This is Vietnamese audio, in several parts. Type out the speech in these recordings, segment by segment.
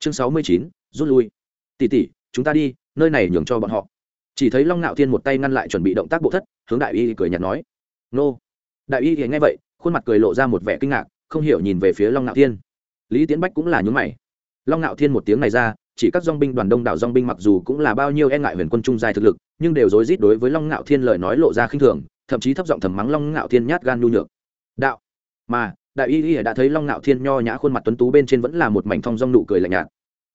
chương sáu mươi chín, rút lui. Tỉ tỉ, chúng ta đi, nơi này nhường cho bọn họ. Chỉ thấy long ngạo thiên một tay ngăn lại chuẩn bị động tác bộ thất, hướng đại y cười nhạt nói. Nô. Đại y thì nghe vậy, khuôn mặt cười lộ ra một vẻ kinh ngạc, không hiểu nhìn về phía long ngạo thiên. Lý tiến bách cũng là nhún mày. Long ngạo thiên một tiếng này ra, chỉ các dong binh đoàn đông đảo dong binh mặc dù cũng là bao nhiêu e ngại huyền quân trung dài thực lực, nhưng đều rối rít đối với long ngạo thiên lời nói lộ ra khinh thường, thậm chí thấp giọng thầm mắng long ngạo thiên nhát gan nhu nhược. Đạo. Mà đại y y đã thấy long ngạo thiên nho nhã khuôn mặt tuấn tú bên trên vẫn là một mảnh thong dong nụ cười lạnh nhạt.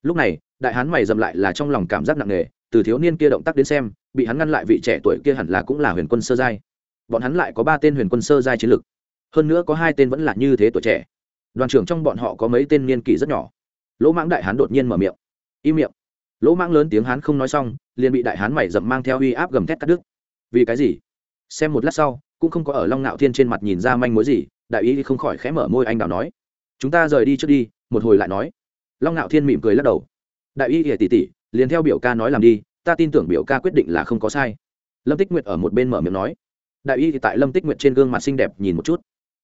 Lúc này, đại hán mày dầm lại là trong lòng cảm giác nặng nề, từ thiếu niên kia động tác đến xem, bị hắn ngăn lại vị trẻ tuổi kia hẳn là cũng là huyền quân sơ giai. Bọn hắn lại có ba tên huyền quân sơ giai chiến lực. Hơn nữa có hai tên vẫn là như thế tuổi trẻ. Đoàn trưởng trong bọn họ có mấy tên niên kỷ rất nhỏ. Lỗ mãng đại hán đột nhiên mở miệng. Im miệng. Lỗ mãng lớn tiếng hán không nói xong, liền bị đại hán mày dầm mang theo uy áp gầm thét cắt đứt. Vì cái gì? Xem một lát sau, cũng không có ở long ngạo thiên trên mặt nhìn ra manh mối gì đại ý không khỏi khẽ mở môi anh đào nói, chúng ta rời đi trước đi. Một hồi lại nói. Long ngạo thiên mỉm cười lắc đầu. Đại y ỉa tỉ tỉ liền theo biểu ca nói làm đi, ta tin tưởng biểu ca quyết định là không có sai. Lâm tích nguyệt ở một bên mở miệng nói. Đại y thì tại lâm tích nguyệt trên gương mặt xinh đẹp nhìn một chút.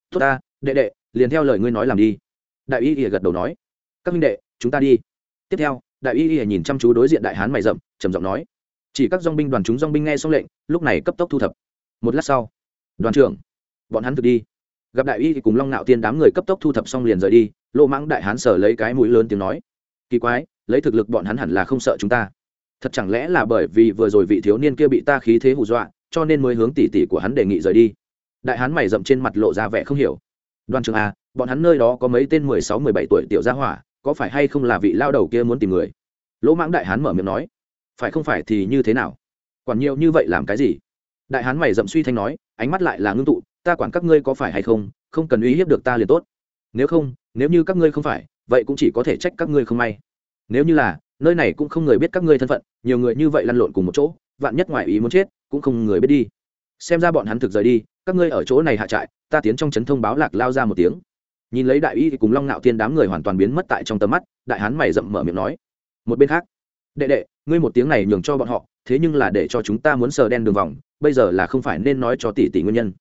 Tốt ta, đệ đệ, liền theo lời ngươi nói làm đi. Đại y ỉa gật đầu nói. Các minh đệ, chúng ta đi. Tiếp theo, đại y ỉa nhìn chăm chú đối diện đại hán mày rậm, trầm giọng nói. Chỉ các dong binh đoàn chúng dong binh nghe xong lệnh, lúc này cấp tốc thu thập. Một lát sau, đoàn trưởng, bọn hắn thực đi gặp đại y thì cùng long nạo tiên đám người cấp tốc thu thập xong liền rời đi lộ mãng đại hán sở lấy cái mũi lớn tiếng nói, kỳ quái, lấy thực lực bọn hắn hẳn là không sợ chúng ta. Thật chẳng lẽ là bởi vì vừa rồi vị thiếu niên kia bị ta khí thế hù dọa, cho nên mới hướng tỉ tỉ của hắn đề nghị rời đi? Đại hán mày rậm trên mặt lộ ra vẻ không hiểu. Đoàn trường a bọn hắn nơi đó có mấy tên mười sáu, mười bảy tuổi tiểu gia hỏa, có phải hay không là vị lao đầu kia muốn tìm người? Lỗ mãng đại hán mở miệng nói, phải không phải thì như thế nào? Quản nhiều như vậy làm cái gì? Đại hán mày rậm suy thanh nói, ánh mắt lại là ngưng tụ ta quản các ngươi có phải hay không không cần uy hiếp được ta liền tốt. Nếu không, nếu như các ngươi không phải, vậy cũng chỉ có thể trách các ngươi không may. Nếu như là, nơi này cũng không người biết các ngươi thân phận, nhiều người như vậy lăn lộn cùng một chỗ, vạn nhất ngoại ý muốn chết, cũng không người biết đi. Xem ra bọn hắn thực rời đi, các ngươi ở chỗ này hạ trại, ta tiến trong trấn thông báo lạc lao ra một tiếng. Nhìn lấy đại y thì cùng long nạo thiên đám người hoàn toàn biến mất tại trong tầm mắt, đại hán mày rậm mở miệng nói. Một bên khác, đệ đệ, ngươi một tiếng này nhường cho bọn họ, thế nhưng là để cho chúng ta muốn sờ đen đường vòng, bây giờ là không phải nên nói cho tỷ tỷ nguyên nhân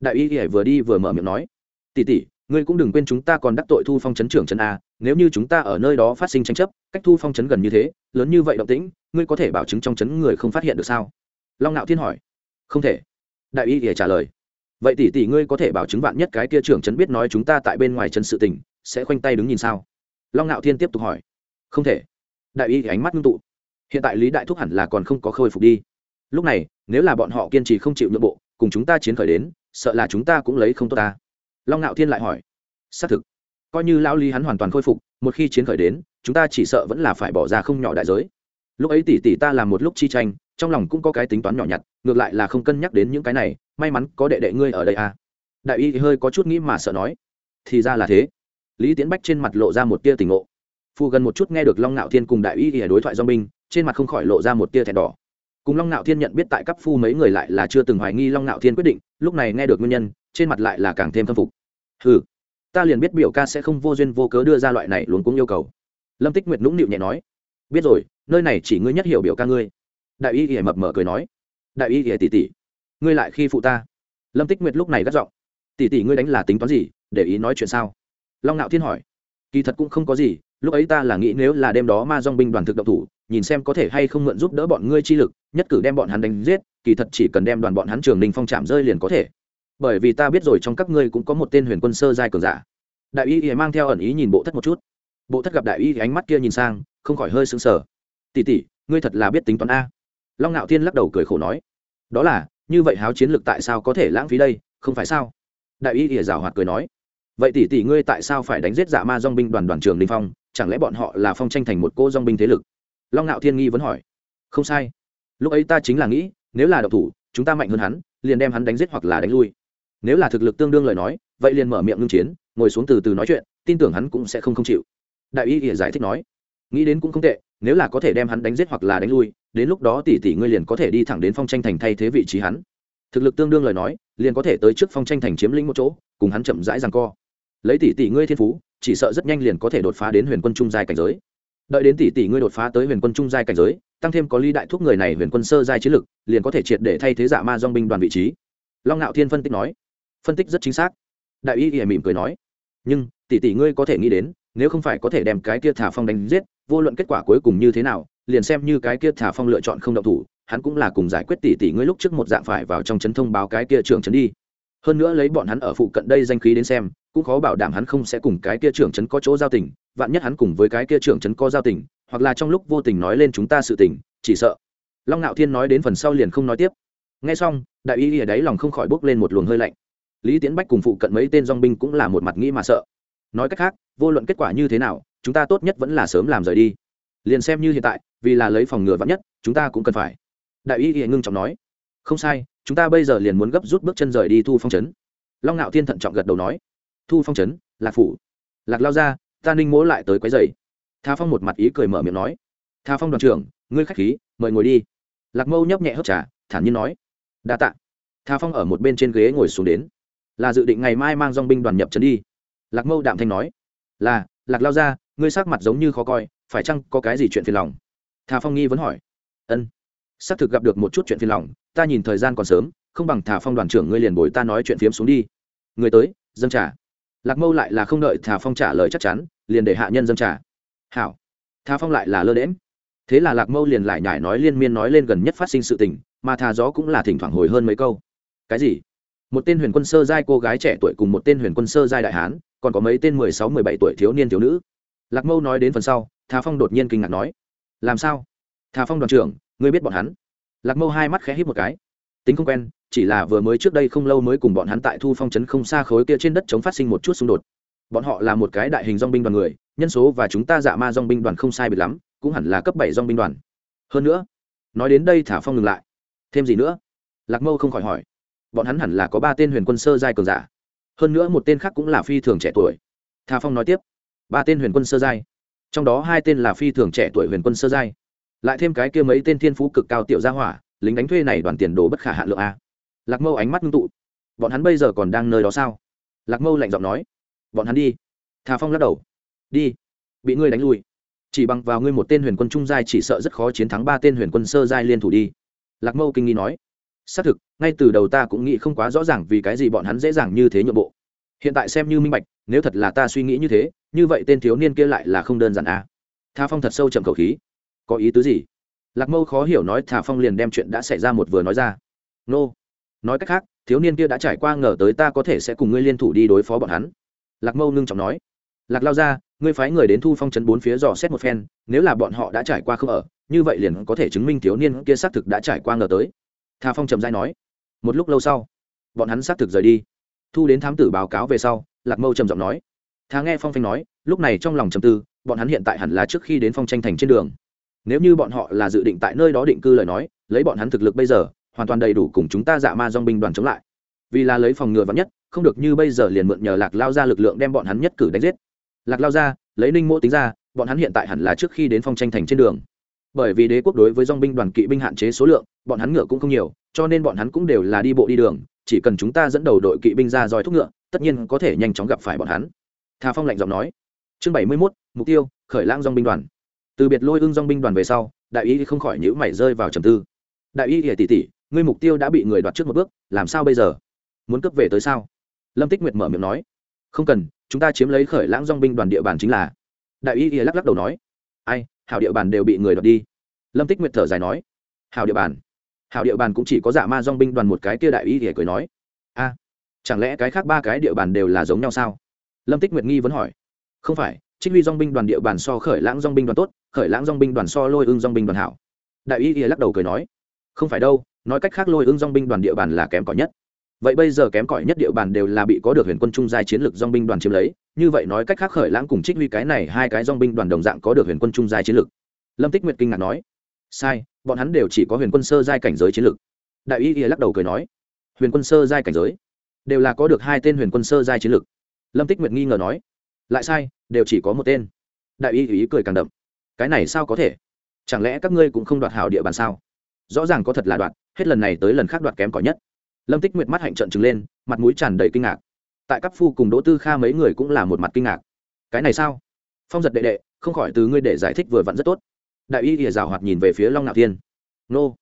đại y thì vừa đi vừa mở miệng nói, tỷ tỷ, ngươi cũng đừng quên chúng ta còn đắc tội thu phong chấn trưởng trấn a, nếu như chúng ta ở nơi đó phát sinh tranh chấp, cách thu phong chấn gần như thế, lớn như vậy động tĩnh, ngươi có thể bảo chứng trong chấn người không phát hiện được sao? Long nạo thiên hỏi. Không thể. Đại y thì trả lời. Vậy tỷ tỷ ngươi có thể bảo chứng vạn nhất cái kia trưởng trấn biết nói chúng ta tại bên ngoài trấn sự tình, sẽ khoanh tay đứng nhìn sao? Long nạo thiên tiếp tục hỏi. Không thể. Đại y ánh mắt ngưng tụ. Hiện tại lý đại thúc hẳn là còn không có khôi phục đi. Lúc này, nếu là bọn họ kiên trì không chịu nhượng bộ, cùng chúng ta chiến khởi đến sợ là chúng ta cũng lấy không tốt ta. Long ngạo thiên lại hỏi. Xác thực. Coi như lão lý hắn hoàn toàn khôi phục, một khi chiến khởi đến, chúng ta chỉ sợ vẫn là phải bỏ ra không nhỏ đại giới. Lúc ấy tỷ tỷ ta làm một lúc chi tranh, trong lòng cũng có cái tính toán nhỏ nhặt, ngược lại là không cân nhắc đến những cái này, may mắn có đệ đệ ngươi ở đây à. Đại y thì hơi có chút nghĩ mà sợ nói. Thì ra là thế. Lý tiến bách trên mặt lộ ra một tia tình ngộ. Phù gần một chút nghe được long ngạo thiên cùng đại y thì đối thoại do minh trên mặt không khỏi lộ ra một tia thẹn đỏ. Cùng long ngạo thiên nhận biết tại cấp phu mấy người lại là chưa từng hoài nghi long ngạo thiên quyết định lúc này nghe được nguyên nhân, trên mặt lại là càng thêm khâm phục. Ừ ta liền biết biểu ca sẽ không vô duyên vô cớ đưa ra loại này luống cuống yêu cầu. Lâm tích nguyệt nũng nịu nhẹ nói, biết rồi, nơi này chỉ ngươi nhất hiểu biểu ca ngươi. Đại y ỉa mập mở cười nói, đại y ỉa tỉ tỉ ngươi lại khi phụ ta. Lâm tích nguyệt lúc này gắt giọng tỉ tỉ ngươi đánh là tính toán gì, để ý nói chuyện sao? Long nạo thiên hỏi, kỳ thật cũng không có gì, lúc ấy ta là nghĩ nếu là đêm đó ma dong binh đoàn thực động thủ nhìn xem có thể hay không mượn giúp đỡ bọn ngươi chi lực, nhất cử đem bọn hắn đánh giết, kỳ thật chỉ cần đem đoàn bọn hắn trường đình phong chạm rơi liền có thể. Bởi vì ta biết rồi trong các ngươi cũng có một tên huyền quân sơ giai cường giả. Đại y thì mang theo ẩn ý nhìn bộ thất một chút. Bộ thất gặp đại y ánh mắt kia nhìn sang, không khỏi hơi sững sờ. Tỉ tỉ ngươi thật là biết tính toán a? Long ngạo thiên lắc đầu cười khổ nói. Đó là, như vậy háo chiến lược tại sao có thể lãng phí đây, không phải sao? Đại y ỉa rào hoạt cười nói. Vậy tỷ tỷ ngươi tại sao phải đánh giết dạ ma dong binh đoàn đoàn trường đình phong? Chẳng lẽ bọn họ là phong tranh thành một cô dong binh thế lực? Long ngạo thiên nghi vẫn hỏi. Không sai. Lúc ấy ta chính là nghĩ, nếu là độc thủ, chúng ta mạnh hơn hắn, liền đem hắn đánh giết hoặc là đánh lui. Nếu là thực lực tương đương lời nói, vậy liền mở miệng ngưng chiến, ngồi xuống từ từ nói chuyện, tin tưởng hắn cũng sẽ không không chịu. Đại y ỉa giải thích nói. Nghĩ đến cũng không tệ, nếu là có thể đem hắn đánh giết hoặc là đánh lui, đến lúc đó tỷ tỷ ngươi liền có thể đi thẳng đến phong tranh thành thay thế vị trí hắn. Thực lực tương đương lời nói, liền có thể tới trước phong tranh thành chiếm lĩnh một chỗ, cùng hắn chậm rãi rằng co. Lấy tỷ tỷ ngươi thiên phú, chỉ sợ rất nhanh liền có thể đột phá đến huyền quân trung giai cảnh giới đợi đến tỷ tỷ ngươi đột phá tới huyền quân trung giai cảnh giới, tăng thêm có ly đại thuốc người này huyền quân sơ giai chiến lực, liền có thể triệt để thay thế giả ma dong binh đoàn vị trí. Long ngạo thiên phân tích nói. Phân tích rất chính xác. Đại y y mỉm cười nói. Nhưng, tỷ tỷ ngươi có thể nghĩ đến, nếu không phải có thể đem cái kia thả phong đánh giết, vô luận kết quả cuối cùng như thế nào, liền xem như cái kia thả phong lựa chọn không động thủ, hắn cũng là cùng giải quyết tỷ tỷ ngươi lúc trước một dạng phải vào trong chấn thông báo cái kia trưởng chấn đi. Hơn nữa lấy bọn hắn ở phụ cận đây danh khí đến xem, cũng khó bảo đảm hắn không sẽ cùng cái kia trưởng chấn có chỗ giao tình vạn nhất hắn cùng với cái kia trưởng chấn có giao tình, hoặc là trong lúc vô tình nói lên chúng ta sự tình, chỉ sợ. Long ngạo thiên nói đến phần sau liền không nói tiếp. Nghe xong, đại y ở đấy lòng không khỏi bốc lên một luồng hơi lạnh. Lý tiến bách cùng phụ cận mấy tên dong binh cũng là một mặt nghĩ mà sợ. Nói cách khác, vô luận kết quả như thế nào, chúng ta tốt nhất vẫn là sớm làm rời đi. Liền xem như hiện tại, vì là lấy phòng ngừa vắn nhất, chúng ta cũng cần phải. Đại y ngưng trọng nói. Không sai, chúng ta bây giờ liền muốn gấp rút bước chân rời đi thu phong trấn. Long ngạo thiên thận trọng gật đầu nói. Thu phong trấn, lạc phủ. Lạc lao ra ta ninh mỗ lại tới quấy dày tha phong một mặt ý cười mở miệng nói. Tha phong đoàn trưởng, ngươi khách khí, mời ngồi đi. Lạc mâu nhấp nhẹ hớp trà, thản nhiên nói. Đa tạ. Tha phong ở một bên trên ghế ngồi xuống đến. Là dự định ngày mai mang dong binh đoàn nhập trấn đi. Lạc mâu đạm thanh nói. Là, lạc lao ra ngươi sắc mặt giống như khó coi, phải chăng có cái gì chuyện phiền lòng? Thà phong nghi vẫn hỏi. Ân. Xác thực gặp được một chút chuyện phiền lòng, ta nhìn thời gian còn sớm, không bằng thà phong đoàn trưởng ngươi liền bồi ta nói chuyện phiếm xuống đi. Người tới, dâng trả lạc mâu lại là không đợi thà phong trả lời chắc chắn liền để hạ nhân dâng trả hảo. Thà phong lại là lơ đễm thế là lạc mâu liền lại nhải nói liên miên nói lên gần nhất phát sinh sự tình, mà thà gió cũng là thỉnh thoảng hồi hơn mấy câu. Cái gì? Một tên huyền quân sơ giai cô gái trẻ tuổi cùng một tên huyền quân sơ giai đại hán, còn có mấy tên mười sáu, mười bảy tuổi thiếu niên, thiếu nữ. Lạc mâu nói đến phần sau thà phong đột nhiên kinh ngạc nói, làm sao? Thà phong đoàn trưởng, ngươi biết bọn hắn? Lạc mâu hai mắt khẽ hít một cái. Tính không quen, chỉ là vừa mới trước đây không lâu mới cùng bọn hắn tại thu phong trấn không xa khối kia trên đất chống phát sinh một chút xung đột bọn họ là một cái đại hình dong binh đoàn người, nhân số và chúng ta dạ ma dong binh đoàn không sai biệt lắm, cũng hẳn là cấp bảy dong binh đoàn. Hơn nữa, nói đến đây thả phong ngừng lại. Thêm gì nữa? Lạc mâu không khỏi hỏi. Bọn hắn hẳn là có ba tên huyền quân sơ giai cường giả. Hơn nữa một tên khác cũng là phi thường trẻ tuổi. Thà phong nói tiếp. Ba tên huyền quân sơ giai. Trong đó hai tên là phi thường trẻ tuổi huyền quân sơ giai. Lại thêm cái kia mấy tên thiên phú cực cao tiểu gia hỏa, lính đánh thuê này đoàn tiền đồ bất khả hạ lượng a. Lạc mâu ánh mắt ngưng tụ. Bọn hắn bây giờ còn đang nơi đó sao? Lạc mâu lạnh giọng nói bọn hắn đi. Thà phong lắc đầu. Đi. Bị ngươi đánh lui. Chỉ bằng vào ngươi một tên huyền quân trung giai chỉ sợ rất khó chiến thắng ba tên huyền quân sơ giai liên thủ đi. Lạc mâu kinh nghi nói. Xác thực, ngay từ đầu ta cũng nghĩ không quá rõ ràng vì cái gì bọn hắn dễ dàng như thế nhượng bộ. Hiện tại xem như minh bạch, nếu thật là ta suy nghĩ như thế, như vậy tên thiếu niên kia lại là không đơn giản à. tha phong thật sâu chậm khẩu khí. Có ý tứ gì? Lạc mâu khó hiểu nói, thà phong liền đem chuyện đã xảy ra một vừa nói ra. Nô、no. nói cách khác, thiếu niên kia đã trải qua ngờ tới ta có thể sẽ cùng ngươi liên thủ đi đối phó bọn hắn lạc mâu ngưng trọng nói. Lạc lao ra, ngươi phái người đến thu phong trấn bốn phía dò xét một phen, nếu là bọn họ đã trải qua không ở, như vậy liền có thể chứng minh thiếu niên kia xác thực đã trải qua ngờ tới. Thà phong trầm dai nói. Một lúc lâu sau, bọn hắn xác thực rời đi. Thu đến thám tử báo cáo về sau, lạc mâu trầm giọng nói. Thà nghe phong phanh nói, lúc này trong lòng trầm tư, bọn hắn hiện tại hẳn là trước khi đến phong tranh thành trên đường. Nếu như bọn họ là dự định tại nơi đó định cư lời nói, lấy bọn hắn thực lực bây giờ, hoàn toàn đầy đủ cùng chúng ta dạ ma dong binh đoàn chống lại. Vì là lấy phòng ngừa vắn nhất không được như bây giờ liền mượn nhờ lạc lao ra lực lượng đem bọn hắn nhất cử đánh giết. Lạc lao ra lấy ninh mỗ tính ra, bọn hắn hiện tại hẳn là trước khi đến phong tranh thành trên đường. Bởi vì đế quốc đối với dong binh đoàn kỵ binh hạn chế số lượng, bọn hắn ngựa cũng không nhiều, cho nên bọn hắn cũng đều là đi bộ đi đường, chỉ cần chúng ta dẫn đầu đội kỵ binh ra dòi thúc ngựa, tất nhiên có thể nhanh chóng gặp phải bọn hắn. Thà phong lạnh giọng nói. Chương bảy mươi mốt, mục tiêu, khởi lãng dong binh đoàn. Từ biệt lôi ưng dong binh đoàn về sau, đại y không khỏi nhữ mảy rơi vào trầm tư. Đại y tỷ tỷ, ngươi mục tiêu đã bị người đoạt trước một bước, làm sao bây giờ? Muốn cướp về tới sao? Lâm tích nguyệt mở miệng nói, không cần, chúng ta chiếm lấy khởi lãng dong binh đoàn địa bàn chính là. Đại y lắc lắc đầu nói, ai, hảo địa bàn đều bị người đoạt đi. Lâm tích nguyệt thở dài nói, hảo địa bàn. Hảo địa bàn cũng chỉ có dạ ma dong binh đoàn một cái kia đại y thì cười nói, a, chẳng lẽ cái khác ba cái địa bàn đều là giống nhau sao? Lâm tích nguyệt nghi vẫn hỏi, không phải, trích huy dong binh đoàn địa bàn so khởi lãng dong binh đoàn tốt, khởi lãng dong binh đoàn so lôi ưng dong binh đoàn hảo. Đại y lắc đầu cười nói, không phải đâu, nói cách khác lôi ưng dong binh đoàn địa bàn là kém cỏi nhất vậy bây giờ kém cỏi nhất địa bàn đều là bị có được huyền quân trung giai chiến lược dong binh đoàn chiếm lấy, như vậy nói cách khác khởi lãng cùng trích huy cái này hai cái dong binh đoàn đồng dạng có được huyền quân trung giai chiến lược. Lâm tích nguyệt kinh ngạc nói, sai, bọn hắn đều chỉ có huyền quân sơ giai cảnh giới chiến lược. Đại y lắc đầu cười nói, huyền quân sơ giai cảnh giới đều là có được hai tên huyền quân sơ giai chiến lược. Lâm tích nguyệt nghi ngờ nói, lại sai, đều chỉ có một tên. Đại y ý cười càng đậm, cái này sao có thể? Chẳng lẽ các ngươi cũng không đoạt hảo địa bàn sao? Rõ ràng có thật là đoạt, hết lần này tới lần khác đoạt kém cỏi nhất lâm tích nguyệt mắt hạnh trận trừng lên, mặt mũi tràn đầy kinh ngạc. Tại các phu cùng đỗ tư kha mấy người cũng là một mặt kinh ngạc. Cái này sao? Phong giật đệ đệ, không khỏi từ ngươi để giải thích vừa vặn rất tốt. Đại y ỉa rào hoạt nhìn về phía long nạo thiên. Nô.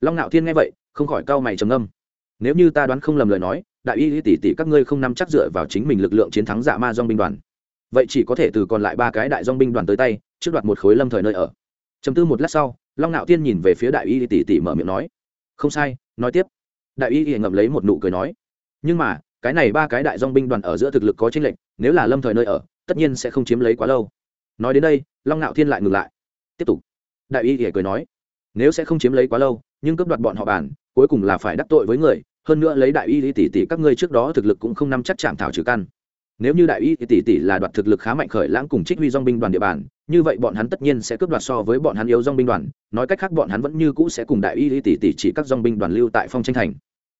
Long nạo thiên nghe vậy, không khỏi cau mày trầm âm nếu như ta đoán không lầm lời nói, đại y tỷ tỷ các ngươi không nắm chắc dựa vào chính mình lực lượng chiến thắng dạ ma dong binh đoàn. Vậy chỉ có thể từ còn lại ba cái đại dong binh đoàn tới tay, trước đoạt một khối lâm thời nơi ở. Chấm tư một lát sau, long nạo Thiên nhìn về phía đại y tỷ tỷ mở miệng nói. Không sai, nói tiếp đại y y ngậm lấy một nụ cười nói, nhưng mà, cái này ba cái đại dong binh đoàn ở giữa thực lực có chênh lệch, nếu là lâm thời nơi ở, tất nhiên sẽ không chiếm lấy quá lâu. Nói đến đây, long nạo thiên lại ngừng lại. Tiếp tục. Đại y y cười nói, nếu sẽ không chiếm lấy quá lâu, nhưng cướp đoạt bọn họ bản cuối cùng là phải đắc tội với người, hơn nữa lấy đại y tỷ tỷ các ngươi trước đó thực lực cũng không nắm chắc chạm thảo trừ căn nếu như đại y tỷ tỷ là đoạt thực lực khá mạnh khởi lãng cùng trích huy dong binh đoàn địa bàn, như vậy bọn hắn tất nhiên sẽ cướp đoạt so với bọn hắn yếu dong binh đoàn. Nói cách khác, bọn hắn vẫn như cũ sẽ cùng đại y tỷ tỷ chỉ các dong binh đoàn lưu tại phong tranh thành.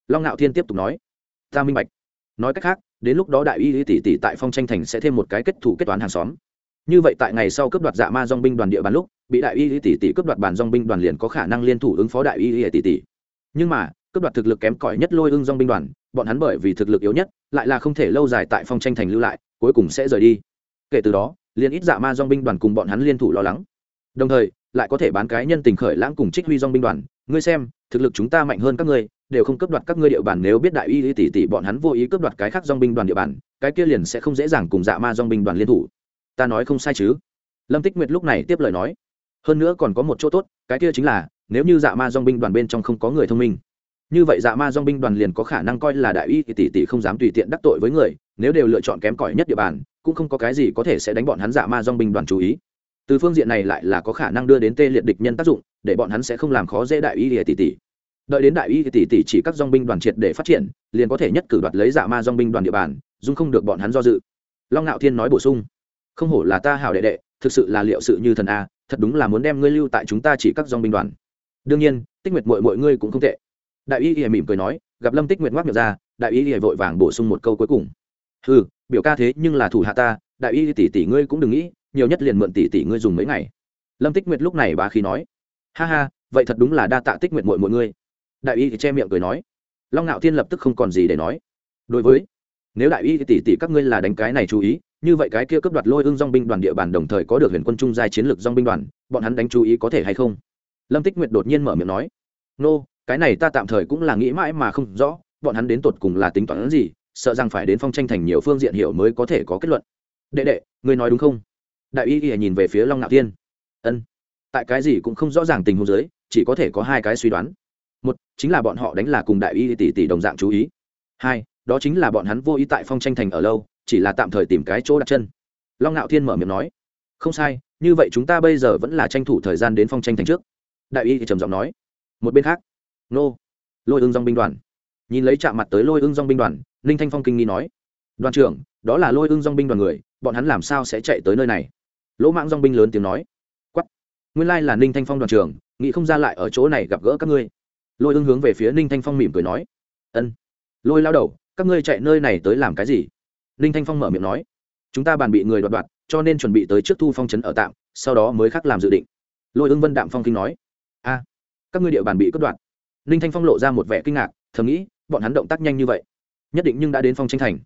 Long ngạo thiên tiếp tục nói, ta minh bạch. Nói cách khác, đến lúc đó đại y tỷ tỷ tại phong tranh thành sẽ thêm một cái kết thủ kết toán hàng xóm. Như vậy tại ngày sau cướp đoạt dạ ma dong binh đoàn địa bàn lúc, bị đại y tỷ tỷ cướp đoạt bàn dong binh đoàn liền có khả năng liên thủ ứng phó đại y tỷ tỷ. Nhưng mà, cướp đoạt thực lực kém cỏi nhất lôi ưng dong binh đoàn bọn hắn bởi vì thực lực yếu nhất, lại là không thể lâu dài tại phong tranh thành lưu lại, cuối cùng sẽ rời đi. Kể từ đó, liền ít dạ ma dong binh đoàn cùng bọn hắn liên thủ lo lắng. Đồng thời, lại có thể bán cái nhân tình khởi lãng cùng trích huy dong binh đoàn. Ngươi xem, thực lực chúng ta mạnh hơn các ngươi, đều không cướp đoạt các ngươi địa bàn, nếu biết đại y tỷ tỷ bọn hắn vô ý cướp đoạt cái khác dong binh đoàn địa bàn, cái kia liền sẽ không dễ dàng cùng dạ ma dong binh đoàn liên thủ. Ta nói không sai chứ? Lâm tích nguyệt lúc này tiếp lời nói. Hơn nữa còn có một chỗ tốt, cái kia chính là, nếu như dạ ma dong binh đoàn bên trong không có người thông minh như vậy dạ ma dong binh đoàn liền có khả năng coi là đại y tỷ tỷ không dám tùy tiện đắc tội với người, nếu đều lựa chọn kém cỏi nhất địa bàn, cũng không có cái gì có thể sẽ đánh bọn hắn dạ ma dong binh đoàn chú ý. Từ phương diện này lại là có khả năng đưa đến tê liệt địch nhân tác dụng, để bọn hắn sẽ không làm khó dễ đại y tỷ tỷ. Đợi đến đại y tỷ tỷ chỉ các dong binh đoàn triệt để phát triển, liền có thể nhất cử đoạt lấy dạ ma dong binh đoàn địa bàn dung không được bọn hắn do dự. Long ngạo thiên nói bổ sung, không hổ là ta hảo đệ đệ, thực sự là liệu sự như thần a, thật đúng là muốn đem ngươi lưu tại chúng ta chỉ các dong binh đoàn. Đương nhiên, tích nguyệt mội mọi ngươi cũng không tệ đại y ỉa mỉm cười nói, gặp lâm tích nguyệt ngoác miệng ra, đại y ỉa vội vàng bổ sung một câu cuối cùng. Ừ biểu ca thế nhưng là thủ hạ ta, đại y tỷ tỷ ngươi cũng đừng nghĩ, nhiều nhất liền mượn tỷ tỷ ngươi dùng mấy ngày. Lâm tích nguyệt lúc này bá khí nói, ha ha, vậy thật đúng là đa tạ tích nguyệt mội mọi ngươi. Đại y thì che miệng cười nói, long ngạo thiên lập tức không còn gì để nói. Đối với, nếu đại y tỷ tỷ các ngươi là đánh cái này chú ý, như vậy cái kia cướp đoạt lôi ưng dong binh đoàn địa bàn đồng thời có được huyền quân trung giai chiến lược dong binh đoàn, bọn hắn đánh chú ý có thể hay không? Lâm tích nguyệt đột nhiên mở miệng nói, nô cái này ta tạm thời cũng là nghĩ mãi mà không rõ, bọn hắn đến tột cùng là tính toán gì, sợ rằng phải đến phong tranh thành nhiều phương diện hiểu mới có thể có kết luận. Đệ đệ, ngươi nói đúng không? Đại y y nhìn về phía long ngạo tiên ân. Tại cái gì cũng không rõ ràng tình huống giới chỉ có thể có hai cái suy đoán. Một, chính là bọn họ đánh là cùng đại y tỷ tỷ đồng dạng chú ý. Hai, đó chính là bọn hắn vô ý tại phong tranh thành ở lâu, chỉ là tạm thời tìm cái chỗ đặt chân. Long ngạo thiên mở miệng nói. Không sai, như vậy chúng ta bây giờ vẫn là tranh thủ thời gian đến phong tranh thành trước. Đại y thì trầm giọng nói. Một bên khác nô. Lôi ương dong binh đoàn. Nhìn lấy chạm mặt tới lôi ương dong binh đoàn, ninh thanh phong kinh nghi nói. Đoàn trưởng, đó là lôi ương dong binh đoàn người, bọn hắn làm sao sẽ chạy tới nơi này? Lỗ mạng dong binh lớn tiếng nói. Quắp nguyên lai là ninh thanh phong đoàn trưởng, nghĩ không ra lại ở chỗ này gặp gỡ các ngươi. Lôi ương hướng về phía ninh thanh phong mỉm cười nói. Ân. Lôi lao đầu, các ngươi chạy nơi này tới làm cái gì? Ninh thanh phong mở miệng nói. Chúng ta bàn bị người đoạt đoạt, cho nên chuẩn bị tới trước thu phong trấn ở tạm, sau đó mới khắc làm dự định. Lôi ương vân đạm phong kinh nói. A. Các ngươi địa bàn bị cất đoạt ninh thanh phong lộ ra một vẻ kinh ngạc, thầm nghĩ, bọn hắn động tác nhanh như vậy, nhất định nhưng đã đến phong tranh thành.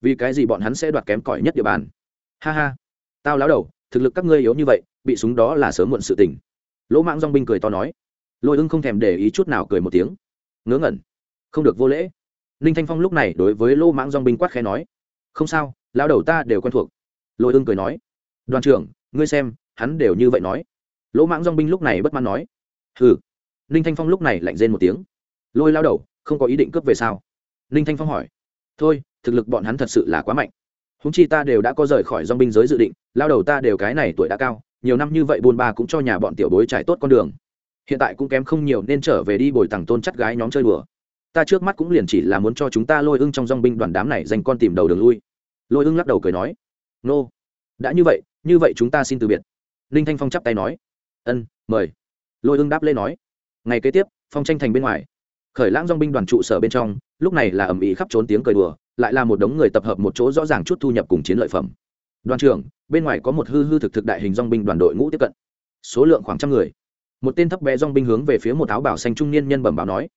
Vì cái gì bọn hắn sẽ đoạt kém cỏi nhất địa bàn? Ha ha. Tao láo đầu, thực lực các ngươi yếu như vậy, bị súng đó là sớm muộn sự tình. Lỗ mãng dong binh cười to nói. Lôi ưng không thèm để ý chút nào cười một tiếng. Ngớ ngẩn. Không được vô lễ. Ninh thanh phong lúc này đối với lỗ mãng dong binh quát khẽ nói. Không sao lao đầu ta đều quen thuộc. Lôi ưng cười nói. Đoàn trưởng, ngươi xem, hắn đều như vậy nói. Lỗ mãng dong binh lúc này bất mãn nói. Hừ ninh thanh phong lúc này lạnh rên một tiếng. Lôi lao đầu, không có ý định cướp về sao? Ninh thanh phong hỏi. Thôi, thực lực bọn hắn thật sự là quá mạnh. Húng chi ta đều đã có rời khỏi dong binh giới dự định, lao đầu ta đều cái này tuổi đã cao, nhiều năm như vậy buôn ba cũng cho nhà bọn tiểu bối trải tốt con đường. Hiện tại cũng kém không nhiều nên trở về đi bồi tặng tôn chắt gái nhóm chơi đùa. Ta trước mắt cũng liền chỉ là muốn cho chúng ta lôi ưng trong dong binh đoàn đám này dành con tìm đầu đường lui. Lôi ưng lắc đầu cười nói. Nô, đã như vậy như vậy chúng ta xin từ biệt. Ninh thanh phong chắp tay nói. Ân, mời. Lôi ưng đáp lên nói ngày kế tiếp, phong tranh thành bên ngoài. Khởi lãng dong binh đoàn trụ sở bên trong, lúc này là ầm ĩ khắp trốn tiếng cười đùa, lại là một đống người tập hợp một chỗ rõ ràng chút thu nhập cùng chiến lợi phẩm. Đoàn trưởng, bên ngoài có một hư hư thực thực đại hình dong binh đoàn đội ngũ tiếp cận. Số lượng khoảng trăm người. Một tên thấp bé dong binh hướng về phía một áo bảo xanh trung niên nhân bẩm báo nói.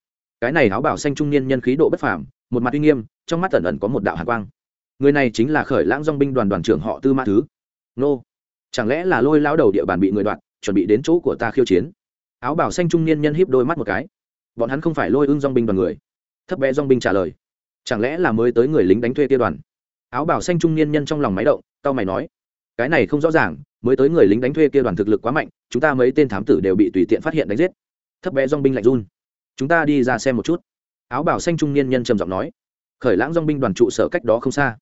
Cái này áo bảo xanh trung niên nhân khí độ bất phàm, một mặt uy nghiêm, trong mắt ẩn ẩn có một đạo hàn quang. Người này chính là khởi lãng dong binh đoàn đoàn trưởng họ tư mã thứ. Nô, chẳng lẽ là lôi lao đầu địa bàn bị người đoạt, chuẩn bị đến chỗ của ta khiêu chiến? Áo bảo xanh trung niên nhân híp đôi mắt một cái. Bọn hắn không phải lôi ưng dong binh đoàn người. Thấp bé dong binh trả lời. Chẳng lẽ là mới tới người lính đánh thuê kia đoàn? Áo bảo xanh trung niên nhân trong lòng máy động tao mày nói. Cái này không rõ ràng, mới tới người lính đánh thuê kia đoàn thực lực quá mạnh, chúng ta mấy tên thám tử đều bị tùy tiện phát hiện đánh giết. Thấp bé dong binh lạnh run. Chúng ta đi ra xem một chút. Áo bảo xanh trung niên nhân trầm giọng nói. Khởi lãng dong binh đoàn trụ sở cách đó không xa.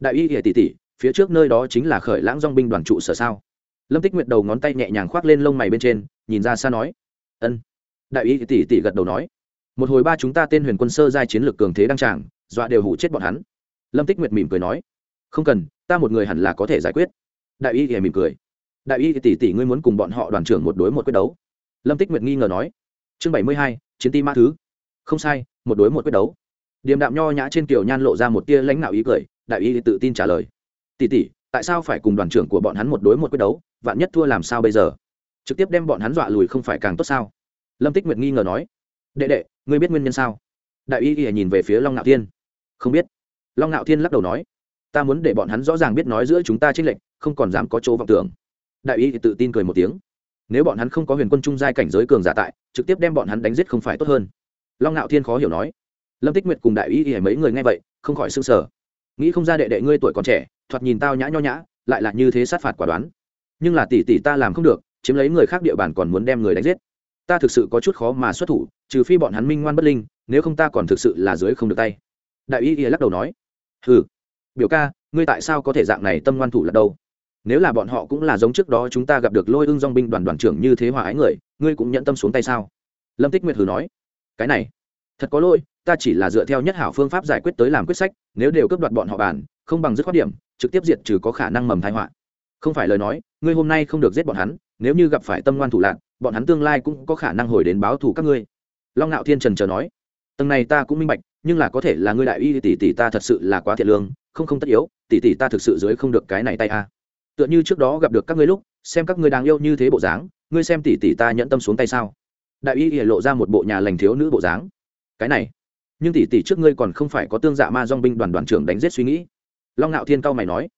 Đại y ỉa tỷ tỷ, phía trước nơi đó chính là khởi lãng dong binh đoàn trụ sở sao? Lâm tích nguyệt đầu ngón tay nhẹ nhàng khoác lên lông mày bên trên, nhìn ra xa nói ân. Đại y tỷ tỷ gật đầu nói. Một hồi ba chúng ta tên huyền quân sơ giai chiến lược cường thế đăng tràng, dọa đều hủ chết bọn hắn. Lâm tích nguyệt mỉm cười nói. Không cần, ta một người hẳn là có thể giải quyết. Đại y thì mỉm cười. Đại y tỷ tỷ ngươi muốn cùng bọn họ đoàn trưởng một đối một quyết đấu. Lâm tích nguyệt nghi ngờ nói. Chương bảy mươi hai, chiến ti ma thứ. Không sai, một đối một quyết đấu. Điềm đạm nho nhã trên kiểu nhan lộ ra một tia lãnh đạo ý cười, đại y tự tin trả lời. Tỷ tỷ, tại sao phải cùng đoàn trưởng của bọn hắn một đối một quyết đấu? Vạn nhất thua làm sao bây giờ? Trực tiếp đem bọn hắn dọa lùi không phải càng tốt sao? Lâm tích nguyệt nghi ngờ nói, đệ đệ, ngươi biết nguyên nhân sao? Đại y y nhìn về phía long ngạo thiên. Không biết. Long ngạo thiên lắc đầu nói, ta muốn để bọn hắn rõ ràng biết nói giữa chúng ta trích lệch, không còn dám có chỗ vọng tưởng. Đại y thì tự tin cười một tiếng, nếu bọn hắn không có huyền quân trung giai cảnh giới cường giả tại, trực tiếp đem bọn hắn đánh giết không phải tốt hơn. Long ngạo thiên khó hiểu nói, lâm tích nguyệt cùng đại y thì mấy người nghe vậy, không khỏi s ư n g sở. Nghĩ không ra đệ đệ ngươi tuổi còn trẻ, thoạt nhìn tao nhã nho nhã, lại là như thế sát phạt quả đoán. Nhưng là tỷ tỷ ta làm không được chiếm lấy người khác địa bàn còn muốn đem người đánh giết. Ta thực sự có chút khó mà xuất thủ, trừ phi bọn hắn minh ngoan bất linh, nếu không ta còn thực sự là dưới không được tay. Đại y lắc đầu nói. Ừ biểu ca, ngươi tại sao có thể dạng này tâm ngoan thủ là đâu? Nếu là bọn họ cũng là giống trước đó chúng ta gặp được lôi ưng dong binh đoàn đoàn trưởng như thế hòa ái người, ngươi cũng nhận tâm xuống tay sao? Lâm tích nguyệt hừ nói. Cái này, thật có lỗi, ta chỉ là dựa theo nhất hảo phương pháp giải quyết tới làm quyết sách, nếu đều cấp đoạt bọn họ bàn, không bằng dứt khoát điểm, trực tiếp diệt trừ có khả năng mầm thái họa. Không phải lời nói, ngươi hôm nay không được giết bọn hắn nếu như gặp phải tâm ngoan thủ lạc, bọn hắn tương lai cũng có khả năng hồi đến báo thù các ngươi. Long ngạo thiên trần chờ nói, tầng này ta cũng minh bạch, nhưng là có thể là ngươi đại y tỷ tỷ ta thật sự là quá thiệt lương, không không tất yếu, tỷ tỷ ta thực sự dưới không được cái này tay a. Tựa như trước đó gặp được các ngươi lúc, xem các ngươi đáng yêu như thế bộ dáng, ngươi xem tỷ tỷ ta nhẫn tâm xuống tay sao? Đại y lộ ra một bộ nhà lành thiếu nữ bộ dáng. Cái này, nhưng tỷ tỷ trước ngươi còn không phải có tương dạ ma dong binh đoàn đoàn trưởng đánh giết suy nghĩ. Long ngạo thiên cao mày nói,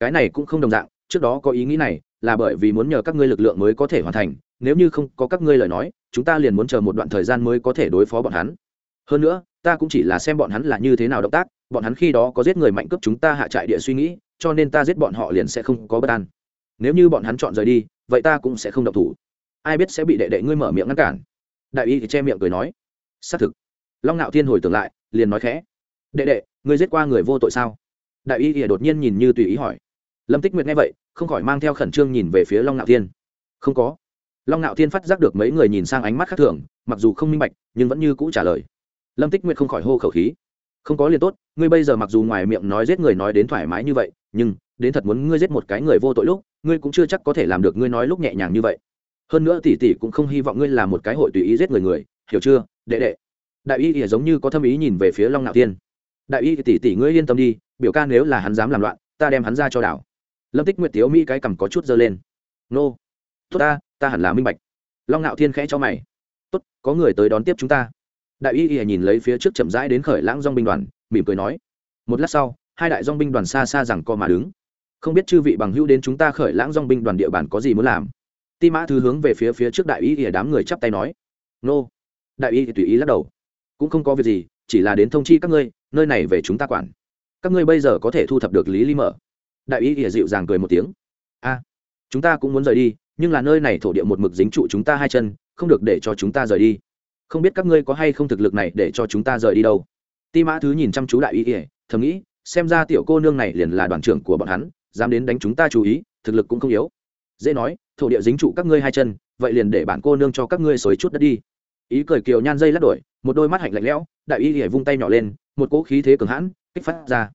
cái này cũng không đồng dạng, trước đó có ý nghĩ này là bởi vì muốn nhờ các ngươi lực lượng mới có thể hoàn thành, nếu như không có các ngươi lời nói, chúng ta liền muốn chờ một đoạn thời gian mới có thể đối phó bọn hắn. Hơn nữa, ta cũng chỉ là xem bọn hắn là như thế nào động tác, bọn hắn khi đó có giết người mạnh cướp chúng ta hạ trại địa suy nghĩ, cho nên ta giết bọn họ liền sẽ không có bất an. Nếu như bọn hắn chọn rời đi, vậy ta cũng sẽ không động thủ. Ai biết sẽ bị đệ đệ ngươi mở miệng ngăn cản? Đại y thì che miệng cười nói. Xác thực. Long ngạo thiên hồi tưởng lại, liền nói khẽ. Đệ đệ, ngươi giết qua người vô tội sao? Đại y thì đột nhiên nhìn như tùy ý hỏi lâm tích nguyệt nghe vậy, không khỏi mang theo khẩn trương nhìn về phía long ngạo thiên. Không có. Long ngạo thiên phát giác được mấy người nhìn sang ánh mắt khác thường, mặc dù không minh bạch, nhưng vẫn như cũ trả lời. Lâm tích nguyệt không khỏi hô khẩu khí. Không có liền tốt, ngươi bây giờ mặc dù ngoài miệng nói giết người nói đến thoải mái như vậy, nhưng, đến thật muốn ngươi giết một cái người vô tội lúc, ngươi cũng chưa chắc có thể làm được ngươi nói lúc nhẹ nhàng như vậy. Hơn nữa tỷ tỷ cũng không hy vọng ngươi là một cái hội tùy ý giết người người, hiểu chưa, đệ đệ? Đại y thì giống như có thâm ý nhìn về phía long ngạo thiên. Đại y thì tỷ tỷ ngươi yên tâm đi, biểu ca nếu là hắn dám làm loạn, ta đem hắn ra cho đảo lâm tích nguyệt tiếu mỹ cái cằm có chút dơ lên. Nô, tốt ta ta hẳn là minh bạch. Long ngạo thiên khẽ cho mày. Tốt, có người tới đón tiếp chúng ta. Đại y y nhìn lấy phía trước chậm rãi đến khởi lãng dong binh đoàn, mỉm cười nói, một lát sau, hai đại dong binh đoàn xa xa rằng co mà đứng. Không biết chư vị bằng hữu đến chúng ta khởi lãng dong binh đoàn địa bàn có gì muốn làm? Ti mã thư hướng về phía phía trước đại y y đám người chắp tay nói, nô. Đại y tùy ý lắc đầu, cũng không có việc gì, chỉ là đến thông chi các ngươi, nơi này về chúng ta quản. Các ngươi bây giờ có thể thu thập được lý ly mở đại ý ỉa dịu dàng cười một tiếng. A, chúng ta cũng muốn rời đi, nhưng là nơi này thổ địa một mực dính trụ chúng ta hai chân, không được để cho chúng ta rời đi. Không biết các ngươi có hay không thực lực này để cho chúng ta rời đi đâu. Ti mã thứ nhìn chăm chú đại ý ỉa, thầm nghĩ, xem ra tiểu cô nương này liền là đoàn trưởng của bọn hắn, dám đến đánh chúng ta chú ý, thực lực cũng không yếu. Dễ nói, thổ địa dính trụ các ngươi hai chân, vậy liền để bản cô nương cho các ngươi xối chút đất đi. Ý cười kiều nhan dây lắc đổi, một đôi mắt hạnh lạnh lẽo, đại y ỉa vung tay nhỏ lên, một cỗ khí thế cường hãn, kích phát ra.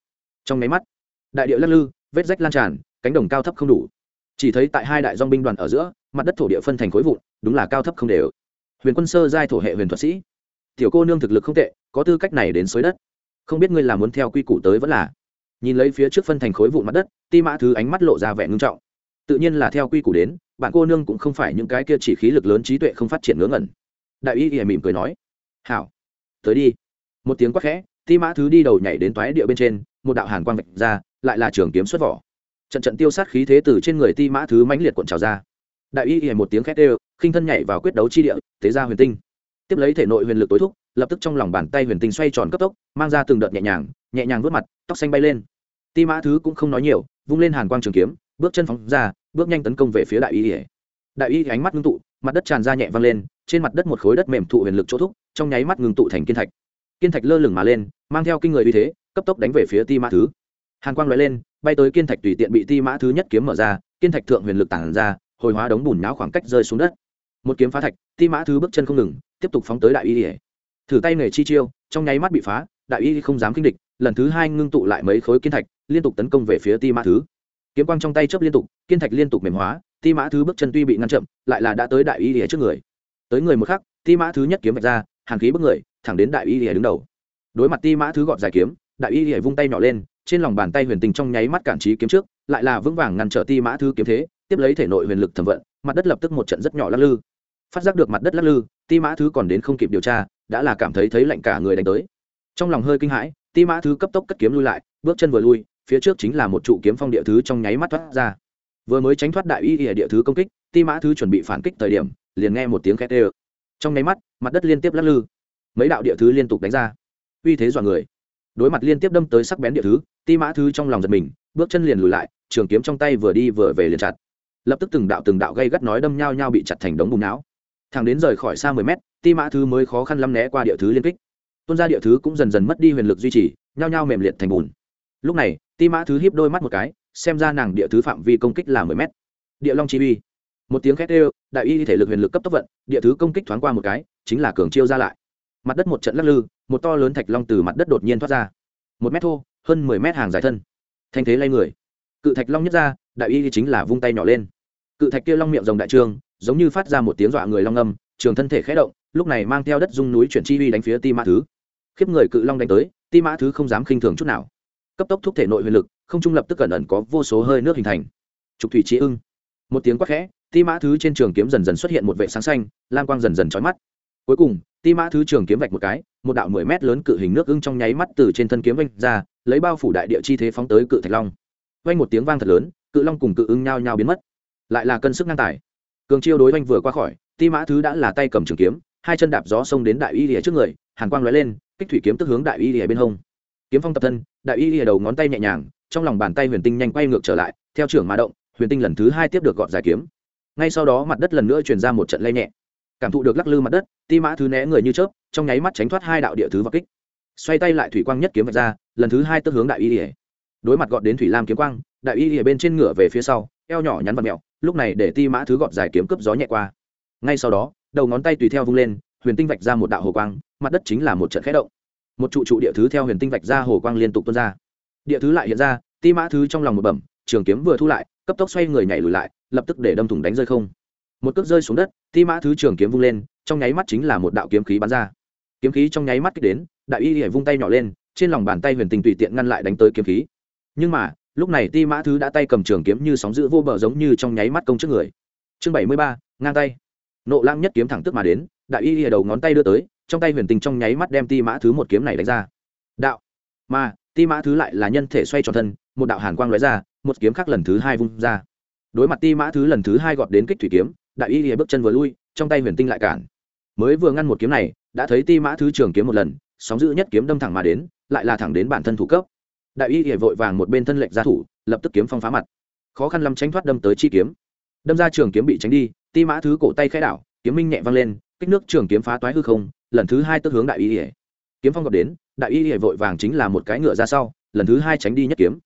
Trong máy mắt, đại địa lắc lư vết rách lan tràn, cánh đồng cao thấp không đủ. Chỉ thấy tại hai đại dong binh đoàn ở giữa, mặt đất thổ địa phân thành khối vụn, đúng là cao thấp không đều. Huyền quân sơ giai thổ hệ huyền thuật sĩ. Tiểu cô nương thực lực không tệ, có tư cách này đến xới đất. Không biết ngươi làm muốn theo quy củ tới vẫn là? Nhìn lấy phía trước phân thành khối vụn mặt đất, ti mã thứ ánh mắt lộ ra vẻ ngưng trọng. Tự nhiên là theo quy củ đến, bạn cô nương cũng không phải những cái kia chỉ khí lực lớn trí tuệ không phát triển ngớ ngẩn. Đại y ỉa mỉm cười nói, hảo, tới đi. Một tiếng quát khẽ ti mã thứ đi đầu nhảy đến toái địa bên trên, một đạo hàn quang vạch ra, lại là trường kiếm xuất vỏ. Trận trận tiêu sát khí thế từ trên người ti mã thứ mãnh liệt cuộn trào ra. Đại y hề một tiếng khét đều, khinh thân nhảy vào quyết đấu chi địa, thế ra huyền tinh. Tiếp lấy thể nội huyền lực tối thúc, lập tức trong lòng bàn tay huyền tinh xoay tròn cấp tốc, mang ra từng đợt nhẹ nhàng nhẹ nhàng vớt mặt, tóc xanh bay lên. Ti mã thứ cũng không nói nhiều, vung lên hàn quang trường kiếm, bước chân phóng ra, bước nhanh tấn công về phía đại y ỉa đại y ánh mắt ngưng tụ, mặt đất tràn ra nhẹ văng lên, trên mặt đất một khối đất mềm thụ huyền lực chỗ thúc, trong nháy mắt ngưng tụ thành kiên thạch kiên thạch lơ lửng mà lên, mang theo kinh người uy thế, cấp tốc đánh về phía ti mã thứ. Hàn quang l lên, bay tới kiên thạch tùy tiện bị ti mã thứ nhất kiếm mở ra, kiên thạch thượng huyền lực tản ra, hồi hóa đống bùn náo khoảng cách rơi xuống đất. Một kiếm phá thạch, ti mã thứ bước chân không ngừng, tiếp tục phóng tới đại y ỉa thử tay nghề chi chiêu, trong nháy mắt bị phá, đại y không dám kinh địch, lần thứ hai ngưng tụ lại mấy khối kiên thạch, liên tục tấn công về phía ti mã thứ. Kiếm quang trong tay chớp liên tục, kiên thạch liên tục mềm hóa, ti mã thứ bước chân tuy bị ngăn chậm, lại là đã tới đại y ỉa trước người. Tới người một khắc, ti mã thứ nhất kiếm vạch ra hàn khí bước người, thẳng đến đại y lìa đứng đầu. Đối mặt ti mã thứ gọt dài kiếm, đại y lìa vung tay nhỏ lên, trên lòng bàn tay huyền tình trong nháy mắt cản trí kiếm trước, lại là vững vàng ngăn trở ti mã thứ kiếm thế, tiếp lấy thể nội huyền lực thẩm vận, mặt đất lập tức một trận rất nhỏ lắc lư. Phát giác được mặt đất lắc lư, ti mã thứ còn đến không kịp điều tra, đã là cảm thấy thấy lạnh cả người đánh tới. Trong lòng hơi kinh hãi, ti mã thứ cấp tốc cất kiếm lui lại, bước chân vừa lui, phía trước chính là một trụ kiếm phong địa thứ trong nháy mắt thoát ra. Vừa mới tránh thoát đại y lìa địa thứ công kích, ti mã thứ chuẩn bị phản kích thời điểm, liền nghe một tiếng khét ê trong nháy mắt mặt đất liên tiếp lắc lư. Mấy đạo địa thứ liên tục đánh ra. Uy thế dọa người. Đối mặt liên tiếp đâm tới sắc bén địa thứ, ti mã thứ trong lòng giật mình, bước chân liền lùi lại, trường kiếm trong tay vừa đi vừa về liền chặt. Lập tức từng đạo từng đạo gây gắt nói đâm nhau nhau bị chặt thành đống bùn não. Thằng đến rời khỏi xa mười mét, ti mã thứ mới khó khăn lăm né qua địa thứ liên kích. Tuôn ra địa thứ cũng dần dần mất đi huyền lực duy trì, nhao nhao mềm liệt thành bùn. Lúc này, ti mã thứ hiếp đôi mắt một cái, xem ra nàng địa thứ phạm vi công kích là mười mét. Địa long chi uy một tiếng khét ê đại y thể lực huyền lực cấp tốc vận, địa thứ công kích thoáng qua một cái, chính là cường chiêu ra lại. Mặt đất một trận lắc lư, một to lớn thạch long từ mặt đất đột nhiên thoát ra. Một mét thô, hơn mười mét hàng dài thân. Thanh thế lay người. Cự thạch long nhất ra, đại y chính là vung tay nhỏ lên. Cự thạch kia long miệng rồng đại trương giống như phát ra một tiếng dọa người long âm, trường thân thể khẽ động, lúc này mang theo đất dung núi chuyển chi uy đánh phía ti mã thứ. Khiếp người cự long đánh tới, ti mã thứ không dám khinh thường chút nào. Cấp tốc thúc thể nội huyền lực, không trung lập tức cẩn ẩn có vô số hơi nước hình thành. Trục thủy trí ưng một tiếng quát khẽ ti mã thứ trên trường kiếm dần dần xuất hiện một vệ sáng xanh lam quang dần dần trói mắt. Cuối cùng ti mã thứ trường kiếm vạch một cái một đạo mười mét lớn cự hình nước ưng trong nháy mắt từ trên thân kiếm vanh ra lấy bao phủ đại địa chi thế phóng tới cự thạch long. Vanh một tiếng vang thật lớn cự long cùng cự ưng nhao nhao biến mất. Lại là cân sức ngang tải, cường chiêu đối vanh vừa qua khỏi ti mã thứ đã là tay cầm trường kiếm hai chân đạp gió xông đến đại y lìa trước người hàn quang lóe lên kích thủy kiếm tức hướng đại y lìa bên hông. Kiếm phong tập thân đại y lìa đầu ngón tay nhẹ nhàng trong lòng bàn tay huyền tinh nhanh quay ngược trở lại theo trưởng mà động huyền tinh lần thứ hai tiếp được gọt giải kiếm. Ngay sau đó mặt đất lần nữa truyền ra một trận lay nhẹ. Cảm thụ được lắc lư mặt đất, ti mã thứ né người như chớp, trong nháy mắt tránh thoát hai đạo địa thứ và kích. Xoay tay lại thủy quang nhất kiếm vạch ra, lần thứ hai tức hướng đại y ỉa đối mặt gọt đến thủy lam kiếm quang, đại y ỉa bên trên ngửa về phía sau, eo nhỏ nhắn và mẹo lúc này để ti mã thứ gọt giải kiếm cướp gió nhẹ qua. Ngay sau đó, đầu ngón tay tùy theo vung lên, huyền tinh vạch ra một đạo hồ quang, mặt đất chính là một trận khẽ động. Một trụ trụ địa thứ theo huyền tinh vạch ra hồ quang liên tục tuôn ra. Địa thứ lại hiện ra, ti mã thứ trong lòng một bẩm, trường kiếm vừa thu lại cấp tốc xoay người nhảy lùi lại, lập tức để đâm thủng đánh rơi không. Một cước rơi xuống đất, ti mã thứ trường kiếm vung lên, trong nháy mắt chính là một đạo kiếm khí bắn ra. Kiếm khí trong nháy mắt kích đến, đại y hãy vung tay nhỏ lên, trên lòng bàn tay huyền tình tùy tiện ngăn lại đánh tới kiếm khí. Nhưng mà, lúc này ti mã thứ đã tay cầm trường kiếm như sóng giữ vô bờ giống như trong nháy mắt công trước người. Chương bảy mươi ba, ngang tay. Nộ lang nhất kiếm thẳng tức mà đến, đại y hãy đầu ngón tay đưa tới, trong tay huyền tình trong nháy mắt đem ti mã thứ một kiếm này đánh ra. Đạo. Mà, ti mã thứ lại là nhân thể xoay tròn thân, một đạo hàn quang lóe ra một kiếm khác lần thứ hai vung ra. Đối mặt ti mã thứ lần thứ hai gọt đến kích thủy kiếm, đại y lìa bước chân vừa lui, trong tay huyền tinh lại cản. Mới vừa ngăn một kiếm này, đã thấy ti mã thứ trường kiếm một lần, sóng giữ nhất kiếm đâm thẳng mà đến, lại là thẳng đến bản thân thủ cấp. Đại y lìa vội vàng một bên thân lệnh ra thủ, lập tức kiếm phong phá mặt. Khó khăn lắm tránh thoát đâm tới chi kiếm. Đâm ra trường kiếm bị tránh đi, ti mã thứ cổ tay khẽ đảo, kiếm minh nhẹ văng lên, kích nước trường kiếm phá toái hư không, lần thứ hai tức hướng đại y lìa. Kiếm phong gặp đến, đại y lìa vội vàng chính là một cái ngựa ra sau, lần thứ hai tránh đi nhất kiếm.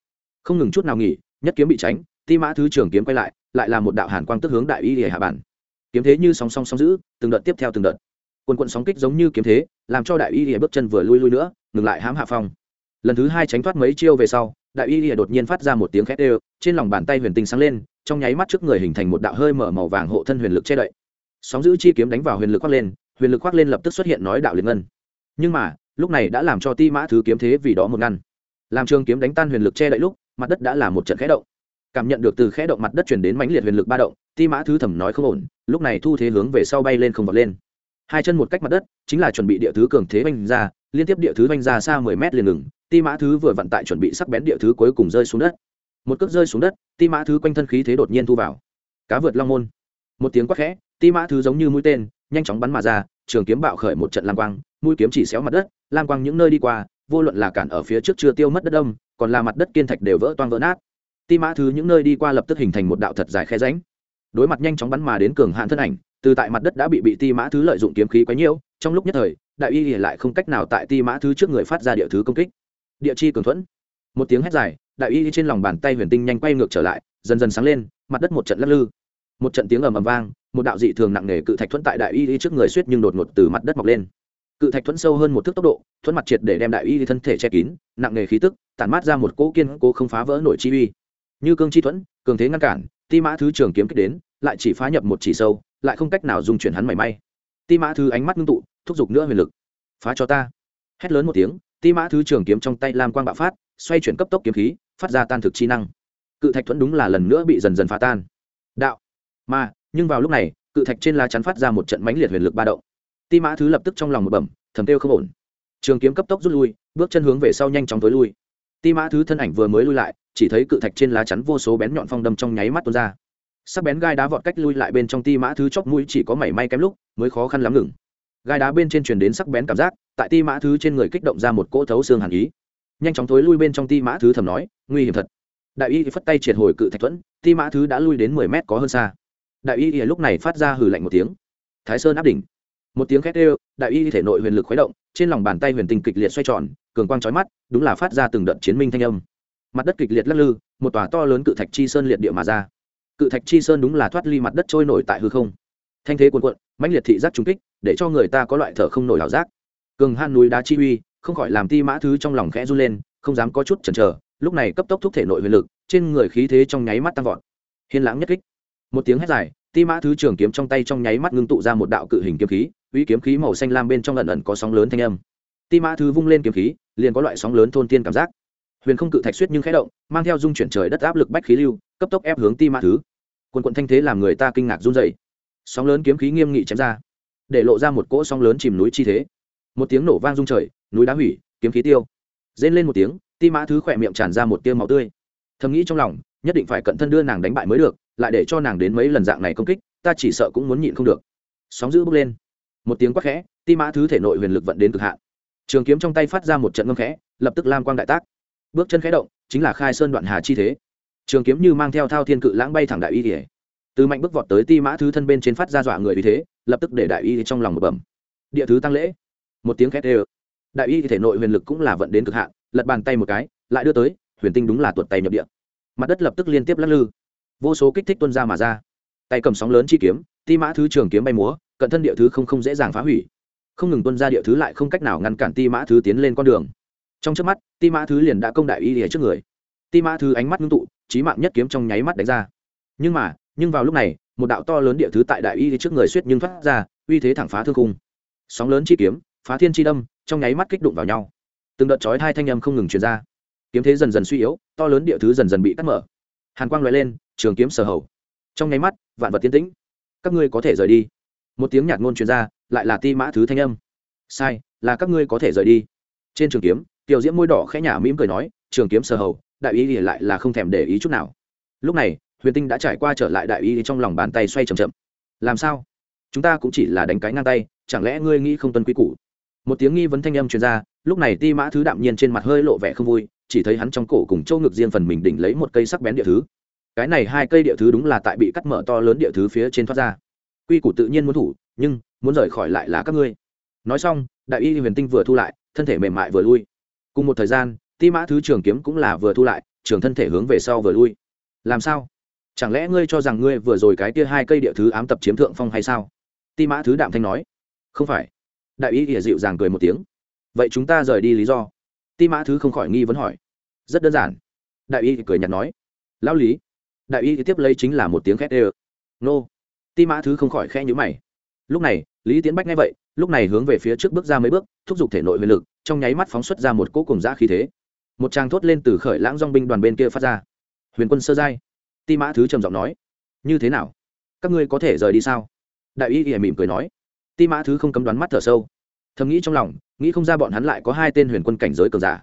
Không ngừng chút nào nghỉ nhất kiếm bị tránh, ti mã thứ trường kiếm quay lại lại là một đạo hàn quang tức hướng đại y lìa hạ bản. Kiếm thế như sóng song song giữ, từng đợt tiếp theo từng đợt. Quần quận sóng kích giống như kiếm thế, làm cho đại y lìa bước chân vừa lui lui nữa, ngừng lại hãm hạ phong. Lần thứ hai tránh thoát mấy chiêu về sau, đại y lìa đột nhiên phát ra một tiếng khét đều, trên lòng bàn tay huyền tinh sáng lên, trong nháy mắt trước người hình thành một đạo hơi mở màu vàng hộ thân huyền lực che đậy. Sóng giữ chi kiếm đánh vào huyền lực khoác lên, huyền lực khoác lên lập tức xuất hiện nói đạo liệt ngân. Nhưng mà, lúc này đã làm cho ti mã thứ kiếm thế vì đó một ngăn. Làm trường kiếm đánh tan huyền lực che đậy lúc mặt đất đã là một trận khẽ động. Cảm nhận được từ khẽ động mặt đất chuyển đến mãnh liệt huyền lực ba động, ti mã thứ thẩm nói không ổn, lúc này thu thế hướng về sau bay lên không vọt lên. Hai chân một cách mặt đất, chính là chuẩn bị địa thứ cường thế vanh ra, liên tiếp địa thứ vanh ra xa mười mét liền ngừng, ti mã thứ vừa vận tại chuẩn bị sắc bén địa thứ cuối cùng rơi xuống đất. Một cước rơi xuống đất, ti mã thứ quanh thân khí thế đột nhiên thu vào. Cá vượt long môn. Một tiếng quát khẽ, ti mã thứ giống như mũi tên, nhanh chóng bắn mà ra, trường kiếm bạo khởi một trận lam quang, mũi kiếm chỉ xéo mặt đất, lam quang những nơi đi qua, vô luận là cản ở phía trước chưa tiêu mất đất đông còn là mặt đất kiên thạch đều vỡ toang vỡ nát. Ti mã thứ những nơi đi qua lập tức hình thành một đạo thật dài khe ránh đối mặt nhanh chóng bắn mà đến cường hạn thân ảnh, từ tại mặt đất đã bị bị ti mã thứ lợi dụng kiếm khí quấy nhiễu trong lúc nhất thời, đại y lại không cách nào tại ti mã thứ trước người phát ra địa thứ công kích. Địa chi cường thuẫn. Một tiếng hét dài, đại y trên lòng bàn tay huyền tinh nhanh quay ngược trở lại, dần dần sáng lên, mặt đất một trận lắc lư. Một trận tiếng ầm ầm vang, một đạo dị thường nặng nề cự thạch thuẫn tại đại y trước người suýt nhưng đột ngột từ mặt đất mọc lên. Cự thạch thuẫn sâu hơn một thước tốc độ, thuẫn mặt triệt để đem đại y thân thể che kín, nặng nề khí tức tản mát ra một cỗ kiên cố không phá vỡ nổi chi uy. Như cương chi thuẫn, cường thế ngăn cản, ti mã thứ trường kiếm kích đến, lại chỉ phá nhập một chỉ sâu, lại không cách nào dung chuyển hắn mảy may. Ti mã thứ ánh mắt ngưng tụ, thúc giục nữa huyền lực. Phá cho ta! Hét lớn một tiếng, ti mã thứ trường kiếm trong tay lam quang bạo phát, xoay chuyển cấp tốc kiếm khí, phát ra tan thực chi năng. Cự thạch thuẫn đúng là lần nữa bị dần dần phá tan. Đạo. Mà, nhưng vào lúc này, cự thạch trên lá chắn phát ra một trận mãnh liệt huyền lực ba động. Ti mã thứ lập tức trong lòng một bẩm, thầm kêu không ổn. Trường kiếm cấp tốc rút lui, bước chân hướng về sau nhanh chóng tối lui ti mã thứ thân ảnh vừa mới lui lại, chỉ thấy cự thạch trên lá chắn vô số bén nhọn phong đâm trong nháy mắt tuôn ra. Sắc bén gai đá vọt cách lui lại bên trong ti mã thứ chóp mũi chỉ có mảy may kém lúc, mới khó khăn lắm ngừng. Gai đá bên trên truyền đến sắc bén cảm giác, tại ti mã thứ trên người kích động ra một cỗ thấu xương hàn ý. Nhanh chóng thối lui bên trong ti mã thứ thầm nói, nguy hiểm thật. Đại y phất tay triệt hồi cự thạch thuẫn, ti mã thứ đã lui đến mười mét có hơn xa. Đại y lúc này phát ra hừ lạnh một tiếng. Thái sơn áp đỉnh. Một tiếng khét ê đại y thể nội huyền lực khuấy động, trên lòng bàn tay huyền tình kịch liệt xoay tròn cường quang trói mắt, đúng là phát ra từng đợt chiến minh thanh âm. Mặt đất kịch liệt lắc lư, một tòa to lớn cự thạch chi sơn liệt địa mà ra. Cự thạch chi sơn đúng là thoát ly mặt đất trôi nổi tại hư không. Thanh thế cuồn cuộn, mãnh liệt thị giác trúng kích, để cho người ta có loại thở không nổi ảo giác. Cường han núi đá chi uy, không khỏi làm ti mã thứ trong lòng khẽ run lên, không dám có chút chần chờ, lúc này cấp tốc thúc thể nội huyền lực, trên người khí thế trong nháy mắt tăng vọt. Hiên lãng nhất kích. Một tiếng hét dài, ti mã thứ trường kiếm trong tay trong nháy mắt ngưng tụ ra một đạo cự hình kiếm khí, uy kiếm khí màu xanh lam bên trong lần ẩn có sóng lớn thanh âm ti mã thứ vung lên kiếm khí, liền có loại sóng lớn thôn tiên cảm giác. Huyền không cự thạch suýt nhưng khẽ động, mang theo dung chuyển trời đất áp lực bách khí lưu, cấp tốc ép hướng ti mã thứ. Quần quận thanh thế làm người ta kinh ngạc run dậy sóng lớn kiếm khí nghiêm nghị chém ra, để lộ ra một cỗ sóng lớn chìm núi chi thế. Một tiếng nổ vang rung trời, núi đá hủy, kiếm khí tiêu. Rên lên một tiếng, ti mã thứ khỏe miệng tràn ra một tiêu máu tươi. Thầm nghĩ trong lòng, nhất định phải cận thân đưa nàng đánh bại mới được, lại để cho nàng đến mấy lần dạng này công kích, ta chỉ sợ cũng muốn nhịn không được. Sóng giữ bước lên. Một tiếng quát khẽ, ti mã thứ thể nội huyền lực vận đến cực hạn trường kiếm trong tay phát ra một trận ngâm khẽ, lập tức lam quang đại tác. Bước chân khẽ động, chính là khai sơn đoạn hà chi thế. Trường kiếm như mang theo thao thiên cự lãng bay thẳng đại y thể từ mạnh bước vọt tới ti mã thứ thân bên trên phát ra dọa người vì thế, lập tức để đại y trong lòng một bẩm. Địa thứ tăng lễ. Một tiếng khét ê đại y thể nội huyền lực cũng là vận đến cực hạn, lật bàn tay một cái, lại đưa tới, huyền tinh đúng là tuột tay nhập địa. Mặt đất lập tức liên tiếp lắc lư. Vô số kích thích tuân ra mà ra. Tay cầm sóng lớn chi kiếm, ti mã thứ trường kiếm bay múa, cận thân địa thứ không không dễ dàng phá hủy không ngừng tuân ra địa thứ lại không cách nào ngăn cản ti mã thứ tiến lên con đường. Trong trước mắt, ti mã thứ liền đã công đại y lìa trước người. Ti mã thứ ánh mắt ngưng tụ trí mạng nhất kiếm trong nháy mắt đánh ra. Nhưng mà, nhưng vào lúc này, một đạo to lớn địa thứ tại đại y trước người suýt nhưng thoát ra, uy thế thẳng phá thương cung sóng lớn chi kiếm, phá thiên chi đâm, trong nháy mắt kích đụng vào nhau. Từng đợt chói hai thanh âm không ngừng truyền ra. Kiếm thế dần dần suy yếu, to lớn địa thứ dần dần bị cắt mở. Hàn quang loại lên, trường kiếm sở hầu trong nháy mắt, vạn vật tiến tĩnh. Các ngươi có thể rời đi. Một tiếng nhạt ngôn truyền ra lại là ti mã thứ thanh âm. Sai, là các ngươi có thể rời đi. Trên trường kiếm tiểu diễm môi đỏ khẽ nhả mỉm cười nói, trường kiếm sơ hầu, đại ý thì lại là không thèm để ý chút nào. Lúc này, huyền tinh đã trải qua trở lại đại ý trong lòng bàn tay xoay chậm chậm. Làm sao? Chúng ta cũng chỉ là đánh cái ngang tay, chẳng lẽ ngươi nghĩ không tuân quy củ? Một tiếng nghi vấn thanh âm truyền ra, lúc này ti mã thứ đạm nhiên trên mặt hơi lộ vẻ không vui, chỉ thấy hắn trong cổ cùng châu ngực riêng phần mình đỉnh lấy một cây sắc bén địa thứ. Cái này hai cây địa thứ đúng là tại bị cắt mở to lớn địa thứ phía trên thoát ra. Quy củ tự nhiên muốn thủ, nhưng muốn rời khỏi lại là các ngươi. Nói xong, đại y huyền tinh vừa thu lại, thân thể mềm mại vừa lui. Cùng một thời gian, ti mã thứ trường kiếm cũng là vừa thu lại, trường thân thể hướng về sau vừa lui. Làm sao? Chẳng lẽ ngươi cho rằng ngươi vừa rồi cái kia hai cây địa thứ ám tập chiếm thượng phong hay sao? Ti mã thứ đạm thanh nói. Không phải. Đại y ỉa dịu dàng cười một tiếng. Vậy chúng ta rời đi lý do? Ti mã thứ không khỏi nghi vấn hỏi. Rất đơn giản. Đại y cười nhạt nói. Lão lý. Đại y tiếp lấy chính là một tiếng khét ê nô. Ti mã thứ không khỏi khe nhữ mày lúc này, lý tiến bách nghe vậy, lúc này hướng về phía trước bước ra mấy bước, thúc giục thể nội huyền lực, trong nháy mắt phóng xuất ra một cỗ cùng giã khí thế. Một tràng thốt lên từ khởi lãng dong binh đoàn bên kia phát ra. Huyền quân sơ giai. Ti mã thứ trầm giọng nói, như thế nào? Các ngươi có thể rời đi sao? Đại y ỉa mỉm cười nói. Ti mã thứ không cấm đoán mắt thở sâu. Thầm nghĩ trong lòng, nghĩ không ra bọn hắn lại có hai tên huyền quân cảnh giới cường giả.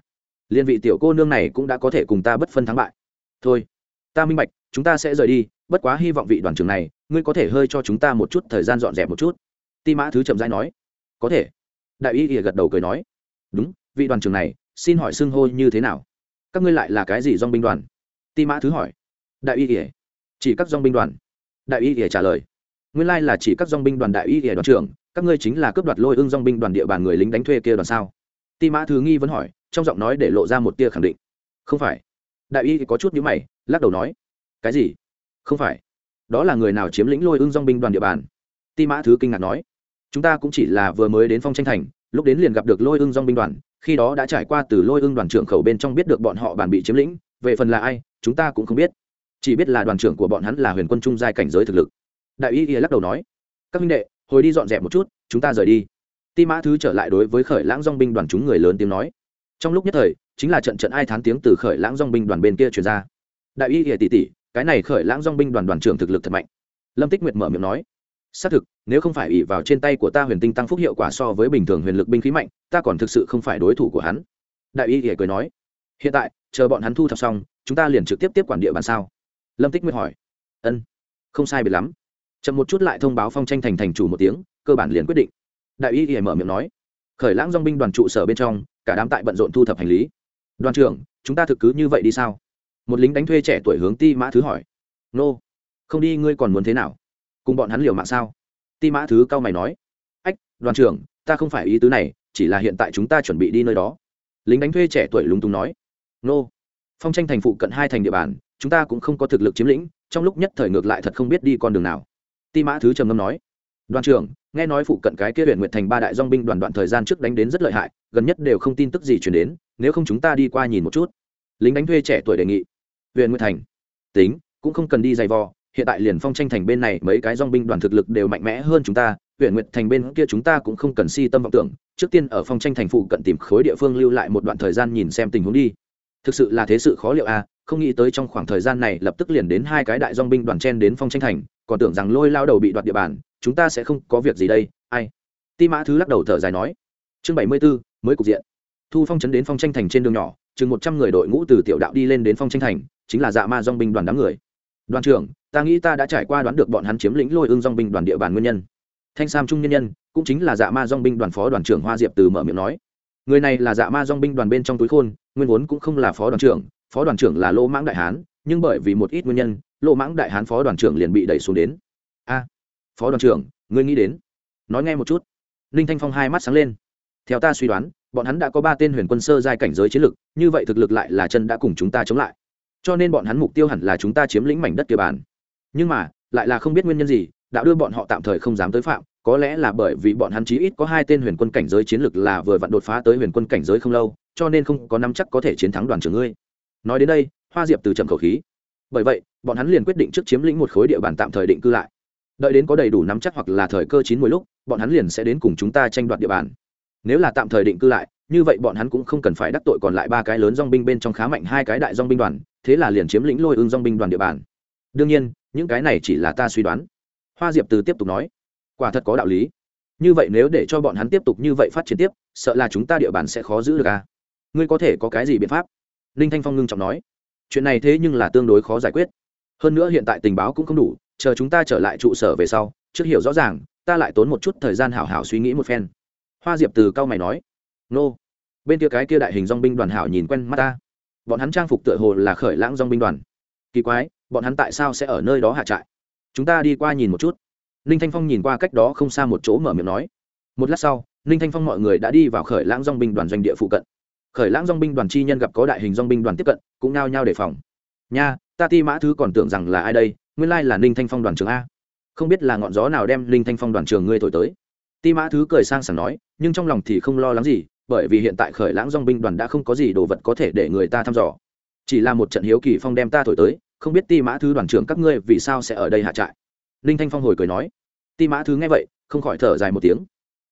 Liên vị tiểu cô nương này cũng đã có thể cùng ta bất phân thắng bại. Thôi, ta minh bạch, chúng ta sẽ rời đi, bất quá hy vọng vị đoàn trưởng này ngươi có thể hơi cho chúng ta một chút thời gian dọn dẹp một chút. Ti mã thứ chậm rãi nói. Có thể. Đại y ỉa gật đầu cười nói. Đúng, vị đoàn trưởng này, xin hỏi xưng hô như thế nào? Các ngươi lại là cái gì dong binh đoàn? Ti mã thứ hỏi. Đại y ỉa chỉ các dong binh đoàn. Đại y ỉa trả lời. Nguyên lai là chỉ các dong binh đoàn đại y ỉa đoàn trưởng, các ngươi chính là cướp đoạt lôi ương dong binh đoàn địa bàn người lính đánh thuê kia đoàn sao? Ti mã thứ nghi vẫn hỏi, trong giọng nói để lộ ra một tia khẳng định. Không phải. Đại y có chút nhữ mày, lắc đầu nói. Cái gì? Không phải đó là người nào chiếm lĩnh lôi ương dong binh đoàn địa bàn? Ti mã thứ kinh ngạc nói. Chúng ta cũng chỉ là vừa mới đến phong tranh thành, lúc đến liền gặp được lôi ương dong binh đoàn, khi đó đã trải qua từ lôi ương đoàn trưởng khẩu bên trong biết được bọn họ bàn bị chiếm lĩnh, về phần là ai, chúng ta cũng không biết. Chỉ biết là đoàn trưởng của bọn hắn là huyền quân trung giai cảnh giới thực lực. Đại y lắc đầu nói. Các minh đệ, hồi đi dọn dẹp một chút, chúng ta rời đi. Ti mã thứ trở lại đối với khởi lãng dong binh đoàn chúng người lớn tiếng nói. Trong lúc nhất thời, chính là trận trận ai thán tiếng từ khởi lãng dong binh đoàn bên kia truyền ra. Đại y tỉ tỉ cái này khởi lãng dong binh đoàn đoàn trưởng thực lực thật mạnh. Lâm tích nguyệt mở miệng nói, xác thực, nếu không phải ỉ vào trên tay của ta huyền tinh tăng phúc hiệu quả so với bình thường huyền lực binh khí mạnh, ta còn thực sự không phải đối thủ của hắn. Đại y hề cười nói, hiện tại, chờ bọn hắn thu thập xong, chúng ta liền trực tiếp tiếp quản địa bàn sao? Lâm tích nguyệt hỏi, ân, không sai biệt lắm. Chậm một chút lại thông báo phong tranh thành thành chủ một tiếng, cơ bản liền quyết định. Đại y hề mở miệng nói, khởi lãng dong binh đoàn trụ sở bên trong, cả đám tại bận rộn thu thập hành lý. Đoàn trưởng, chúng ta thực cứ như vậy đi sao? Một lính đánh thuê trẻ tuổi hướng ti mã thứ hỏi. Nô、no. không đi ngươi còn muốn thế nào? Cùng bọn hắn liều mạng sao? Ti mã thứ cao mày nói. Ách, đoàn trưởng, ta không phải ý tứ này, chỉ là hiện tại chúng ta chuẩn bị đi nơi đó. Lính đánh thuê trẻ tuổi lúng túng nói. Nô, phong tranh thành phụ cận hai thành địa bàn, chúng ta cũng không có thực lực chiếm lĩnh, trong lúc nhất thời ngược lại thật không biết đi con đường nào. Ti mã thứ trầm ngâm nói. Đoàn trưởng, nghe nói phụ cận cái kia huyện nguyệt thành ba đại dong binh đoàn đoạn thời gian trước đánh đến rất lợi hại, gần nhất đều không tin tức gì chuyển đến, nếu không chúng ta đi qua nhìn một chút. Lính đánh thuê trẻ tuổi đề nghị huyện nguyệt thành. Tính cũng không cần đi giày vò hiện tại liền phong tranh thành bên này mấy cái dong binh đoàn thực lực đều mạnh mẽ hơn chúng ta huyện nguyệt thành bên kia chúng ta cũng không cần si tâm vọng tưởng trước tiên ở phong tranh thành phụ cận tìm khối địa phương lưu lại một đoạn thời gian nhìn xem tình huống đi. Thực sự là thế sự khó liệu à không nghĩ tới trong khoảng thời gian này lập tức liền đến hai cái đại dong binh đoàn chen đến phong tranh thành còn tưởng rằng lôi lao đầu bị đoạt địa bàn chúng ta sẽ không có việc gì đây ai? Ti mã thứ lắc đầu thở dài nói. Chương bảy mươi 74, mới cục diện. Thu phong chấn đến phong tranh thành trên đường nhỏ chừng một trăm người đội ngũ từ tiểu đạo đi lên đến phong tranh thành chính là dạ ma dong binh đoàn đám người. Đoàn trưởng, ta nghĩ ta đã trải qua đoán được bọn hắn chiếm lĩnh lôi ương dong binh đoàn địa bàn nguyên nhân. Thanh sam trung nhân nhân, cũng chính là dạ ma dong binh đoàn phó đoàn trưởng hoa diệp từ mở miệng nói. Người này là dạ ma dong binh đoàn bên trong túi khôn, nguyên vốn cũng không là phó đoàn trưởng, phó đoàn trưởng là Lô mãng đại hán, nhưng bởi vì một ít nguyên nhân, Lô mãng đại hán phó đoàn trưởng liền bị đẩy xuống đến. A, phó đoàn trưởng, ngươi nghĩ đến. Nói nghe một chút. Ninh thanh phong hai mắt sáng lên. Theo ta suy đoán, bọn hắn đã có ba tên huyền quân sơ giai cảnh giới chiến lực, như vậy thực lực lại là chân đã cùng chúng ta chống lại cho nên bọn hắn mục tiêu hẳn là chúng ta chiếm lĩnh mảnh đất kia bàn. Nhưng mà, lại là không biết nguyên nhân gì đã đưa bọn họ tạm thời không dám tới phạm, có lẽ là bởi vì bọn hắn chí ít có hai tên huyền quân cảnh giới chiến lực là vừa vặn đột phá tới huyền quân cảnh giới không lâu, cho nên không có năm chắc có thể chiến thắng đoàn trưởng ngươi. Nói đến đây, hoa diệp từ trầm khẩu khí. Bởi vậy, bọn hắn liền quyết định trước chiếm lĩnh một khối địa bàn tạm thời định cư lại. Đợi đến có đầy đủ nắm chắc hoặc là thời cơ chín muồi lúc, bọn hắn liền sẽ đến cùng chúng ta tranh đoạt địa bàn. Nếu là tạm thời định cư lại, như vậy bọn hắn cũng không cần phải đắc tội còn lại ba cái lớn dong binh bên trong khá mạnh hai cái đại dong binh đoàn thế là liền chiếm lĩnh lôi ương dong binh đoàn địa bàn. Đương nhiên, những cái này chỉ là ta suy đoán. Hoa diệp từ tiếp tục nói, quả thật có đạo lý. Như vậy nếu để cho bọn hắn tiếp tục như vậy phát triển tiếp, sợ là chúng ta địa bàn sẽ khó giữ được à ngươi có thể có cái gì biện pháp? Ninh thanh phong ngưng trọng nói. Chuyện này thế nhưng là tương đối khó giải quyết. Hơn nữa hiện tại tình báo cũng không đủ, chờ chúng ta trở lại trụ sở về sau, trước hiểu rõ ràng, ta lại tốn một chút thời gian hảo hảo suy nghĩ một phen. Hoa diệp từ cao mày nói. Nô, bên kia cái kia đại hình dong binh đoàn hảo nhìn quen mắt ta bọn hắn trang phục tựa hồ là khởi lãng dong binh đoàn. Kỳ quái, bọn hắn tại sao sẽ ở nơi đó hạ trại? Chúng ta đi qua nhìn một chút. Ninh thanh phong nhìn qua cách đó không xa một chỗ mở miệng nói. Một lát sau, ninh thanh phong mọi người đã đi vào khởi lãng dong binh đoàn doanh địa phụ cận. Khởi lãng dong binh đoàn chi nhân gặp có đại hình dong binh đoàn tiếp cận, cũng nao nhao đề phòng. Nha, ta ti mã thứ còn tưởng rằng là ai đây? Nguyên lai là ninh thanh phong đoàn trường a. Không biết là ngọn gió nào đem ninh thanh phong đoàn trường ngươi thổi tới. Ti mã thứ cười sang sảng nói, nhưng trong lòng thì không lo lắng gì bởi vì hiện tại khởi lãng dong binh đoàn đã không có gì đồ vật có thể để người ta thăm dò. Chỉ là một trận hiếu kỳ phong đem ta thổi tới, không biết ti mã thứ đoàn trưởng các ngươi vì sao sẽ ở đây hạ trại? Ninh thanh phong hồi cười nói. Ti mã thứ nghe vậy, không khỏi thở dài một tiếng.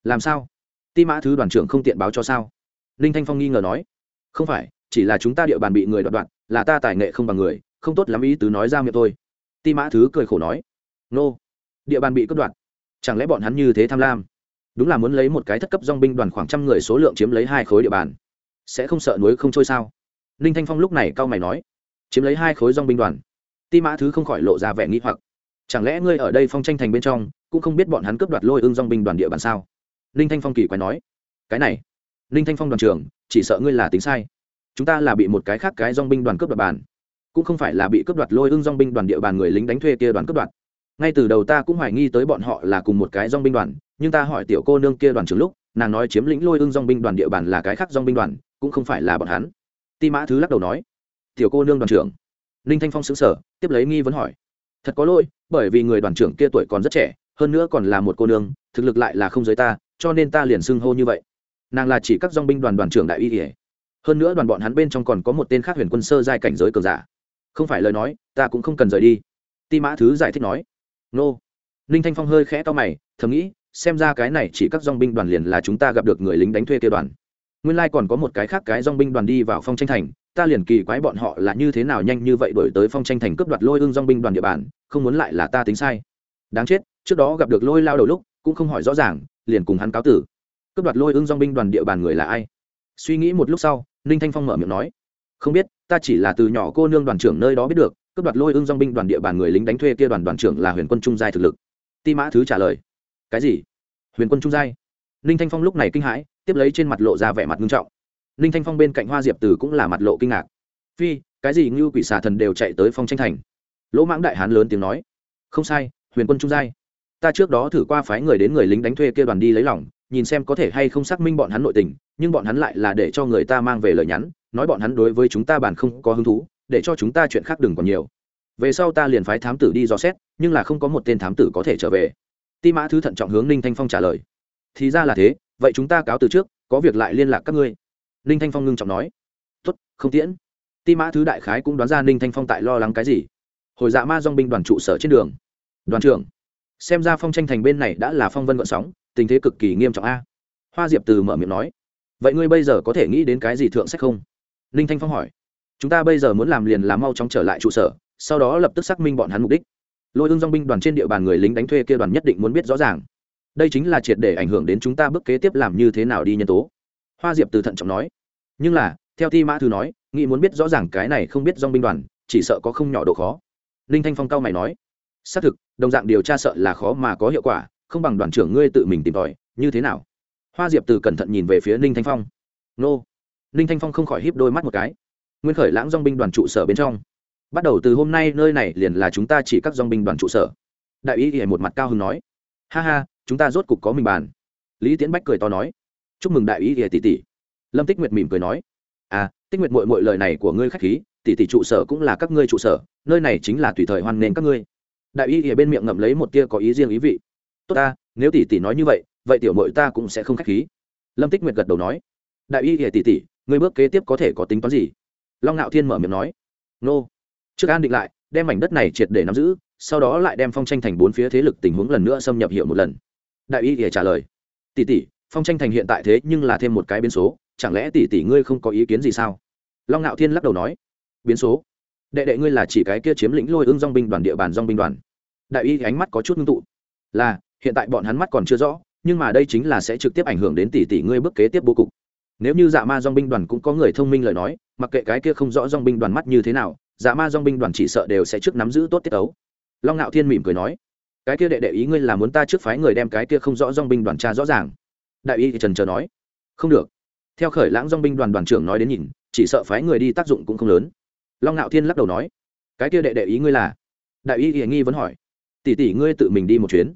Làm sao? Ti mã thứ đoàn trưởng không tiện báo cho sao? Ninh thanh phong nghi ngờ nói. Không phải, chỉ là chúng ta địa bàn bị người đoạt đoạn là ta tài nghệ không bằng người, không tốt lắm ý tứ nói ra miệng thôi. Ti mã thứ cười khổ nói. Nô, địa bàn bị cướp đoạt. Chẳng lẽ bọn hắn như thế tham lam? Đúng là muốn lấy một cái thất cấp dong binh đoàn khoảng trăm người số lượng chiếm lấy hai khối địa bàn. Sẽ không sợ núi không trôi sao? Ninh thanh phong lúc này cao mày nói. Chiếm lấy hai khối dong binh đoàn. Ti mã thứ không khỏi lộ ra vẻ nghĩ hoặc. Chẳng lẽ ngươi ở đây phong tranh thành bên trong, cũng không biết bọn hắn cướp đoạt lôi ương dong binh đoàn địa bàn sao? Ninh thanh phong kỳ quái nói. Cái này, ninh thanh phong đoàn trưởng, chỉ sợ ngươi là tính sai. Chúng ta là bị một cái khác cái dong binh đoàn cướp đoạt bàn. Cũng không phải là bị cướp đoạt lôi ương dong binh đoàn địa bàn người lính đánh thuê kia đoàn cướp đoạt. Ngay từ đầu ta cũng hoài nghi tới bọn họ là cùng một cái dong binh đoàn nhưng ta hỏi tiểu cô nương kia đoàn trưởng lúc, nàng nói chiếm lĩnh lôi ưng dong binh đoàn địa bàn là cái khác dong binh đoàn, cũng không phải là bọn hắn. Ti mã thứ lắc đầu nói, tiểu cô nương đoàn trưởng. Ninh thanh phong xứng sở tiếp lấy nghi vấn hỏi, thật có lỗi, bởi vì người đoàn trưởng kia tuổi còn rất trẻ, hơn nữa còn là một cô nương, thực lực lại là không giới ta, cho nên ta liền xưng hô như vậy. Nàng là chỉ các dong binh đoàn đoàn trưởng đại y ỉa hơn nữa đoàn bọn hắn bên trong còn có một tên khác huyền quân sơ giai cảnh giới cường giả. Không phải lời nói, ta cũng không cần rời đi. Ti mã thứ giải thích nói, nô. Ninh thanh phong hơi khẽ to mày, thầm nghĩ xem ra cái này chỉ các dong binh đoàn liền là chúng ta gặp được người lính đánh thuê kia đoàn. Nguyên lai、like、còn có một cái khác cái dong binh đoàn đi vào phong tranh thành, ta liền kỳ quái bọn họ là như thế nào nhanh như vậy đổi tới phong tranh thành cướp đoạt lôi ương dong binh đoàn địa bàn, không muốn lại là ta tính sai. Đáng chết, trước đó gặp được lôi lao đầu lúc, cũng không hỏi rõ ràng, liền cùng hắn cáo tử. Cướp đoạt lôi ương dong binh đoàn địa bàn người là ai? Suy nghĩ một lúc sau, ninh thanh phong mở miệng nói. Không biết, ta chỉ là từ nhỏ cô nương đoàn trưởng nơi đó biết được, cướp đoạt lôi ương dong binh đoàn địa bàn người lính đánh thuê kia đoàn đoàn trưởng là huyền quân trung giai thực lực. Ti mã thứ trả lời cái gì? Huyền quân trung giai. Ninh thanh phong lúc này kinh hãi, tiếp lấy trên mặt lộ ra vẻ mặt nghiêm trọng. Ninh thanh phong bên cạnh hoa diệp tử cũng là mặt lộ kinh ngạc. Phi, cái gì như quỷ xà thần đều chạy tới phong tranh thành? Lỗ mãng đại hán lớn tiếng nói. Không sai, huyền quân trung giai. Ta trước đó thử qua phái người đến người lính đánh thuê kia đoàn đi lấy lòng, nhìn xem có thể hay không xác minh bọn hắn nội tình, nhưng bọn hắn lại là để cho người ta mang về lời nhắn, nói bọn hắn đối với chúng ta bản không có hứng thú, để cho chúng ta chuyện khác đừng còn nhiều. Về sau ta liền phái thám tử đi dò xét, nhưng là không có một tên thám tử có thể trở về ti mã thứ thận trọng hướng ninh thanh phong trả lời. Thì ra là thế, vậy chúng ta cáo từ trước, có việc lại liên lạc các ngươi. Ninh thanh phong ngưng trọng nói. Tuất không tiễn. Ti mã thứ đại khái cũng đoán ra ninh thanh phong tại lo lắng cái gì. Hồi dạ ma dong binh đoàn trụ sở trên đường. Đoàn trưởng, xem ra phong tranh thành bên này đã là phong vân gợn sóng, tình thế cực kỳ nghiêm trọng a. Hoa diệp từ mở miệng nói. Vậy ngươi bây giờ có thể nghĩ đến cái gì thượng sách không? Ninh thanh phong hỏi. Chúng ta bây giờ muốn làm liền là mau chóng trở lại trụ sở, sau đó lập tức xác minh bọn hắn mục đích lôi ương dong binh đoàn trên địa bàn người lính đánh thuê kia đoàn nhất định muốn biết rõ ràng. Đây chính là triệt để ảnh hưởng đến chúng ta bước kế tiếp làm như thế nào đi nhân tố. Hoa diệp từ thận trọng nói. Nhưng là, theo thi mã thư nói, nghĩ muốn biết rõ ràng cái này không biết dong binh đoàn, chỉ sợ có không nhỏ độ khó. Ninh thanh phong cao mày nói. Xác thực, đồng dạng điều tra sợ là khó mà có hiệu quả, không bằng đoàn trưởng ngươi tự mình tìm tòi, như thế nào? Hoa diệp từ cẩn thận nhìn về phía ninh thanh phong. Nô. Ninh thanh phong không khỏi híp đôi mắt một cái. Nguyên khởi lãng dong binh đoàn trụ sở bên trong bắt đầu từ hôm nay nơi này liền là chúng ta chỉ các dong binh đoàn trụ sở. Đại ý ỉa một mặt cao hưng nói. Ha ha, chúng ta rốt cục có mình bàn. Lý tiến bách cười to nói. Chúc mừng đại ý ỉa tỷ tỷ. Lâm tích nguyệt mỉm cười nói. À tích nguyệt mội mội lời này của ngươi k h á c h khí, tỷ tỷ trụ sở cũng là các ngươi trụ sở, nơi này chính là tùy thời hoan nghênh các ngươi. Đại ý ỉa bên miệng ngậm lấy một tia có ý riêng ý vị. Tốt ta, nếu tỷ tỷ nói như vậy vậy tiểu mội ta cũng sẽ không k h á c h khí. Lâm tích nguyệt gật đầu nói. Đại ý ỉa tỷ tỷ người bước kế tiếp có thể có tính toán gì? Long ngạo thiên mở miệng nói. Nô trước an định lại, đem mảnh đất này triệt để nắm giữ, sau đó lại đem phong tranh thành bốn phía thế lực tình huống lần nữa xâm nhập hiệu một lần. Đại y để trả lời, tỷ tỷ, phong tranh thành hiện tại thế nhưng là thêm một cái biến số, chẳng lẽ tỷ tỷ ngươi không có ý kiến gì sao? Long ngạo thiên lắc đầu nói, biến số? Đệ đệ ngươi là chỉ cái kia chiếm lĩnh lôi ương dong binh đoàn địa bàn dong binh đoàn. Đại y ánh mắt có chút ngưng tụ, là, hiện tại bọn hắn mắt còn chưa rõ, nhưng mà đây chính là sẽ trực tiếp ảnh hưởng đến tỷ tỷ ngươi bước kế tiếp bố cục. Nếu như dạ ma dong binh đoàn cũng có người thông minh lời nói, mặc kệ cái kia không rõ dong binh đoàn mắt như thế nào dạ ma dong binh đoàn chỉ sợ đều sẽ trước nắm giữ tốt tiết ấu long ngạo thiên mỉm cười nói, cái kia đệ đệ ý ngươi là muốn ta trước phái người đem cái kia không rõ dong binh đoàn tra rõ ràng. Đại y thì trần trờ nói, không được. Theo khởi lãng dong binh đoàn đoàn trưởng nói đến nhìn, chỉ sợ phái người đi tác dụng cũng không lớn. Long ngạo thiên lắc đầu nói, cái kia đệ đệ ý ngươi là? Đại y hiển nghi vẫn hỏi, tỷ tỷ ngươi tự mình đi một chuyến?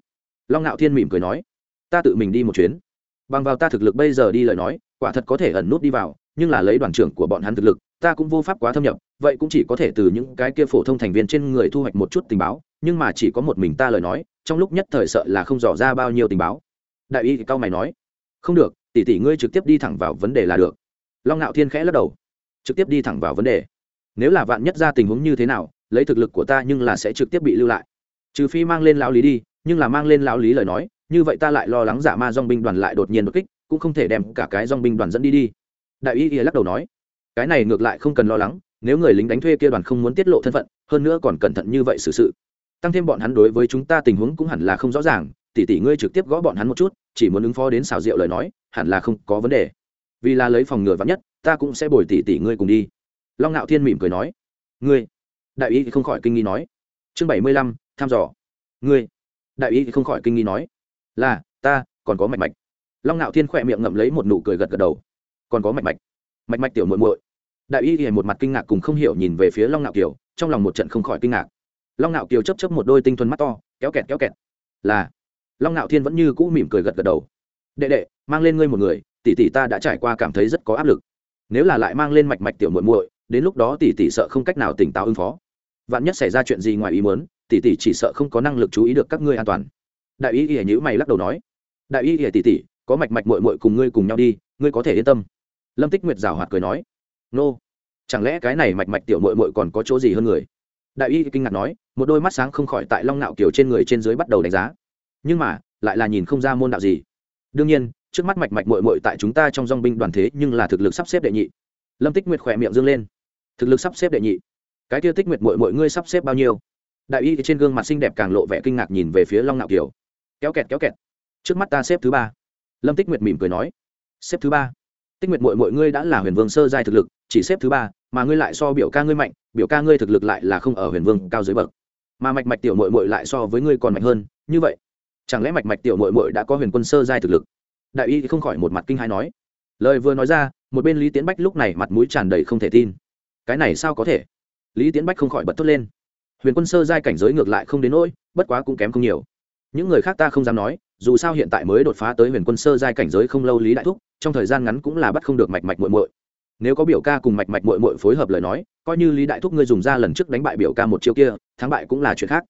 Long ngạo thiên mỉm cười nói, ta tự mình đi một chuyến. Bằng vào ta thực lực bây giờ đi lời nói, quả thật có thể ẩn nút đi vào, nhưng là lấy đoàn trưởng của bọn hắn thực lực, ta cũng vô pháp quá thâm nhập vậy cũng chỉ có thể từ những cái kia phổ thông thành viên trên người thu hoạch một chút tình báo, nhưng mà chỉ có một mình ta lời nói, trong lúc nhất thời sợ là không dò ra bao nhiêu tình báo. Đại y thì cao mày nói, không được, tỷ tỷ ngươi trực tiếp đi thẳng vào vấn đề là được. Long ngạo thiên khẽ lắc đầu, trực tiếp đi thẳng vào vấn đề. Nếu là vạn nhất ra tình huống như thế nào, lấy thực lực của ta nhưng là sẽ trực tiếp bị lưu lại. Trừ phi mang lên lão lý đi, nhưng là mang lên lão lý lời nói, như vậy ta lại lo lắng giả ma dong binh đoàn lại đột nhiên đột kích, cũng không thể đem cả cái dong binh đoàn dẫn đi đi. Đại y lắc đầu nói, cái này ngược lại không cần lo lắng nếu người lính đánh thuê kia đoàn không muốn tiết lộ thân phận, hơn nữa còn cẩn thận như vậy xử sự. Tăng thêm bọn hắn đối với chúng ta tình huống cũng hẳn là không rõ ràng, tỷ tỷ ngươi trực tiếp gõ bọn hắn một chút, chỉ muốn ứng phó đến xào rượu lời nói, hẳn là không có vấn đề. Vì là lấy phòng ngừa vắn nhất, ta cũng sẽ bồi tỷ tỷ ngươi cùng đi. Long ngạo thiên mỉm cười nói. Ngươi? Đại y không khỏi kinh nghi nói. Chương bảy mươi lăm, thăm dò. Ngươi? Đại y không khỏi kinh nghi nói. Là, ta, còn có mạch mạch. Long ngạo thiên khỏe miệng ngậm lấy một nụ cười gật gật đầu. Còn có mạch mạch. Mạch mạch tiểu muội muội đại y thì một mặt kinh ngạc cùng không hiểu nhìn về phía long Nạo kiều, trong lòng một trận không khỏi kinh ngạc. Long Nạo kiều chấp chấp một đôi tinh thuần mắt to, kéo kẹt kéo kẹt. Là, long Nạo thiên vẫn như cũ mỉm cười gật gật đầu. Đệ đệ, mang lên ngươi một người, tỷ tỷ ta đã trải qua cảm thấy rất có áp lực. Nếu là lại mang lên mạch mạch tiểu muội muội, đến lúc đó tỷ tỷ sợ không cách nào tỉnh táo ứng phó. Vạn nhất xảy ra chuyện gì ngoài ý muốn, tỷ tỷ chỉ sợ không có năng lực chú ý được các ngươi an toàn. Đại y ỉa nhữ mày lắc đầu nói. Đại y ỉa tỷ tỷ, có mạch mạch muội muội cùng ngươi cùng nhau đi, ngươi có thể yên tâm. Lâm tích nguyệt rào hoạt cười nói nô. Chẳng lẽ cái này mạch mạch tiểu muội muội còn có chỗ gì hơn người? Đại y kinh ngạc nói, một đôi mắt sáng không khỏi tại long nạo kiểu trên người trên dưới bắt đầu đánh giá. Nhưng mà, lại là nhìn không ra môn đạo gì. Đương nhiên, trước mắt mạch mạch muội muội tại chúng ta trong dong binh đoàn thế nhưng là thực lực sắp xếp đệ nhị. Lâm tích nguyệt khỏe miệng dương lên. Thực lực sắp xếp đệ nhị. Cái kia tích nguyệt muội muội ngươi sắp xếp bao nhiêu? Đại y trên gương mặt xinh đẹp càng lộ vẻ kinh ngạc nhìn về phía long nạo kiều kéo kẹt kéo kẹt. Trước mắt ta xếp thứ ba. Lâm tích nguyệt mỉm cười nói. Xếp thứ ba tích nguyệt muội muội ngươi đã là huyền vương sơ giai thực lực, chỉ xếp thứ ba, mà ngươi lại so biểu ca ngươi mạnh, biểu ca ngươi thực lực lại là không ở huyền vương cao dưới bậc. Mà mạch mạch tiểu muội muội lại so với ngươi còn mạnh hơn, như vậy, chẳng lẽ mạch mạch tiểu muội muội đã có huyền quân sơ giai thực lực? Đại y không khỏi một mặt kinh hãi nói. Lời vừa nói ra, một bên lý tiến bách lúc này mặt mũi tràn đầy không thể tin. Cái này sao có thể? Lý tiến bách không khỏi bật thốt lên. Huyền quân sơ giai cảnh giới ngược lại không đến nỗi, bất quá cũng kém không nhiều. Những người khác ta không dám nói, dù sao hiện tại mới đột phá tới huyền quân sơ giai cảnh giới không lâu lý đại thúc trong thời gian ngắn cũng là bắt không được mạch mạch muội muội. Nếu có biểu ca cùng mạch mạch muội muội phối hợp lời nói, coi như lý đại thúc ngươi dùng ra lần trước đánh bại biểu ca một chiêu kia, thắng bại cũng là chuyện khác.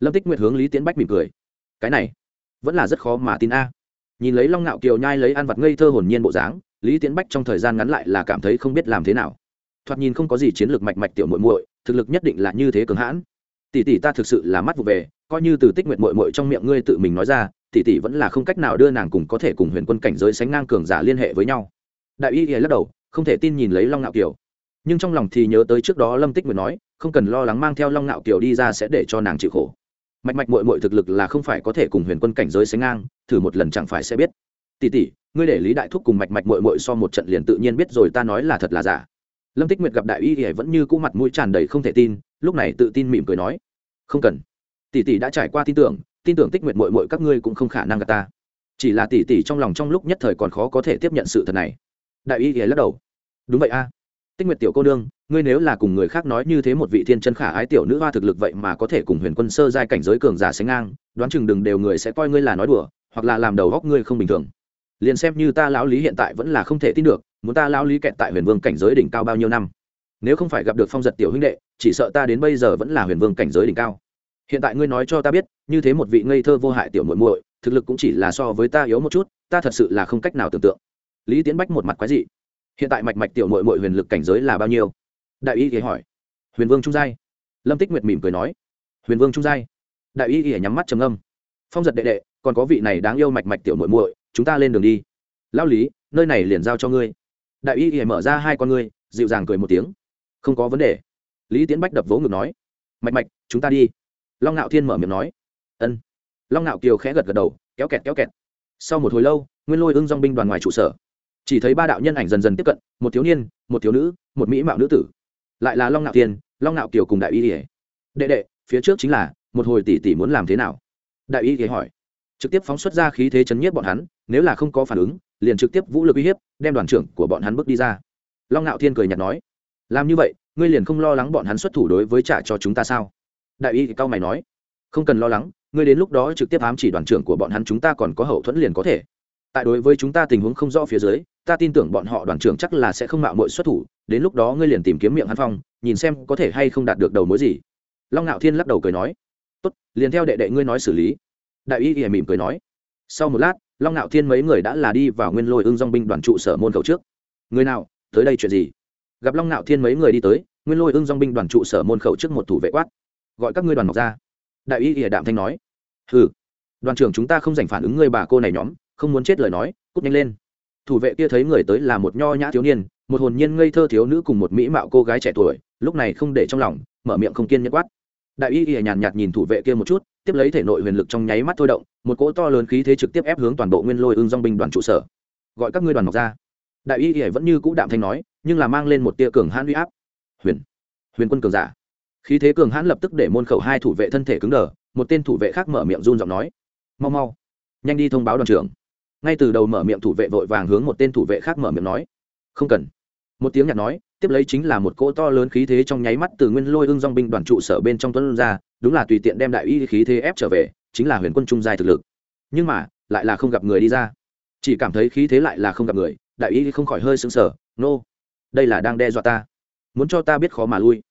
Lâm tích nguyệt hướng lý tiến bách mỉm cười. Cái này, vẫn là rất khó mà tin a. Nhìn lấy long ngạo kiều nhai lấy ăn vặt ngây thơ hồn nhiên bộ dáng, lý tiến bách trong thời gian ngắn lại là cảm thấy không biết làm thế nào. Thoạt nhìn không có gì chiến lược mạch mạch tiểu muội muội, thực lực nhất định là như thế cường hãn. Tỷ tỷ ta thực sự là mắt vụ về, coi như từ tích nguyện muội muội trong miệng ngươi tự mình nói ra tỷ tỷ vẫn là không cách nào đưa nàng cùng có thể cùng huyền quân cảnh giới sánh ngang cường giả liên hệ với nhau. Đại y thì lắc đầu, không thể tin nhìn lấy long ngạo kiều. Nhưng trong lòng thì nhớ tới trước đó lâm tích nguyệt nói, không cần lo lắng mang theo long ngạo kiều đi ra sẽ để cho nàng chịu khổ. Mạch mạch muội muội thực lực là không phải có thể cùng huyền quân cảnh giới sánh ngang, thử một lần chẳng phải sẽ biết. Tỷ tỷ, ngươi để lý đại thúc cùng mạch mạch muội muội so một trận liền tự nhiên biết rồi, ta nói là thật là giả. Lâm tích nguyệt gặp đại y thì vẫn như cũ mặt mũi tràn đầy không thể tin, lúc này tự tin mỉm cười nói, không cần. Tỷ tỷ đã trải qua tin tưởng tin tưởng tích nguyện muội muội các ngươi cũng không khả năng gặp ta. Chỉ là tỷ tỷ trong lòng trong lúc nhất thời còn khó có thể tiếp nhận sự thật này. Đại y ghé lắc đầu. Đúng vậy a. Tích nguyệt tiểu cô nương, ngươi nếu là cùng người khác nói như thế một vị thiên chân khả ái tiểu nữ hoa thực lực vậy mà có thể cùng huyền quân sơ giai cảnh giới cường giả sánh ngang, đoán chừng đừng đều người sẽ coi ngươi là nói đùa, hoặc là làm đầu góc ngươi không bình thường. Liền xem như ta lão lý hiện tại vẫn là không thể tin được, muốn ta lão lý kẹt tại huyền vương cảnh giới đỉnh cao bao nhiêu năm. Nếu không phải gặp được phong giật tiểu huynh đệ, chỉ sợ ta đến bây giờ vẫn là huyền vương cảnh giới đỉnh cao hiện tại ngươi nói cho ta biết, như thế một vị ngây thơ vô hại tiểu muội muội, thực lực cũng chỉ là so với ta yếu một chút, ta thật sự là không cách nào tưởng tượng. Lý tiến bách một mặt quái dị. Hiện tại mạch mạch tiểu muội muội huyền lực cảnh giới là bao nhiêu? Đại y thì hỏi. Huyền vương trung giai. Lâm tích nguyệt mỉm cười nói. Huyền vương trung giai. Đại y thì nhắm mắt trầm âm phong giật đệ đệ, còn có vị này đáng yêu mạch mạch tiểu muội muội, chúng ta lên đường đi. Lao lý, nơi này liền giao cho ngươi. Đại y thì mở ra hai con ngươi, dịu dàng cười một tiếng. Không có vấn đề. Lý tiến bách đập vỗ ngực nói. Mạch mạch, chúng ta đi long ngạo thiên mở miệng nói. Ân. Long ngạo kiều khẽ gật gật đầu, kéo kẹt kéo kẹt. Sau một hồi lâu, nguyên lôi ưng dong binh đoàn ngoài trụ sở. Chỉ thấy ba đạo nhân ảnh dần dần tiếp cận, một thiếu niên, một thiếu nữ, một mỹ mạo nữ tử. Lại là long ngạo thiên, long ngạo kiều cùng đại y ỉa đệ đệ, phía trước chính là, một hồi tỷ tỷ muốn làm thế nào? Đại y ỉa hỏi. Trực tiếp phóng xuất ra khí thế chấn nhiếp bọn hắn, nếu là không có phản ứng, liền trực tiếp vũ lực uy hiếp, đem đoàn trưởng của bọn hắn bước đi ra. Long ngạo thiên cười nhạt nói. Làm như vậy, ngươi liền không lo lắng bọn hắn xuất thủ đối với trả cho chúng ta sao? Đại y thì cao mày nói, không cần lo lắng, ngươi đến lúc đó trực tiếp ám chỉ đoàn trưởng của bọn hắn chúng ta còn có hậu thuẫn liền có thể. Tại đối với chúng ta tình huống không rõ phía dưới, ta tin tưởng bọn họ đoàn trưởng chắc là sẽ không mạo mội xuất thủ, đến lúc đó ngươi liền tìm kiếm miệng hắn phong, nhìn xem có thể hay không đạt được đầu mối gì. Long ngạo thiên lắc đầu cười nói, tốt, liền theo đệ đệ ngươi nói xử lý. Đại y ỉa mỉm cười nói. Sau một lát, long ngạo thiên mấy người đã là đi vào nguyên lôi ưng dong binh đoàn trụ sở môn khẩu trước. Người nào, tới đây chuyện gì? Gặp long ngạo thiên mấy người đi tới, nguyên lôi ưng dong binh đoàn trụ sở môn khẩu trước một thủ vệ quát gọi các ngươi đoàn mọc ra. Đại y ỉa đạm thanh nói. Ừ đoàn trưởng chúng ta không dành phản ứng ngươi bà cô này nhóm, không muốn chết lời nói, cút nhanh lên. Thủ vệ kia thấy người tới là một nho nhã thiếu niên, một hồn nhiên ngây thơ thiếu nữ cùng một mỹ mạo cô gái trẻ tuổi, lúc này không để trong lòng, mở miệng không kiên nhẫn quát. Đại y y nhàn nhạt nhìn thủ vệ kia một chút, tiếp lấy thể nội huyền lực trong nháy mắt thôi động, một cỗ to lớn khí thế trực tiếp ép hướng toàn bộ nguyên lôi ương dong binh đoàn trụ sở. Gọi các ngươi đoàn mọc ra. Đại y y vẫn như cũ đạm thanh nói, nhưng là mang lên một tia cường hãn uy áp. Huyền huyền quân cường giả khí thế cường hãn lập tức để môn khẩu hai thủ vệ thân thể cứng đờ, một tên thủ vệ khác mở miệng run giọng nói, mau mau, nhanh đi thông báo đoàn trưởng. Ngay từ đầu mở miệng thủ vệ vội vàng hướng một tên thủ vệ khác mở miệng nói, không cần. Một tiếng nhạt nói, tiếp lấy chính là một cỗ to lớn khí thế trong nháy mắt từ nguyên lôi ưng dong binh đoàn trụ sở bên trong tuấn ra, đúng là tùy tiện đem đại y khí thế ép trở về, chính là huyền quân trung giai thực lực. Nhưng mà, lại là không gặp người đi ra. Chỉ cảm thấy khí thế lại là không gặp người, đại y không khỏi hơi sững sờ, nô、no. đây là đang đe dọa ta. Muốn cho ta biết khó mà lui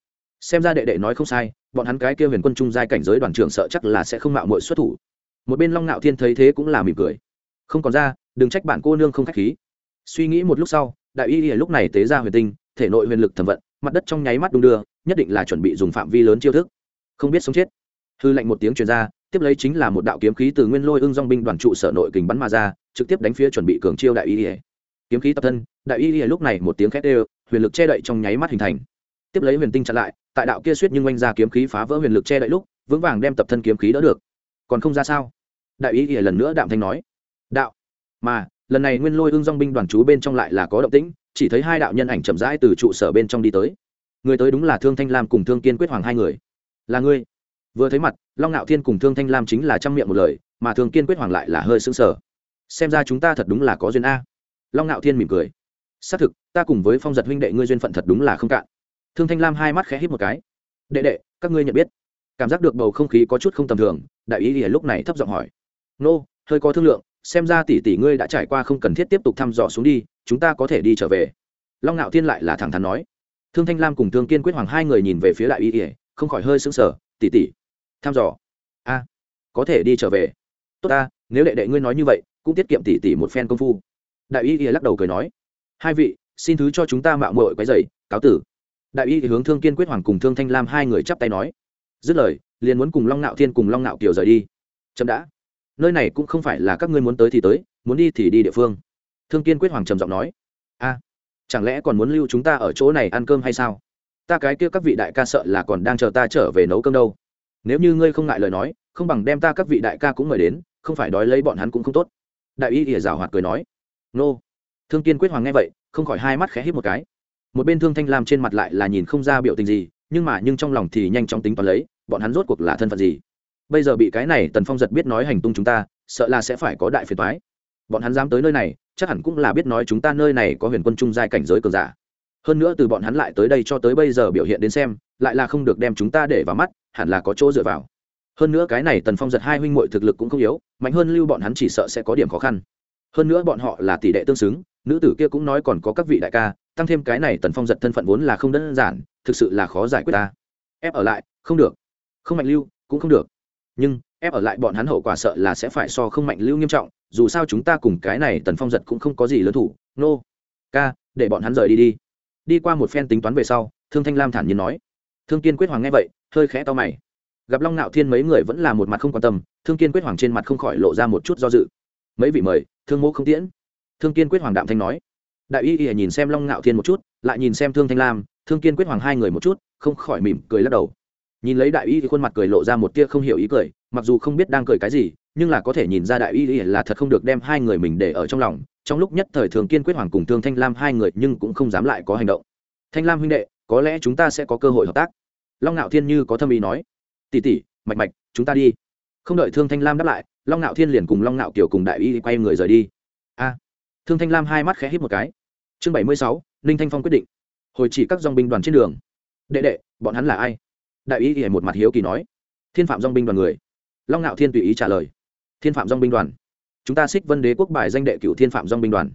xem ra đệ đệ nói không sai, bọn hắn cái kia huyền quân trung giai cảnh giới đoàn trưởng sợ chắc là sẽ không mạo muội xuất thủ. Một bên long ngạo thiên thấy thế cũng là mỉm cười. Không còn ra, đừng trách bạn cô nương không khách khí. Suy nghĩ một lúc sau, đại y lúc này tế ra huyền tinh, thể nội huyền lực thẩm vận, mặt đất trong nháy mắt đung đưa, nhất định là chuẩn bị dùng phạm vi lớn chiêu thức. Không biết sống chết. Hư lệnh một tiếng truyền ra, tiếp lấy chính là một đạo kiếm khí từ nguyên lôi ưng dong binh đoàn trụ sở nội kình bắn mà ra, trực tiếp đánh phía chuẩn bị cường chiêu đại y kiếm khí tập thân, đại y lúc này một tiếng khét đều, huyền lực che đậy trong nháy mắt hình thành. Tiếp lấy huyền tinh chặn lại tại đạo kia suýt nhưng oanh ra kiếm khí phá vỡ huyền lực che đậy lúc, vững vàng đem tập thân kiếm khí đỡ được. Còn không ra sao? Đại ý ỉa lần nữa đạm thanh nói. Đạo. Mà, lần này nguyên lôi ương dong binh đoàn chú bên trong lại là có động tĩnh, chỉ thấy hai đạo nhân ảnh chậm rãi từ trụ sở bên trong đi tới. Người tới đúng là thương thanh lam cùng thương kiên quyết hoàng hai người. Là ngươi? Vừa thấy mặt, long ngạo thiên cùng thương thanh lam chính là trăm miệng một lời, mà thương kiên quyết hoàng lại là hơi sững sờ. Xem ra chúng ta thật đúng là có duyên a. Long ngạo thiên mỉm cười. Xác thực, ta cùng với phong giật huynh đệ ngươi duyên phận thật đúng là không cạn thương thanh lam hai mắt khẽ hít một cái. Đệ đệ, các ngươi nhận biết. Cảm giác được bầu không khí có chút không tầm thường, đại ý thì lúc này thấp giọng hỏi. Nô, hơi có thương lượng, xem ra tỷ tỷ ngươi đã trải qua không cần thiết tiếp tục thăm dò xuống đi, chúng ta có thể đi trở về. Long ngạo thiên lại là thẳng thắn nói. Thương thanh lam cùng thương kiên quyết hoàng hai người nhìn về phía đại y ỉa không khỏi hơi sững sờ. Tỷ tỷ, thăm dò? A, có thể đi trở về. Tốt ta, nếu đệ đệ ngươi nói như vậy, cũng tiết kiệm tỷ tỷ một phen công phu. Đại y ỉa lắc đầu cười nói. Hai vị, xin thứ cho chúng ta mạo muội quấy dày cáo tử đại y hướng thương kiên quyết hoàng cùng thương thanh lam hai người chắp tay nói, dứt lời, liền muốn cùng long Nạo thiên cùng long Nạo kiều rời đi. Chậm đã, nơi này cũng không phải là các ngươi muốn tới thì tới, muốn đi thì đi địa phương. Thương kiên quyết hoàng trầm giọng nói, a, chẳng lẽ còn muốn lưu chúng ta ở chỗ này ăn cơm hay sao? Ta cái kia các vị đại ca sợ là còn đang chờ ta trở về nấu cơm đâu. Nếu như ngươi không ngại lời nói, không bằng đem ta các vị đại ca cũng mời đến, không phải đói lấy bọn hắn cũng không tốt. Đại y ỉa rào hoạt cười nói, nô. Thương kiên quyết hoàng nghe vậy, không khỏi hai mắt khẽ hít một cái một bên thương thanh lam trên mặt lại là nhìn không ra biểu tình gì, nhưng mà nhưng trong lòng thì nhanh chóng tính toán lấy, bọn hắn rốt cuộc là thân phận gì? Bây giờ bị cái này tần phong giật biết nói hành tung chúng ta, sợ là sẽ phải có đại phiền toái. Bọn hắn dám tới nơi này, chắc hẳn cũng là biết nói chúng ta nơi này có huyền quân trung giai cảnh giới cường giả. Hơn nữa từ bọn hắn lại tới đây cho tới bây giờ biểu hiện đến xem, lại là không được đem chúng ta để vào mắt, hẳn là có chỗ dựa vào. Hơn nữa cái này tần phong giật hai huynh muội thực lực cũng không yếu, mạnh hơn lưu bọn hắn chỉ sợ sẽ có điểm khó khăn. Hơn nữa bọn họ là tỷ đệ tương xứng, nữ tử kia cũng nói còn có các vị đại ca tăng thêm cái này tần phong giật thân phận vốn là không đơn giản, thực sự là khó giải quyết ta. Ép ở lại, không được. Không mạnh lưu, cũng không được. Nhưng, ép ở lại bọn hắn hậu quả sợ là sẽ phải so không mạnh lưu nghiêm trọng, dù sao chúng ta cùng cái này tần phong giật cũng không có gì lớn thủ. Nô、no. ca, để bọn hắn rời đi đi. Đi qua một phen tính toán về sau, thương thanh lam thản nhiên nói. Thương kiên quyết hoàng nghe vậy, hơi khẽ to mày. Gặp long nạo thiên mấy người vẫn là một mặt không quan tâm, thương kiên quyết hoàng trên mặt không khỏi lộ ra một chút do dự. Mấy vị mời, thương mô không tiễn. Thương kiên quyết hoàng đạm thanh nói đại y y nhìn xem long nạo thiên một chút, lại nhìn xem thương thanh lam, thương kiên quyết hoàng hai người một chút, không khỏi mỉm cười lắc đầu. Nhìn lấy đại y thì khuôn mặt cười lộ ra một tia không hiểu ý cười, mặc dù không biết đang cười cái gì, nhưng là có thể nhìn ra đại y là thật không được đem hai người mình để ở trong lòng. Trong lúc nhất thời thường kiên quyết hoàng cùng thương thanh lam hai người nhưng cũng không dám lại có hành động. Thanh lam huynh đệ, có lẽ chúng ta sẽ có cơ hội hợp tác. Long ngạo thiên như có thâm ý nói. Tỉ tỉ mạch mạch, chúng ta đi. Không đợi thương thanh lam đáp lại, long ngạo thiên liền cùng long ngạo kiều cùng đại y quay người rời đi. A! Thương thanh lam hai mắt khẽ hít một cái chương bảy mươi sáu ninh thanh phong quyết định. Hồi chỉ các dong binh đoàn trên đường. Đệ đệ bọn hắn là ai? Đại ý thì một mặt hiếu kỳ nói. Thiên phạm dong binh đoàn người. Long ngạo thiên tùy ý trả lời. Thiên phạm dong binh đoàn. Chúng ta xích vân đế quốc bài danh đệ cửu thiên phạm dong binh đoàn.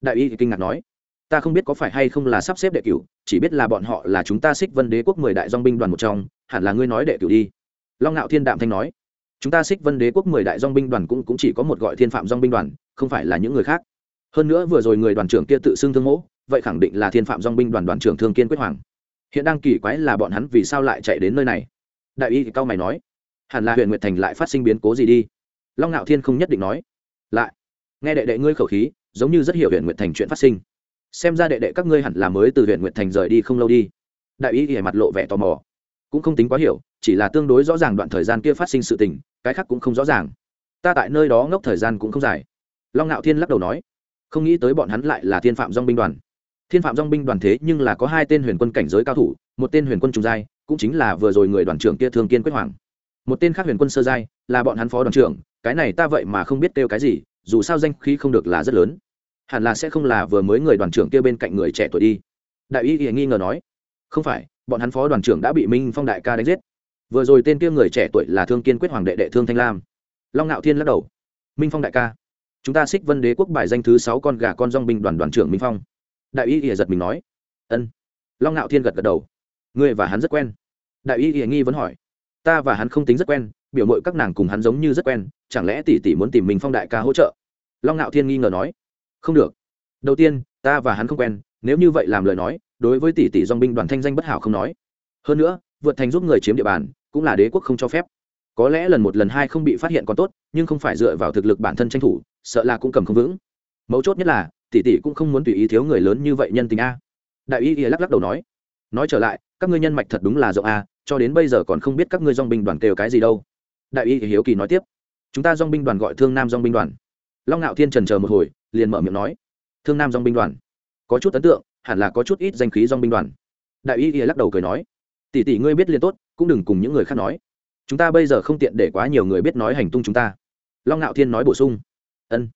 Đại ý thì kinh ngạc nói. Ta không biết có phải hay không là sắp xếp đệ cửu chỉ biết là bọn họ là chúng ta xích vân đế quốc mười đại dong binh đoàn một trong hẳn là ngươi nói đệ cửu đi. Long ngạo thiên đạm thanh nói. Chúng ta xích vân đế quốc mười đại dong binh đoàn cũng, cũng chỉ có một gọi thiên phạm dong binh đoàn không phải là những người khác hơn nữa vừa rồi người đoàn trưởng kia tự xưng thương mẫu, vậy khẳng định là thiên phạm dong binh đoàn đoàn trưởng thương kiên quyết hoàng. Hiện đang kỳ quái là bọn hắn vì sao lại chạy đến nơi này? Đại y thì cao mày nói, hẳn là huyện nguyệt thành lại phát sinh biến cố gì đi? Long ngạo thiên không nhất định nói. Lại, nghe đệ đệ ngươi khẩu khí, giống như rất hiểu huyện nguyệt thành chuyện phát sinh. Xem ra đệ đệ các ngươi hẳn là mới từ huyện nguyệt thành rời đi không lâu đi. Đại y thì mặt lộ vẻ tò mò. Cũng không tính quá hiểu, chỉ là tương đối rõ ràng đoạn thời gian kia phát sinh sự tình, cái khác cũng không rõ ràng. Ta tại nơi đó ngốc thời gian cũng không dài. Long ngạo thiên lắc đầu nói không nghĩ tới bọn hắn lại là thiên phạm dong binh đoàn. Thiên phạm dong binh đoàn thế nhưng là có hai tên huyền quân cảnh giới cao thủ, một tên huyền quân trung giai, cũng chính là vừa rồi người đoàn trưởng kia thương kiên quyết hoàng. Một tên khác huyền quân sơ giai, là bọn hắn phó đoàn trưởng, cái này ta vậy mà không biết kêu cái gì, dù sao danh khí không được là rất lớn. Hẳn là sẽ không là vừa mới người đoàn trưởng kia bên cạnh người trẻ tuổi đi. Đại y nghi ngờ nói, không phải, bọn hắn phó đoàn trưởng đã bị minh phong đại ca đánh giết. Vừa rồi tên kia người trẻ tuổi là thương kiên quyết hoàng đệ đệ thương thanh lam. Long ngạo thiên lắc đầu, minh phong đại ca chúng ta xích vân đế quốc bài danh thứ sáu con gà con dong binh đoàn đoàn trưởng minh phong. Đại y ỉa giật mình nói. Ân. Long ngạo thiên gật gật đầu. Ngươi và hắn rất quen. Đại y ỉa nghi vẫn hỏi. Ta và hắn không tính rất quen, biểu mội các nàng cùng hắn giống như rất quen, chẳng lẽ tỷ tỷ muốn tìm minh phong đại ca hỗ trợ? Long ngạo thiên nghi ngờ nói. Không được. Đầu tiên, ta và hắn không quen, nếu như vậy làm lời nói, đối với tỷ tỷ dong binh đoàn thanh danh bất hảo không nói. Hơn nữa, vượt thành giúp người chiếm địa bàn, cũng là đế quốc không cho phép có lẽ lần một lần hai không bị phát hiện còn tốt, nhưng không phải dựa vào thực lực bản thân tranh thủ, sợ là cũng cầm không vững. Mấu chốt nhất là, tỷ tỷ cũng không muốn tùy ý thiếu người lớn như vậy nhân tình a. Đại y lắc lắc đầu nói. Nói trở lại, các ngươi nhân mạch thật đúng là rộng a, cho đến bây giờ còn không biết các ngươi dong binh đoàn kêu cái gì đâu. Đại y hiếu kỳ nói tiếp. Chúng ta dong binh đoàn gọi thương nam dong binh đoàn. Long ngạo thiên trần chờ một hồi, liền mở miệng nói. Thương nam dong binh đoàn. Có chút ấn tượng, hẳn là có chút ít danh khí dong binh đoàn. Đại y lắc đầu cười nói. Tỷ tỷ ngươi biết liền tốt, cũng đừng cùng những người khác nói chúng ta bây giờ không tiện để quá nhiều người biết nói hành tung chúng ta. Long ngạo thiên nói bổ sung. Ân.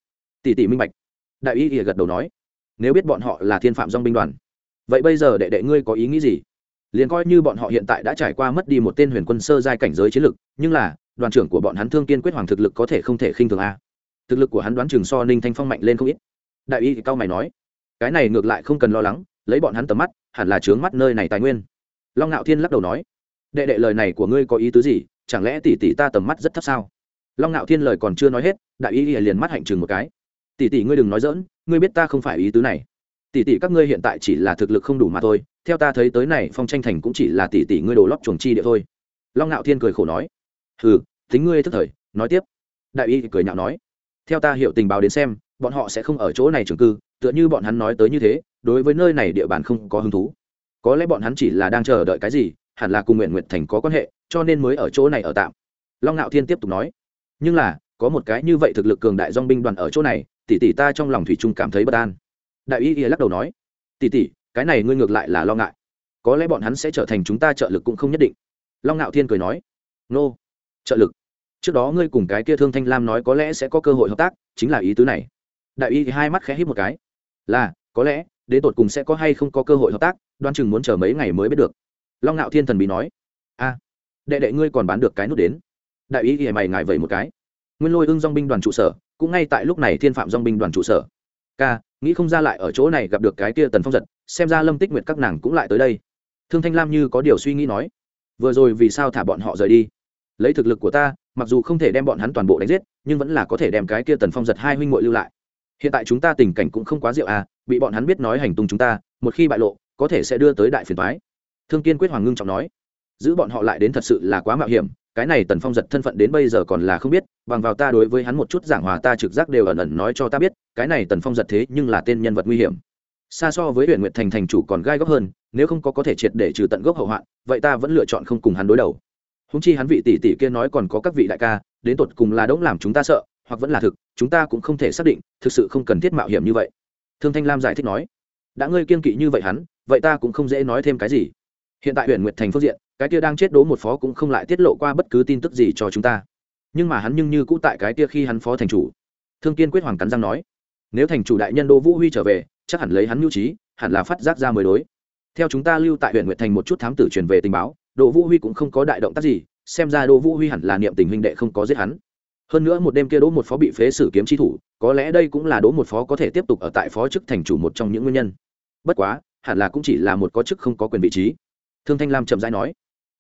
Tỷ tỷ minh bạch. Đại y ỉa gật đầu nói. Nếu biết bọn họ là thiên phạm dong binh đoàn, vậy bây giờ đệ đệ ngươi có ý nghĩ gì? Liền coi như bọn họ hiện tại đã trải qua mất đi một tên huyền quân sơ giai cảnh giới chiến lực, nhưng là, đoàn trưởng của bọn hắn thương kiên quyết hoàng thực lực có thể không thể khinh thường a. Thực lực của hắn đoán chừng so ninh thanh phong mạnh lên không ít. Đại y cao mày nói. Cái này ngược lại không cần lo lắng, lấy bọn hắn tầm mắt, hẳn là trướng mắt nơi này tài nguyên. Long ngạo thiên lắc đầu nói. Đệ đệ lời này của ngươi có ý tứ gì? Chẳng lẽ tỷ tỷ ta tầm mắt rất thấp sao? Long ngạo thiên lời còn chưa nói hết, đại y liền mắt hạnh chừng một cái. Tỷ tỷ ngươi đừng nói dỡn ngươi biết ta không phải ý tứ này. Tỷ tỷ các ngươi hiện tại chỉ là thực lực không đủ mà thôi, theo ta thấy tới này phong tranh thành cũng chỉ là tỷ tỷ ngươi đồ lót chuồng chi địa thôi. Long ngạo thiên cười khổ nói. Hừ tính ngươi thức thời, nói tiếp. Đại y cười nhạo nói. Theo ta hiểu tình báo đến xem, bọn họ sẽ không ở chỗ này trường cư, tựa như bọn hắn nói tới như thế, đối với nơi này địa bàn không có hứng thú. Có lẽ bọn hắn chỉ là đang chờ đợi cái gì hẳn là cùng nguyện nguyện thành có quan hệ, cho nên mới ở chỗ này ở tạm. Long ngạo thiên tiếp tục nói. Nhưng là, có một cái như vậy thực lực cường đại dong binh đoàn ở chỗ này, tỷ tỷ ta trong lòng thủy chung cảm thấy bất an. Đại y y lắc đầu nói. Tỷ tỷ, cái này ngươi ngược lại là lo ngại. Có lẽ bọn hắn sẽ trở thành chúng ta trợ lực cũng không nhất định. Long ngạo thiên cười nói. Nô, trợ lực? Trước đó ngươi cùng cái kia thương thanh lam nói có lẽ sẽ có cơ hội hợp tác, chính là ý tứ này. Đại y hai mắt khẽ hít một cái. Là, có lẽ, đến tột cùng sẽ có hay không có cơ hội hợp tác đoan chừng muốn chờ mấy ngày mới biết được long ngạo thiên thần bí nói, a, đệ đệ ngươi còn bán được cái nút đến. Đại ý thì mày ngại vậy một cái. Nguyên lôi ưng dong binh đoàn trụ sở, cũng ngay tại lúc này thiên phạm dong binh đoàn trụ sở. Ca, nghĩ không ra lại ở chỗ này gặp được cái kia tần phong giật, xem ra lâm tích nguyệt các nàng cũng lại tới đây. Thương thanh lam như có điều suy nghĩ nói, vừa rồi vì sao thả bọn họ rời đi? Lấy thực lực của ta, mặc dù không thể đem bọn hắn toàn bộ đánh giết, nhưng vẫn là có thể đem cái kia tần phong giật hai huynh ngội lưu lại. Hiện tại chúng ta tình cảnh cũng không quá rượu à bị bọn hắn biết nói hành tung chúng ta, một khi bại lộ, có thể sẽ đưa tới đại phiền toái thương kiên quyết hoàng ngưng trọng nói, giữ bọn họ lại đến thật sự là quá mạo hiểm, cái này tần phong giật thân phận đến bây giờ còn là không biết, bằng vào ta đối với hắn một chút giảng hòa ta trực giác đều ẩn ẩn nói cho ta biết, cái này tần phong giật thế nhưng là tên nhân vật nguy hiểm. Xa so với huyện nguyệt thành thành chủ còn gai góc hơn, nếu không có có thể triệt để trừ tận gốc hậu hoạn, vậy ta vẫn lựa chọn không cùng hắn đối đầu. Húng chi hắn vị tỷ tỷ kia nói còn có các vị đại ca, đến tột cùng là đỗng làm chúng ta sợ, hoặc vẫn là thực, chúng ta cũng không thể xác định, thực sự không cần thiết mạo hiểm như vậy. Thương thanh lam giải thích nói, đã ngươi kiên kỵ như vậy hắn, vậy ta cũng không dễ nói thêm cái gì hiện tại huyện nguyệt thành phương diện, cái kia đang chết đố một phó cũng không lại tiết lộ qua bất cứ tin tức gì cho chúng ta. Nhưng mà hắn nhưng như cũ tại cái kia khi hắn phó thành chủ. Thương kiên quyết hoàng cắn răng nói, nếu thành chủ đại nhân đỗ vũ huy trở về, chắc hẳn lấy hắn mưu trí, hẳn là phát giác ra mới đối. Theo chúng ta lưu tại huyện nguyệt thành một chút thám tử truyền về tình báo, đỗ vũ huy cũng không có đại động tác gì, xem ra đỗ vũ huy hẳn là niệm tình huynh đệ không có giết hắn. Hơn nữa một đêm kia đỗ một phó bị phế sử kiếm chi thủ, có lẽ đây cũng là đỗ một phó có thể tiếp tục ở tại phó chức thành chủ một trong những nguyên nhân. Bất quá, hẳn là cũng chỉ là một có chức không có quyền vị trí thương thanh lam chậm rãi nói,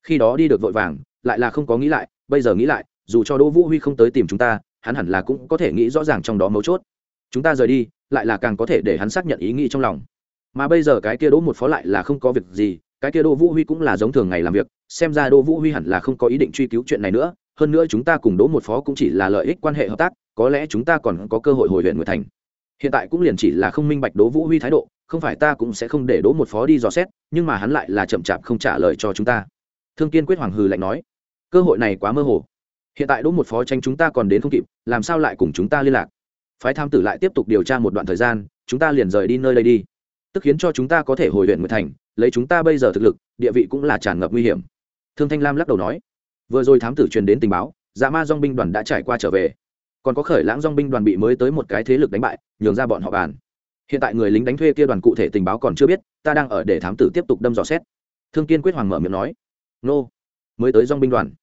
khi đó đi được vội vàng, lại là không có nghĩ lại, bây giờ nghĩ lại, dù cho đỗ vũ huy không tới tìm chúng ta, hắn hẳn là cũng có thể nghĩ rõ ràng trong đó mấu chốt. Chúng ta rời đi, lại là càng có thể để hắn xác nhận ý nghĩ trong lòng. Mà bây giờ cái kia đỗ một phó lại là không có việc gì, cái kia đỗ vũ huy cũng là giống thường ngày làm việc, xem ra đỗ vũ huy hẳn là không có ý định truy cứu chuyện này nữa, hơn nữa chúng ta cùng đỗ một phó cũng chỉ là lợi ích quan hệ hợp tác, có lẽ chúng ta còn có cơ hội hồi huyện nguyệt thành hiện tại cũng liền chỉ là không minh bạch đố vũ huy thái độ, không phải ta cũng sẽ không để đỗ một phó đi dò xét, nhưng mà hắn lại là chậm chạp không trả lời cho chúng ta. Thương kiên quyết hoàng hừ lạnh nói, cơ hội này quá mơ hồ. Hiện tại đỗ một phó tranh chúng ta còn đến không kịp, làm sao lại cùng chúng ta liên lạc? Phái tham tử lại tiếp tục điều tra một đoạn thời gian, chúng ta liền rời đi nơi đây đi. Tức khiến cho chúng ta có thể hồi huyện nguyệt thành, lấy chúng ta bây giờ thực lực, địa vị cũng là tràn ngập nguy hiểm. Thương thanh lam lắc đầu nói, vừa rồi thám tử truyền đến tình báo dạ ma dong binh đoàn đã trải qua trở về còn có khởi lãng dong binh đoàn bị mới tới một cái thế lực đánh bại, nhường ra bọn họ bàn. Hiện tại người lính đánh thuê kia đoàn cụ thể tình báo còn chưa biết, ta đang ở để thám tử tiếp tục đâm dò xét. Thương kiên quyết hoàng mở miệng nói, nô, mới tới dong binh đoàn.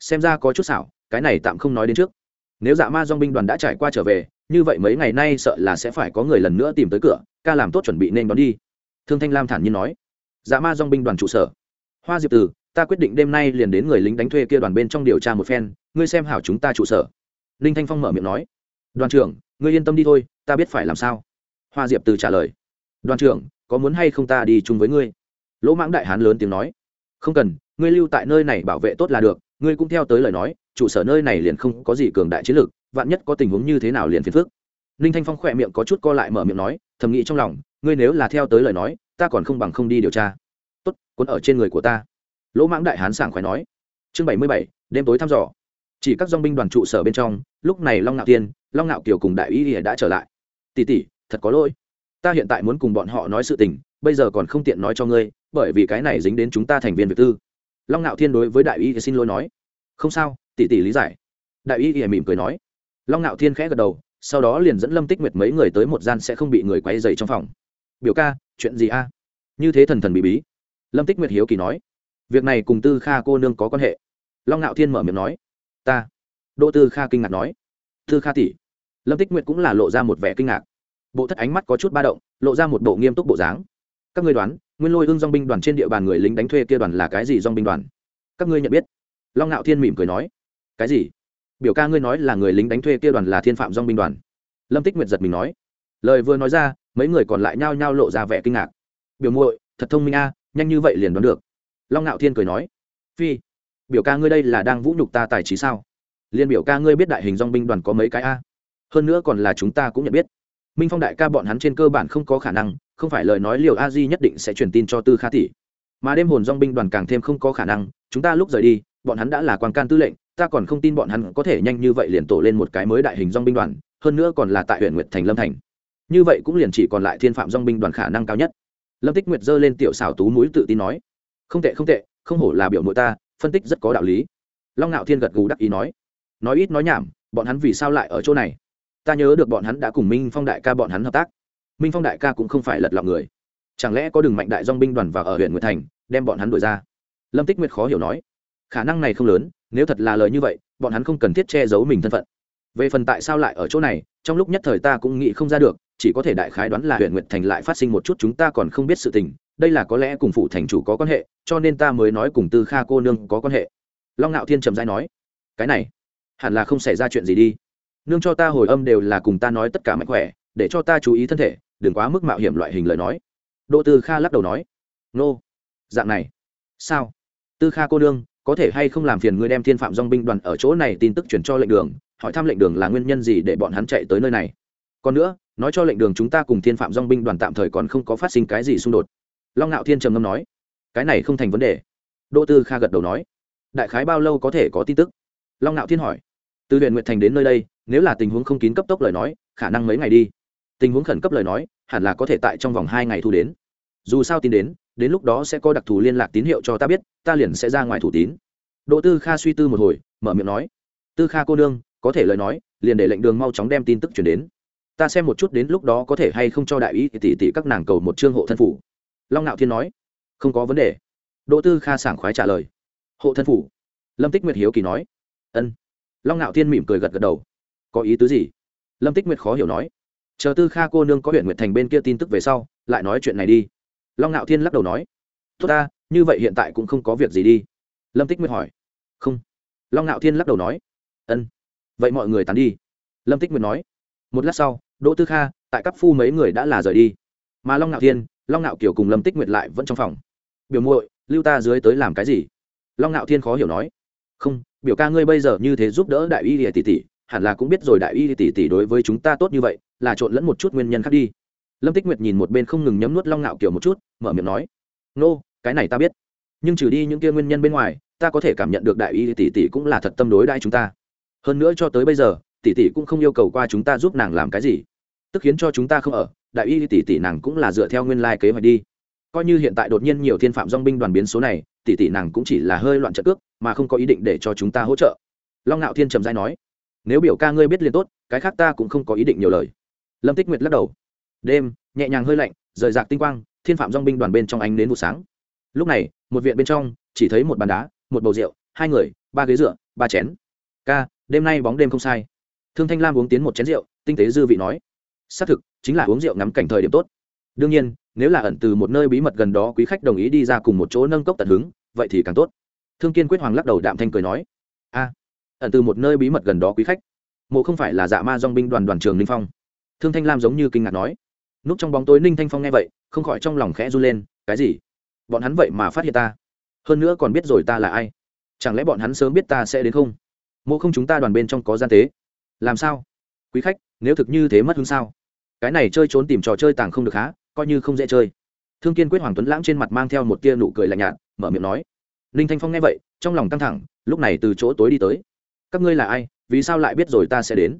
Xem ra có chút xảo, cái này tạm không nói đến trước. Nếu dạ ma dong binh đoàn đã trải qua trở về, như vậy mấy ngày nay sợ là sẽ phải có người lần nữa tìm tới cửa, ca làm tốt chuẩn bị nên đón đi. Thương thanh lam thản nhiên nói dạ ma dong binh đoàn trụ sở. Hoa diệp từ ta quyết định đêm nay liền đến người lính đánh thuê kia đoàn bên trong điều tra một phen, ngươi xem hảo chúng ta trụ sở ninh thanh phong mở miệng nói, đoàn trưởng, ngươi yên tâm đi thôi, ta biết phải làm sao. Hoa diệp từ trả lời, đoàn trưởng, có muốn hay không ta đi chung với ngươi? Lỗ mãng đại hán lớn tiếng nói, không cần, ngươi lưu tại nơi này bảo vệ tốt là được, ngươi cũng theo tới lời nói, trụ sở nơi này liền không có gì cường đại chiến lược, vạn nhất có tình huống như thế nào liền phiền phức. Ninh thanh phong khỏe miệng có chút co lại mở miệng nói, thầm nghĩ trong lòng, ngươi nếu là theo tới lời nói, ta còn không bằng không đi điều tra. Tốt, cuốn ở trên người của ta. Lỗ mãng đại hán sảng khoái nói, chương bảy mươi bảy, đêm tối thăm dò chỉ các dong binh đoàn trụ sở bên trong, lúc này long ngạo tiên, long ngạo kiều cùng đại ý ỉa đã trở lại. Tỉ tỉ thật có lỗi. Ta hiện tại muốn cùng bọn họ nói sự tình, bây giờ còn không tiện nói cho ngươi, bởi vì cái này dính đến chúng ta thành viên việt tư. Long ngạo thiên đối với đại ý xin lỗi nói. Không sao tỉ tỉ lý giải. Đại ý ỉa mỉm cười nói. Long ngạo thiên khẽ gật đầu, sau đó liền dẫn lâm tích nguyệt mấy người tới một gian sẽ không bị người quay dày trong phòng. Biểu ca, chuyện gì a? Như thế thần thần bị bí. Lâm tích nguyệt hiếu kỳ nói. Việc này cùng tư kha cô nương có quan hệ. Long ngạo thiên mở miệng nói ta. Đỗ tư kha kinh ngạc nói. Tư kha tỷ. Lâm tích nguyệt cũng là lộ ra một vẻ kinh ngạc. Bộ thất ánh mắt có chút ba động, lộ ra một bộ nghiêm túc bộ dáng. Các ngươi đoán, nguyên lôi ương dong binh đoàn trên địa bàn người lính đánh thuê kia đoàn là cái gì dong binh đoàn? Các ngươi nhận biết. Long ngạo thiên mỉm cười nói. Cái gì? Biểu ca ngươi nói là người lính đánh thuê kia đoàn là thiên phạm dong binh đoàn. Lâm tích nguyệt giật mình nói. Lời vừa nói ra, mấy người còn lại nhao nhao lộ ra vẻ kinh ngạc. Biểu muội, thật thông minh a, nhanh như vậy liền đoán được. Long ngạo thiên cười nói. Phi biểu ca ngươi đây là đang vũ nhục ta tài trí sao? Liên biểu ca ngươi biết đại hình dong binh đoàn có mấy cái a? Hơn nữa còn là chúng ta cũng nhận biết. Minh phong đại ca bọn hắn trên cơ bản không có khả năng, không phải lời nói liều a di nhất định sẽ truyền tin cho tư kha tỷ. Mà đêm hồn dong binh đoàn càng thêm không có khả năng, chúng ta lúc rời đi, bọn hắn đã là quan can tư lệnh, ta còn không tin bọn hắn có thể nhanh như vậy liền tổ lên một cái mới đại hình dong binh đoàn, hơn nữa còn là tại huyện nguyệt thành lâm thành. Như vậy cũng liền chỉ còn lại thiên phạm dong binh đoàn khả năng cao nhất. Lâm tích nguyệt giơ lên tiểu xảo tú núi tự tin nói, không tệ không tệ, không hổ là biểu nội ta phân tích rất có đạo lý. Long ngạo thiên gật gù đắc ý nói nói ít nói nhảm, bọn hắn vì sao lại ở chỗ này? Ta nhớ được bọn hắn đã cùng minh phong đại ca bọn hắn hợp tác. Minh phong đại ca cũng không phải lật lọng người. Chẳng lẽ có đường mạnh đại dong binh đoàn vào ở huyện nguyệt thành, đem bọn hắn đuổi ra? Lâm tích nguyệt khó hiểu nói, khả năng này không lớn, nếu thật là lời như vậy, bọn hắn không cần thiết che giấu mình thân phận. Về phần tại sao lại ở chỗ này, trong lúc nhất thời ta cũng nghĩ không ra được, chỉ có thể đại khái đoán là huyện nguyệt thành lại phát sinh một chút chúng ta còn không biết sự tình đây là có lẽ cùng phụ thành chủ có quan hệ, cho nên ta mới nói cùng tư kha cô nương có quan hệ. Long ngạo thiên trầm dai nói, cái này, hẳn là không xảy ra chuyện gì đi. Nương cho ta hồi âm đều là cùng ta nói tất cả mạnh khỏe, để cho ta chú ý thân thể, đừng quá mức mạo hiểm loại hình lời nói. Đỗ tư kha lắc đầu nói, nô, dạng này, sao? Tư kha cô nương, có thể hay không làm phiền ngươi đem thiên phạm dong binh đoàn ở chỗ này tin tức chuyển cho lệnh đường, hỏi thăm lệnh đường là nguyên nhân gì để bọn hắn chạy tới nơi này? Còn nữa, nói cho lệnh đường chúng ta cùng thiên phạm dong binh đoàn tạm thời còn không có phát sinh cái gì xung đột long ngạo thiên trầm ngâm nói, cái này không thành vấn đề. Đỗ tư kha gật đầu nói, đại khái bao lâu có thể có tin tức? Long ngạo thiên hỏi, từ huyện nguyện thành đến nơi đây, nếu là tình huống không kín cấp tốc lời nói, khả năng mấy ngày đi. Tình huống khẩn cấp lời nói, hẳn là có thể tại trong vòng hai ngày thu đến. Dù sao tin đến đến lúc đó sẽ có đặc thù liên lạc tín hiệu cho ta biết, ta liền sẽ ra ngoài thủ tín. Đỗ tư kha suy tư một hồi, mở miệng nói, tư kha cô nương, có thể lời nói, liền để lệnh đường mau chóng đem tin tức chuyển đến. Ta xem một chút đến lúc đó có thể hay không cho đại ý, tỷ tỷ các nàng cầu một chương hộ thân phủ long ngạo thiên nói, không có vấn đề. Đỗ tư kha sảng khoái trả lời. Hộ thân phủ. Lâm tích nguyệt hiếu kỳ nói, ân. Long ngạo thiên mỉm cười gật gật đầu, có ý tứ gì? Lâm tích nguyệt khó hiểu nói, chờ tư kha cô nương có huyện nguyệt thành bên kia tin tức về sau, lại nói chuyện này đi. Long ngạo thiên lắc đầu nói, tốt ta, như vậy hiện tại cũng không có việc gì đi. Lâm tích nguyệt hỏi, không. Long ngạo thiên lắc đầu nói, ân, vậy mọi người tán đi. Lâm tích nguyệt nói, một lát sau, đỗ tư kha, tại các phu mấy người đã là rời đi, mà long ngạo thiên long ngạo kiều cùng lâm tích nguyệt lại vẫn trong phòng. Biểu muội lưu ta dưới tới làm cái gì? Long ngạo thiên khó hiểu nói. Không biểu ca ngươi bây giờ như thế giúp đỡ đại y tỷ tỷ hẳn là cũng biết rồi đại y tỷ tỷ đối với chúng ta tốt như vậy là trộn lẫn một chút nguyên nhân khác đi. Lâm tích nguyệt nhìn một bên không ngừng nhấm nuốt long ngạo Kiều một chút mở miệng nói. Nô、no, cái này ta biết. Nhưng trừ đi những kia nguyên nhân bên ngoài ta có thể cảm nhận được đại y tỷ tỷ cũng là thật tâm đối đãi chúng ta. Hơn nữa cho tới bây giờ tỷ tỷ cũng không yêu cầu qua chúng ta giúp nàng làm cái gì. Tức khiến cho chúng ta không ở đại y tỷ tỷ nàng cũng là dựa theo nguyên lai kế hoạch đi. Coi như hiện tại đột nhiên nhiều thiên phạm dong binh đoàn biến số này, tỷ tỷ nàng cũng chỉ là hơi loạn trận cước, mà không có ý định để cho chúng ta hỗ trợ. Long ngạo thiên trầm dai nói, nếu biểu ca ngươi biết liền tốt, cái khác ta cũng không có ý định nhiều lời. Lâm tích nguyệt lắc đầu. Đêm, nhẹ nhàng hơi lạnh, rời rạc tinh quang, thiên phạm dong binh đoàn bên trong ánh đến vụ sáng. Lúc này, một viện bên trong, chỉ thấy một bàn đá, một bầu rượu, hai người, ba ghế dựa, ba chén. Ca, đêm nay bóng đêm không sai. Thương thanh lam uống tiến một chén rượu, tinh tế dư vị nói xác thực, chính là uống rượu ngắm cảnh thời điểm tốt. Đương nhiên, nếu là ẩn từ một nơi bí mật gần đó, quý khách đồng ý đi ra cùng một chỗ nâng cốc tận hứng, vậy thì càng tốt. Thương kiên quyết hoàng lắc đầu đạm thanh cười nói, a, ẩn từ một nơi bí mật gần đó, quý khách. Mộ không phải là dạ ma dong binh đoàn đoàn trường ninh phong. Thương thanh lam giống như kinh ngạc nói, núp trong bóng tối ninh thanh phong nghe vậy, không khỏi trong lòng khẽ run lên, cái gì? Bọn hắn vậy mà phát hiện ta? Hơn nữa còn biết rồi ta là ai? Chẳng lẽ bọn hắn sớm biết ta sẽ đến không? Mộ không chúng ta đoàn bên trong có gian tế. Làm sao? Quý khách, nếu thực như thế mất hứng sao? Cái này chơi trốn tìm trò chơi tàng không được há, coi như không dễ chơi. Thương kiên quyết hoàng tuấn lãng trên mặt mang theo một tia nụ cười lạnh nhạt, mở miệng nói, ninh thanh phong nghe vậy, trong lòng căng thẳng, lúc này từ chỗ tối đi tới. Các ngươi là ai, vì sao lại biết rồi ta sẽ đến?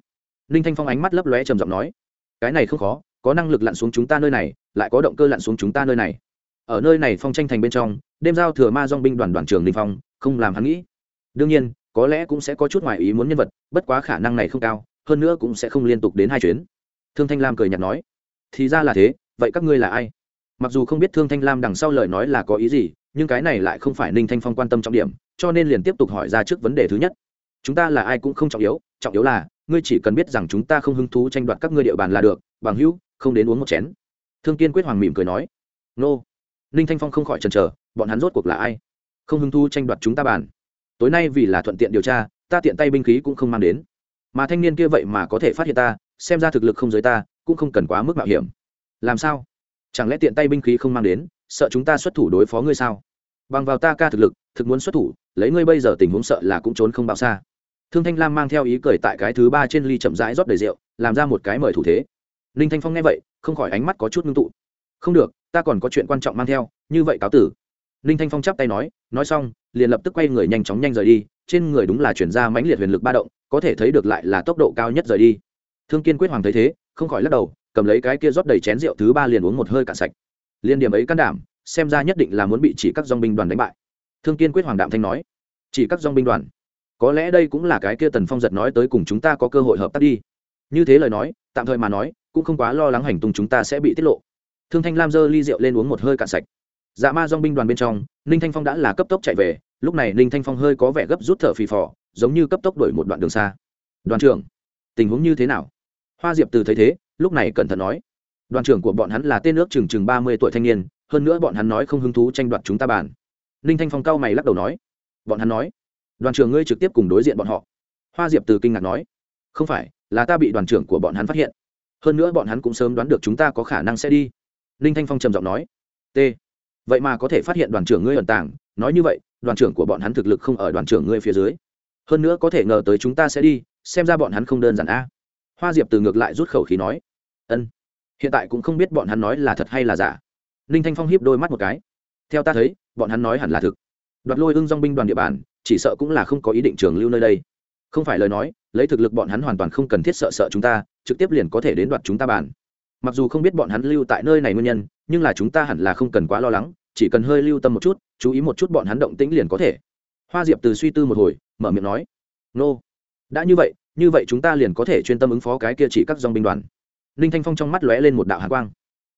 Ninh thanh phong ánh mắt lấp lóe trầm giọng nói, cái này không khó, có năng lực lặn xuống chúng ta nơi này, lại có động cơ lặn xuống chúng ta nơi này. Ở nơi này phong tranh thành bên trong, đêm giao thừa ma dong binh đoàn đoàn trưởng ninh phong, không làm hắn nghĩ. Đương nhiên, có lẽ cũng sẽ có chút ngoài ý muốn nhân vật, bất quá khả năng này không cao, hơn nữa cũng sẽ không liên tục đến hai chuyến thương thanh lam cười nhạt nói, thì ra là thế, vậy các ngươi là ai? Mặc dù không biết thương thanh lam đằng sau lời nói là có ý gì, nhưng cái này lại không phải ninh thanh phong quan tâm trọng điểm, cho nên liền tiếp tục hỏi ra trước vấn đề thứ nhất. Chúng ta là ai cũng không trọng yếu trọng yếu là, ngươi chỉ cần biết rằng chúng ta không hứng thú tranh đoạt các ngươi địa bàn là được, bằng hữu, không đến uống một chén. Thương kiên quyết hoàng mỉm cười nói, nô. Ninh thanh phong không khỏi chần chờ, bọn hắn rốt cuộc là ai? Không hứng thú tranh đoạt chúng ta bàn. Tối nay vì là thuận tiện điều tra, ta tiện tay binh khí cũng không mang đến. Mà thanh niên kia vậy mà có thể phát hiện ta xem ra thực lực không giới ta, cũng không cần quá mức mạo hiểm. Làm sao? Chẳng lẽ tiện tay binh khí không mang đến, sợ chúng ta xuất thủ đối phó ngươi sao? Bằng vào ta ca thực lực, thực muốn xuất thủ, lấy ngươi bây giờ tình huống sợ là cũng trốn không bao xa. Thương thanh lam mang theo ý cười tại cái thứ ba trên ly chậm rãi rót đầy rượu, làm ra một cái mời thủ thế. Ninh thanh phong nghe vậy, không khỏi ánh mắt có chút ngưng tụ. Không được, ta còn có chuyện quan trọng mang theo, như vậy cáo tử. Ninh thanh phong chắp tay nói nói xong, liền lập tức quay người nhanh chóng nhanh rời đi, trên người đúng là chuyển ra mãnh liệt huyền lực ba động, có thể thấy được lại là tốc độ cao nhất rời đi thương kiên quyết hoàng thấy thế, không khỏi lắc đầu, cầm lấy cái kia rót đầy chén rượu thứ ba liền uống một hơi cạn sạch. Liên điểm ấy can đảm, xem ra nhất định là muốn bị chỉ các dong binh đoàn đánh bại. Thương kiên quyết hoàng đạm thanh nói, chỉ các dong binh đoàn. Có lẽ đây cũng là cái kia tần phong giật nói tới cùng chúng ta có cơ hội hợp tác đi. Như thế lời nói, tạm thời mà nói, cũng không quá lo lắng hành tung chúng ta sẽ bị tiết lộ. Thương thanh lam dơ ly rượu lên uống một hơi cạn sạch. Dạ ma dong binh đoàn bên trong, ninh thanh phong đã là cấp tốc chạy về, lúc này ninh thanh phong hơi có vẻ gấp rút thở phì phò, giống như cấp tốc đổi một đoạn đường xa. Đoàn trưởng, tình huống như thế nào? Hoa diệp từ thấy thế, lúc này cẩn thận nói, đoàn trưởng của bọn hắn là tên nước chừng chừng ba mươi tuổi thanh niên, hơn nữa bọn hắn nói không hứng thú tranh đoạt chúng ta bàn. Ninh thanh phong cao mày lắc đầu nói, bọn hắn nói, đoàn trưởng ngươi trực tiếp cùng đối diện bọn họ. Hoa diệp từ kinh ngạc nói, không phải, là ta bị đoàn trưởng của bọn hắn phát hiện. Hơn nữa bọn hắn cũng sớm đoán được chúng ta có khả năng sẽ đi. Ninh thanh phong trầm giọng nói, t, vậy mà có thể phát hiện đoàn trưởng ngươi ẩn tàng, nói như vậy, đoàn trưởng của bọn hắn thực lực không ở đoàn trưởng ngươi phía dưới. Hơn nữa có thể ngờ tới chúng ta sẽ đi, xem ra bọn hắn không đơn giản a hoa diệp từ ngược lại rút khẩu khí nói, ân, hiện tại cũng không biết bọn hắn nói là thật hay là giả. Ninh thanh phong hiếp đôi mắt một cái, theo ta thấy, bọn hắn nói hẳn là thực. Đoạt lôi ưng dong binh đoàn địa bàn, chỉ sợ cũng là không có ý định trường lưu nơi đây. Không phải lời nói, lấy thực lực bọn hắn hoàn toàn không cần thiết sợ sợ chúng ta, trực tiếp liền có thể đến đoạt chúng ta bàn. Mặc dù không biết bọn hắn lưu tại nơi này nguyên nhân, nhưng là chúng ta hẳn là không cần quá lo lắng, chỉ cần hơi lưu tâm một chút, chú ý một chút bọn hắn động tĩnh liền có thể. Hoa diệp từ suy tư một hồi, mở miệng nói, nô, đã như vậy như vậy chúng ta liền có thể chuyên tâm ứng phó cái kia chỉ các dòng binh đoàn. Ninh thanh phong trong mắt lóe lên một đạo hạ quang.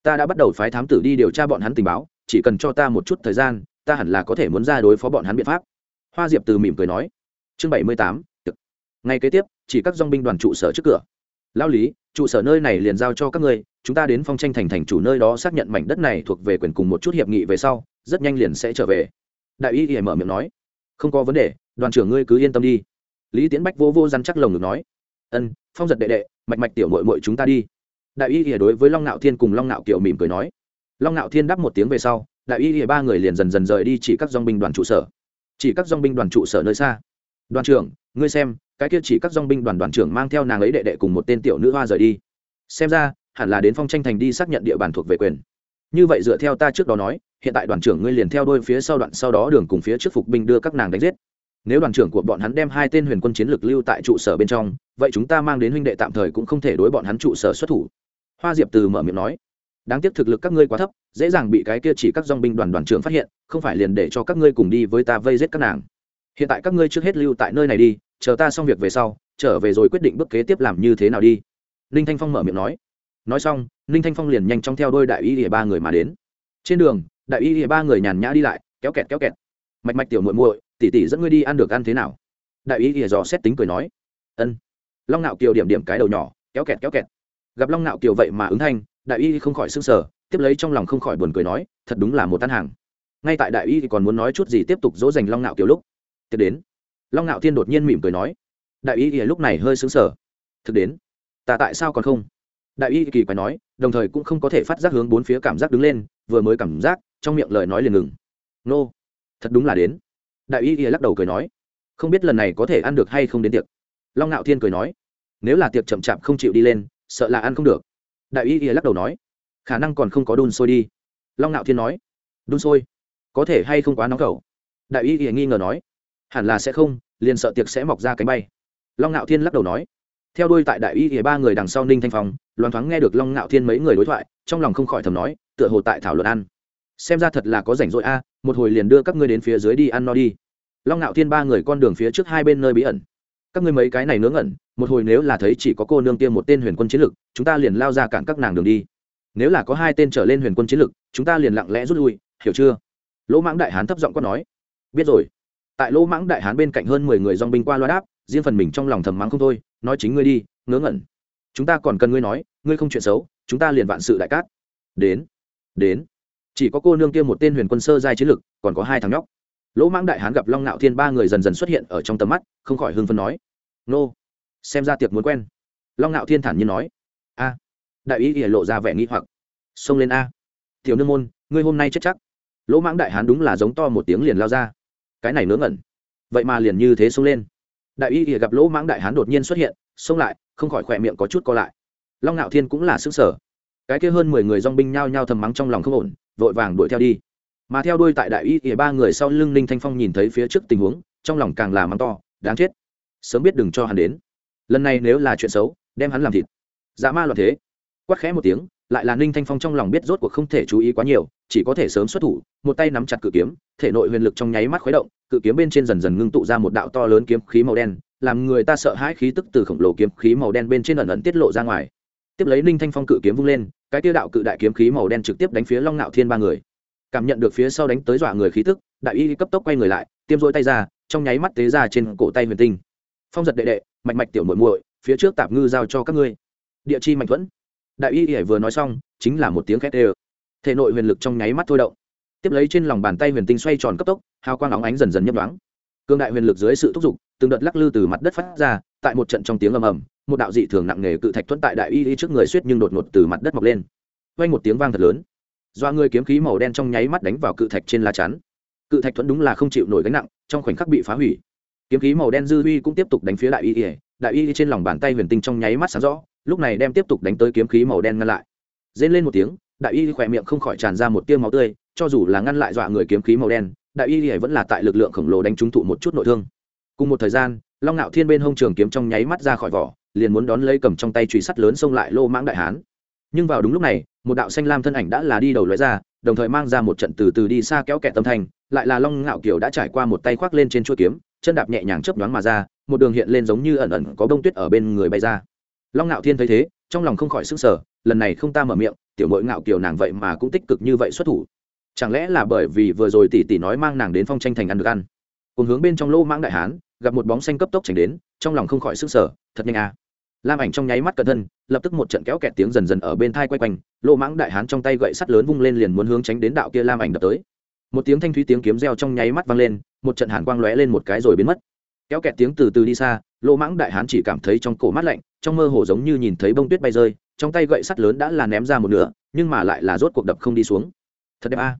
Ta đã bắt đầu phái thám tử đi điều tra bọn hắn tình báo, chỉ cần cho ta một chút thời gian, ta hẳn là có thể muốn ra đối phó bọn hắn biện pháp. Hoa diệp từ mỉm cười nói. Chương bảy mươi tám ngay kế tiếp, chỉ các dòng binh đoàn trụ sở trước cửa. Lao lý, trụ sở nơi này liền giao cho các ngươi, chúng ta đến phong tranh thành thành chủ nơi đó xác nhận mảnh đất này thuộc về quyền cùng một chút hiệp nghị về sau, rất nhanh liền sẽ trở về. Đại y hiểm mở miệng nói. Không có vấn đề, đoàn trưởng ngươi cứ yên tâm đi lý tiến bách vô vô dăn chắc lồng ngực nói, ân, phong giật đệ đệ, mạch mạch tiểu mội mội chúng ta đi. Đại y ỉa đối với long ngạo thiên cùng long ngạo kiều mỉm cười nói. Long ngạo thiên đáp một tiếng về sau, đại y ỉa ba người liền dần dần rời đi chỉ các dong binh đoàn trụ sở. Chỉ các dong binh đoàn trụ sở nơi xa. Đoàn trưởng, ngươi xem, cái kia chỉ các dong binh đoàn đoàn trưởng mang theo nàng ấy đệ đệ cùng một tên tiểu nữ hoa rời đi. Xem ra, hẳn là đến phong tranh thành đi xác nhận địa bàn thuộc về quyền. Như vậy dựa theo ta trước đó nói, hiện tại đoàn trưởng ngươi liền theo đôi phía sau đoạn sau đó đường cùng phía trước phục binh đưa các nàng đánh giết nếu đoàn trưởng của bọn hắn đem hai tên huyền quân chiến lược lưu tại trụ sở bên trong, vậy chúng ta mang đến huynh đệ tạm thời cũng không thể đối bọn hắn trụ sở xuất thủ. Hoa diệp từ mở miệng nói. Đáng tiếc thực lực các ngươi quá thấp, dễ dàng bị cái kia chỉ các dong binh đoàn đoàn trưởng phát hiện, không phải liền để cho các ngươi cùng đi với ta vây giết các nàng. Hiện tại các ngươi trước hết lưu tại nơi này đi, chờ ta xong việc về sau, trở về rồi quyết định bước kế tiếp làm như thế nào đi. Ninh thanh phong mở miệng nói. Nói xong, ninh thanh phong liền nhanh chóng theo đôi đại y ỉa ba người mà đến. Trên đường, đại y ỉa ba người nhàn nhã đi lại, kéo kẹt kéo kẹt. Mạch mạch tiểu muội muội Tỷ tỷ dẫn ngươi đi ăn được ăn thế nào? Đại y ỉa dò xét tính cười nói, ân. Long nạo kiều điểm điểm cái đầu nhỏ, kéo kẹt kéo kẹt. Gặp long nạo kiều vậy mà ứng thanh, đại y không khỏi s ư n g sở tiếp lấy trong lòng không khỏi buồn cười nói, thật đúng là một tan hàng. Ngay tại đại y còn muốn nói chút gì tiếp tục dỗ dành long nạo kiều lúc tiếp đến. Long nạo thiên đột nhiên mỉm cười nói, đại y thì lúc này hơi xứng sở thực đến? Ta tại sao còn không? Đại y kỳ quái nói, đồng thời cũng không có thể phát giác hướng bốn phía cảm giác đứng lên, vừa mới cảm giác, trong miệng lời nói liền ngừng. Nô, thật đúng là đến đại y lắc đầu cười nói, không biết lần này có thể ăn được hay không đến tiệc. Long ngạo thiên cười nói, nếu là tiệc chậm chạp không chịu đi lên, sợ là ăn không được. Đại y lắc đầu nói, khả năng còn không có đun sôi đi. Long ngạo thiên nói, đun sôi, có thể hay không quá nóng cầu? Đại y nghi ngờ nói, hẳn là sẽ không, liền sợ tiệc sẽ mọc ra cánh bay. Long ngạo thiên lắc đầu nói, theo đuôi tại đại y ba người đằng sau ninh thanh phong loan thoáng nghe được long ngạo thiên mấy người đối thoại, trong lòng không khỏi thầm nói, tựa hồ tại thảo luận ăn xem ra thật là có rảnh rỗi a, một hồi liền đưa các ngươi đến phía dưới đi ăn no đi. Long ngạo thiên ba người con đường phía trước hai bên nơi bí ẩn. Các ngươi mấy cái này nướng ẩn một hồi nếu là thấy chỉ có cô nương tiêm một tên huyền quân chiến lực, chúng ta liền lao ra cản các nàng đường đi. Nếu là có hai tên trở lên huyền quân chiến lực, chúng ta liền lặng lẽ rút lui, hiểu chưa? Lỗ mãng đại hán thấp giọng có nói. Biết rồi. Tại lỗ mãng đại hán bên cạnh hơn mười người dong binh qua loa đáp, riêng phần mình trong lòng thầm mắng không thôi, nói chính ngươi đi, ngớ ngẩn. Chúng ta còn cần ngươi nói, ngươi không chuyện xấu, chúng ta liền vạn sự đại cát. Đến. Đến chỉ có cô nương kia một tên huyền quân sơ giai chiến lực, còn có hai thằng nhóc. Lỗ mãng đại hán gặp long ngạo thiên ba người dần dần xuất hiện ở trong tầm mắt, không khỏi hưng phân nói, nô, xem ra tiệc muốn quen. Long ngạo thiên thản nhiên nói, a. Đại ý ỉa lộ ra vẻ nghi hoặc, xông lên a. Tiểu nương môn, ngươi hôm nay chết chắc. Lỗ mãng đại hán đúng là giống to một tiếng liền lao ra, cái này ngớ ngẩn. Vậy mà liền như thế xông lên. Đại ý ỉa gặp lỗ mãng đại hán đột nhiên xuất hiện, xông lại, không khỏi khỏe miệng có chút co lại. Long ngạo thiên cũng là sức sở cái kia hơn mười người dong binh nhao nhao thầm mắng trong lòng không ổn vội vàng đuổi theo đi. Mà theo đuôi tại đại y ỉa ba người sau lưng ninh thanh phong nhìn thấy phía trước tình huống, trong lòng càng là mắng to, đáng chết. Sớm biết đừng cho hắn đến. Lần này nếu là chuyện xấu, đem hắn làm thịt. Dạ ma loạn thế. Quát khẽ một tiếng, lại là ninh thanh phong trong lòng biết rốt cuộc không thể chú ý quá nhiều, chỉ có thể sớm xuất thủ, một tay nắm chặt cự kiếm, thể nội huyền lực trong nháy mắt khuấy động, cự kiếm bên trên dần dần ngưng tụ ra một đạo to lớn kiếm khí màu đen, làm người ta sợ hãi khí tức từ khổng lồ kiếm khí màu đen bên trên ẩn ẩn tiết lộ ra ngoài. Tiếp lấy ninh thanh phong cự kiếm vung lên cái tiêu đạo cự đại kiếm khí màu đen trực tiếp đánh phía long ngạo thiên ba người. Cảm nhận được phía sau đánh tới dọa người khí tức, đại y cấp tốc quay người lại, tiêm rỗi tay ra, trong nháy mắt tế ra trên cổ tay huyền tinh. Phong giật đệ đệ, mạch mạch tiểu muội muội, phía trước tạp ngư giao cho các ngươi. Địa chi mạnh thuẫn. Đại y ỉa vừa nói xong, chính là một tiếng khét ê thể nội huyền lực trong nháy mắt thôi động. Tiếp lấy trên lòng bàn tay huyền tinh xoay tròn cấp tốc, hào quang óng ánh dần dần nhấp đoáng cương đại huyền lực dưới sự thúc giục, từng đợt lắc lư từ mặt đất phát ra, tại một trận trong tiếng ầm ầm, một đạo dị thường nặng nề cự thạch thuẫn tại đại y y trước người suýt nhưng đột ngột từ mặt đất mọc lên. Quanh một tiếng vang thật lớn. Do người kiếm khí màu đen trong nháy mắt đánh vào cự thạch trên lá chắn. Cự thạch thuẫn đúng là không chịu nổi gánh nặng, trong khoảnh khắc bị phá hủy. Kiếm khí màu đen dư huy cũng tiếp tục đánh phía đại y y, đại y trên lòng bàn tay huyền tinh trong nháy mắt sáng rõ, lúc này đem tiếp tục đánh tới kiếm khí màu đen ngăn lại. Rên lên một tiếng, đại y khỏe miệng không khỏi tràn ra một tiêu máu tươi, cho dù là ngăn lại dọa người kiếm khí màu đen đại y vẫn là tại lực lượng khổng lồ đánh trúng thụ một chút nội thương. Cùng một thời gian, long ngạo thiên bên hông trường kiếm trong nháy mắt ra khỏi vỏ, liền muốn đón lấy cầm trong tay truy sắt lớn xông lại lô mãng đại hán. Nhưng vào đúng lúc này, một đạo xanh lam thân ảnh đã là đi đầu lóe ra, đồng thời mang ra một trận từ từ đi xa kéo kẹt tâm thành lại là long ngạo kiều đã trải qua một tay khoác lên trên chuôi kiếm, chân đạp nhẹ nhàng chớp nhoáng mà ra, một đường hiện lên giống như ẩn ẩn có bông tuyết ở bên người bay ra. Long ngạo thiên thấy thế, trong lòng không khỏi sức sở lần này không ta mở miệng, tiểu mội ngạo kiều nàng vậy mà cũng tích cực như vậy xuất thủ chẳng lẽ là bởi vì vừa rồi tỷ tỷ nói mang nàng đến phong tranh thành ăn được ăn? Cùng hướng bên trong lô mãng đại hán, gặp một bóng xanh cấp tốc tránh đến, trong lòng không khỏi sức sở thật nhanh à. Lam ảnh trong nháy mắt cẩn thân lập tức một trận kéo kẹt tiếng dần dần ở bên thai quay quanh lô mãng đại hán trong tay gậy sắt lớn vung lên liền muốn hướng tránh đến đạo kia lam ảnh đập tới. Một tiếng thanh thúy tiếng kiếm reo trong nháy mắt vang lên, một trận hàn quang lóe lên một cái rồi biến mất. Kéo kẹt tiếng từ từ đi xa lô mãng đại hán chỉ cảm thấy trong cổ mắt lạnh, trong mơ hồ giống như nhìn thấy bông tuyết bay rơi, trong tay gậy sắt lớn đã là ném ra một nửa, nhưng mà lại là rốt cuộc đập không đi xuống. Thật đẹp a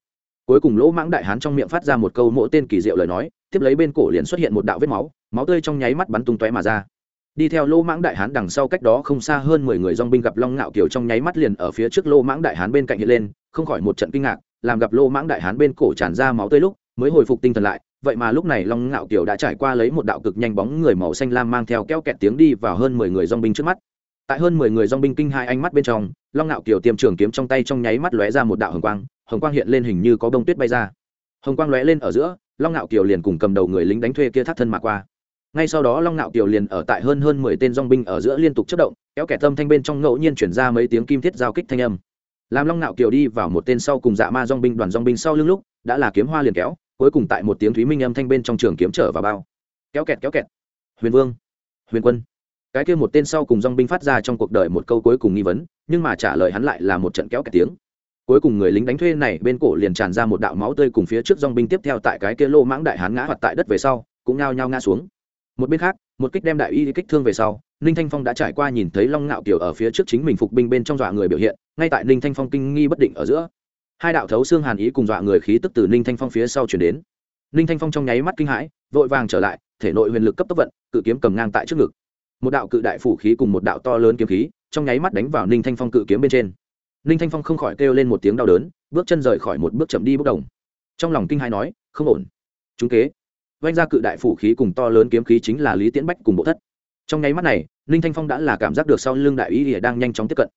cuối cùng lỗ mãng đại hán trong miệng phát ra một câu mỗ tên kỳ diệu lời nói, tiếp lấy bên cổ liền xuất hiện một đạo vết máu máu tươi trong nháy mắt bắn tung tóe mà ra. Đi theo lô mãng đại hán đằng sau cách đó không xa hơn mười người dong binh gặp long ngạo kiều trong nháy mắt liền ở phía trước lô mãng đại hán bên cạnh hiện lên, không khỏi một trận kinh ngạc, làm gặp lô mãng đại hán bên cổ tràn ra máu tươi lúc, mới hồi phục tinh thần lại. Vậy mà lúc này long ngạo kiều đã trải qua lấy một đạo cực nhanh bóng người màu xanh lam mang theo keo kẹt tiếng đi vào hơn mười người dong binh trước mắt tại hơn mười người dong binh kinh hai ánh mắt bên trong, long ngạo kiều tiêm trường kiếm trong tay trong nháy mắt lóe ra một đạo hồng quang hồng quang hiện lên hình như có bông tuyết bay ra. Hồng quang lóe lên ở giữa, long ngạo kiều liền cùng cầm đầu người lính đánh thuê kia thắt thân mà qua. Ngay sau đó long ngạo kiều liền ở tại hơn hơn mười tên dong binh ở giữa liên tục chất động, kéo kẻ tâm thanh bên trong ngẫu nhiên chuyển ra mấy tiếng kim thiết giao kích thanh âm. Làm long ngạo kiều đi vào một tên sau cùng dạ ma dong binh đoàn dong binh sau lưng lúc, đã là kiếm hoa liền kéo, cuối cùng tại một tiếng thúy minh âm thanh bên trong trường kiếm trở vào bao. Kéo kẹt kéo kẹt. Huyền vương, huyền quân cái kia một tên sau cùng dong binh phát ra trong cuộc đời một câu cuối cùng nghi vấn, nhưng mà trả lời hắn lại là một trận kéo cả tiếng. Cuối cùng người lính đánh thuê này bên cổ liền tràn ra một đạo máu tươi cùng phía trước dong binh tiếp theo tại cái kia lô mãng đại hán ngã hoặc tại đất về sau, cũng nhao nhao ngã xuống. Một bên khác, một kích đem đại y kích thương về sau, ninh thanh phong đã trải qua nhìn thấy long ngạo kiều ở phía trước chính mình phục binh bên trong dọa người biểu hiện, ngay tại ninh thanh phong kinh nghi bất định ở giữa. Hai đạo thấu xương hàn ý cùng dọa người khí tức từ ninh thanh phong phía sau chuyển đến. Ninh thanh phong trong nháy mắt kinh hãi, vội vàng trở lại, thể nội huyền lực cấp tốc vận, cự kiếm cầm ngang tại trước ngực một đạo cự đại phủ khí cùng một đạo to lớn kiếm khí, trong nháy mắt đánh vào ninh thanh phong cự kiếm bên trên. Ninh thanh phong không khỏi kêu lên một tiếng đau đớn, bước chân rời khỏi một bước chậm đi bước đồng. Trong lòng kinh hai nói, không ổn. Chúng kế. Vanh ra cự đại phủ khí cùng to lớn kiếm khí chính là lý tiễn bách cùng bộ thất. Trong nháy mắt này, ninh thanh phong đã là cảm giác được sau lưng đại ý ỉa đang nhanh chóng tiếp cận.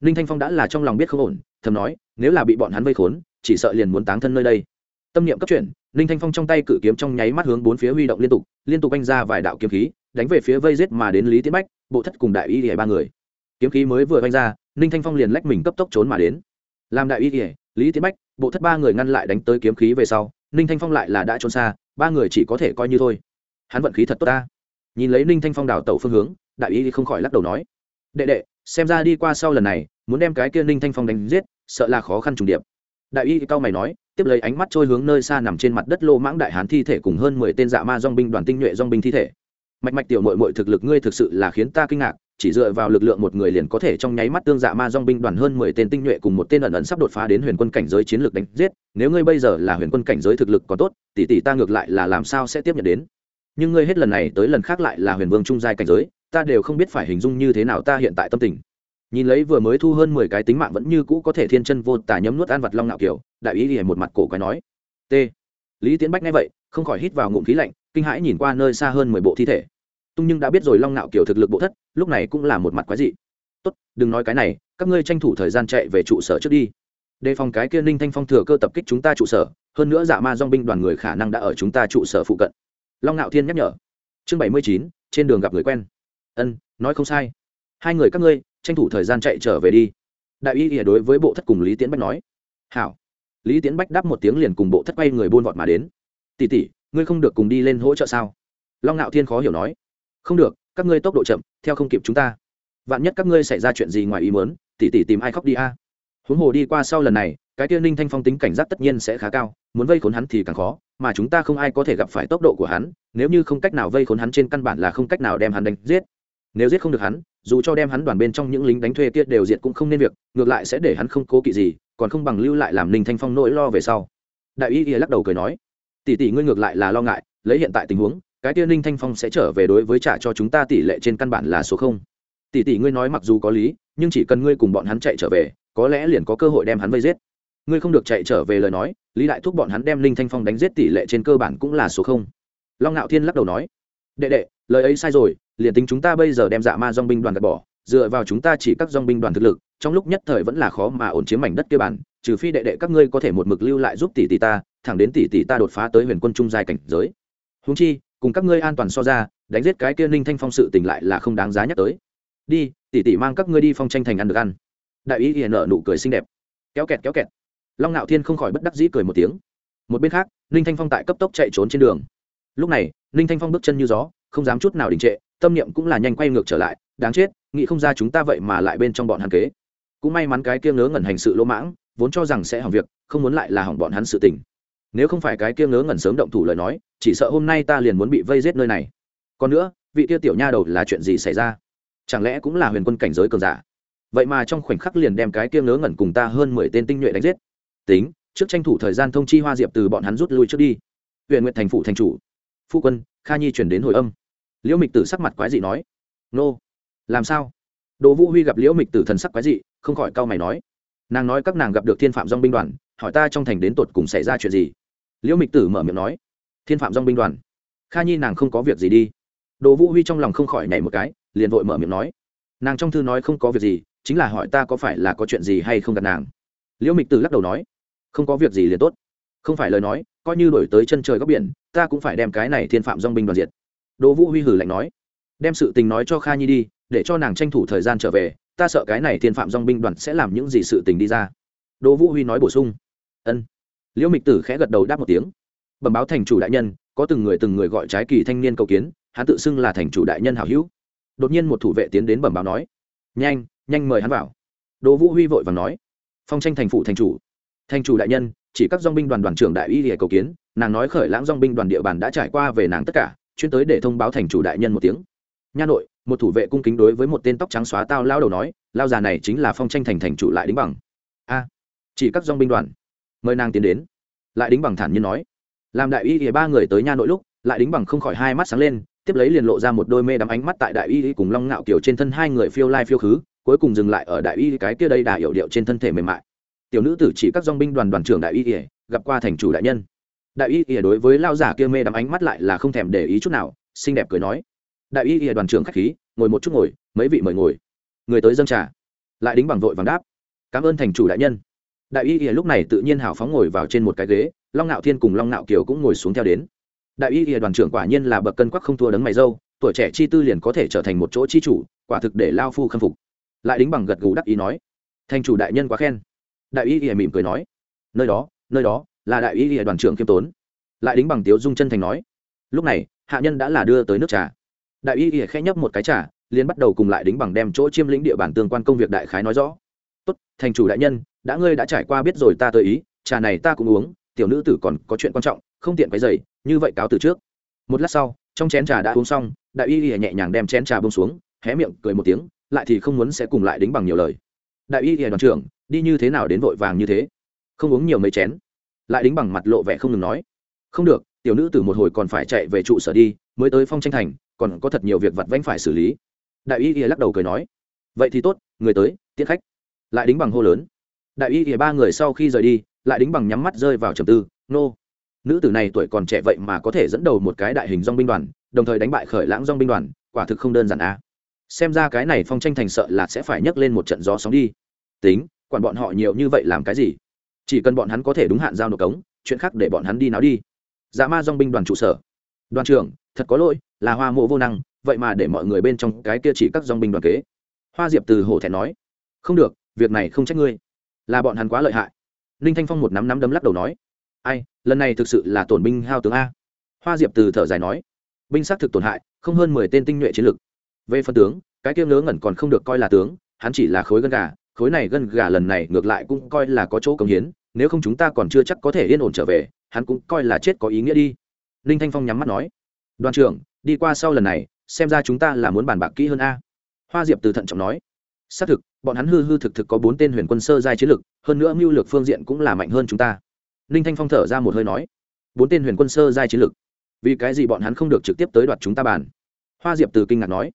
Ninh thanh phong đã là trong lòng biết không ổn, thầm nói, nếu là bị bọn hắn vây khốn, chỉ sợ liền muốn táng thân nơi đây. Tâm niệm cấp chuyển, ninh thanh phong trong tay cự kiếm trong nháy mắt hướng bốn phía huy động liên tục liên tục anh ra vài đạo kiếm khí đánh về phía vây giết mà đến lý tiến bách, bộ thất cùng đại y ỉa ba người. Kiếm khí mới vừa vanh ra, ninh thanh phong liền lách mình cấp tốc trốn mà đến. Làm đại y ỉa lý tiến bách, bộ thất ba người ngăn lại đánh tới kiếm khí về sau, ninh thanh phong lại là đã trốn xa, ba người chỉ có thể coi như thôi. Hắn vận khí thật tốt ta. Nhìn lấy ninh thanh phong đào tẩu phương hướng, đại y không khỏi lắc đầu nói, đệ đệ, xem ra đi qua sau lần này, muốn đem cái kia ninh thanh phong đánh giết, sợ là khó khăn trùng điệp. Đại y cao mày nói, tiếp lấy ánh mắt trôi hướng nơi xa nằm trên mặt đất lô mãng đại hán thi thể cùng hơn mười tên dạ ma dong binh đoàn tinh nhuệ dong binh thi thể mạch mạch tiểu mội mội thực lực ngươi thực sự là khiến ta kinh ngạc, chỉ dựa vào lực lượng một người liền có thể trong nháy mắt tương dạ ma dong binh đoàn hơn mười tên tinh nhuệ cùng một tên ẩn ẩn sắp đột phá đến huyền quân cảnh giới chiến lược đánh giết, nếu ngươi bây giờ là huyền quân cảnh giới thực lực còn tốt, tỷ tỷ ta ngược lại là làm sao sẽ tiếp nhận đến? Nhưng ngươi hết lần này tới lần khác lại là huyền vương trung giai cảnh giới, ta đều không biết phải hình dung như thế nào ta hiện tại tâm tình. Nhìn lấy vừa mới thu hơn mười cái tính mạng vẫn như cũ có thể thiên chân vô tả nhấm nuốt ăn vật long nạo kiểu, đại ý thì một mặt cổ quái nói. T. Lý tiến bách nghe vậy, không khỏi hít vào ngụm khí lạnh kinh hãi nhìn qua nơi xa hơn mười bộ thi thể. Tung nhưng đã biết rồi long nạo kiểu thực lực bộ thất, lúc này cũng là một mặt quái dị. Tốt, đừng nói cái này, các ngươi tranh thủ thời gian chạy về trụ sở trước đi. Đề phòng cái kia ninh thanh phong thừa cơ tập kích chúng ta trụ sở, hơn nữa dạ ma dong binh đoàn người khả năng đã ở chúng ta trụ sở phụ cận. Long nạo thiên nhắc nhở. Chương bảy mươi chín, trên đường gặp người quen. Ân, nói không sai. Hai người các ngươi, tranh thủ thời gian chạy trở về đi. Đại y ỉa đối với bộ thất cùng lý tiến bách nói. Hảo. Lý tiến bách đáp một tiếng liền cùng bộ thất quay người buôn vọt mà đến. Tỉ tỉ ngươi không được cùng đi lên hỗ trợ sao? Long ngạo thiên khó hiểu nói. Không được, các ngươi tốc độ chậm, theo không kịp chúng ta. Vạn nhất các ngươi xảy ra chuyện gì ngoài ý muốn, tỉ tỉ tìm ai khóc đi a? Huống hồ đi qua sau lần này, cái tiên ninh thanh phong tính cảnh giác tất nhiên sẽ khá cao, muốn vây khốn hắn thì càng khó, mà chúng ta không ai có thể gặp phải tốc độ của hắn, nếu như không cách nào vây khốn hắn trên căn bản là không cách nào đem hắn đánh giết. Nếu giết không được hắn, dù cho đem hắn đoàn bên trong những lính đánh thuê kia đều diệt cũng không nên việc, ngược lại sẽ để hắn không cố kỵ gì, còn không bằng lưu lại làm ninh thanh phong nỗi lo về sau. Đại y y lắc đầu cười nói tỷ tỷ ngươi ngược lại là lo ngại, lấy hiện tại tình huống, cái kia ninh thanh phong sẽ trở về đối với trả cho chúng ta tỷ lệ trên căn bản là số không. Tỷ tỷ ngươi nói mặc dù có lý, nhưng chỉ cần ngươi cùng bọn hắn chạy trở về, có lẽ liền có cơ hội đem hắn vây giết. Ngươi không được chạy trở về lời nói, lý đại thúc bọn hắn đem ninh thanh phong đánh giết tỷ lệ trên cơ bản cũng là số không. Long ngạo thiên lắc đầu nói, đệ đệ, lời ấy sai rồi, liền tính chúng ta bây giờ đem dạ ma dong binh đoàn gạt bỏ, dựa vào chúng ta chỉ các dong binh đoàn thực lực, trong lúc nhất thời vẫn là khó mà ổn chiếm mảnh đất kia bản trừ phi đệ đệ các ngươi có thể một mực lưu lại giúp tỷ tỷ ta thẳng đến tỷ tỷ ta đột phá tới huyền quân trung giai cảnh giới. Húng chi, cùng các ngươi an toàn so ra, đánh giết cái kia ninh thanh phong sự tỉnh lại là không đáng giá nhắc tới. Đi, tỷ tỷ mang các ngươi đi phong tranh thành ăn được ăn. Đại ý hiện nợ nụ cười xinh đẹp. Kéo kẹt kéo kẹt. Long ngạo thiên không khỏi bất đắc dĩ cười một tiếng. Một bên khác, ninh thanh phong tại cấp tốc chạy trốn trên đường. Lúc này, ninh thanh phong bước chân như gió, không dám chút nào đình trệ, tâm niệm cũng là nhanh quay ngược trở lại, đáng chết, nghĩ không ra chúng ta vậy mà lại bên trong bọn hắn kế. Cũng may mắn cái kia ngớ ngẩn hành sự lỗ mãng, vốn cho rằng sẽ hỏng việc, không muốn lại là hỏng bọn hắn sự tình nếu không phải cái kia ngớ ngẩn sớm động thủ lời nói, chỉ sợ hôm nay ta liền muốn bị vây giết nơi này. Còn nữa, vị kia tiểu nha đầu là chuyện gì xảy ra? Chẳng lẽ cũng là huyền quân cảnh giới cường giả? Vậy mà trong khoảnh khắc liền đem cái kia ngớ ngẩn cùng ta hơn mười tên tinh nhuệ đánh giết. Tính, trước tranh thủ thời gian thông chi hoa diệp từ bọn hắn rút lui trước đi. Huyện nguyện thành phủ thành chủ. Phu quân, kha nhi chuyển đến hồi âm. Liễu mịch tử sắc mặt quái dị nói. Nô, làm sao? Đỗ vũ huy gặp liễu mịch tử thần sắc quái dị, không khỏi cau mày nói. Nàng nói các nàng gặp được thiên phạm dong binh đoàn, hỏi ta trong thành đến tột cùng xảy ra chuyện gì? Liễu mịch tử mở miệng nói, thiên phạm dong binh đoàn, kha nhi nàng không có việc gì đi. Đỗ vũ huy trong lòng không khỏi nhảy một cái, liền vội mở miệng nói, nàng trong thư nói không có việc gì, chính là hỏi ta có phải là có chuyện gì hay không gặp nàng. Liễu mịch tử lắc đầu nói, không có việc gì liền tốt, không phải lời nói, coi như đổi tới chân trời góc biển, ta cũng phải đem cái này thiên phạm dong binh đoàn diệt. Đỗ vũ huy hử lạnh nói, đem sự tình nói cho kha nhi đi, để cho nàng tranh thủ thời gian trở về, ta sợ cái này thiên phạm dong binh đoàn sẽ làm những gì sự tình đi ra. Đỗ vũ huy nói bổ sung, ân liễu mịch tử khẽ gật đầu đáp một tiếng. Bẩm báo thành chủ đại nhân, có từng người từng người gọi trái kỳ thanh niên cầu kiến, hắn tự xưng là thành chủ đại nhân hảo hữu. Đột nhiên một thủ vệ tiến đến bẩm báo nói, nhanh nhanh mời hắn vào. Đỗ vũ huy vội vàng nói, phong tranh thành phủ thành chủ. Thành chủ đại nhân, chỉ các dong binh đoàn đoàn trưởng đại y để cầu kiến, nàng nói khởi lãng dong binh đoàn địa bàn đã trải qua về nàng tất cả, chuyên tới để thông báo thành chủ đại nhân một tiếng. Nha nội, một thủ vệ cung kính đối với một tên tóc trắng xóa tao lao đầu nói, lao già này chính là phong tranh thành thành chủ lại đính bằng. A, chỉ các dong binh đoàn mời nàng tiến đến. Lại đính bằng thản nhiên nói. Làm đại y thì ba người tới nha nội lúc, lại đính bằng không khỏi hai mắt sáng lên, tiếp lấy liền lộ ra một đôi mê đắm ánh mắt tại đại y cùng long ngạo kiểu trên thân hai người phiêu lai phiêu khứ, cuối cùng dừng lại ở đại y cái kia đây đà hiểu điệu trên thân thể mềm mại. Tiểu nữ tử chỉ các dong binh đoàn đoàn trưởng đại y gặp qua thành chủ đại nhân. Đại y ỉa đối với lao giả kia mê đắm ánh mắt lại là không thèm để ý chút nào, xinh đẹp cười nói. Đại y ỉa đoàn trưởng khách khí, ngồi một chút ngồi, mấy vị mời ngồi. Người tới dâng trà. Lại đính bằng vội vàng đáp. Cảm ơn thành chủ đại nhân đại y ỉa lúc này tự nhiên hào phóng ngồi vào trên một cái ghế, long ngạo thiên cùng long ngạo kiều cũng ngồi xuống theo đến. Đại y ỉa đoàn trưởng quả nhiên là bậc cân quắc không thua đấng mày dâu, tuổi trẻ chi tư liền có thể trở thành một chỗ chi chủ, quả thực để lao phu khâm phục. Lại đính bằng gật gù đắc ý nói thành chủ đại nhân quá khen. Đại y ỉa mỉm cười nói, nơi đó nơi đó là đại y ỉa đoàn trưởng kiêm tốn. Lại đính bằng tiếu dung chân thành nói, lúc này, hạ nhân đã là đưa tới nước trà. Đại y ỉa khẽ nhấp một cái trà, liền bắt đầu cùng lại đính bằng đem chỗ chiêm lĩnh địa bàn tương quan công việc đại khái nói rõ tốt thành chủ đại nhân đã ngươi đã trải qua biết rồi ta tới ý trà này ta cũng uống tiểu nữ tử còn có chuyện quan trọng không tiện cái rầy, như vậy cáo từ trước. Một lát sau trong chén trà đã uống xong đại y ỉa nhẹ nhàng đem chén trà bông xuống hé miệng cười một tiếng lại thì không muốn sẽ cùng lại đính bằng nhiều lời. Đại y ỉa đoàn trưởng đi như thế nào đến vội vàng như thế? Không uống nhiều mấy chén. Lại đính bằng mặt lộ vẻ không ngừng nói. Không được tiểu nữ từ một hồi còn phải chạy về trụ sở đi mới tới phong tranh thành còn có thật nhiều việc vặt vãnh phải xử lý. Đại y ỉa lắc đầu cười nói. Vậy thì tốt người tới tiết khách lại đính bằng hô lớn. Đại y thì ba người sau khi rời đi, lại đính bằng nhắm mắt rơi vào trầm tư, nô, nữ tử này tuổi còn trẻ vậy mà có thể dẫn đầu một cái đại hình dong binh đoàn, đồng thời đánh bại khởi lãng dong binh đoàn, quả thực không đơn giản a. À. xem ra cái này phong tranh thành sợ là sẽ phải nhấc lên một trận gió sóng đi. Tính, quản bọn họ nhiều như vậy làm cái gì? Chỉ cần bọn hắn có thể đúng hạn giao nộp cống, chuyện khác để bọn hắn đi náo đi. Dạ ma dong binh đoàn trụ sở. Đoàn trưởng, thật có lỗi, là hoa mộ vô năng, vậy mà để mọi người bên trong cái kia chỉ các dong binh đoàn kế. Hoa diệp từ hổ thẹn nói. Không được việc này không trách ngươi. Là bọn hắn quá lợi hại. Ninh thanh phong một nắm nắm đấm lắc đầu nói, ai, lần này thực sự là tổn binh hao tướng a. Hoa diệp từ thở dài nói, binh xác thực tổn hại, không hơn mười tên tinh nhuệ chiến lực. Về phân tướng, cái kia ngớ ngẩn còn không được coi là tướng, hắn chỉ là khối gân gà, khối này gân gà lần này ngược lại cũng coi là có chỗ cống hiến, nếu không chúng ta còn chưa chắc có thể yên ổn trở về, hắn cũng coi là chết có ý nghĩa đi. Ninh thanh phong nhắm mắt nói, đoàn trưởng, đi qua sau lần này, xem ra chúng ta là muốn bàn bạc kỹ hơn a. Hoa diệp từ thận trọng nói xác thực, bọn hắn hư hư thực thực có bốn tên huyền quân sơ giai chiến lực, hơn nữa mưu lược phương diện cũng là mạnh hơn chúng ta. Ninh thanh phong thở ra một hơi nói, bốn tên huyền quân sơ giai chiến lực, vì cái gì bọn hắn không được trực tiếp tới đoạt chúng ta bàn? Hoa diệp từ kinh ngạc nói,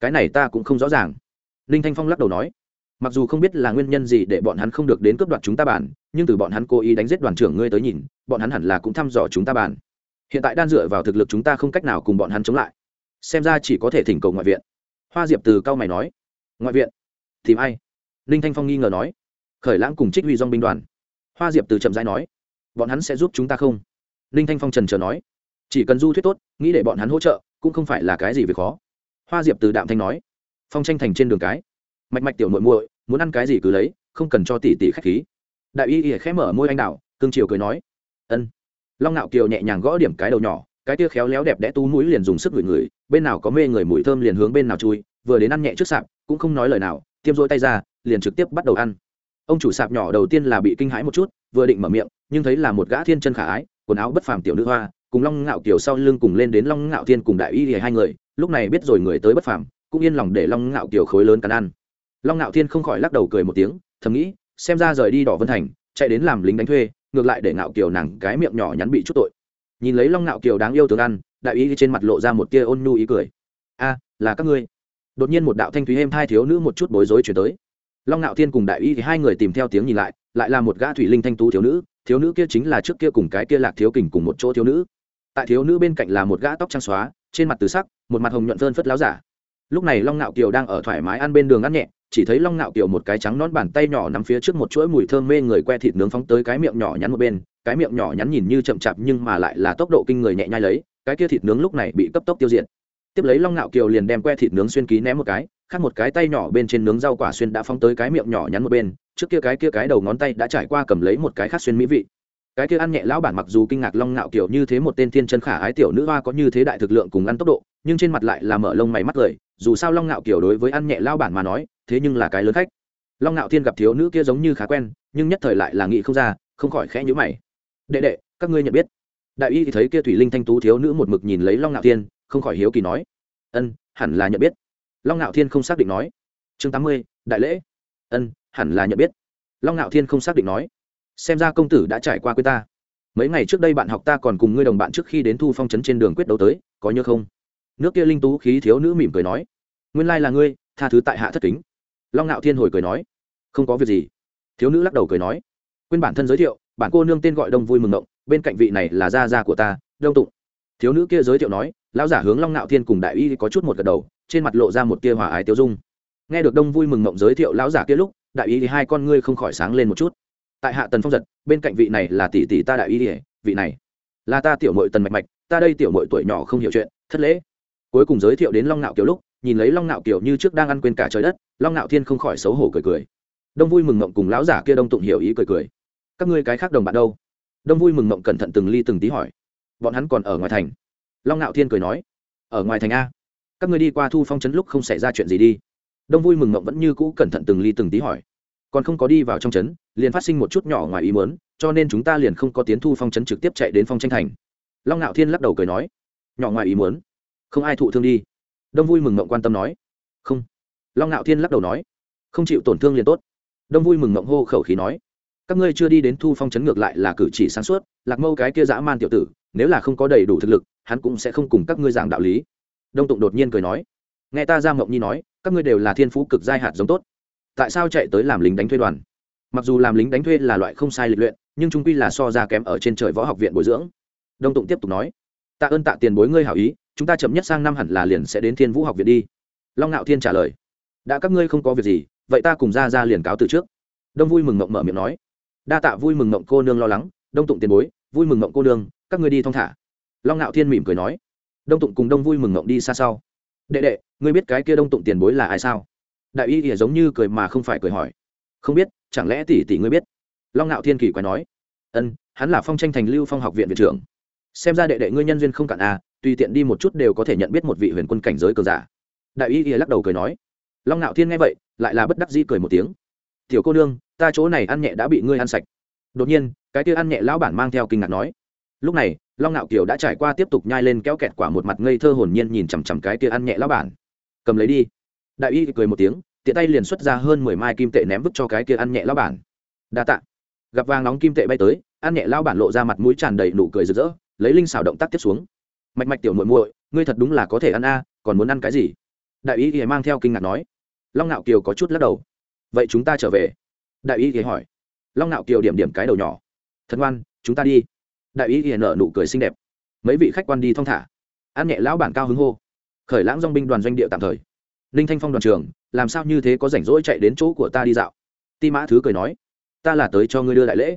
cái này ta cũng không rõ ràng. Ninh thanh phong lắc đầu nói, mặc dù không biết là nguyên nhân gì để bọn hắn không được đến cướp đoạt chúng ta bàn, nhưng từ bọn hắn cố ý đánh giết đoàn trưởng ngươi tới nhìn, bọn hắn hẳn là cũng thăm dò chúng ta bàn. Hiện tại đan dựa vào thực lực chúng ta không cách nào cùng bọn hắn chống lại. Xem ra chỉ có thể thỉnh cầu ngoại viện. Hoa diệp từ cao mày nói, ngoại viện? Tìm ai? Ninh thanh phong nghi ngờ nói. Khởi lãng cùng trích huy dong binh đoàn. Hoa diệp từ chậm rãi nói. Bọn hắn sẽ giúp chúng ta không? Ninh thanh phong trần trờ nói. Chỉ cần du thuyết tốt, nghĩ để bọn hắn hỗ trợ, cũng không phải là cái gì về khó. Hoa diệp từ đạm thanh nói. Phong tranh thành trên đường cái. Mạch mạch tiểu muội muội, muốn ăn cái gì cứ lấy, không cần cho tỷ tỷ khách khí. Đại y ỉa khẽ mở môi anh đạo cương triều cười nói. Ân. Long nạo kiều nhẹ nhàng gõ điểm cái đầu nhỏ, cái tia khéo léo đẹp đẽ tú mũi liền dùng sức ngửi ngửi, bên nào có mê người mùi thơm liền hướng bên nào chui, vừa đến ăn nhẹ trước sạp, cũng không nói lời nào tiêm rỗi tay ra, liền trực tiếp bắt đầu ăn. Ông chủ sạp nhỏ đầu tiên là bị kinh hãi một chút, vừa định mở miệng, nhưng thấy là một gã thiên chân khả ái, quần áo bất phàm tiểu nữ hoa, cùng long ngạo kiều sau lưng cùng lên đến long ngạo thiên cùng đại y thì hai người, lúc này biết rồi người tới bất phàm, cũng yên lòng để long ngạo kiều khối lớn cắn ăn. Long ngạo thiên không khỏi lắc đầu cười một tiếng, thầm nghĩ, xem ra rời đi đỏ vân thành, chạy đến làm lính đánh thuê, ngược lại để ngạo kiều nàng cái miệng nhỏ nhắn bị chút tội. Nhìn lấy long ngạo kiều đáng yêu tướng ăn, đại y trên mặt lộ ra một tia ôn nhu ý cười. A, là các ngươi đột nhiên một đạo thanh thúy êm hai thiếu nữ một chút bối rối chuyển tới. Long ngạo thiên cùng đại y thì hai người tìm theo tiếng nhìn lại lại là một gã thủy linh thanh tú thiếu nữ thiếu nữ kia chính là trước kia cùng cái kia lạc thiếu kình cùng một chỗ thiếu nữ. Tại thiếu nữ bên cạnh là một gã tóc trắng xóa, trên mặt từ sắc, một mặt hồng nhuận phơn phất láo giả. Lúc này long ngạo kiều đang ở thoải mái ăn bên đường ăn nhẹ, chỉ thấy long ngạo kiều một cái trắng nón bàn tay nhỏ nắm phía trước một chuỗi mùi thơm mê người que thịt nướng phóng tới cái miệng nhỏ nhắn một bên, cái miệng nhỏ nhắn nhìn như chậm chạp nhưng mà lại là tốc độ kinh người nhẹ nhai lấy, cái kia thịt nướng lúc này bị cấp tốc tiêu diệt tiếp lấy long ngạo kiều liền đem que thịt nướng xuyên ký ném một cái, khác một cái tay nhỏ bên trên nướng rau quả xuyên đã phóng tới cái miệng nhỏ nhắn một bên, trước kia cái kia cái đầu ngón tay đã trải qua cầm lấy một cái khác xuyên mỹ vị. Cái kia ăn nhẹ lão bản mặc dù kinh ngạc long ngạo kiểu như thế một tên thiên chân khả ái tiểu nữ hoa có như thế đại thực lượng cùng ăn tốc độ, nhưng trên mặt lại là mở lông mày mắt cười, dù sao long ngạo kiểu đối với ăn nhẹ lão bản mà nói, thế nhưng là cái lớn khách. Long ngạo thiên gặp thiếu nữ kia giống như khá quen, nhưng nhất thời lại là nghĩ không ra, không khỏi khẽ nhữ mày. Đệ đệ, các ngươi nhận biết? Đại y thì thấy kia thủy linh thanh tú thiếu nữ một mực nhìn lấy long ngạo thiên không khỏi hiếu kỳ nói. Ân, hẳn là nhận biết. Long ngạo thiên không xác định nói. Chương tám mươi, đại lễ. Ân, hẳn là nhận biết. Long ngạo thiên không xác định nói. Xem ra công tử đã trải qua quê ta. Mấy ngày trước đây bạn học ta còn cùng ngươi đồng bạn trước khi đến thu phong trấn trên đường quyết đấu tới, có nhớ không? Nước kia linh tú khí thiếu nữ mỉm cười nói. Nguyên lai là ngươi, tha thứ tại hạ thất kính. Long ngạo thiên hồi cười nói. Không có việc gì. Thiếu nữ lắc đầu cười nói. Quên bản thân giới thiệu, bản cô nương tên gọi đông vui mừng ngộng, bên cạnh vị này là gia gia của ta, đông tụng. Thiếu nữ kia giới thiệu nói lão giả hướng long Nạo thiên cùng đại y có chút một gật đầu, trên mặt lộ ra một tia hòa ái tiêu dung. Nghe được đông vui mừng mộng giới thiệu lão giả kia lúc, đại y thì hai con ngươi không khỏi sáng lên một chút. Tại hạ tần phong giật, bên cạnh vị này là tỷ tỷ ta đại y ỉa vị này là ta tiểu mội tần mạch mạch, ta đây tiểu mội tuổi nhỏ không hiểu chuyện, thất lễ. Cuối cùng giới thiệu đến long Nạo kiều lúc, nhìn lấy long Nạo kiều như trước đang ăn quên cả trời đất, long Nạo thiên không khỏi xấu hổ cười cười. Đông vui mừng mộng cùng lão giả kia đông tụng hiểu ý cười cười. Các ngươi cái khác đồng bạn đâu? Đông vui mừng mộng cẩn thận từng ly từng tí hỏi. Bọn hắn còn ở ngoài thành long ngạo thiên cười nói, ở ngoài thành a, các ngươi đi qua thu phong trấn lúc không xảy ra chuyện gì đi. Đông vui mừng mộng vẫn như cũ cẩn thận từng ly từng tí hỏi, còn không có đi vào trong trấn, liền phát sinh một chút nhỏ ngoài ý muốn, cho nên chúng ta liền không có tiến thu phong trấn trực tiếp chạy đến phong tranh thành. Long ngạo thiên lắc đầu cười nói, nhỏ ngoài ý muốn, không ai thụ thương đi. Đông vui mừng mộng quan tâm nói, không. Long ngạo thiên lắc đầu nói, không chịu tổn thương liền tốt. Đông vui mừng mộng hô khẩu khí nói, các ngươi chưa đi đến thu phong trấn ngược lại là cử chỉ sáng suốt, lạc mâu cái kia dã man tiểu tử, nếu là không có đầy đủ thực lực hắn cũng sẽ không cùng các ngươi giảng đạo lý. Đông tụng đột nhiên cười nói, nghe ta ra mộng nhi nói, các ngươi đều là thiên phú cực giai hạt giống tốt. Tại sao chạy tới làm lính đánh thuê đoàn? Mặc dù làm lính đánh thuê là loại không sai lịch luyện, nhưng trung quy là so ra kém ở trên trời võ học viện bồi dưỡng. Đông tụng tiếp tục nói, tạ ơn tạ tiền bối ngươi hảo ý, chúng ta chậm nhất sang năm hẳn là liền sẽ đến thiên vũ học viện đi. Long ngạo thiên trả lời, đã các ngươi không có việc gì, vậy ta cùng ra ra liền cáo từ trước. Đông vui mừng mộng mở miệng nói, đa tạ vui mừng mộng cô nương lo lắng, đông tụng tiền bối, vui mừng mộng cô nương, các ngươi đi thong thả long ngạo thiên mỉm cười nói, đông tụng cùng đông vui mừng ngộng đi xa sau. Đệ đệ, ngươi biết cái kia đông tụng tiền bối là ai sao? Đại y ỉa giống như cười mà không phải cười hỏi. Không biết, chẳng lẽ tỷ tỷ ngươi biết? Long ngạo thiên kỳ quái nói, ân, hắn là phong tranh thành lưu phong học viện viện trưởng. Xem ra đệ đệ ngươi nhân duyên không cạn à tùy tiện đi một chút đều có thể nhận biết một vị huyền quân cảnh giới cờ giả. Đại y ỉa lắc đầu cười nói. Long ngạo thiên nghe vậy, lại là bất đắc dĩ cười một tiếng. Tiểu cô nương, ta chỗ này ăn nhẹ đã bị ngươi ăn sạch. Đột nhiên, cái kia ăn nhẹ lão bản mang theo kinh ngạc nói lúc này, long ngạo kiều đã trải qua tiếp tục nhai lên kéo kẹt quả một mặt ngây thơ hồn nhiên nhìn chằm chằm cái kia ăn nhẹ lão bản. Cầm lấy đi. Đại y cười một tiếng, tiện tay liền xuất ra hơn mười mai kim tệ ném vứt cho cái kia ăn nhẹ lão bản. Đa tạ. Gặp vàng nóng kim tệ bay tới, ăn nhẹ lão bản lộ ra mặt mũi tràn đầy nụ cười rực rỡ, lấy linh xào động tác tiếp xuống. Mạch mạch tiểu muội muội, ngươi thật đúng là có thể ăn a, còn muốn ăn cái gì? Đại y thì mang theo kinh ngạc nói. Long ngạo kiều có chút lắc đầu. Vậy chúng ta trở về. Đại y thì hỏi. Long ngạo kiều điểm điểm cái đầu nhỏ. Thật ngoan, chúng ta đi đại ý thì nở nụ cười xinh đẹp. Mấy vị khách quan đi thong thả. Ăn nhẹ lão bản cao hứng hô. Khởi lãng dong binh đoàn doanh địa tạm thời. Ninh thanh phong đoàn trường làm sao như thế có rảnh rỗi chạy đến chỗ của ta đi dạo? Ti mã thứ cười nói. Ta là tới cho ngươi đưa đại lễ.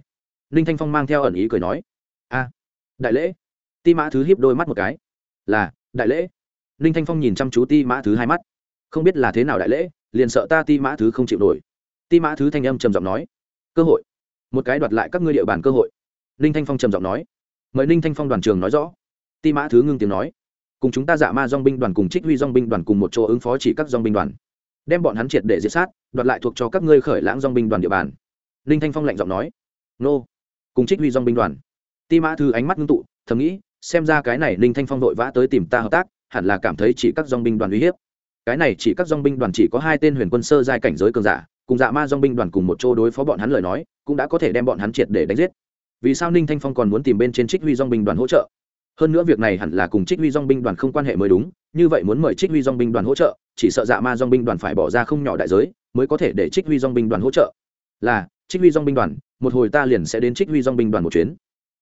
Ninh thanh phong mang theo ẩn ý cười nói. A, đại lễ? Ti mã thứ hiếp đôi mắt một cái. Là, đại lễ. Ninh thanh phong nhìn chăm chú ti mã thứ hai mắt. Không biết là thế nào đại lễ, liền sợ ta ti mã thứ không chịu nổi. Ti mã thứ thanh âm trầm giọng nói. Cơ hội. Một cái đoạt lại các ngươi địa bàn cơ hội ninh thanh phong trầm giọng nói. Mời ninh thanh phong đoàn trường nói rõ. Ti mã thứ ngưng tiếng nói. Cùng chúng ta giả ma dong binh đoàn cùng trích huy dong binh đoàn cùng một chỗ ứng phó chỉ các dong binh đoàn. Đem bọn hắn triệt để diệt sát, đoạt lại thuộc cho các ngươi khởi lãng dong binh đoàn địa bàn. Ninh thanh phong lạnh giọng nói. Nô. Cùng trích huy dong binh đoàn. Ti mã thư ánh mắt ngưng tụ, thầm nghĩ, xem ra cái này ninh thanh phong vội vã tới tìm ta hợp tác, hẳn là cảm thấy chỉ các dong binh đoàn uy hiếp. Cái này chỉ các dong binh đoàn chỉ có hai tên huyền quân sơ giai cảnh giới cường giả, cùng dạ ma dong binh đoàn cùng một chỗ đối phó bọn hắn lời nói, cũng đã có thể đem bọn hắn triệt để đánh giết vì sao ninh thanh phong còn muốn tìm bên trên trích huy dong binh đoàn hỗ trợ hơn nữa việc này hẳn là cùng trích huy dong binh đoàn không quan hệ mới đúng như vậy muốn mời trích huy dong binh đoàn hỗ trợ chỉ sợ dạ ma dong binh đoàn phải bỏ ra không nhỏ đại giới mới có thể để trích huy dong binh đoàn hỗ trợ là trích huy dong binh đoàn một hồi ta liền sẽ đến trích huy dong binh đoàn một chuyến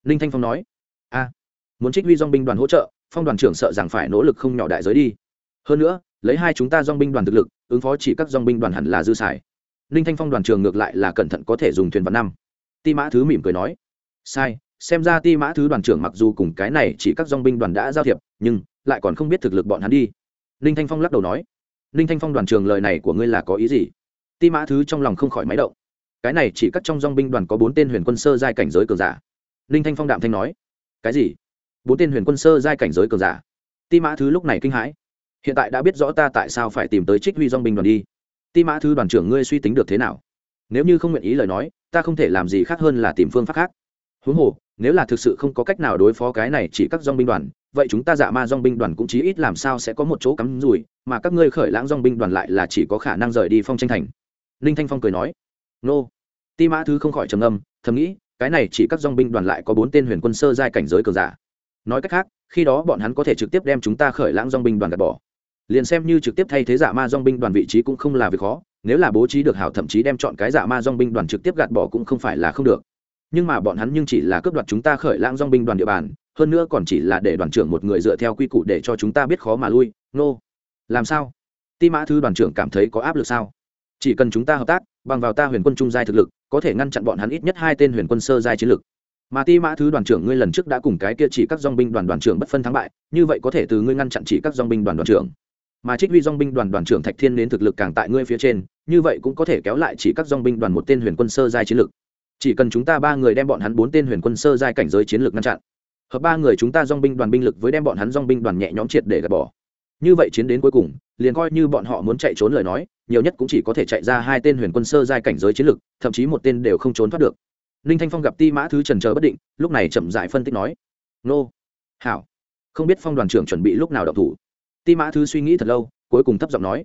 ninh thanh phong nói a muốn trích huy dong binh đoàn hỗ trợ phong đoàn trưởng sợ rằng phải nỗ lực không nhỏ đại giới đi hơn nữa lấy hai chúng ta dong binh đoàn thực lực ứng phó chỉ các dong binh đoàn hẳn là dư xài ninh thanh phong đoàn trường ngược lại là cẩn thận có thể dùng thuyền vào năm ti mã thứ mỉm cười nói sai, xem ra ti mã thứ đoàn trưởng mặc dù cùng cái này chỉ các dong binh đoàn đã giao thiệp, nhưng lại còn không biết thực lực bọn hắn đi. Ninh thanh phong lắc đầu nói, ninh thanh phong đoàn trường lời này của ngươi là có ý gì? Ti mã thứ trong lòng không khỏi máy động. Cái này chỉ cắt trong dong binh đoàn có bốn tên huyền quân sơ giai cảnh giới cường giả. Ninh thanh phong đạm thanh nói, cái gì? Bốn tên huyền quân sơ giai cảnh giới cường giả? Ti mã thứ lúc này kinh hãi. Hiện tại đã biết rõ ta tại sao phải tìm tới trích huy dong binh đoàn đi. Ti mã thứ đoàn trưởng ngươi suy tính được thế nào? Nếu như không nguyện ý lời nói, ta không thể làm gì khác hơn là tìm phương pháp khác huống hồ, nếu là thực sự không có cách nào đối phó cái này chỉ các dong binh đoàn, vậy chúng ta dạ ma dong binh đoàn cũng chí ít làm sao sẽ có một chỗ cắm rủi, mà các ngươi khởi lãng dong binh đoàn lại là chỉ có khả năng rời đi phong tranh thành. Ninh thanh phong cười nói, nô. Ti mã thứ không khỏi trầm âm thầm nghĩ, cái này chỉ các dong binh đoàn lại có bốn tên huyền quân sơ giai cảnh giới cường giả. Nói cách khác, khi đó bọn hắn có thể trực tiếp đem chúng ta khởi lãng dong binh đoàn gạt bỏ. Liền xem như trực tiếp thay thế dạ ma dong binh đoàn vị trí cũng không là việc khó, nếu là bố trí được hảo thậm chí đem chọn cái dạ ma dong binh đoàn trực tiếp gạt bỏ cũng không phải là không được nhưng mà bọn hắn nhưng chỉ là cướp đoạt chúng ta khởi lãng dong binh đoàn địa bàn, hơn nữa còn chỉ là để đoàn trưởng một người dựa theo quy củ để cho chúng ta biết khó mà lui. Nô、no. làm sao? Ti mã thư đoàn trưởng cảm thấy có áp lực sao? Chỉ cần chúng ta hợp tác, bằng vào ta huyền quân trung giai thực lực, có thể ngăn chặn bọn hắn ít nhất hai tên huyền quân sơ giai chiến lực. Mà ti mã thứ đoàn trưởng ngươi lần trước đã cùng cái kia chỉ các dong binh đoàn đoàn trưởng bất phân thắng bại, như vậy có thể từ ngươi ngăn chặn chỉ các dong binh đoàn đoàn trưởng. Mà trích huy dong binh đoàn đoàn trưởng thạch thiên đến thực lực càng tại ngươi phía trên, như vậy cũng có thể kéo lại chỉ các dong binh đoàn một tên huyền quân sơ giai chiến lực chỉ cần chúng ta ba người đem bọn hắn bốn tên huyền quân sơ giai cảnh giới chiến lược ngăn chặn, hợp ba người chúng ta dong binh đoàn binh lực với đem bọn hắn dong binh đoàn nhẹ nhõm triệt để gạt bỏ. Như vậy chiến đến cuối cùng, liền coi như bọn họ muốn chạy trốn lời nói, nhiều nhất cũng chỉ có thể chạy ra hai tên huyền quân sơ giai cảnh giới chiến lược, thậm chí một tên đều không trốn thoát được. Ninh thanh phong gặp ti mã thứ trần chờ bất định, lúc này chậm dại phân tích nói, nô, hảo, không biết phong đoàn trưởng chuẩn bị lúc nào đọc thủ. Ti mã thứ suy nghĩ thật lâu, cuối cùng thấp giọng nói,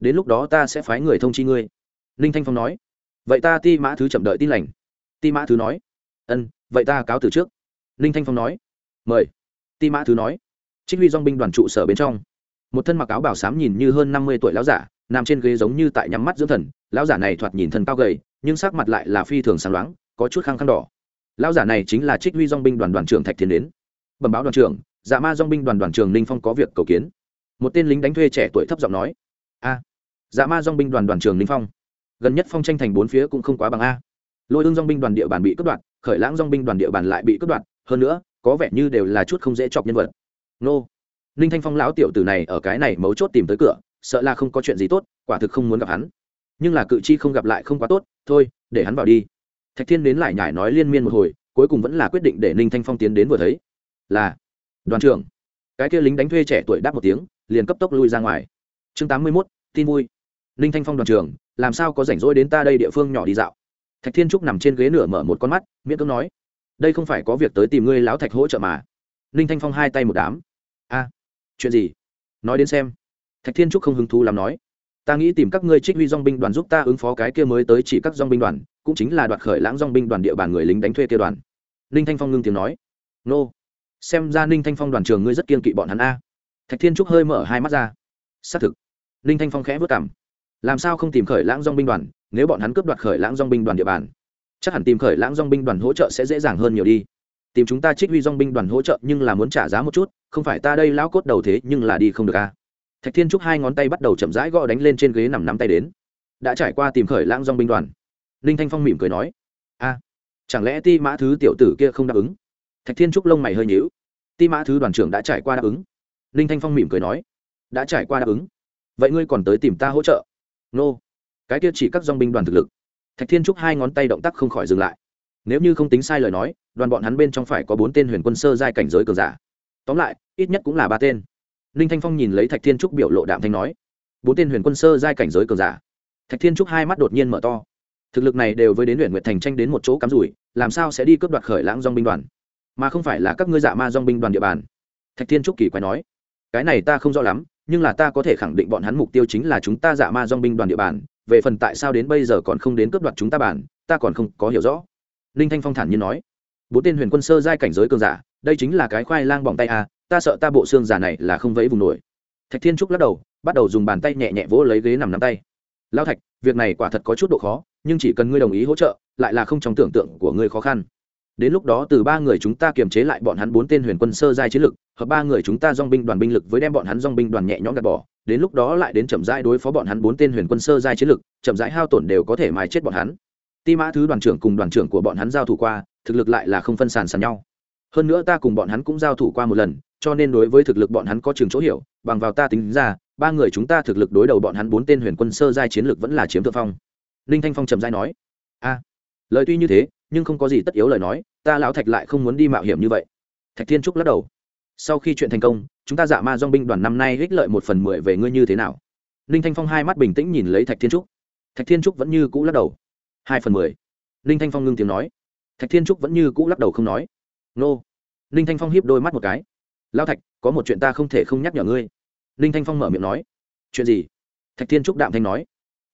đến lúc đó ta sẽ phái người thông chi ngươi. Ninh thanh phong nói, vậy ta ti mã thứ chậm đợi tin lành ti mã thứ nói. Ân, vậy ta cáo từ trước. Ninh thanh phong nói. Mời. Ti mã thứ nói. Trích huy dong binh đoàn trụ sở bên trong. Một thân mặc áo bảo sám nhìn như hơn năm mươi tuổi lão giả, nằm trên ghế giống như tại nhắm mắt dưỡng thần. Lão giả này thoạt nhìn thần cao gầy, nhưng sắc mặt lại là phi thường sáng loáng, có chút khăng khăng đỏ. Lão giả này chính là trích huy dong binh đoàn đoàn trưởng thạch thiên đến. Bẩm báo đoàn trưởng dạ ma dong binh đoàn đoàn trưởng ninh phong có việc cầu kiến. Một tên lính đánh thuê trẻ tuổi thấp giọng nói. A dạ ma dong binh đoàn đoàn trưởng ninh phong. Gần nhất phong tranh thành bốn phía cũng không quá bằng a lôi ương dong binh đoàn địa bàn bị cướp đoạt, khởi lãng dong binh đoàn địa bàn lại bị cướp đoạt, hơn nữa, có vẻ như đều là chút không dễ chọc nhân vật. Nô. Ninh thanh phong lão tiểu tử này ở cái này mấu chốt tìm tới cửa, sợ là không có chuyện gì tốt, quả thực không muốn gặp hắn. Nhưng là cự chi không gặp lại không quá tốt, thôi, để hắn vào đi. Thạch thiên đến lại nhải nói liên miên một hồi, cuối cùng vẫn là quyết định để ninh thanh phong tiến đến vừa thấy. Là, đoàn trưởng. Cái kia lính đánh thuê trẻ tuổi đáp một tiếng, liền cấp tốc lui ra ngoài. Chương tám mươi mốt, tin vui. Ninh thanh phong đoàn trưởng, làm sao có rảnh rỗi đến ta đây địa phương nhỏ đi dạo? Thạch thiên trúc nằm trên ghế nửa mở một con mắt, miễn cưỡng nói, đây không phải có việc tới tìm ngươi lão thạch hỗ trợ mà. Ninh thanh phong hai tay một đám, a, chuyện gì? Nói đến xem. Thạch thiên trúc không hứng thú làm nói, ta nghĩ tìm các ngươi trích huy dong binh đoàn giúp ta ứng phó cái kia mới tới chỉ các dong binh đoàn, cũng chính là đoạt khởi lãng dong binh đoàn địa bàn người lính đánh thuê kia đoàn. Ninh thanh phong ngưng tiếng nói, nô, xem ra ninh thanh phong đoàn trường ngươi rất kiên kỵ bọn hắn a. Thạch thiên trúc hơi mở hai mắt ra, xác thực. Ninh thanh phong khẽ vất cảm làm sao không tìm khởi lãng dong binh đoàn? Nếu bọn hắn cướp đoạt khởi lãng dong binh đoàn địa bàn, chắc hẳn tìm khởi lãng dong binh đoàn hỗ trợ sẽ dễ dàng hơn nhiều đi. Tìm chúng ta trích huy dong binh đoàn hỗ trợ nhưng là muốn trả giá một chút, không phải ta đây lão cốt đầu thế nhưng là đi không được a thạch thiên trúc hai ngón tay bắt đầu chậm rãi gõ đánh lên trên ghế nằm nắm tay đến. Đã trải qua tìm khởi lãng dong binh đoàn. Ninh thanh phong mỉm cười nói, a, chẳng lẽ ti mã thứ tiểu tử kia không đáp ứng? Thạch thiên trúc lông mày hơi nhíu. Ti mã thứ đoàn trưởng đã trải qua đáp ứng. Ninh thanh phong mỉm cười nói, đã trải qua đáp ứng. Vậy ngươi còn tới tìm ta hỗ trợ? Nô cái kia chỉ các dong binh đoàn thực lực. Thạch thiên trúc hai ngón tay động tác không khỏi dừng lại. Nếu như không tính sai lời nói, đoàn bọn hắn bên trong phải có bốn tên huyền quân sơ giai cảnh giới cường giả. Tóm lại, ít nhất cũng là ba tên. Ninh thanh phong nhìn lấy thạch thiên trúc biểu lộ đạm thanh nói, bốn tên huyền quân sơ giai cảnh giới cường giả. Thạch thiên trúc hai mắt đột nhiên mở to. Thực lực này đều với đến huyện nguyệt thành tranh đến một chỗ cắm rủi, làm sao sẽ đi cướp đoạt khởi lãng dong binh đoàn? Mà không phải là các ngươi giả ma dong binh đoàn địa bàn. Thạch thiên trúc kỳ quái nói, cái này ta không rõ lắm, nhưng là ta có thể khẳng định bọn hắn mục tiêu chính là chúng ta giả ma dong binh đoàn địa bàn về phần tại sao đến bây giờ còn không đến cướp đoạt chúng ta bản ta còn không có hiểu rõ. Ninh thanh phong thản nhiên nói. Bốn tên huyền quân sơ giai cảnh giới cường giả đây chính là cái khoai lang bỏng tay à, ta sợ ta bộ xương giả này là không vẫy vùng nổi. Thạch thiên trúc lắc đầu bắt đầu dùng bàn tay nhẹ nhẹ vỗ lấy ghế nằm nắm tay. Lao thạch việc này quả thật có chút độ khó nhưng chỉ cần ngươi đồng ý hỗ trợ lại là không trong tưởng tượng của ngươi khó khăn đến lúc đó từ ba người chúng ta kiềm chế lại bọn hắn bốn tên huyền quân sơ giai chiến lực, hợp ba người chúng ta dong binh đoàn binh lực với đem bọn hắn dong binh đoàn nhẹ nhõm gạt bỏ, đến lúc đó lại đến chậm rãi đối phó bọn hắn bốn tên huyền quân sơ giai chiến lực, chậm rãi hao tổn đều có thể mài chết bọn hắn. Ti mã thứ đoàn trưởng cùng đoàn trưởng của bọn hắn giao thủ qua, thực lực lại là không phân sàn sàn nhau. Hơn nữa ta cùng bọn hắn cũng giao thủ qua một lần, cho nên đối với thực lực bọn hắn có trường chỗ hiểu, bằng vào ta tính ra, ba người chúng ta thực lực đối đầu bọn hắn bốn tên huyền quân sơ giai chiến lực vẫn là chiếm thượng phong. Ninh thanh phong trầm giai nói, a, lời tuy như thế nhưng không có gì tất yếu lời nói, ta lão thạch lại không muốn đi mạo hiểm như vậy. Thạch thiên trúc lắc đầu. Sau khi chuyện thành công, chúng ta dạ ma dong binh đoàn năm nay ích lợi một phần mười về ngươi như thế nào? Ninh thanh phong hai mắt bình tĩnh nhìn lấy thạch thiên trúc. Thạch thiên trúc vẫn như cũ lắc đầu. Hai phần mười. Ninh thanh phong ngưng tiếng nói. Thạch thiên trúc vẫn như cũ lắc đầu không nói. Nô. Ninh thanh phong hiếp đôi mắt một cái. Lao thạch, có một chuyện ta không thể không nhắc nhở ngươi. Ninh thanh phong mở miệng nói. Chuyện gì? Thạch thiên trúc đạm thanh nói.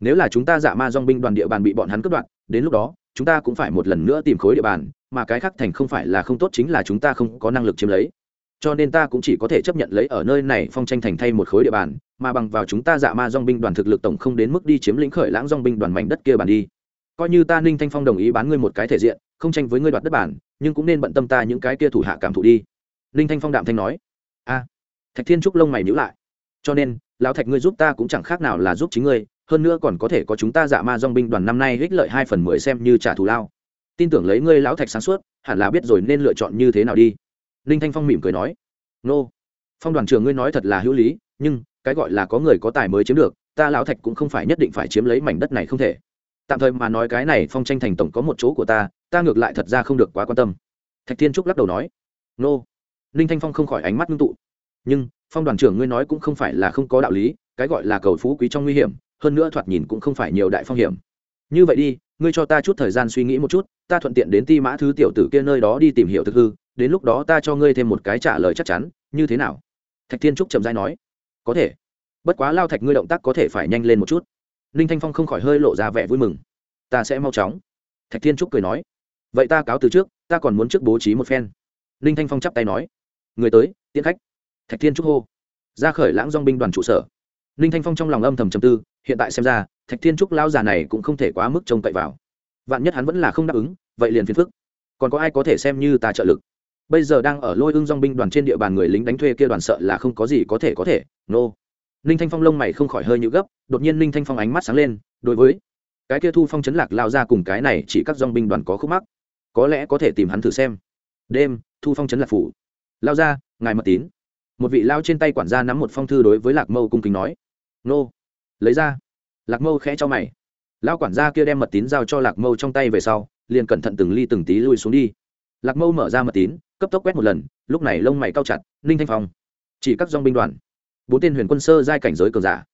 Nếu là chúng ta giả ma dong binh đoàn địa bàn bị bọn hắn cướp đoạn đến lúc đó chúng ta cũng phải một lần nữa tìm khối địa bàn, mà cái khác thành không phải là không tốt chính là chúng ta không có năng lực chiếm lấy. Cho nên ta cũng chỉ có thể chấp nhận lấy ở nơi này phong tranh thành thay một khối địa bàn, mà bằng vào chúng ta dạ ma dong binh đoàn thực lực tổng không đến mức đi chiếm lĩnh khởi lãng dong binh đoàn mảnh đất kia bàn đi. Coi như ta ninh thanh phong đồng ý bán ngươi một cái thể diện, không tranh với ngươi đoạt đất bản, nhưng cũng nên bận tâm ta những cái kia thủ hạ cảm thụ đi. Ninh thanh phong đạm thanh nói. A, thạch thiên trúc lông mày nhữ lại. Cho nên, lão thạch ngươi giúp ta cũng chẳng khác nào là giúp chính ngươi hơn nữa còn có thể có chúng ta dạ ma dong binh đoàn năm nay ích lợi hai phần mười xem như trả thù lao. Tin tưởng lấy ngươi lão thạch sáng suốt, hẳn là biết rồi nên lựa chọn như thế nào đi. Ninh thanh phong mỉm cười nói. Nô, phong đoàn trưởng ngươi nói thật là hữu lý, nhưng cái gọi là có người có tài mới chiếm được, ta lão thạch cũng không phải nhất định phải chiếm lấy mảnh đất này không thể. Tạm thời mà nói cái này phong tranh thành tổng có một chỗ của ta ta ngược lại thật ra không được quá quan tâm. Thạch thiên trúc lắc đầu nói. Nô. Ninh thanh phong không khỏi ánh mắt ngưng tụ. Nhưng, phong đoàn trưởng ngươi nói cũng không phải là không có đạo lý, cái gọi là cầu phú quý trong nguy hiểm hơn nữa thoạt nhìn cũng không phải nhiều đại phong hiểm. Như vậy đi, ngươi cho ta chút thời gian suy nghĩ một chút, ta thuận tiện đến ti mã thứ tiểu tử kia nơi đó đi tìm hiểu thực hư, đến lúc đó ta cho ngươi thêm một cái trả lời chắc chắn, như thế nào? Thạch thiên trúc chậm dai nói. Có thể. Bất quá lao thạch ngươi động tác có thể phải nhanh lên một chút. Ninh thanh phong không khỏi hơi lộ ra vẻ vui mừng. Ta sẽ mau chóng. Thạch thiên trúc cười nói. Vậy ta cáo từ trước, ta còn muốn trước bố trí một phen. Ninh thanh phong chắp tay nói. Người tới, tiễn khách. Thạch thiên trúc hô. Ra khởi lãng dong binh đoàn trụ sở ninh thanh phong trong lòng âm thầm trầm tư, hiện tại xem ra, thạch thiên trúc lao già này cũng không thể quá mức trông cậy vào. Vạn nhất hắn vẫn là không đáp ứng, vậy liền phiền phức. Còn có ai có thể xem như ta trợ lực? Bây giờ đang ở lôi ưng dong binh đoàn trên địa bàn người lính đánh thuê kia đoàn sợ là không có gì có thể có thể, nô、no. ninh thanh phong lông mày không khỏi hơi nhữ gấp, đột nhiên ninh thanh phong ánh mắt sáng lên, đối với cái kia thu phong chấn lạc lao ra cùng cái này chỉ các dong binh đoàn có khúc mắc. Có lẽ có thể tìm hắn thử xem. Đêm, thu phong chấn lạc phủ. Lao ra, ngài mật tín. Một vị lao trên tay quản gia nắm một phong thư đối với lạc mâu cung kính nói nô. Lấy ra. Lạc mâu khẽ cho mày. Lao quản gia kia đem mật tín giao cho lạc mâu trong tay về sau, liền cẩn thận từng ly từng tí lui xuống đi. Lạc mâu mở ra mật tín, cấp tốc quét một lần, lúc này lông mày cao chặt, ninh thanh phong. Chỉ các dong binh đoàn. Bốn tên huyền quân sơ giai cảnh giới cường giả.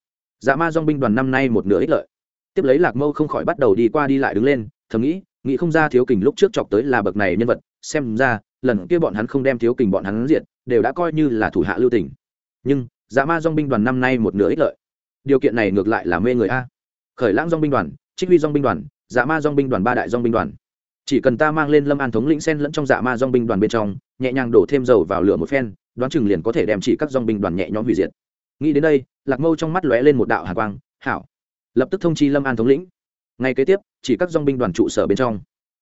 Dạ ma dong binh đoàn năm nay một nửa ích lợi. Tiếp lấy lạc mâu không khỏi bắt đầu đi qua đi lại đứng lên, thầm nghĩ nghĩ không ra thiếu kình lúc trước chọc tới là bậc này nhân vật, xem ra, lần kia bọn hắn không đem thiếu kình bọn hắn diện đều đã coi như là thủ hạ lưu tỉnh nhưng dạ ma dong binh đoàn năm nay một nửa ích lợi điều kiện này ngược lại là mê người a. Khởi lãng dong binh đoàn, trích huy dong binh đoàn dạ ma dong binh đoàn, ba đại dong binh đoàn. Chỉ cần ta mang lên lâm an thống lĩnh sen lẫn trong dạ ma dong binh đoàn bên trong, nhẹ nhàng đổ thêm dầu vào lửa một phen, đoán chừng liền có thể đem chỉ các dong binh đoàn nhẹ nhõm hủy diệt. Nghĩ đến đây, lạc mâu trong mắt lóe lên một đạo hạ quang, hảo. Lập tức thông chi lâm an thống lĩnh. Ngay kế tiếp, chỉ các dong binh đoàn trụ sở bên trong.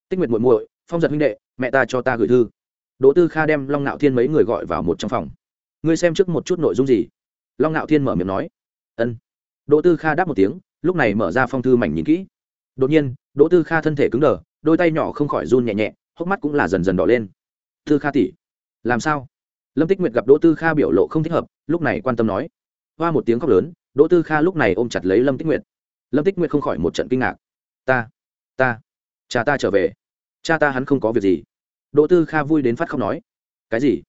Tích nguyệt muội muội, phong giật huynh đệ, mẹ ta cho ta gửi thư. Đỗ tư kha đem long nạo thiên mấy người gọi vào một trong phòng. Ngươi xem trước một chút nội dung gì? Long nạo thiên mở miệng nói. Ân đỗ tư kha đáp một tiếng, lúc này mở ra phong thư mảnh nhìn kỹ. Đột nhiên, đỗ tư kha thân thể cứng đờ, đôi tay nhỏ không khỏi run nhẹ nhẹ, hốc mắt cũng là dần dần đỏ lên. Tư kha tỉ làm sao? Lâm tích nguyệt gặp đỗ tư kha biểu lộ không thích hợp, lúc này quan tâm nói. Hoa một tiếng khóc lớn, đỗ tư kha lúc này ôm chặt lấy lâm tích nguyệt. Lâm tích nguyệt không khỏi một trận kinh ngạc. Ta ta, cha ta trở về. Cha ta hắn không có việc gì. Đỗ tư kha vui đến phát khóc nói. Cái gì?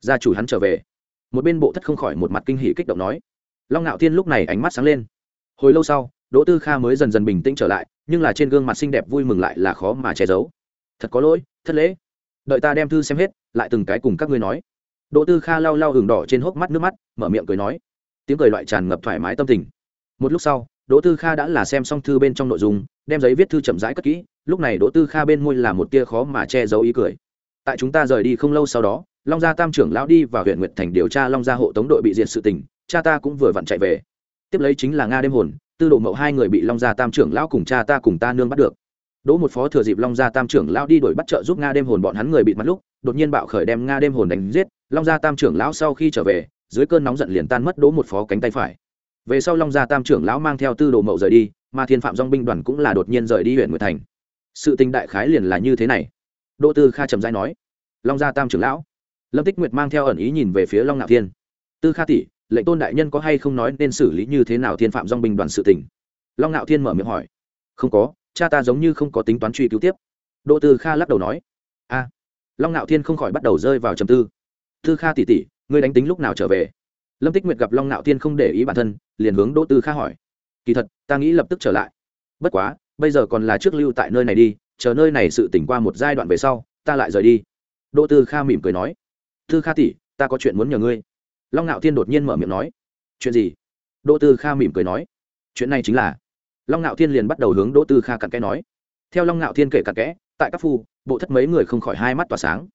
Gia chủ hắn trở về. Một bên bộ thất không khỏi một mặt kinh hỉ kích động nói long ngạo thiên lúc này ánh mắt sáng lên. Hồi lâu sau, đỗ tư kha mới dần dần bình tĩnh trở lại, nhưng là trên gương mặt xinh đẹp vui mừng lại là khó mà che giấu. Thật có lỗi, thất lễ. Đợi ta đem thư xem hết, lại từng cái cùng các ngươi nói. Đỗ tư kha lau lau hừng đỏ trên hốc mắt nước mắt, mở miệng cười nói. Tiếng cười loại tràn ngập thoải mái tâm tình. Một lúc sau, đỗ tư kha đã là xem xong thư bên trong nội dung, đem giấy viết thư chậm rãi cất kỹ, lúc này đỗ tư kha bên môi là một tia khó mà che giấu ý cười. Tại chúng ta rời đi không lâu sau đó, long gia tam trưởng lão đi vào huyện nguyệt thành điều tra long gia hộ tống đội bị diệt sự tình cha ta cũng vừa vặn chạy về. Tiếp lấy chính là nga đêm hồn, tư độ mậu hai người bị long gia tam trưởng lão cùng cha ta cùng ta nương bắt được. Đỗ một phó thừa dịp long gia tam trưởng lão đi đuổi bắt trợ giúp nga đêm hồn bọn hắn người bị mất lúc, đột nhiên bạo khởi đem nga đêm hồn đánh giết, long gia tam trưởng lão sau khi trở về, dưới cơn nóng giận liền tan mất đỗ một phó cánh tay phải. Về sau long gia tam trưởng lão mang theo tư đồ mậu rời đi, mà thiên phạm dong binh đoàn cũng là đột nhiên rời đi huyện nguyệt thành. Sự tình đại khái liền là như thế này. Đỗ tư kha trầm giai nói, long gia tam trưởng lão. Lâm tích nguyệt mang theo ẩn ý nhìn về phía long ngạo thiên. Tư kha tỷ lệnh tôn đại nhân có hay không nói nên xử lý như thế nào thiên phạm dong binh đoàn sự tỉnh long ngạo thiên mở miệng hỏi. Không có, cha ta giống như không có tính toán truy cứu tiếp. Đỗ tư kha lắc đầu nói. A. Long ngạo thiên không khỏi bắt đầu rơi vào trầm tư. Tư kha tỉ tỉ ngươi đánh tính lúc nào trở về? Lâm tích nguyệt gặp long ngạo thiên không để ý bản thân, liền hướng đỗ tư kha hỏi. Kỳ thật, ta nghĩ lập tức trở lại. Bất quá, bây giờ còn là trước lưu tại nơi này đi, chờ nơi này sự tỉnh qua một giai đoạn về sau, ta lại rời đi. Đỗ tư kha mỉm cười nói. Tư kha tỷ, ta có chuyện muốn nhờ ngươi long ngạo thiên đột nhiên mở miệng nói, chuyện gì? Đỗ tư kha mỉm cười nói, chuyện này chính là. Long ngạo thiên liền bắt đầu hướng đỗ tư kha cặn kẽ nói, theo long ngạo thiên kể cặn kẽ, tại các phu, bộ thất mấy người không khỏi hai mắt tỏa sáng.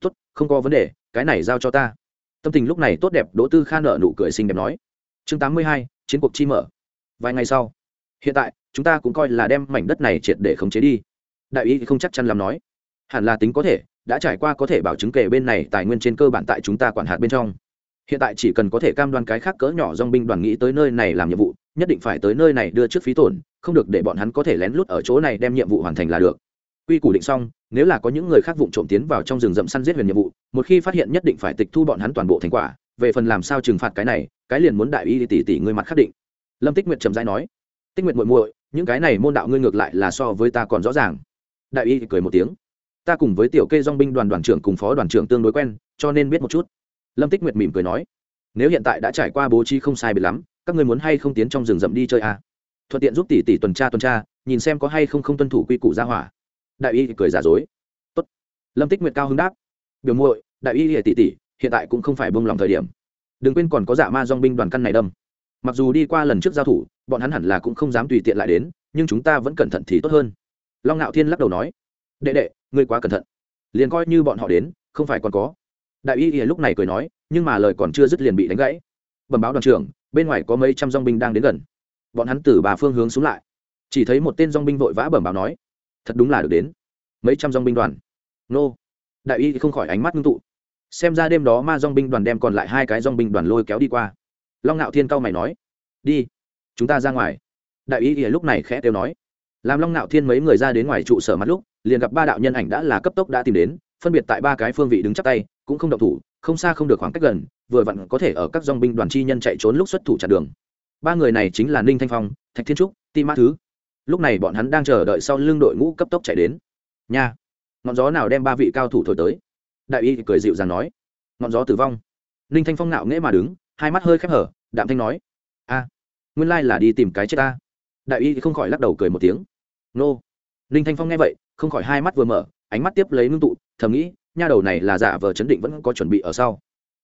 Tốt, không có vấn đề, cái này giao cho ta. Tâm tình lúc này tốt đẹp, đỗ tư kha nợ nụ cười xinh đẹp nói, chương tám mươi hai, chiến cuộc chi mở. Vài ngày sau, hiện tại, chúng ta cũng coi là đem mảnh đất này triệt để khống chế đi. Đại ý không chắc chắn làm nói, hẳn là tính có thể, đã trải qua có thể bảo chứng kể bên này tài nguyên trên cơ bản tại chúng ta quản hạt bên trong hiện tại chỉ cần có thể cam đoan cái khác cỡ nhỏ dong binh đoàn nghĩ tới nơi này làm nhiệm vụ, nhất định phải tới nơi này đưa trước phí tổn, không được để bọn hắn có thể lén lút ở chỗ này đem nhiệm vụ hoàn thành là được. Quy củ định xong, nếu là có những người khác vụng trộm tiến vào trong rừng rậm săn giết huyền nhiệm vụ, một khi phát hiện nhất định phải tịch thu bọn hắn toàn bộ thành quả, về phần làm sao trừng phạt cái này, cái liền muốn đại y tỷ tỷ người mặt khắc định. Lâm tích nguyệt trầm rãi nói. Tích nguyệt muội muội, những cái này môn đạo ngươi ngược lại là so với ta còn rõ ràng. Đại y cười một tiếng. Ta cùng với tiểu kê dong binh đoàn đoàn trưởng cùng phó đoàn trưởng tương đối quen, cho nên biết một chút lâm tích nguyệt mỉm cười nói, nếu hiện tại đã trải qua bố trí không sai bị lắm, các ngươi muốn hay không tiến trong rừng rậm đi chơi à? thuận tiện giúp tỷ tỷ tuần tra tuần tra, nhìn xem có hay không không tuân thủ quy củ ra hỏa. Đại y cười giả dối, Tốt. lâm tích nguyệt cao hứng đáp, biểu muội, đại y tỷ tỷ, hiện tại cũng không phải bông lòng thời điểm. Đừng quên còn có dạ ma dong binh đoàn căn này đâm. Mặc dù đi qua lần trước giao thủ, bọn hắn hẳn là cũng không dám tùy tiện lại đến, nhưng chúng ta vẫn cẩn thận thì tốt hơn. Long ngạo thiên lắc đầu nói, đệ đệ, ngươi quá cẩn thận. Liền coi như bọn họ đến, không phải còn có đại y lúc này cười nói, nhưng mà lời còn chưa dứt liền bị đánh gãy. Bẩm báo đoàn trưởng, bên ngoài có mấy trăm dong binh đang đến gần. Bọn hắn từ bà phương hướng xuống lại. Chỉ thấy một tên dong binh vội vã bẩm báo nói, thật đúng là được đến. Mấy trăm dong binh đoàn. Nô. Đại y không khỏi ánh mắt ngưng tụ. Xem ra đêm đó ma dong binh đoàn đem còn lại hai cái dong binh đoàn lôi kéo đi qua. Long ngạo thiên cao mày nói, đi, chúng ta ra ngoài. Đại y lúc này khẽ kêu nói. Làm long ngạo thiên mấy người ra đến ngoài trụ sở mắt lúc, liền gặp ba đạo nhân ảnh đã là cấp tốc đã tìm đến, phân biệt tại ba cái phương vị đứng chắc tay cũng không động thủ, không xa không được khoảng cách gần, vừa vặn có thể ở các dòng binh đoàn chi nhân chạy trốn lúc xuất thủ chặn đường. Ba người này chính là ninh thanh phong, thạch thiên trúc, ti mã thứ. Lúc này bọn hắn đang chờ đợi sau lưng đội ngũ cấp tốc chạy đến. Nha! Ngọn gió nào đem ba vị cao thủ thổi tới? Đại y cười dịu dàng nói. Ngọn gió tử vong. Ninh thanh phong nạo nghễ mà đứng, hai mắt hơi khép hở, đạm thanh nói. A! Nguyên lai là đi tìm cái chết ta. Đại y không khỏi lắc đầu cười một tiếng. Nô! Ninh thanh phong nghe vậy, không khỏi hai mắt vừa mở, ánh mắt tiếp lấy ngưng tụ, thầm nghĩ nha đầu này là giả vờ chấn định vẫn có chuẩn bị ở sau.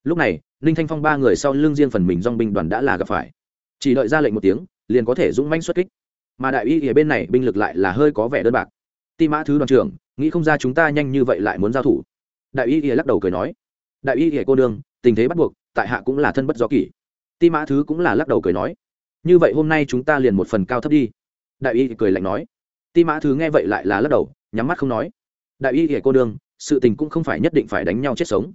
Lúc này, ninh thanh phong ba người sau lưng riêng phần mình dong binh đoàn đã là gặp phải. Chỉ đợi ra lệnh một tiếng, liền có thể dũng manh xuất kích. Mà đại y ở bên này binh lực lại là hơi có vẻ đơn bạc. Ti mã thứ đoàn trưởng, nghĩ không ra chúng ta nhanh như vậy lại muốn giao thủ. Đại y ỉa lắc đầu cười nói. Đại y ỉa cô đương tình thế bắt buộc, tại hạ cũng là thân bất do kỷ. Ti mã thứ cũng là lắc đầu cười nói. Như vậy hôm nay chúng ta liền một phần cao thấp đi. Đại y cười lạnh nói. Ti mã thứ nghe vậy lại là lắc đầu, nhắm mắt không nói. Đại y ỉa cô đương sự tình cũng không phải nhất định phải đánh nhau chết sống.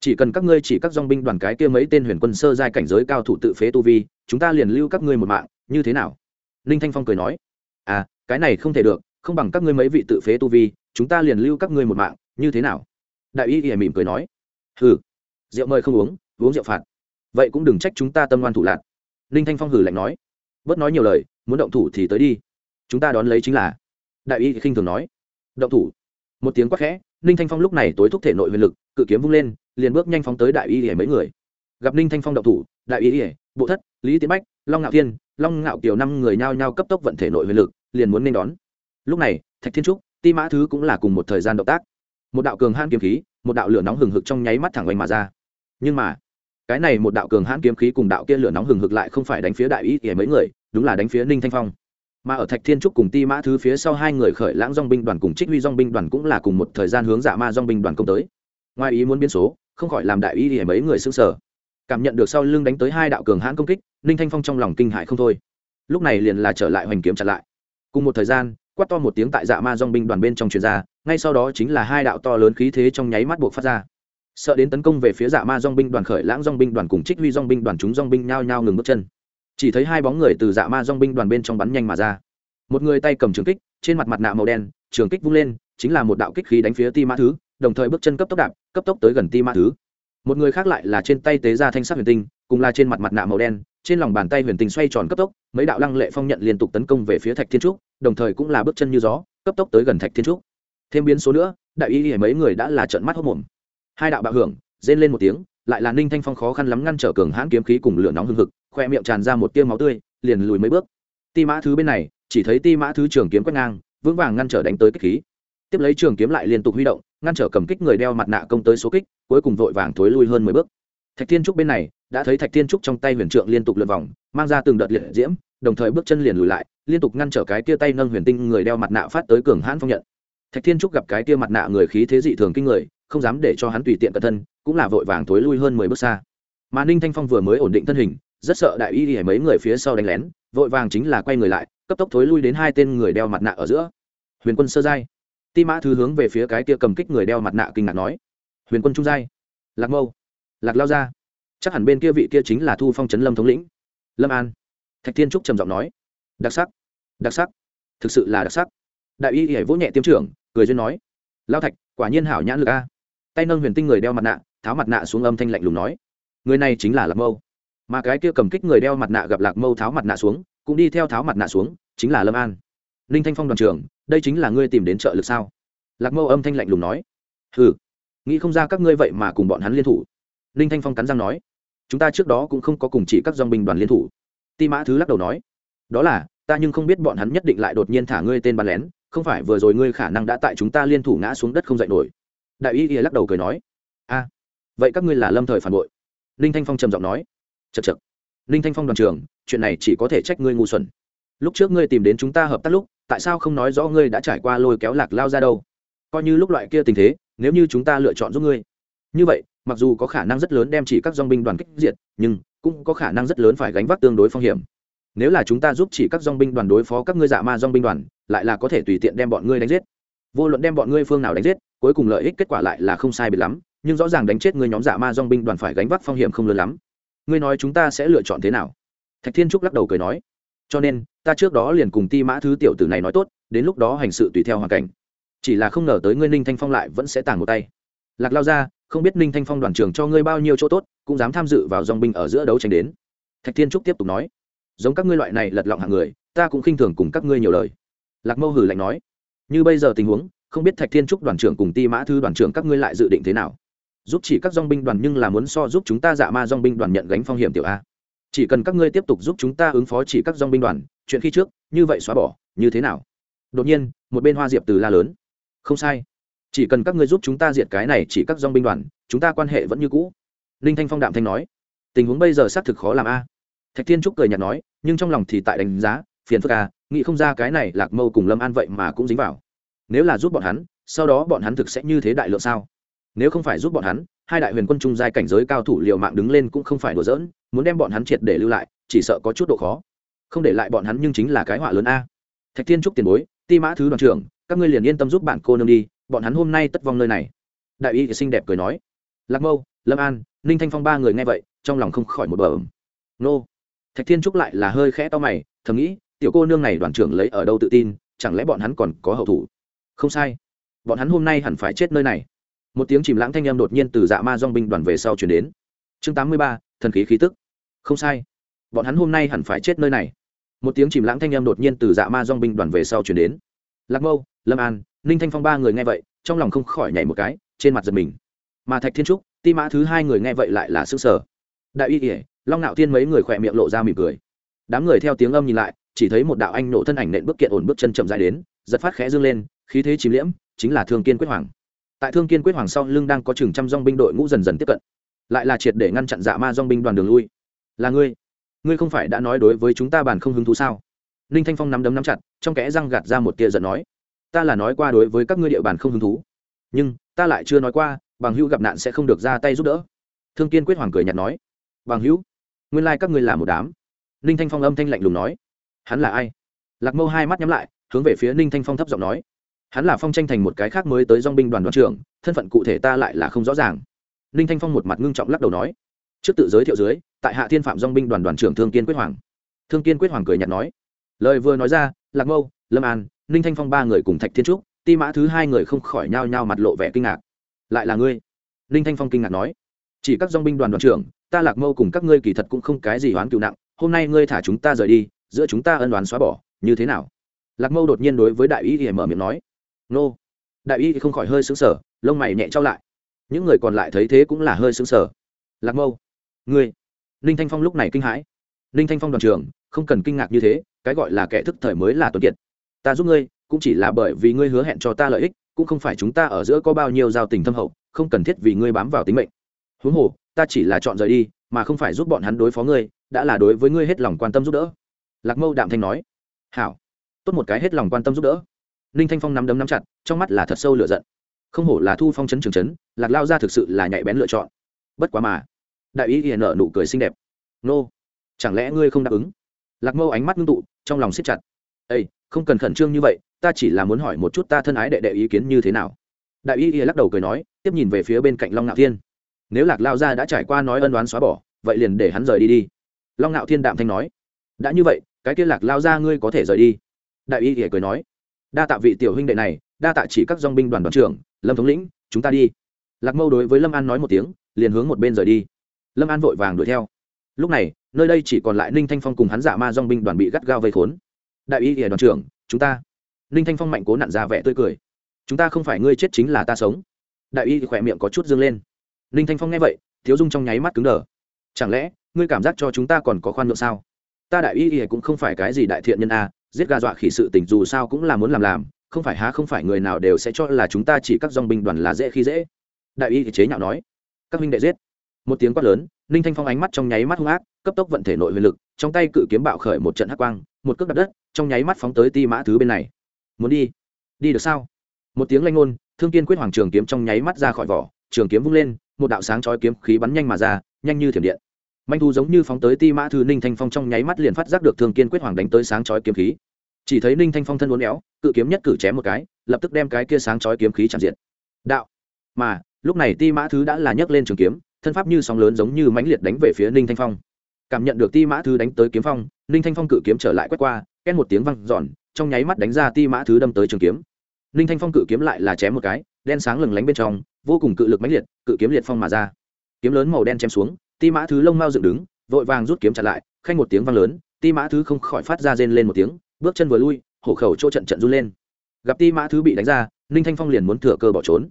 Chỉ cần các ngươi chỉ các dong binh đoàn cái kia mấy tên huyền quân sơ giai cảnh giới cao thủ tự phế tu vi, chúng ta liền lưu các ngươi một mạng, như thế nào? Ninh thanh phong cười nói. À cái này không thể được, không bằng các ngươi mấy vị tự phế tu vi, chúng ta liền lưu các ngươi một mạng, như thế nào? Đại y ỉa mỉm cười nói. Hừ, rượu mời không uống uống rượu phạt. Vậy cũng đừng trách chúng ta tâm ngoan thủ lạc. Ninh thanh phong hừ lạnh nói. Bớt nói nhiều lời, muốn động thủ thì tới đi. Chúng ta đón lấy chính là. Đại y khinh thường nói. Động thủ. Một tiếng quát khẽ ninh thanh phong lúc này tối thúc thể nội huyền lực, cự kiếm vung lên, liền bước nhanh phóng tới đại y hỉa mấy người. Gặp ninh thanh phong động thủ, đại y hỉa bộ thất, lý tiến bách, long ngạo thiên, long ngạo kiều năm người nhao nhao cấp tốc vận thể nội huyền lực, liền muốn nên đón. Lúc này, thạch thiên trúc, ti mã thứ cũng là cùng một thời gian động tác. Một đạo cường hãn kiếm khí, một đạo lửa nóng hừng hực trong nháy mắt thẳng oanh mà ra. Nhưng mà, cái này một đạo cường hãn kiếm khí cùng đạo kia lửa nóng hừng hực lại không phải đánh phía đại y hỉa mấy người, đúng là đánh phía ninh thanh phong mà ở thạch thiên trúc cùng ti mã thứ phía sau hai người khởi lãng dong binh đoàn cùng trích huy dong binh đoàn cũng là cùng một thời gian hướng dạ ma dong binh đoàn công tới. Ngoài ý muốn biến số, không khỏi làm đại ý để mấy người xứng sở cảm nhận được sau lưng đánh tới hai đạo cường hãn công kích, ninh thanh phong trong lòng kinh hại không thôi. Lúc này liền là trở lại hoành kiếm chặn lại. Cùng một thời gian, quát to một tiếng tại dạ ma dong binh đoàn bên trong truyền ra, ngay sau đó chính là hai đạo to lớn khí thế trong nháy mắt buộc phát ra. Sợ đến tấn công về phía dạ ma dong binh đoàn khởi lãng dong binh đoàn cùng trích huy dong binh đoàn chúng dong binh nhao nhao ngừng bước chân chỉ thấy hai bóng người từ dạ ma dong binh đoàn bên trong bắn nhanh mà ra. Một người tay cầm trường kích, trên mặt mặt nạ màu đen, trường kích vung lên, chính là một đạo kích khí đánh phía ti mã thứ, đồng thời bước chân cấp tốc đạp, cấp tốc tới gần ti mã thứ. Một người khác lại là trên tay tế ra thanh sắc huyền tinh, cùng là trên mặt mặt nạ màu đen, trên lòng bàn tay huyền tinh xoay tròn cấp tốc, mấy đạo lăng lệ phong nhận liên tục tấn công về phía thạch thiên trúc, đồng thời cũng là bước chân như gió, cấp tốc tới gần thạch thiên trúc. Thêm biến số nữa, đại y mấy người đã là trận mắt hốc mồm. Hai đạo bạo hưởng, rên lên một tiếng, lại là ninh thanh phong khó khăn lắm ngăn trở cường hãn kiếm khí cùng lửa nóng hưng hực khoe miệng tràn ra một tiêu máu tươi, liền lùi mấy bước. Ti mã thứ bên này, chỉ thấy ti mã thứ trường kiếm quét ngang, vững vàng ngăn trở đánh tới kích khí. Tiếp lấy trường kiếm lại liên tục huy động, ngăn trở cầm kích người đeo mặt nạ công tới số kích, cuối cùng vội vàng thối lui hơn mười bước. Thạch thiên trúc bên này, đã thấy thạch thiên trúc trong tay huyền trượng liên tục lượt vòng, mang ra từng đợt liệt diễm, đồng thời bước chân liền lùi lại, liên tục ngăn trở cái tia tay nâng huyền tinh người đeo mặt nạ phát tới cường hãn phong nhận. Thạch thiên trúc gặp cái tia mặt nạ người khí thế dị thường kinh người, không dám để cho hắn tùy tiện cẩn thân, cũng là vội vàng thối lui hơn mười bước xa. Mà ninh thanh phong vừa mới ổn định thân hình rất sợ đại y y mấy người phía sau đánh lén, vội vàng chính là quay người lại, cấp tốc thối lui đến hai tên người đeo mặt nạ ở giữa. Huyền quân sơ giai. Ti mã thứ hướng về phía cái tia cầm kích người đeo mặt nạ kinh ngạc nói. Huyền quân trung giai. Lạc mâu. Lạc lao ra chắc hẳn bên kia vị kia chính là thu phong trấn lâm thống lĩnh. Lâm an. Thạch thiên trúc trầm giọng nói. Đặc sắc. Đặc sắc. Thực sự là đặc sắc. Đại y hãy vỗ nhẹ tiêm trưởng, cười duyên nói. Lao thạch, quả nhiên hảo nhãn lực a. Tay nâng huyền tinh người đeo mặt nạ, tháo mặt nạ xuống âm thanh lạnh lùng nói. Người này chính là lạc mâu mà cái kia cầm kích người đeo mặt nạ gặp lạc mâu tháo mặt nạ xuống, cũng đi theo tháo mặt nạ xuống, chính là lâm an. Ninh thanh phong đoàn trưởng, đây chính là ngươi tìm đến trợ lực sao? Lạc mâu âm thanh lạnh lùng nói. Ừ nghĩ không ra các ngươi vậy mà cùng bọn hắn liên thủ. Ninh thanh phong cắn răng nói. Chúng ta trước đó cũng không có cùng chỉ các dòng binh đoàn liên thủ. Ti mã thứ lắc đầu nói. Đó là, ta nhưng không biết bọn hắn nhất định lại đột nhiên thả ngươi tên bắn lén, không phải vừa rồi ngươi khả năng đã tại chúng ta liên thủ ngã xuống đất không dậy nổi. Đại y ỉa lắc đầu cười nói. A, vậy các ngươi là lâm thời phản bội. Ninh thanh phong trầm giọng nói chật chật ninh thanh phong đoàn trường chuyện này chỉ có thể trách ngươi ngu xuẩn. Lúc trước ngươi tìm đến chúng ta hợp tác lúc, tại sao không nói rõ ngươi đã trải qua lôi kéo lạc lao ra đâu? Coi như lúc loại kia tình thế, nếu như chúng ta lựa chọn giúp ngươi. Như vậy, mặc dù có khả năng rất lớn đem chỉ các dong binh đoàn kích diệt, nhưng cũng có khả năng rất lớn phải gánh vác tương đối phong hiểm. Nếu là chúng ta giúp chỉ các dong binh đoàn đối phó các ngươi dạ ma dong binh đoàn, lại là có thể tùy tiện đem bọn ngươi đánh giết. Vô luận đem bọn ngươi phương nào đánh giết, cuối cùng lợi ích kết quả lại là không sai biệt lắm, nhưng rõ ràng đánh chết ngươi nhóm dạ ma dong binh đoàn phải gánh vác phong hiểm không lớn lắm ngươi nói chúng ta sẽ lựa chọn thế nào? Thạch thiên trúc lắc đầu cười nói, cho nên, ta trước đó liền cùng ti mã thứ tiểu tử này nói tốt, đến lúc đó hành sự tùy theo hoàn cảnh. Chỉ là không ngờ tới ngươi ninh thanh phong lại vẫn sẽ tàn một tay. Lạc lao ra không biết ninh thanh phong đoàn trưởng cho ngươi bao nhiêu chỗ tốt, cũng dám tham dự vào dòng binh ở giữa đấu tranh đến. Thạch thiên trúc tiếp tục nói, giống các ngươi loại này lật lọng hạng người, ta cũng khinh thường cùng các ngươi nhiều lời. Lạc mâu hử lạnh nói, như bây giờ tình huống, không biết thạch thiên trúc đoàn trưởng cùng ti mã thư đoàn trưởng các ngươi lại dự định thế nào? Giúp chỉ các dong binh đoàn nhưng là muốn so giúp chúng ta dạ ma dong binh đoàn nhận gánh phong hiểm tiểu a. Chỉ cần các ngươi tiếp tục giúp chúng ta ứng phó chỉ các dong binh đoàn, chuyện khi trước, như vậy xóa bỏ, như thế nào? Đột nhiên, một bên hoa diệp từ la lớn. Không sai. Chỉ cần các ngươi giúp chúng ta diệt cái này chỉ các dong binh đoàn, chúng ta quan hệ vẫn như cũ. Ninh thanh phong đạm thanh nói. Tình huống bây giờ xác thực khó làm a. Thạch thiên trúc cười nhạt nói, nhưng trong lòng thì tại đánh giá, phiền phức a, nghĩ không ra cái này lạc mâu cùng lâm an vậy mà cũng dính vào. Nếu là giúp bọn hắn, sau đó bọn hắn thực sẽ như thế đại lượng sao? Nếu không phải giúp bọn hắn, hai đại huyền quân trung giai cảnh giới cao thủ liệu mạng đứng lên cũng không phải đùa giỡn, muốn đem bọn hắn triệt để lưu lại, chỉ sợ có chút độ khó. Không để lại bọn hắn nhưng chính là cái họa lớn a. Thạch thiên trúc tiền bối, ti mã thứ đoàn trưởng, các ngươi liền yên tâm giúp bạn cô nương đi, bọn hắn hôm nay tất vong nơi này. Đại y xinh đẹp cười nói. Lạc mâu, lâm an, ninh thanh phong ba người nghe vậy, trong lòng không khỏi một bờ ẩm. Nô. Thạch thiên trúc lại là hơi khẽ to mày, thầm nghĩ, tiểu cô nương này đoàn trưởng lấy ở đâu tự tin, chẳng lẽ bọn hắn còn có hậu thủ? Không sai. Bọn hắn hôm nay hẳn phải chết nơi này một tiếng chìm lãng thanh â m đột nhiên từ dạ ma dong binh đoàn về sau chuyển đến. Chương tám mươi ba, thần khí khí tức. Không sai. Bọn hắn hôm nay hẳn phải chết nơi này. Một tiếng chìm lãng thanh â m đột nhiên từ dạ ma dong binh đoàn về sau chuyển đến. Lạc mâu, lâm an, ninh thanh phong ba người nghe vậy, trong lòng không khỏi nhảy một cái, trên mặt giật mình. Mà thạch thiên trúc, ti mã thứ hai người nghe vậy lại là sức sở đại y kỉa long nạo tiên mấy người khỏe miệng lộ ra mỉm cười. Đám người theo tiếng âm nhìn lại, chỉ thấy một đạo anh nổ thân ảnh nện bước kiện ổn bước chân chậm dài đến, giật phát khẽ dương lên, khí thế chìm liễm, chính là thương kiên quyết hoàng tại thương kiên quyết hoàng sau lưng đang có chừng trăm dong binh đội ngũ dần dần tiếp cận. Lại là triệt để ngăn chặn dạ ma dong binh đoàn đường lui. Là ngươi? Ngươi không phải đã nói đối với chúng ta bàn không hứng thú sao? Ninh thanh phong nắm đấm nắm chặt, trong kẽ răng gạt ra một tia giận nói. Ta là nói qua đối với các ngươi địa bàn không hứng thú. Nhưng, ta lại chưa nói qua, bằng hữu gặp nạn sẽ không được ra tay giúp đỡ. Thương kiên quyết hoàng cười nhạt nói. Bằng hữu, nguyên lai、like、các ngươi là một đám. Ninh thanh phong âm thanh lạnh lùng nói. Hắn là ai? Lạc mâu hai mắt nhắm lại, hướng về phía ninh thanh phong thấp giọng nói hắn là phong tranh thành một cái khác mới tới dong binh đoàn đoàn trưởng, thân phận cụ thể ta lại là không rõ ràng. Ninh thanh phong một mặt ngưng trọng lắc đầu nói. Trước tự giới thiệu dưới, tại hạ thiên phạm dong binh đoàn đoàn trưởng thương kiên quyết hoàng. Thương kiên quyết hoàng cười nhạt nói. Lời vừa nói ra, lạc mâu, lâm an, ninh thanh phong ba người cùng thạch thiên trúc, ti mã thứ hai người không khỏi nhao nhao mặt lộ vẻ kinh ngạc. Lại là ngươi? Ninh thanh phong kinh ngạc nói. Chỉ các dong binh đoàn đoàn trưởng, ta lạc mâu cùng các ngươi kỳ thật cũng không cái gì oán cựu nặng, hôm nay ngươi thả chúng ta rời đi, giữa chúng ta ân đoán xóa bỏ, như thế nào? Lạc mâu đột nhiên đối với đại ý thì mở miệng nói nô. Đại y thì không khỏi hơi xứng sở lông mày nhẹ trao lại. Những người còn lại thấy thế cũng là hơi xứng sở lạc mâu. Ngươi. Ninh thanh phong lúc này kinh hãi. Ninh thanh phong đoàn trưởng, không cần kinh ngạc như thế, cái gọi là kẻ thức thời mới là tuấn kiệt. Ta giúp ngươi, cũng chỉ là bởi vì ngươi hứa hẹn cho ta lợi ích, cũng không phải chúng ta ở giữa có bao nhiêu giao tình thâm hậu, không cần thiết vì ngươi bám vào tính mệnh. Huống hồ, ta chỉ là chọn rời đi, mà không phải giúp bọn hắn đối phó ngươi, đã là đối với ngươi hết lòng quan tâm giúp đỡ. Lạc mâu đạm thanh nói. Hảo. Tốt một cái hết lòng quan tâm giúp đỡ ninh thanh phong nắm đấm nắm chặt, trong mắt là thật sâu lựa giận. Không hổ là thu phong chấn trường chấn, lạc lao ra thực sự là nhạy bén lựa chọn. Bất quá mà, đại ý hiền nợ nụ cười xinh đẹp. Nô, chẳng lẽ ngươi không đáp ứng? Lạc mâu ánh mắt ngưng tụ, trong lòng siết chặt. Ây không cần khẩn trương như vậy, ta chỉ là muốn hỏi một chút ta thân ái đệ đệ ý kiến như thế nào. Đại y y lắc đầu cười nói, tiếp nhìn về phía bên cạnh long ngạo thiên. Nếu lạc lao gia đã trải qua nói ân đoán xóa bỏ, vậy liền để hắn rời đi đi. Long ngạo thiên đạm thanh nói, đã như vậy, cái kia lạc lao gia ngươi có thể rời đi. Đại y y cười nói đa tạ vị tiểu huynh đệ này, đa tạ chỉ các dong binh đoàn đoàn trưởng, lâm thống lĩnh, chúng ta đi. Lạc mâu đối với lâm an nói một tiếng, liền hướng một bên rời đi. Lâm an vội vàng đuổi theo. Lúc này, nơi đây chỉ còn lại ninh thanh phong cùng hắn giả ma dong binh đoàn bị gắt gao vây khốn. Đại y y đoàn trưởng, chúng ta. Ninh thanh phong mạnh cố nặn ra vẻ tươi cười. Chúng ta không phải ngươi chết chính là ta sống. Đại y khỏe miệng có chút dương lên. Ninh thanh phong nghe vậy, thiếu dung trong nháy mắt cứng đờ. Chẳng lẽ, ngươi cảm giác cho chúng ta còn có khoan nhượng sao? Ta đại y cũng không phải cái gì đại thiện nhân a giết gà dọa khỉ sự tình dù sao cũng là muốn làm làm, không phải há không phải người nào đều sẽ cho là chúng ta chỉ các dòng binh đoàn là dễ khi dễ. Đại y chế nhạo nói, các huynh đệ giết. Một tiếng quát lớn, ninh thanh phong ánh mắt trong nháy mắt hung ác, cấp tốc vận thể nội huyền lực, trong tay cự kiếm bạo khởi một trận hắc quang, một cước đặt đất, trong nháy mắt phóng tới ti mã thứ bên này. Muốn đi? Đi được sao? Một tiếng lanh ngôn, thương kiên quyết hoàng trường kiếm trong nháy mắt ra khỏi vỏ, trường kiếm vung lên, một đạo sáng chói kiếm khí bắn nhanh mà ra, nhanh như thiểm điện manh thu giống như phóng tới ti mã thư ninh thanh phong trong nháy mắt liền phát giác được thương kiên quyết hoàng đánh tới sáng chói kiếm khí. Chỉ thấy ninh thanh phong thân uốn éo, cự kiếm nhất cử chém một cái, lập tức đem cái kia sáng chói kiếm khí chạm diện đạo. Mà, lúc này ti mã thứ đã là nhấc lên trường kiếm, thân pháp như sóng lớn giống như mãnh liệt đánh về phía ninh thanh phong. Cảm nhận được ti mã thứ đánh tới kiếm phong, ninh thanh phong cự kiếm trở lại quét qua, két một tiếng văng giòn trong nháy mắt đánh ra ti mã thứ đâm tới trường kiếm. Ninh thanh phong cự kiếm lại là chém một cái, đen sáng lừng lánh bên trong, vô cùng cự lực mãnh liệt, cự kiếm liệt phong mà ra. Kiếm lớn màu đen chém xuống ti mã thứ lông mau dựng đứng, vội vàng rút kiếm chặt lại, khanh một tiếng vang lớn, ti mã thứ không khỏi phát ra rên lên một tiếng, bước chân vừa lui, hổ khẩu chỗ trận trận run lên. Gặp ti mã thứ bị đánh ra, ninh thanh phong liền muốn thừa cơ bỏ trốn.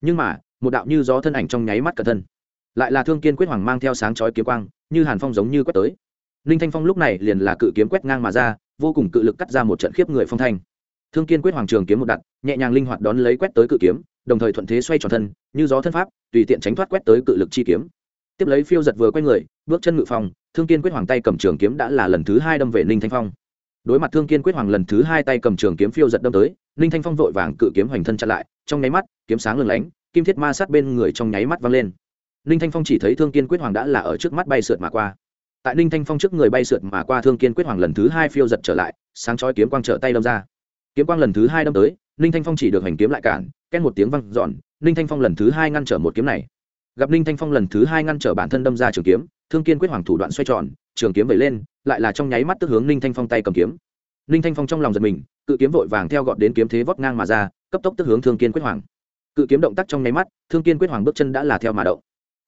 Nhưng mà, một đạo như gió thân ảnh trong nháy mắt cẩn thân. Lại là thương kiên quyết hoàng mang theo sáng chói kiếm quang, như hàn phong giống như quét tới. Ninh thanh phong lúc này liền là cự kiếm quét ngang mà ra, vô cùng cự lực cắt ra một trận khiếp người phong thanh. Thương kiên quyết hoàng trường kiếm một đặt, nhẹ nhàng linh hoạt đón lấy quét tới cự kiếm, đồng thời thuận thế xoay tròn thân, như gió thân pháp, tùy tiện tránh thoát quét tới cự lực chi kiếm tiếp lấy phiêu giật vừa quay người, bước chân ngự phòng, thương kiên quyết hoàng tay cầm trường kiếm đã là lần thứ hai đâm về ninh thanh phong. Đối mặt thương kiên quyết hoàng lần thứ hai tay cầm trường kiếm phiêu giật đâm tới, ninh thanh phong vội vàng cự kiếm hoành thân chặn lại, trong nháy mắt, kiếm sáng lừng lánh, kim thiết ma sát bên người trong nháy mắt văng lên. Ninh thanh phong chỉ thấy thương kiên quyết hoàng đã là ở trước mắt bay sượt mà qua. Tại ninh thanh phong trước người bay sượt mà qua, thương kiên quyết hoàng lần thứ hai phiêu giật trở lại, sáng chói kiếm quang trở tay đâm ra. Kiếm quang lần thứ hai đâm tới, ninh thanh phong chỉ được hành kiếm lại cản ken một tiếng văng dọn, ninh thanh phong lần thứ hai ngăn trở một kiếm này gặp ninh thanh phong lần thứ hai ngăn trở bản thân đâm ra trường kiếm, thương kiên quyết hoàng thủ đoạn xoay tròn, trường kiếm vẩy lên, lại là trong nháy mắt tức hướng ninh thanh phong tay cầm kiếm. Ninh thanh phong trong lòng giật mình, cự kiếm vội vàng theo gọn đến kiếm thế vót ngang mà ra, cấp tốc tức hướng thương kiên quyết hoàng. Cự kiếm động tác trong nháy mắt, thương kiên quyết hoàng bước chân đã là theo mà động.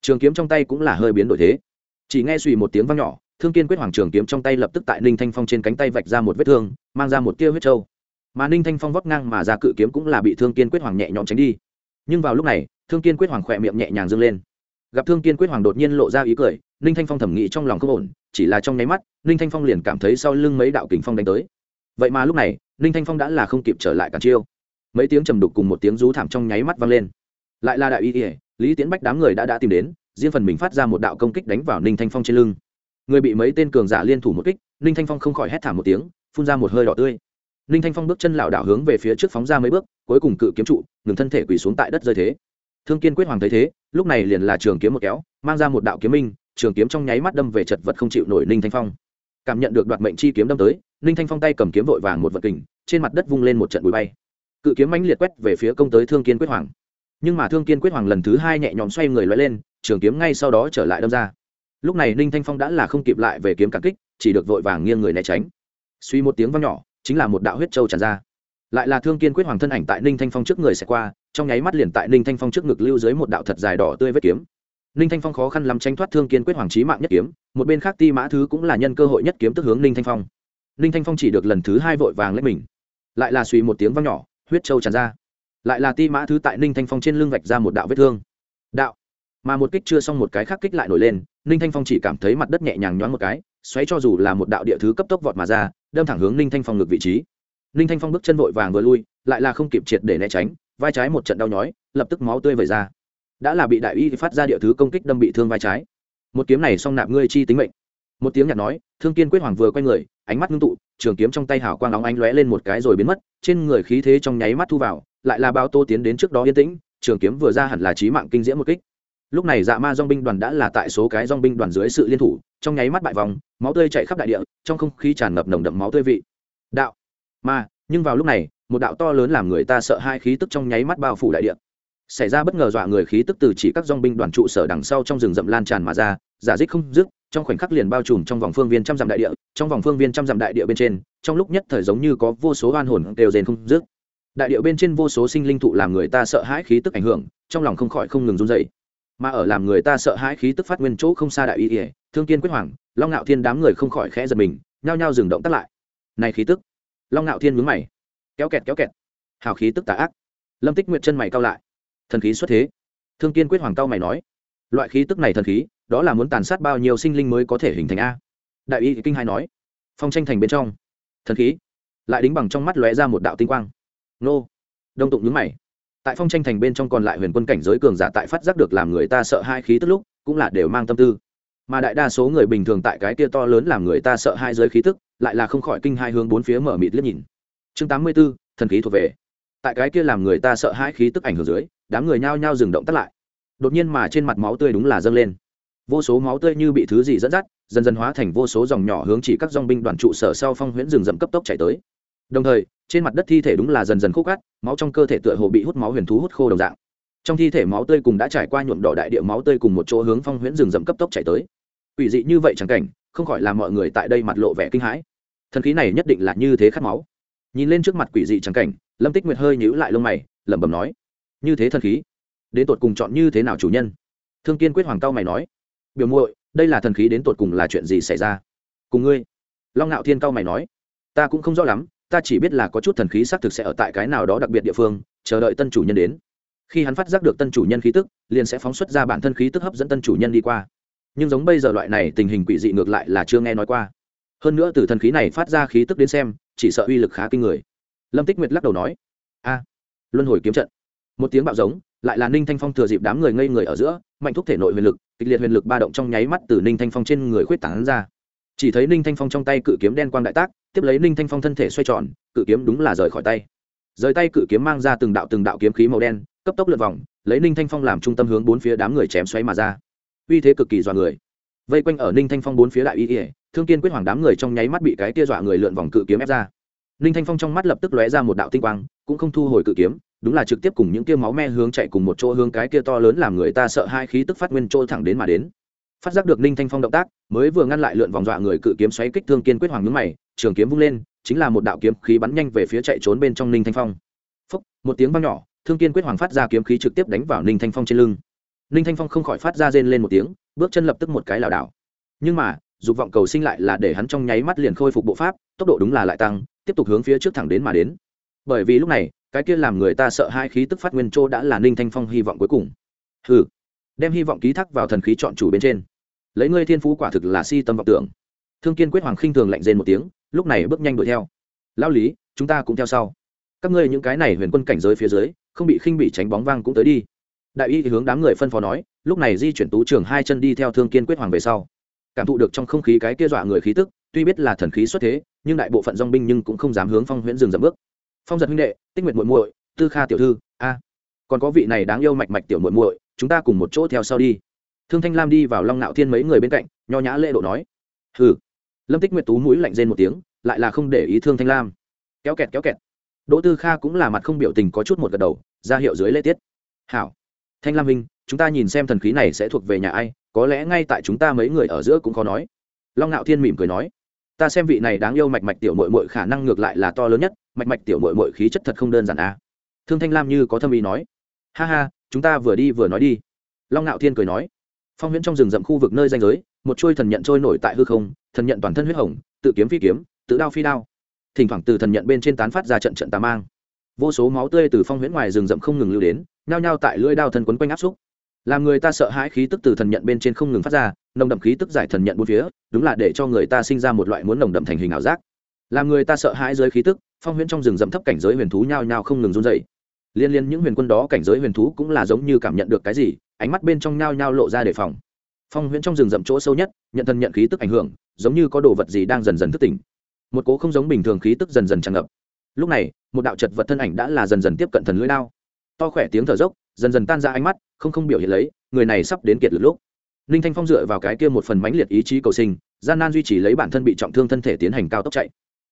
Trường kiếm trong tay cũng là hơi biến đổi thế. Chỉ nghe suy một tiếng vang nhỏ, thương kiên quyết hoàng trường kiếm trong tay lập tức tại ninh thanh phong trên cánh tay vạch ra một vết thương, mang ra một tia huyết trâu. Mà ninh thanh phong vót ngang mà ra cự kiếm cũng là bị thương kiên quyết hoàng nhẹ nhõm tránh đi nhưng vào lúc này, thương kiên quyết hoàng khỏe miệng nhẹ nhàng dâng lên. Gặp thương kiên quyết hoàng đột nhiên lộ ra ý cười, ninh thanh phong thẩm nghĩ trong lòng không ổn, chỉ là trong nháy mắt, ninh thanh phong liền cảm thấy sau lưng mấy đạo kình phong đánh tới. Vậy mà lúc này, ninh thanh phong đã là không kịp trở lại cả chiêu. Mấy tiếng trầm đục cùng một tiếng rú thảm trong nháy mắt vang lên. Lại là đại y ỉa lý tiến bách đám người đã đã tìm đến, riêng phần mình phát ra một đạo công kích đánh vào ninh thanh phong trên lưng. Người bị mấy tên cường giả liên thủ một kích, ninh thanh phong không khỏi hét thảm một tiếng, phun ra một hơi đỏ tươi ninh thanh phong bước chân lảo đảo hướng về phía trước phóng ra mấy bước, cuối cùng cự kiếm trụ, ngừng thân thể quỳ xuống tại đất rơi thế. Thương kiên quyết hoàng thấy thế, lúc này liền là trường kiếm một kéo, mang ra một đạo kiếm minh, trường kiếm trong nháy mắt đâm về chật vật không chịu nổi ninh thanh phong. Cảm nhận được đoạt mệnh chi kiếm đâm tới, ninh thanh phong tay cầm kiếm vội vàng một vật kình, trên mặt đất vung lên một trận bụi bay. Cự kiếm mãnh liệt quét về phía công tới thương kiên quyết hoàng. Nhưng mà thương kiên quyết hoàng lần thứ hai nhẹ nhõm xoay người loay lên, trường kiếm ngay sau đó trở lại đâm ra. Lúc này ninh thanh phong đã là không kịp lại về kiếm cản kích, chỉ được vội vàng nghiêng người né tránh. Suy một tiếng vang nhỏ chính là một đạo huyết châu tràn ra. Lại là thương kiên quyết hoàng thân ảnh tại ninh thanh phong trước người sẽ qua, trong nháy mắt liền tại ninh thanh phong trước ngực lưu dưới một đạo thật dài đỏ tươi vết kiếm. Ninh thanh phong khó khăn lắm tranh thoát thương kiên quyết hoàng trí mạng nhất kiếm, một bên khác ti mã thứ cũng là nhân cơ hội nhất kiếm tức hướng ninh thanh phong. Ninh thanh phong chỉ được lần thứ hai vội vàng lấy mình. Lại là suy một tiếng vang nhỏ, huyết trâu tràn ra. Lại là ti mã thứ tại ninh thanh phong trên lưng vạch ra một đạo vết thương. Đạo. Mà một kích chưa xong một cái khác kích lại nổi lên, ninh thanh phong chỉ cảm thấy mặt đất nhẹ nhàng nhoáng một cái xoáy cho dù là một đạo địa thứ cấp tốc vọt mà ra, đâm thẳng hướng ninh thanh phong ngực vị trí. Ninh thanh phong bước chân vội vàng vừa lui, lại là không kịp triệt để né tránh, vai trái một trận đau nhói, lập tức máu tươi vẩy ra. Đã là bị đại y phát ra địa thứ công kích đâm bị thương vai trái. Một kiếm này xong nạp ngươi chi tính mệnh. Một tiếng nhạt nói, thương kiên quyết hoàng vừa quay người, ánh mắt ngưng tụ, trường kiếm trong tay hảo quang óng ánh lóe lên một cái rồi biến mất, trên người khí thế trong nháy mắt thu vào, lại là bao tô tiến đến trước đó yên tĩnh, trường kiếm vừa ra hẳn là trí mạng kinh diễm một kích lúc này dạ ma dong binh đoàn đã là tại số cái dong binh đoàn dưới sự liên thủ, trong nháy mắt bại vòng máu tươi chạy khắp đại địa, trong không khí tràn ngập nồng đậm máu tươi vị. Đạo, ma, nhưng vào lúc này, một đạo to lớn làm người ta sợ hai khí tức trong nháy mắt bao phủ đại địa. Xảy ra bất ngờ dọa người khí tức từ chỉ các dong binh đoàn trụ sở đằng sau trong rừng rậm lan tràn mà ra, giả dích không dứt, trong khoảnh khắc liền bao trùm trong vòng phương viên trăm dặm đại địa, trong vòng phương viên trăm dặm đại địa bên trên, trong lúc nhất thời giống như có vô số oan hồn đều rền không dứt. Đại địa bên trên vô số sinh linh thụ làm người ta sợ hãi khí tức ảnh hưởng, trong lòng không khỏi không ngừng run dậy mà ở làm người ta sợ hãi khí tức phát nguyên chỗ không xa đại y ỉa, thương kiên quyết hoàng, long ngạo thiên đám người không khỏi khẽ giật mình, nhao nhao dừng động tắt lại. Này khí tức! Long ngạo thiên mướn mày. Kéo kẹt kéo kẹt. Hào khí tức tà ác. Lâm tích nguyệt chân mày cao lại. Thần khí xuất thế. Thương kiên quyết hoàng cao mày nói. Loại khí tức này thần khí, đó là muốn tàn sát bao nhiêu sinh linh mới có thể hình thành a? Đại y kinh hai nói. Phong tranh thành bên trong. Thần khí. Lại đính bằng trong mắt lóe ra một đạo tinh quang. Nô. Đông tụng nhướng mày tại phong tranh thành bên trong còn lại huyền quân cảnh giới cường giả tại phát giác được làm người ta sợ hai khí tức lúc cũng là đều mang tâm tư. Mà đại đa số người bình thường tại cái kia to lớn làm người ta sợ hai giới khí tức lại là không khỏi kinh hai hướng bốn phía mở mịt liếc nhìn. Chương tám mươi 84, thần khí thuộc về. Tại cái kia làm người ta sợ hãi khí tức ảnh hưởng dưới đám người nhao nhao dừng động tắt lại. Đột nhiên mà trên mặt máu tươi đúng là dâng lên. Vô số máu tươi như bị thứ gì dẫn dắt dần dần hóa thành vô số dòng nhỏ hướng chỉ các dòng binh đoàn trụ sở sau phong huyễn rừng rậm cấp tốc chạy tới. Đồng thời trên mặt đất thi thể đúng là dần dần khúc cát, máu trong cơ thể tựa hồ bị hút máu huyền thú hút khô đồng dạng. Trong thi thể máu tươi cùng đã trải qua nhuộm đỏ đại địa máu tươi cùng một chỗ hướng phong huyễn rừng rậm cấp tốc chạy tới. Ủy dị như vậy chẳng cảnh, không khỏi làm mọi người tại đây mặt lộ vẻ kinh hãi. Thần khí này nhất định là như thế khát máu. Nhìn lên trước mặt quỷ dị chẳng cảnh, lâm tích nguyệt hơi nhíu lại lông mày, lẩm bẩm nói, như thế thần khí, đến tột cùng chọn như thế nào chủ nhân? Thương kiên quyết hoàng cao mày nói, biểu muội, đây là thần khí đến tột cùng là chuyện gì xảy ra? Cùng ngươi. Long ngạo thiên cao mày nói, ta cũng không rõ lắm ta chỉ biết là có chút thần khí xác thực sẽ ở tại cái nào đó đặc biệt địa phương, chờ đợi tân chủ nhân đến. Khi hắn phát giác được tân chủ nhân khí tức, liền sẽ phóng xuất ra bản thân khí tức hấp dẫn tân chủ nhân đi qua. Nhưng giống bây giờ loại này tình hình quỷ dị ngược lại là chưa nghe nói qua. Hơn nữa từ thần khí này phát ra khí tức đến xem, chỉ sợ uy lực khá kinh người. Lâm tích nguyệt lắc đầu nói, a, luân hồi kiếm trận. Một tiếng bạo giống, lại là ninh thanh phong thừa dịp đám người ngây người ở giữa, mạnh thúc thể nội huyền lực, kịch liệt huyền lực ba động trong nháy mắt từ ninh thanh phong trên người khuyết tảng ra chỉ thấy ninh thanh phong trong tay cự kiếm đen quang đại tác, tiếp lấy ninh thanh phong thân thể xoay tròn, cự kiếm đúng là rời khỏi tay. Rời tay cự kiếm mang ra từng đạo từng đạo kiếm khí màu đen, cấp tốc lượt vòng, lấy ninh thanh phong làm trung tâm hướng bốn phía đám người chém xoáy mà ra. Uy thế cực kỳ dọa người. Vây quanh ở ninh thanh phong bốn phía đại y ỉa thương kiên quyết hoàng đám người trong nháy mắt bị cái tia dọa người lượn vòng cự kiếm ép ra. Ninh thanh phong trong mắt lập tức lóe ra một đạo tinh quang, cũng không thu hồi cự kiếm, đúng là trực tiếp cùng những tia máu me hướng chạy cùng một chỗ hướng cái kia to lớn làm người ta sợ hai khí tức phát nguyên trôi thẳng đến mà đến phát giác được ninh thanh phong động tác, mới vừa ngăn lại lượn vòng dọa người cự kiếm xoáy kích thương kiên quyết hoàng nhướng mày, trường kiếm vung lên, chính là một đạo kiếm khí bắn nhanh về phía chạy trốn bên trong ninh thanh phong. Phúc, một tiếng vang nhỏ, thương kiên quyết hoàng phát ra kiếm khí trực tiếp đánh vào ninh thanh phong trên lưng. Ninh thanh phong không khỏi phát ra rên lên một tiếng, bước chân lập tức một cái lảo đảo. Nhưng mà, dục vọng cầu sinh lại là để hắn trong nháy mắt liền khôi phục bộ pháp, tốc độ đúng là lại tăng, tiếp tục hướng phía trước thẳng đến mà đến. Bởi vì lúc này, cái kia làm người ta sợ hai khí tức phát nguyên châu đã là ninh thanh phong hy vọng cuối cùng. Hừ, đem hy vọng ký thác vào thần khí chọn chủ bên trên lấy ngươi thiên phú quả thực là si tâm vọng tưởng. Thương kiên quyết hoàng khinh thường lạnh rên một tiếng, lúc này bước nhanh đuổi theo. Lao lý, chúng ta cũng theo sau. Các ngươi những cái này huyền quân cảnh giới phía dưới, không bị khinh bị tránh bóng vang cũng tới đi. Đại y hướng đám người phân phó nói, lúc này di chuyển tú trường hai chân đi theo thương kiên quyết hoàng về sau. Cảm thụ được trong không khí cái kia dọa người khí tức, tuy biết là thần khí xuất thế, nhưng đại bộ phận dong binh nhưng cũng không dám hướng phong huyễn dừng dậm bước. Phong giật huynh đệ, tích nguyệt muội muội, tư kha tiểu thư, a. Còn có vị này đáng yêu mạch mạch tiểu muội muội, chúng ta cùng một chỗ theo sau đi thương thanh lam đi vào long nạo thiên mấy người bên cạnh, nho nhã lễ độ nói. Hừ. Lâm tích nguyệt tú mũi lạnh rên một tiếng, lại là không để ý thương thanh lam. Kéo kẹt kéo kẹt. Đỗ tư kha cũng là mặt không biểu tình có chút một gật đầu, ra hiệu dưới lễ tiết. Hảo. Thanh lam huynh, chúng ta nhìn xem thần khí này sẽ thuộc về nhà ai, có lẽ ngay tại chúng ta mấy người ở giữa cũng khó nói. Long ngạo thiên mỉm cười nói. Ta xem vị này đáng yêu mạch mạch tiểu mội mội khả năng ngược lại là to lớn nhất, mạch mạch tiểu mội mội khí chất thật không đơn giản à. thương thanh lam như có thâm ý nói. Ha ha, chúng ta vừa đi vừa nói đi. Long ngạo thiên cười nói phong huyễn trong rừng rậm khu vực nơi danh giới, một chuôi thần nhận trôi nổi tại hư không, thần nhận toàn thân huyết hồng, tự kiếm phi kiếm, tự đao phi đao. Thỉnh thoảng từ thần nhận bên trên tán phát ra trận trận tà mang. Vô số máu tươi từ phong huyễn ngoài rừng rậm không ngừng lưu đến, nhao nhao tại lưỡi đao thần quấn quanh áp xúc. Làm người ta sợ hãi khí tức từ thần nhận bên trên không ngừng phát ra, nồng đậm khí tức giải thần nhận bốn phía, đúng là để cho người ta sinh ra một loại muốn nồng đậm thành hình ảo giác. Làm người ta sợ hãi dưới khí tức, phong huyễn trong rừng rậm thấp cảnh giới huyền thú nhao nhao không ngừng run dậy liên liên những huyền quân đó cảnh giới huyền thú cũng là giống như cảm nhận được cái gì ánh mắt bên trong nhao nhao lộ ra đề phòng. Phong huyễn trong rừng rậm chỗ sâu nhất, nhận thần nhận khí tức ảnh hưởng, giống như có đồ vật gì đang dần dần thức tỉnh. Một cố không giống bình thường khí tức dần dần tràn ngập. Lúc này, một đạo chật vật thân ảnh đã là dần dần tiếp cận thần lưỡi đao. To khỏe tiếng thở dốc, dần dần tan ra ánh mắt, không không biểu hiện lấy, người này sắp đến kiệt lực lúc. Ninh thanh phong dựa vào cái kia một phần mãnh liệt ý chí cầu sinh, gian nan duy trì lấy bản thân bị trọng thương thân thể tiến hành cao tốc chạy.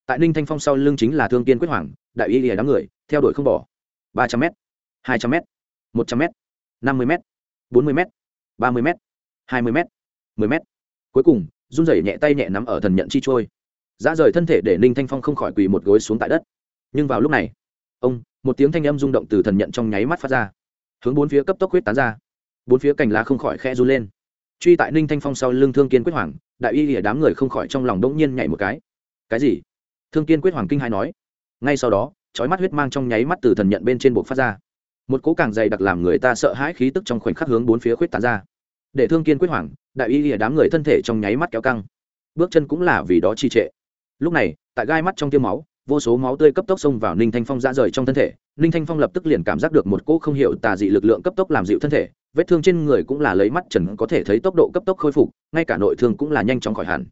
Tại ninh thanh phong sau lưng chính là thương kiên quyết hoàng, đại y lìa đám người, theo đuổi không bỏ. ba trăm m hai trăm m một trăm m năm mươi m bốn mươi m ba mươi m hai mươi m mười m cuối cùng, run rẩy nhẹ tay nhẹ nắm ở thần nhận chi trôi. Ra rời thân thể để ninh thanh phong không khỏi quỳ một gối xuống tại đất. Nhưng vào lúc này, ông, một tiếng thanh âm rung động từ thần nhận trong nháy mắt phát ra. Hướng bốn phía cấp tốc huyết tán ra. Bốn phía cành lá không khỏi khe run lên. Truy tại ninh thanh phong sau lưng thương kiên quyết hoàng, đại y lìa đám người không khỏi trong lòng đ ỗ n g nhiên nhảy một cái. Cái gì? Thương kiên quyết hoàng kinh hai nói. Ngay sau đó trói mắt huyết mang trong nháy mắt từ thần nhận bên trên buộc phát ra một cố càng dày đặc làm người ta sợ hãi khí tức trong khoảnh khắc hướng bốn phía khuyết tán ra. Để thương kiên quyết hoảng, đại y lìa đám người thân thể trong nháy mắt kéo căng. Bước chân cũng là vì đó trì trệ. Lúc này, tại gai mắt trong tiêu máu, vô số máu tươi cấp tốc xông vào ninh thanh phong ra rời trong thân thể. Ninh thanh phong lập tức liền cảm giác được một cỗ không hiểu tà dị lực lượng cấp tốc làm dịu thân thể. Vết thương trên người cũng là lấy mắt trần có thể thấy tốc độ cấp tốc khôi phục, ngay cả nội thương cũng là nhanh chóng khỏi hẳn.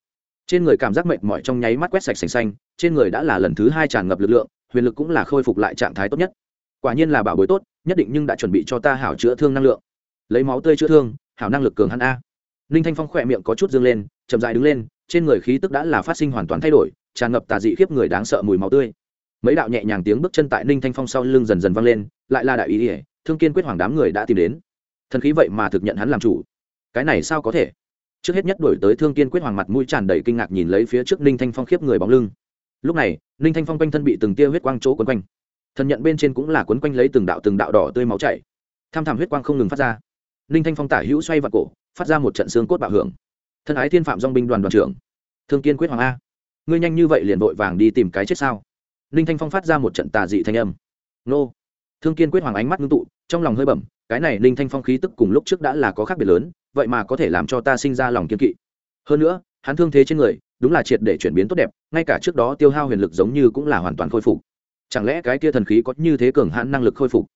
Trên người cảm giác mệt mỏi trong nháy mắt quét sạch sành xanh, trên người đã là lần thứ hai tràn ngập lực lượng, huyền lực cũng là khôi phục lại trạng thái tốt nhất. Quả nhiên là bảo bối tốt nhất định nhưng đã chuẩn bị cho ta hảo chữa thương năng lượng. Lấy máu tươi chữa thương, hảo năng lực cường hắn a. Ninh thanh phong khỏe miệng có chút dương lên, chậm dài đứng lên, trên người khí tức đã là phát sinh hoàn toàn thay đổi, tràn ngập tà dị khiếp người đáng sợ mùi máu tươi. Mấy đạo nhẹ nhàng tiếng bước chân tại ninh thanh phong sau lưng dần dần vang lên, lại là đại ý ỉa thương kiên quyết hoàng đám người đã tìm đến. Thần khí vậy mà thực nhận hắn làm chủ. Cái này sao có thể? Trước hết nhất đổi tới thương kiên quyết hoàng mặt mũi tràn đầy kinh ngạc nhìn lấy phía trước ninh thanh phong khiếp người bóng lưng. Lúc này, ninh thanh phong quanh thân bị từng tia huyết quang chỗ quấn quanh thần nhận bên trên cũng là quấn quanh lấy từng đạo từng đạo đỏ tươi máu chảy. Tham thảm huyết quang không ngừng phát ra. Ninh thanh phong tả hữu xoay vào cổ, phát ra một trận xương cốt bạo hưởng. Thân ái thiên phạm dong binh đoàn đoàn trưởng. Thương kiên quyết hoàng a. Ngươi nhanh như vậy liền vội vàng đi tìm cái chết sao? Ninh thanh phong phát ra một trận tà dị thanh âm. Nô. Thương kiên quyết hoàng ánh mắt ngưng tụ, trong lòng hơi bẩm, cái này ninh thanh phong khí tức cùng lúc trước đã là có khác biệt lớn, vậy mà có thể làm cho ta sinh ra lòng kiên kỵ. Hơn nữa, hắn thương thế trên người, đúng là triệt để chuyển biến tốt đẹp, ngay cả trước đó tiêu hao huyền lực giống như cũng là hoàn toàn khôi phục chẳng lẽ cái kia thần khí có như thế cường hãn năng lực khôi phục?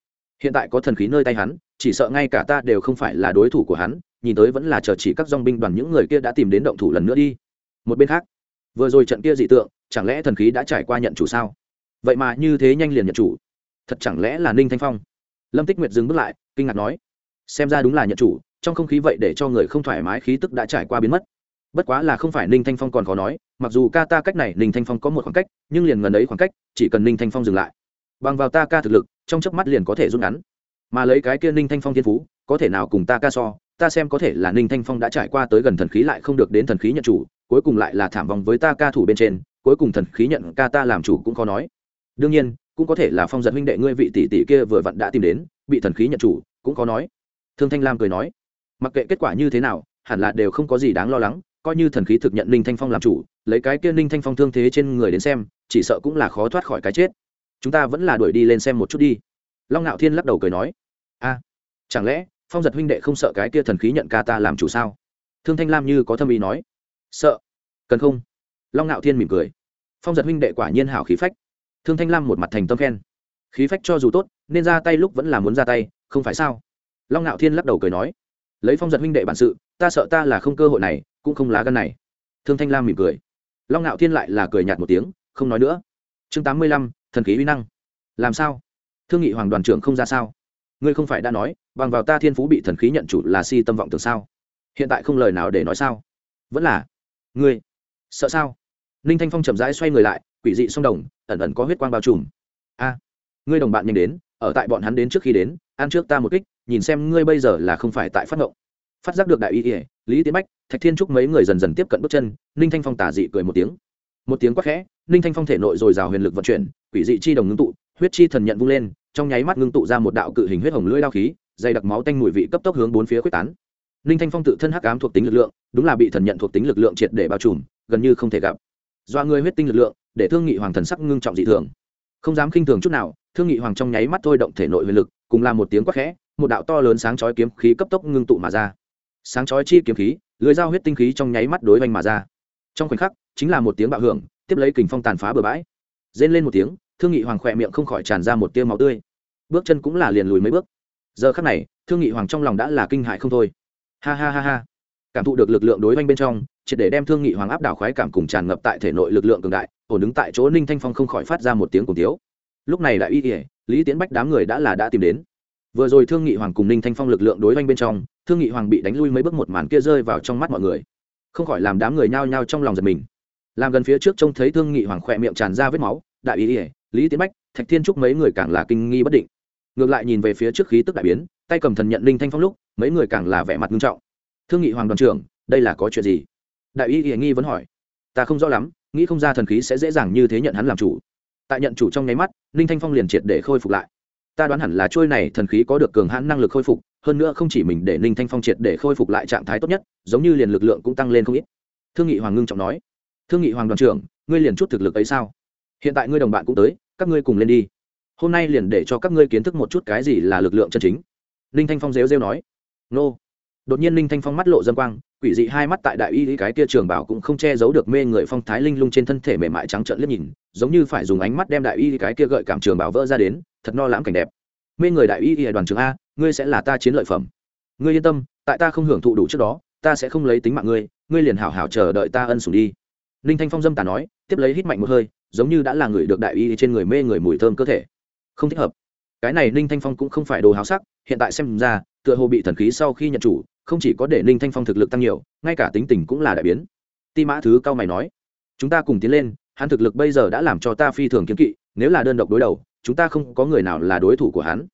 Hiện tại có thần khí nơi tay hắn, chỉ sợ ngay cả ta đều không phải là đối thủ của hắn, nhìn tới vẫn là chờ chỉ các dong binh đoàn những người kia đã tìm đến động thủ lần nữa đi. Một bên khác, vừa rồi trận kia dị tượng, chẳng lẽ thần khí đã trải qua nhận chủ sao? Vậy mà như thế nhanh liền nhận chủ. Thật chẳng lẽ là ninh thanh phong? Lâm tích nguyệt dừng bước lại, kinh ngạc nói, xem ra đúng là nhận chủ, trong không khí vậy để cho người không thoải mái, khí tức đã trải qua biến mất bất quá là không phải ninh thanh phong còn khó nói, mặc dù ca ta cách này ninh thanh phong có một khoảng cách, nhưng liền gần ấy khoảng cách, chỉ cần ninh thanh phong dừng lại. Bằng vào ta ca thực lực, trong chớp mắt liền có thể rút ngắn. Mà lấy cái kia ninh thanh phong thiên phú, có thể nào cùng ta ca so, ta xem có thể là ninh thanh phong đã trải qua tới gần thần khí lại không được đến thần khí nhận chủ, cuối cùng lại là thảm vong với ta ca thủ bên trên, cuối cùng thần khí nhận ca ta làm chủ cũng khó nói. Đương nhiên, cũng có thể là phong giật huynh đệ ngươi vị tỷ tỷ kia vừa vặn đã tìm đến, bị thần khí nhận chủ, cũng khó nói. Thương thanh lam cười nói, mặc kệ kết quả như thế nào, hẳn là đều không có gì đáng lo lắng coi như thần khí thực nhận ninh thanh phong làm chủ, lấy cái kia ninh thanh phong thương thế trên người đến xem, chỉ sợ cũng là khó thoát khỏi cái chết. Chúng ta vẫn là đuổi đi lên xem một chút đi. Long ngạo thiên lắc đầu cười nói. A, chẳng lẽ phong giật huynh đệ không sợ cái kia thần khí nhận ca ta làm chủ sao? Thương thanh lam như có thâm ý nói. Sợ, cần không? Long ngạo thiên mỉm cười. Phong giật huynh đệ quả nhiên hảo khí phách. Thương thanh lam một mặt thành tâm khen. Khí phách cho dù tốt, nên ra tay lúc vẫn là muốn ra tay, không phải sao? Long ngạo thiên lắc đầu cười nói. Lấy phong giật huynh đệ bản sự ta sợ ta là không cơ hội này, cũng không lá gân này. Thương thanh lam mỉm cười. Long ngạo thiên lại là cười nhạt một tiếng, không nói nữa. Chương tám mươi lăm, thần khí uy năng. Làm sao? Thương nghị hoàng đoàn trưởng không ra sao? Ngươi không phải đã nói, bằng vào ta thiên phú bị thần khí nhận chủ là si tâm vọng tưởng sao? Hiện tại không lời nào để nói sao? Vẫn là. Ngươi. Sợ sao? Ninh thanh phong chậm rãi xoay người lại, quỷ dị song đồng, ẩn ẩn có huyết quang bao trùm. A. Ngươi đồng bạn nhanh đến, ở tại bọn hắn đến trước khi đến, ăn trước ta một kích, nhìn xem ngươi bây giờ là không phải tại phát ngộng phát giác được đại y ỉa lý tiến bách, thạch thiên trúc mấy người dần dần tiếp cận bước chân, ninh thanh phong tả dị cười một tiếng. Một tiếng quát khẽ, ninh thanh phong thể nội dồi dào huyền lực vận chuyển, quỷ dị chi đồng ngưng tụ, huyết chi thần nhận vung lên, trong nháy mắt ngưng tụ ra một đạo cự hình huyết hồng lưỡi đao khí, dày đặc máu tanh mùi vị cấp tốc hướng bốn phía quyết tán. Ninh thanh phong tự thân hắc ám thuộc tính lực lượng, đúng là bị thần nhận thuộc tính lực lượng triệt để bao trùm, gần như không thể gặp. Do người huyết tinh lực lượng, để thương nghị hoàng thần sắc ngưng trọng dị thường. Không dám khinh thường chút nào, thương nghị hoàng trong nháy mắt thôi động thể nội huyền lực, cùng làm một tiếng quát khẽ, một đạo to lớn sáng chói kiếm khí cấp tốc ngưng tụ mà ra sáng chói chi kiếm khí, lưới dao huyết tinh khí trong nháy mắt đối oanh mà ra. Trong khoảnh khắc, chính là một tiếng bạo hưởng, tiếp lấy kình phong tàn phá bừa bãi. Rên lên một tiếng, thương nghị hoàng khỏe miệng không khỏi tràn ra một tia máu tươi. Bước chân cũng là liền lùi mấy bước. Giờ khắc này, thương nghị hoàng trong lòng đã là kinh hại không thôi. Ha ha ha ha. Cảm thụ được lực lượng đối oanh bên trong, triệt để đem thương nghị hoàng áp đảo khoái cảm cùng tràn ngập tại thể nội lực lượng cường đại, ổn đứng tại chỗ ninh thanh phong không khỏi phát ra một tiếng cùng tiếu. Lúc này đại y kỉa lý tiến bách đám người đã là đã tìm đến. Vừa rồi thương nghị hoàng cùng ninh thanh phong lực lượng đối oanh bên trong thương nghị hoàng bị đánh lui mấy bước một màn kia rơi vào trong mắt mọi người. Không khỏi làm đám người nhao nhao trong lòng giật mình. Làm gần phía trước trông thấy thương nghị hoàng khỏe miệng tràn ra vết máu, đại ý ỉa lý tiến bách, thạch thiên trúc mấy người càng là kinh nghi bất định. Ngược lại nhìn về phía trước khí tức đại biến, tay cầm thần nhận linh thanh phong lúc, mấy người càng là vẻ mặt nghiêm trọng. Thương nghị hoàng đoàn trưởng, đây là có chuyện gì? Đại y ỉa nghi vẫn hỏi. Ta không rõ lắm, nghĩ không ra thần khí sẽ dễ dàng như thế nhận hắn làm chủ. Tại nhận chủ trong nháy mắt, linh thanh phong liền triệt để khôi phục lại. Ta đoán hẳn là trôi này thần khí có được cường hãn năng lực khôi phục hơn nữa không chỉ mình để ninh thanh phong triệt để khôi phục lại trạng thái tốt nhất, giống như liền lực lượng cũng tăng lên không ít. Thương nghị hoàng ngưng trọng nói, thương nghị hoàng đoàn trưởng, ngươi liền chút thực lực ấy sao? Hiện tại ngươi đồng bạn cũng tới, các ngươi cùng lên đi. Hôm nay liền để cho các ngươi kiến thức một chút cái gì là lực lượng chân chính. Ninh thanh phong rêu rêu nói, nô. Đột nhiên ninh thanh phong mắt lộ dân quang, quỷ dị hai mắt tại đại y cái kia trường bảo cũng không che giấu được mê người phong thái linh lung trên thân thể mềm mại trắng trợn liếc nhìn, giống như phải dùng ánh mắt đem đại y cái kia gợi cảm trường bảo vỡ ra đến, thật no lãm cảnh đẹp mê người đại y đoàn trưởng a, ngươi sẽ là ta chiến lợi phẩm. Ngươi yên tâm, tại ta không hưởng thụ đủ trước đó, ta sẽ không lấy tính mạng ngươi ngươi liền hảo hảo chờ đợi ta ân sủng đi. Ninh thanh phong dâm tà nói, tiếp lấy hít mạnh một hơi, giống như đã là người được đại y trên người mê người mùi thơm cơ thể. Không thích hợp. Cái này ninh thanh phong cũng không phải đồ háo sắc, hiện tại xem ra, tựa hồ bị thần khí sau khi nhận chủ, không chỉ có để ninh thanh phong thực lực tăng nhiều, ngay cả tính tình cũng là đại biến. Ti mã thứ cao mày nói, chúng ta cùng tiến lên, hắn thực lực bây giờ đã làm cho ta phi thường kiếm kỵ, nếu là đơn độc đối đầu chúng ta không có người nào là đối thủ của hắn.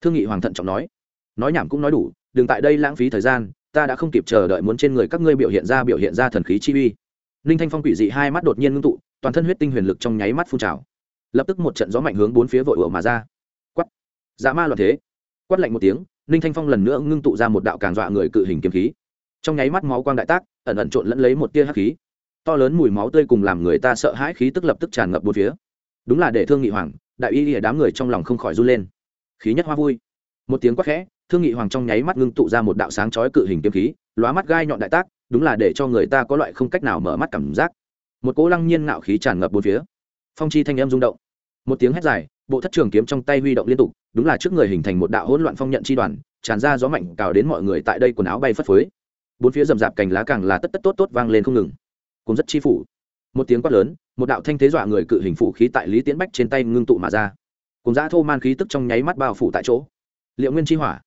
Thương nghị hoàng thận trọng nói. Nói nhảm cũng nói đủ, đừng tại đây lãng phí thời gian, ta đã không kịp chờ đợi muốn trên người các ngươi biểu hiện ra biểu hiện ra thần khí chi uy. Ninh thanh phong quỷ dị hai mắt đột nhiên ngưng tụ, toàn thân huyết tinh huyền lực trong nháy mắt phun trào. Lập tức một trận gió mạnh hướng bốn phía vội ửa mà ra. Quắt dạ ma loạn thế. Quát lạnh một tiếng ninh thanh phong lần nữa ngưng tụ ra một đạo càng dọa người cự hình kiếm khí. Trong nháy mắt máu quang đại tác, ẩn ẩn trộn lẫn lấy một tia hắc khí. To lớn mùi máu tươi cùng làm người ta sợ hãi khí tức lập tức tràn ngập bốn phía. Đúng là để thương nghị hoàng đại y lìa đám người trong lòng không khỏi run lên. Khí nhất hoa vui. Một tiếng quát khẽ, thương nghị hoàng trong nháy mắt ngưng tụ ra một đạo sáng chói cự hình kiếm khí, lóa mắt gai nhọn đại tác, đúng là để cho người ta có loại không cách nào mở mắt cảm giác. Một cỗ lăng nhiên ngạo khí tràn ngập bốn phía. Phong chi thanh âm rung động. Một tiếng hét dài, bộ thất trường kiếm trong tay huy động liên tục, đúng là trước người hình thành một đạo hỗn loạn phong nhận chi đoàn, tràn ra gió mạnh cào đến mọi người tại đây quần áo bay phất phới. Bốn phía rầm rạp cành lá càng là tất tất tốt tốt vang lên không ngừng. Cũng rất chi phủ một tiếng quát lớn, một đạo thanh thế dọa người cự hình phủ khí tại lý tiến bách trên tay ngưng tụ mà ra. Cùng giã thô man khí tức trong nháy mắt bao phủ tại chỗ. Liệu nguyên chi hỏa.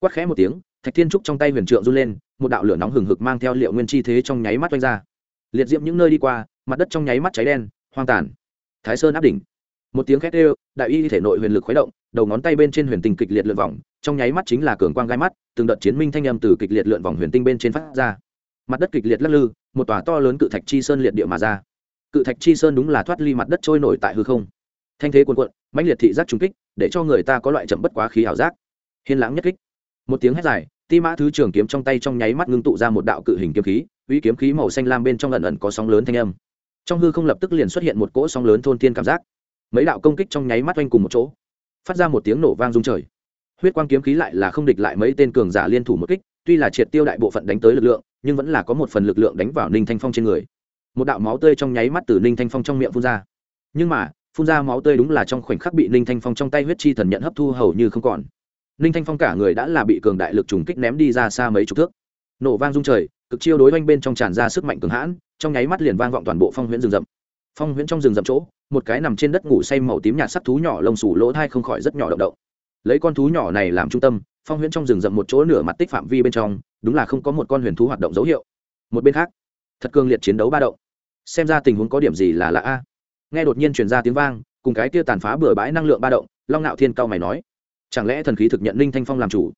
Quát khẽ một tiếng, thạch thiên trúc trong tay huyền trượng run lên, một đạo lửa nóng hừng hực mang theo liệu nguyên chi thế trong nháy mắt oanh ra. Liệt diệm những nơi đi qua, mặt đất trong nháy mắt cháy đen, hoang tàn. Thái sơn áp đỉnh. Một tiếng khét ê đại y thể nội huyền lực khuấy động, đầu ngón tay bên trên huyền tinh kịch liệt lượn vòng, trong nháy mắt chính là cường quang gai mắt, từng đợt chiến minh thanh âm từ kịch liệt lượn vòng huyền tinh bên trên phát ra. Mặt đất kịch liệt lắc lư, một tòa to lớn cự thạch chi sơn liệt địa mà ra cự thạch chi sơn đúng là thoát ly mặt đất trôi nổi tại hư không. Thanh thế cuồn cuộn, mãnh liệt thị giác trung kích, để cho người ta có loại chậm bất quá khí ảo giác. Hiên lãng nhất kích. Một tiếng hét dài, ti mã thứ trường kiếm trong tay trong nháy mắt ngưng tụ ra một đạo cự hình kiếm khí, uy kiếm khí màu xanh lam bên trong ẩn ẩn có sóng lớn thanh âm. Trong hư không lập tức liền xuất hiện một cỗ sóng lớn thôn tiên cảm giác. Mấy đạo công kích trong nháy mắt oanh cùng một chỗ, phát ra một tiếng nổ vang rung trời. Huyết quang kiếm khí lại là không địch lại mấy tên cường giả liên thủ một kích, tuy là triệt tiêu đại bộ phận đánh tới lực lượng, nhưng vẫn là có một phần lực lượng đánh vào ninh thanh phong trên người một đạo máu tươi trong nháy mắt từ ninh thanh phong trong miệng phun ra. Nhưng mà, phun ra máu tươi đúng là trong khoảnh khắc bị ninh thanh phong trong tay huyết chi thần nhận hấp thu hầu như không còn. Ninh thanh phong cả người đã là bị cường đại lực trùng kích ném đi ra xa mấy chục thước. Nổ vang rung trời, cực chiêu đối oanh bên trong tràn ra sức mạnh cường hãn, trong nháy mắt liền vang vọng toàn bộ phong huyễn rừng rậm. Phong huyễn trong rừng rậm chỗ, một cái nằm trên đất ngủ say màu tím nhạt sắc thú nhỏ lông sủ lỗ thai không khỏi rất nhỏ động động. Lấy con thú nhỏ này làm trung tâm, phong huyễn trong rừng rậm một chỗ nửa mặt tích phạm vi bên trong, đúng là không có một con huyền thú hoạt động dấu hiệu. Một bên khác, thật cường liệt chiến đấu ba động xem ra tình huống có điểm gì là lạ a. Nghe đột nhiên truyền ra tiếng vang, cùng cái kia tàn phá bừa bãi năng lượng ba động, long nạo thiên cao mày nói, chẳng lẽ thần khí thực nhận ninh thanh phong làm chủ?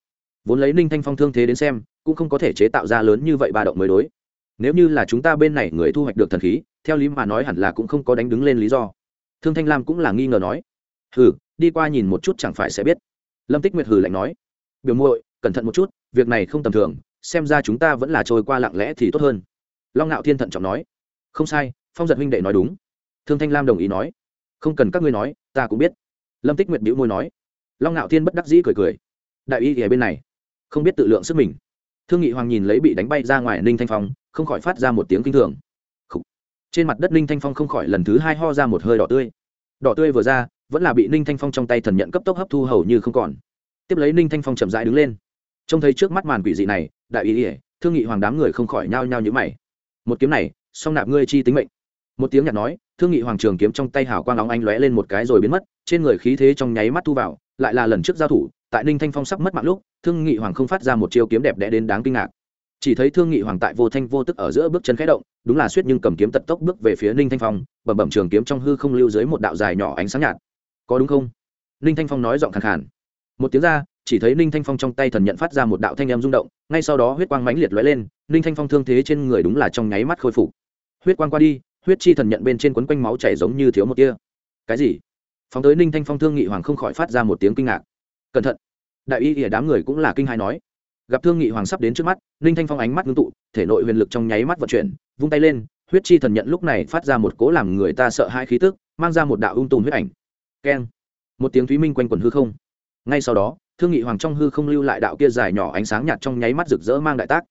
Vốn lấy ninh thanh phong thương thế đến xem, cũng không có thể chế tạo ra lớn như vậy ba động mới đối. Nếu như là chúng ta bên này người thu hoạch được thần khí, theo lý mà nói hẳn là cũng không có đánh đứng lên lý do. Thương thanh lam cũng là nghi ngờ nói, hừ, đi qua nhìn một chút chẳng phải sẽ biết. Lâm tích nguyệt hừ lạnh nói, biểu muội, cẩn thận một chút, việc này không tầm thường, xem ra chúng ta vẫn là trôi qua lặng lẽ thì tốt hơn. Long ngạo thiên thận trọng nói không sai, phong giật huynh đệ nói đúng. Thương thanh lam đồng ý nói. Không cần các ngươi nói, ta cũng biết. Lâm tích nguyệt bĩu môi nói. Long ngạo thiên bất đắc dĩ cười cười. Đại y thì bên này. Không biết tự lượng sức mình. Thương nghị hoàng nhìn lấy bị đánh bay ra ngoài ninh thanh phong, không khỏi phát ra một tiếng kinh thường. Trên mặt đất ninh thanh phong không khỏi lần thứ hai ho ra một hơi đỏ tươi. Đỏ tươi vừa ra, vẫn là bị ninh thanh phong trong tay thần nhận cấp tốc hấp thu hầu như không còn. Tiếp lấy ninh thanh phong chậm rãi đứng lên. Trông thấy trước mắt màn quỷ dị này, đại ý ỉa thương nghị hoàng đám người không khỏi nhao nhao nhữ mày. Một kiếm này song nạp ngươi chi tính mệnh. Một tiếng nhạt nói, thương nghị hoàng trường kiếm trong tay hào quang óng anh lóe lên một cái rồi biến mất, trên người khí thế trong nháy mắt thu vào, lại là lần trước giao thủ, tại ninh thanh phong sắp mất mạng lúc, thương nghị hoàng không phát ra một chiêu kiếm đẹp đẽ đến đáng kinh ngạc. Chỉ thấy thương nghị hoàng tại vô thanh vô tức ở giữa bước chân khẽ động, đúng là suýt nhưng cầm kiếm tật tốc bước về phía ninh thanh phong, bẩm bẩm trường kiếm trong hư không lưu dưới một đạo dài nhỏ ánh sáng nhạt. Có đúng không? Ninh thanh phong nói giọng khàn khàn. Một tiếng ra chỉ thấy ninh thanh phong trong tay thần nhận phát ra một đạo thanh em rung động, ngay sau đó huyết quang mãnh liệt lóe lên, ninh thanh phong thương thế trên người đúng là trong nháy mắt khôi phục. Huyết quang qua đi, huyết chi thần nhận bên trên quấn quanh máu chảy giống như thiếu một tia. Cái gì? Phóng tới ninh thanh phong thương nghị hoàng không khỏi phát ra một tiếng kinh ngạc. Cẩn thận. Đại y ỉa đám người cũng là kinh hai nói. Gặp thương nghị hoàng sắp đến trước mắt, ninh thanh phong ánh mắt ngưng tụ, thể nội huyền lực trong nháy mắt vận chuyển, vung tay lên, huyết chi thần nhận lúc này phát ra một cố làm người ta sợ hai khí tức, mang ra một đạo ung tùm huyết ảnh. Keng. Một tiếng thúy minh quanh quần hư không. Ngay sau đó thương nghị hoàng trong hư không lưu lại đạo kia dài nhỏ ánh sáng nhạt trong nháy mắt rực rỡ mang đại tác.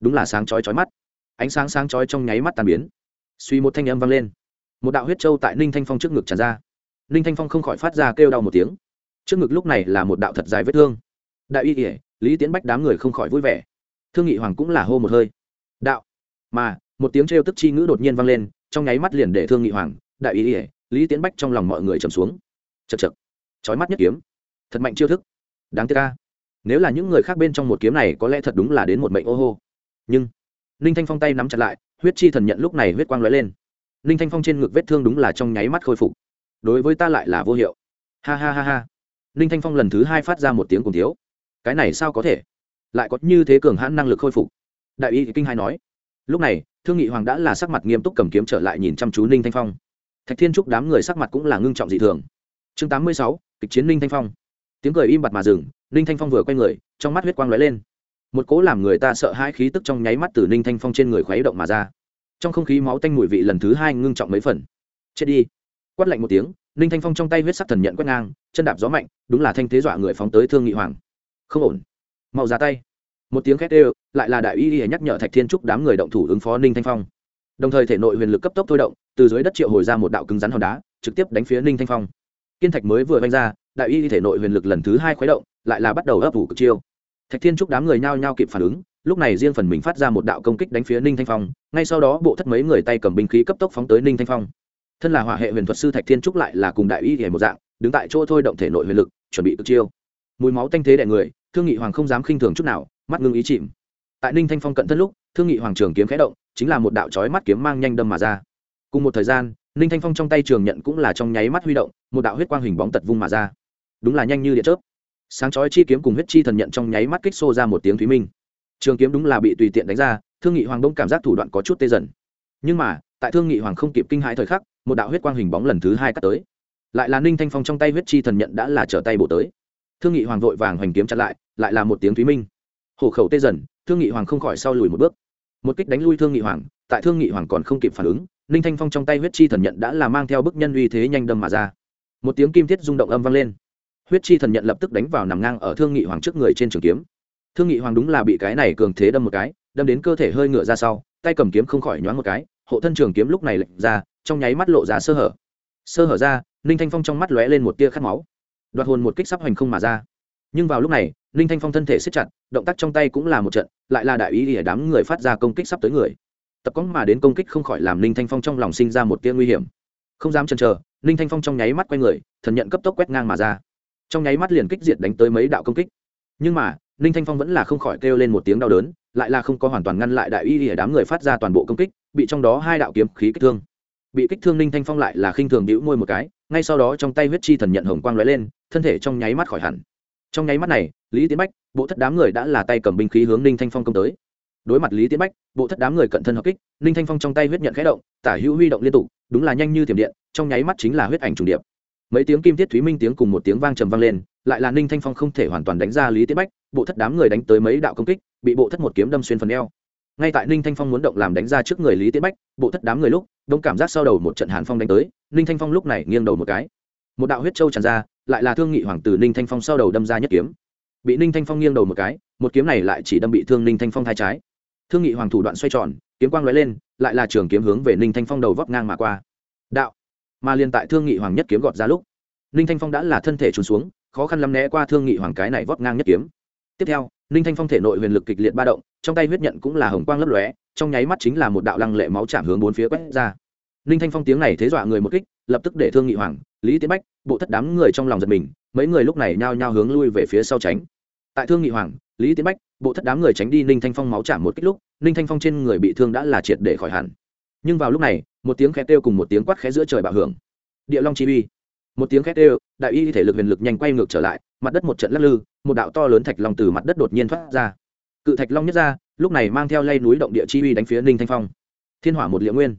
Đúng là sáng chói chói mắt. Ánh sáng sáng chói trong nháy mắt tàn biến. Suy một thanh âm vang lên. Một đạo huyết trâu tại ninh thanh phong trước ngực tràn ra. Ninh thanh phong không khỏi phát ra kêu đau một tiếng. Trước ngực lúc này là một đạo thật dài vết thương. Đại y kỉa lý tiến bách đám người không khỏi vui vẻ. Thương nghị hoàng cũng là hô một hơi. Đạo. Mà, một tiếng trêu tức chi ngữ đột nhiên vang lên, trong nháy mắt liền để thương nghị hoàng, đại y ỉa lý tiến bách trong lòng mọi người trầm xuống. Chật chật trói mắt nhất kiếm. Thật mạnh chiêu thức đáng tiếc ca nếu là những người khác bên trong một kiếm này có lẽ thật đúng là đến một mệnh ô hô. Nhưng, ninh thanh phong tay nắm chặt lại, huyết chi thần nhận lúc này huyết quang lóe lên. Ninh thanh phong trên ngực vết thương đúng là trong nháy mắt khôi phục. Đối với ta lại là vô hiệu. Ha ha ha ha. Ninh thanh phong lần thứ hai phát ra một tiếng cùng thiếu. Cái này sao có thể? Lại có như thế cường hãn năng lực khôi phục. Đại y kinh hai nói. Lúc này, thương nghị hoàng đã là sắc mặt nghiêm túc cầm kiếm trở lại nhìn chăm chú ninh thanh phong. Thạch thiên trúc đám người sắc mặt cũng là ngưng trọng dị thường. Chương tám mươi sáu, kịch chiến ninh thanh phong tiếng cười im bặt mà dừng, ninh thanh phong vừa quay người, trong mắt huyết quang lóe lên. Một cố làm người ta sợ hai khí tức trong nháy mắt từ ninh thanh phong trên người khuấy động mà ra. Trong không khí máu tanh mùi vị lần thứ hai ngưng trọng mấy phần. Chết đi. Quát lạnh một tiếng, ninh thanh phong trong tay huyết sắc thần nhận quét ngang, chân đạp gió mạnh, đúng là thanh thế dọa người phóng tới thương nghị hoàng. Không ổn. Mau ra tay. Một tiếng khét ê lại là đại y y nhắc nhở thạch thiên trúc đám người động thủ ứng phó ninh thanh phong. Đồng thời thể nội huyền lực cấp tốc thôi động, từ dưới đất triệu hồi ra một đạo cứng rắn hòn đá, trực tiếp đánh phía ninh thanh phong. Kiên thạch mới vừa vanh ra đại y thể nội huyền lực lần thứ hai khuấy động, lại là bắt đầu ấp ủ cực chiêu. Thạch thiên trúc đám người nhao nhao kịp phản ứng, lúc này riêng phần mình phát ra một đạo công kích đánh phía ninh thanh phong, ngay sau đó bộ thất mấy người tay cầm binh khí cấp tốc phóng tới ninh thanh phong. Thân là hỏa hệ huyền thuật sư thạch thiên trúc lại là cùng đại y thể một dạng, đứng tại chỗ thôi động thể nội huyền lực, chuẩn bị cực chiêu. Mùi máu tanh thế đại người, thương nghị hoàng không dám khinh thường chút nào, mắt ngưng ý chìm. Tại ninh thanh phong cận thân lúc, thương nghị hoàng trường kiếm khẽ động, chính là một đạo trói mắt kiếm mang nhanh đâm mà ra. Cùng một thời gian, ninh thanh phong trong tay trường nhận cũng là trong nháy mắt huy động, một đạo huyết quang hình bóng tật vung mà ra đúng là nhanh như điện chớp. Sáng chói chi kiếm cùng huyết chi thần nhận trong nháy mắt kích xô ra một tiếng thúy minh. Trường kiếm đúng là bị tùy tiện đánh ra, thương nghị hoàng đông cảm giác thủ đoạn có chút tê dần. Nhưng mà, tại thương nghị hoàng không kịp kinh hãi thời khắc, một đạo huyết quang hình bóng lần thứ hai cắt tới. Lại là ninh thanh phong trong tay huyết chi thần nhận đã là trở tay bổ tới. Thương nghị hoàng vội vàng hoành kiếm chặn lại lại là một tiếng thúy minh. Hổ khẩu tê dần, thương nghị hoàng không khỏi sau lùi một bước. Một kích đánh lui thương nghị hoàng, tại thương nghị hoàng còn không kịp phản ứng, ninh thanh phong trong tay huyết chi thần nhận đã là mang theo bức nhân uy thế nhanh đâm mà ra. Một tiếng kim thiết rung động âm vang lên huyết chi thần nhận lập tức đánh vào nằm ngang ở thương nghị hoàng trước người trên trường kiếm. Thương nghị hoàng đúng là bị cái này cường thế đâm một cái, đâm đến cơ thể hơi ngựa ra sau, tay cầm kiếm không khỏi nhoáng một cái, hộ thân trường kiếm lúc này lệnh ra, trong nháy mắt lộ ra sơ hở. Sơ hở ra, ninh thanh phong trong mắt lóe lên một tia khát máu. Đoạt hồn một kích sắp hoành không mà ra. Nhưng vào lúc này, ninh thanh phong thân thể siết chặt, động tác trong tay cũng là một trận, lại là đại ý để đám người phát ra công kích sắp tới người. Tập cóng mà đến công kích không khỏi làm ninh thanh phong trong lòng sinh ra một tia nguy hiểm. Không dám chần chờ, ninh thanh phong trong nháy mắt quay người, thần nhận cấp tốc quét ngang mà ra trong nháy mắt liền kích diệt đánh tới mấy đạo công kích. Nhưng mà, ninh thanh phong vẫn là không khỏi kêu lên một tiếng đau đớn, lại là không có hoàn toàn ngăn lại đại y để đám người phát ra toàn bộ công kích, bị trong đó hai đạo kiếm khí kích thương. Bị kích thương ninh thanh phong lại là khinh thường đĩu môi một cái, ngay sau đó trong tay huyết chi thần nhận hồng quang lóe lên, thân thể trong nháy mắt khỏi hẳn. Trong nháy mắt này, lý tiến bách, bộ thất đám người đã là tay cầm binh khí hướng ninh thanh phong công tới. Đối mặt lý tiến bách, bộ thất đám người cận thân hợp kích, ninh thanh phong trong tay huyết nhận khẽ động, tả hữu huy động liên tục, đúng là nhanh như thiểm điện, trong nháy mắt chính là huyết ảnh trùng điệp mấy tiếng kim thiết thúy minh tiếng cùng một tiếng vang trầm vang lên, lại là ninh thanh phong không thể hoàn toàn đánh ra lý tiến bách, bộ thất đám người đánh tới mấy đạo công kích, bị bộ thất một kiếm đâm xuyên phần eo. Ngay tại ninh thanh phong muốn động làm đánh ra trước người lý tiến bách, bộ thất đám người lúc, đông cảm giác sau đầu một trận hàn phong đánh tới, ninh thanh phong lúc này nghiêng đầu một cái. Một đạo huyết trâu tràn ra, lại là thương nghị hoàng tử ninh thanh phong sau đầu đâm ra nhất kiếm. Bị ninh thanh phong nghiêng đầu một cái, một kiếm này lại chỉ đâm bị thương ninh thanh phong thai trái. Thương nghị hoàng thủ đoạn xoay tròn, kiếm quang lóe lên, lại là trường kiếm hướng về ninh thanh phong đầu vóc ngang mà qua. Đạo mà liền tại thương nghị hoàng nhất kiếm gọt ra lúc, ninh thanh phong đã là thân thể trốn xuống, khó khăn lắm né qua thương nghị hoàng cái này vót ngang nhất kiếm. Tiếp theo, ninh thanh phong thể nội huyền lực kịch liệt ba động, trong tay huyết nhận cũng là hồng quang lấp lóe, trong nháy mắt chính là một đạo lăng lệ máu chạm hướng bốn phía quét ra. Ninh thanh phong tiếng này thế dọa người một kích, lập tức để thương nghị hoàng, lý tiến bách, bộ thất đám người trong lòng giật mình, mấy người lúc này nhao nhao hướng lui về phía sau tránh. Tại thương nghị hoàng, lý tiến bách, bộ thất đám người tránh đi ninh thanh phong máu chạm một kích lúc, ninh thanh phong trên người bị thương đã là triệt để khỏi hẳn. Nhưng vào lúc này một tiếng khét kêu cùng một tiếng quát khẽ giữa trời bạo hưởng. Địa long chi uy. Một tiếng khét kêu, đại y thể lực huyền lực nhanh quay ngược trở lại, mặt đất một trận lắc lư, một đạo to lớn thạch long từ mặt đất đột nhiên thoát ra. Cự thạch long nhất ra, lúc này mang theo lay núi động địa chi uy đánh phía ninh thanh phong. Thiên hỏa một liệu nguyên.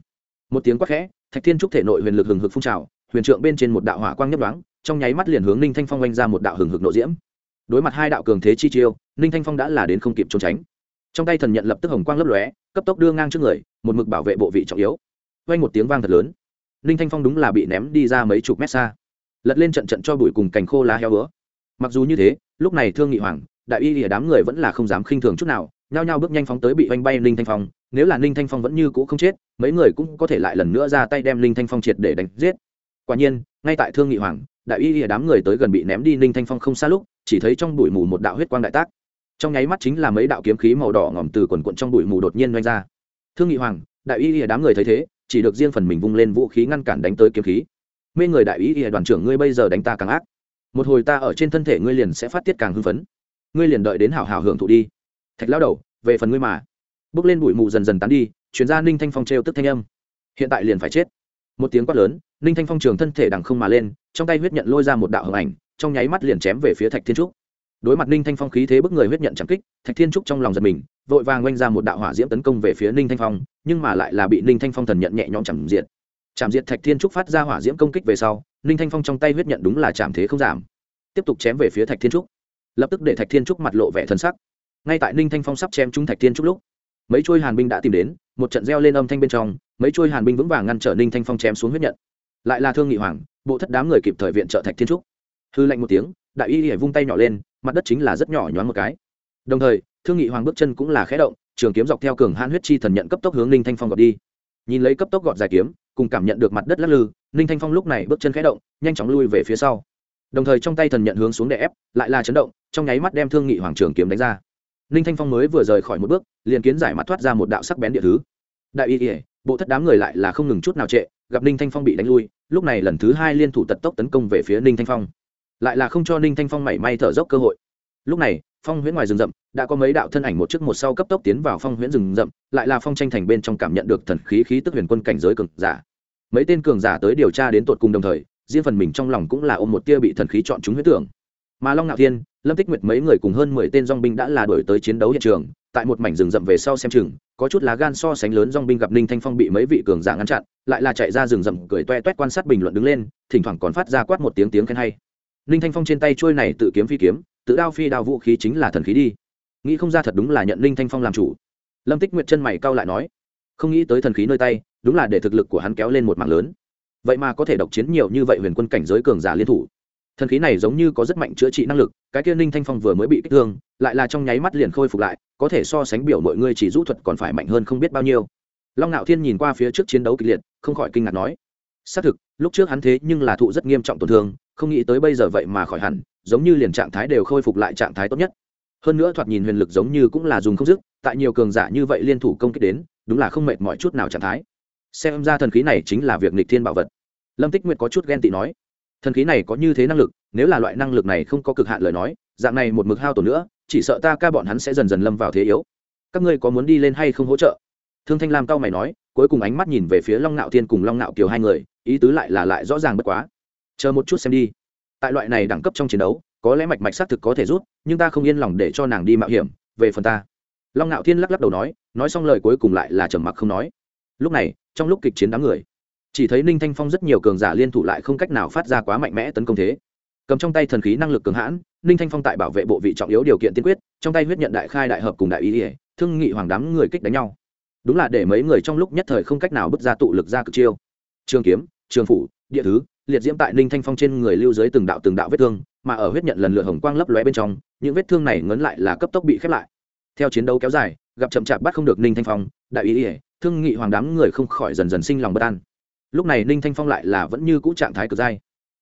Một tiếng quát khẽ, thạch thiên trúc thể nội huyền lực hừng hực phun trào, huyền trượng bên trên một đạo hỏa quang nhấp đoáng trong nháy mắt liền hướng ninh thanh phong oanh ra một đạo hừng hực nộ diễm. Đối mặt hai đạo cường thế chi chiêu, ninh thanh phong đã là đến không kịp trốn tránh. Trong tay thần nhận lập tức hồng quang lấp lóe, cấp tốc đưa ngang trước người, một mực bảo vệ bộ vị trọng yếu vang một tiếng vang thật lớn. Ninh thanh phong đúng là bị ném đi ra mấy chục mét xa. Lật lên trận trận cho bụi cùng cành khô lá heo bữa mặc dù như thế, lúc này thương nghị hoàng, đại y lìa đám người vẫn là không dám khinh thường chút nào, nhao nhao bước nhanh phóng tới bị oanh bay ninh thanh phong. Nếu là ninh thanh phong vẫn như cũ không chết, mấy người cũng có thể lại lần nữa ra tay đem ninh thanh phong triệt để đánh giết. Quả nhiên, ngay tại thương nghị hoàng, đại y lìa đám người tới gần bị ném đi ninh thanh phong không xa lúc, chỉ thấy trong bụi mù một đạo huyết quang đại tác. Trong nháy mắt chính là mấy đạo kiếm khí màu đỏ ngòm từ quần quận trong bụi mù đột nhiên doanh ra. Thương nghị hoàng, đại y lìa đám người thấy thế chỉ được riêng phần mình vung lên vũ khí ngăn cản đánh tới kiếm khí. Mê người đại ý ỉa đoàn trưởng, ngươi bây giờ đánh ta càng ác. Một hồi ta ở trên thân thể ngươi liền sẽ phát tiết càng hưng phấn. Ngươi liền đợi đến hảo hảo hưởng thụ đi. Thạch lao đầu, về phần ngươi mà. Bước lên bụi mù dần dần tán đi chuyên ra ninh thanh phong trêu tức thanh âm. Hiện tại liền phải chết. Một tiếng quát lớn, ninh thanh phong trường thân thể đằng không mà lên, trong tay huyết nhận lôi ra một đạo hồng ảnh, trong nháy mắt liền chém về phía thạch thiên trúc. Đối mặt ninh thanh phong khí thế bức người huyết nhận chẳng kích, thạch thiên trúc trong lòng giật mình vội vàng oanh ra một đạo hỏa diễm tấn công về phía ninh thanh phong, nhưng mà lại là bị ninh thanh phong thần nhận nhẹ nhõm chạm diện chạm diệt thạch thiên trúc phát ra hỏa diễm công kích về sau, ninh thanh phong trong tay huyết nhận đúng là chạm thế không giảm. Tiếp tục chém về phía thạch thiên trúc. Lập tức để thạch thiên trúc mặt lộ vẻ thân sắc. Ngay tại ninh thanh phong sắp chém trúng thạch thiên trúc lúc, mấy trôi hàn binh đã tìm đến, một trận reo lên âm thanh bên trong, mấy trôi hàn binh vững vàng ngăn trở ninh thanh phong chém xuống huyết nhận. Lại là thương nghị hoàng, bộ thất đám người kịp thời viện trợ thạch thiên trúc. Hư lạnh một tiếng, đại y hãy vung tay nhỏ lên, mặt đất chính là rất nhỏ nhoáng một cái. Đồng thời thương nghị hoàng bước chân cũng là khẽ động, trường kiếm dọc theo cường hãn huyết chi thần nhận cấp tốc hướng ninh thanh phong gọt đi. Nhìn lấy cấp tốc gọt dài kiếm, cùng cảm nhận được mặt đất lắc lư, ninh thanh phong lúc này bước chân khẽ động, nhanh chóng lui về phía sau. Đồng thời trong tay thần nhận hướng xuống đè ép, lại là chấn động, trong nháy mắt đem thương nghị hoàng trường kiếm đánh ra. Ninh thanh phong mới vừa rời khỏi một bước, liền kiến giải mắt thoát ra một đạo sắc bén địa thứ. Đại y ỉa bộ thất đám người lại là không ngừng chút nào trệ, gặp ninh thanh phong bị đánh lui, lúc này lần thứ hai liên thủ tật tốc tấn công về phía ninh thanh phong. Lại là không cho ninh thanh phong mảy may thở dốc cơ hội. Lúc này phong huyễn ngoài rừng rậm, đã có mấy đạo thân ảnh một trước một sau cấp tốc tiến vào phong huyễn rừng rậm, lại là phong tranh thành bên trong cảm nhận được thần khí khí tức huyền quân cảnh giới cường giả. Mấy tên cường giả tới điều tra đến tột cùng đồng thời, riêng phần mình trong lòng cũng là ôm một tia bị thần khí chọn chúng huyết tưởng. Mà long ngạo thiên, lâm tích nguyệt mấy người cùng hơn mười tên dong binh đã là đổi tới chiến đấu hiện trường, tại một mảnh rừng rậm về sau xem chừng, có chút lá gan so sánh lớn dong binh gặp ninh thanh phong bị mấy vị cường giả ngăn chặn, lại là chạy ra rừng rậm cười toe toét quan sát bình luận đứng lên, thỉnh thoảng còn phát ra quát một tiếng tiếng khen hay. Ninh thanh phong trên tay trôi này tự kiếm phi kiếm tự đao phi đao vũ khí chính là thần khí đi. Nghĩ không ra thật đúng là nhận linh thanh phong làm chủ. Lâm tích nguyệt chân mày cau lại nói, không nghĩ tới thần khí nơi tay, đúng là để thực lực của hắn kéo lên một mạng lớn. Vậy mà có thể độc chiến nhiều như vậy huyền quân cảnh giới cường giả liên thủ. Thần khí này giống như có rất mạnh chữa trị năng lực, cái kia ninh thanh phong vừa mới bị kích thương, lại là trong nháy mắt liền khôi phục lại, có thể so sánh biểu mọi người chỉ rũ thuật còn phải mạnh hơn không biết bao nhiêu. Long ngạo thiên nhìn qua phía trước chiến đấu kịch liệt, không khỏi kinh ngạc nói, xác thực, lúc trước hắn thế nhưng là thụ rất nghiêm trọng tổn thương không nghĩ tới bây giờ vậy mà khỏi hẳn, giống như liền trạng thái đều khôi phục lại trạng thái tốt nhất. Hơn nữa thoạt nhìn huyền lực giống như cũng là dùng không dứt, tại nhiều cường giả như vậy liên thủ công kích đến, đúng là không mệt mọi chút nào trạng thái. Xem ra thần khí này chính là việc nghịch thiên bảo vật. Lâm tích nguyệt có chút ghen tị nói, thần khí này có như thế năng lực, nếu là loại năng lực này không có cực hạn lời nói, dạng này một mực hao tổn nữa, chỉ sợ ta ca bọn hắn sẽ dần dần lâm vào thế yếu. Các ngươi có muốn đi lên hay không hỗ trợ? Thương thanh lam cao mày nói, cuối cùng ánh mắt nhìn về phía long Nạo thiên cùng long Nạo kiều hai người, ý tứ lại là lại rõ ràng bất quá chờ một chút xem đi. Tại loại này đẳng cấp trong chiến đấu, có lẽ mạch mạch xác thực có thể rút, nhưng ta không yên lòng để cho nàng đi mạo hiểm. Về phần ta, long ngạo thiên lắc lắc đầu nói nói xong lời cuối cùng lại là trầm mặc không nói. Lúc này, trong lúc kịch chiến đám người, chỉ thấy ninh thanh phong rất nhiều cường giả liên thủ lại không cách nào phát ra quá mạnh mẽ tấn công thế. Cầm trong tay thần khí năng lực cường hãn, ninh thanh phong tại bảo vệ bộ vị trọng yếu điều kiện tiên quyết, trong tay huyết nhận đại khai đại hợp cùng đại ý ỉa thương nghị hoàng đám người kích đánh nhau. Đúng là để mấy người trong lúc nhất thời không cách nào bước ra tụ lực ra cực chiêu. Trường kiếm, trường phủ, địa thứ liệt diễm tại ninh thanh phong trên người lưu dưới từng đạo từng đạo vết thương, mà ở huyết nhận lần lượt hồng quang lấp lóe bên trong, những vết thương này ngấn lại là cấp tốc bị khép lại. Theo chiến đấu kéo dài, gặp chậm chạp bắt không được ninh thanh phong, đại ý ỉa thương nghị hoàng đám người không khỏi dần dần sinh lòng bất an. Lúc này ninh thanh phong lại là vẫn như cũ trạng thái cực dai,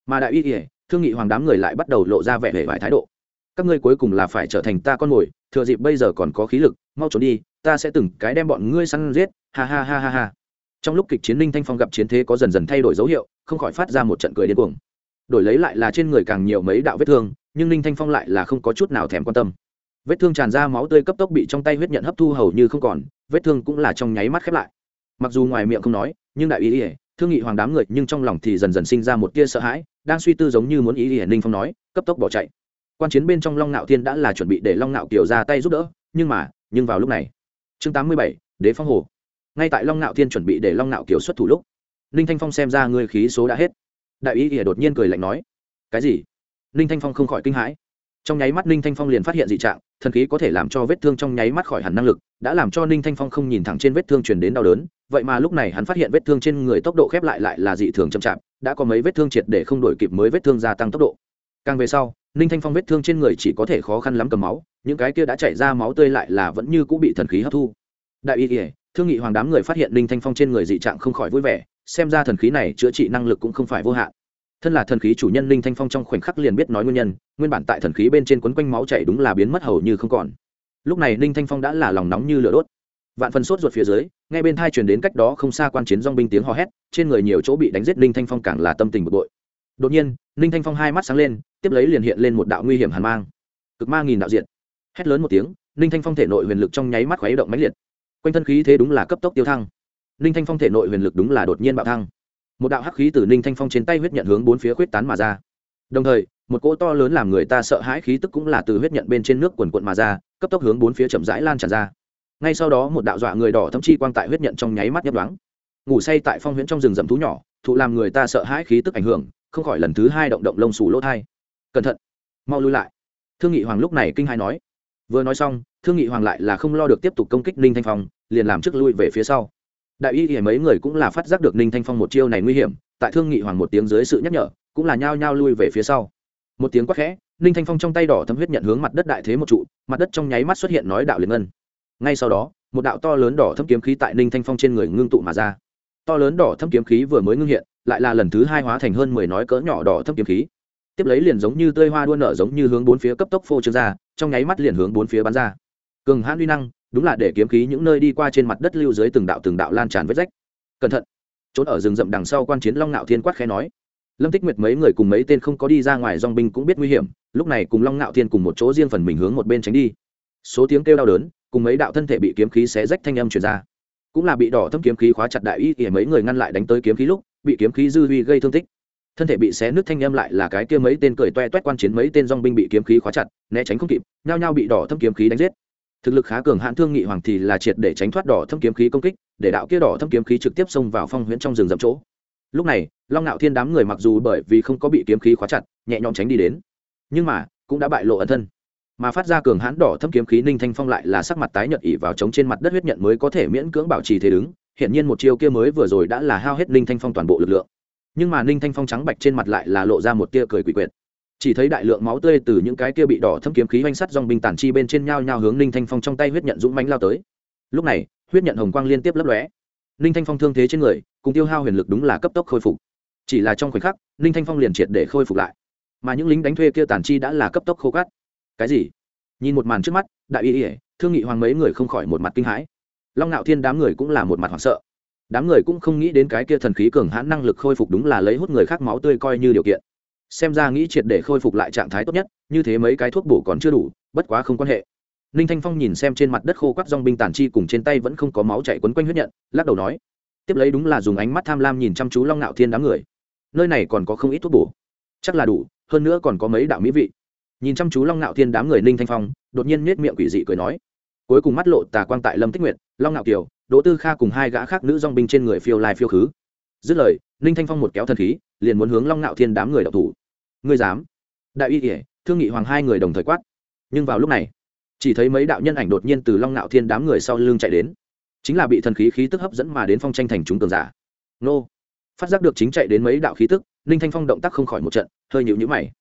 mà đại ý ỉa thương nghị hoàng đám người lại bắt đầu lộ ra vẻ vẻ vải thái độ. Các ngươi cuối cùng là phải trở thành ta con mồi, thừa dịp bây giờ còn có khí lực, mau trốn đi, ta sẽ từng cái đem bọn ngươi săn giết, ha ha ha ha ha trong lúc kịch chiến ninh thanh phong gặp chiến thế có dần dần thay đổi dấu hiệu, không khỏi phát ra một trận cười điên cuồng. Đổi lấy lại là trên người càng nhiều mấy đạo vết thương, nhưng ninh thanh phong lại là không có chút nào thèm quan tâm. Vết thương tràn ra máu tươi cấp tốc bị trong tay huyết nhận hấp thu hầu như không còn, vết thương cũng là trong nháy mắt khép lại. Mặc dù ngoài miệng không nói, nhưng đại ý ỉa thương nghị hoàng đám người, nhưng trong lòng thì dần dần sinh ra một tia sợ hãi, đang suy tư giống như muốn ý ỉa ninh phong nói, cấp tốc bỏ chạy. Quan chiến bên trong long nạo thiên đã là chuẩn bị để long nạo kiều ra tay giúp đỡ, nhưng mà, nhưng vào lúc này, chương tám mươi bảy, đế phong hồ ngay tại long nạo thiên chuẩn bị để long nạo kiều xuất thủ lúc, ninh thanh phong xem ra người khí số đã hết. Đại ý ỉa đột nhiên cười lạnh nói, cái gì? Ninh thanh phong không khỏi kinh hãi. Trong nháy mắt ninh thanh phong liền phát hiện dị trạng, thần khí có thể làm cho vết thương trong nháy mắt khỏi hẳn năng lực, đã làm cho ninh thanh phong không nhìn thẳng trên vết thương truyền đến đau đớn, vậy mà lúc này hắn phát hiện vết thương trên người tốc độ khép lại lại là dị thường chậm chạp, đã có mấy vết thương triệt để không đổi kịp mới vết thương gia tăng tốc độ. Càng về sau, ninh thanh phong vết thương trên người chỉ có thể khó khăn lắm cầm máu, những cái kia đã chảy ra máu tươi lại là vẫn như cũng bị thần khí hấp thu. Đại y kỉa thương nghị hoàng đám người phát hiện ninh thanh phong trên người dị trạng không khỏi vui vẻ, xem ra thần khí này chữa trị năng lực cũng không phải vô hạn. Thân là thần khí chủ nhân, ninh thanh phong trong khoảnh khắc liền biết nói nguyên nhân, nguyên bản tại thần khí bên trên quấn quanh máu chảy đúng là biến mất hầu như không còn. Lúc này ninh thanh phong đã là lòng nóng như lửa đốt. Vạn phần sốt ruột phía dưới, ngay bên thai truyền đến cách đó không xa quan chiến dong binh tiếng hò hét, trên người nhiều chỗ bị đánh giết ninh thanh phong càng là tâm tình bực bội. Đột nhiên, ninh thanh phong hai mắt sáng lên, tiếp lấy liền hiện lên một đạo nguy hiểm hàn mang. Cực ma nghìn đạo diện. Hét lớn một tiếng, ninh thanh phong thể nội huyền lực trong nháy mắt khuấy động mãnh liệt quanh thân khí thế đúng là cấp tốc tiêu thăng. Ninh thanh phong thể nội huyền lực đúng là đột nhiên bạo thăng. Một đạo hắc khí từ ninh thanh phong trên tay huyết nhận hướng bốn phía khuyết tán mà ra. Đồng thời, một cỗ to lớn làm người ta sợ hãi khí tức cũng là từ huyết nhận bên trên nước quần quận mà ra, cấp tốc hướng bốn phía chậm rãi lan tràn ra. Ngay sau đó, một đạo dọa người đỏ thâm chi quang tại huyết nhận trong nháy mắt nhấp đoán ngủ say tại phong huyễn trong rừng rậm thú nhỏ, thụ làm người ta sợ hãi khí tức ảnh hưởng, không khỏi lần thứ hai động động lông xù lỗ thai. Cẩn thận, mau lui lại. Thương nghị hoàng lúc này kinh hai nói vừa nói xong, thương nghị hoàng lại là không lo được tiếp tục công kích ninh thanh phong, liền làm trước lui về phía sau. Đại y thì mấy người cũng là phát giác được ninh thanh phong một chiêu này nguy hiểm, tại thương nghị hoàng một tiếng dưới sự nhắc nhở, cũng là nhao nhao lui về phía sau. Một tiếng quát khẽ, ninh thanh phong trong tay đỏ thấm huyết nhận hướng mặt đất đại thế một trụ, mặt đất trong nháy mắt xuất hiện nói đạo liền ngân. Ngay sau đó, một đạo to lớn đỏ thấm kiếm khí tại ninh thanh phong trên người ngưng tụ mà ra. To lớn đỏ thấm kiếm khí vừa mới ngưng hiện, lại là lần thứ hai hóa thành hơn mười nói cỡ nhỏ đỏ thấm kiếm khí tiếp lấy liền giống như tươi hoa đua nở giống như hướng bốn phía cấp tốc phô trương ra, trong nháy mắt liền hướng bốn phía bắn ra. Cường hãn uy năng, đúng là để kiếm khí những nơi đi qua trên mặt đất lưu dưới từng đạo từng đạo lan tràn vết rách. Cẩn thận. Trốn ở rừng rậm đằng sau quan chiến long nạo thiên quát khẽ nói. Lâm tích nguyệt mấy người cùng mấy tên không có đi ra ngoài dong binh cũng biết nguy hiểm, lúc này cùng long nạo thiên cùng một chỗ riêng phần mình hướng một bên tránh đi. Số tiếng kêu đau đớn, cùng mấy đạo thân thể bị kiếm khí xé rách thanh âm truyền ra. Cũng là bị đỏ thâm kiếm khí khóa chặt đại y ỉa mấy người ngăn lại đánh tới kiếm khí lúc, bị kiếm khí dư huy gây thương tích thân thể bị xé nứt thanh âm lại là cái kia mấy tên cười toe toét quan chiến mấy tên dong binh bị kiếm khí khóa chặt, né tránh không kịp, nhao nhao bị đỏ thâm kiếm khí đánh giết. Thực lực khá cường hãn thương nghị hoàng thì là triệt để tránh thoát đỏ thâm kiếm khí công kích, để đạo kia đỏ thâm kiếm khí trực tiếp xông vào phong huyễn trong rừng rậm chỗ. Lúc này, long ngạo thiên đám người mặc dù bởi vì không có bị kiếm khí khóa chặt, nhẹ nhõm tránh đi đến, nhưng mà cũng đã bại lộ ẩn thân. Mà phát ra cường hãn đỏ thâm kiếm khí ninh thanh phong lại là sắc mặt tái nhợt ỉ vào trống trên mặt đất huyết nhận mới có thể miễn cưỡng bảo trì thế đứng. Hiện nhiên một chiêu kia mới vừa rồi đã là hao hết ninh thanh phong toàn bộ lực lượng nhưng mà ninh thanh phong trắng bạch trên mặt lại là lộ ra một tia cười quỷ quyệt. chỉ thấy đại lượng máu tươi từ những cái kia bị đỏ thâm kiếm khí oanh sắt dòng binh tản chi bên trên nhau nhau hướng ninh thanh phong trong tay huyết nhận dũng mánh lao tới. lúc này, huyết nhận hồng quang liên tiếp lấp lóe. ninh thanh phong thương thế trên người, cùng tiêu hao huyền lực đúng là cấp tốc khôi phục. chỉ là trong khoảnh khắc, ninh thanh phong liền triệt để khôi phục lại. mà những lính đánh thuê kia tản chi đã là cấp tốc khô cát. cái gì? nhìn một màn trước mắt, đại y ỉa thương nghị hoàng mấy người không khỏi một mặt kinh hãi. long ngạo thiên đám người cũng là một mặt hoảng sợ đám người cũng không nghĩ đến cái kia thần khí cường hãn năng lực khôi phục đúng là lấy hút người khác máu tươi coi như điều kiện. Xem ra nghĩ triệt để khôi phục lại trạng thái tốt nhất, như thế mấy cái thuốc bổ còn chưa đủ, bất quá không quan hệ. Ninh thanh phong nhìn xem trên mặt đất khô quắt dong binh tàn chi cùng trên tay vẫn không có máu chảy quấn quanh huyết nhận, lắc đầu nói, tiếp lấy đúng là dùng ánh mắt tham lam nhìn chăm chú long Nạo thiên đám người. Nơi này còn có không ít thuốc bổ. Chắc là đủ, hơn nữa còn có mấy đạo mỹ vị. Nhìn chăm chú long Nạo thiên đám người ninh thanh phong, đột nhiên nết miệng quỷ dị cười nói cuối cùng mắt lộ tà quang tại lâm tích nguyệt, long ngạo kiều, đỗ tư kha cùng hai gã khác nữ dong binh trên người phiêu lai phiêu khứ. Dứt lời, ninh thanh phong một kéo thần khí, liền muốn hướng long ngạo thiên đám người đọc thủ. Ngươi dám? Đại y kỉa thương nghị hoàng hai người đồng thời quát. Nhưng vào lúc này, chỉ thấy mấy đạo nhân ảnh đột nhiên từ long ngạo thiên đám người sau lưng chạy đến. Chính là bị thần khí khí tức hấp dẫn mà đến phong tranh thành chúng tường giả. Nô! Phát giác được chính chạy đến mấy đạo khí tức, ninh thanh phong động tác không khỏi một trận, hơi nhịu nhữ mày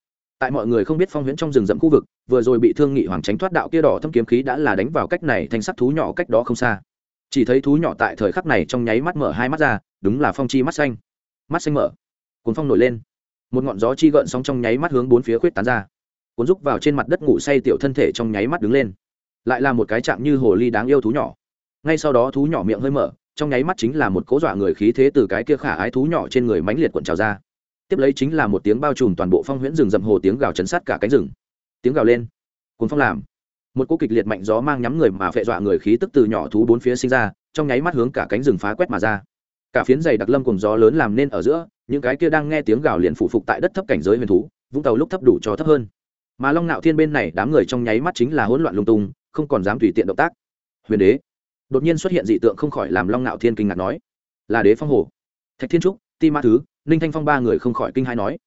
tại mọi người không biết phong huyễn trong rừng rậm khu vực, vừa rồi bị thương nghị hoàng tránh thoát đạo kia đỏ thâm kiếm khí đã là đánh vào cách này thành sắc thú nhỏ cách đó không xa. Chỉ thấy thú nhỏ tại thời khắc này trong nháy mắt mở hai mắt ra, đúng là phong chi mắt xanh. Mắt xanh mở. Cuốn phong nổi lên. Một ngọn gió chi gợn sóng trong nháy mắt hướng bốn phía khuyết tán ra. Cuốn rúc vào trên mặt đất ngủ say tiểu thân thể trong nháy mắt đứng lên. Lại là một cái chạm như hồ ly đáng yêu thú nhỏ. Ngay sau đó thú nhỏ miệng hơi mở, trong nháy mắt chính là một cố dọa người khí thế từ cái kia khả ái thú nhỏ trên người mãnh liệt cuộn trào ra tiếp lấy chính là một tiếng bao trùm toàn bộ phong huyễn rừng rậm hồ tiếng gào chấn sát cả cánh rừng. Tiếng gào lên cuốn phong làm. Một cỗ kịch liệt mạnh gió mang nhắm người mà phệ dọa người khí tức từ nhỏ thú bốn phía sinh ra, trong nháy mắt hướng cả cánh rừng phá quét mà ra. Cả phiến dày đặc lâm cùng gió lớn làm nên ở giữa, những cái kia đang nghe tiếng gào liền phủ phục tại đất thấp cảnh giới huyền thú, vũng tàu lúc thấp đủ cho thấp hơn. Mà long nạo thiên bên này, đám người trong nháy mắt chính là hỗn loạn lung tung, không còn dám tùy tiện động tác. Huyền đế. Đột nhiên xuất hiện dị tượng không khỏi làm long nạo thiên kinh ngạc nói, là đế phong hồ. Thạch thiên trúc, ti ma thứ ninh thanh phong ba người không khỏi kinh hai nói,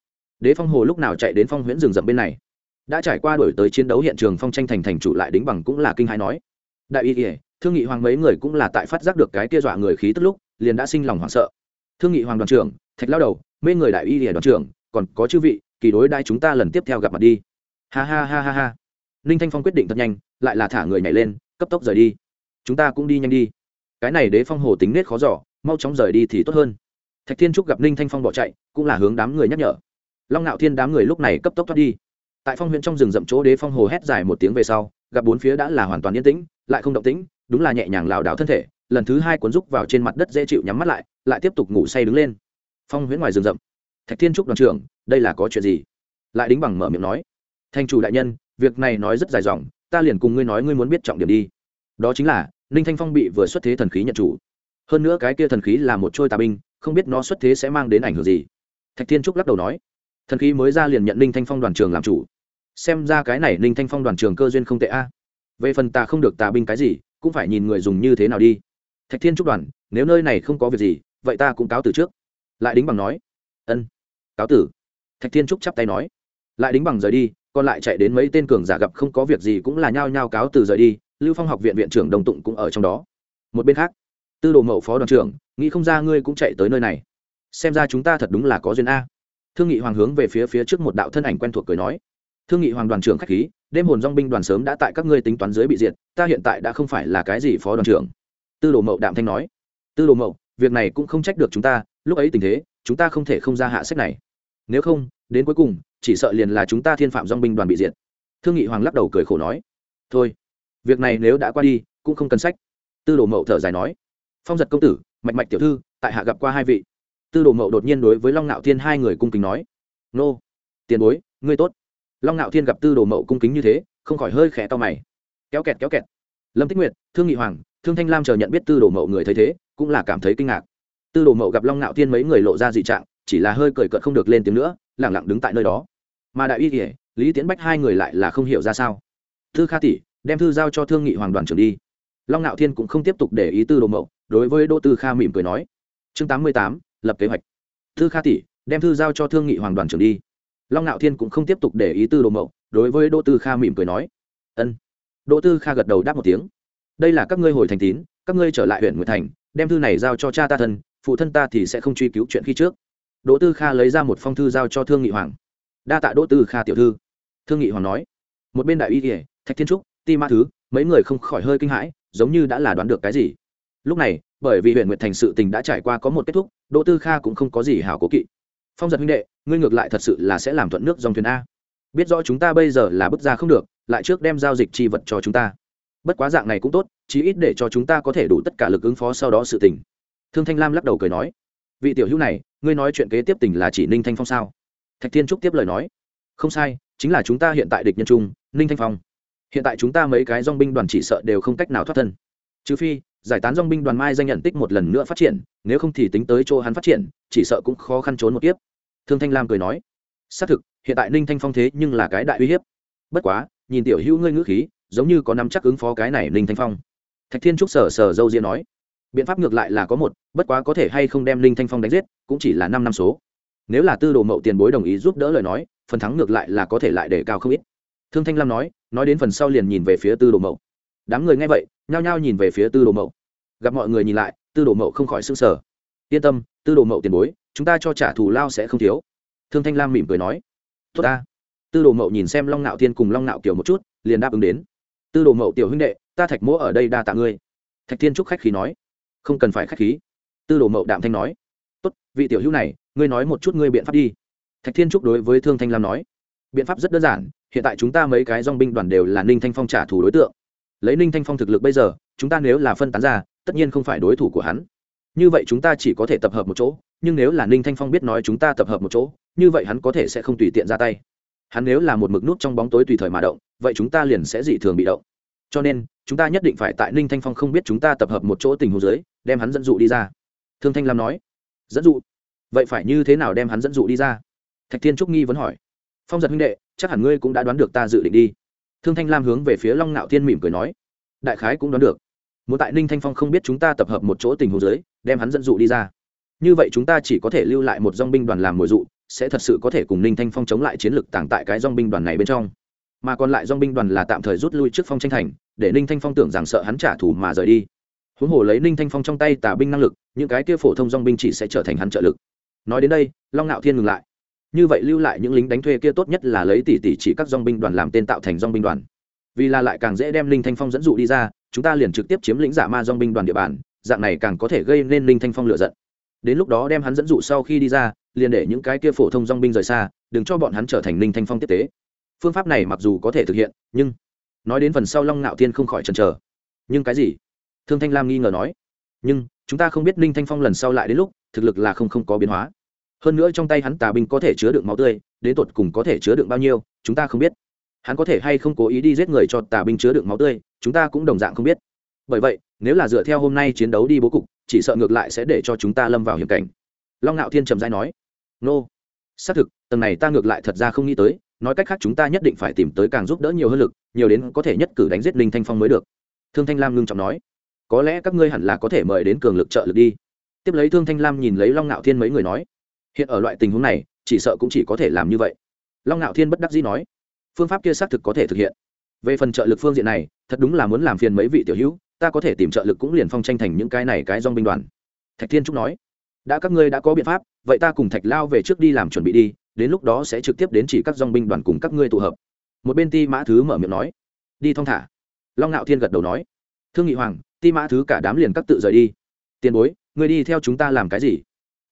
đế phong hồ lúc nào chạy đến phong huyễn rừng rậm bên này? Đã trải qua đổi tới chiến đấu hiện trường phong tranh thành thành chủ lại đính bằng cũng là kinh hai nói. Đại y ỉa thương nghị hoàng mấy người cũng là tại phát giác được cái kia dọa người khí tức lúc, liền đã sinh lòng hoảng sợ. Thương nghị hoàng đoàn trưởng, thạch lao đầu, mê người đại y ỉa đoàn trưởng, còn có chư vị, kỳ đối đai chúng ta lần tiếp theo gặp mặt đi. Ha ha ha ha ha. Ninh thanh phong quyết định thật nhanh, lại là thả người nhảy lên, cấp tốc rời đi. Chúng ta cũng đi nhanh đi. Cái này đế phong hồ tính nết khó giỏ mau chóng rời đi thì tốt hơn thạch thiên trúc gặp ninh thanh phong bỏ chạy, cũng là hướng đám người nhắc nhở. Long ngạo thiên đám người lúc này cấp tốc thoát đi. Tại phong huyện trong rừng rậm chỗ đế phong hồ hét dài một tiếng về sau, gặp bốn phía đã là hoàn toàn yên tĩnh, lại không động tĩnh, đúng là nhẹ nhàng lảo đảo thân thể, lần thứ hai cuốn rúc vào trên mặt đất dễ chịu nhắm mắt lại lại tiếp tục ngủ say đứng lên. Phong huyễn ngoài rừng rậm. Thạch thiên trúc đoàn trưởng, đây là có chuyện gì? Lại đính bằng mở miệng nói. Thành chủ đại nhân, việc này nói rất dài dòng, ta liền cùng ngươi nói ngươi muốn biết trọng điểm đi. Đó chính là, ninh thanh phong bị vừa xuất thế thần khí nhận chủ. Hơn nữa cái kia thần khí là một trôi tà binh không biết nó xuất thế sẽ mang đến ảnh hưởng gì. Thạch thiên trúc lắc đầu nói. Thần khí mới ra liền nhận ninh thanh phong đoàn trường làm chủ. Xem ra cái này ninh thanh phong đoàn trường cơ duyên không tệ a. Về phần ta không được tà binh cái gì, cũng phải nhìn người dùng như thế nào đi. Thạch thiên trúc đoàn, nếu nơi này không có việc gì, vậy ta cũng cáo từ trước. Lại đính bằng nói. Ân, cáo tử thạch thiên trúc chắp tay nói. Lại đính bằng rời đi, còn lại chạy đến mấy tên cường giả gặp không có việc gì cũng là nhao nhao cáo từ rời đi, lưu phong học viện viện trưởng đồng tụng cũng ở trong đó. Một bên khác tư đồ mậu phó đoàn trưởng, nghĩ không ra ngươi cũng chạy tới nơi này. Xem ra chúng ta thật đúng là có duyên a. Thương nghị hoàng hướng về phía phía trước một đạo thân ảnh quen thuộc cười nói. Thương nghị hoàng đoàn trưởng khách khí, đêm hồn dong binh đoàn sớm đã tại các ngươi tính toán dưới bị diệt, ta hiện tại đã không phải là cái gì phó đoàn trưởng. Tư đồ mậu đạm thanh nói. Tư đồ mậu, việc này cũng không trách được chúng ta, lúc ấy tình thế, chúng ta không thể không ra hạ sách này. Nếu không, đến cuối cùng, chỉ sợ liền là chúng ta thiên phạm dong binh đoàn bị diệt. Thương nghị hoàng lắc đầu cười khổ nói. Thôi, việc này nếu đã qua đi, cũng không cần sách. Tư đồ mậu thở dài nói phong giật công tử, mạch mạch tiểu thư, tại hạ gặp qua hai vị. Tư đồ mậu đột nhiên đối với long ngạo thiên hai người cung kính nói, nô, tiền bối, ngươi tốt. Long ngạo thiên gặp tư đồ mậu cung kính như thế, không khỏi hơi khẽ to mày. Kéo kẹt kéo kẹt. Lâm tích nguyệt, thương nghị hoàng, thương thanh lam chờ nhận biết tư đồ mậu người thấy thế, cũng là cảm thấy kinh ngạc. Tư đồ mậu gặp long ngạo thiên mấy người lộ ra dị trạng, chỉ là hơi cười cợt không được lên tiếng nữa lẳng lặng đứng tại nơi đó. Mà đại y kể lý tiến bách hai người lại là không hiểu ra sao. Thư kha tỷ, đem thư giao cho thương nghị hoàng đoàn trưởng đi long ngạo thiên cũng không tiếp tục để ý tư đồ mậu, đối với đỗ tư kha mỉm cười nói, chương tám mươi tám, lập kế hoạch. Thư kha tỷ, đem thư giao cho thương nghị hoàng đoàn trưởng đi. Long ngạo thiên cũng không tiếp tục để ý tư đồ mậu, đối với đỗ tư kha mỉm cười nói, ân. Đỗ tư kha gật đầu đáp một tiếng, đây là các ngươi hồi thành tín, các ngươi trở lại huyện nguyệt thành, đem thư này giao cho cha ta thân, phụ thân ta thì sẽ không truy cứu chuyện khi trước. Đỗ tư kha lấy ra một phong thư giao cho thương nghị hoàng. Đa tạ đỗ tư kha tiểu thư. Thương nghị hoàng nói, một bên đại y kỉa thạch thiên trúc, ti ma thứ mấy người không khỏi hơi kinh hãi, giống như đã là đoán được cái gì. Lúc này, bởi vì huyện nguyệt thành sự tình đã trải qua có một kết thúc, đỗ tư kha cũng không có gì hảo cố kỵ. Phong giật huynh đệ, ngươi ngược lại thật sự là sẽ làm thuận nước dòng thuyền a. Biết rõ chúng ta bây giờ là bước ra không được, lại trước đem giao dịch chi vật cho chúng ta. Bất quá dạng này cũng tốt, chí ít để cho chúng ta có thể đủ tất cả lực ứng phó sau đó sự tình. Thương thanh lam lắc đầu cười nói, vị tiểu hữu này, ngươi nói chuyện kế tiếp tình là chỉ ninh thanh phong sao? Thạch thiên trúc tiếp lời nói, không sai, chính là chúng ta hiện tại địch nhân trung ninh thanh phong hiện tại chúng ta mấy cái dong binh đoàn chỉ sợ đều không cách nào thoát thân. Trừ phi, giải tán dong binh đoàn mai danh nhận tích một lần nữa phát triển, nếu không thì tính tới chỗ hắn phát triển, chỉ sợ cũng khó khăn trốn một tiếp. thương thanh lam cười nói, xác thực, hiện tại ninh thanh phong thế nhưng là cái đại uy hiếp. Bất quá, nhìn tiểu hữu ngươi ngữ khí, giống như có nắm chắc ứng phó cái này ninh thanh phong. Thạch thiên trúc sở sở dâu diễn nói, biện pháp ngược lại là có một, bất quá có thể hay không đem ninh thanh phong đánh giết, cũng chỉ là năm năm số. Nếu là tư đồ mậu tiền bối đồng ý giúp đỡ lời nói, phần thắng ngược lại là có thể lại để cao không ít. Thương thanh lam nói nói đến phần sau liền nhìn về phía tư đồ mậu. Đám người nghe vậy, nhao nhao nhìn về phía tư đồ mậu. Gặp mọi người nhìn lại, tư đồ mậu không khỏi s ư n g sở yên tâm, tư đồ mậu tiền bối, chúng ta cho trả thù lao sẽ không thiếu. Thương thanh lam mỉm cười nói. Tốt ta. Tư đồ mậu nhìn xem long nạo thiên cùng long nạo kiểu một chút, liền đáp ứng đến. Tư đồ mậu tiểu huynh đệ, ta thạch mỗ ở đây đa tạ ngươi. Thạch thiên trúc khách khí nói. Không cần phải khách khí. Tư đồ mậu đạm thanh nói. Tốt, vị tiểu hữu này, ngươi nói một chút ngươi biện pháp đi. Thạch thiên trúc đối với thương thanh lam nói. Biện pháp rất đơn giản hiện tại chúng ta mấy cái dong binh đoàn đều là ninh thanh phong trả thù đối tượng. Lấy ninh thanh phong thực lực bây giờ, chúng ta nếu là phân tán ra, tất nhiên không phải đối thủ của hắn. Như vậy chúng ta chỉ có thể tập hợp một chỗ, nhưng nếu là ninh thanh phong biết nói chúng ta tập hợp một chỗ, như vậy hắn có thể sẽ không tùy tiện ra tay. Hắn nếu là một mực nút trong bóng tối tùy thời mà động, vậy chúng ta liền sẽ dị thường bị động. Cho nên, chúng ta nhất định phải tại ninh thanh phong không biết chúng ta tập hợp một chỗ tình hồ dưới, đem hắn dẫn dụ đi ra. Thương thanh lam nói. Dẫn dụ? Vậy phải như thế nào đem hắn dẫn dụ đi ra? Thạch thiên trúc nghi vẫn hỏi phong giật huynh đệ, chắc hẳn ngươi cũng đã đoán được ta dự định đi. Thương thanh lam hướng về phía long ngạo thiên mỉm cười nói, đại khái cũng đoán được. Muốn tại ninh thanh phong không biết chúng ta tập hợp một chỗ tình hồ dưới, đem hắn dẫn dụ đi ra. Như vậy chúng ta chỉ có thể lưu lại một dong binh đoàn làm mồi dụ, sẽ thật sự có thể cùng ninh thanh phong chống lại chiến lược tàng tại cái dong binh đoàn này bên trong. Mà còn lại dong binh đoàn là tạm thời rút lui trước phong tranh thành, để ninh thanh phong tưởng rằng sợ hắn trả thù mà rời đi. Huống hồ lấy ninh thanh phong trong tay tà binh năng lực, những cái kia phổ thông dong binh chỉ sẽ trở thành hắn trợ lực. Nói đến đây, long ngạo thiên ngừng lại như vậy lưu lại những lính đánh thuê kia tốt nhất là lấy tỷ tỷ chỉ các dong binh đoàn làm tên tạo thành dong binh đoàn. Vì là lại càng dễ đem linh thanh phong dẫn dụ đi ra, chúng ta liền trực tiếp chiếm lĩnh giả ma dong binh đoàn địa bàn, dạng này càng có thể gây nên linh thanh phong lựa giận. Đến lúc đó đem hắn dẫn dụ sau khi đi ra, liền để những cái kia phổ thông dong binh rời xa, đừng cho bọn hắn trở thành linh thanh phong tiếp tế. Phương pháp này mặc dù có thể thực hiện, nhưng nói đến phần sau long ngạo thiên không khỏi chần chờ. Nhưng cái gì? Thương thanh lam nghi ngờ nói. Nhưng, chúng ta không biết ninh thanh phong lần sau lại đến lúc, thực lực là không không có biến hóa hơn nữa trong tay hắn tà binh có thể chứa đựng máu tươi, đến tột cùng có thể chứa đựng bao nhiêu, chúng ta không biết. Hắn có thể hay không cố ý đi giết người cho tà binh chứa đựng máu tươi, chúng ta cũng đồng dạng không biết. Bởi vậy, nếu là dựa theo hôm nay chiến đấu đi bố cục, chỉ sợ ngược lại sẽ để cho chúng ta lâm vào hiểm cảnh. Long ngạo thiên trầm dai nói. Nô, xác thực, tầng này ta ngược lại thật ra không nghĩ tới, nói cách khác chúng ta nhất định phải tìm tới càng giúp đỡ nhiều hơn lực, nhiều đến có thể nhất cử đánh giết linh thanh phong mới được. Thương thanh lam ngưng trọng nói. Có lẽ các ngươi hẳn là có thể mời đến cường lực trợ lực đi. Tiếp lấy thương thanh lam nhìn lấy long ngạo thiên mấy người nói hiện ở loại tình huống này, chỉ sợ cũng chỉ có thể làm như vậy. Long ngạo thiên bất đắc dĩ nói, phương pháp kia xác thực có thể thực hiện. Về phần trợ lực phương diện này, thật đúng là muốn làm phiền mấy vị tiểu hữu, ta có thể tìm trợ lực cũng liền phong tranh thành những cái này cái dong binh đoàn. Thạch thiên trúc nói, đã các ngươi đã có biện pháp, vậy ta cùng thạch lao về trước đi làm chuẩn bị đi, đến lúc đó sẽ trực tiếp đến chỉ các dong binh đoàn cùng các ngươi tụ hợp. Một bên ti mã thứ mở miệng nói, đi thong thả. Long ngạo thiên gật đầu nói, thương nghị hoàng, ti mã thứ cả đám liền các tự rời đi. Tiền bối, ngươi đi theo chúng ta làm cái gì?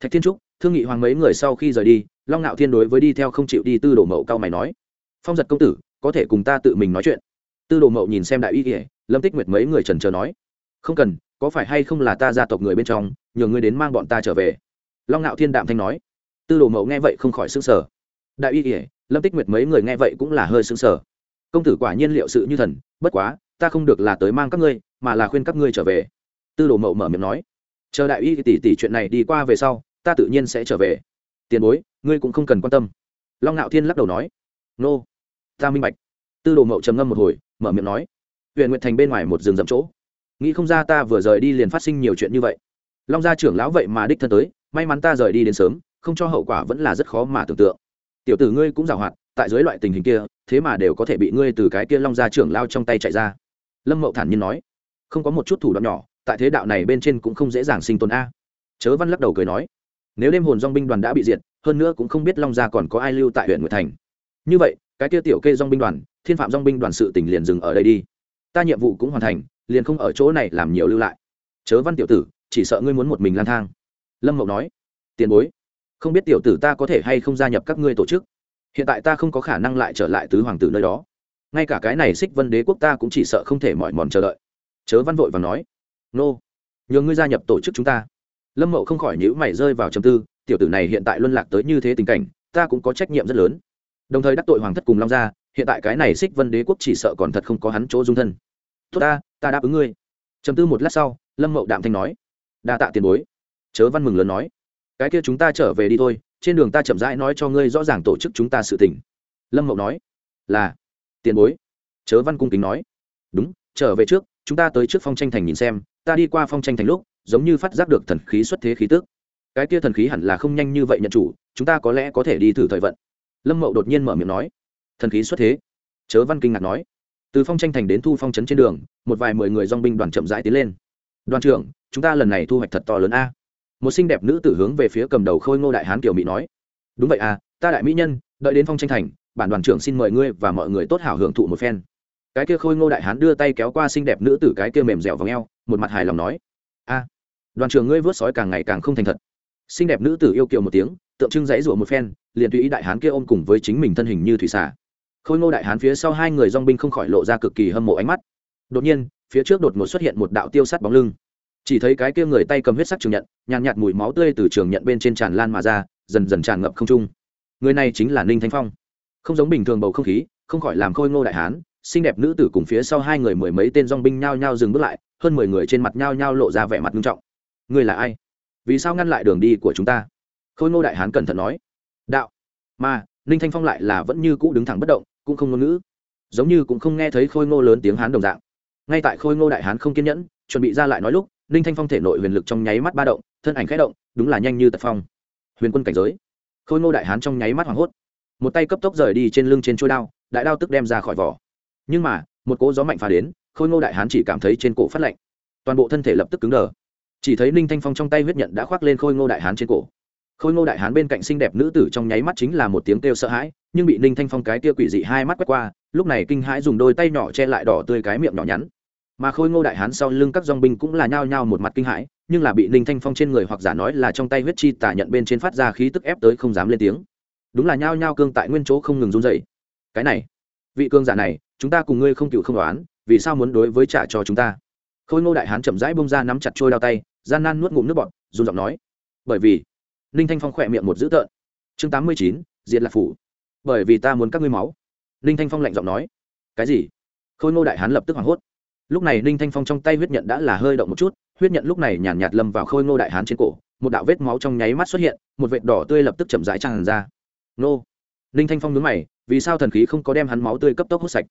Thạch thiên trúc thương nghị hoàng mấy người sau khi rời đi, long ngạo thiên đối với đi theo không chịu đi tư đồ mậu cao mày nói, phong giật công tử, có thể cùng ta tự mình nói chuyện. Tư đồ mậu nhìn xem đại y kỉa lâm tích nguyệt mấy người trần trờ nói, không cần, có phải hay không là ta gia tộc người bên trong, nhờ ngươi đến mang bọn ta trở về. Long ngạo thiên đạm thanh nói, tư đồ mậu nghe vậy không khỏi s ư n g sở đại y kỉa lâm tích nguyệt mấy người nghe vậy cũng là hơi s ư n g sở công tử quả nhiên liệu sự như thần, bất quá, ta không được là tới mang các ngươi, mà là khuyên các ngươi trở về. Tư đồ mậu mở miệng nói, chờ đại y tỷ tỷ chuyện này đi qua về sau ta tự nhiên sẽ trở về. Tiền bối, ngươi cũng không cần quan tâm. Long ngạo thiên lắc đầu nói, nô, ta minh bạch. Tư đồ mậu trầm ngâm một hồi, mở miệng nói huyện nguyệt thành bên ngoài một rừng rậm chỗ. Nghĩ không ra ta vừa rời đi liền phát sinh nhiều chuyện như vậy. Long gia trưởng lão vậy mà đích thân tới, may mắn ta rời đi đến sớm, không cho hậu quả vẫn là rất khó mà tưởng tượng. Tiểu tử ngươi cũng giàu hoạt tại dưới loại tình hình kia, thế mà đều có thể bị ngươi từ cái kia long gia trưởng lao trong tay chạy ra. Lâm mậu thản nhiên nói, không có một chút thủ đoạn nhỏ, tại thế đạo này bên trên cũng không dễ dàng sinh tồn a. Chớ văn lắc đầu cười nói nếu đêm hồn dong binh đoàn đã bị diệt, hơn nữa cũng không biết long gia còn có ai lưu tại huyện nguyệt thành. Như vậy, cái kia tiểu kê dong binh đoàn, thiên phạm dong binh đoàn sự tỉnh liền dừng ở đây đi. Ta nhiệm vụ cũng hoàn thành, liền không ở chỗ này làm nhiều lưu lại. Chớ văn tiểu tử, chỉ sợ ngươi muốn một mình lang thang. Lâm mậu nói. Tiền bối, không biết tiểu tử ta có thể hay không gia nhập các ngươi tổ chức? Hiện tại ta không có khả năng lại trở lại tứ hoàng tử nơi đó. Ngay cả cái này xích vân đế quốc ta cũng chỉ sợ không thể mỏi mòn chờ đợi. Chớ văn vội và nói. Nô, nhờ ngươi gia nhập tổ chức chúng ta lâm mậu không khỏi nhữ mày rơi vào trầm tư, tiểu tử này hiện tại luân lạc tới như thế tình cảnh, ta cũng có trách nhiệm rất lớn. Đồng thời đắc tội hoàng thất cùng long gia, hiện tại cái này xích vân đế quốc chỉ sợ còn thật không có hắn chỗ dung thân. Tốt ta ta đáp ứng ngươi. Trầm tư một lát sau, lâm mậu đạm thanh nói. Đa tạ tiền bối. Chớ văn mừng lớn nói. Cái kia chúng ta trở về đi thôi, trên đường ta chậm rãi nói cho ngươi rõ ràng tổ chức chúng ta sự tình. Lâm mậu nói. Là, tiền bối. Chớ văn cung kính nói. Đúng, trở về trước chúng ta tới trước phong tranh thành nhìn xem, ta đi qua phong tranh thành lúc, giống như phát giác được thần khí xuất thế khí tức. Cái kia thần khí hẳn là không nhanh như vậy nhận chủ, chúng ta có lẽ có thể đi thử thời vận. Lâm mậu đột nhiên mở miệng nói. Thần khí xuất thế. Chớ văn kinh ngạc nói. Từ phong tranh thành đến thu phong trấn trên đường, một vài mười người dong binh đoàn chậm rãi tiến lên. Đoàn trưởng, chúng ta lần này thu hoạch thật to lớn a. Một xinh đẹp nữ tử hướng về phía cầm đầu khôi ngô đại hán kiều mỹ nói. Đúng vậy à ta đại mỹ nhân, đợi đến phong tranh thành, bản đoàn trưởng xin mời ngươi và mọi người tốt hảo hưởng thụ một phen cái kia khôi ngô đại hán đưa tay kéo qua xinh đẹp nữ tử cái kia mềm dẻo và ngheo một mặt hài lòng nói, a, đoàn trưởng ngươi vớt sói càng ngày càng không thành thật. Xinh đẹp nữ tử yêu kiều một tiếng, tượng trưng dãy rủa một phen, liền tùy ý đại hán kia ôm cùng với chính mình thân hình như thủy xả khôi ngô đại hán phía sau hai người dong binh không khỏi lộ ra cực kỳ hâm mộ ánh mắt. Đột nhiên, phía trước đột ngột xuất hiện một đạo tiêu sắt bóng lưng. Chỉ thấy cái kia người tay cầm huyết sắc trường nhận, nhàn nhạt mùi máu tươi từ trường nhận bên trên tràn lan mà ra, dần dần tràn ngập không trung. Người này chính là ninh thanh phong. Không giống bình thường bầu không khí, không khỏi làm khôi ngô đại hán xinh đẹp nữ tử cùng phía sau hai người mười mấy tên dong binh nhao nhao dừng bước lại, hơn mười người trên mặt nhao nhao lộ ra vẻ mặt nghiêm trọng. Người là ai? Vì sao ngăn lại đường đi của chúng ta? Khôi ngô đại hán cẩn thận nói. Đạo. Mà, ninh thanh phong lại là vẫn như cũ đứng thẳng bất động, cũng không ngôn ngữ. Giống như cũng không nghe thấy khôi ngô lớn tiếng hán đồng dạng. Ngay tại khôi ngô đại hán không kiên nhẫn, chuẩn bị ra lại nói lúc, ninh thanh phong thể nội huyền lực trong nháy mắt ba động, thân ảnh khẽ động, đúng là nhanh như tật phong. Huyền quân cảnh giới. Khôi ngô đại hán trong nháy mắt hoảng hốt. Một tay cấp tốc rời đi trên lưng trên chuôi đao, đại đao tức đem ra khỏi vỏ nhưng mà, một cỗ gió mạnh phá đến, khôi ngô đại hán chỉ cảm thấy trên cổ phát lạnh. Toàn bộ thân thể lập tức cứng đờ. Chỉ thấy ninh thanh phong trong tay huyết nhận đã khoác lên khôi ngô đại hán trên cổ. Khôi ngô đại hán bên cạnh xinh đẹp nữ tử trong nháy mắt chính là một tiếng kêu sợ hãi, nhưng bị ninh thanh phong cái tia quỷ dị hai mắt quét qua, lúc này kinh hãi dùng đôi tay nhỏ che lại đỏ tươi cái miệng nhỏ nhắn. Mà khôi ngô đại hán sau lưng các dong binh cũng là nhao nhao một mặt kinh hãi, nhưng là bị ninh thanh phong trên người hoặc giả nói là trong tay huyết chi tả nhận bên trên phát ra khí tức ép tới không dám lên tiếng. Đúng là nhao nhao cương tại nguyên chỗ không ngừng run dậy cái này vị cương giả này chúng ta cùng ngươi không cựu không đoán vì sao muốn đối với trả cho chúng ta? Khôi ngô đại hán chậm rãi bông ra nắm chặt trôi đao tay gian nan nuốt ngụm nước bọt run giọng nói. Bởi vì ninh thanh phong khỏe miệng một dữ tợn. Chương tám mươi chín diệt lạc phủ. Bởi vì ta muốn các ngươi máu. Ninh thanh phong lạnh giọng nói. Cái gì? Khôi ngô đại hán lập tức hoảng hốt. Lúc này ninh thanh phong trong tay huyết nhận đã là hơi động một chút huyết nhận lúc này nhàn nhạt, nhạt lâm vào khôi ngô đại hán trên cổ một đạo vết máu trong nháy mắt xuất hiện một vệt đỏ tươi lập tức chậm rãi tràn ra. Nô! Ninh thanh phong nhướng mày vì sao thần khí không có đem hắn máu tươi cấp tốc hút sạch?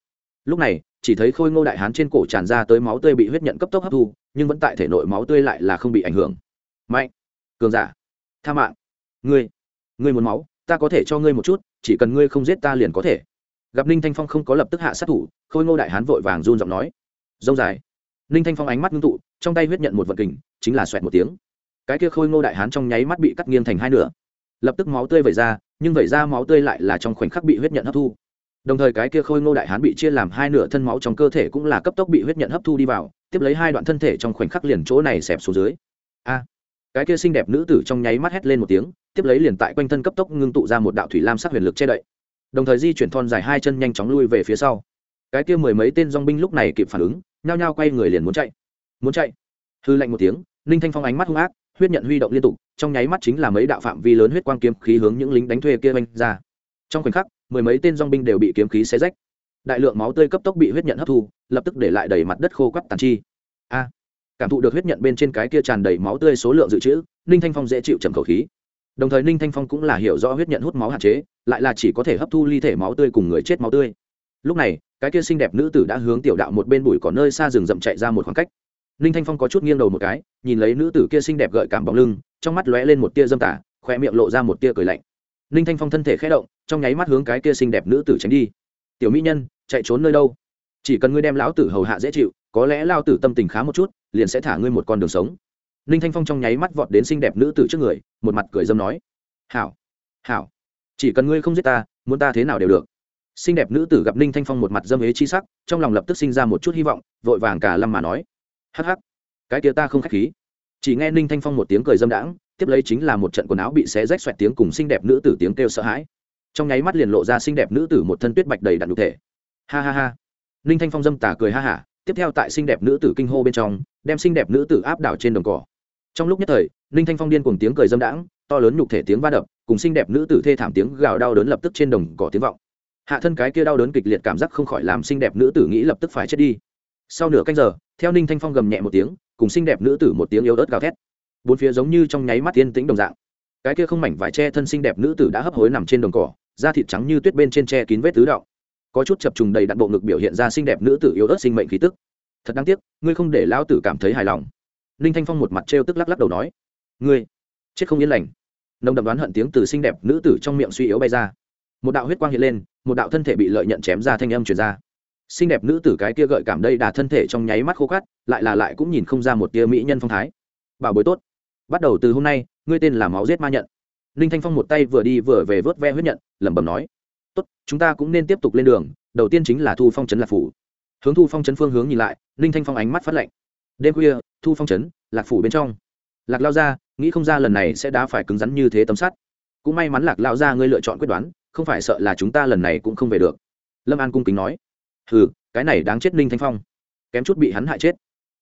Lúc này, chỉ thấy khôi ngô đại hán trên cổ tràn ra tới máu tươi bị huyết nhận cấp tốc hấp thu, nhưng vẫn tại thể nội máu tươi lại là không bị ảnh hưởng. Mạnh! Cường giả! Tha mạng! Ngươi! Ngươi muốn máu, ta có thể cho ngươi một chút, chỉ cần ngươi không giết ta liền có thể. Gặp ninh thanh phong không có lập tức hạ sát thủ, khôi ngô đại hán vội vàng run giọng nói. Dông dài! Ninh thanh phong ánh mắt ngưng tụ, trong tay huyết nhận một vật kình, chính là xoẹt một tiếng. Cái kia khôi ngô đại hán trong nháy mắt bị cắt nghiêng thành hai nửa. Lập tức máu tươi vẩy ra nhưng vẩy ra máu tươi lại là trong khoảnh khắc bị huyết nhận hấp thu. Đồng thời cái kia khôi ngô đại hán bị chia làm hai nửa thân máu trong cơ thể cũng là cấp tốc bị huyết nhận hấp thu đi vào, tiếp lấy hai đoạn thân thể trong khoảnh khắc liền chỗ này xẹp xuống dưới. A! Cái kia xinh đẹp nữ tử trong nháy mắt hét lên một tiếng, tiếp lấy liền tại quanh thân cấp tốc ngưng tụ ra một đạo thủy lam sắc huyền lực che đậy. Đồng thời di chuyển thon dài hai chân nhanh chóng lui về phía sau. Cái kia mười mấy tên dong binh lúc này kịp phản ứng, nhao nhao quay người liền muốn chạy. Muốn chạy? Hư lạnh một tiếng, ninh thanh phong ánh mắt hung ác huyết nhận huy động liên tục, trong nháy mắt chính là mấy đạo phạm vi lớn huyết quang kiếm khí hướng những lính đánh thuê kia oanh ra. Trong khoảnh khắc, mười mấy tên dong binh đều bị kiếm khí xé rách. Đại lượng máu tươi cấp tốc bị huyết nhận hấp thu, lập tức để lại đầy mặt đất khô quắt tàn chi. A! Cảm thụ được huyết nhận bên trên cái kia tràn đầy máu tươi số lượng dự trữ, ninh thanh phong dễ chịu trầm khẩu khí. Đồng thời ninh thanh phong cũng là hiểu rõ huyết nhận hút máu hạn chế, lại là chỉ có thể hấp thu ly thể máu tươi cùng người chết máu tươi. Lúc này, cái kia xinh đẹp nữ tử đã hướng tiểu đạo một bên bụi có nơi xa rừng rậm chạy ra một khoảng cách ninh thanh phong có chút nghiêng đầu một cái, nhìn lấy nữ tử kia xinh đẹp gợi cảm bóng lưng, trong mắt lóe lên một tia dâm tả khoe miệng lộ ra một tia cười lạnh. Ninh thanh phong thân thể khé động, trong nháy mắt hướng cái kia xinh đẹp nữ tử tránh đi. Tiểu mỹ nhân, chạy trốn nơi đâu? Chỉ cần ngươi đem lão tử hầu hạ dễ chịu, có lẽ lao tử tâm tình khá một chút, liền sẽ thả ngươi một con đường sống. Ninh thanh phong trong nháy mắt vọt đến xinh đẹp nữ tử trước người, một mặt cười dâm nói. Hảo hảo, chỉ cần ngươi không giết ta, muốn ta thế nào đều được. Xinh đẹp nữ tử gặp ninh thanh phong một mặt dâm ế chi sắc, trong lòng lập tức sinh ra một chút hy vọng, vội vàng cả lâm mà nói hắc hắc. Cái kia ta không k h á c h khí. Chỉ nghe ninh thanh phong một tiếng cười dâm đãng, tiếp lấy chính là một trận quần áo bị xé rách xoẹt tiếng cùng xinh đẹp nữ tử tiếng kêu sợ hãi. Trong nháy mắt liền lộ ra xinh đẹp nữ tử một thân tuyết bạch đầy đặn đục thể. Ha ha ha. Ninh thanh phong dâm tả cười ha hả, tiếp theo tại xinh đẹp nữ tử kinh hô bên trong, đem xinh đẹp nữ tử áp đảo trên đồng cỏ. Trong lúc nhất thời, ninh thanh phong điên cùng tiếng cười dâm đãng, to lớn nhục thể tiếng va đập, cùng xinh đẹp nữ tử thê thảm tiếng gào đau đớn lập tức trên đồng cỏ tiếng vọng. Hạ thân cái kia đau đớn kịch liệt cảm giác không khỏi làm xinh đẹp nữ tử nghĩ lập tức phải chết đi. Sau nửa canh giờ theo ninh thanh phong gầm nhẹ một tiếng, cùng xinh đẹp nữ tử một tiếng yếu ớt gào thét. Bốn phía giống như trong nháy mắt tiên tĩnh đồng dạng. Cái kia không mảnh vải che thân xinh đẹp nữ tử đã hấp hối nằm trên đồng cỏ, da thịt trắng như tuyết bên trên tre kín vết tứ đạo có chút chập trùng đầy đặn bộ ngực biểu hiện ra xinh đẹp nữ tử yếu ớt sinh mệnh khí tức. Thật đáng tiếc, ngươi không để lão tử cảm thấy hài lòng. Ninh thanh phong một mặt trêu tức lắc lắc đầu nói, ngươi, chết không yên lành. Nồng đậm đoán hận tiếng từ xinh đẹp nữ tử trong miệng suy yếu bay ra. Một đạo huyết quang hiện lên, một đạo thân thể bị lợi nhận chém ra thanh âm truyền ra xinh đẹp nữ tử cái kia gợi cảm đây đà thân thể trong nháy mắt khô khát, lại là lại cũng nhìn không ra một tia mỹ nhân phong thái. Bảo bối tốt. Bắt đầu từ hôm nay ngươi tên là máu giết ma nhận. Ninh thanh phong một tay vừa đi vừa về vớt ve huyết nhận lẩm bẩm nói tốt chúng ta cũng nên tiếp tục lên đường đầu tiên chính là thu phong trấn lạc phủ. Hướng thu phong trấn phương hướng nhìn lại ninh thanh phong ánh mắt phát lạnh. Đêm khuya thu phong trấn lạc phủ bên trong. Lạc lao ra nghĩ không ra lần này sẽ đã phải cứng rắn như thế tấm sắt. Cũng may mắn lạc lao ra ngươi lựa chọn quyết đoán không phải sợ là chúng ta lần này cũng không về được. Lâm an cung kính nói hừ, cái này đáng chết ninh thanh phong. Kém chút bị hắn hại chết.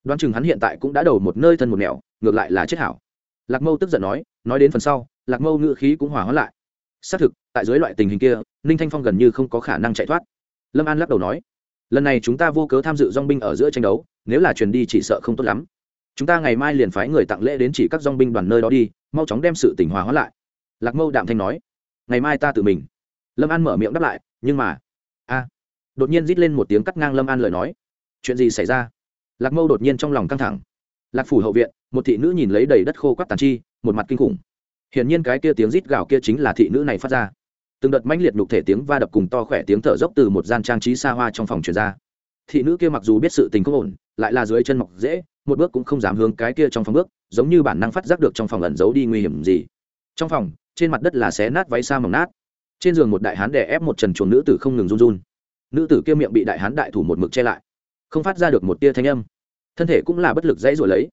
Đoán chừng hắn hiện tại cũng đã đầu một nơi thân một nẻo ngược lại là chết hảo. Lạc mâu tức giận nói nói đến phần sau lạc mâu ngự khí cũng hỏa hoãn lại. Xác thực tại dưới loại tình hình kia ninh thanh phong gần như không có khả năng chạy thoát. Lâm an lắc đầu nói lần này chúng ta vô cớ tham dự dong binh ở giữa tranh đấu nếu là truyền đi chỉ sợ không tốt lắm. Chúng ta ngày mai liền phái người tặng lễ đến chỉ các dong binh đoàn nơi đó đi mau chóng đem sự tỉnh hòa hóa lại. Lạc mâu đạm thanh nói ngày mai ta tự mình. Lâm an mở miệng đáp lại nhưng mà đột nhiên rít lên một tiếng cắt ngang lâm an lời nói. Chuyện gì xảy ra? Lạc mâu đột nhiên trong lòng căng thẳng. Lạc phủ hậu viện, một thị nữ nhìn lấy đầy đất khô quắt tàn chi, một mặt kinh khủng. Hiển nhiên cái kia tiếng rít gào kia chính là thị nữ này phát ra. Từng đợt mãnh liệt nhục thể tiếng va đập cùng to khỏe tiếng thở dốc từ một gian trang trí xa hoa trong phòng truyền ra. Thị nữ kia mặc dù biết sự tình không ổn, lại là dưới chân mọc dễ, một bước cũng không dám hướng cái kia trong phòng bước, giống như bản năng phát giác được trong phòng ẩn giấu đi nguy hiểm gì. Trong phòng, trên mặt đất là xé nát váy xa mỏng nát. Trên giường một đại hán đè ép một trần chuồng nữ tử không ngừng run run nữ tử kia miệng bị đại hán đại thủ một mực che lại, không phát ra được một tia thanh âm. Thân thể cũng là bất lực dãy rồi lấy.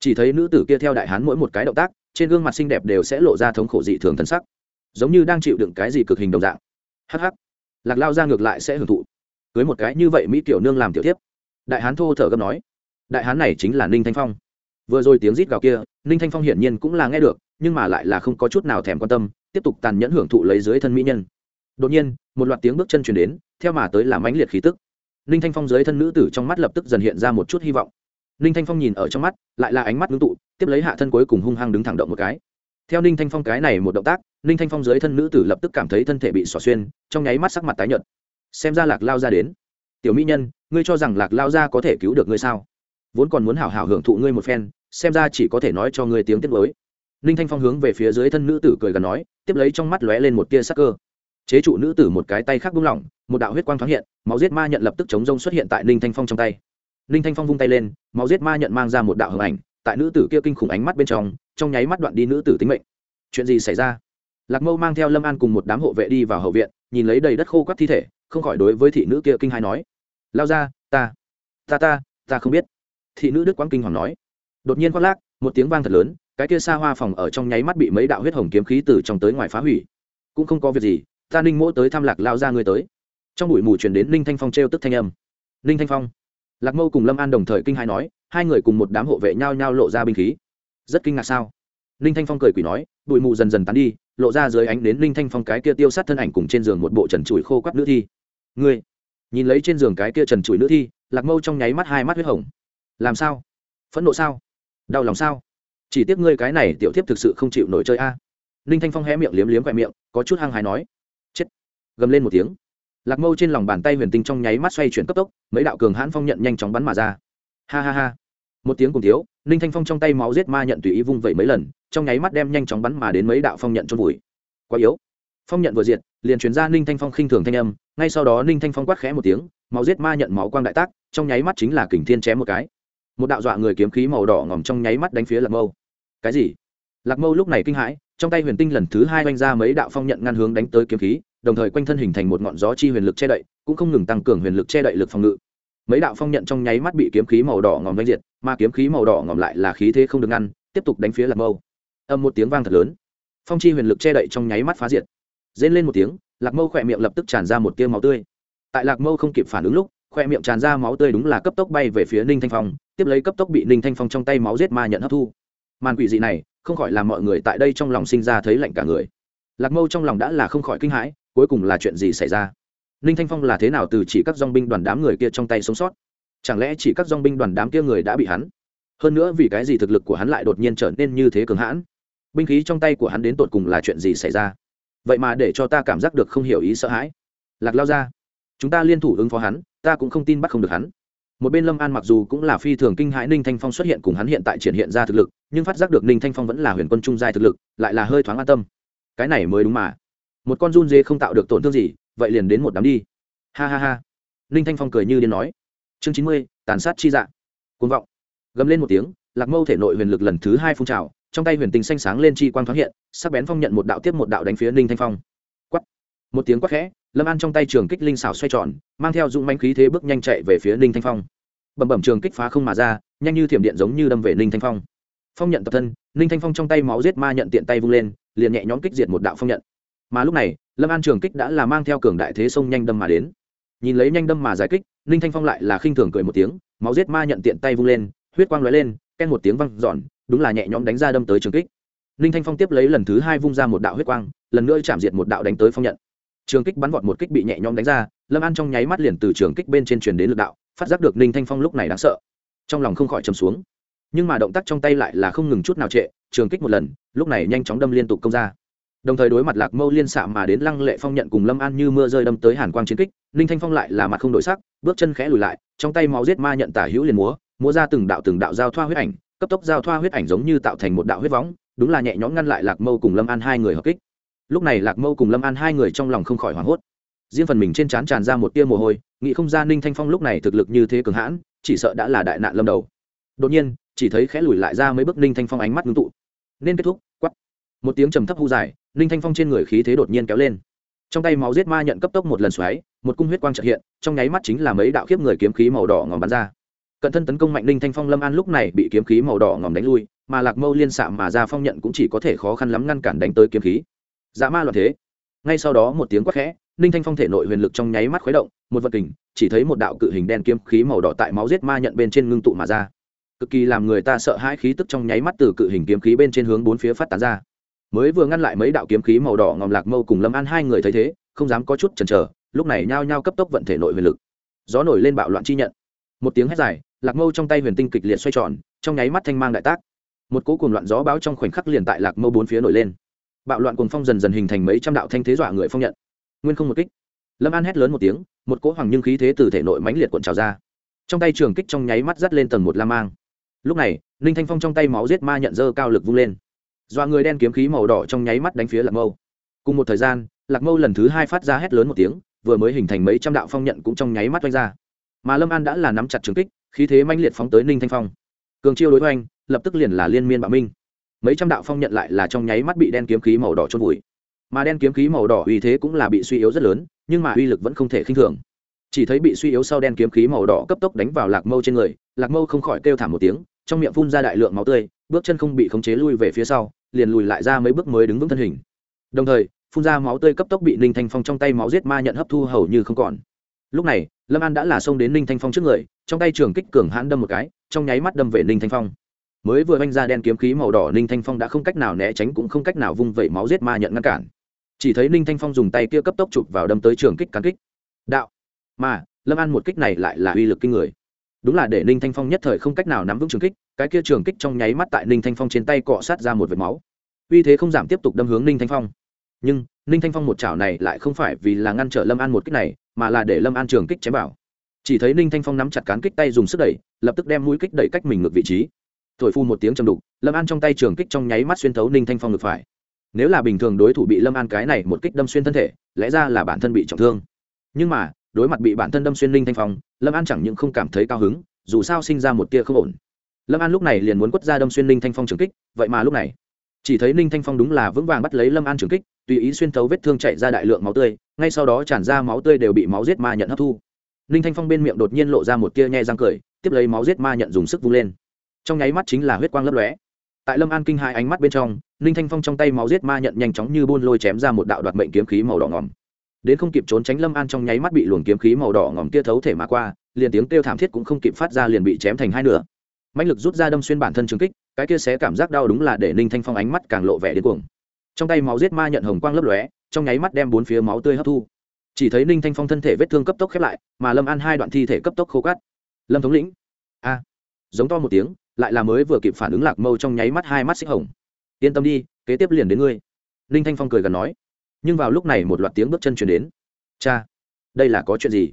Chỉ thấy nữ tử kia theo đại hán mỗi một cái động tác, trên gương mặt xinh đẹp đều sẽ lộ ra thống khổ dị thường thân sắc, giống như đang chịu đựng cái gì cực hình đồng dạng. Hh lạc lao ra ngược lại sẽ hưởng thụ. Cưới một cái như vậy mỹ tiểu nương làm tiểu tiếp đại hán thô thở gấp nói, đại hán này chính là ninh thanh phong. Vừa rồi tiếng rít gào kia, ninh thanh phong hiển nhiên cũng là nghe được, nhưng mà lại là không có chút nào thèm quan tâm, tiếp tục tàn nhẫn hưởng thụ lấy dưới thân mỹ nhân. Đột nhiên, một loạt tiếng bước chân chuyển đến theo mà tới là mãnh liệt khí tức. Ninh thanh phong dưới thân nữ tử trong mắt lập tức dần hiện ra một chút hy vọng. Ninh thanh phong nhìn ở trong mắt, lại là ánh mắt ngưng tụ, tiếp lấy hạ thân cuối cùng hung hăng đứng thẳng động một cái. Theo ninh thanh phong cái này một động tác, ninh thanh phong dưới thân nữ tử lập tức cảm thấy thân thể bị xỏ xuyên, trong nháy mắt sắc mặt tái nhợt. Xem ra lạc lao ra đến. Tiểu mỹ nhân, ngươi cho rằng lạc lao ra có thể cứu được ngươi sao? Vốn còn muốn hảo hảo hưởng thụ ngươi một phen, xem ra chỉ có thể nói cho ngươi tiếng tiết mới ninh thanh phong hướng về phía dưới thân nữ tử cười gần nói, tiếp lấy trong mắt lóe lên một tia sắc cơ chế trụ nữ tử một cái tay khác buông lỏng, một đạo huyết quang thoáng hiện, máu giết ma nhận lập tức chống rông xuất hiện tại ninh thanh phong trong tay. Ninh thanh phong vung tay lên, máu giết ma nhận mang ra một đạo hình ảnh, tại nữ tử kia kinh khủng ánh mắt bên trong trong nháy mắt đoạn đi nữ tử tính mệnh. Chuyện gì xảy ra? Lạc mâu mang theo lâm an cùng một đám hộ vệ đi vào hậu viện, nhìn lấy đầy đất khô quắt thi thể, không khỏi đối với thị nữ kia kinh hai nói, lao ra, ta ta ta ta không biết. Thị nữ đức quang kinh hoàng nói. Đột nhiên khoác lác, một tiếng vang thật lớn, cái kia xa hoa phòng ở trong nháy mắt bị mấy đạo huyết hồng kiếm khí từ trong tới ngoài phá hủy. Cũng không có việc gì ta ninh mỗ tới thăm lạc lao ra người tới. Trong bụi mù chuyển đến ninh thanh phong t r e o tức thanh âm. Ninh thanh phong. Lạc mâu cùng lâm an đồng thời kinh hai nói, hai người cùng một đám hộ vệ nhao nhao lộ ra binh khí. Rất kinh ngạc sao? Ninh thanh phong cười quỷ nói, bụi mù dần dần tán đi, lộ ra dưới ánh đến ninh thanh phong cái kia tiêu sát thân ảnh cùng trên giường một bộ trần trụi khô quắp nữ thi. Ngươi, nhìn lấy trên giường cái kia trần trụi nữ thi, lạc mâu trong nháy mắt hai mắt huyết hồng. Làm sao? Phẫn nộ sao? Đau lòng sao? Chỉ tiếc ngươi cái này tiểu thiếp thực sự không chịu nổi chơi a. Ninh thanh phong hé miệng liếm liếm vẹ miệng, có chút hăng hái nói gầm lên một tiếng. Lạc mâu trên lòng bàn tay huyền tinh trong nháy mắt xoay chuyển cấp tốc, mấy đạo cường hãn phong nhận nhanh chóng bắn mà ra. Ha ha ha. Một tiếng cùng thiếu, ninh thanh phong trong tay máu giết ma nhận tùy ý vung vẩy mấy lần, trong nháy mắt đem nhanh chóng bắn mà đến mấy đạo phong nhận trôn vùi. Quá yếu. Phong nhận vừa diệt, liền chuyển ra ninh thanh phong khinh thường thanh âm, ngay sau đó ninh thanh phong quát khẽ một tiếng, máu giết ma nhận máu quang đại tác, trong nháy mắt chính là kình thiên chém một cái. Một đạo dọa người kiếm khí màu đỏ ngòm trong nháy mắt đánh phía lạc mâu. Cái gì? Lạc mâu lúc này kinh hãi, trong tay huyền tinh lần thứ hai oanh ra mấy đạo phong nhận ngăn hướng đánh tới kiếm khí đồng thời quanh thân hình thành một ngọn gió chi huyền lực che đậy, cũng không ngừng tăng cường huyền lực che đậy lực phòng ngự. Mấy đạo phong nhận trong nháy mắt bị kiếm khí màu đỏ ngòm đánh diệt, mà kiếm khí màu đỏ ngòm lại là khí thế không được ngăn, tiếp tục đánh phía lạc mâu. Âm một tiếng vang thật lớn. Phong chi huyền lực che đậy trong nháy mắt phá diệt. Dên lên một tiếng, lạc mâu khỏe miệng lập tức tràn ra một tiêu máu tươi. Tại lạc mâu không kịp phản ứng lúc khoe miệng tràn ra máu tươi đúng là cấp tốc bay về phía ninh thanh phong, tiếp lấy cấp tốc bị ninh thanh phong trong tay máu giết ma nhận hấp thu. Màn quỷ dị này, không khỏi làm mọi người tại đây trong lòng sinh ra thấy lạnh cả người. Lạc mâu trong lòng đã là không khỏi kinh hãi cuối cùng là chuyện gì xảy ra? Ninh thanh phong là thế nào từ chỉ các dong binh đoàn đám người kia trong tay sống sót? Chẳng lẽ chỉ các dong binh đoàn đám kia người đã bị hắn? Hơn nữa vì cái gì thực lực của hắn lại đột nhiên trở nên như thế cường hãn? Binh khí trong tay của hắn đến tột cùng là chuyện gì xảy ra? Vậy mà để cho ta cảm giác được không hiểu ý sợ hãi. Lạc lao ra, chúng ta liên thủ ứng phó hắn, ta cũng không tin bắt không được hắn. Một bên lâm an mặc dù cũng là phi thường kinh hãi ninh thanh phong xuất hiện cùng hắn hiện tại triển hiện ra thực lực, nhưng phát giác được ninh thanh phong vẫn là huyền quân trung giai thực lực, lại là hơi thoáng an tâm. Cái này mới đúng mà một con run dê không tạo được tổn thương gì, vậy liền đến một đám đi. Ha ha ha. Ninh thanh phong cười như điên nói. Chương chín mươi, tàn sát chi dạ côn vọng. Gầm lên một tiếng, lạc mâu thể nội huyền lực lần thứ hai phun trào, trong tay huyền tinh xanh sáng lên chi quang thoáng hiện, sắc bén phong nhận một đạo tiếp một đạo đánh phía ninh thanh phong. Quắt một tiếng quát khẽ, lâm an trong tay trường kích linh xảo xoay tròn, mang theo dũng manh khí thế bước nhanh chạy về phía ninh thanh phong. Bẩm bẩm trường kích phá không mà ra, nhanh như thiểm điện giống như đâm về ninh thanh phong. Phong nhận tập thân, ninh thanh phong trong tay máu giết ma nhận tiện tay vung lên, liền nhẹ nhõm kích diệt một đạo phong nhận mà lúc này, lâm an trường kích đã là mang theo cường đại thế sông nhanh đâm mà đến. Nhìn lấy nhanh đâm mà giải kích, ninh thanh phong lại là khinh thường cười một tiếng, máu giết ma nhận tiện tay vung lên, huyết quang lóe lên, ken một tiếng văng giòn đúng là nhẹ nhõm đánh ra đâm tới trường kích. Ninh thanh phong tiếp lấy lần thứ hai vung ra một đạo huyết quang, lần nữa chạm diệt một đạo đánh tới phong nhận. Trường kích bắn vọt một kích bị nhẹ nhõm đánh ra, lâm an trong nháy mắt liền từ trường kích bên trên truyền đến lực đạo, phát giác được ninh thanh phong lúc này đáng sợ. Trong lòng không khỏi chầm xuống. Nhưng mà động tác trong tay lại là không ngừng chút nào trệ, trường kích một lần, lúc này nhanh chóng đâm liên tục công ra đồng thời đối mặt lạc mâu liên xạ mà đến lăng lệ phong nhận cùng lâm an như mưa rơi đâm tới hàn quang chiến kích ninh thanh phong lại là mặt không đổi sắc bước chân khẽ lùi lại trong tay máu giết ma nhận tả hữu liền múa múa ra từng đạo từng đạo giao thoa huyết ảnh cấp tốc giao thoa huyết ảnh giống như tạo thành một đạo huyết võng đúng là nhẹ nhõm ngăn lại lạc mâu cùng lâm an hai người hợp kích lúc này lạc mâu cùng lâm an hai người trong lòng không khỏi hoảng hốt riêng phần mình trên trán tràn ra một tia mồ hôi nghĩ không ra ninh thanh phong lúc này thực lực như thế cường hãn chỉ sợ đã là đại nạn lâm đầu đột nhiên chỉ thấy khẽ lùi lại ra mấy bước ninh thanh phong ánh mắt ngưng tụ nên kết thúc quắt một tiếng trầm thấp hư dài ninh thanh phong trên người khí thế đột nhiên kéo lên. Trong tay máu giết ma nhận cấp tốc một lần xoáy, một cung huyết quang trợ hiện, trong nháy mắt chính là mấy đạo khiếp người kiếm khí màu đỏ ngòm bắn ra. Cận thân tấn công mạnh ninh thanh phong lâm an lúc này bị kiếm khí màu đỏ ngòm đánh lui, mà lạc mâu liên xạ mà ra phong nhận cũng chỉ có thể khó khăn lắm ngăn cản đánh tới kiếm khí. Dạ ma loạn thế. Ngay sau đó một tiếng quát khẽ, ninh thanh phong thể nội huyền lực trong nháy mắt khuấy động, một vật kình, chỉ thấy một đạo cự hình đen kiếm khí màu đỏ tại máu giết ma nhận bên trên ngưng tụ mà ra. Cực kỳ làm người ta sợ hãi khí tức trong nháy mắt từ cự hình kiếm khí bên trên hướng bốn phía phát tán ra mới vừa ngăn lại mấy đạo kiếm khí màu đỏ ngòm lạc mâu cùng lâm an hai người thấy thế, không dám có chút chần chờ, lúc này nhao nhao cấp tốc vận thể nội huyền lực. Gió nổi lên bạo loạn chi nhận. Một tiếng hét dài, lạc mâu trong tay huyền tinh kịch liệt xoay tròn, trong nháy mắt thanh mang đại tác. Một cỗ cuồng loạn gió báo trong khoảnh khắc liền tại lạc mâu bốn phía nổi lên. Bạo loạn cuồng phong dần dần hình thành mấy trăm đạo thanh thế dọa người phong nhận. Nguyên không một kích. Lâm an hét lớn một tiếng, một cỗ hoàng nhưng khí thế từ thể nội mãnh liệt cuộn trào ra. Trong tay trường kích trong nháy mắt dắt lên tầng một la mang. Lúc này, ninh thanh phong trong tay máu giết ma nhận dơ cao lực vung lên dọa người đen kiếm khí màu đỏ trong nháy mắt đánh phía lạc mâu. Cùng một thời gian, lạc mâu lần thứ hai phát ra hét lớn một tiếng, vừa mới hình thành mấy trăm đạo phong nhận cũng trong nháy mắt oanh ra. Mà lâm an đã là nắm chặt trường kích, khí thế manh liệt phóng tới ninh thanh phong. Cường chiêu đối oanh lập tức liền là liên miên bạo minh. Mấy trăm đạo phong nhận lại là trong nháy mắt bị đen kiếm khí màu đỏ trôn vùi. Mà đen kiếm khí màu đỏ uy thế cũng là bị suy yếu rất lớn, nhưng mà uy lực vẫn không thể khinh thường. Chỉ thấy bị suy yếu sau đen kiếm khí màu đỏ cấp tốc đánh vào lạc mâu trên người, lạc mâu không khỏi kêu thảm một tiếng, trong miệng phun ra đại lượng máu tươi, bước chân không bị khống chế lui về phía sau liền lùi lại ra mấy bước mới đứng vững thân hình. Đồng thời, phun ra máu tươi cấp tốc bị ninh thanh phong trong tay máu giết ma nhận hấp thu hầu như không còn. Lúc này, lâm an đã là xông đến ninh thanh phong trước người, trong tay trường kích cường hãn đâm một cái, trong nháy mắt đâm về ninh thanh phong. Mới vừa oanh ra đen kiếm khí màu đỏ, ninh thanh phong đã không cách nào né tránh cũng không cách nào vung vẩy máu giết ma nhận ngăn cản. Chỉ thấy ninh thanh phong dùng tay kia cấp tốc chụp vào đâm tới trường kích cán kích. Đạo, mà, lâm an một kích này lại là uy lực kinh người đúng là để ninh thanh phong nhất thời không cách nào nắm vững trường kích, cái kia trường kích trong nháy mắt tại ninh thanh phong trên tay cọ sát ra một vệt máu. Uy thế không giảm tiếp tục đâm hướng ninh thanh phong. Nhưng, ninh thanh phong một chảo này lại không phải vì là ngăn trở lâm an một kích này, mà là để lâm an trường kích chém vào. Chỉ thấy ninh thanh phong nắm chặt cán kích tay dùng sức đẩy, lập tức đem mũi kích đẩy cách mình ngược vị trí. Thổi phu một tiếng chầm đục, lâm an trong tay trường kích trong nháy mắt xuyên thấu ninh thanh phong ngược phải. Nếu là bình thường đối thủ bị lâm an cái này một kích đâm xuyên thân thể, lẽ ra là bản thân bị trọng thương. Nhưng mà đối mặt bị bản thân đâm xuyên linh thanh phong, lâm an chẳng những không cảm thấy cao hứng, dù sao sinh ra một tia không ổn. Lâm an lúc này liền muốn quất ra đâm xuyên linh thanh phong trường kích, vậy mà lúc này, chỉ thấy ninh thanh phong đúng là vững vàng bắt lấy lâm an trường kích, tùy ý xuyên thấu vết thương chạy ra đại lượng máu tươi, ngay sau đó tràn ra máu tươi đều bị máu giết ma nhận hấp thu. Ninh thanh phong bên miệng đột nhiên lộ ra một tia nhe răng cười, tiếp lấy máu giết ma nhận dùng sức vung lên. Trong nháy mắt chính là huyết quang lấp lóe. Tại lâm an kinh hai ánh mắt bên trong ninh thanh phong trong tay máu giết ma nhận nhanh chóng như buôn lôi chém ra một đạo đoạt mệnh kiếm khí màu đỏ ngòm đến không kịp trốn tránh lâm an trong nháy mắt bị luồng kiếm khí màu đỏ ngòm kia thấu thể mà qua, liền tiếng kêu thảm thiết cũng không kịp phát ra liền bị chém thành hai nửa. Mạnh lực rút ra đâm xuyên bản thân trừng kích, cái kia xé cảm giác đau đúng là để ninh thanh phong ánh mắt càng lộ vẻ đến cuồng. Trong tay máu giết ma nhận hồng quang lấp lóe, trong nháy mắt đem bốn phía máu tươi hấp thu. Chỉ thấy ninh thanh phong thân thể vết thương cấp tốc khép lại, mà lâm an hai đoạn thi thể cấp tốc khô cắt lâm thống lĩnh. A. Giống to một tiếng, lại là mới vừa kịp phản ứng lạc mâu trong nháy mắt hai mắt xích hồng. Yên tâm đi, kế tiếp liền đến ngươi. Ninh thanh phong cười gần nói nhưng vào lúc này một loạt tiếng bước chân chuyển đến. Cha, đây là có chuyện gì?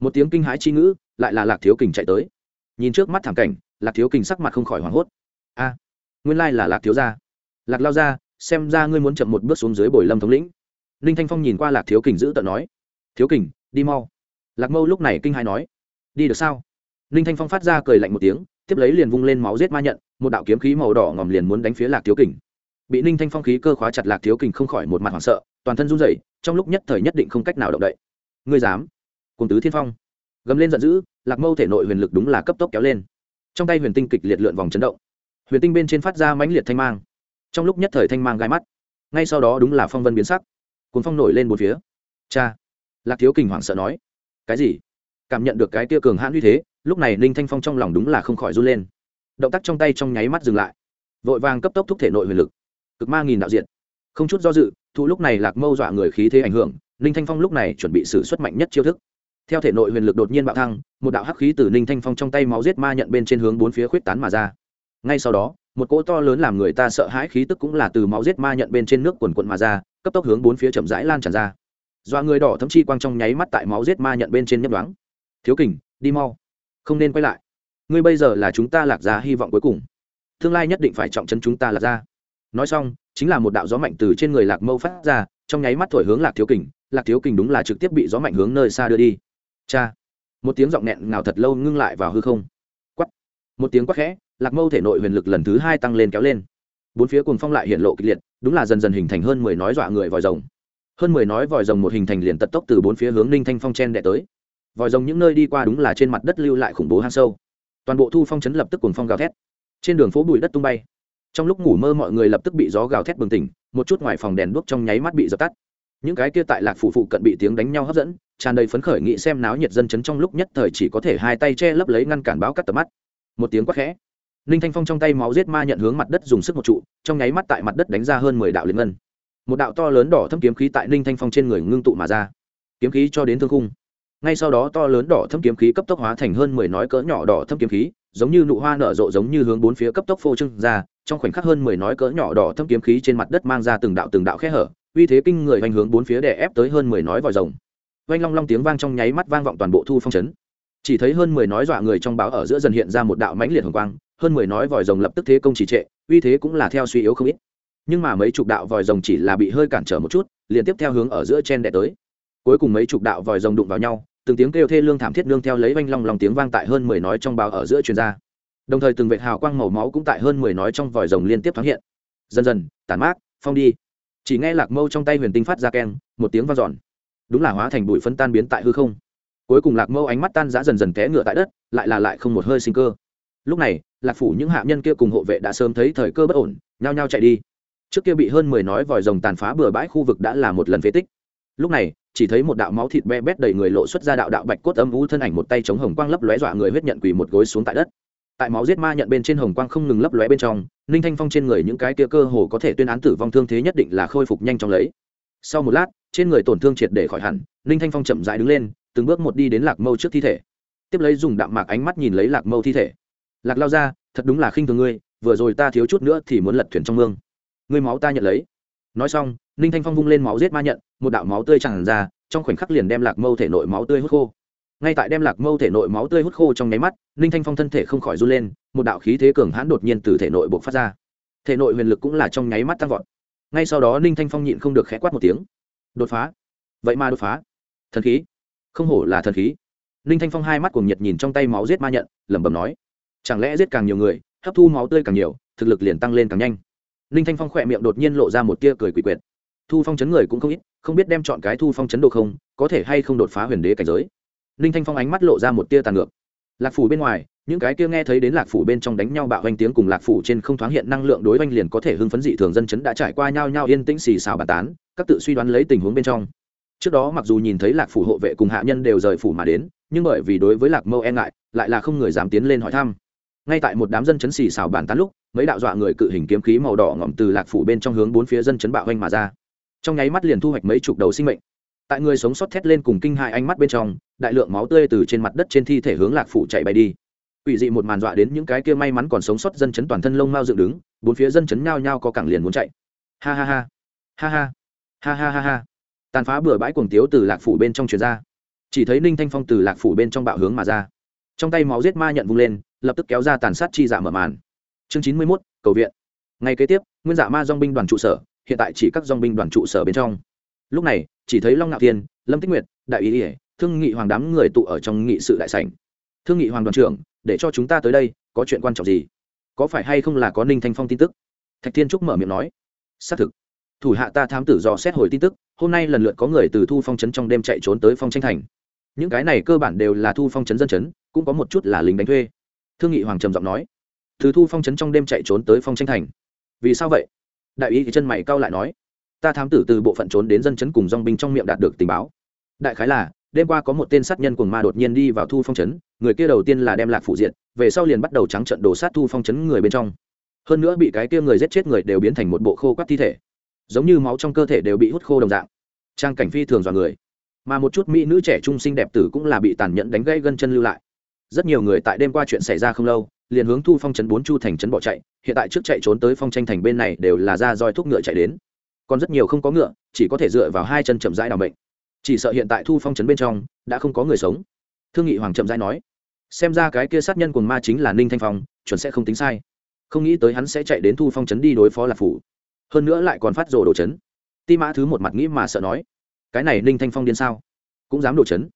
Một tiếng kinh hãi chi ngữ, lại là lạc thiếu kình chạy tới. Nhìn trước mắt thảm cảnh, lạc thiếu kình sắc mặt không khỏi hoảng hốt. A, nguyên lai là lạc thiếu gia. Lạc lao gia, xem ra ngươi muốn chậm một bước xuống dưới bồi lâm thống lĩnh. Ninh thanh phong nhìn qua lạc thiếu kình giữ tận nói. Thiếu kình, đi mau. Lạc mâu lúc này kinh hãi nói. Đi được sao? Ninh thanh phong phát ra cười lạnh một tiếng, tiếp lấy liền vung lên máu giết ma nhận, một đạo kiếm khí màu đỏ ngòm liền muốn đánh phía lạc thiếu kình bị ninh thanh phong khí cơ khóa chặt lạc thiếu kình không khỏi một mặt hoảng sợ, toàn thân run rẩy, trong lúc nhất thời nhất định không cách nào động đậy. Ngươi dám? Cùng tứ thiên phong. Gầm lên giận dữ, lạc mâu thể nội huyền lực đúng là cấp tốc kéo lên. Trong tay huyền tinh kịch liệt lượn vòng chấn động. Huyền tinh bên trên phát ra mãnh liệt thanh mang. Trong lúc nhất thời thanh mang gai mắt. Ngay sau đó đúng là phong vân biến sắc. Cuốn phong nổi lên một phía. Cha! Lạc thiếu kình hoảng sợ nói. Cái gì? Cảm nhận được cái tia cường hãn như thế, lúc này ninh thanh phong trong lòng đúng là không khỏi run lên. Động tác trong tay trong nháy mắt dừng lại. Vội vàng cấp tốc thúc thể nội huyền lực cực ma nghìn đạo diện không chút do dự thu lúc này lạc mâu dọa người khí thế ảnh hưởng, ninh thanh phong lúc này chuẩn bị xử suất mạnh nhất chiêu thức. Theo thể nội huyền lực đột nhiên bạo thăng, một đạo hắc khí từ ninh thanh phong trong tay máu giết ma nhận bên trên hướng bốn phía khuyết tán mà ra. Ngay sau đó, một cỗ to lớn làm người ta sợ hãi khí tức cũng là từ máu giết ma nhận bên trên nước quần quận mà ra, cấp tốc hướng bốn phía chậm rãi lan tràn ra. Dọa người đỏ thấm chi quang trong nháy mắt tại máu giết ma nhận bên trên nhấp đoáng thiếu kình, đi mau, không nên quay lại. Ngươi bây giờ là chúng ta lạc ra hy vọng cuối cùng. Tương lai nhất định phải trọng chân chúng ta lạc ra nói xong, chính là một đạo gió mạnh từ trên người lạc mâu phát ra, trong nháy mắt thổi hướng lạc thiếu kình, lạc thiếu kình đúng là trực tiếp bị gió mạnh hướng nơi xa đưa đi. Cha! Một tiếng giọng nghẹn ngào thật lâu ngưng lại vào hư không. Quắt một tiếng quắc khẽ, lạc mâu thể nội huyền lực lần thứ hai tăng lên kéo lên. Bốn phía cùng phong lại hiện lộ kịch liệt, đúng là dần dần hình thành hơn mười nói dọa người vòi rồng. Hơn mười nói vòi rồng một hình thành liền tật tốc từ bốn phía hướng ninh thanh phong chen đệ tới. Vòi rồng những nơi đi qua đúng là trên mặt đất lưu lại khủng bố hang sâu. Toàn bộ thu phong chấn lập tức cùng phong gào thét. Trên đường phố bụi đất tung bay trong lúc ngủ mơ mọi người lập tức bị gió gào thét bừng tỉnh, một chút ngoài phòng đèn đuốc trong nháy mắt bị dập tắt. Những cái kia tại lạc phủ phụ cận bị tiếng đánh nhau hấp dẫn, tràn đầy phấn khởi nghĩ xem náo nhiệt dân chấn trong lúc nhất thời chỉ có thể hai tay che lấp lấy ngăn cản báo cắt tầm mắt. Một tiếng quát khẽ. Ninh thanh phong trong tay máu giết ma nhận hướng mặt đất dùng sức một trụ, trong nháy mắt tại mặt đất đánh ra hơn mười đạo liên ngân. Một đạo to lớn đỏ thâm kiếm khí tại ninh thanh phong trên người ngưng tụ mà ra. Kiếm khí cho đến thương khung. Ngay sau đó to lớn đỏ thâm kiếm khí cấp tốc hóa thành hơn mười nói cỡ nhỏ đỏ thâm kiếm khí giống như nụ hoa nở rộ giống như hướng bốn phía cấp tốc phô trưng ra, trong khoảnh khắc hơn mười nói cỡ nhỏ đỏ thâm kiếm khí trên mặt đất mang ra từng đạo từng đạo khe hở, uy thế kinh người hoành hướng bốn phía để ép tới hơn mười nói vòi rồng. Oanh long long tiếng vang trong nháy mắt vang vọng toàn bộ thu phong trấn. Chỉ thấy hơn mười nói dọa người trong báo ở giữa dần hiện ra một đạo mãnh liệt hồng quang, hơn mười nói vòi rồng lập tức thế công chỉ trệ, uy thế cũng là theo suy yếu không ít. Nhưng mà mấy chục đạo vòi rồng chỉ là bị hơi cản trở một chút, liền tiếp theo hướng ở giữa chen đè tới. Cuối cùng mấy chục đạo vòi rồng đụng vào nhau từng tiếng kêu thê lương thảm thiết nương theo lấy vanh long lòng tiếng vang tại hơn mười nói trong báo ở giữa truyền ra. Đồng thời từng vệt hào quang màu máu cũng tại hơn mười nói trong vòi rồng liên tiếp thoáng hiện. Dần dần, tản mát, phong đi. Chỉ nghe lạc mâu trong tay huyền tinh phát ra keng, một tiếng vang dọn. Đúng là hóa thành bụi phân tan biến tại hư không. Cuối cùng lạc mâu ánh mắt tan giã dần dần té ngựa tại đất, lại là lại không một hơi sinh cơ. Lúc này, lạc phủ những hạ nhân kia cùng hộ vệ đã sớm thấy thời cơ bất ổn, nhao nhao chạy đi. Trước kia bị hơn mười nói vòi rồng tàn phá bừa bãi khu vực đã là một lần phế tích lúc này, chỉ thấy một đạo máu thịt be bét đầy người lộ xuất ra đạo đạo bạch cốt âm u thân ảnh một tay chống hồng quang lấp lóe dọa người huyết nhận quỳ một gối xuống tại đất. Tại máu giết ma nhận bên trên hồng quang không ngừng lấp lóe bên trong, ninh thanh phong trên người những cái kia cơ hồ có thể tuyên án tử vong thương thế nhất định là khôi phục nhanh chóng lấy. Sau một lát, trên người tổn thương triệt để khỏi hẳn, ninh thanh phong chậm dãi đứng lên, từng bước một đi đến lạc mâu trước thi thể. Tiếp lấy dùng đạm mạc ánh mắt nhìn lấy lạc mâu thi thể. Lạc lao ra thật đúng là khinh thường ngươi, vừa rồi ta thiếu chút nữa thì muốn lật thuyền trong mương. Ngươi máu ta nhận lấy nói xong, ninh thanh phong vung lên máu giết ma nhận, một đạo máu tươi tràn ra, trong khoảnh khắc liền đem lạc mâu thể nội máu tươi hút khô. Ngay tại đem lạc mâu thể nội máu tươi hút khô trong nháy mắt, ninh thanh phong thân thể không khỏi run lên, một đạo khí thế cường hãn đột nhiên từ thể nội buộc phát ra. Thể nội huyền lực cũng là trong nháy mắt tăng vọt. Ngay sau đó ninh thanh phong nhịn không được khẽ quát một tiếng. Đột phá. Vậy mà đột phá. Thần khí. Không hổ là thần khí. Ninh thanh phong hai mắt cùng nhiệt nhìn trong tay máu giết ma nhận, lẩm bẩm nói, chẳng lẽ giết càng nhiều người, hấp thu máu tươi càng nhiều, thực lực liền tăng lên càng nhanh? Ninh thanh phong khỏe miệng đột nhiên lộ ra một tia cười quỷ quyệt. Thu phong chấn người cũng không ít, không biết đem chọn cái thu phong chấn độ không, có thể hay không đột phá huyền đế cảnh giới. Ninh thanh phong ánh mắt lộ ra một tia tàn ngược. Lạc phủ bên ngoài, những cái kia nghe thấy đến lạc phủ bên trong đánh nhau bạo oanh tiếng cùng lạc phủ trên không thoáng hiện năng lượng đối oanh liền có thể hưng phấn dị thường dân chấn đã trải qua nhau nhau yên tĩnh xì xào bàn tán, các tự suy đoán lấy tình huống bên trong. Trước đó mặc dù nhìn thấy lạc phủ hộ vệ cùng hạ nhân đều rời phủ mà đến, nhưng bởi vì đối với lạc mâu e ngại, lại là không người dám tiến lên hỏi thăm. Ngay tại một đám dân chấn xì xào bàn tán lúc mấy đạo dọa người cự hình kiếm khí màu đỏ ngỏm từ lạc phủ bên trong hướng bốn phía dân chấn bạo hoanh mà ra. Trong nháy mắt liền thu hoạch mấy chục đầu sinh mệnh. Tại người sống sót thét lên cùng kinh hai ánh mắt bên trong, đại lượng máu tươi từ trên mặt đất trên thi thể hướng lạc phủ chạy bay đi. Ủy dị một màn dọa đến những cái kia may mắn còn sống sót dân chấn toàn thân lông mao dựng đứng, bốn phía dân chấn nhao nhao có cẳng liền muốn chạy. Ha ha ha. Ha ha. Ha ha ha ha. Tàn phá bừa bãi cuồng tiếu từ lạc phủ bên trong truyền ra. Chỉ thấy ninh thanh phong từ lạc phủ bên trong bạo hướng mà ra. Trong tay máu giết ma nhận vung lên, lập tức kéo ra tàn sát chi dạ mở màn chương chín mươi mốt, cầu viện. Ngày kế tiếp, nguyên dạ ma dong binh đoàn trụ sở, hiện tại chỉ các dong binh đoàn trụ sở bên trong. Lúc này, chỉ thấy long ngạo thiên, lâm tích nguyệt, đại ý ỉa thương nghị hoàng đám người tụ ở trong nghị sự đại sảnh. Thương nghị hoàng đoàn trưởng, để cho chúng ta tới đây, có chuyện quan trọng gì? Có phải hay không là có ninh thanh phong tin tức? Thạch thiên trúc mở miệng nói. Xác thực. Thủ hạ ta thám tử dò xét hồi tin tức, hôm nay lần lượt có người từ thu phong trấn trong đêm chạy trốn tới phong tranh thành. Những cái này cơ bản đều là thu phong trấn dân trấn cũng có một chút là lính đánh thuê. Thương nghị hoàng trầm giọng nói thứ thu phong trấn trong đêm chạy trốn tới phong tranh thành. Vì sao vậy? Đại ý thì chân mày cao lại nói, ta thám tử từ bộ phận trốn đến dân chấn cùng dong binh trong miệng đạt được tình báo. Đại khái là, đêm qua có một tên sát nhân cùng ma đột nhiên đi vào thu phong trấn người kia đầu tiên là đem lạc phụ diện về sau liền bắt đầu trắng trận đổ sát thu phong trấn người bên trong. Hơn nữa bị cái kia người giết chết người đều biến thành một bộ khô quắt thi thể, giống như máu trong cơ thể đều bị hút khô đồng dạng. Trang cảnh phi thường dọa người. Mà một chút mỹ nữ trẻ trung xinh đẹp tử cũng là bị tàn nhẫn đánh gãy gân chân lưu lại. Rất nhiều người tại đêm qua chuyện xảy ra không lâu liền hướng thu phong trấn bốn chu thành trấn bỏ chạy, hiện tại trước chạy trốn tới phong tranh thành bên này đều là ra roi thuốc ngựa chạy đến. Còn rất nhiều không có ngựa, chỉ có thể dựa vào hai chân chậm rãi đ ả o bệnh chỉ sợ hiện tại thu phong trấn bên trong, đã không có người sống. Thương nghị hoàng chậm rãi nói, xem ra cái kia sát nhân cùng ma chính là ninh thanh phong, chuẩn sẽ không tính sai. Không nghĩ tới hắn sẽ chạy đến thu phong trấn đi đối phó lạc phủ. Hơn nữa lại còn phát rồ đồ chấn ti mã thứ một mặt nghĩ mà sợ nói, cái này ninh thanh phong điên sao? Cũng dám đồ chấn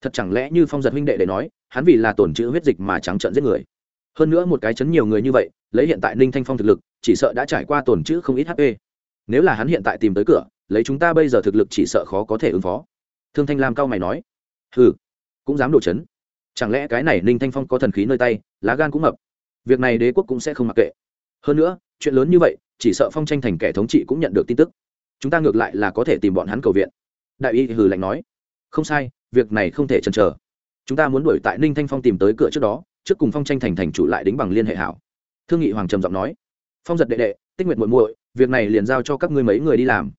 thật chẳng lẽ như phong giật huynh đệ để nói, hắn vì là tổn chữ huyết dịch mà trắng trợn giết người? Hơn nữa một cái chấn nhiều người như vậy, lấy hiện tại ninh thanh phong thực lực, chỉ sợ đã trải qua tổn chữ không ít hp nếu là hắn hiện tại tìm tới cửa, lấy chúng ta bây giờ thực lực chỉ sợ khó có thể ứng phó. Thương thanh lam cao mày nói. Hừ, cũng dám đổ chấn. Chẳng lẽ cái này ninh thanh phong có thần khí nơi tay, lá gan cũng mập. Việc này đế quốc cũng sẽ không mặc kệ. Hơn nữa, chuyện lớn như vậy, chỉ sợ phong tranh thành kẻ thống trị cũng nhận được tin tức. Chúng ta ngược lại là có thể tìm bọn hắn cầu viện. Đại y hừ lạnh nói. Không sai, việc này không thể chần chờ. Chúng ta muốn đuổi tại ninh thanh phong tìm tới cửa trước đó trước cùng phong tranh thành thành chủ lại đính bằng liên hệ hảo. Thương nghị hoàng trầm giọng nói, phong giật đệ đệ, tích nguyện muội muội, việc này liền giao cho các ngươi mấy người đi làm.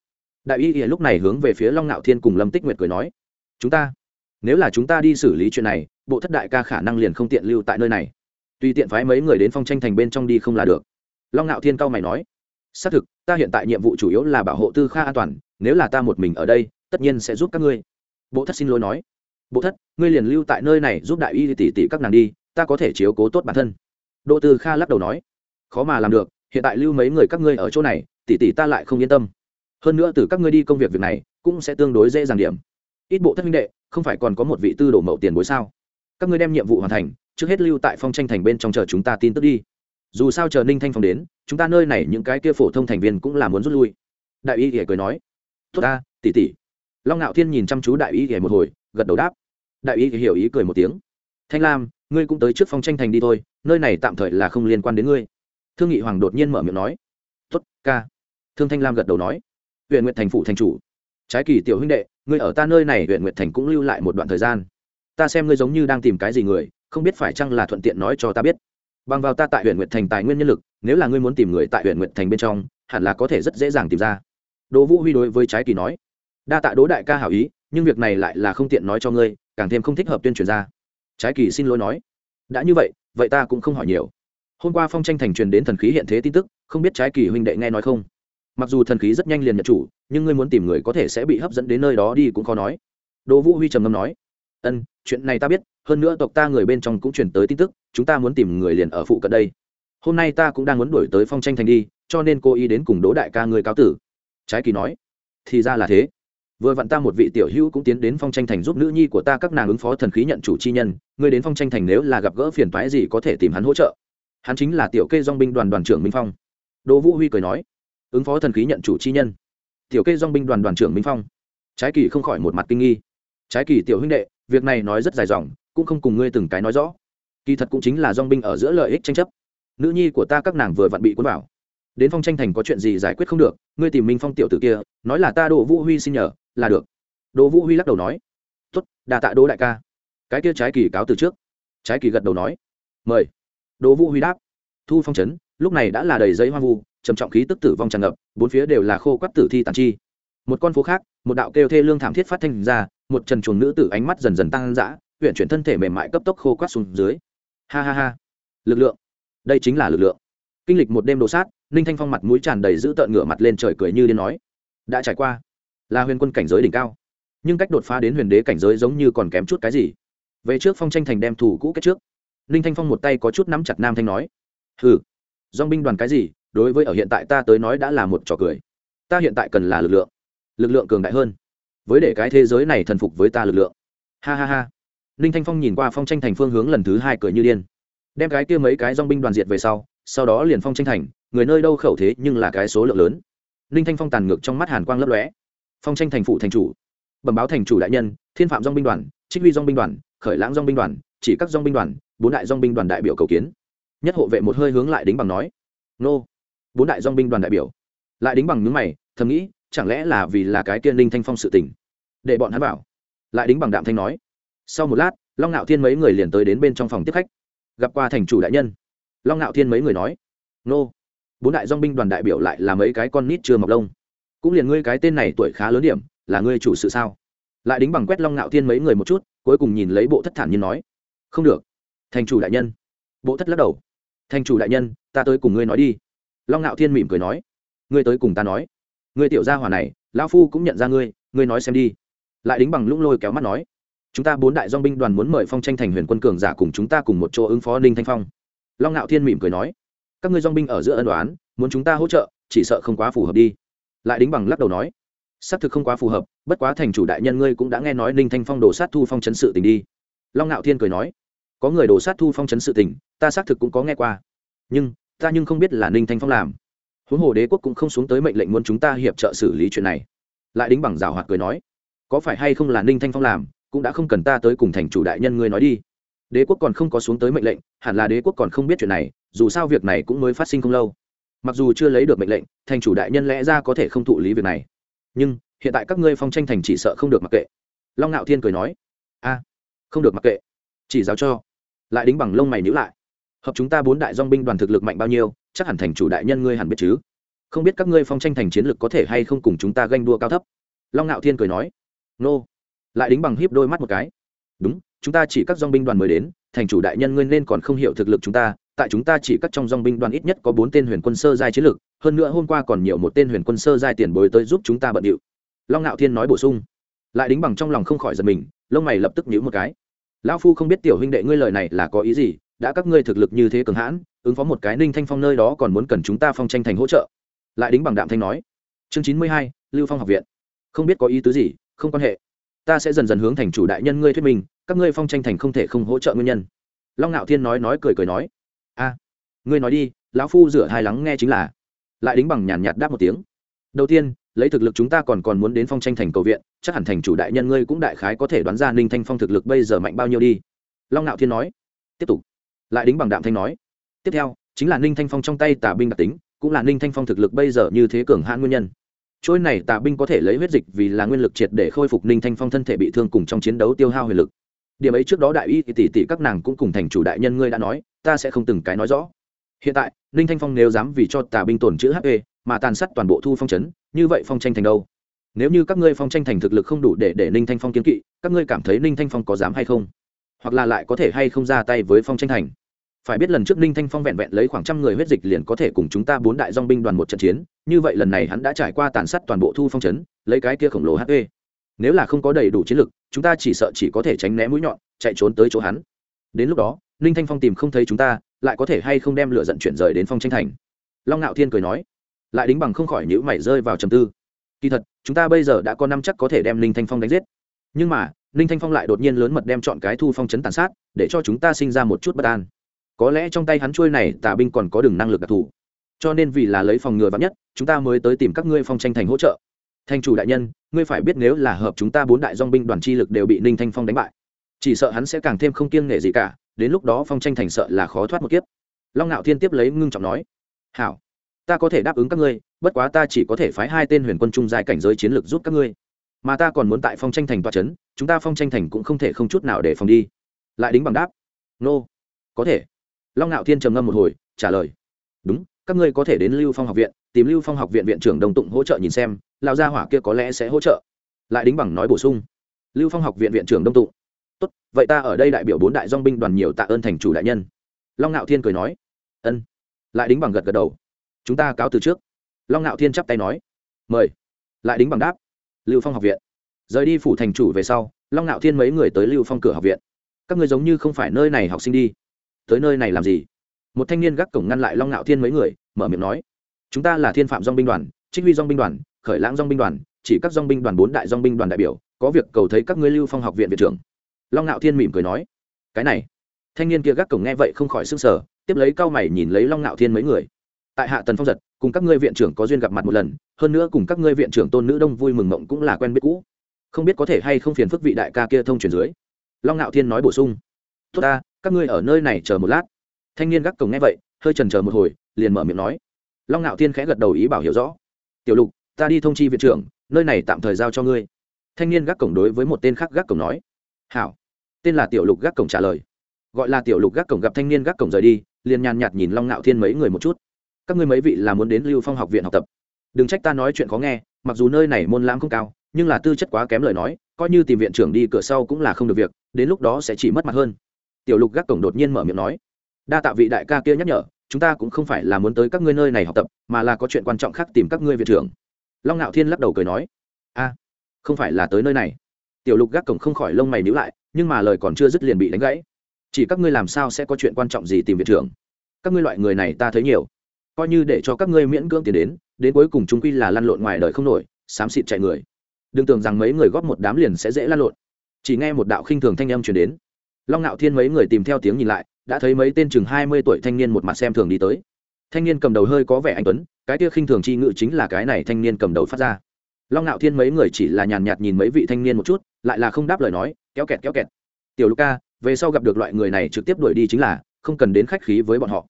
Đại y lúc này hướng về phía long ngạo thiên cùng lâm tích nguyệt cười nói, chúng ta, nếu là chúng ta đi xử lý chuyện này, bộ thất đại ca khả năng liền không tiện lưu tại nơi này. Tuy tiện phái mấy người đến phong tranh thành bên trong đi không là được. Long ngạo thiên cao mày nói, xác thực, ta hiện tại nhiệm vụ chủ yếu là bảo hộ tư kha an toàn, nếu là ta một mình ở đây, tất nhiên sẽ giúp các ngươi. Bộ thất xin lỗi nói, bộ thất, ngươi liền lưu tại nơi này giúp đại y tỷ tỷ các nàng đi ta có thể chiếu cố tốt bản thân. Đỗ tư kha lắc đầu nói, khó mà làm được, hiện tại lưu mấy người các ngươi ở chỗ này, tỷ tỷ ta lại không yên tâm. Hơn nữa từ các ngươi đi công việc việc này, cũng sẽ tương đối dễ dàng điểm. Ít bộ thất minh đệ, không phải còn có một vị tư đổ mậu tiền bối sao? Các ngươi đem nhiệm vụ hoàn thành, trước hết lưu tại phong tranh thành bên trong chờ chúng ta tin tức đi. Dù sao chờ ninh thanh phong đến, chúng ta nơi này những cái kia phổ thông thành viên cũng là muốn rút lui. Đại y ỉa cười nói, tốt ta, tỷ tỷ. Long ngạo thiên nhìn chăm chú đại y ỉa một hồi, gật đầu đáp. Đại y hiểu ý cười một tiếng. Thanh lam ngươi cũng tới trước phong tranh thành đi thôi, nơi này tạm thời là không liên quan đến ngươi. Thương nghị hoàng đột nhiên mở miệng nói. Tuất ca. Thương thanh lam gật đầu nói. Huyện nguyện thành phụ thành chủ. Trái kỳ tiểu huynh đệ, ngươi ở ta nơi này huyện nguyện thành cũng lưu lại một đoạn thời gian. Ta xem ngươi giống như đang tìm cái gì người, không biết phải chăng là thuận tiện nói cho ta biết. Bằng vào ta tại huyện nguyện thành tài nguyên nhân lực, nếu là ngươi muốn tìm người tại huyện nguyện thành bên trong, hẳn là có thể rất dễ dàng tìm ra. Đỗ vũ huy đối với trái kỳ nói. Đa tạ đỗ đại ca hảo ý, nhưng việc này lại là không tiện nói cho ngươi, càng thêm không thích hợp tuyên truyền ra trái kỳ xin lỗi nói. Đã như vậy vậy ta cũng không hỏi nhiều. Hôm qua phong tranh thành truyền đến thần khí hiện thế tin tức, không biết trái kỳ huynh đệ nghe nói không? Mặc dù thần khí rất nhanh liền nhận chủ, nhưng ngươi muốn tìm người có thể sẽ bị hấp dẫn đến nơi đó đi cũng khó nói. Đỗ vũ huy trầm ngâm nói. Ân, chuyện này ta biết, hơn nữa tộc ta người bên trong cũng chuyển tới tin tức, chúng ta muốn tìm người liền ở phụ cận đây. Hôm nay ta cũng đang muốn đuổi tới phong tranh thành đi, cho nên cô ý đến cùng đỗ đại ca người cáo tử. Trái kỳ nói. Thì ra là thế vừa vặn ta một vị tiểu hữu cũng tiến đến phong tranh thành giúp nữ nhi của ta các nàng ứng phó thần khí nhận chủ chi nhân, ngươi đến phong tranh thành nếu là gặp gỡ phiền toái gì có thể tìm hắn hỗ trợ. Hắn chính là tiểu kê dong binh đoàn đoàn trưởng minh phong. Đỗ vũ huy cười nói, ứng phó thần khí nhận chủ chi nhân. Tiểu kê dong binh đoàn đoàn trưởng minh phong. Trái kỳ không khỏi một mặt kinh nghi. Trái kỳ tiểu huynh đệ, việc này nói rất dài dòng, cũng không cùng ngươi từng cái nói rõ. Kỳ thật cũng chính là dong binh ở giữa lợi ích tranh chấp. Nữ nhi của ta các nàng vừa vặn bị cuốn vào. Đến phong tranh thành có chuyện gì giải quyết không được, ngươi tìm minh phong tiểu tử kia, nói là ta đỗ vũ huy xin nhờ là được. Đỗ vũ huy lắc đầu nói tuất đà tạ đỗ đại ca. Cái kia trái kỳ cáo từ trước. Trái kỳ gật đầu nói, mời. Đỗ vũ huy đáp, thu phong trấn lúc này đã là đầy giấy hoang vu, trầm trọng khí tức tử vong tràn ngập, bốn phía đều là khô quắt tử thi tàn chi. Một con phố khác, một đạo kêu thê lương thảm thiết phát thanh ra, một trần chuồng nữ tử ánh mắt dần dần tăng dã huyện chuyển thân thể mềm mại cấp tốc khô quát xuống dưới. Ha ha ha. Lực lượng. Đây chính là lực lượng. Kinh lịch một đêm đồ sát, ninh thanh phong mặt mũi tràn đầy giữ tợn ngửa mặt lên trời cười như điên nói, đã trải qua là huyền quân cảnh giới đỉnh cao. Nhưng cách đột phá đến huyền đế cảnh giới giống như còn kém chút cái gì? Về trước phong tranh thành đem thủ cũ kết trước. Ninh thanh phong một tay có chút nắm chặt nam thanh nói ừ dong binh đoàn cái gì? Đối với ở hiện tại ta tới nói đã là một trò cười. Ta hiện tại cần là lực lượng lực lượng cường đại hơn. Với để cái thế giới này thần phục với ta lực lượng. Ha ha ha. Ninh thanh phong nhìn qua phong tranh thành phương hướng lần thứ hai cười như điên. Đem cái kia mấy cái dong binh đoàn diệt về sau sau đó liền phong tranh thành, người nơi đâu khẩu thế nhưng là cái số lượng lớn. Ninh thanh phong tàn ngược trong mắt hàn quang lấp lóe phong tranh thành phụ thành chủ, bẩm báo thành chủ đại nhân, thiên phạm dong binh đoàn, trích huy dong binh đoàn, khởi lãng dong binh đoàn, chỉ các dong binh đoàn, bốn đại dong binh đoàn đại biểu cầu kiến. Nhất hộ vệ một hơi hướng lại đính bằng nói, nô, bốn đại dong binh đoàn đại biểu. Lại đính bằng nhướng mày, thầm nghĩ, chẳng lẽ là vì là cái tiên linh thanh phong sự tình? Để bọn hắn bảo. Lại đính bằng đạm thanh nói, sau một lát, long ngạo thiên mấy người liền tới đến bên trong phòng tiếp khách. Gặp qua thành chủ đại nhân. Long ngạo thiên mấy người nói, nô, bốn đại dong binh đoàn đại biểu lại là mấy cái con nít chưa mọc lông cũng liền ngươi cái tên này tuổi khá lớn điểm, là ngươi chủ sự sao? Lại đính bằng quét long ngạo thiên mấy người một chút, cuối cùng nhìn lấy bộ thất thản nhiên nói. Không được. Thành chủ đại nhân. Bộ thất lắc đầu. Thành chủ đại nhân, ta tới cùng ngươi nói đi. Long ngạo thiên mỉm cười nói. Ngươi tới cùng ta nói. Ngươi tiểu gia hỏa này, lão phu cũng nhận ra ngươi ngươi nói xem đi. Lại đính bằng lũng lôi kéo mắt nói. Chúng ta bốn đại dong binh đoàn muốn mời phong tranh thành huyền quân cường giả cùng chúng ta cùng một chỗ ứng phó ninh thanh phong. Long ngạo thiên mỉm cười nói. Các ngươi dong binh ở giữa ân đoán muốn chúng ta hỗ trợ, chỉ sợ không quá phù hợp đi lại đính bằng lắc đầu nói, xác thực không quá phù hợp, bất quá thành chủ đại nhân ngươi cũng đã nghe nói ninh thanh phong đổ sát thu phong chấn sự tình đi. Long ngạo thiên cười nói, có người đổ sát thu phong chấn sự tình, ta xác thực cũng có nghe qua. Nhưng, ta nhưng không biết là ninh thanh phong làm. Huống hồ đế quốc cũng không xuống tới mệnh lệnh muốn chúng ta hiệp trợ xử lý chuyện này. Lại đính bằng rào hoạt cười nói, có phải hay không là ninh thanh phong làm, cũng đã không cần ta tới cùng thành chủ đại nhân ngươi nói đi. Đế quốc còn không có xuống tới mệnh lệnh, hẳn là đế quốc còn không biết chuyện này, dù sao việc này cũng mới phát sinh không lâu mặc dù chưa lấy được mệnh lệnh, thành chủ đại nhân lẽ ra có thể không thụ lý việc này. Nhưng, hiện tại các ngươi phong tranh thành chỉ sợ không được mặc kệ. Long ngạo thiên cười nói, a, không được mặc kệ. Chỉ giáo cho. Lại đính bằng lông mày nhữ lại. Hợp chúng ta bốn đại dong binh đoàn thực lực mạnh bao nhiêu, chắc hẳn thành chủ đại nhân ngươi hẳn biết chứ. Không biết các ngươi phong tranh thành chiến lực có thể hay không cùng chúng ta ganh đua cao thấp. Long ngạo thiên cười nói, nô. Lại đính bằng hiếp đôi mắt một cái. Đúng, chúng ta chỉ các dong binh đoàn mới đến, thành chủ đại nhân ngươi nên còn không hiểu thực lực chúng ta tại chúng ta chỉ các trong dòng binh đoàn ít nhất có bốn tên huyền quân sơ giai chiến lực hơn nữa hôm qua còn nhiều một tên huyền quân sơ giai tiền bối tới giúp chúng ta bận điệu. Long ngạo thiên nói bổ sung. Lại đính bằng trong lòng không khỏi giật mình, lông mày lập tức nhíu một cái. Lão phu không biết tiểu huynh đệ ngươi lời này là có ý gì, đã các ngươi thực lực như thế cường hãn, ứng phó một cái ninh thanh phong nơi đó còn muốn cần chúng ta phong tranh thành hỗ trợ. Lại đính bằng đạm thanh nói. Chương chín mươi hai, lưu phong học viện. Không biết có ý tứ gì, không quan hệ. Ta sẽ dần dần hướng thành chủ đại nhân ngươi thuyết minh, các ngươi phong tranh thành không thể không hỗ trợ nguyên nhân. Long ngạo thiên nói nói cười cười nói a, ngươi nói đi, lão phu rửa hai lắng nghe chính là. Lại đính bằng nhàn nhạt đáp một tiếng. Đầu tiên, lấy thực lực chúng ta còn còn muốn đến phong tranh thành cầu viện, chắc hẳn thành chủ đại nhân ngươi cũng đại khái có thể đoán ra ninh thanh phong thực lực bây giờ mạnh bao nhiêu đi. Long nạo thiên nói. Tiếp tục. Lại đính bằng đạm thanh nói. Tiếp theo, chính là ninh thanh phong trong tay tà binh đặc tính, cũng là ninh thanh phong thực lực bây giờ như thế cường hãn nguyên nhân. Trôi này tà binh có thể lấy huyết dịch vì là nguyên lực triệt để khôi phục ninh thanh phong thân thể bị thương cùng trong chiến đấu tiêu hao huyền lực. Điểm ấy trước đó đại y tỷ tỷ các nàng cũng cùng thành chủ đại nhân ngươi đã nói ta sẽ không từng cái nói rõ. Hiện tại, ninh thanh phong nếu dám vì cho tà binh tổn chữ hp mà tàn sát toàn bộ thu phong trấn, như vậy phong tranh thành đâu? Nếu như các ngươi phong tranh thành thực lực không đủ để để ninh thanh phong kiến kỵ, các ngươi cảm thấy ninh thanh phong có dám hay không? Hoặc là lại có thể hay không ra tay với phong tranh thành? Phải biết lần trước ninh thanh phong vẹn vẹn lấy khoảng trăm người huyết dịch liền có thể cùng chúng ta bốn đại dong binh đoàn một trận chiến, như vậy lần này hắn đã trải qua tàn sát toàn bộ thu phong trấn, lấy cái kia khổng lồ hp nếu là không có đầy đủ chiến lực, chúng ta chỉ sợ chỉ có thể tránh né mũi nhọn, chạy trốn tới chỗ hắn. Đến lúc đó ninh thanh phong tìm không thấy chúng ta, lại có thể hay không đem lửa dận chuyển rời đến phong tranh thành? Long ngạo thiên cười nói, lại đính bằng không khỏi nhữ mày rơi vào trầm tư. Kỳ thật, chúng ta bây giờ đã có năm chắc có thể đem ninh thanh phong đánh giết. Nhưng mà ninh thanh phong lại đột nhiên lớn mật đem chọn cái thu phong chấn tàn sát, để cho chúng ta sinh ra một chút bất an. Có lẽ trong tay hắn trôi này tà binh còn có đường năng lực đặc thù. Cho nên vì là lấy phòng ngừa vắng nhất, chúng ta mới tới tìm các ngươi phong tranh thành hỗ trợ. Thành chủ đại nhân, ngươi phải biết nếu là hợp chúng ta bốn đại dong binh đoàn chi lực đều bị ninh thanh phong đánh bại, chỉ sợ hắn sẽ càng thêm không kiêng nghệ gì cả đến lúc đó phong tranh thành sợ là khó thoát một kiếp. Long ngạo thiên tiếp lấy ngưng trọng nói, hảo, ta có thể đáp ứng các ngươi, bất quá ta chỉ có thể phái hai tên huyền quân trung giai cảnh giới chiến lược giúp các ngươi. Mà ta còn muốn tại phong tranh thành toa c h ấ n chúng ta phong tranh thành cũng không thể không chút nào để phòng đi. Lại đính bằng đáp, nô, có thể. Long ngạo thiên trầm ngâm một hồi, trả lời, đúng, các ngươi có thể đến lưu phong học viện, tìm lưu phong học viện viện trưởng đồng tụng hỗ trợ nhìn xem lao gia hỏa kia có lẽ sẽ hỗ trợ. Lại đính bằng nói bổ sung, lưu phong học viện viện trưởng đông tụng tốt, vậy ta ở đây đại biểu bốn đại dong binh đoàn nhiều tạ ơn thành chủ đại nhân. Long ngạo thiên cười nói, ân. Lại đính bằng gật gật đầu. Chúng ta cáo từ trước. Long ngạo thiên chắp tay nói, mời. Lại đính bằng đáp, lưu phong học viện. Rời đi phủ thành chủ về sau, long ngạo thiên mấy người tới lưu phong cửa học viện. Các người giống như không phải nơi này học sinh đi. Tới nơi này làm gì? Một thanh niên gác cổng ngăn lại long ngạo thiên mấy người, mở miệng nói, chúng ta là thiên phạm dong binh đoàn, trích huy dong binh đoàn, khởi lãng dong binh đoàn, chỉ các dong binh đoàn bốn đại dong binh đoàn đại biểu, có việc cầu thấy các ngươi lưu phong học viện viện trưởng long ngạo thiên mỉm cười nói, cái này. Thanh niên kia gác cổng nghe vậy không khỏi s ư n g sở tiếp lấy cao mày nhìn lấy long ngạo thiên mấy người. Tại hạ tần phong giật, cùng các ngươi viện trưởng có duyên gặp mặt một lần, hơn nữa cùng các ngươi viện trưởng tôn nữ đông vui mừng mộng cũng là quen biết cũ. Không biết có thể hay không phiền phức vị đại ca kia thông truyền dưới. Long ngạo thiên nói bổ sung, tốt ta, các ngươi ở nơi này chờ một lát. Thanh niên gác cổng nghe vậy, hơi trần chờ một hồi, liền mở miệng nói. Long ngạo thiên khẽ gật đầu ý bảo hiểu rõ. Tiểu lục, ta đi thông chi viện trưởng, nơi này tạm thời giao cho ngươi. Thanh niên gác cổng đối với một tên khác gác cổng nói. Hảo tên là tiểu lục gác cổng trả lời. Gọi là tiểu lục gác cổng gặp thanh niên gác cổng rời đi, liền nhàn nhạt nhìn long ngạo thiên mấy người một chút. Các ngươi mấy vị là muốn đến lưu phong học viện học tập. Đừng trách ta nói chuyện khó nghe, mặc dù nơi này môn lãm không cao, nhưng là tư chất quá kém lời nói, coi như tìm viện trưởng đi cửa sau cũng là không được việc, đến lúc đó sẽ chỉ mất mặt hơn. Tiểu lục gác cổng đột nhiên mở miệng nói, đa tạ vị đại ca kia nhắc nhở, chúng ta cũng không phải là muốn tới các ngươi nơi này học tập, mà là có chuyện quan trọng khác tìm các ngươi viện trưởng. Long ngạo thiên lắc đầu cười nói, a, không phải là tới nơi này. Tiểu lục gác cổng không khỏi lông mày níu lại nhưng mà lời còn chưa dứt liền bị đánh gãy. Chỉ các ngươi làm sao sẽ có chuyện quan trọng gì tìm viện trưởng? Các ngươi loại người này ta thấy nhiều. Coi như để cho các ngươi miễn cưỡng tiền đến đến cuối cùng chúng quy là lăn lộn ngoài đời không nổi, xám xịt chạy người. Đừng tưởng rằng mấy người góp một đám liền sẽ dễ lăn lộn. Chỉ nghe một đạo khinh thường thanh âm truyền đến. Long ngạo thiên mấy người tìm theo tiếng nhìn lại, đã thấy mấy tên chừng hai mươi tuổi thanh niên một mặt xem thường đi tới. Thanh niên cầm đầu hơi có vẻ anh tuấn, cái kia khinh thường chi ngự chính là cái này thanh niên cầm đầu phát ra long ngạo thiên mấy người chỉ là nhàn nhạt nhìn mấy vị thanh niên một chút, lại là không đáp lời nói, kéo kẹt kéo kẹt. Tiểu luca về sau gặp được loại người này trực tiếp đuổi đi chính là, không cần đến khách khí với bọn họ.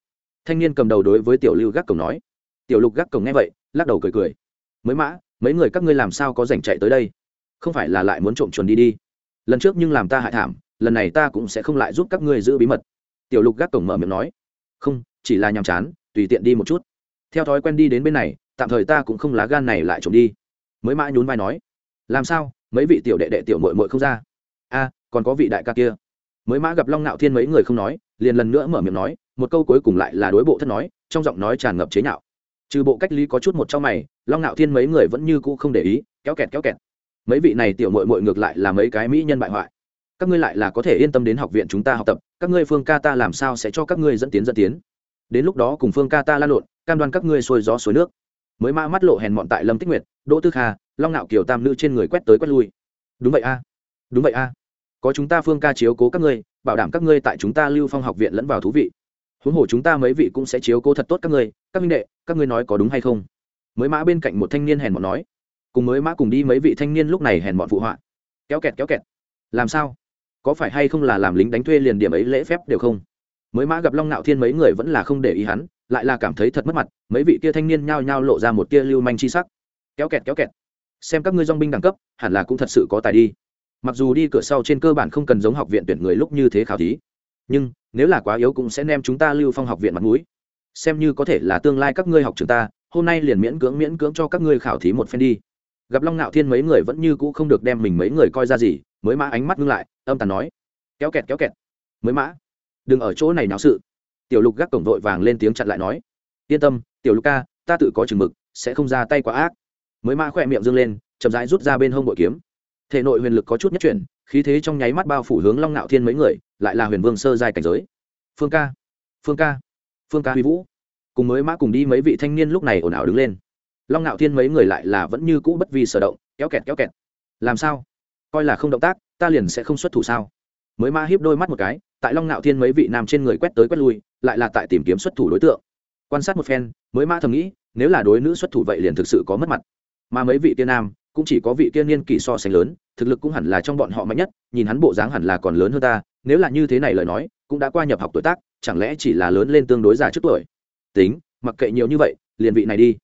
Thanh niên cầm đầu đối với tiểu lưu gác cổng nói. Tiểu lục gác cổng nghe vậy, lắc đầu cười cười. Mới mã, mấy người các ngươi làm sao có dành chạy tới đây? Không phải là lại muốn trộm chuồn đi đi. Lần trước nhưng làm ta hại thảm, lần này ta cũng sẽ không lại giúp các ngươi giữ bí mật. Tiểu lục gác cổng mở miệng nói. Không, chỉ là nhàm chán, tùy tiện đi một chút. Theo thói quen đi đến bên này, tạm thời ta cũng không lá gan này lại trộm đi mới mã nhún vai nói, làm sao? Mấy vị tiểu đệ đệ tiểu mội mội không ra? A, còn có vị đại ca kia. Mới mã gặp long Nạo thiên mấy người không nói, liền lần nữa mở miệng nói, một câu cuối cùng lại là đối bộ thất nói, trong giọng nói tràn ngập chế nhạo. Trừ bộ cách ly có chút một trong mày, long Nạo thiên mấy người vẫn như cũ không để ý, kéo kẹt kéo kẹt. Mấy vị này tiểu mội mội ngược lại là mấy cái mỹ nhân bại hoại. Các ngươi lại là có thể yên tâm đến học viện chúng ta học tập, các ngươi phương ca ta làm sao sẽ cho các ngươi dẫn tiến dẫn tiến? Đến lúc đó cùng phương ca ta lan lộn, cam đoan các ngươi xuôi gió suối nước mới mã mắt lộ hèn mọn tại lâm tích nguyệt, đỗ tư kha, long ngạo kiều tam nữ trên người quét tới quét lui. Đúng vậy a, đúng vậy a. Có chúng ta phương ca chiếu cố các ngươi, bảo đảm các ngươi tại chúng ta lưu phong học viện lẫn vào thú vị. Huống hồ chúng ta mấy vị cũng sẽ chiếu cố thật tốt các ngươi, các minh đệ, các ngươi nói có đúng hay không? Mới mã bên cạnh một thanh niên hèn mọn nói. Cùng mới mã cùng đi mấy vị thanh niên lúc này hèn mọn phụ họa. Kéo kẹt kéo kẹt. Làm sao? Có phải hay không là làm lính đánh thuê liền điểm ấy lễ phép đều không? Mới mã gặp long nạo thiên mấy người vẫn là không để ý hắn lại là cảm thấy thật mất mặt, mấy vị kia thanh niên nhao nhao lộ ra một tia lưu manh chi sắc. Kéo kẹt kéo kẹt. Xem các ngươi dong binh đẳng cấp, hẳn là cũng thật sự có tài đi. Mặc dù đi cửa sau trên cơ bản không cần giống học viện tuyển người lúc như thế khảo thí, nhưng nếu là quá yếu cũng sẽ đem chúng ta lưu phong học viện mặt mũi. Xem như có thể là tương lai các ngươi học trường ta, hôm nay liền miễn cưỡng miễn cưỡng cho các ngươi khảo thí một phen đi. Gặp long ngạo thiên mấy người vẫn như cũ không được đem mình mấy người coi ra gì, mới mã ánh mắt ngưng lại, âm tàn nói. Kéo kẹt kéo kẹt. Mới mã, đừng ở chỗ này náo sự tiểu lục gác cổng vội vàng lên tiếng chặn lại nói, yên tâm, tiểu lục ca, ta tự có chừng mực, sẽ không ra tay quá ác. Mới mã khỏe miệng dâng lên, chậm rãi rút ra bên hông bội kiếm. Thể nội huyền lực có chút nhất chuyển, khí thế trong nháy mắt bao phủ hướng long ngạo thiên mấy người, lại là huyền vương sơ giai cảnh giới. Phương ca phương ca phương ca huy vũ. Cùng mới mã cùng đi mấy vị thanh niên lúc này ồn ào đứng lên. Long ngạo thiên mấy người lại là vẫn như cũ bất vi sở động, kéo kẹt kéo kẹt. Làm sao? Coi là không động tác, ta liền sẽ không xuất thủ sao? Mới ma hiếp đôi mắt một cái, tại long ngạo thiên mấy vị nam trên người quét tới quét lui, lại là tại tìm kiếm xuất thủ đối tượng. Quan sát một phen, mới ma thầm nghĩ, nếu là đối nữ xuất thủ vậy liền thực sự có mất mặt. Mà mấy vị tiên nam, cũng chỉ có vị tiên niên kỷ so sánh lớn, thực lực cũng hẳn là trong bọn họ mạnh nhất, nhìn hắn bộ dáng hẳn là còn lớn hơn ta, nếu là như thế này lời nói, cũng đã qua nhập học tuổi tác, chẳng lẽ chỉ là lớn lên tương đối già trước tuổi? Tính, mặc kệ nhiều như vậy, liền vị này đi.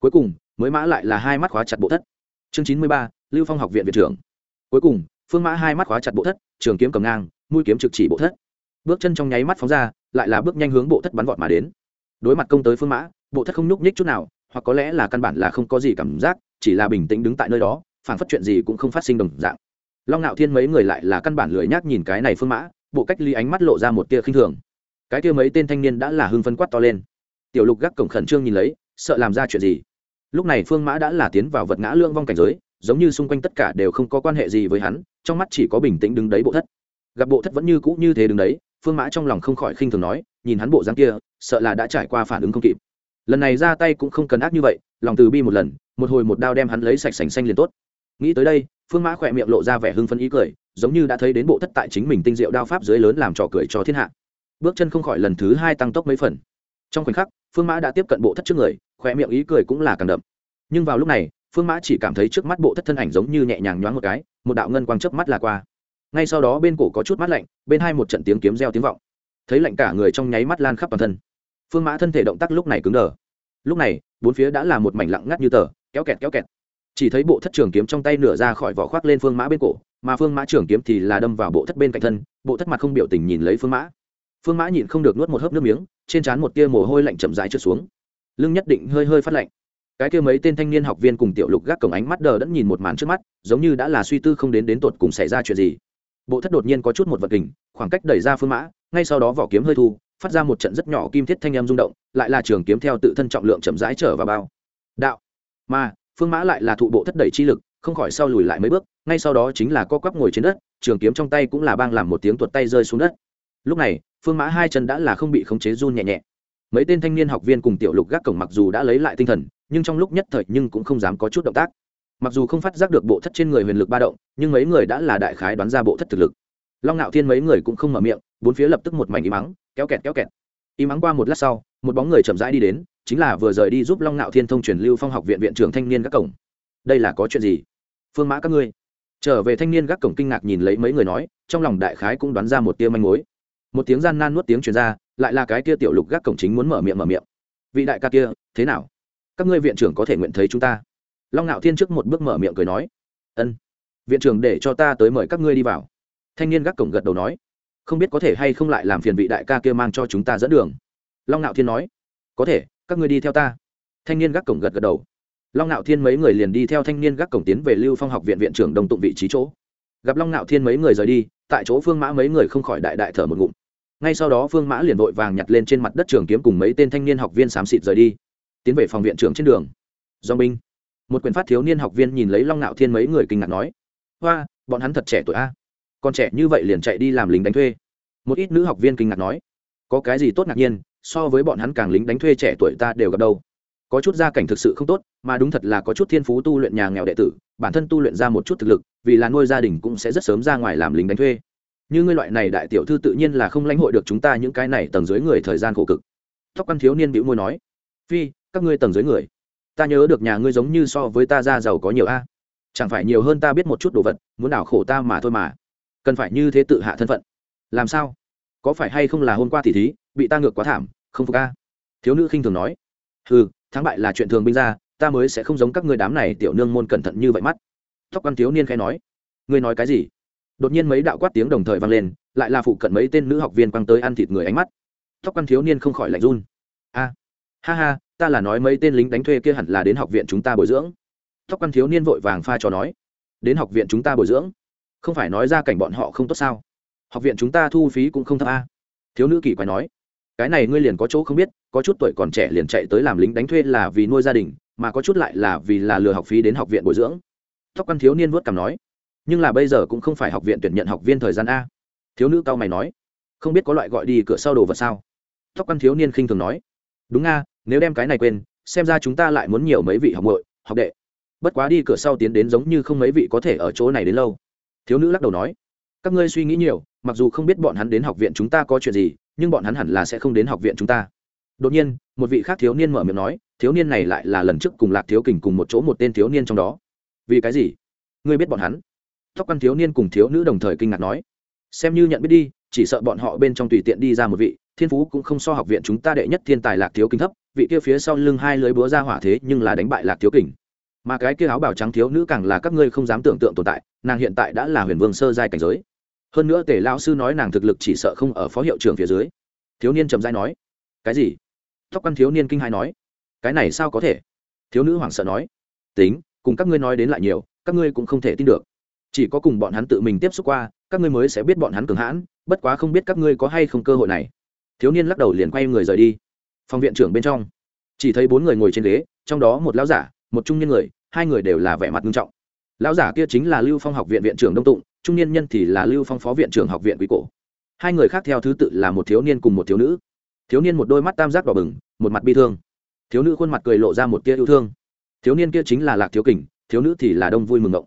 Cuối cùng, mới mã lại là hai mắt khóa chặt bộ thất. Chương chín mươi ba, lưu phong học viện viện trưởng. Cuối cùng, phương mã hai mắt khóa chặt bộ thất trường kiếm cầm ngang, mũi kiếm trực chỉ bộ thất. Bước chân trong nháy mắt phóng ra, lại là bước nhanh hướng bộ thất bắn vọt mà đến. Đối mặt công tới phương mã, bộ thất không nhúc nhích chút nào, hoặc có lẽ là căn bản là không có gì cảm giác, chỉ là bình tĩnh đứng tại nơi đó, phản phát chuyện gì cũng không phát sinh đồng dạng. Long ngạo thiên mấy người lại là căn bản lười nhác nhìn cái này phương mã, bộ cách ly ánh mắt lộ ra một tia khinh thường. Cái tia mấy tên thanh niên đã là hưng phân quát to lên. Tiểu lục gác cổng khẩn trương nhìn lấy, sợ làm ra chuyện gì. Lúc này phương mã đã là tiến vào vật ngã lương vong cảnh giới giống như xung quanh tất cả đều không có quan hệ gì với hắn, trong mắt chỉ có bình tĩnh đứng đấy bộ thất. Gặp bộ thất vẫn như cũ như thế đứng đấy, phương mã trong lòng không khỏi khinh thường nói, nhìn hắn bộ dáng kia, sợ là đã trải qua phản ứng không kịp. Lần này ra tay cũng không cần ác như vậy, lòng từ bi một lần, một hồi một đao đem hắn lấy sạch sành xanh liền tốt. Nghĩ tới đây, phương mã khỏe miệng lộ ra vẻ hưng phấn ý cười, giống như đã thấy đến bộ thất tại chính mình tinh diệu đao pháp dưới lớn làm trò cười cho thiên hạ. Bước chân không khỏi lần thứ hai tăng tốc mấy phần. Trong khoảnh khắc, phương mã đã tiếp cận bộ thất trước người khoe miệng ý cười cũng là càng đậm. Nhưng vào lúc này phương mã chỉ cảm thấy trước mắt bộ thất thân ảnh giống như nhẹ nhàng nhoáng một cái, một đạo ngân quang chớp mắt là qua. Ngay sau đó bên cổ có chút mắt lạnh, bên hai một trận tiếng kiếm reo tiếng vọng. Thấy lạnh cả người trong nháy mắt lan khắp toàn thân. Phương mã thân thể động tác lúc này cứng đờ. Lúc này, bốn phía đã là một mảnh lặng ngắt như tờ, kéo kẹt kéo kẹt. Chỉ thấy bộ thất trường kiếm trong tay nửa ra khỏi vỏ khoác lên phương mã bên cổ, mà phương mã trường kiếm thì là đâm vào bộ thất bên cạnh thân, bộ thất mặt không biểu tình nhìn lấy phương mã. Phương mã nhịn không được nuốt một hớp nước miếng, trên trán một tia mồ hôi lạnh chậm rãi trượt xuống. Lưng nhất định hơi hơi phát lạnh cái kia mấy tên thanh niên học viên cùng tiểu lục gác cổng ánh mắt đờ đẫn nhìn một màn trước mắt, giống như đã là suy tư không đến đến tột cùng xảy ra chuyện gì. Bộ thất đột nhiên có chút một vật kình, khoảng cách đẩy ra phương mã, ngay sau đó vỏ kiếm hơi thu, phát ra một trận rất nhỏ kim thiết thanh em rung động, lại là trường kiếm theo tự thân trọng lượng chậm rãi trở vào bao. Đạo. Mà, phương mã lại là thụ bộ thất đẩy chi lực, không khỏi sau lùi lại mấy bước, ngay sau đó chính là co quắp ngồi trên đất, trường kiếm trong tay cũng là bang làm một tiếng tuột tay rơi xuống đất. Lúc này, phương mã hai chân đã là không bị khống chế run nhẹ nhẹ mấy tên thanh niên học viên cùng tiểu lục gác cổng mặc dù đã lấy lại tinh thần, nhưng trong lúc nhất thời nhưng cũng không dám có chút động tác. Mặc dù không phát giác được bộ thất trên người huyền lực ba động, nhưng mấy người đã là đại khái đoán ra bộ thất thực lực. Long ngạo thiên mấy người cũng không mở miệng, bốn phía lập tức một mảnh im mắng kéo kẹt kéo kẹt. Im mắng qua một lát sau, một bóng người chậm rãi đi đến, chính là vừa rời đi giúp long ngạo thiên thông truyền lưu phong học viện viện trưởng thanh niên các cổng. Đây là có chuyện gì? Phương mã các ngươi. Trở về thanh niên gác cổng kinh ngạc nhìn lấy mấy người nói, trong lòng đại khái cũng đoán ra một tia manh mối. Một tiếng gian nan nuốt tiếng truyền ra lại là cái kia tiểu lục gác cổng chính muốn mở miệng mở miệng. Vị đại ca kia, thế nào? Các ngươi viện trưởng có thể nguyện thấy chúng ta? Long ngạo thiên trước một bước mở miệng cười nói. Ân. Viện trưởng để cho ta tới mời các ngươi đi vào. Thanh niên gác cổng gật đầu nói. Không biết có thể hay không lại làm phiền vị đại ca kia mang cho chúng ta dẫn đường. Long ngạo thiên nói. Có thể, các ngươi đi theo ta. Thanh niên gác cổng gật gật đầu. Long ngạo thiên mấy người liền đi theo thanh niên gác cổng tiến về lưu phong học viện viện trưởng đồng tụng vị trí chỗ. Gặp long ngạo thiên mấy người rời đi, tại chỗ phương mã mấy người không khỏi đại đại thở một ngụm ngay sau đó phương mã liền vội vàng nhặt lên trên mặt đất trường kiếm cùng mấy tên thanh niên học viên xám xịt rời đi. Tiến về phòng viện trưởng trên đường. Do binh một quyền phát thiếu niên học viên nhìn lấy long ngạo thiên mấy người kinh ngạc nói, hoa, bọn hắn thật trẻ tuổi a. Còn trẻ như vậy liền chạy đi làm lính đánh thuê. Một ít nữ học viên kinh ngạc nói, có cái gì tốt ngạc nhiên, so với bọn hắn càng lính đánh thuê trẻ tuổi ta đều gặp đâu. Có chút gia cảnh thực sự không tốt, mà đúng thật là có chút thiên phú tu luyện nhà nghèo đệ tử, bản thân tu luyện ra một chút thực lực, vì là nuôi gia đình cũng sẽ rất sớm ra ngoài làm lính đánh thuê như ngươi loại này đại tiểu thư tự nhiên là không lãnh hội được chúng ta những cái này tầng dưới người thời gian khổ cực. Tóc căn thiếu niên bĩu môi nói, phi, các ngươi tầng dưới người, ta nhớ được nhà ngươi giống như so với ta ra giàu có nhiều a. Chẳng phải nhiều hơn ta biết một chút đồ vật, muốn đảo khổ ta mà thôi mà. Cần phải như thế tự hạ thân phận. Làm sao? Có phải hay không là hôm qua thì thí, bị ta ngược quá thảm, không phục a? Thiếu nữ khinh thường nói ừ thắng bại là chuyện thường binh ra, ta mới sẽ không giống các ngươi đám này tiểu nương môn cẩn thận như vậy mắt. Tóc quan thiếu niên khai nói, ngươi nói cái gì? Đột nhiên mấy đạo quát tiếng đồng thời vang lên, lại là phụ cận mấy tên nữ học viên quăng tới ăn thịt người ánh mắt. Tóc quan thiếu niên không khỏi lạnh run. A, ha ha, ta là nói mấy tên lính đánh thuê kia hẳn là đến học viện chúng ta bồi dưỡng. Tóc quan thiếu niên vội vàng pha cho nói. Đến học viện chúng ta bồi dưỡng? Không phải nói ra cảnh bọn họ không tốt sao? Học viện chúng ta thu phí cũng không thấp a. Thiếu nữ kỳ quái nói. Cái này ngươi liền có chỗ không biết, có chút tuổi còn trẻ liền chạy tới làm lính đánh thuê là vì nuôi gia đình, mà có chút lại là vì là lừa học phí đến học viện bồi dưỡng. Tóc quan thiếu niên vuốt cằm nói nhưng là bây giờ cũng không phải học viện tuyển nhận học viên thời gian a. Thiếu nữ cao mày nói, không biết có loại gọi đi cửa sau đồ vật sao? Tóc quan thiếu niên khinh thường nói, đúng a, nếu đem cái này quên, xem ra chúng ta lại muốn nhiều mấy vị học nội học đệ. Bất quá đi cửa sau tiến đến giống như không mấy vị có thể ở chỗ này đến lâu. Thiếu nữ lắc đầu nói, các ngươi suy nghĩ nhiều, mặc dù không biết bọn hắn đến học viện chúng ta có chuyện gì, nhưng bọn hắn hẳn là sẽ không đến học viện chúng ta. Đột nhiên, một vị khác thiếu niên mở miệng nói, thiếu niên này lại là lần trước cùng lạc thiếu kình cùng một chỗ một tên thiếu niên trong đó. Vì cái gì? Ngươi biết bọn hắn? Tóc quan thiếu niên cùng thiếu nữ đồng thời kinh ngạc nói, xem như nhận biết đi, chỉ sợ bọn họ bên trong tùy tiện đi ra một vị, thiên phú cũng không so học viện chúng ta đệ nhất thiên tài lạc thiếu kinh thấp, vị kia phía sau lưng hai lưới búa ra hỏa thế nhưng là đánh bại lạc thiếu kình. Mà cái kia áo bảo trắng thiếu nữ càng là các ngươi không dám tưởng tượng tồn tại, nàng hiện tại đã là huyền vương sơ giai cảnh giới. Hơn nữa tề lão sư nói nàng thực lực chỉ sợ không ở phó hiệu trưởng phía dưới. Thiếu niên trầm dai nói, cái gì? Tóc quan thiếu niên kinh hai nói, cái này sao có thể? Thiếu nữ hoảng sợ nói, tính, cùng các ngươi nói đến lại nhiều, các ngươi cũng không thể tin được chỉ có cùng bọn hắn tự mình tiếp xúc qua, các ngươi mới sẽ biết bọn hắn cường hãn, bất quá không biết các ngươi có hay không cơ hội này. Thiếu niên lắc đầu liền quay người rời đi. Phòng viện trưởng bên trong, chỉ thấy bốn người ngồi trên ghế, trong đó một lão giả, một trung niên người, hai người đều là vẻ mặt nghiêm trọng. Lão giả kia chính là lưu phong học viện viện trưởng đông tụng, trung niên nhân thì là lưu phong phó viện trưởng học viện quý cổ. Hai người khác theo thứ tự là một thiếu niên cùng một thiếu nữ. Thiếu niên một đôi mắt tam giác đỏ bừng, một mặt bi thương. Thiếu nữ khuôn mặt cười lộ ra một tia yêu thương. Thiếu niên kia chính là lạc thiếu kình, thiếu nữ thì là đông vui mừng ngộng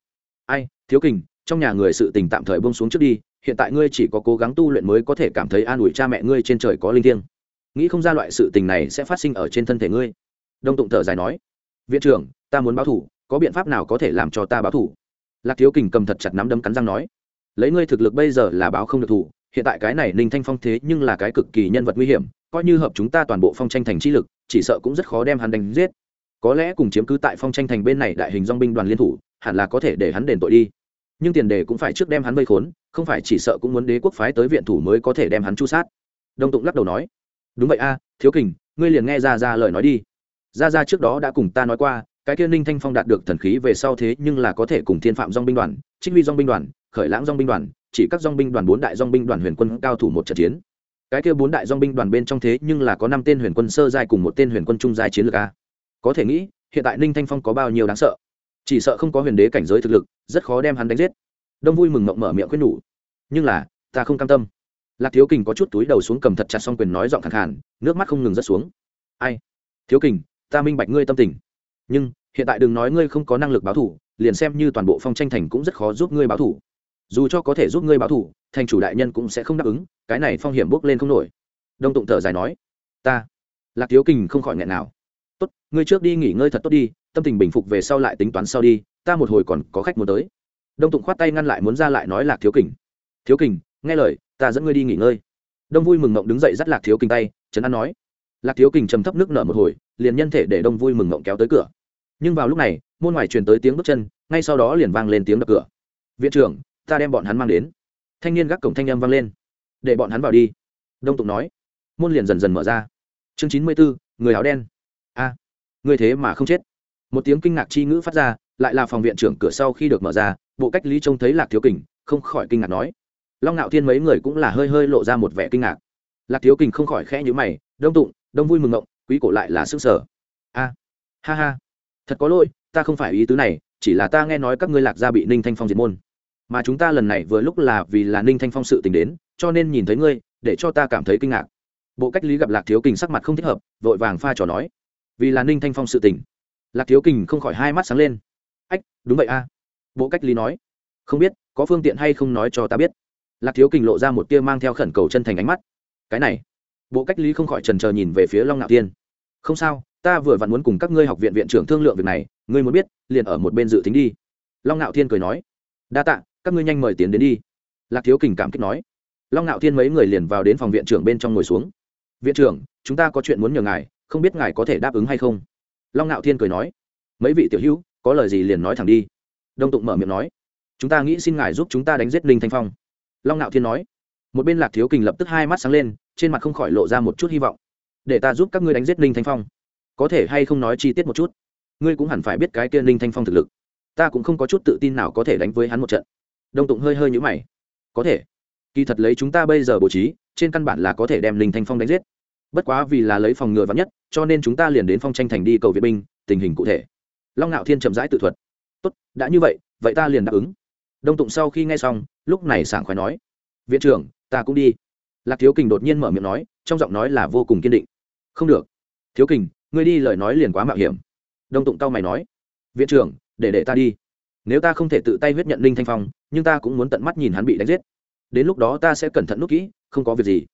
ai, thiếu kình, trong nhà người sự tình tạm thời bông xuống trước đi, hiện tại ngươi chỉ có cố gắng tu luyện mới có thể cảm thấy an ủi cha mẹ ngươi trên trời có linh thiêng. Nghĩ không ra loại sự tình này sẽ phát sinh ở trên thân thể ngươi. Đông tụng thở dài nói, viện trưởng, ta muốn báo thủ, có biện pháp nào có thể làm cho ta báo thủ? Lạc thiếu kình cầm thật chặt nắm đấm cắn răng nói, lấy ngươi thực lực bây giờ là báo không được thủ, hiện tại cái này ninh thanh phong thế nhưng là cái cực kỳ nhân vật nguy hiểm, coi như hợp chúng ta toàn bộ phong tranh thành chi lực, chỉ sợ cũng rất khó đem hắn đánh giết. Có lẽ cùng chiếm cứ tại phong tranh thành bên này đại hình dong binh đoàn liên thủ hẳn là có thể để hắn đền tội đi. Nhưng tiền đề cũng phải trước đem hắn vây khốn, không phải chỉ sợ cũng muốn đế quốc phái tới viện thủ mới có thể đem hắn chu sát. Đông tụng lắc đầu nói, đúng vậy a, thiếu kình, ngươi liền nghe ra ra lời nói đi. Ra ra trước đó đã cùng ta nói qua, cái kia ninh thanh phong đạt được thần khí về sau thế nhưng là có thể cùng thiên phạm dong binh đoàn, trích huy dong binh đoàn, khởi lãng dong binh đoàn, chỉ các dong binh đoàn bốn đại dong binh đoàn huyền quân cao thủ một trận chiến. Cái kia bốn đại dong binh đoàn bên trong thế nhưng là có năm tên huyền quân sơ giai cùng một tên huyền quân trung giai chiến lược a. Có thể nghĩ, hiện tại ninh thanh phong có bao nhiêu đáng sợ? Chỉ sợ không có huyền đế cảnh giới thực lực rất khó đem hắn đánh giết. Đông vui mừng mộng mở miệng khuyên nhủ. Nhưng là ta không cam tâm. Lạc thiếu kình có chút túi đầu xuống cầm thật chặt xong quyền nói giọng khẳng hẳn, nước mắt không ngừng rớt xuống. Ai? Thiếu kình ta minh bạch ngươi tâm tình. Nhưng hiện tại đừng nói ngươi không có năng lực báo thủ liền xem như toàn bộ phong tranh thành cũng rất khó giúp ngươi báo thủ. Dù cho có thể giúp ngươi báo thủ thành chủ đại nhân cũng sẽ không đáp ứng cái này phong hiểm bước lên không nổi. Đông tụng thở dài nói. Ta. Lạc thiếu kình không khỏi nghẹn nào. Tốt ngươi trước đi nghỉ ngơi thật tốt đi tâm tình bình phục về sau lại tính toán sau đi, ta một hồi còn có khách muốn tới. Đông tụng khoát tay ngăn lại muốn ra lại nói lạc thiếu kình. Thiếu kình, nghe lời, ta dẫn ngươi đi nghỉ ngơi. Đông vui mừng mộng đứng dậy dắt lạc thiếu kình tay, trấn an nói. Lạc thiếu kình trầm thấp nước nở một hồi, liền nhân thể để đông vui mừng mộng kéo tới cửa. Nhưng vào lúc này, môn ngoài truyền tới tiếng bước chân, ngay sau đó liền vang lên tiếng đập cửa. Viện trưởng, ta đem bọn hắn mang đến. Thanh niên gác cổng thanh âm vang lên. Để bọn hắn vào đi. Đông tụng nói. Môn liền dần dần mở ra. Chương chín mươi bốn người áo đen. A người thế mà không chết một tiếng kinh ngạc chi ngữ phát ra, lại là phòng viện trưởng cửa sau khi được mở ra, bộ cách lý trông thấy lạc thiếu kình, không khỏi kinh ngạc nói. Long ngạo thiên mấy người cũng là hơi hơi lộ ra một vẻ kinh ngạc. Lạc thiếu kình không khỏi khẽ nhữ mày, đông tụng, đông vui mừng ngộng, quý cổ lại là sức sở a, ha ha, thật có lỗi, ta không phải ý tứ này, chỉ là ta nghe nói các ngươi lạc gia bị ninh thanh phong diệt môn. Mà chúng ta lần này vừa lúc là vì là ninh thanh phong sự tình đến, cho nên nhìn thấy ngươi, để cho ta cảm thấy kinh ngạc. Bộ cách lý gặp lạc thiếu kình sắc mặt không thích hợp, vội vàng pha trò nói. Vì là ninh thanh phong sự tình lạc thiếu kình không khỏi hai mắt sáng lên. Ách, đúng vậy a. Bộ cách lý nói. Không biết, có phương tiện hay không nói cho ta biết. Lạc thiếu kình lộ ra một tia mang theo khẩn cầu chân thành ánh mắt. Cái này. Bộ cách lý không khỏi trần trờ nhìn về phía long ngạo tiên không sao, ta vừa vặn muốn cùng các ngươi học viện viện trưởng thương lượng việc này, ngươi muốn biết, liền ở một bên dự tính đi. Long ngạo thiên cười nói. Đa tạ, các ngươi nhanh mời tiến đến đi. Lạc thiếu kình cảm kích nói. Long ngạo thiên mấy người liền vào đến phòng viện trưởng bên trong ngồi xuống. Viện trưởng, chúng ta có chuyện muốn nhờ ngài, không biết ngài có thể đáp ứng hay không? Long ngạo thiên cười nói, mấy vị tiểu hữu, có lời gì liền nói thẳng đi. Đông tụng mở miệng nói, chúng ta nghĩ xin ngài giúp chúng ta đánh giết linh thanh phong. Long ngạo thiên nói, một bên lạc thiếu kình lập tức hai mắt sáng lên, trên mặt không khỏi lộ ra một chút hy vọng. Để ta giúp các ngươi đánh giết linh thanh phong. Có thể hay không nói chi tiết một chút? Ngươi cũng hẳn phải biết cái kia linh thanh phong thực lực. Ta cũng không có chút tự tin nào có thể đánh với hắn một trận. Đông tụng hơi hơi nhũ mày. Có thể. Kỳ thật lấy chúng ta bây giờ bố trí, trên căn bản là có thể đem linh thanh phong đánh giết bất quá vì là lấy phòng ngừa vắn nhất, cho nên chúng ta liền đến phong tranh thành đi cầu viện binh, tình hình cụ thể. Long ngạo thiên chậm rãi tự thuật. Tốt, đã như vậy vậy ta liền đáp ứng. Đông tụng sau khi nghe xong, lúc này sảng khoái nói. Viện trưởng, ta cũng đi. Lạc thiếu kình đột nhiên mở miệng nói, trong giọng nói là vô cùng kiên định. Không được. Thiếu kình, ngươi đi lời nói liền quá mạo hiểm. Đông tụng tao mày nói. Viện trưởng, để để ta đi. Nếu ta không thể tự tay huyết nhận linh thanh phong, nhưng ta cũng muốn tận mắt nhìn hắn bị đánh giết. Đến lúc đó ta sẽ cẩn thận nút kỹ, không có việc gì.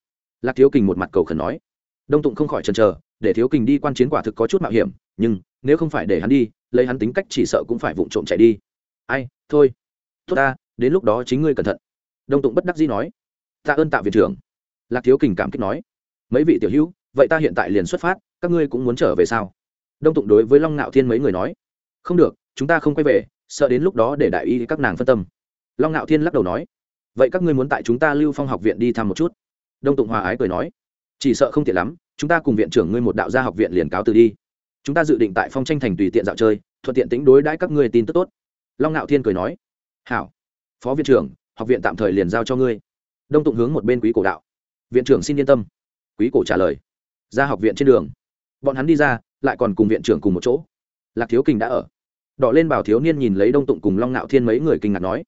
Lạc thiếu kình một mặt cầu khẩn nói đông tụng không khỏi chần chờ, để thiếu kình đi quan chiến quả thực có chút mạo hiểm, nhưng nếu không phải để hắn đi, lấy hắn tính cách chỉ sợ cũng phải vụng trộm chạy đi. Ai, thôi. Tốt ta, đến lúc đó chính ngươi cẩn thận. Đông tụng bất đắc dĩ nói. Tạ ơn tạ viện trưởng. Lạc thiếu kình cảm kích nói. Mấy vị tiểu hữu, vậy ta hiện tại liền xuất phát, các ngươi cũng muốn trở về sao? Đông tụng đối với long ngạo thiên mấy người nói. Không được, chúng ta không quay về, sợ đến lúc đó để đại y các nàng phân tâm. Long ngạo thiên lắc đầu nói. Vậy các ngươi muốn tại chúng ta lưu phong học viện đi thăm một chút? Đông tụng hòa ái cười nói chỉ sợ không tiện lắm, chúng ta cùng viện trưởng ngươi một đạo gia học viện liền cáo từ đi. Chúng ta dự định tại phong tranh thành tùy tiện dạo chơi, thuận tiện tính đối đãi các ngươi tin tức tốt. Long ngạo thiên cười nói. Hảo. Phó viện trưởng, học viện tạm thời liền giao cho ngươi. Đông tụng hướng một bên quý cổ đạo. Viện trưởng xin yên tâm. Quý cổ trả lời. Ra học viện trên đường. Bọn hắn đi ra, lại còn cùng viện trưởng cùng một chỗ. Lạc thiếu kình đã ở. Đỏ lên bảo thiếu niên nhìn lấy đông tụng cùng long ngạo thiên mấy người kinh ngạc nói.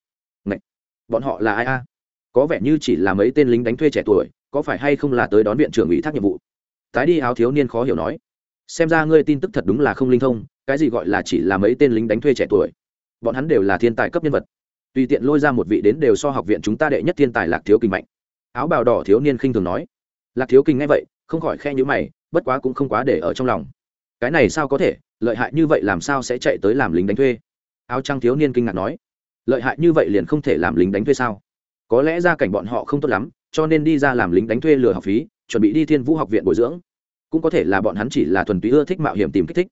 Ngậy! bọn họ là ai a? Có vẻ như chỉ là mấy tên lính đánh thuê trẻ tuổi có phải hay không là tới đón viện trưởng ủy thác nhiệm vụ? Tái đi áo thiếu niên khó hiểu nói. Xem ra ngươi tin tức thật đúng là không linh thông, cái gì gọi là chỉ là mấy tên lính đánh thuê trẻ tuổi. Bọn hắn đều là thiên tài cấp nhân vật. Tùy tiện lôi ra một vị đến đều so học viện chúng ta đệ nhất thiên tài lạc thiếu kinh mạnh. Áo bào đỏ thiếu niên khinh thường nói. Lạc thiếu kinh nghe vậy, không khỏi khe nhữ mày, bất quá cũng không quá để ở trong lòng. Cái này sao có thể? Lợi hại như vậy làm sao sẽ chạy tới làm lính đánh thuê? Áo trăng thiếu niên kinh ngạc nói. Lợi hại như vậy liền không thể làm lính đánh thuê sao? Có lẽ gia cảnh bọn họ không tốt lắm, cho nên đi ra làm lính đánh thuê lừa học phí, chuẩn bị đi thiên vũ học viện bồi dưỡng. Cũng có thể là bọn hắn chỉ là thuần túy ưa thích mạo hiểm tìm kích thích.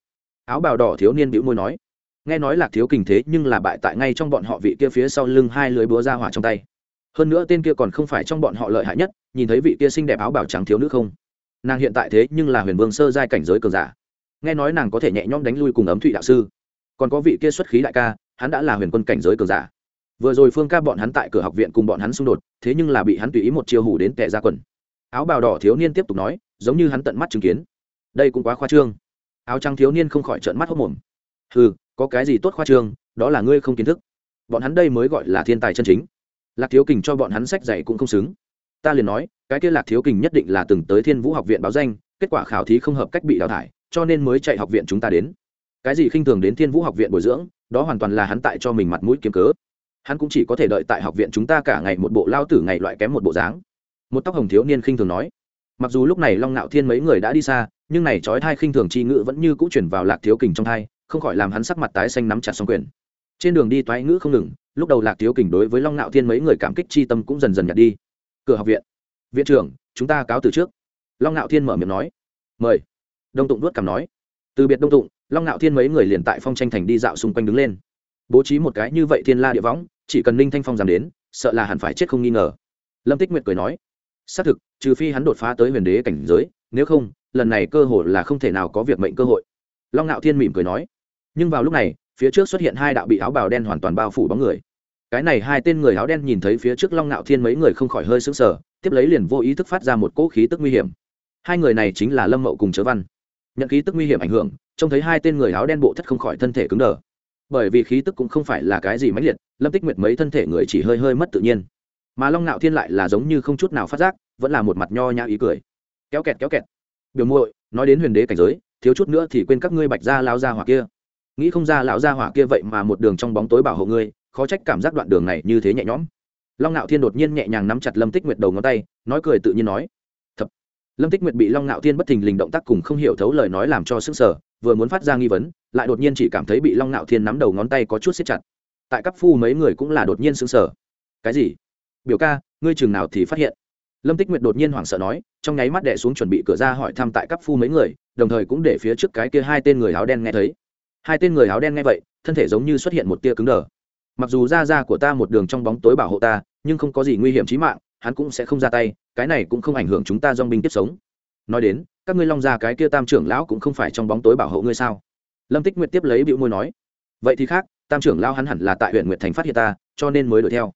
Áo bào đỏ thiếu niên bĩu môi nói. Nghe nói lạc thiếu kình thế nhưng là bại tại ngay trong bọn họ vị kia phía sau lưng hai lưới búa ra hỏa trong tay. Hơn nữa tên kia còn không phải trong bọn họ lợi hại nhất, nhìn thấy vị kia xinh đẹp áo bào trắng thiếu nữ không? Nàng hiện tại thế nhưng là huyền vương sơ giai cảnh giới cường giả. Nghe nói nàng có thể nhẹ nhõm đánh lui cùng ấm thụy đạo sư. Còn có vị kia xuất khí đại ca, hắn đã là huyền quân cảnh giới cường giả vừa rồi phương ca bọn hắn tại cửa học viện cùng bọn hắn xung đột, thế nhưng là bị hắn tùy ý một chiêu hủ đến tệ ra quần. Áo bào đỏ thiếu niên tiếp tục nói, giống như hắn tận mắt chứng kiến. Đây cũng quá khoa trương. Áo trắng thiếu niên không khỏi trợn mắt hốc mồm. Ừ có cái gì tốt khoa trương, đó là ngươi không kiến thức. Bọn hắn đây mới gọi là thiên tài chân chính. Lạc thiếu kình cho bọn hắn sách dạy cũng không xứng. Ta liền nói, cái kia lạc thiếu kình nhất định là từng tới thiên vũ học viện báo danh, kết quả khảo thí không hợp cách bị đào thải, cho nên mới chạy học viện chúng ta đến. Cái gì khinh thường đến thiên vũ học viện bồi dưỡng, đó hoàn toàn là hắn tại cho mình mặt mũi kiếm cớ hắn cũng chỉ có thể đợi tại học viện chúng ta cả ngày một bộ lao tử ngày loại kém một bộ dáng. Một tóc hồng thiếu niên khinh thường nói. Mặc dù lúc này long ngạo thiên mấy người đã đi xa, nhưng này trói thai khinh thường c h i ngữ vẫn như cũ chuyển vào lạc thiếu kình trong thai, không khỏi làm hắn sắc mặt tái xanh nắm chặt xong quyền. Trên đường đi toái ngữ không ngừng, lúc đầu lạc thiếu kình đối với long ngạo thiên mấy người cảm kích chi tâm cũng dần dần nhặt đi. Cửa học viện. Viện trưởng, chúng ta cáo từ trước. Long ngạo thiên mở miệng nói. Mời. Đông tụng đuốt cảm nói. Từ biệt đông tụng, long ngạo thiên mấy người liền tại phong tranh thành đi dạo xung quanh đứng lên bố trí một cái như vậy thiên la địa võng, chỉ cần ninh thanh phong dám đến, sợ là hẳn phải chết không nghi ngờ. Lâm tích nguyệt cười nói, xác thực, trừ phi hắn đột phá tới huyền đế cảnh giới, nếu không, lần này cơ hội là không thể nào có việc mệnh cơ hội. Long ngạo thiên mỉm cười nói, nhưng vào lúc này, phía trước xuất hiện hai đạo bị áo bào đen hoàn toàn bao phủ bóng người. Cái này hai tên người áo đen nhìn thấy phía trước long ngạo thiên mấy người không khỏi hơi sững sờ, tiếp lấy liền vô ý thức phát ra một cỗ khí tức nguy hiểm. Hai người này chính là lâm mậu cùng chớ văn. Nhận khí tức nguy hiểm ảnh hưởng, trông thấy hai tên người áo đen bộ thất không khỏi thân thể cứng đờ bởi vì khí tức cũng không phải là cái gì mãnh liệt, lâm tích nguyệt mấy thân thể người chỉ hơi hơi mất tự nhiên. Mà long ngạo thiên lại là giống như không chút nào phát giác, vẫn là một mặt nho nhã ý cười. Kéo kẹt kéo kẹt. Biểu muội, nói đến huyền đế cảnh giới, thiếu chút nữa thì quên các ngươi bạch gia lao gia hỏa kia. Nghĩ không ra lão gia hỏa kia vậy mà một đường trong bóng tối bảo hộ ngươi, khó trách cảm giác đoạn đường này như thế nhẹ nhõm. Long ngạo thiên đột nhiên nhẹ nhàng nắm chặt lâm tích nguyệt đầu ngón tay, nói cười tự nhiên nói. Thật lâm tích nguyệt bị long ngạo thiên bất thình lình động tác cùng không hiểu thấu lời nói làm cho sức sở vừa muốn phát ra nghi vấn, lại đột nhiên chỉ cảm thấy bị long nạo thiên nắm đầu ngón tay có chút xếp chặt. Tại cấp phu mấy người cũng là đột nhiên sững sờ. Cái gì? Biểu ca, ngươi chừng nào thì phát hiện? Lâm tích nguyệt đột nhiên hoảng sợ nói, trong nháy mắt đẻ xuống chuẩn bị cửa ra hỏi thăm tại cấp phu mấy người, đồng thời cũng để phía trước cái kia hai tên người áo đen nghe thấy. Hai tên người áo đen nghe vậy, thân thể giống như xuất hiện một tia cứng đờ. Mặc dù da da của ta một đường trong bóng tối bảo hộ ta, nhưng không có gì nguy hiểm chí mạng, hắn cũng sẽ không ra tay, cái này cũng không ảnh hưởng chúng ta dong binh tiếp sống nói đến, các ngươi long gia cái kia tam trưởng lão cũng không phải trong bóng tối bảo hộ ngươi sao? Lâm tích nguyệt tiếp lấy bịu môi nói, vậy thì khác, tam trưởng lão hắn hẳn là tại huyện nguyệt thành phát hiện ta, cho nên mới đuổi theo.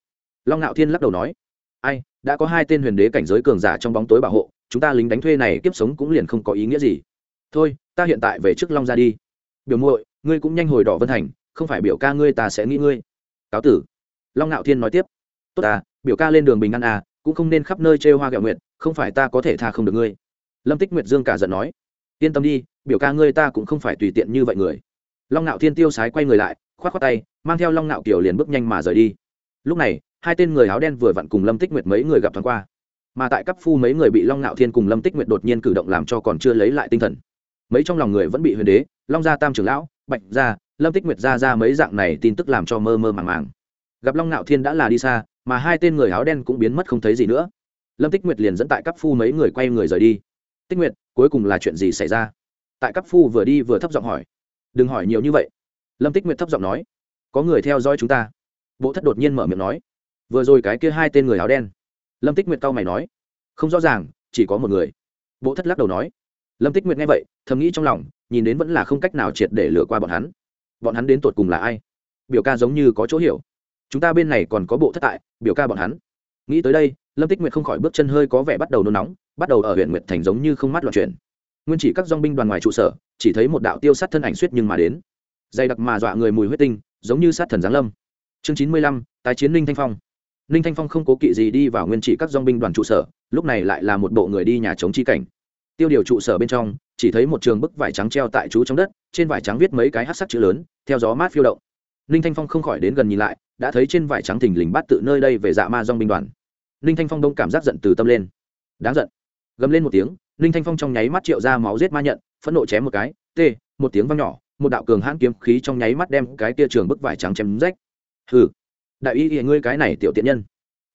Long ngạo thiên lắc đầu nói, ai, đã có hai tên huyền đế cảnh giới cường giả trong bóng tối bảo hộ, chúng ta lính đánh thuê này kiếp sống cũng liền không có ý nghĩa gì. Thôi, ta hiện tại về trước long ra đi. Biểu muội, ngươi cũng nhanh hồi đỏ vân thành, không phải biểu ca ngươi ta sẽ nghĩ ngươi. Cáo tử. Long ngạo thiên nói tiếp, tốt à biểu ca lên đường bình an à cũng không nên khắp nơi trêu hoa gạo nguyện không phải ta có thể tha không được ngươi lâm tích nguyệt dương cả giận nói, yên tâm đi, biểu ca ngươi ta cũng không phải tùy tiện như vậy người. Long ngạo thiên tiêu sái quay người lại k h o á t k tay, mang theo long ngạo kiều liền bước nhanh mà rời đi. Lúc này, hai tên người áo đen vừa vặn cùng lâm tích nguyệt mấy người gặp thoáng qua. Mà tại cấp phu mấy người bị long ngạo thiên cùng lâm tích nguyệt đột nhiên cử động làm cho còn chưa lấy lại tinh thần. Mấy trong lòng người vẫn bị huyền đế, long gia tam trưởng lão, bạch gia, lâm tích nguyệt ra ra mấy dạng này tin tức làm cho mơ mơ màng màng. Gặp long ngạo thiên đã là đi xa, mà hai tên người áo đen cũng biến mất không thấy gì nữa. Lâm tích nguyệt liền dẫn tại cấp phu mấy người quay người rời đi tích nguyệt, cuối cùng là chuyện gì xảy ra? Tại cấp phu vừa đi vừa thấp giọng hỏi. Đừng hỏi nhiều như vậy. Lâm tích nguyệt thấp giọng nói. Có người theo dõi chúng ta. Bộ thất đột nhiên mở miệng nói. Vừa rồi cái kia hai tên người áo đen. Lâm tích nguyệt cau mày nói. Không rõ ràng, chỉ có một người. Bộ thất lắc đầu nói. Lâm tích nguyệt nghe vậy, thầm nghĩ trong lòng, nhìn đến vẫn là không cách nào triệt để lừa qua bọn hắn. Bọn hắn đến tột cùng là ai? Biểu ca giống như có chỗ hiểu. Chúng ta bên này còn có bộ thất tại, biểu ca bọn hắn nghĩ tới đây, lâm tích nguyệt không khỏi bước chân hơi có vẻ bắt đầu nôn nóng, bắt đầu ở huyện nguyệt thành giống như không mắt loạn chuyển. Nguyên chỉ các dong binh đoàn ngoài trụ sở, chỉ thấy một đạo tiêu sát thân ảnh suýt nhưng mà đến. Dày đặc mà dọa người mùi huyết tinh, giống như sát thần giáng lâm. Chương chín mươi lăm, tái chiến ninh thanh phong. Ninh thanh phong không cố kỵ gì đi vào nguyên chỉ các dong binh đoàn trụ sở, lúc này lại là một bộ người đi nhà chống chi cảnh. Tiêu điều trụ sở bên trong, chỉ thấy một trường bức vải trắng treo tại chú trong đất, trên vải trắng viết mấy cái hát sắc chữ lớn, theo gió mát phiêu động. Ninh thanh phong không khỏi đến gần nhìn lại, đã thấy trên vải trắng thình lình bắt tự nơi đây về dạ ma dong binh đoàn ninh thanh phong đông cảm giác giận từ tâm lên. Đáng giận. Gầm lên một tiếng, ninh thanh phong trong nháy mắt triệu ra máu giết ma nhận, phẫn nộ chém một cái t một tiếng văng nhỏ, một đạo cường hãn kiếm khí trong nháy mắt đem cái tia trường bức vải trắng chém rách. Hừ. Đại y hiện ngươi cái này tiểu tiện nhân.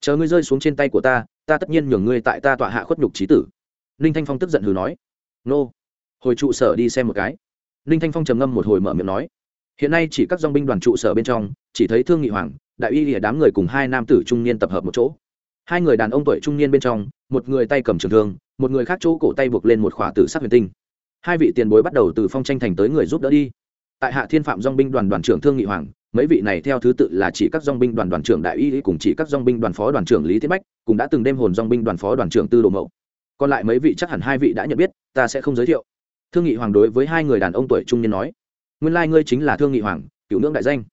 Chờ ngươi rơi xuống trên tay của ta ta tất nhiên nhường ngươi tại ta tọa hạ khuất nhục trí tử. Ninh thanh phong tức giận hừ nói. Nô. Hồi trụ sở đi xem một cái. Ninh thanh phong trầm ngâm một hồi mở miệng nói. Hiện nay chỉ các dong binh đoàn trụ sở bên trong, chỉ thấy thương nghị hoàng, đại y lìa đám người cùng hai nam tử trung niên tập hợp một chỗ hai người đàn ông tuổi trung niên bên trong, một người tay cầm trường thương, một người khác chỗ cổ tay buộc lên một khỏa tử sắc huyền tinh. Hai vị tiền bối bắt đầu từ phong tranh thành tới người giúp đỡ đi. Tại hạ thiên phạm dong binh đoàn đoàn trưởng thương nghị hoàng, mấy vị này theo thứ tự là chỉ các dong binh đoàn đoàn trưởng đại y cùng chỉ các dong binh đoàn phó đoàn trưởng lý thiết bách cũng đã từng đêm hồn dong binh đoàn phó đoàn trưởng tư đồ mậu. Còn lại mấy vị chắc hẳn hai vị đã nhận biết, ta sẽ không giới thiệu. Thương nghị hoàng đối với hai người đàn ông tuổi trung niên nói, nguyên lai、like、ngươi chính là thương nghị hoàng, cựu ngưỡng đại danh.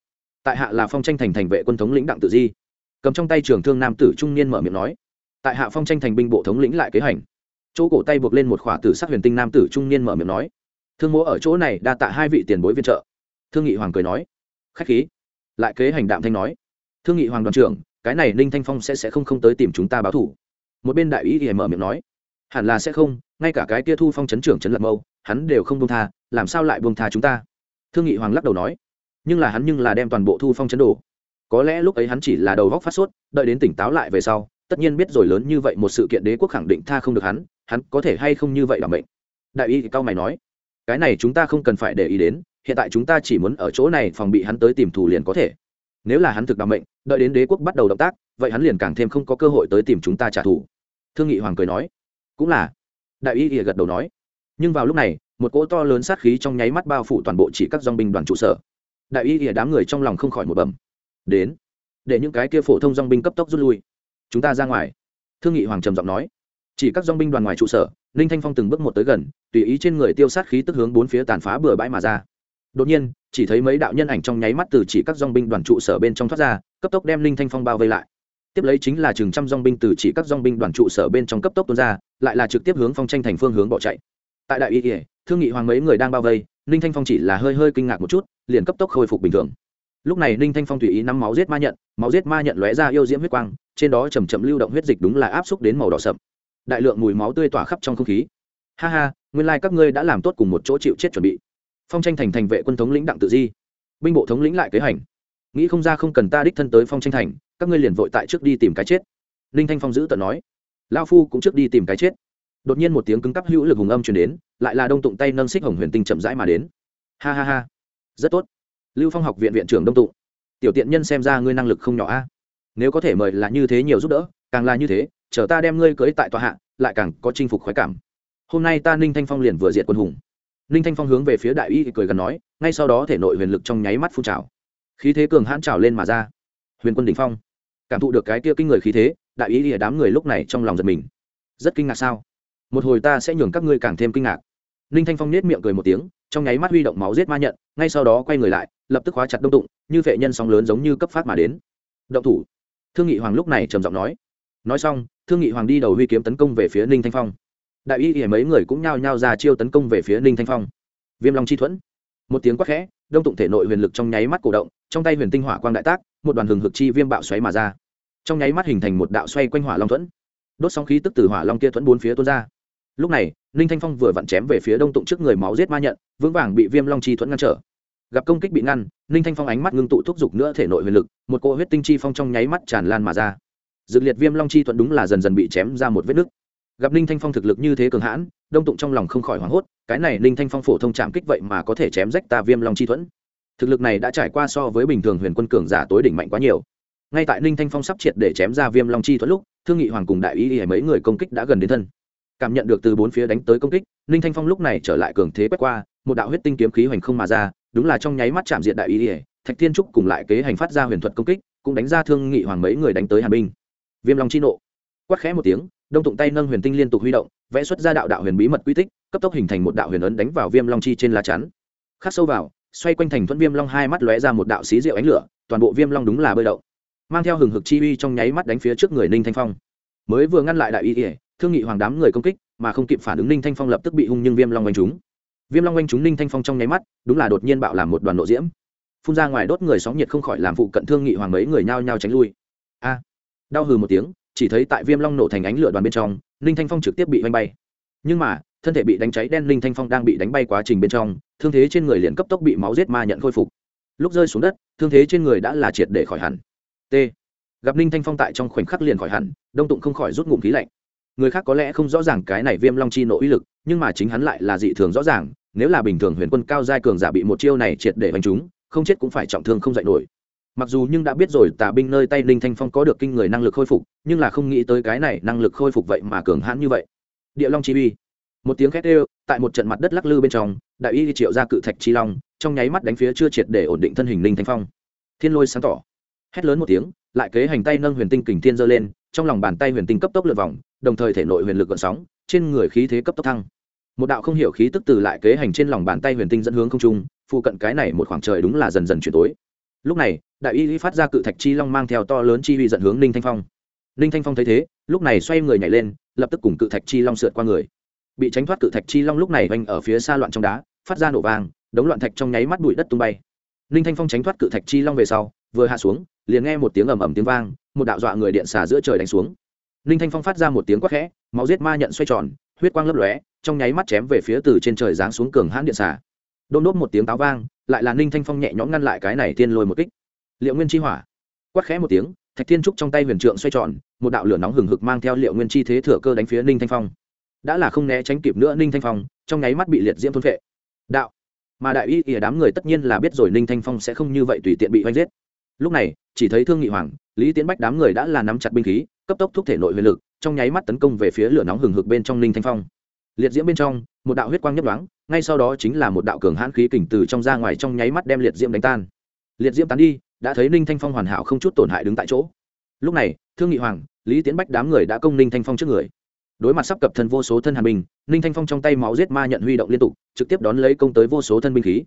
Tại hạ là phong tranh thành thành vệ quân thống lĩnh đặng tự di cầm trong tay trường thương nam tử trung niên mở miệng nói. Tại hạ phong tranh thành binh bộ thống lĩnh lại kế hành. Chỗ cổ tay buộc lên một khỏa tử sắc huyền tinh nam tử trung niên mở miệng nói. Thương mỗ ở chỗ này đa tạ hai vị tiền bối viện trợ. Thương nghị hoàng cười nói. Khách khí. Lại kế hành đạm thanh nói. Thương nghị hoàng đoàn trưởng, cái này ninh thanh phong sẽ sẽ không không tới tìm chúng ta báo thủ. Một bên đại ý thì mở miệng nói. Hẳn là sẽ không, ngay cả cái kia thu phong chấn trưởng trấn lập mâu, hắn đều không buông tha, làm sao lại buông tha chúng ta? Thương nghị hoàng lắc đầu nói. Nhưng là hắn nhưng là đem toàn bộ thu phong chấn đồ có lẽ lúc ấy hắn chỉ là đầu góc phát sốt, đợi đến tỉnh táo lại về sau, tất nhiên biết rồi lớn như vậy một sự kiện đế quốc khẳng định tha không được hắn hắn có thể hay không như vậy đảm mệnh. Đại y thì cao mày nói, cái này chúng ta không cần phải để ý đến, hiện tại chúng ta chỉ muốn ở chỗ này phòng bị hắn tới tìm thù liền có thể. Nếu là hắn thực đảm mệnh, đợi đến đế quốc bắt đầu động tác, vậy hắn liền càng thêm không có cơ hội tới tìm chúng ta trả thù. Thương nghị hoàng cười nói, cũng là. Đại y ỉa gật đầu nói, nhưng vào lúc này, một cỗ to lớn sát khí trong nháy mắt bao phủ toàn bộ chỉ các dong binh đoàn trụ sở. Đại y ỉa đám người trong lòng không khỏi một bầm đến. Để những cái kia phổ thông dong binh cấp tốc rút lui. Chúng ta ra ngoài. Thương nghị hoàng trầm giọng nói. Chỉ các dong binh đoàn ngoài trụ sở, ninh thanh phong từng bước một tới gần, tùy ý trên người tiêu sát khí tức hướng bốn phía tàn phá bừa bãi mà ra. Đột nhiên, chỉ thấy mấy đạo nhân ảnh trong nháy mắt từ chỉ các dong binh đoàn trụ sở bên trong thoát ra, cấp tốc đem ninh thanh phong bao vây lại. Tiếp lấy chính là chừng trăm dong binh từ chỉ các dong binh đoàn trụ sở bên trong cấp tốc tuôn ra, lại là trực tiếp hướng phong tranh thành phương hướng bỏ chạy. Tại đại y ỉa thương nghị hoàng mấy người đang bao vây, ninh thanh phong chỉ là hơi hơi kinh ngạc một chút, liền cấp tốc khôi phục bình thường lúc này ninh thanh phong tùy ý nắm máu giết ma nhận, máu giết ma nhận lóe ra yêu diễm huyết quang, trên đó chầm chậm lưu động huyết dịch đúng là áp xúc đến màu đỏ sậm. Đại lượng mùi máu tươi tỏa khắp trong không khí. Ha ha, nguyên lai、like、các ngươi đã làm tốt cùng một chỗ chịu chết chuẩn bị. Phong tranh thành thành vệ quân thống lĩnh đặng tự di. Binh bộ thống lĩnh lại kế hành. Nghĩ không ra không cần ta đích thân tới phong tranh thành, các ngươi liền vội tại trước đi tìm cái chết. Ninh thanh phong giữ tận nói. Lao phu cũng trước đi tìm cái chết. Đột nhiên một tiếng cứng cắp hữu lực hùng âm chuyển đến, lại là đông tụng tay nâng xích hồng huyền tinh chậm rãi mà đến. Ha ha ha. Rất tốt lưu phong học viện viện trưởng đông tụng tiểu tiện nhân xem ra ngươi năng lực không nhỏ a. Nếu có thể mời là như thế nhiều giúp đỡ, càng là như thế, chờ ta đem ngươi cưới tại tòa hạ, lại càng có chinh phục khoái cảm. Hôm nay ta ninh thanh phong liền vừa diệt quân hùng. Ninh thanh phong hướng về phía đại y cười gần nói, ngay sau đó thể nội huyền lực trong nháy mắt phun trào. Khí thế cường hãn trào lên mà ra. Huyền quân đ ỉ n h phong. Cảm thụ được cái kia kinh người khí thế, đại ý lìa đám người lúc này trong lòng giật mình. Rất kinh ngạc sao? Một hồi ta sẽ nhường các ngươi càng thêm kinh ngạc. Ninh thanh phong nết miệng cười một tiếng trong nháy mắt huy động máu giết ma nhận, ngay sau đó quay người lại, lập tức khóa chặt đông tụng, như vệ nhân sóng lớn giống như cấp phát mà đến. Động thủ. Thương nghị hoàng lúc này trầm giọng nói. Nói xong, thương nghị hoàng đi đầu huy kiếm tấn công về phía ninh thanh phong. Đại y ỉa mấy người cũng nhao nhao ra chiêu tấn công về phía ninh thanh phong. Viêm long chi thuẫn. Một tiếng quát khẽ, đông tụng thể nội huyền lực trong nháy mắt cổ động, trong tay huyền tinh hỏa quang đại tác, một đoàn hừng hực chi viêm bạo xoáy mà ra. Trong nháy mắt hình thành một đạo xoay quanh hỏa long thuẫn. Đốt sóng khí tức từ hỏa long kia thuẫn bốn phía tuôn ra. Lúc này ninh thanh phong vừa vặn chém về phía đông tụng trước người máu giết ma nhận, vững vàng bị viêm long chi thuẫn ngăn trở. Gặp công kích bị ngăn, ninh thanh phong ánh mắt ngưng tụ thúc giục nữa thể nội huyền lực, một cỗ huyết tinh chi phong trong nháy mắt tràn lan mà ra. Dược liệt viêm long chi thuẫn đúng là dần dần bị chém ra một vết nứt. Gặp ninh thanh phong thực lực như thế cường hãn, đông tụng trong lòng không khỏi hoảng hốt, cái này ninh thanh phong phổ thông chạm kích vậy mà có thể chém rách ta viêm long chi thuẫn. Thực lực này đã trải qua so với bình thường huyền quân cường giả tối đỉnh mạnh quá nhiều. Ngay tại ninh thanh phong sắp triệt để chém ra viêm long chi thuẫn lúc, thương nghị hoàng cùng đại ý Y mấy người công kích đã gần đến thân cảm nhận được từ bốn phía đánh tới công kích, ninh thanh phong lúc này trở lại cường thế quét qua, một đạo huyết tinh kiếm khí hoành không mà ra, đúng là trong nháy mắt chạm diện đại ý ỉa, thạch thiên trúc cùng lại kế hành phát ra huyền thuật công kích, cũng đánh ra thương nghị hoàng mấy người đánh tới hàn binh. Viêm long chi nộ. Quát khẽ một tiếng, đông tụng tay nâng huyền tinh liên tục huy động, vẽ xuất ra đạo đạo huyền bí mật quy tích, cấp tốc hình thành một đạo huyền ấn đánh vào viêm long chi trên lá chắn. Khắc sâu vào, xoay quanh thành thuẫn viêm long hai mắt lóe ra một đạo xí rượu ánh lửa, toàn bộ viêm long đúng là bơi đậu mang theo hừng hực chi uy trong nháy mắt đánh phía trước người ninh thanh phong. Mới vừa ngăn lại đại y ỉa thương nghị hoàng đám người công kích, mà không kịp phản ứng, ninh thanh phong lập tức bị hung nhưng viêm long oanh chúng viêm long oanh chúng ninh thanh phong trong nháy mắt, đúng là đột nhiên bạo làm một đoàn nộ diễm. Phun ra ngoài đốt người sóng nhiệt không khỏi làm phụ cận thương nghị hoàng mấy người nhao nhao tránh lui. A! Đau hừ một tiếng, chỉ thấy tại viêm long nổ thành ánh lửa đoàn bên trong, ninh thanh phong trực tiếp bị oanh bay. Nhưng mà, thân thể bị đánh cháy đen, ninh thanh phong đang bị đánh bay quá trình bên trong, thương thế trên người liền cấp tốc bị máu giết ma nhận khôi phục. Lúc rơi xuống đất, thương thế trên người đã là triệt để khỏi hẳn. T. Gặp ninh thanh phong tại trong khoảnh khắc liền khỏi hẳn, đông tụng không khỏi rút ngụm khí lạnh người khác có lẽ không rõ ràng cái này viêm long chi nộ uy lực, nhưng mà chính hắn lại là dị thường rõ ràng, nếu là bình thường huyền quân cao giai cường giả bị một chiêu này triệt để đánh chúng không chết cũng phải trọng thương không dạy nổi. Mặc dù nhưng đã biết rồi, tà binh nơi tay ninh thanh phong có được kinh người năng lực khôi phục, nhưng là không nghĩ tới cái này năng lực khôi phục vậy mà cường hãn như vậy. Địa long chi uy. Một tiếng khét ê tại một trận mặt đất lắc lư bên trong, đại y triệu ra cự thạch chi long, trong nháy mắt đánh phía chưa triệt để ổn định thân hình ninh thanh phong. Thiên lôi sáng tỏ. Hét lớn một tiếng, lại kế hành tay nâng huyền tinh kình thiên giơ lên, trong lòng bàn tay huyền tinh cấp tốc lượt vòng đồng thời thể nội huyền lực gợn sóng, trên người khí thế cấp tốc thăng. Một đạo không hiểu khí tức từ lại kế hành trên lòng bàn tay huyền tinh dẫn hướng không trung, phụ cận cái này một khoảng trời đúng là dần dần chuyển tối. Lúc này, đại y phát ra cự thạch chi long mang theo to lớn chi uy dẫn hướng ninh thanh phong. Ninh thanh phong thấy thế, lúc này xoay người nhảy lên, lập tức cùng cự thạch chi long sượt qua người. Bị tránh thoát cự thạch chi long lúc này vành ở phía xa loạn trong đá, phát ra nổ vàng đống loạn thạch trong nháy mắt bụi đất tung bay. Ninh thanh phong tránh thoát cự thạch chi long về sau, vừa hạ xuống, liền nghe một tiếng ầm ầm tiếng vang, một đạo dọa người điện xả giữa trời đánh xuống ninh thanh phong phát ra một tiếng quát khẽ, máu giết ma nhận xoay tròn, huyết quang lấp lóe, trong nháy mắt chém về phía từ trên trời giáng xuống cường hãn điện xả đôn đốt một tiếng táo vang, lại là ninh thanh phong nhẹ nhõm ngăn lại cái này tiên lôi một kích. Liệu nguyên chi hỏa. Quát khẽ một tiếng, thạch thiên trúc trong tay huyền trượng xoay tròn, một đạo lửa nóng hừng hực mang theo liệu nguyên chi thế thừa cơ đánh phía ninh thanh phong. Đã là không né tránh kịp nữa ninh thanh phong, trong nháy mắt bị liệt diễm thôn vệ đạo. Mà đại y ỉa đám người tất nhiên là biết rồi ninh thanh phong sẽ không như vậy tùy tiện bị oanh giết lúc này, chỉ thấy thương nghị hoàng, lý tiến bách đám người đã là nắm chặt binh khí, cấp tốc thúc thể nội huyền lực, trong nháy mắt tấn công về phía lửa nóng hừng hực bên trong ninh thanh phong. Liệt diễm bên trong, một đạo huyết quang nhấp đoáng ngay sau đó chính là một đạo cường hãn khí kình từ trong ra ngoài trong nháy mắt đem liệt diễm đánh tan. Liệt diễm tán đi, đã thấy ninh thanh phong hoàn hảo không chút tổn hại đứng tại chỗ. Lúc này, thương nghị hoàng, lý tiến bách đám người đã công ninh thanh phong trước người. Đối mặt sắp cập thân vô số thân hàn binh, ninh thanh phong trong tay máu giết ma nhận huy động liên tục, trực tiếp đón lấy công tới vô số thân binh khí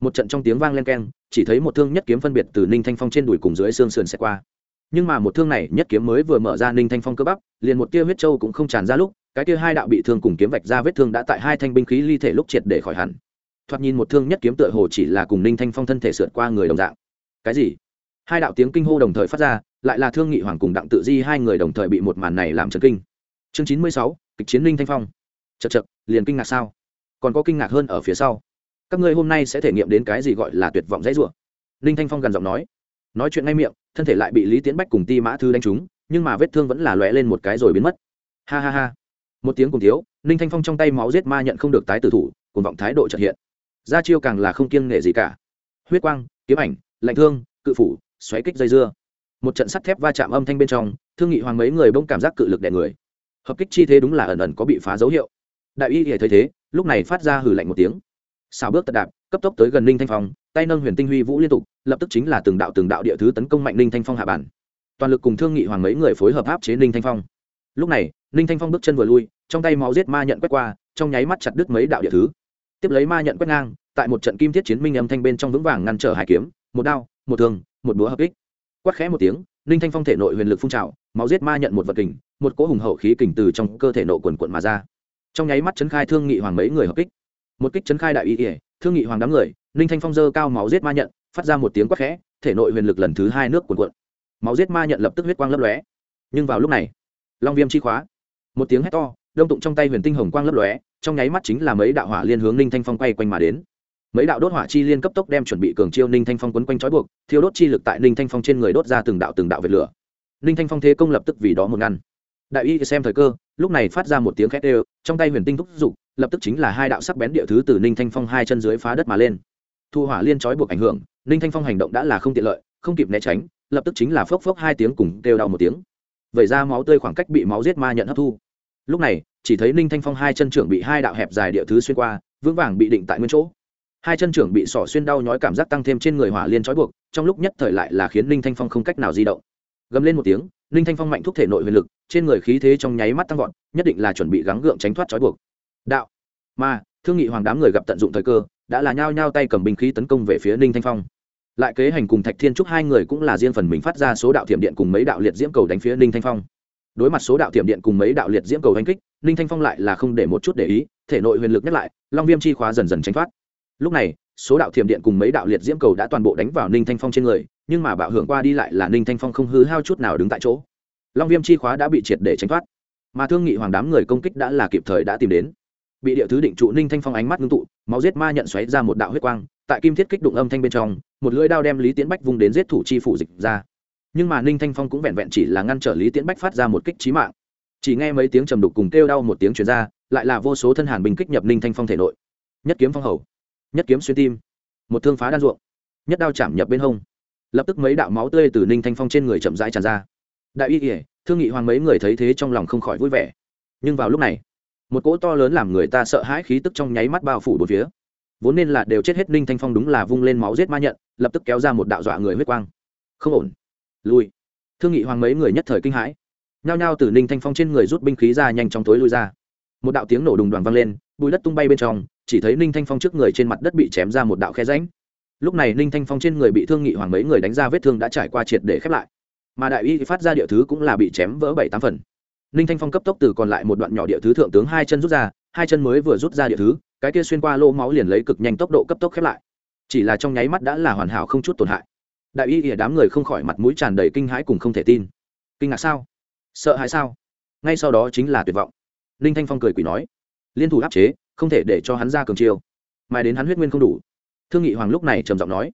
một trận trong tiếng vang len keng, chỉ thấy một thương nhất kiếm phân biệt từ ninh thanh phong trên đùi cùng dưới xương sườn xẹt qua. Nhưng mà một thương này nhất kiếm mới vừa mở ra ninh thanh phong cơ bắp, liền một tia huyết trâu cũng không tràn ra lúc, cái tia hai đạo bị thương cùng kiếm vạch ra vết thương đã tại hai thanh binh khí ly thể lúc triệt để khỏi hẳn. Thoạt nhìn một thương nhất kiếm tựa hồ chỉ là cùng ninh thanh phong thân thể sượt qua người đồng dạng. Cái gì? Hai đạo tiếng kinh hô đồng thời phát ra, lại là thương nghị hoàng cùng đặng tự di hai người đồng thời bị một màn này làm chấn kinh. Chương chín mươi sáu, kịch chiến ninh thanh phong. Chật chật liền kinh ngạc sao? Còn có kinh ngạc hơn ở phía sau các ngươi hôm nay sẽ thể nghiệm đến cái gì gọi là tuyệt vọng dãy rủa. Ninh thanh phong gần giọng nói. Nói chuyện ngay miệng, thân thể lại bị lý tiến bách cùng ti mã thư đánh trúng, nhưng mà vết thương vẫn là lóe lên một cái rồi biến mất. Ha ha ha. Một tiếng cùng thiếu, ninh thanh phong trong tay máu giết ma nhận không được tái tử thủ cùng vọng thái độ trật hiện. Ra chiêu càng là không kiêng nể gì cả. Huyết quang, kiếm ảnh, lạnh thương, cự phủ, xoáy kích dây dưa. Một trận sắt thép va chạm âm thanh bên trong, thương nghị hoàng mấy người bỗng cảm giác cự lực đè người. Hợp kích chi thế đúng là ẩn ẩn có bị phá dấu hiệu. Đại y thì thấy thế, lúc này phát ra hử lạnh một tiếng xào bước tật đạp, cấp tốc tới gần ninh thanh phong, tay nâng huyền tinh huy vũ liên tục, lập tức chính là từng đạo từng đạo địa thứ tấn công mạnh ninh thanh phong hạ bản. Toàn lực cùng thương nghị hoàng mấy người phối hợp áp chế ninh thanh phong. Lúc này, ninh thanh phong bước chân vừa lui, trong tay máu giết ma nhận quét qua, trong nháy mắt chặt đứt mấy đạo địa thứ. Tiếp lấy ma nhận quét ngang, tại một trận kim thiết chiến minh âm thanh bên trong vững vàng ngăn trở hải kiếm, một đao, một thương, một búa hợp kích. quát khẽ một tiếng, ninh thanh phong thể nội huyền lực phun trào, máu giết ma nhận một vật kình, một cỗ hùng hậu khí kình từ trong cơ thể nộ quần quận mà ra. Trong nháy mắt chấn khai thương nghị hoàng mấy người hợp kích một kích chấn khai đại y ỉa thương nghị hoàng đám người, ninh thanh phong dơ cao máu giết ma nhận, phát ra một tiếng quát khẽ, thể nội huyền lực lần thứ hai nước quần cuộn. Máu giết ma nhận lập tức huyết quang lấp lóe. Nhưng vào lúc này, long viêm chi khóa. Một tiếng hét to, đông tụng trong tay huyền tinh hồng quang lấp lóe, trong nháy mắt chính là mấy đạo hỏa liên hướng ninh thanh phong quay quanh mà đến. Mấy đạo đốt hỏa chi liên cấp tốc đem chuẩn bị cường chiêu ninh thanh phong quấn quanh trói buộc, thiêu đốt chi lực tại ninh thanh phong trên người đốt ra từng đạo từng đạo vệt lửa. Ninh thanh phong thế công lập tức vì đó một ngăn đại y xem thời cơ, lúc này phát ra một tiếng khét đều, trong tay huyền tinh thúc giục lập tức chính là hai đạo sắc bén địa thứ từ ninh thanh phong hai chân dưới phá đất mà lên. Thu hỏa liên trói buộc ảnh hưởng, ninh thanh phong hành động đã là không tiện lợi, không kịp né tránh, lập tức chính là phốc phốc hai tiếng cùng đều đau một tiếng. Vẩy ra máu tươi khoảng cách bị máu giết ma nhận hấp thu. Lúc này, chỉ thấy ninh thanh phong hai chân trưởng bị hai đạo hẹp dài địa thứ xuyên qua, vững vàng bị định tại nguyên chỗ. Hai chân trưởng bị sỏ xuyên đau nhói cảm giác tăng thêm trên người hỏa liên trói buộc, trong lúc nhất thời lại là khiến ninh thanh phong không cách nào di động gầm lên một tiếng, ninh thanh phong mạnh thúc thể nội huyền lực, trên người khí thế trong nháy mắt tăng vọt, nhất định là chuẩn bị gắng gượng tránh thoát trói buộc. Đạo. Mà, thương nghị hoàng đám người gặp tận dụng thời cơ, đã là nhao nhao tay cầm binh khí tấn công về phía ninh thanh phong. Lại kế hành cùng thạch thiên trúc hai người cũng là riêng phần mình phát ra số đạo thiểm điện cùng mấy đạo liệt diễm cầu đánh phía ninh thanh phong. Đối mặt số đạo thiểm điện cùng mấy đạo liệt diễm cầu đánh kích, ninh thanh phong lại là không để một chút để ý, thể nội huyền lực nhắc lại, long viêm chi khóa dần dần tránh thoát. Lúc này, số đạo thiểm điện cùng mấy đạo liệt diễm cầu đã toàn bộ đánh vào ninh thanh phong trên người nhưng mà bạo hưởng qua đi lại là ninh thanh phong không hư hao chút nào đứng tại chỗ. Long viêm chi khóa đã bị triệt để tránh thoát. Mà thương nghị hoàng đám người công kích đã là kịp thời đã tìm đến. Bị địa thứ định trụ, ninh thanh phong ánh mắt ngưng tụ, máu giết ma nhận xoáy ra một đạo huyết quang, tại kim thiết kích đụng âm thanh bên trong, một lưỡi đao đem lý tiến bách vung đến giết thủ chi phủ dịch ra. Nhưng mà ninh thanh phong cũng vẹn vẹn chỉ là ngăn trở lý tiến bách phát ra một kích trí mạng. Chỉ nghe mấy tiếng trầm đục cùng kêu đau một tiếng chuyển ra, lại là vô số thân hàn bình kích nhập ninh thanh phong thể nội. Nhất kiếm phong hầu, nhất kiếm xuyên tim, một thương phá đan ruộng, nhất đao chạm nhập bên hông lập tức mấy đạo máu tươi từ ninh thanh phong trên người chậm rãi tràn ra. Đại y kỉa thương nghị hoàng mấy người thấy thế trong lòng không khỏi vui vẻ. Nhưng vào lúc này, một cỗ to lớn làm người ta sợ hãi khí tức trong nháy mắt bao phủ bốn phía. Vốn nên là đều chết hết ninh thanh phong đúng là vung lên máu giết ma nhận, lập tức kéo ra một đạo dọa người huyết quang. Không ổn. Lui. Thương nghị hoàng mấy người nhất thời kinh hãi. Nhao nhao từ ninh thanh phong trên người rút binh khí ra nhanh chóng tối lui ra. Một đạo tiếng nổ đùng đoàn vang lên, bùi đất tung bay bên trong, chỉ thấy ninh thanh phong trước người trên mặt đất bị chém ra một đạo khe ránh lúc này ninh thanh phong trên người bị thương nghị hoàng mấy người đánh ra vết thương đã trải qua triệt để khép lại. Mà đại y phát ra địa thứ cũng là bị chém vỡ bảy tám phần. Ninh thanh phong cấp tốc từ còn lại một đoạn nhỏ địa thứ thượng tướng hai chân rút ra, hai chân mới vừa rút ra địa thứ, cái kia xuyên qua lỗ máu liền lấy cực nhanh tốc độ cấp tốc khép lại. Chỉ là trong nháy mắt đã là hoàn hảo không chút tổn hại. Đại y ỉa đám người không khỏi mặt mũi tràn đầy kinh hãi cùng không thể tin. Kinh ngạc sao? Sợ hãi sao? Ngay sau đó chính là tuyệt vọng. Ninh thanh phong cười quỷ nói, liên thủ áp chế, không thể để cho hắn ra cường chiêu. Mai đến hắn huyết nguyên không đủ thương nghị hoàng lúc này trầm giọng nói,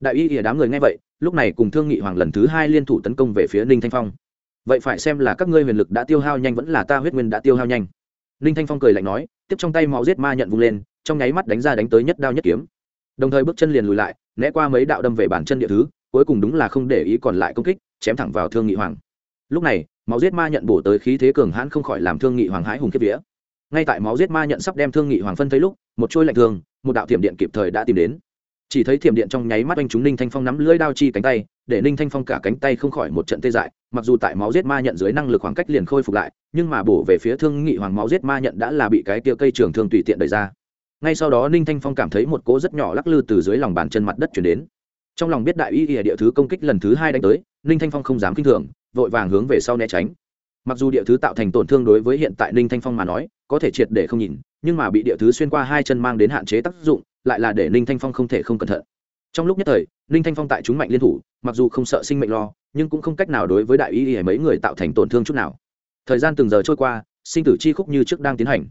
đại y ỉa đám người nghe vậy, lúc này cùng thương nghị hoàng lần thứ hai liên thủ tấn công về phía ninh thanh phong. Vậy phải xem là các ngươi huyền lực đã tiêu hao nhanh vẫn là ta huyết nguyên đã tiêu hao nhanh. Ninh thanh phong cười lạnh nói, tiếp trong tay máu giết ma nhận vung lên, trong nháy mắt đánh ra đánh tới nhất đao nhất kiếm. Đồng thời bước chân liền lùi lại, né qua mấy đạo đâm về bàn chân địa thứ, cuối cùng đúng là không để ý còn lại công kích, chém thẳng vào thương nghị hoàng. Lúc này, máu giết ma nhận bổ tới khí thế cường hãn không khỏi làm thương nghị hoàng hãi hùng kiếp vía. Ngay tại máu giết ma nhận sắp đem thương nghị hoàng phân thấy lúc, một trôi lạnh thường một đạo thiểm điện kịp thời đã tìm đến. Chỉ thấy thiểm điện trong nháy mắt anh chúng ninh thanh phong nắm lưỡi đao chi cánh tay, để ninh thanh phong cả cánh tay không khỏi một trận tê dại, mặc dù tại máu giết ma nhận dưới năng lực khoảng cách liền khôi phục lại, nhưng mà bổ về phía thương nghị hoàng máu giết ma nhận đã là bị cái tia cây trường thương tùy tiện đẩy ra. Ngay sau đó ninh thanh phong cảm thấy một cỗ rất nhỏ lắc lư từ dưới lòng bàn chân mặt đất chuyển đến. Trong lòng biết đại y ỉa địa thứ công kích lần thứ hai đánh tới, ninh thanh phong không dám k i n h thường, vội vàng hướng về sau né tránh mặc dù địa thứ tạo thành tổn thương đối với hiện tại ninh thanh phong mà nói, có thể triệt để không nhìn, nhưng mà bị địa thứ xuyên qua hai chân mang đến hạn chế tác dụng, lại là để ninh thanh phong không thể không cẩn thận. Trong lúc nhất thời, ninh thanh phong tại chúng mạnh liên thủ, mặc dù không sợ sinh mệnh lo, nhưng cũng không cách nào đối với đại y ỉa mấy người tạo thành tổn thương chút nào. Thời gian từng giờ trôi qua, sinh tử chi khúc như trước đang tiến hành.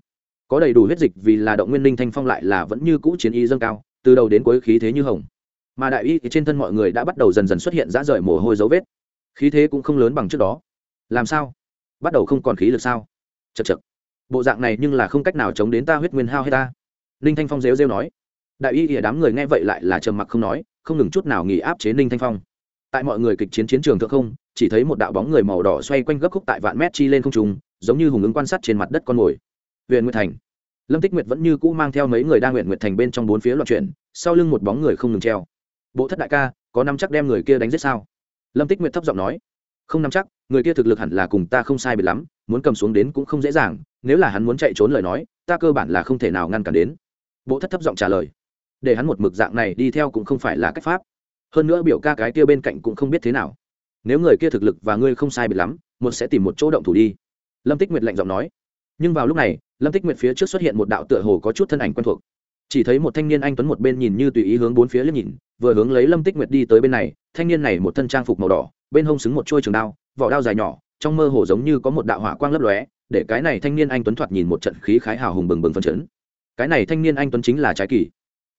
Có đầy đủ huyết dịch vì là động nguyên ninh thanh phong lại là vẫn như cũ chiến y dâng cao, từ đầu đến cuối khí thế như hồng. Mà đại y trên thân mọi người đã bắt đầu dần dần xuất hiện rã rời mồ hôi dấu vết. Khí thế cũng không lớn bằng trước đó. Làm sao? Bắt đầu không còn khí lực sao? Chật chật bộ dạng này nhưng là không cách nào chống đến ta huyết nguyên hao hay ta. Ninh thanh phong rêu rêu nói. Đại y ỉa đám người nghe vậy lại là trầm mặc không nói, không ngừng chút nào nghỉ áp chế ninh thanh phong. Tại mọi người kịch chiến chiến trường thượng không, chỉ thấy một đạo bóng người màu đỏ xoay quanh gấp khúc tại vạn mét chi lên không trùng giống như hùng ứng quan sát trên mặt đất con mồi. Huyện nguyệt thành. Lâm tích nguyệt vẫn như cũ mang theo mấy người đang nguyện nguyệt thành bên trong bốn phía loạn chuyển, sau lưng một bóng người không ngừng treo. Bộ thất đại ca, có năm chắc đem người kia đánh giết sao? Lâm tích nguyệt thấp giọng nói. Không nắm chắc người kia thực lực hẳn là cùng ta không sai biệt lắm, muốn cầm xuống đến cũng không dễ dàng, nếu là hắn muốn chạy trốn lời nói, ta cơ bản là không thể nào ngăn cản đến. Bộ thất thấp giọng trả lời. Để hắn một mực dạng này đi theo cũng không phải là cách pháp. Hơn nữa biểu ca cái kia bên cạnh cũng không biết thế nào. Nếu người kia thực lực và ngươi không sai biệt lắm, một sẽ tìm một chỗ động thủ đi. Lâm tích nguyệt lạnh giọng nói. Nhưng vào lúc này, lâm tích nguyệt phía trước xuất hiện một đạo tựa hồ có chút thân ảnh quen thuộc. Chỉ thấy một thanh niên anh tuấn một bên nhìn như tùy ý hướng bốn phía liếc nhìn, vừa hướng lấy lâm tích nguyệt đi tới bên này, thanh niên này một thân trang phục màu đỏ, bên hông xứng một trôi trường đao vỏ đao dài nhỏ, trong mơ hồ giống như có một đạo hỏa quang lấp lóe, để cái này thanh niên anh tuấn thoạt nhìn một trận khí khái hào hùng bừng bừng phân chấn. Cái này thanh niên anh tuấn chính là trái kỳ.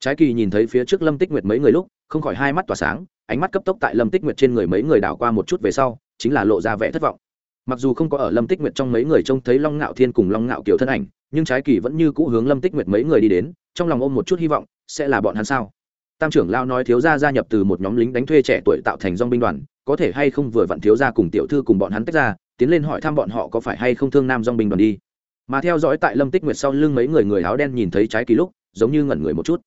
Trái kỳ nhìn thấy phía trước lâm tích nguyệt mấy người lúc, không khỏi hai mắt tỏa sáng, ánh mắt cấp tốc tại lâm tích nguyệt trên người mấy người đảo qua một chút về sau, chính là lộ ra vẻ thất vọng. Mặc dù không có ở lâm tích nguyệt trong mấy người trông thấy long ngạo thiên cùng long ngạo kiều thân ảnh, nhưng trái kỳ vẫn như cũ hướng lâm tích nguyệt mấy người đi đến, trong lòng ôm một chút hy vọng, sẽ là bọn hắn sao? Tam trưởng lao nói thiếu gia gia nhập từ một nhóm lính đánh thuê trẻ tuổi tạo thành dong binh đoàn có thể hay không vừa vặn thiếu gia cùng tiểu thư cùng bọn hắn tách ra, tiến lên hỏi thăm bọn họ có phải hay không thương nam dong binh đoàn đi. Mà theo dõi tại lâm tích nguyệt sau lưng mấy người người áo đen nhìn thấy trái kỳ lúc, giống như ngẩn người một chút.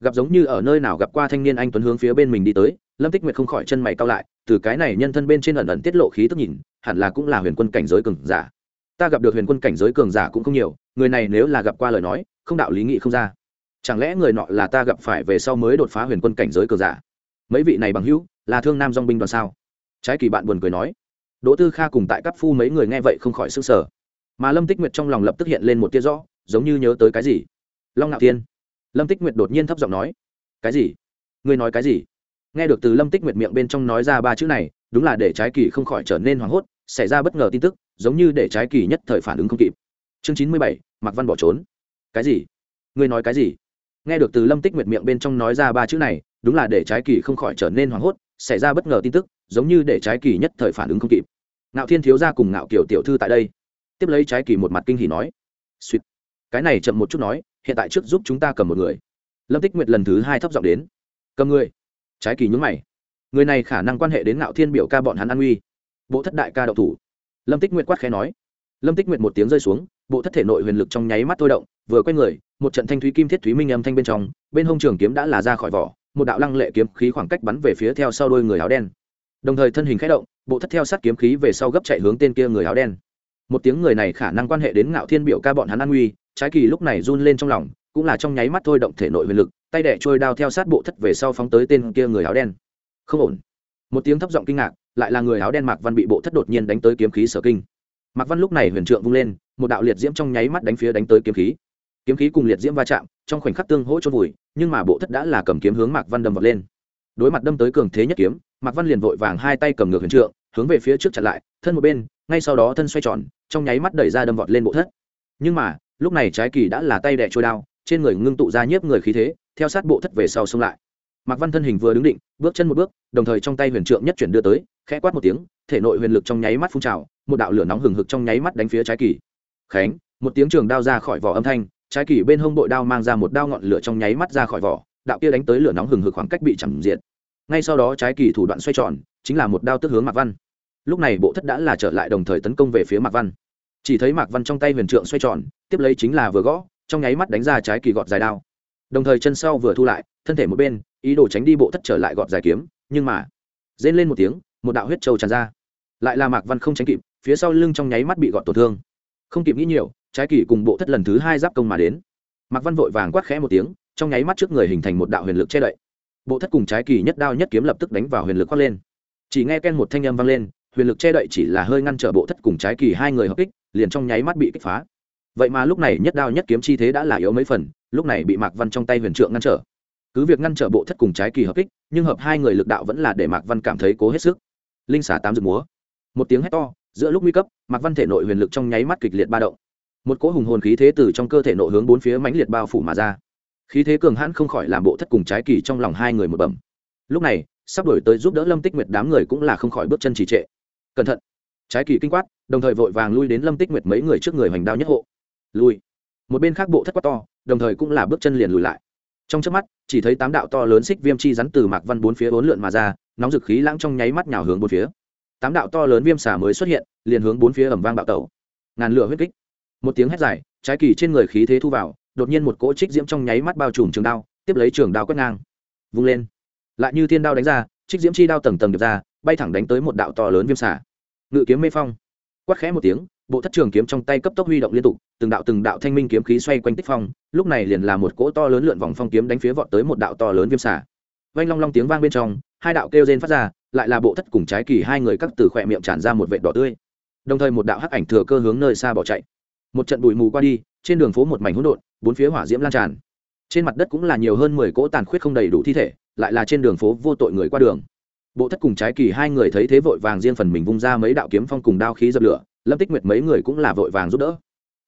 Gặp giống như ở nơi nào gặp qua thanh niên anh tuấn hướng phía bên mình đi tới, lâm tích nguyệt không khỏi chân mày cao lại, từ cái này nhân thân bên trên ẩn ẩn tiết lộ khí tức nhìn, hẳn là cũng là huyền quân cảnh giới cường giả. Ta gặp được huyền quân cảnh giới cường giả cũng không nhiều, người này nếu là gặp qua lời nói, không đạo lý nghị không ra. Chẳng lẽ người nọ là ta gặp phải về sau mới đột phá huyền quân cảnh giới cường giả? Mấy vị này bằng hữu, là thương nam dong binh đoàn sao? Trái kỳ bạn buồn cười nói, đỗ tư kha cùng tại các phu mấy người nghe vậy không khỏi sức sở mà lâm tích nguyệt trong lòng lập tức hiện lên một tia rõ, giống như nhớ tới cái gì. Long ngạo thiên. Lâm tích nguyệt đột nhiên thấp giọng nói, cái gì? Ngươi nói cái gì? Nghe được từ lâm tích nguyệt miệng bên trong nói ra ba chữ này, đúng là để trái kỳ không khỏi trở nên hoảng hốt, xảy ra bất ngờ tin tức, giống như để trái kỳ nhất thời phản ứng không kịp. Chương chín mươi bảy, mạc văn bỏ trốn. Cái gì? Ngươi nói cái gì? Nghe được từ lâm tích nguyệt miệng bên trong nói ra ba chữ này, đúng là để trái kỳ không khỏi trở nên hoảng hốt, xảy ra bất ngờ tin tức giống như để trái kỳ nhất thời phản ứng không kịp. Ngạo thiên thiếu ra cùng ngạo kiểu tiểu thư tại đây. Tiếp lấy trái kỳ một mặt kinh hỉ nói suýt cái này chậm một chút nói, hiện tại trước giúp chúng ta cầm một người. Lâm tích nguyệt lần thứ hai thấp giọng đến, cầm người. Trái kỳ nhúng mày, người này khả năng quan hệ đến ngạo thiên biểu ca bọn hắn an uy bộ thất đại ca đậu thủ. Lâm tích nguyệt quát khẽ nói, lâm tích nguyệt một tiếng rơi xuống, bộ thất thể nội huyền lực trong nháy mắt thôi động, vừa quay người, một trận thanh thúy kim thiết thúy minh âm thanh bên trong, bên hông trường kiếm đã là ra khỏi vỏ, một đạo lăng lệ kiếm khí khoảng cách bắn về phía theo sau đôi người áo đen đồng thời thân hình khẽ động, bộ thất theo sát kiếm khí về sau gấp chạy hướng tên kia người áo đen. Một tiếng người này khả năng quan hệ đến ngạo thiên biểu ca bọn hắn an nguy, trái kỳ lúc này run lên trong lòng, cũng là trong nháy mắt thôi động thể nội huyền lực, tay đẻ trôi đao theo sát bộ thất về sau phóng tới tên kia người áo đen. Không ổn. Một tiếng thấp giọng kinh ngạc, lại là người áo đen mạc văn bị bộ thất đột nhiên đánh tới kiếm khí sở kinh. Mạc văn lúc này huyền trượng vung lên, một đạo liệt diễm trong nháy mắt đánh phía đánh tới kiếm khí. Kiếm khí cùng liệt diễm va chạm, trong khoảnh khắc tương hỗ chôn vùi, nhưng mà bộ thất đã là cầm kiếm hướng mạc văn đâm vọt lên đối mặt đâm tới cường thế nhất kiếm, mạc văn liền vội vàng hai tay cầm ngược huyền trượng, hướng về phía trước chặn lại, thân một bên, ngay sau đó thân xoay tròn, trong nháy mắt đẩy ra đâm vọt lên bộ thất. Nhưng mà, lúc này trái kỳ đã là tay đẻ trôi đao, trên người ngưng tụ ra nhiếp người khí thế, theo sát bộ thất về sau xông lại. Mạc văn thân hình vừa đứng định, bước chân một bước, đồng thời trong tay huyền trượng nhất chuyển đưa tới, khẽ quát một tiếng, thể nội huyền lực trong nháy mắt phun trào, một đạo lửa nóng hừng hực trong nháy mắt đánh phía trái kỳ. Khánh, một tiếng trường đao ra khỏi vỏ âm thanh, trái kỳ bên hông bội đao mang ra một đao ngọn lửa trong nháy mắt ra khỏi vỏ, đạo kia đánh tới lửa nóng hừng hực khoảng cách bị chẳng diệt ngay sau đó trái kỳ thủ đoạn xoay tròn, chính là một đao tức hướng mạc văn. Lúc này bộ thất đã là trở lại đồng thời tấn công về phía mạc văn. Chỉ thấy mạc văn trong tay huyền trượng xoay tròn, tiếp lấy chính là vừa gõ, trong nháy mắt đánh ra trái kỳ gọt dài đao. Đồng thời chân sau vừa thu lại, thân thể một bên, ý đồ tránh đi bộ thất trở lại gọt dài kiếm, nhưng mà, rên lên một tiếng, một đạo huyết trâu tràn ra. Lại là mạc văn không tránh kịp, phía sau lưng trong nháy mắt bị gọt tổn thương. Không kịp nghĩ nhiều, trái kỳ cùng bộ thất lần thứ hai giáp công mà đến. Mạc văn vội vàng quát khẽ một tiếng, trong nháy mắt trước người hình thành một đạo huyền lực che đậy bộ thất cùng trái kỳ nhất đao nhất kiếm lập tức đánh vào huyền lực khoác lên. Chỉ nghe ken một thanh âm vang lên, huyền lực che đậy chỉ là hơi ngăn trở bộ thất cùng trái kỳ hai người hợp kích, liền trong nháy mắt bị kích phá. Vậy mà lúc này nhất đao nhất kiếm chi thế đã là yếu mấy phần, lúc này bị mạc văn trong tay huyền trượng ngăn trở. Cứ việc ngăn trở bộ thất cùng trái kỳ hợp kích, nhưng hợp hai người lực đạo vẫn là để mạc văn cảm thấy cố hết sức. Linh xả tám rực múa. Một tiếng hét to, giữa lúc nguy cấp, mạc văn thể nội huyền lực trong nháy mắt kịch liệt ba động. Một cỗ hùng hồn khí thế từ trong cơ thể nội hướng bốn phía mãnh liệt bao phủ mà ra khí thế cường hãn không khỏi làm bộ thất cùng trái kỳ trong lòng hai người một bẩm. Lúc này, sắp đổi tới giúp đỡ lâm tích nguyệt đám người cũng là không khỏi bước chân trì trệ. Cẩn thận. Trái kỳ kinh quát, đồng thời vội vàng lui đến lâm tích nguyệt mấy người trước người hoành đao nhất hộ. Lui. Một bên khác bộ thất quát to, đồng thời cũng là bước chân liền lùi lại. Trong trước mắt, chỉ thấy tám đạo to lớn xích viêm chi rắn từ mạc văn bốn phía bốn lượn mà ra, nóng dực khí lãng trong nháy mắt nhào hướng bốn phía. Tám đạo to lớn viêm xả mới xuất hiện, liền hướng bốn phía ẩm vang bạo tẩu. Ngàn lửa huyết kích. Một tiếng hét dài, trái kỳ trên người khí thế thu vào đột nhiên một cỗ trích diễm trong nháy mắt bao trùm trường đao, tiếp lấy trường đao quét ngang, vung lên. Lại như thiên đao đánh ra, trích diễm chi đao tầng tầng được ra, bay thẳng đánh tới một đạo to lớn viêm xả ngự kiếm mê phong. Quát khẽ một tiếng, bộ thất trường kiếm trong tay cấp tốc huy động liên tục, từng đạo từng đạo thanh minh kiếm khí xoay quanh tích phong, lúc này liền là một cỗ to lớn lượn vòng phong kiếm đánh phía vọt tới một đạo to lớn viêm xả vanh long long tiếng vang bên trong, hai đạo kêu rên phát ra, lại là bộ thất cùng trái kỳ hai người cắt từ khỏe miệng tràn ra một vệt đỏ tươi. Đồng thời một đạo hắc ảnh thừa cơ hướng nơi xa bỏ chạy. Một trận bụi mù qua đi, trên đường phố một mảnh hỗn độn bốn phía hỏa diễm lan tràn. Trên mặt đất cũng là nhiều hơn mười cỗ tàn khuyết không đầy đủ thi thể, lại là trên đường phố vô tội người qua đường. Bộ thất cùng trái kỳ hai người thấy thế vội vàng riêng phần mình vung ra mấy đạo kiếm phong cùng đao khí dập lửa, lâm tích nguyệt mấy người cũng là vội vàng giúp đỡ.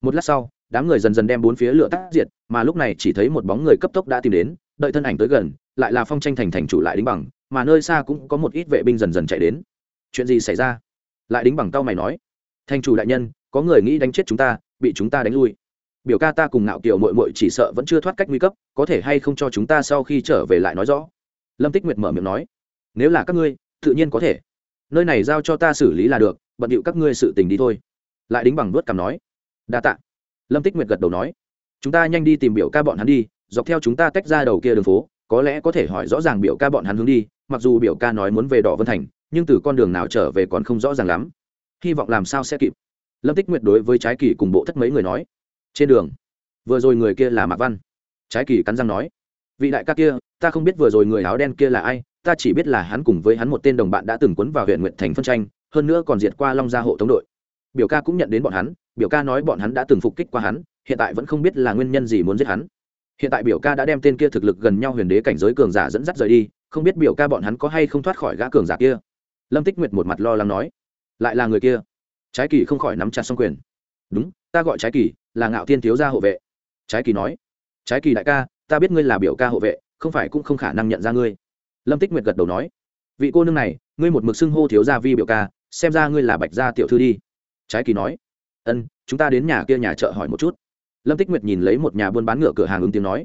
Một lát sau, đám người dần dần đem bốn phía lửa tắt diệt, mà lúc này chỉ thấy một bóng người cấp tốc đã tìm đến, đợi thân ảnh tới gần, lại là phong tranh thành thành chủ lại đính bằng, mà nơi xa cũng có một ít vệ binh dần dần chạy đến. Chuyện gì xảy ra? Lại đính bằng tao mày nói. Thành chủ đại nhân, có người nghĩ đánh chết chúng ta, bị chúng ta đánh lui biểu ca ta cùng ngạo kiều mội mội chỉ sợ vẫn chưa thoát cách nguy cấp, có thể hay không cho chúng ta sau khi trở về lại nói rõ? Lâm tích nguyệt mở miệng nói, nếu là các ngươi, tự nhiên có thể. Nơi này giao cho ta xử lý là được, bận điệu các ngươi sự tình đi thôi. Lại đính bằng vớt cằm nói, đa t ạ lâm tích nguyệt gật đầu nói, chúng ta nhanh đi tìm biểu ca bọn hắn đi, dọc theo chúng ta tách ra đầu kia đường phố, có lẽ có thể hỏi rõ ràng biểu ca bọn hắn hướng đi, mặc dù biểu ca nói muốn về đỏ vân thành, nhưng từ con đường nào trở về còn không rõ ràng lắm. Hy vọng làm sao sẽ kịp. Lâm tích nguyệt đối với trái kỳ cùng bộ thất mấy người nói trên đường, vừa rồi người kia là mạc văn. Trái kỳ cắn răng nói, vị đại ca kia, ta không biết vừa rồi người áo đen kia là ai, ta chỉ biết là hắn cùng với hắn một tên đồng bạn đã từng quấn vào huyện nguyện thành phân tranh, hơn nữa còn diệt qua long gia hộ tống đội. Biểu ca cũng nhận đến bọn hắn, biểu ca nói bọn hắn đã từng phục kích qua hắn, hiện tại vẫn không biết là nguyên nhân gì muốn giết hắn. Hiện tại biểu ca đã đem tên kia thực lực gần nhau huyền đế cảnh giới cường giả dẫn dắt rời đi, không biết biểu ca bọn hắn có hay không thoát khỏi gã cường giả kia. Lâm tích nguyệt một mặt lo lắng nói, lại là người kia. Trái kỳ không khỏi nắm chặt xong quyền. Đúng ta gọi trái kỳ, là ngạo thiên thiếu gia hộ vệ. Trái kỳ nói, trái kỳ đại ca, ta biết ngươi là biểu ca hộ vệ, không phải cũng không khả năng nhận ra ngươi. Lâm tích nguyệt gật đầu nói, vị cô nương này, ngươi một mực xưng hô thiếu gia vi biểu ca, xem ra ngươi là bạch gia tiểu thư đi. Trái kỳ nói, ân, chúng ta đến nhà kia nhà chợ hỏi một chút. Lâm tích nguyệt nhìn lấy một nhà buôn bán ngựa cửa hàng ứng tiếng nói,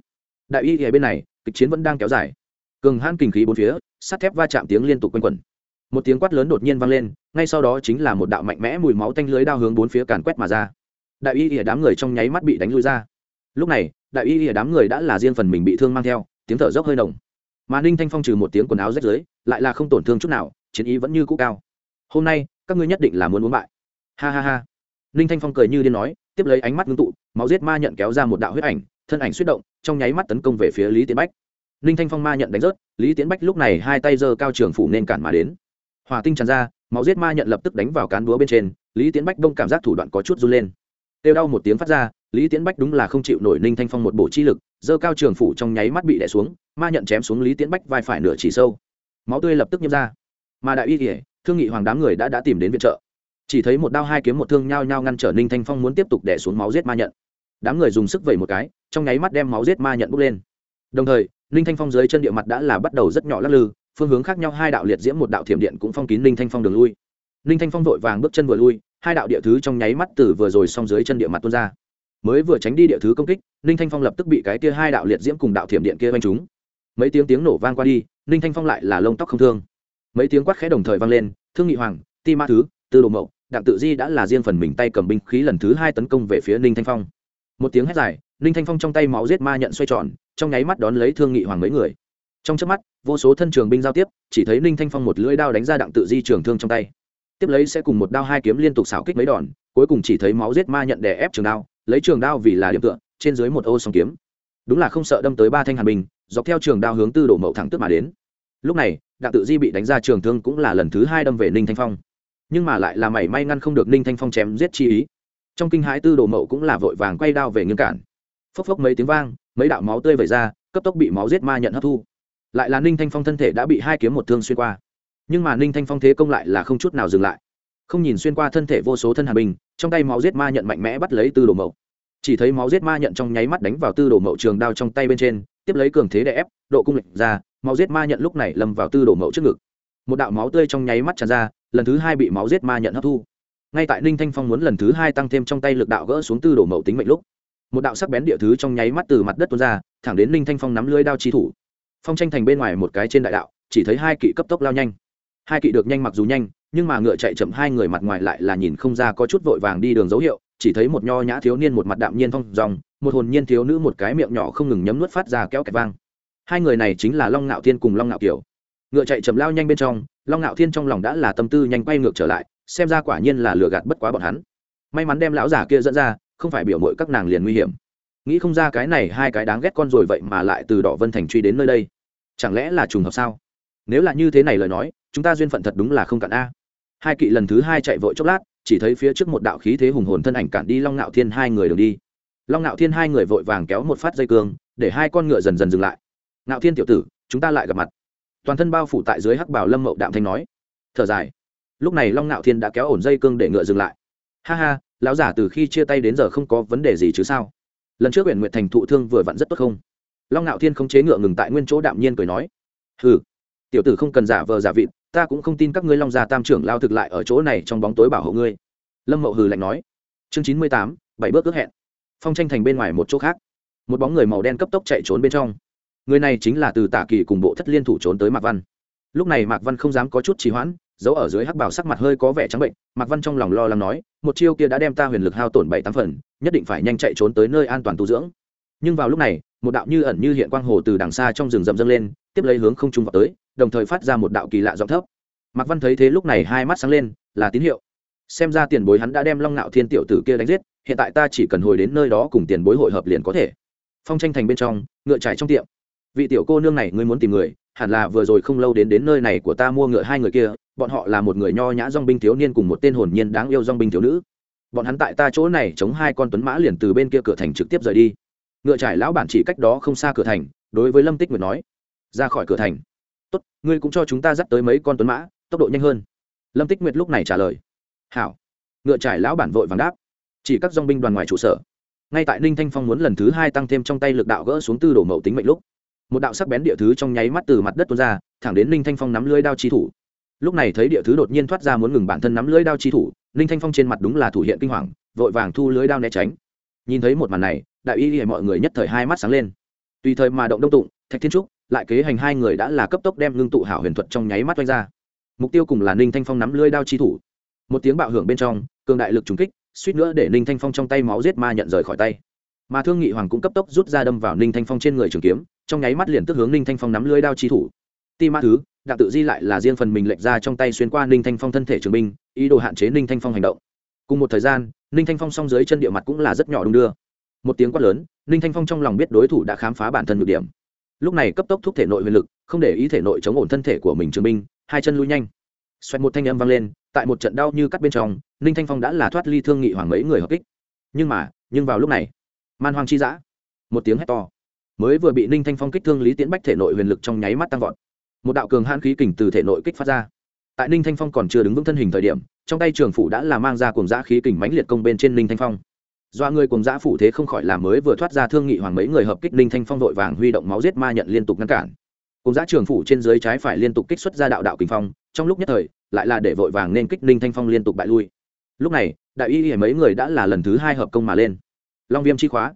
đại y ở bên này, kịch chiến vẫn đang kéo dài. Cường hãn kinh khí bốn phía, sắt thép va chạm tiếng liên tục quanh quẩn. Một tiếng quát lớn đột nhiên vang lên, ngay sau đó chính là một đạo mạnh mẽ mùi máu tanh lưới đao hướng bốn phía càn quét mà ra đại y ỉa đám người trong nháy mắt bị đánh lui ra. Lúc này, đại y ỉa đám người đã là riêng phần mình bị thương mang theo, tiếng thở dốc hơi nồng. Mà ninh thanh phong trừ một tiếng quần áo rách rưới lại là không tổn thương chút nào, chiến ý vẫn như cũ cao. Hôm nay, các ngươi nhất định là muốn muốn bại. Ha ha ha. Ninh thanh phong cười như điên nói, tiếp lấy ánh mắt ngưng tụ, máu giết ma nhận kéo ra một đạo huyết ảnh, thân ảnh suy động, trong nháy mắt tấn công về phía lý tiến bách. Ninh thanh phong ma nhận đánh rớt, lý tiến bách lúc này hai tay giơ cao trường phủ nên cản mà đến. Hòa tinh tràn ra, máu giết ma nhận lập tức đánh vào cán búa bên trên, lý tiến bách đông cảm giác thủ đoạn có chút run lên têu đau một tiếng phát ra, lý tiến bách đúng là không chịu nổi ninh thanh phong một bộ chi lực, giơ cao trường phủ trong nháy mắt bị đẻ xuống, ma nhận chém xuống lý tiến bách vai phải nửa chỉ sâu. Máu tươi lập tức nhiễm ra. Mà đại y kể thương nghị hoàng đám người đã đã tìm đến viện trợ. Chỉ thấy một đao hai kiếm một thương nhao nhao ngăn trở ninh thanh phong muốn tiếp tục đẻ xuống máu giết ma nhận. Đám người dùng sức vẩy một cái, trong nháy mắt đem máu giết ma nhận bốc lên. Đồng thời, ninh thanh phong dưới chân địa mặt đã là bắt đầu rất nhỏ lắc lư, phương hướng khác nhau hai đạo liệt diễm một đạo thiểm điện cũng phong kín ninh thanh phong đường lui. Ninh thanh phong vội vàng bước chân vừa lui hai đạo địa thứ trong nháy mắt từ vừa rồi xong dưới chân địa mặt tuôn ra. Mới vừa tránh đi địa thứ công kích, ninh thanh phong lập tức bị cái kia hai đạo liệt diễm cùng đạo thiểm điện kia vanh trúng. Mấy tiếng tiếng nổ vang qua đi, ninh thanh phong lại là lông tóc không thương. Mấy tiếng quát khẽ đồng thời vang lên, thương nghị hoàng, ti ma thứ, tư đồ mậu, đặng tự di đã là riêng phần mình tay cầm binh khí lần thứ hai tấn công về phía ninh thanh phong. Một tiếng hét dài, ninh thanh phong trong tay máu giết ma nhận xoay tròn, trong nháy mắt đón lấy thương nghị hoàng mấy người. Trong trước mắt, vô số thân trường binh giao tiếp, chỉ thấy ninh thanh phong một lưỡi đao đánh ra đặng tự di trường thương trong tay tiếp lấy sẽ cùng một đao hai kiếm liên tục xảo kích mấy đòn, cuối cùng chỉ thấy máu giết ma nhận đè ép trường đao, lấy trường đao vì là điểm tựa, trên dưới một ô song kiếm. Đúng là không sợ đâm tới ba thanh hàn bình dọc theo trường đao hướng tư đổ mậu thẳng tức mà đến. Lúc này, đặng tự di bị đánh ra trường thương cũng là lần thứ hai đâm về ninh thanh phong. Nhưng mà lại là mảy may ngăn không được ninh thanh phong chém giết chi ý. Trong kinh hãi tư đồ mậu cũng là vội vàng quay đao về ngưng cản. Phốc phốc mấy tiếng vang, mấy đạo máu tươi vẩy ra, cấp tốc bị máu giết ma nhận hấp thu. Lại là ninh thanh phong thân thể đã bị hai kiếm một thương xuyên qua nhưng mà ninh thanh phong thế công lại là không chút nào dừng lại. Không nhìn xuyên qua thân thể vô số thân hà bình trong tay máu giết ma nhận mạnh mẽ bắt lấy tư đồ mậu. Chỉ thấy máu giết ma nhận trong nháy mắt đánh vào tư đồ mậu trường đao trong tay bên trên, tiếp lấy cường thế đè ép, độ cung lệnh ra, máu giết ma nhận lúc này lâm vào tư đồ mậu trước ngực. Một đạo máu tươi trong nháy mắt tràn ra, lần thứ hai bị máu giết ma nhận hấp thu. Ngay tại ninh thanh phong muốn lần thứ hai tăng thêm trong tay lực đạo gỡ xuống tư đồ mậu tính mệnh lúc, một đạo sắc bén địa thứ trong nháy mắt từ mặt đất tuôn ra, thẳng đến ninh thanh phong nắm lưới đao chi thủ. Phong tranh thành bên ngoài một cái trên đại đạo, chỉ thấy hai kỵ cấp tốc lao nhanh hai kỵ được nhanh mặc dù nhanh, nhưng mà ngựa chạy chậm hai người mặt ngoài lại là nhìn không ra có chút vội vàng đi đường dấu hiệu, chỉ thấy một nho nhã thiếu niên một mặt đạm nhiên thong dòng một hồn nhiên thiếu nữ một cái miệng nhỏ không ngừng nhấm nuốt phát ra kéo kẹt vang. Hai người này chính là long ngạo thiên cùng long ngạo kiều. Ngựa chạy chậm lao nhanh bên trong, long ngạo thiên trong lòng đã là tâm tư nhanh quay ngược trở lại, xem ra quả nhiên là lừa gạt bất quá bọn hắn. May mắn đem lão giả kia dẫn ra, không phải biểu mội các nàng liền nguy hiểm. Nghĩ không ra cái này hai cái đáng ghét con rồi vậy mà lại từ đỏ vân thành truy đến nơi đây. Chẳng lẽ là trùng hợp sao? Nếu là như thế này lời nói chúng ta duyên phận thật đúng là không cạn a. Hai kỵ lần thứ hai chạy vội chốc lát, chỉ thấy phía trước một đạo khí thế hùng hồn thân ảnh cản đi long ngạo thiên hai người đường đi. Long ngạo thiên hai người vội vàng kéo một phát dây cương, để hai con ngựa dần dần dừng lại. Ngạo thiên tiểu tử, chúng ta lại gặp mặt. Toàn thân bao phủ tại dưới hắc bảo lâm mậu đạm thanh nói. Thở dài. Lúc này long ngạo thiên đã kéo ổn dây cương để ngựa dừng lại. Ha ha, lão giả từ khi chia tay đến giờ không có vấn đề gì chứ sao? Lần trước huyện nguyện thành thụ thương vừa vặn rất tốt không? Long ngạo thiên không chế ngựa ngừng tại nguyên chỗ đạm nhiên cười nói. Hừ, tiểu tử không cần giả vờ giả vịt ta cũng không tin các ngươi long gia tam trưởng lao thực lại ở chỗ này trong bóng tối bảo hộ ngươi. Lâm mậu hừ lạnh nói. Chương chín mươi tám, bảy bước ước hẹn. Phong tranh thành bên ngoài một chỗ khác. Một bóng người màu đen cấp tốc chạy trốn bên trong. Người này chính là từ tả kỳ cùng bộ thất liên thủ trốn tới mạc văn. Lúc này mạc văn không dám có chút trì hoãn, giấu ở dưới hắc bảo sắc mặt hơi có vẻ trắng bệnh, mạc văn trong lòng lo lắng nói, một chiêu kia đã đem ta huyền lực hao tổn bảy tám phần, nhất định phải nhanh chạy trốn tới nơi an toàn tu dưỡng. Nhưng vào lúc này, một đạo như ẩn như hiện quang hồ từ đằng xa trong rừng rậm dâng lên, tiếp lấy hướng không trung vào tới đồng thời phát ra một đạo kỳ lạ giọng thấp. Mạc văn thấy thế lúc này hai mắt sáng lên, là tín hiệu. Xem ra tiền bối hắn đã đem long ngạo thiên tiểu tử kia đánh giết, hiện tại ta chỉ cần hồi đến nơi đó cùng tiền bối hội hợp liền có thể. Phong tranh thành bên trong, ngựa trải trong tiệm. Vị tiểu cô nương này ngươi muốn tìm người, hẳn là vừa rồi không lâu đến đến nơi này của ta mua ngựa hai người kia, bọn họ là một người nho nhã dong binh thiếu niên cùng một tên hồn nhiên đáng yêu dong binh thiếu nữ. Bọn hắn tại ta chỗ này chống hai con tuấn mã liền từ bên kia cửa thành trực tiếp rời đi. Ngựa trải lão bản chỉ cách đó không xa cửa thành, đối với lâm tích nguyệt nói, ra khỏi cửa thành tốt, ngươi cũng cho chúng ta dắt tới mấy con tuấn mã, tốc độ nhanh hơn. Lâm tích nguyệt lúc này trả lời. Hảo. Ngựa trải lão bản vội vàng đáp. Chỉ các dong binh đoàn ngoài trụ sở. Ngay tại ninh thanh phong muốn lần thứ hai tăng thêm trong tay lực đạo gỡ xuống tư đổ mậu tính mệnh lúc, một đạo sắc bén địa thứ trong nháy mắt từ mặt đất tuôn ra, thẳng đến ninh thanh phong nắm lưới đao chi thủ. Lúc này thấy địa thứ đột nhiên thoát ra muốn ngừng bản thân nắm lưới đao chi thủ, ninh thanh phong trên mặt đúng là thủ hiện kinh hoàng, vội vàng thu lưới đao né tránh. Nhìn thấy một màn này, đại y hệ mọi người nhất thời hai mắt sáng lên. Tùy thời mà động đông tụng, thạch thiên trúc lại kế hành hai người đã là cấp tốc đem ngưng tụ hảo huyền thuật trong nháy mắt oanh ra. Mục tiêu cùng là ninh thanh phong nắm lưới đao chi thủ. Một tiếng bạo hưởng bên trong, cường đại lực trùng kích, suýt nữa để ninh thanh phong trong tay máu giết ma nhận rời khỏi tay. Mà thương nghị hoàng cũng cấp tốc rút ra đâm vào ninh thanh phong trên người trường kiếm, trong nháy mắt liền tức hướng ninh thanh phong nắm lưới đao chi thủ. Ti ma thứ, đặng tự di lại là riêng phần mình lệch ra trong tay xuyên qua ninh thanh phong thân thể trường binh, ý đồ hạn chế ninh thanh phong hành động. Cùng một thời gian, ninh thanh phong song dưới chân địa mặt cũng là rất nhỏ đung đưa. Một tiếng quát lớn, ninh thanh phong trong lòng biết đối thủ đã khám phá bản thân nhược điểm lúc này cấp tốc thúc thể nội huyền lực không để ý thể nội chống ổn thân thể của mình trường binh hai chân lui nhanh. Xoẹt một thanh âm vang lên tại một trận đau như cắt bên trong ninh thanh phong đã là thoát ly thương nghị hoàng mấy người hợp kích. Nhưng mà nhưng vào lúc này man hoang chi dã, một tiếng hét to mới vừa bị ninh thanh phong kích thương lý tiễn bách thể nội huyền lực trong nháy mắt tăng vọt. Một đạo cường hãn khí kình từ thể nội kích phát ra. Tại ninh thanh phong còn chưa đứng vững thân hình thời điểm trong tay trường phủ đã là mang ra cùng giã khí kình mãnh liệt công bên trên ninh thanh phong do người cùng giã phủ thế không khỏi làm mới vừa thoát ra thương nghị hoàng mấy người hợp kích ninh thanh phong vội vàng huy động máu giết ma nhận liên tục ngăn cản. Cùng giã trường phủ trên dưới trái phải liên tục kích xuất ra đạo đạo kinh phong, trong lúc nhất thời, lại là để vội vàng nên kích ninh thanh phong liên tục bại lui. Lúc này, đại y y mấy người đã là lần thứ hai hợp công mà lên. Long viêm chi khóa.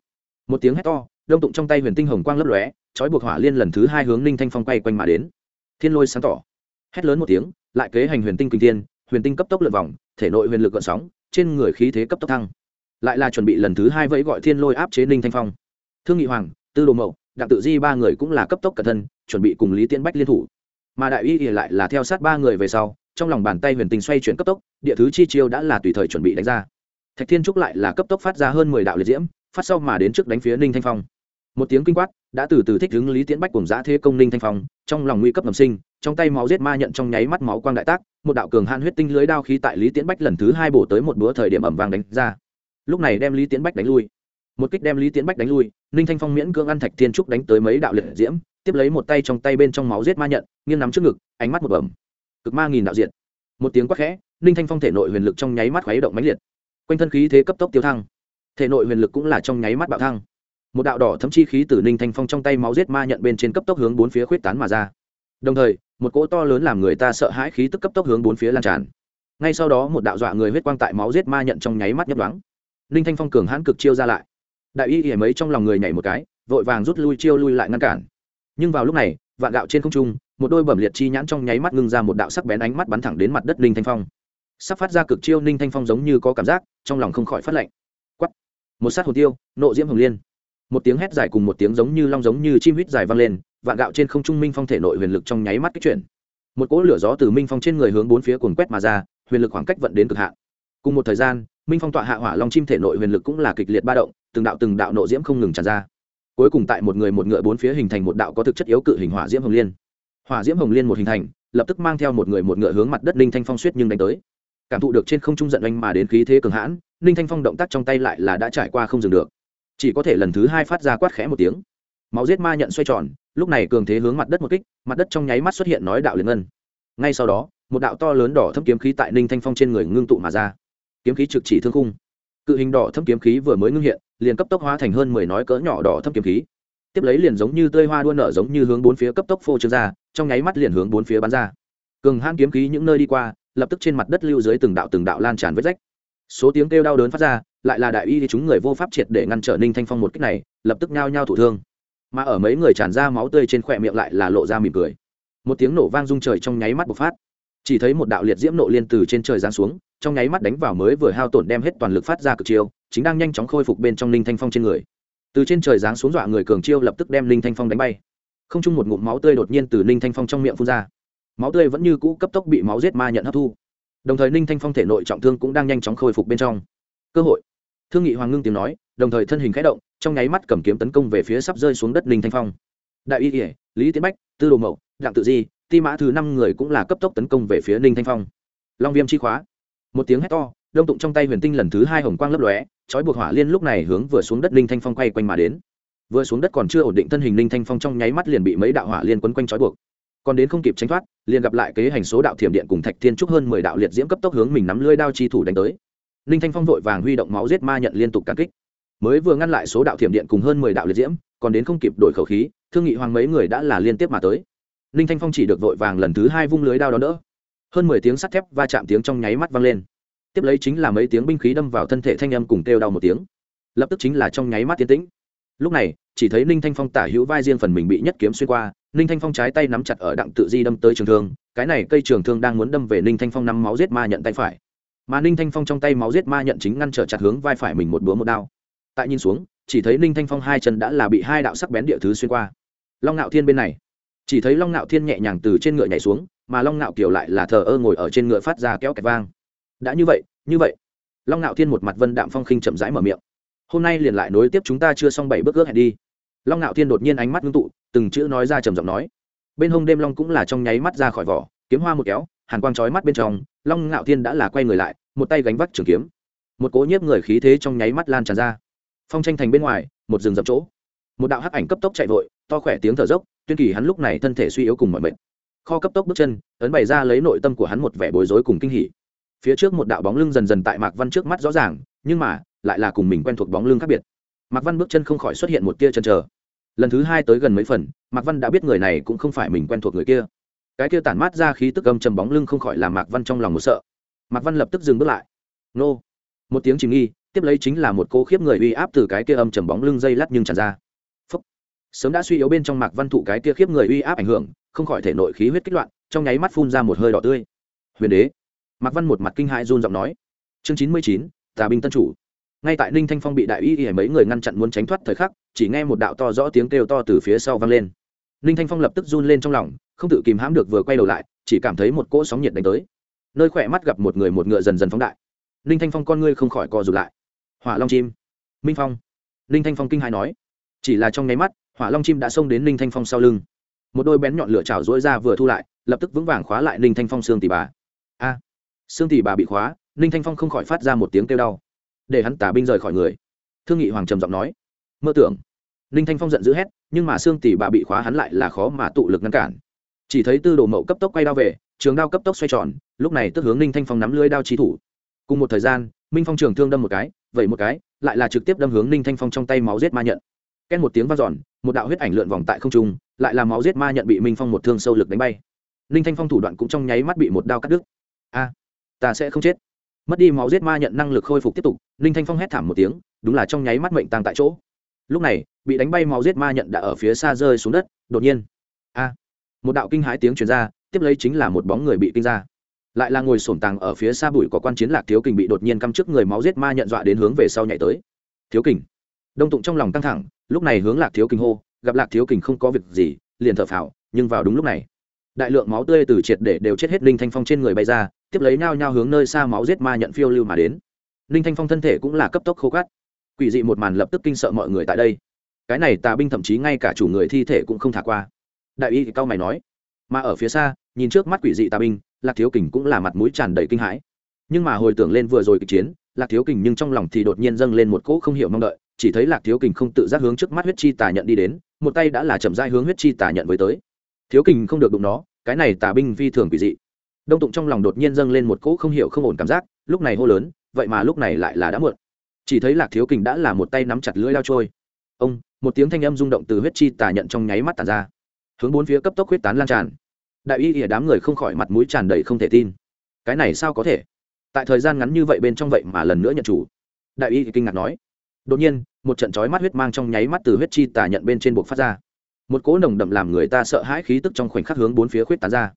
Một tiếng hét to, đông tụng trong tay huyền tinh hồng quang lấp lóe, trói buộc hỏa liên lần thứ hai hướng ninh thanh phong quay quanh mà đến. Thiên lôi sáng tỏ. Hét lớn một tiếng, lại kế hành huyền tinh kinh thiên, huyền tinh cấp tốc lượn vòng, thể nội huyền lực gợn sóng, trên người khí thế cấp tốc thăng lại là chuẩn bị lần thứ hai vẫy gọi thiên lôi áp chế ninh thanh phong. Thương nghị hoàng, tư đồ mậu, đặng tự di ba người cũng là cấp tốc cẩn thân, chuẩn bị cùng lý tiễn bách liên thủ. Mà đại y ỉa lại là theo sát ba người về sau, trong lòng bàn tay huyền tinh xoay chuyển cấp tốc, địa thứ chi chiêu đã là tùy thời chuẩn bị đánh ra. Thạch thiên trúc lại là cấp tốc phát ra hơn mười đạo liệt diễm, phát sau mà đến trước đánh phía ninh thanh phong. Một tiếng kinh quát, đã từ từ thích hướng lý tiễn bách cùng giã thế công ninh thanh phong, trong lòng nguy cấp ngầm sinh, trong tay máu giết ma nhận trong nháy mắt máu quang đại tác, một đạo cường han huyết tinh lưới đao khí tại lý tiễn bách lần thứ hai bổ tới một búa thời điểm ẩm vàng đánh ra lúc này đem lý tiến bách đánh lui. Một kích đem lý tiến bách đánh lui, ninh thanh phong miễn cưỡng ăn thạch thiên trúc đánh tới mấy đạo liệt diễm, tiếp lấy một tay trong tay bên trong máu giết ma nhận, nghiêng nắm trước ngực, ánh mắt một bẩm. Cực ma nghìn đạo diện một tiếng quát khẽ, ninh thanh phong thể nội huyền lực trong nháy mắt khuấy động mãnh liệt. Quanh thân khí thế cấp tốc tiêu thăng. Thể nội huyền lực cũng là trong nháy mắt bạo thăng. Một đạo đỏ thấm chi khí từ ninh thanh phong trong tay máu giết ma nhận bên trên cấp tốc hướng bốn phía khuyết tán mà ra. Đồng thời, một cỗ to lớn làm người ta sợ hãi khí tức cấp tốc hướng bốn phía lan tràn. Ngay sau đó một đạo dọa người huyết quang tại máu giết ma nhận trong nháy mắt nhấp đoáng ninh thanh phong cường hãn cực chiêu ra lại. Đại y hiểm mấy trong lòng người nhảy một cái, vội vàng rút lui chiêu lui lại ngăn cản. Nhưng vào lúc này, vạn gạo trên không trung, một đôi bẩm liệt chi nhãn trong nháy mắt ngưng ra một đạo sắc bén ánh mắt bắn thẳng đến mặt đất ninh thanh phong. Sắp phát ra cực chiêu ninh thanh phong giống như có cảm giác, trong lòng không khỏi phát lạnh quắp một sát hồn tiêu, nộ diễm hồng liên. Một tiếng hét dài cùng một tiếng giống như long giống như chim huýt dài vang lên, vạn gạo trên không trung minh phong thể nội huyền lực trong nháy mắt kích chuyển. Một cỗ lửa gió từ minh phong trên người hướng bốn phía cuồng quét mà ra, huyền lực khoảng cách vận đến cực hạn cùng một thời gian, minh phong tọa hạ hỏa long chim thể nội huyền lực cũng là kịch liệt ba động, từng đạo từng đạo nộ diễm không ngừng tràn ra. Cuối cùng tại một người một ngựa bốn phía hình thành một đạo có thực chất yếu cự hình hỏa diễm hồng liên. Hỏa diễm hồng liên một hình thành, lập tức mang theo một người một ngựa hướng mặt đất ninh thanh phong suýt nhưng đánh tới. Cảm thụ được trên không trung giận oanh mà đến khí thế cường hãn, ninh thanh phong động tác trong tay lại là đã trải qua không dừng được. Chỉ có thể lần thứ hai phát ra quát khẽ một tiếng. Máu giết ma nhận xoay tròn, lúc này cường thế hướng mặt đất một kích, mặt đất trong nháy mắt xuất hiện nói đạo liền ngân. Ngay sau đó, một đạo to lớn đỏ thâm kiếm khí tại ninh thanh phong trên người ngưng tụ mà ra kiếm khí trực chỉ thương khung. Cự hình đỏ thâm kiếm khí vừa mới ngưng hiện, liền cấp tốc hóa thành hơn mười nói cỡ nhỏ đỏ thâm kiếm khí. Tiếp lấy liền giống như tươi hoa đua nở giống như hướng bốn phía cấp tốc phô trương ra, trong nháy mắt liền hướng bốn phía bắn ra. Cường hãn kiếm khí những nơi đi qua, lập tức trên mặt đất lưu dưới từng đạo từng đạo lan tràn vết rách. Số tiếng kêu đau đớn phát ra, lại là đại y thì chúng người vô pháp triệt để ngăn trở ninh thanh phong một cách này, lập tức nhao nhao thủ thương. Mà ở mấy người tràn ra máu tươi trên khỏe miệng lại là lộ ra mỉm cười. Một tiếng nổ vang rung trời trong nháy mắt bộc phát chỉ thấy một đạo liệt diễm nộ liên từ trên trời giáng xuống, trong nháy mắt đánh vào mới vừa hao tổn đem hết toàn lực phát ra cực chiêu, chính đang nhanh chóng khôi phục bên trong ninh thanh phong trên người. Từ trên trời giáng xuống dọa người cường chiêu lập tức đem ninh thanh phong đánh bay. Không chung một ngụm máu tươi đột nhiên từ ninh thanh phong trong miệng phun ra. Máu tươi vẫn như cũ cấp tốc bị máu giết ma nhận hấp thu. Đồng thời ninh thanh phong thể nội trọng thương cũng đang nhanh chóng khôi phục bên trong. Cơ hội. Thương nghị hoàng ngưng tiếng nói, đồng thời thân hình khẽ động, trong nháy mắt cầm kiếm tấn công về phía sắp rơi xuống đất ninh thanh phong. Đại y kỉa lý tiến bách, tư đồ mậu, đặng tự di ti mã thứ năm người cũng là cấp tốc tấn công về phía ninh thanh phong. Long viêm chi khóa. Một tiếng hét to, đông tụng trong tay huyền tinh lần thứ hai hồng quang lấp lóe, trói buộc hỏa liên lúc này hướng vừa xuống đất ninh thanh phong quay quanh mà đến. Vừa xuống đất còn chưa ổn định thân hình ninh thanh phong trong nháy mắt liền bị mấy đạo hỏa liên quấn quanh trói buộc. Còn đến không kịp tránh thoát, liền gặp lại kế hành số đạo thiểm điện cùng thạch thiên trúc hơn mười đạo liệt diễm cấp tốc hướng mình nắm lưỡi đao chi thủ đánh tới. Ninh thanh phong vội vàng huy động máu giết ma nhận liên tục cản kích. Mới vừa ngăn lại số đạo thiểm điện cùng hơn mười đạo liệt diễm, còn đến không kịp đổi khẩu khí, thương nghị hoàng mấy người đã là liên tiếp mà tới ninh thanh phong chỉ được vội vàng lần thứ hai vung lưới đao đó đỡ. Hơn mười tiếng sắt thép va chạm tiếng trong nháy mắt vang lên. Tiếp lấy chính là mấy tiếng binh khí đâm vào thân thể thanh âm cùng kêu đau một tiếng. Lập tức chính là trong nháy mắt tiến tĩnh. Lúc này, chỉ thấy ninh thanh phong tả hữu vai riêng phần mình bị nhất kiếm xuyên qua, ninh thanh phong trái tay nắm chặt ở đặng tự di đâm tới trường thương, cái này cây trường thương đang muốn đâm về ninh thanh phong nắm máu giết ma nhận tay phải. Mà ninh thanh phong trong tay máu giết ma nhận chính ngăn trở chặt hướng vai phải mình một búa một đao. Tại nhìn xuống, chỉ thấy ninh thanh phong hai chân đã là bị hai đạo sắc bén địa thứ xuyên qua. Long ngạo thiên bên này chỉ thấy long ngạo thiên nhẹ nhàng từ trên ngựa nhảy xuống, mà long ngạo kiều lại là thờ ơ ngồi ở trên ngựa phát ra kéo kẹt vang. Đã như vậy như vậy. Long ngạo thiên một mặt vân đạm phong khinh chậm rãi mở miệng. Hôm nay liền lại nối tiếp chúng ta chưa xong bảy bước ước hẹn đi. Long ngạo thiên đột nhiên ánh mắt ngưng tụ, từng chữ nói ra trầm giọng nói. Bên hông đêm long cũng là trong nháy mắt ra khỏi vỏ, kiếm hoa một kéo, hàn quang trói mắt bên trong, long ngạo thiên đã là quay người lại, một tay gánh vác trường kiếm. Một cố nhiếp người khí thế trong nháy mắt lan tràn ra. Phong tranh thành bên ngoài, một rừng rậm chỗ một đạo hắc ảnh cấp tốc chạy vội, to khỏe tiếng thở dốc, tuyên kỳ hắn lúc này thân thể suy yếu cùng mọi mệnh kho cấp tốc bước chân, ấn bày ra lấy nội tâm của hắn một vẻ bối rối cùng kinh hỉ. Phía trước một đạo bóng lưng dần dần tại mạc văn trước mắt rõ ràng, nhưng mà, lại là cùng mình quen thuộc bóng lưng khác biệt. Mạc văn bước chân không khỏi xuất hiện một tia chân chờ. Lần thứ hai tới gần mấy phần, mạc văn đã biết người này cũng không phải mình quen thuộc người kia. Cái kia tản mát ra khí tức âm trầm bóng lưng không khỏi làm mạc văn trong lòng một sợ. Mạc văn lập tức dừng bước lại. Nô. Một tiếng chìm nghi, tiếp lấy chính là một cô khiếp người uy áp từ cái kia âm trầm bóng lưng dây lát nhưng tràn ra sớm đã suy yếu bên trong mạc văn thụ cái kia khiếp người uy áp ảnh hưởng, không khỏi thể nội khí huyết kích loạn, trong nháy mắt phun ra một hơi đỏ tươi. Huyền đế! Mạc văn một mặt kinh hãi run giọng nói. Chương chín mươi chín, tà binh tân chủ. Ngay tại ninh thanh phong bị đại y y mấy người ngăn chặn muốn tránh thoát thời khắc, chỉ nghe một đạo to rõ tiếng kêu to từ phía sau vang lên. Ninh thanh phong lập tức run lên trong lòng, không tự kìm hãm được vừa quay đầu lại, chỉ cảm thấy một cỗ sóng nhiệt đánh tới. Nơi khỏe mắt gặp một người một ngựa dần dần phóng đại. Ninh thanh phong con ngươi không khỏi co rụt lại. Hỏa long chim. Minh phong. Ninh thanh phong kinh hài nói. Chỉ là trong nháy mắt hỏa long chim đã xông đến ninh thanh phong sau lưng. Một đôi bén nhọn lửa chảo dối ra vừa thu lại, lập tức vững vàng khóa lại ninh thanh phong xương tỷ bà. A! Xương tỷ bà bị khóa, ninh thanh phong không khỏi phát ra một tiếng kêu đau. Để hắn tả binh rời khỏi người. Thương nghị hoàng trầm giọng nói. Mơ tưởng. Ninh thanh phong giận dữ hét, nhưng mà xương tỷ bà bị khóa hắn lại là khó mà tụ lực ngăn cản. Chỉ thấy tư đồ mậu cấp tốc quay đao về, trường đao cấp tốc xoay tròn, lúc này tức hướng ninh thanh phong nắm lưới đao trí thủ. Cùng một thời gian, minh phong trường thương đâm một cái vậy một cái, lại là trực tiếp đâm hướng ninh thanh phong trong tay máu giết ma nhận ken một tiếng v a n giòn một đạo huyết ảnh lượn vòng tại không trung, lại là máu giết ma nhận bị minh phong một thương sâu lực đánh bay. Ninh thanh phong thủ đoạn cũng trong nháy mắt bị một đao cắt đứt. A, ta sẽ không chết. Mất đi máu giết ma nhận năng lực khôi phục tiếp tục ninh thanh phong hét thảm một tiếng, đúng là trong nháy mắt mệnh tăng tại chỗ. Lúc này, bị đánh bay máu giết ma nhận đã ở phía xa rơi xuống đất, đột nhiên, a, một đạo kinh hãi tiếng truyền ra, tiếp lấy chính là một bóng người bị kinh ra. Lại là ngồi sổm tàng ở phía xa bụi có quan chiến lạc thiếu kình bị đột nhiên căm trước người máu giết ma nhận dọa đến hướng về sau nhảy tới. Thiếu kình đông tụng trong lòng căng thẳng, lúc này hướng lạc thiếu kình hô, gặp lạc thiếu kình không có việc gì, liền thở phào, nhưng vào đúng lúc này, đại lượng máu tươi từ triệt để đều chết hết linh thanh phong trên người bay ra, tiếp lấy nhao nhao hướng nơi xa máu giết ma nhận phiêu lưu mà đến. Linh thanh phong thân thể cũng là cấp tốc khô cát. Quỷ dị một màn lập tức kinh sợ mọi người tại đây. Cái này tà binh thậm chí ngay cả chủ người thi thể cũng không thả qua. Đại y thì cao mày nói, mà ở phía xa, nhìn trước mắt quỷ dị tà binh, lạc thiếu kình cũng là mặt mũi tràn đầy kinh hãi. Nhưng mà hồi tưởng lên vừa rồi kịch chiến, lạc thiếu kình nhưng trong lòng thì đột nhiên dâng lên một cỗ không hiểu mong đợi chỉ thấy lạc thiếu kình không tự giác hướng trước mắt huyết chi tà nhận đi đến, một tay đã là chậm dai hướng huyết chi tà nhận với tới. Thiếu kình không được đụng nó, cái này tà binh phi thường quỷ dị. Đông tụng trong lòng đột nhiên dâng lên một cỗ không hiểu không ổn cảm giác, lúc này hô lớn, vậy mà lúc này lại là đã muộn. Chỉ thấy lạc thiếu kình đã là một tay nắm chặt lưỡi lao trôi. Ông, một tiếng thanh âm rung động từ huyết chi tà nhận trong nháy mắt tàn ra. Hướng bốn phía cấp tốc huyết tán lan tràn. Đại y ỉa đám người không khỏi mặt mũi tràn đầy không thể tin. Cái này sao có thể? Tại thời gian ngắn như vậy bên trong vậy mà lần nữa nhận chủ. Đại y kinh ngạc nói. Đột nhiên một trận chói mắt huyết mang trong nháy mắt từ huyết chi tà nhận bên trên buộc phát ra. Một cỗ nồng đậm làm người ta sợ hãi khí tức trong khoảnh khắc hướng bốn phía khuyết tán ra.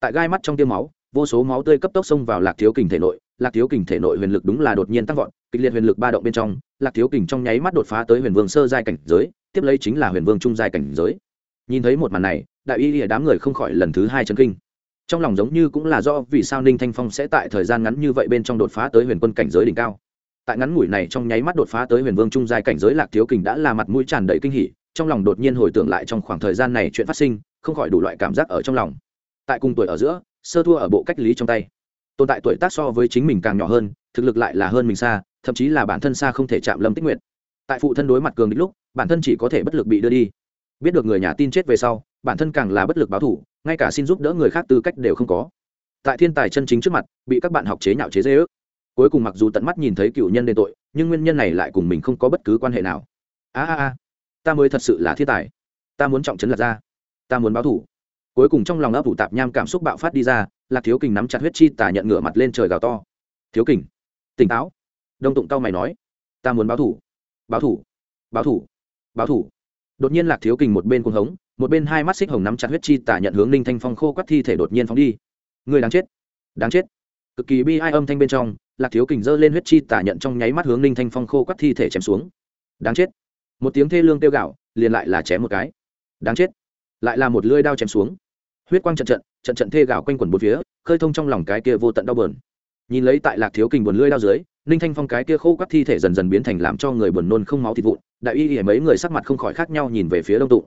Tại gai mắt trong tiêu máu, vô số máu tươi cấp tốc xông vào lạc thiếu kình thể nội, lạc thiếu kình thể nội huyền lực đúng là đột nhiên tăng vọt, kịch liệt huyền lực ba động bên trong, lạc thiếu kình trong nháy mắt đột phá tới huyền vương sơ giai cảnh giới, tiếp lấy chính là huyền vương trung giai cảnh giới. Nhìn thấy một màn này, đại y lìa đám người không khỏi lần thứ hai chấn kinh. Trong lòng giống như cũng là do vì sao ninh thanh phong sẽ tại thời gian ngắn như vậy bên trong đột phá tới huyền quân cảnh giới đỉnh cao tại ngắn ngủi này trong nháy mắt đột phá tới huyền vương trung giai cảnh giới lạc thiếu kình đã là mặt mũi tràn đầy kinh hỉ, trong lòng đột nhiên hồi tưởng lại trong khoảng thời gian này chuyện phát sinh, không khỏi đủ loại cảm giác ở trong lòng. Tại cùng tuổi ở giữa, sơ thua ở bộ cách lý trong tay. Tồn tại tuổi tác so với chính mình càng nhỏ hơn, thực lực lại là hơn mình xa, thậm chí là bản thân xa không thể chạm lâm tích nguyện tại phụ thân đối mặt cường địch lúc, bản thân chỉ có thể bất lực bị đưa đi. Biết được người nhà tin chết về sau, bản thân càng là bất lực báo thủ ngay cả xin giúp đỡ người khác tư cách đều không có. Tại thiên tài chân chính trước mặt, bị các bạn học chế nhạo chế dê ước cuối cùng mặc dù tận mắt nhìn thấy cựu nhân đền tội, nhưng nguyên nhân này lại cùng mình không có bất cứ quan hệ nào. A a a, ta mới thật sự là thiên tài. Ta muốn trọng trấn lạc ra ta muốn báo thủ. Cuối cùng trong lòng ấp ủ tạp nham cảm xúc bạo phát đi ra, lạc thiếu kình nắm chặt huyết chi tả nhận ngửa mặt lên trời gào to. Thiếu kình, tỉnh táo. Đông tụng tao mày nói. Ta muốn báo thủ. Báo thủ. Báo thủ. Báo thủ. Đột nhiên lạc thiếu kình một bên cuồng hống, một bên hai mắt xích hồng nắm chặt huyết chi tả nhận hướng ninh thanh phong khô quắt thi thể đột nhiên phóng đi. Người đáng chết. Đáng chết. Cực kỳ bi ai âm thanh bên trong lạc thiếu kình giơ lên huyết chi tả nhận trong nháy mắt hướng ninh thanh phong khô quắt thi thể chém xuống. Đáng chết. Một tiếng thê lương tiêu gạo liền lại là chém một cái. Đáng chết. Lại là một lưỡi đao chém xuống. Huyết quang trận trận trận trận thê gạo quanh quẩn bốn phía, khơi thông trong lòng cái kia vô tận đau bờn nhìn lấy tại lạc thiếu kình buồn lưỡi đao dưới, ninh thanh phong cái kia khô quắt thi thể dần dần biến thành làm cho người buồn nôn không máu thịt vụn, đại y hiểm mấy người sắc mặt không khỏi khác nhau nhìn về phía đông tụng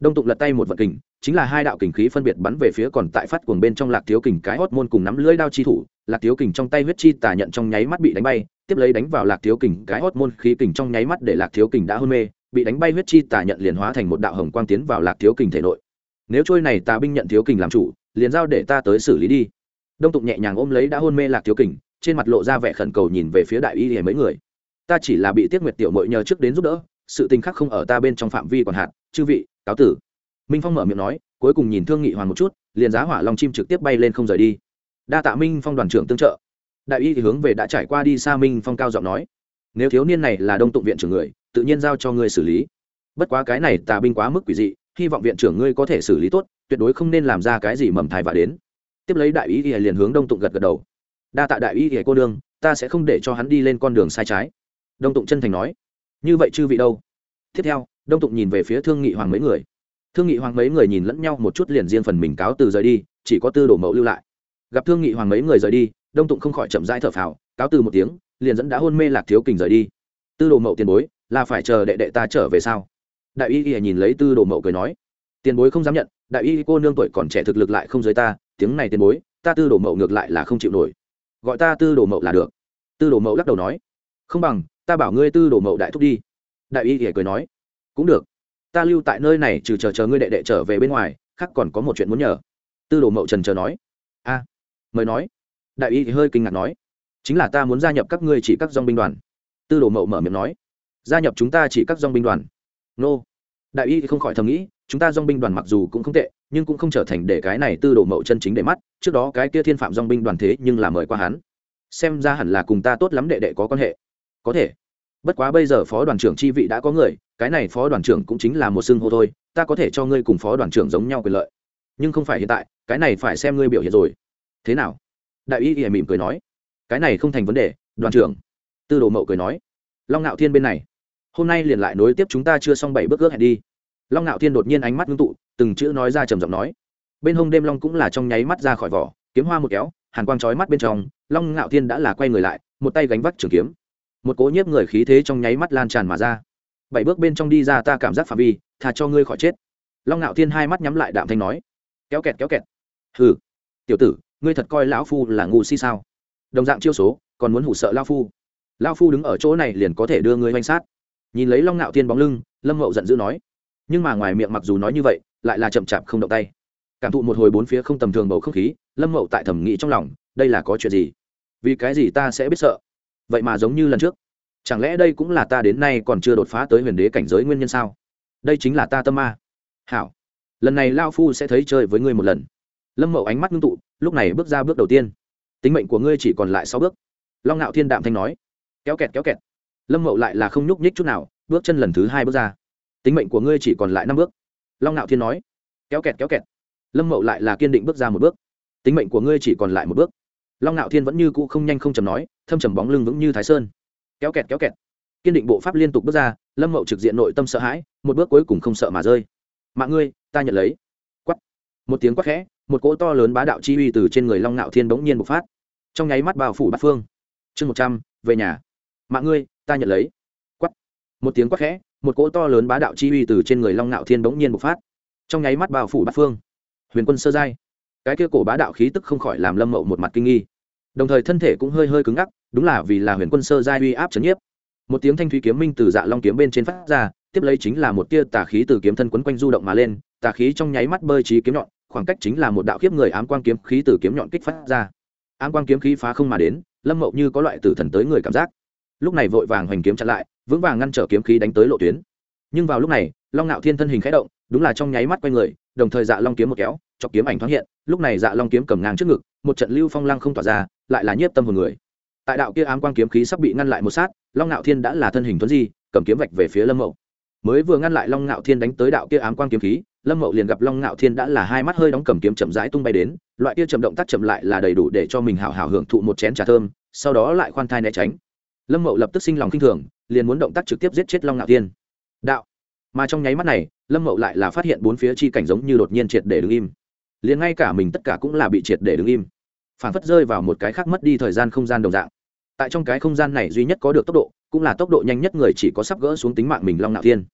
đông tụng lật tay một vật kình, chính là hai đạo kình khí phân biệt bắn về phía còn tại phát cuồng bên trong lạc thiếu kình cái hót môn cùng nắm lưỡi đao chi thủ lạc thiếu kình trong tay huyết chi tà nhận trong nháy mắt bị đánh bay, tiếp lấy đánh vào lạc thiếu kình cái hốt môn khí kình trong nháy mắt để lạc thiếu kình đã hôn mê, bị đánh bay huyết chi tà nhận liền hóa thành một đạo hồng quang tiến vào lạc thiếu kình thể nội. Nếu trôi này tà binh nhận thiếu kình làm chủ, liền giao để ta tới xử lý đi. Đông tụng nhẹ nhàng ôm lấy đã hôn mê lạc thiếu kình, trên mặt lộ ra vẻ khẩn cầu nhìn về phía đại y hề mấy người. Ta chỉ là bị tiết nguyệt tiểu mội nhờ trước đến giúp đỡ, sự tình khác không ở ta bên trong phạm vi còn hạn, chư vị, cáo tử. Minh phong mở miệng nói, cuối cùng nhìn thương nghị hoàn một chút, liền giá hỏa long chim trực tiếp bay lên không rời đi đa tạ minh phong đoàn trưởng tương trợ đại y thì hướng về đã trải qua đi xa minh phong cao giọng nói nếu thiếu niên này là đông tụng viện trưởng người tự nhiên giao cho ngươi xử lý bất quá cái này tà binh quá mức quỷ dị hy vọng viện trưởng ngươi có thể xử lý tốt tuyệt đối không nên làm ra cái gì mầm thai và đến tiếp lấy đại y thì liền hướng đông tụng gật gật đầu đa tạ đại y thì cô đương ta sẽ không để cho hắn đi lên con đường sai trái đông tụng chân thành nói như vậy chư vị đâu tiếp theo đông tụng nhìn về phía thương nghị hoàng mấy người thương nghị hoàng mấy người nhìn lẫn nhau một chút liền riêng phần mình cáo từ rời đi chỉ có tư đồ mẫu lưu lại gặp thương nghị hoàng mấy người rời đi, đông tụng không khỏi chậm rãi thở phào, cáo từ một tiếng, liền dẫn đã hôn mê lạc thiếu kình rời đi. Tư đồ mậu tiền bối, là phải chờ đệ đệ ta trở về sao? Đại y y nhìn lấy tư đồ mậu cười nói. Tiền bối không dám nhận, đại y cô nương tuổi còn trẻ thực lực lại không dưới ta, tiếng này tiền bối, ta tư đồ mậu ngược lại là không chịu nổi. Gọi ta tư đồ mậu là được. Tư đồ mậu lắc đầu nói. Không bằng, ta bảo ngươi tư đồ mậu đại thúc đi. Đại y y cười nói. Cũng được. Ta lưu tại nơi này trừ chờ chờ ngươi đệ đệ trở về bên ngoài, khác còn có một chuyện muốn nhờ. Tư đồ mậu trần chờ nói mời nói. Đại y hơi kinh ngạc nói, chính là ta muốn gia nhập các ngươi chỉ các dong binh đoàn. Tư đồ mậu mở miệng nói, gia nhập chúng ta chỉ các dong binh đoàn. Nô. Đại y thì không khỏi thầm nghĩ, chúng ta dong binh đoàn mặc dù cũng không tệ, nhưng cũng không trở thành để cái này tư đồ mậu chân chính để mắt, trước đó cái kia thiên phạm dong binh đoàn thế nhưng là mời qua hắn. Xem ra hẳn là cùng ta tốt lắm đệ đệ có quan hệ. Có thể. Bất quá bây giờ phó đoàn trưởng chi vị đã có người, cái này phó đoàn trưởng cũng chính là một xưng hô thôi, ta có thể cho ngươi cùng phó đoàn trưởng giống nhau quyền lợi. Nhưng không phải hiện tại, cái này phải xem ngươi biểu hiện rồi thế nào? Đại y y mỉm cười nói. Cái này không thành vấn đề, đoàn trưởng. Tư đồ mậu cười nói. Long ngạo thiên bên này. Hôm nay liền lại nối tiếp chúng ta chưa xong bảy bước ước hẹn đi. Long ngạo thiên đột nhiên ánh mắt ngưng tụ, từng chữ nói ra trầm giọng nói. Bên hông đêm long cũng là trong nháy mắt ra khỏi vỏ, kiếm hoa một kéo, hàn quang trói mắt bên trong, long ngạo thiên đã là quay người lại, một tay gánh vắt trường kiếm. Một cố nhiếp người khí thế trong nháy mắt lan tràn mà ra. Bảy bước bên trong đi ra ta cảm giác phạm vi thà cho ngươi khỏi chết. Long ngạo thiên hai mắt nhắm lại đạm thanh nói. Kéo kẹt kéo kẹt. Hừ. Tiểu tử ngươi thật coi lão phu là ngu si sao? Đồng dạng chiêu số, còn muốn hủ sợ lao phu. Lao phu đứng ở chỗ này liền có thể đưa ngươi oanh sát. Nhìn lấy long ngạo thiên bóng lưng, lâm mậu giận dữ nói. Nhưng mà ngoài miệng mặc dù nói như vậy, lại là chậm chạp không động tay. Cảm thụ một hồi bốn phía không tầm thường bầu không khí, lâm mậu tại thẩm nghĩ trong lòng, đây là có chuyện gì? Vì cái gì ta sẽ biết sợ? Vậy mà giống như lần trước. Chẳng lẽ đây cũng là ta đến nay còn chưa đột phá tới huyền đế cảnh giới nguyên nhân sao? Đây chính là ta tâm ma. Hảo. Lần này lao phu sẽ thấy chơi với ngươi một lần lâm mậu ánh mắt ngưng tụ, lúc này bước ra bước đầu tiên. Tính mệnh của ngươi chỉ còn lại sáu bước. Long ngạo thiên đạm thanh nói. Kéo kẹt kéo kẹt. Lâm mậu lại là không nhúc nhích chút nào, bước chân lần thứ hai bước ra. Tính mệnh của ngươi chỉ còn lại năm bước. Long ngạo thiên nói. Kéo kẹt kéo kẹt. Lâm mậu lại là kiên định bước ra một bước. Tính mệnh của ngươi chỉ còn lại một bước. Long ngạo thiên vẫn như cũ không nhanh không chầm nói, thâm trầm bóng lưng vững như thái sơn. Kéo kẹt kéo kẹt. Kiên định bộ pháp liên tục bước ra, lâm mậu trực diện nội tâm sợ hãi, một bước cuối cùng không sợ mà rơi. Mạng ngươi, ta nhận lấy. Quắt một tiếng quát khẽ một cỗ to lớn bá đạo chi uy từ trên người long ngạo thiên bỗng nhiên bộc phát. Trong nháy mắt bao phủ bát phương. Chương một trăm, về nhà. Mạng ngươi, ta nhận lấy. Quắt một tiếng quát khẽ, một cỗ to lớn bá đạo chi uy từ trên người long ngạo thiên bỗng nhiên bộc phát. Trong nháy mắt bao phủ bát phương. Huyền quân sơ giai. Cái kia cổ bá đạo khí tức không khỏi làm lâm mậu một mặt kinh nghi. Đồng thời thân thể cũng hơi hơi cứng ngắc, đúng là vì là huyền quân sơ giai uy áp chấn nhiếp. Một tiếng thanh thúy kiếm minh từ dạ long kiếm bên trên phát ra, tiếp lấy chính là một tia tà khí từ kiếm thân quấn quanh du động mà lên, tà khí trong nháy mắt bơi trí kiếm nhọn khoảng cách chính là một đạo kiếp người ám quang kiếm khí từ kiếm nhọn kích phát ra. Ám quang kiếm khí phá không mà đến, lâm mậu như có loại tử thần tới người cảm giác. Lúc này vội vàng hoành kiếm chặn lại, vững vàng ngăn trở kiếm khí đánh tới lộ tuyến. Nhưng vào lúc này, long ngạo thiên thân hình khẽ động, đúng là trong nháy mắt quay người, đồng thời dạ long kiếm một kéo, chọc kiếm ảnh thoáng hiện, lúc này dạ long kiếm cầm ngang trước ngực, một trận lưu phong lăng không tỏa ra, lại là nhiếp tâm hồn người. Tại đạo kia ám quang kiếm khí sắp bị ngăn lại một sát, long ngạo thiên đã là thân hình tuấn di, cầm kiếm vạch về phía lâm mậu. Mới vừa ngăn lại long ngạo thiên đánh tới đạo kia ám quang kiếm khí lâm mậu liền gặp long ngạo thiên đã là hai mắt hơi đóng cầm kiếm chậm rãi tung bay đến, loại kia chậm động tác chậm lại là đầy đủ để cho mình hào hào hưởng thụ một chén trà thơm, sau đó lại khoan thai né tránh. Lâm mậu lập tức sinh lòng k i n h thường, liền muốn động tác trực tiếp giết chết long ngạo thiên. Đạo. Mà trong nháy mắt này, lâm mậu lại là phát hiện bốn phía chi cảnh giống như đột nhiên triệt để đứng im. Liền ngay cả mình tất cả cũng là bị triệt để đứng im. Phản phất rơi vào một cái khác mất đi thời gian không gian đồng dạng. Tại trong cái không gian này duy nhất có được tốc độ, cũng là tốc độ nhanh nhất người chỉ có sắp gỡ xuống tính mạng mình long ngạo thiên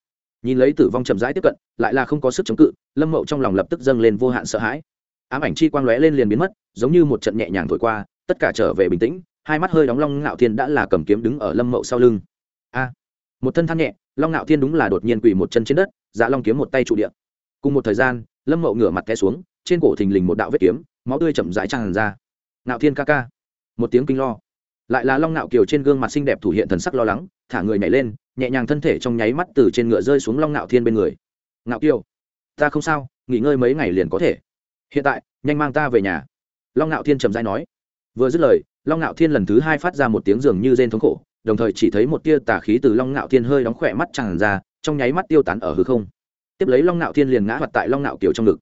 nhìn lấy tử vong chậm rãi tiếp cận, lại là không có sức chống cự, lâm mậu trong lòng lập tức dâng lên vô hạn sợ hãi. Ám ảnh chi quang lóe lên liền biến mất, giống như một trận nhẹ nhàng thổi qua, tất cả trở về bình tĩnh, hai mắt hơi đóng long ngạo thiên đã là cầm kiếm đứng ở lâm mậu sau lưng. A! Một thân than nhẹ, long ngạo thiên đúng là đột nhiên quỳ một chân trên đất dạ long kiếm một tay trụ điện. Cùng một thời gian, lâm mậu ngửa mặt té xuống, trên cổ thình lình một đạo vết kiếm, máu tươi chậm rãi tràn ra. Ngạo thiên ca ca. Một tiếng kinh lo lại là long Nạo kiều trên gương mặt xinh đẹp thủ hiện thần sắc lo lắng, thả người nhảy lên, nhẹ nhàng thân thể trong nháy mắt từ trên ngựa rơi xuống long Nạo thiên bên người. Ngạo kiều, ta không sao, nghỉ ngơi mấy ngày liền có thể. Hiện tại, nhanh mang ta về nhà. Long Nạo thiên trầm dai nói. Vừa dứt lời, long Nạo thiên lần thứ hai phát ra một tiếng giường như rên thống khổ, đồng thời chỉ thấy một tia tà khí từ long Nạo thiên hơi đóng khỏe mắt tràn ra, trong nháy mắt tiêu tán ở hư không. Tiếp lấy long Nạo thiên liền ngã mặt tại long Nạo kiều trong ngực.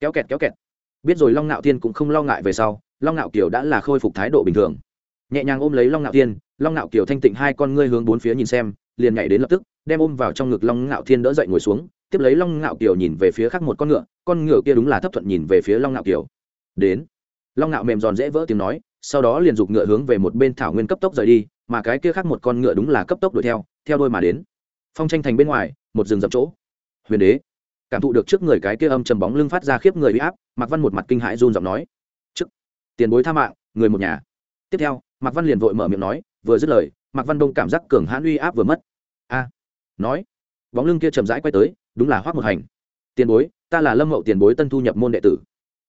Kéo kẹt kéo kẹt. Biết rồi long Nạo thiên cũng không lo ngại về sau, long Nạo kiều đã là khôi phục thái độ bình thường nhẹ nhàng ôm lấy long ngạo thiên, long ngạo kiều thanh tịnh hai con ngươi hướng bốn phía nhìn xem, liền nhảy đến lập tức, đem ôm vào trong ngực long ngạo thiên đỡ dậy ngồi xuống, tiếp lấy long ngạo kiều nhìn về phía khác một con ngựa con ngựa kia đúng là thấp thuận nhìn về phía long ngạo kiều. Đến. Long ngạo mềm giòn dễ vỡ tiếng nói, sau đó liền giục ngựa hướng về một bên thảo nguyên cấp tốc rời đi, mà cái kia khác một con ngựa đúng là cấp tốc đuổi theo theo đôi mà đến. Phong tranh thành bên ngoài, một rừng dập chỗ. Huyền đế. Cảm thụ được trước người cái kia âm trầm bóng lưng phát ra khiếp người bị áp, mạc văn một mặt kinh hãi run giọng nói, trước, tiền bối tha mạng, người một nhà. Tiếp theo mạc văn liền vội mở miệng nói, vừa dứt lời, mạc văn đông cảm giác cường hãn uy áp vừa mất. A, nói, bóng lưng kia chậm rãi quay tới, đúng là hoác một hành. Tiền bối, ta là lâm mậu tiền bối tân thu nhập môn đệ tử.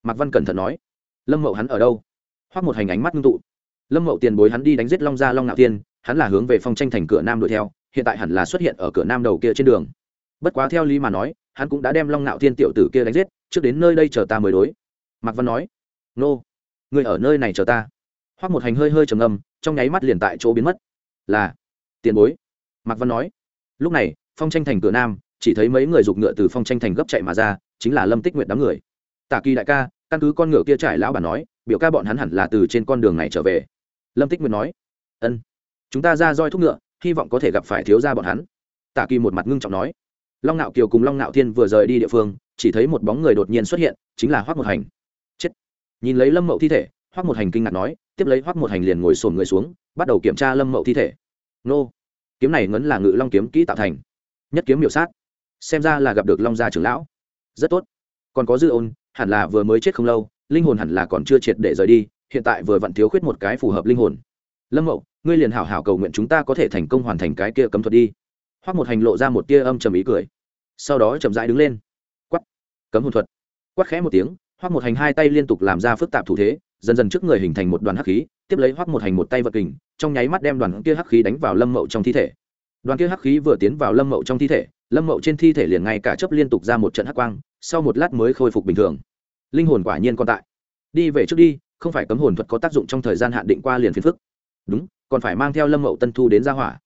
Mạc văn cẩn thận nói, lâm mậu hắn ở đâu? Hoác một hành ánh mắt ngưng tụ. Lâm mậu tiền bối hắn đi đánh giết long gia long ngạo tiên hắn là hướng về phong tranh thành cửa nam đuổi theo, hiện tại hẳn là xuất hiện ở cửa nam đầu kia trên đường. Bất quá theo lý mà nói, hắn cũng đã đem long ngạo Tiên tiểu tử kia đánh giết, trước đến nơi đây chờ ta mới đối. Mạc văn nói, nô người ở nơi này chờ ta hoắc một hành hơi hơi trầm ngâm, trong nháy mắt liền tại chỗ biến mất. Là, tiền bối. Mạc văn nói. Lúc này, phong tranh thành cửa nam, chỉ thấy mấy người giục ngựa từ phong tranh thành gấp chạy mà ra, chính là lâm tích nguyện đám người. Tả kỳ đại ca, căn cứ con ngựa kia trải lão bà nói, biểu ca bọn hắn hẳn là từ trên con đường này trở về. Lâm tích nguyện nói. Ân. Chúng ta ra roi thúc ngựa, hy vọng có thể gặp phải thiếu gia bọn hắn. Tả kỳ một mặt ngưng trọng nói. Long nạo kiều cùng long nạo thiên vừa rời đi địa phương, chỉ thấy một bóng người đột nhiên xuất hiện, chính là hoác một hành. Chết. Nhìn lấy lâm mậu thi thể Hoắc một hành kinh ngạc nói, tiếp lấy Hoắc một hành liền ngồi sồn người xuống, bắt đầu kiểm tra lâm mậu thi thể. Nô, kiếm này ngấn là ngự long kiếm kỹ tạo thành. Nhất kiếm miểu sát. Xem ra là gặp được long gia trưởng lão. Rất tốt. Còn có dư ôn, hẳn là vừa mới chết không lâu, linh hồn hẳn là còn chưa triệt để rời đi, hiện tại vừa vặn thiếu khuyết một cái phù hợp linh hồn. Lâm mậu, ngươi liền hảo hảo cầu nguyện chúng ta có thể thành công hoàn thành cái kia cấm thuật đi. Hoắc một hành lộ ra một tia âm trầm ý cười. Sau đó chậm rãi đứng lên. Quắt cấm hồn thuật. Quắt khẽ một tiếng, Hoắc một hành hai tay liên tục làm ra phức tạp thủ thế dần dần trước người hình thành một đoàn hắc khí, tiếp lấy hoắc một hành một tay vật kình, trong nháy mắt đem đoàn kia hắc khí đánh vào lâm mậu trong thi thể. Đoàn kia hắc khí vừa tiến vào lâm mậu trong thi thể, lâm mậu trên thi thể liền ngay cả chấp liên tục ra một trận hắc quang, sau một lát mới khôi phục bình thường. Linh hồn quả nhiên còn tại. Đi về trước đi, không phải cấm hồn thuật có tác dụng trong thời gian hạn định qua liền phiền phức. Đúng, còn phải mang theo lâm mậu tân thu đến gia hỏa.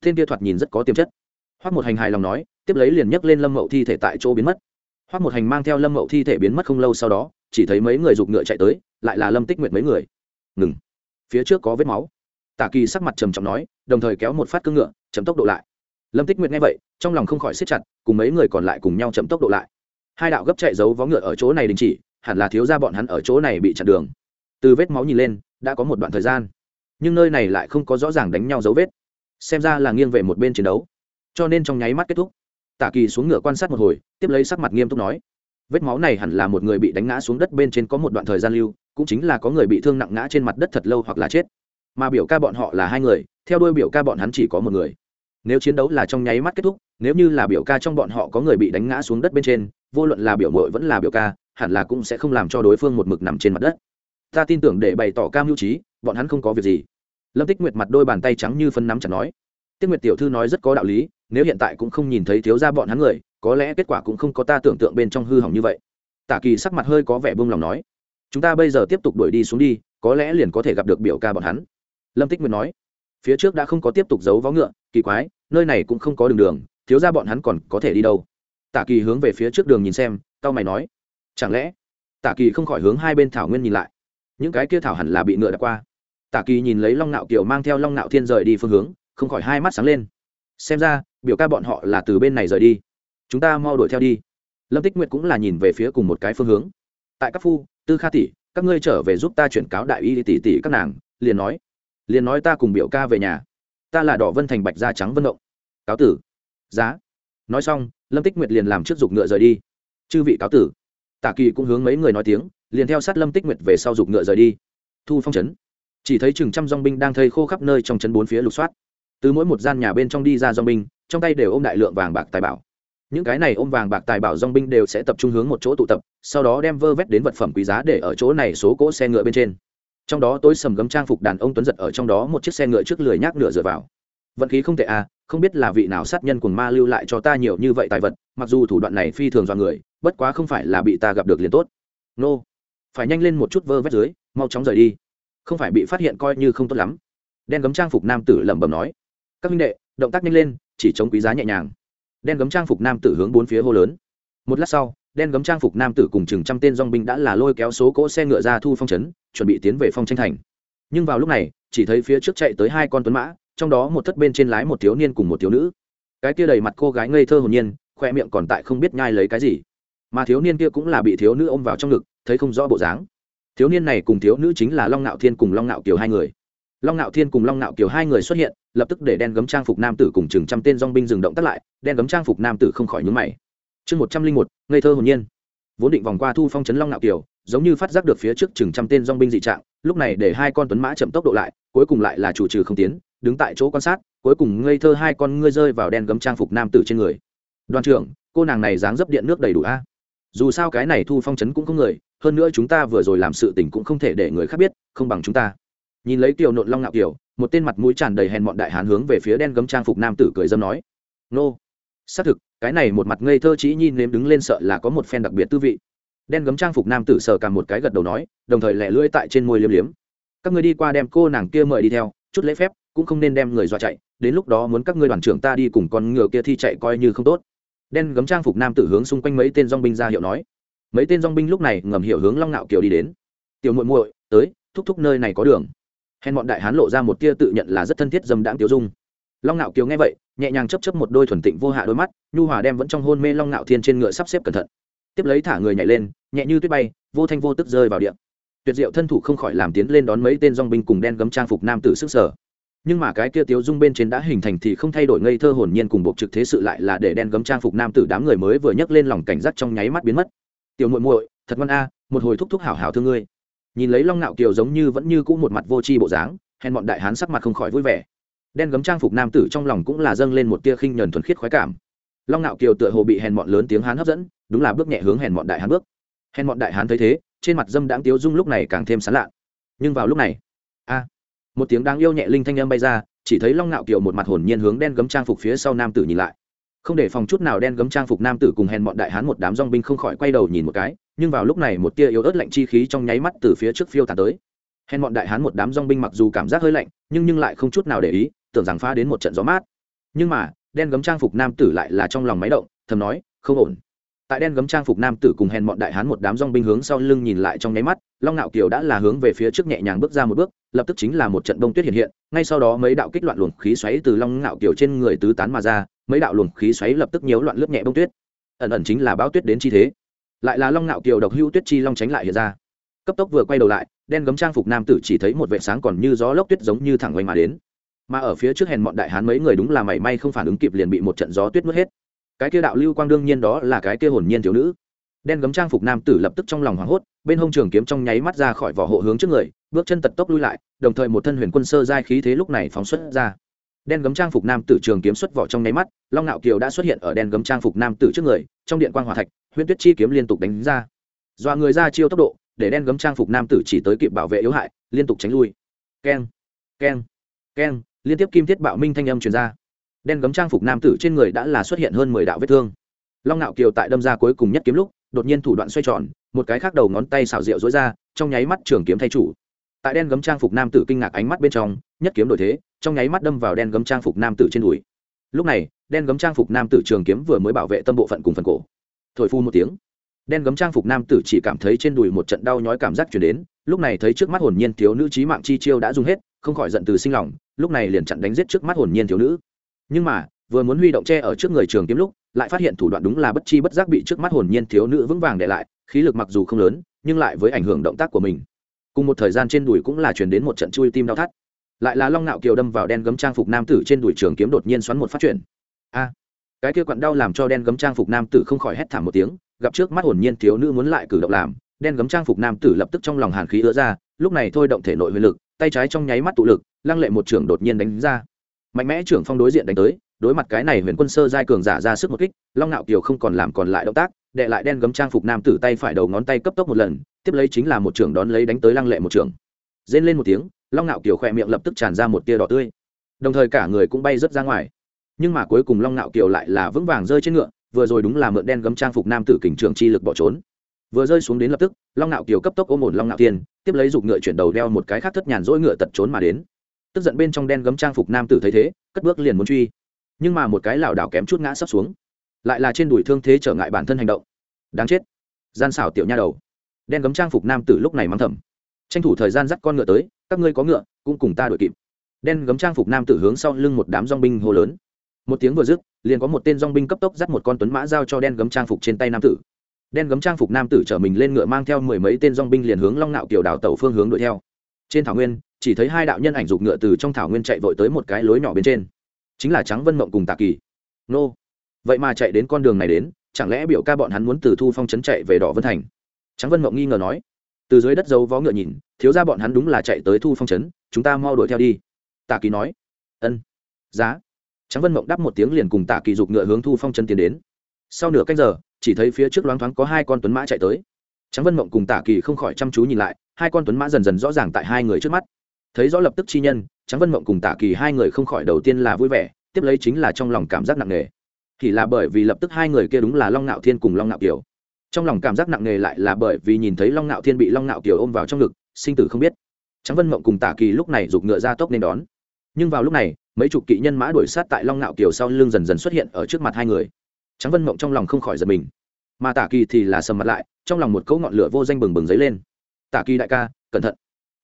Thiên kia thoạt nhìn rất có tiềm chất. Hoắc một hành hài lòng nói, tiếp lấy liền nhấc lên lâm mậu thi thể tại chỗ biến mất hoác một hành mang theo lâm mậu thi thể biến mất không lâu sau đó, chỉ thấy mấy người giục ngựa chạy tới, lại là lâm tích nguyệt mấy người. Ngừng. Phía trước có vết máu. Tả kỳ sắc mặt trầm trọng nói, đồng thời kéo một phát cương ngựa, chậm tốc độ lại. Lâm tích nguyệt nghe vậy, trong lòng không khỏi siết chặt, cùng mấy người còn lại cùng nhau chậm tốc độ lại. Hai đạo gấp chạy giấu vó ngựa ở chỗ này đình chỉ, hẳn là thiếu ra bọn hắn ở chỗ này bị chặn đường. Từ vết máu nhìn lên, đã có một đoạn thời gian. Nhưng nơi này lại không có rõ ràng đánh nhau dấu vết. Xem ra là nghiêng về một bên chiến đấu. Cho nên trong nháy mắt kết thúc tả kỳ xuống ngựa quan sát một hồi, tiếp lấy sắc mặt nghiêm túc nói. Vết máu này hẳn là một người bị đánh ngã xuống đất bên trên có một đoạn thời gian lưu, cũng chính là có người bị thương nặng ngã trên mặt đất thật lâu hoặc là chết. Mà biểu ca bọn họ là hai người, theo đuôi biểu ca bọn hắn chỉ có một người. Nếu chiến đấu là trong nháy mắt kết thúc, nếu như là biểu ca trong bọn họ có người bị đánh ngã xuống đất bên trên, vô luận là biểu mội vẫn là biểu ca, hẳn là cũng sẽ không làm cho đối phương một mực nằm trên mặt đất. Ta tin tưởng để bày tỏ cam hữu trí, bọn hắn không có việc gì. Lâm tích nguyệt mặt đôi bàn tay trắng như phân nắm chặt nói tiết nguyệt tiểu thư nói rất có đạo lý, nếu hiện tại cũng không nhìn thấy thiếu gia bọn hắn người, có lẽ kết quả cũng không có ta tưởng tượng bên trong hư hỏng như vậy. Tả kỳ sắc mặt hơi có vẻ bông lòng nói, chúng ta bây giờ tiếp tục đuổi đi xuống đi, có lẽ liền có thể gặp được biểu ca bọn hắn. Lâm tích nguyệt nói, phía trước đã không có tiếp tục giấu vó ngựa, kỳ quái, nơi này cũng không có đường đường, thiếu ra bọn hắn còn có thể đi đâu? Tả kỳ hướng về phía trước đường nhìn xem tao mày nói, chẳng lẽ? Tả kỳ không khỏi hướng hai bên thảo nguyên nhìn lại, những cái kia thảo hẳn là bị ngựa đã qua. Tả kỳ nhìn lấy long nạo kiều mang theo long nạo thiên rời đi phương hướng không khỏi hai mắt sáng lên. Xem ra, biểu ca bọn họ là từ bên này rời đi. Chúng ta mau đuổi theo đi. Lâm tích nguyệt cũng là nhìn về phía cùng một cái phương hướng. Tại các phu, tư kha tỷ, các ngươi trở về giúp ta chuyển cáo đại y tỷ tỷ các nàng, liền nói. Liền nói ta cùng biểu ca về nhà. Ta là đỏ vân thành bạch da trắng vân động. Cáo tử. Giá. Nói xong, lâm tích nguyệt liền làm trước dục ngựa rời đi. Chư vị cáo tử. Tả kỳ cũng hướng mấy người nói tiếng, liền theo sát lâm tích nguyệt về sau dục ngựa rời đi. Thu phong trấn chỉ thấy chừng trăm dong binh đang thây khô khắp nơi trong trấn bốn phía lục soát từ mỗi một gian nhà bên trong đi ra dong binh, trong tay đều ôm đại lượng vàng bạc tài bảo. Những cái này ôm vàng bạc tài bảo dong binh đều sẽ tập trung hướng một chỗ tụ tập, sau đó đem vơ vét đến vật phẩm quý giá để ở chỗ này số cỗ xe ngựa bên trên. Trong đó tối sầm gấm trang phục đàn ông tuấn giật ở trong đó một chiếc xe ngựa trước lười nhác nửa dựa vào. Vận khí không tệ à không biết là vị nào sát nhân cùng ma lưu lại cho ta nhiều như vậy tài vật, mặc dù thủ đoạn này phi thường do người, bất quá không phải là bị ta gặp được liền tốt. Nô, phải nhanh lên một chút vơ vét dưới, mau chóng rời đi. Không phải bị phát hiện coi như không tốt lắm. Đen gấm trang phục nam tử lẩm bẩm nói các minh đệ, động tác nhanh lên, chỉ chống quý giá nhẹ nhàng. Đen gấm trang phục nam tử hướng bốn phía hô lớn. Một lát sau, đen gấm trang phục nam tử cùng chừng trăm tên dong binh đã là lôi kéo số cỗ xe ngựa ra thu phong trấn chuẩn bị tiến về phong tranh thành. Nhưng vào lúc này, chỉ thấy phía trước chạy tới hai con tuấn mã, trong đó một thất bên trên lái một thiếu niên cùng một thiếu nữ. Cái kia đầy mặt cô gái ngây thơ hồn nhiên, khoe miệng còn tại không biết nhai lấy cái gì. Mà thiếu niên kia cũng là bị thiếu nữ ôm vào trong ngực, thấy không rõ bộ dáng. Thiếu niên này cùng thiếu nữ chính là long nạo thiên cùng long nạo kiều hai người long nạo thiên cùng long nạo kiều hai người xuất hiện, lập tức để đen gấm trang phục nam tử cùng chừng trăm tên dong binh dừng động tắt lại, đen gấm trang phục nam tử không khỏi nhúng mày. Chương một trăm linh một, ngây thơ hồn nhiên. Vốn định vòng qua thu phong trấn long nạo kiều, giống như phát giác được phía trước chừng trăm tên dong binh dị trạng, lúc này để hai con tuấn mã chậm tốc độ lại, cuối cùng lại là chủ trừ không tiến, đứng tại chỗ quan sát, cuối cùng ngây thơ hai con ngươi rơi vào đen gấm trang phục nam tử trên người. Đoàn trưởng, cô nàng này dáng dấp điện nước đầy đủ a. Dù sao cái này thu phong trấn cũng không người, hơn nữa chúng ta vừa rồi làm sự tình cũng không thể để người khác biết, không bằng chúng ta nhìn lấy kiều nộn long ngạo kiều, một tên mặt mũi tràn đầy hèn mọn đại hán hướng về phía đen gấm trang phục nam tử cười dâm nói, nô, xác thực, cái này một mặt ngây thơ chỉ nhi nếm đứng lên sợ là có một phen đặc biệt tư vị. Đen gấm trang phục nam tử sờ cả một cái gật đầu nói, đồng thời lẻ lưỡi tại trên môi liếm liếm. Các người đi qua đem cô nàng kia mời đi theo, chút lễ phép, cũng không nên đem người dọa chạy, đến lúc đó muốn các ngươi đoàn trưởng ta đi cùng con ngựa kia thi chạy coi như không tốt. Đen gấm trang phục nam tử hướng xung quanh mấy tên dong binh ra hiệu nói. Mấy tên dong binh lúc này ngầm hiểu hướng long ngạo kiều đi đến. Tiểu muội muội, tới, thúc thúc nơi này có đường hèn bọn đại hán lộ ra một tia tự nhận là rất thân thiết dâm đãng tiêu dung. Long ngạo kiều nghe vậy, nhẹ nhàng chấp chấp một đôi thuần tịnh vô hạ đôi mắt, nhu hòa đem vẫn trong hôn mê long ngạo thiên trên ngựa sắp xếp cẩn thận. Tiếp lấy thả người nhảy lên, nhẹ như tuyết bay, vô thanh vô tức rơi vào điện tuyệt diệu thân thủ không khỏi làm tiến lên đón mấy tên dong binh cùng đen gấm trang phục nam tử sức sở. Nhưng mà cái kia tiếu dung bên trên đã hình thành thì không thay đổi ngây thơ hồn nhiên cùng buộc trực thế sự lại là để đen gấm trang phục nam tử đám người mới vừa nhấc lên lòng cảnh giác trong nháy mắt biến mất. Tiểu muội muội, thật ngoan a, một hồi thúc thúc hảo hảo thương ngươi nhìn lấy long nạo kiều giống như vẫn như cũ một mặt vô tri bộ dáng, hèn bọn đại hán sắc mặt không khỏi vui vẻ. Đen gấm trang phục nam tử trong lòng cũng là dâng lên một tia khinh nhờn thuần khiết khoái cảm. Long nạo kiều tựa hồ bị hèn bọn lớn tiếng hán hấp dẫn, đúng là bước nhẹ hướng hèn bọn đại hán bước. Hèn bọn đại hán thấy thế, trên mặt dâm đáng tiếu dung lúc này càng thêm sán lạ. Nhưng vào lúc này, a, một tiếng đáng yêu nhẹ linh thanh âm bay ra, chỉ thấy long ngạo kiều một mặt hồn nhiên hướng đen gấm trang phục phía sau nam tử nhìn lại. Không để phòng chút nào đen gấm trang phục nam tử cùng hèn bọn đại hán một đám dong binh không khỏi quay đầu nhìn một cái nhưng vào lúc này một tia yếu ớt lạnh chi khí trong nháy mắt từ phía trước phiêu tàn tới. Hèn bọn đại hán một đám dong binh mặc dù cảm giác hơi lạnh, nhưng nhưng lại không chút nào để ý, tưởng rằng phá đến một trận gió mát. Nhưng mà, đen gấm trang phục nam tử lại là trong lòng máy động, thầm nói, không ổn. Tại đen gấm trang phục nam tử cùng hèn bọn đại hán một đám dong binh hướng sau lưng nhìn lại trong nháy mắt, long ngạo kiều đã là hướng về phía trước nhẹ nhàng bước ra một bước, lập tức chính là một trận đông tuyết hiện hiện, ngay sau đó mấy đạo kích loạn luồng khí xoáy từ long ngạo kiều trên người tứ tán mà ra, mấy đạo luồng khí xoáy lập tức nhiễu loạn lướt nhẹ bông tuyết. Ẩn ẩn chính là bão tuyết đến chi thế lại là long ngạo kiều độc hưu tuyết chi long tránh lại hiện ra. Cấp tốc vừa quay đầu lại, đen gấm trang phục nam tử chỉ thấy một vệ sáng còn như gió lốc tuyết giống như thẳng quanh mà đến. Mà ở phía trước hèn bọn đại hán mấy người đúng là mảy may không phản ứng kịp liền bị một trận gió tuyết mất hết. Cái kia đạo lưu quang đương nhiên đó là cái kia hồn nhiên thiếu nữ. Đen gấm trang phục nam tử lập tức trong lòng hoảng hốt, bên hông trường kiếm trong nháy mắt ra khỏi vỏ hộ hướng trước người, bước chân tật tốc lui lại, đồng thời một thân huyền quân sơ giai khí thế lúc này phóng xuất ra. Đen gấm trang phục nam tử trường kiếm xuất vỏ trong nháy mắt, long Nạo kiều đã xuất hiện ở đen gấm trang phục nam tử trước người, trong điện quan hòa thạch huyễn tuyết chi kiếm liên tục đánh ra. Dọa người ra chiêu tốc độ, để đen gấm trang phục nam tử chỉ tới kịp bảo vệ yếu hại, liên tục tránh lui. Keng keng keng, liên tiếp kim thiết bạo minh thanh âm truyền ra. Đen gấm trang phục nam tử trên người đã là xuất hiện hơn mười đạo vết thương. Long ngạo kiều tại đâm ra cuối cùng nhất kiếm lúc, đột nhiên thủ đoạn xoay tròn, một cái khác đầu ngón tay xảo diệu dối ra, trong nháy mắt trường kiếm thay chủ. Tại đen gấm trang phục nam tử kinh ngạc ánh mắt bên trong, nhất kiếm đổi thế, trong nháy mắt đâm vào đen gấm trang phục nam tử trên đùi. Lúc này, đen gấm trang phục nam tử trường kiếm vừa mới bảo vệ tâm bộ phận cùng phần cổ thổi phu một tiếng. Đen gấm trang phục nam tử chỉ cảm thấy trên đùi một trận đau nhói cảm giác chuyển đến, lúc này thấy trước mắt hồn nhiên thiếu nữ trí mạng chi chiêu đã dùng hết, không khỏi giận từ sinh lòng, lúc này liền chặn đánh giết trước mắt hồn nhiên thiếu nữ. Nhưng mà, vừa muốn huy động tre ở trước người trường kiếm lúc, lại phát hiện thủ đoạn đúng là bất chi bất giác bị trước mắt hồn nhiên thiếu nữ vững vàng để lại, khí lực mặc dù không lớn, nhưng lại với ảnh hưởng động tác của mình. Cùng một thời gian trên đùi cũng là chuyển đến một trận chui tim đau thắt. Lại là long nạo kiều đâm vào đen gấm trang phục nam tử trên đùi trường kiếm đột nhiên xoắn một phát chuyển. A! Cái kia quặn đau làm cho đen gấm trang phục nam tử không khỏi hét thảm một tiếng, gặp trước mắt hồn nhiên thiếu nữ muốn lại cử động làm, đen gấm trang phục nam tử lập tức trong lòng hàn khí ứa ra, lúc này thôi động thể nội huyền lực, tay trái trong nháy mắt tụ lực, lăng lệ một trưởng đột nhiên đánh ra. Mạnh mẽ trưởng phong đối diện đánh tới, đối mặt cái này huyền quân sơ giai cường giả ra sức một kích, long ngạo kiều không còn làm còn lại động tác, đệ lại đen gấm trang phục nam tử tay phải đầu ngón tay cấp tốc một lần, tiếp lấy chính là một trưởng đón lấy đánh tới lăng lệ một trưởng. Rên lên một tiếng, long ngạo kiều khỏe miệng lập tức tràn ra một tia đỏ tươi. Đồng thời cả người cũng bay rớt ra ngoài nhưng mà cuối cùng long nạo kiều lại là vững vàng rơi trên ngựa, vừa rồi đúng là mượn đen gấm trang phục nam tử kình trường chi lực bỏ trốn. Vừa rơi xuống đến lập tức, long nạo kiều cấp tốc ôm ổn long nạo tiên, tiếp lấy giục ngựa chuyển đầu đeo một cái khác thất nhàn dỗi ngựa tật trốn mà đến. Tức giận bên trong đen gấm trang phục nam tử thấy thế, cất bước liền muốn truy. Nhưng mà một cái lảo đảo kém chút ngã sắp xuống. Lại là trên đùi thương thế trở ngại bản thân hành động. Đáng chết. Gian xảo tiểu nha đầu. Đen gấm trang phục nam tử lúc này mắng thầm. Tranh thủ thời gian dắt con ngựa tới, các ngươi có ngựa, cũng cùng ta đuổi kịp. Đen gấm trang phục nam tử hướng sau lưng một đám dong binh hô lớn một tiếng vừa dứt, liền có một tên dong binh cấp tốc dắt một con tuấn mã giao cho đen gấm trang phục trên tay nam tử. Đen gấm trang phục nam tử chở mình lên ngựa mang theo mười mấy tên dong binh liền hướng long nạo kiều đảo tàu phương hướng đuổi theo. Trên thảo nguyên, chỉ thấy hai đạo nhân ảnh dục ngựa từ trong thảo nguyên chạy vội tới một cái lối nhỏ bên trên. Chính là trắng vân mộng cùng tạ kỳ. Nô! Vậy mà chạy đến con đường này đến, chẳng lẽ biểu ca bọn hắn muốn từ thu phong trấn chạy về đỏ vân thành? Trắng vân mộng nghi ngờ nói. Từ dưới đất dấu vó ngựa nhìn, thiếu ra bọn hắn đúng là chạy tới thu phong trấn, chúng ta mau đuổi theo đi. Tạ kỳ nói. Ân. Giá trắng vân mộng đáp một tiếng liền cùng tạ kỳ dục ngựa hướng thu phong trấn tiến đến. Sau nửa canh giờ, chỉ thấy phía trước loáng thoáng có hai con tuấn mã chạy tới. Trắng vân mộng cùng tạ kỳ không khỏi chăm chú nhìn lại, hai con tuấn mã dần dần rõ ràng tại hai người trước mắt. Thấy rõ lập tức chi nhân trắng vân mộng cùng tạ kỳ hai người không khỏi đầu tiên là vui vẻ, tiếp lấy chính là trong lòng cảm giác nặng nề. Thì là bởi vì lập tức hai người kia đúng là long ngạo thiên cùng long ngạo kiều. Trong lòng cảm giác nặng nề lại là bởi vì nhìn thấy long ngạo thiên bị long ngạo kiều ôm vào trong ngực, sinh tử không biết. Trắng vân mộng cùng tạ kỳ lúc này giục ngựa ra tốc nên đón. Nhưng vào lúc này mấy chục kỵ nhân mã đuổi sát tại long ngạo kiều sau lưng dần dần xuất hiện ở trước mặt hai người. Trắng vân mộng trong lòng không khỏi giật mình. Mà Tả kỳ thì là sầm mặt lại, trong lòng một cấu ngọn lửa vô danh bừng bừng dấy lên. Tả kỳ đại ca, cẩn thận,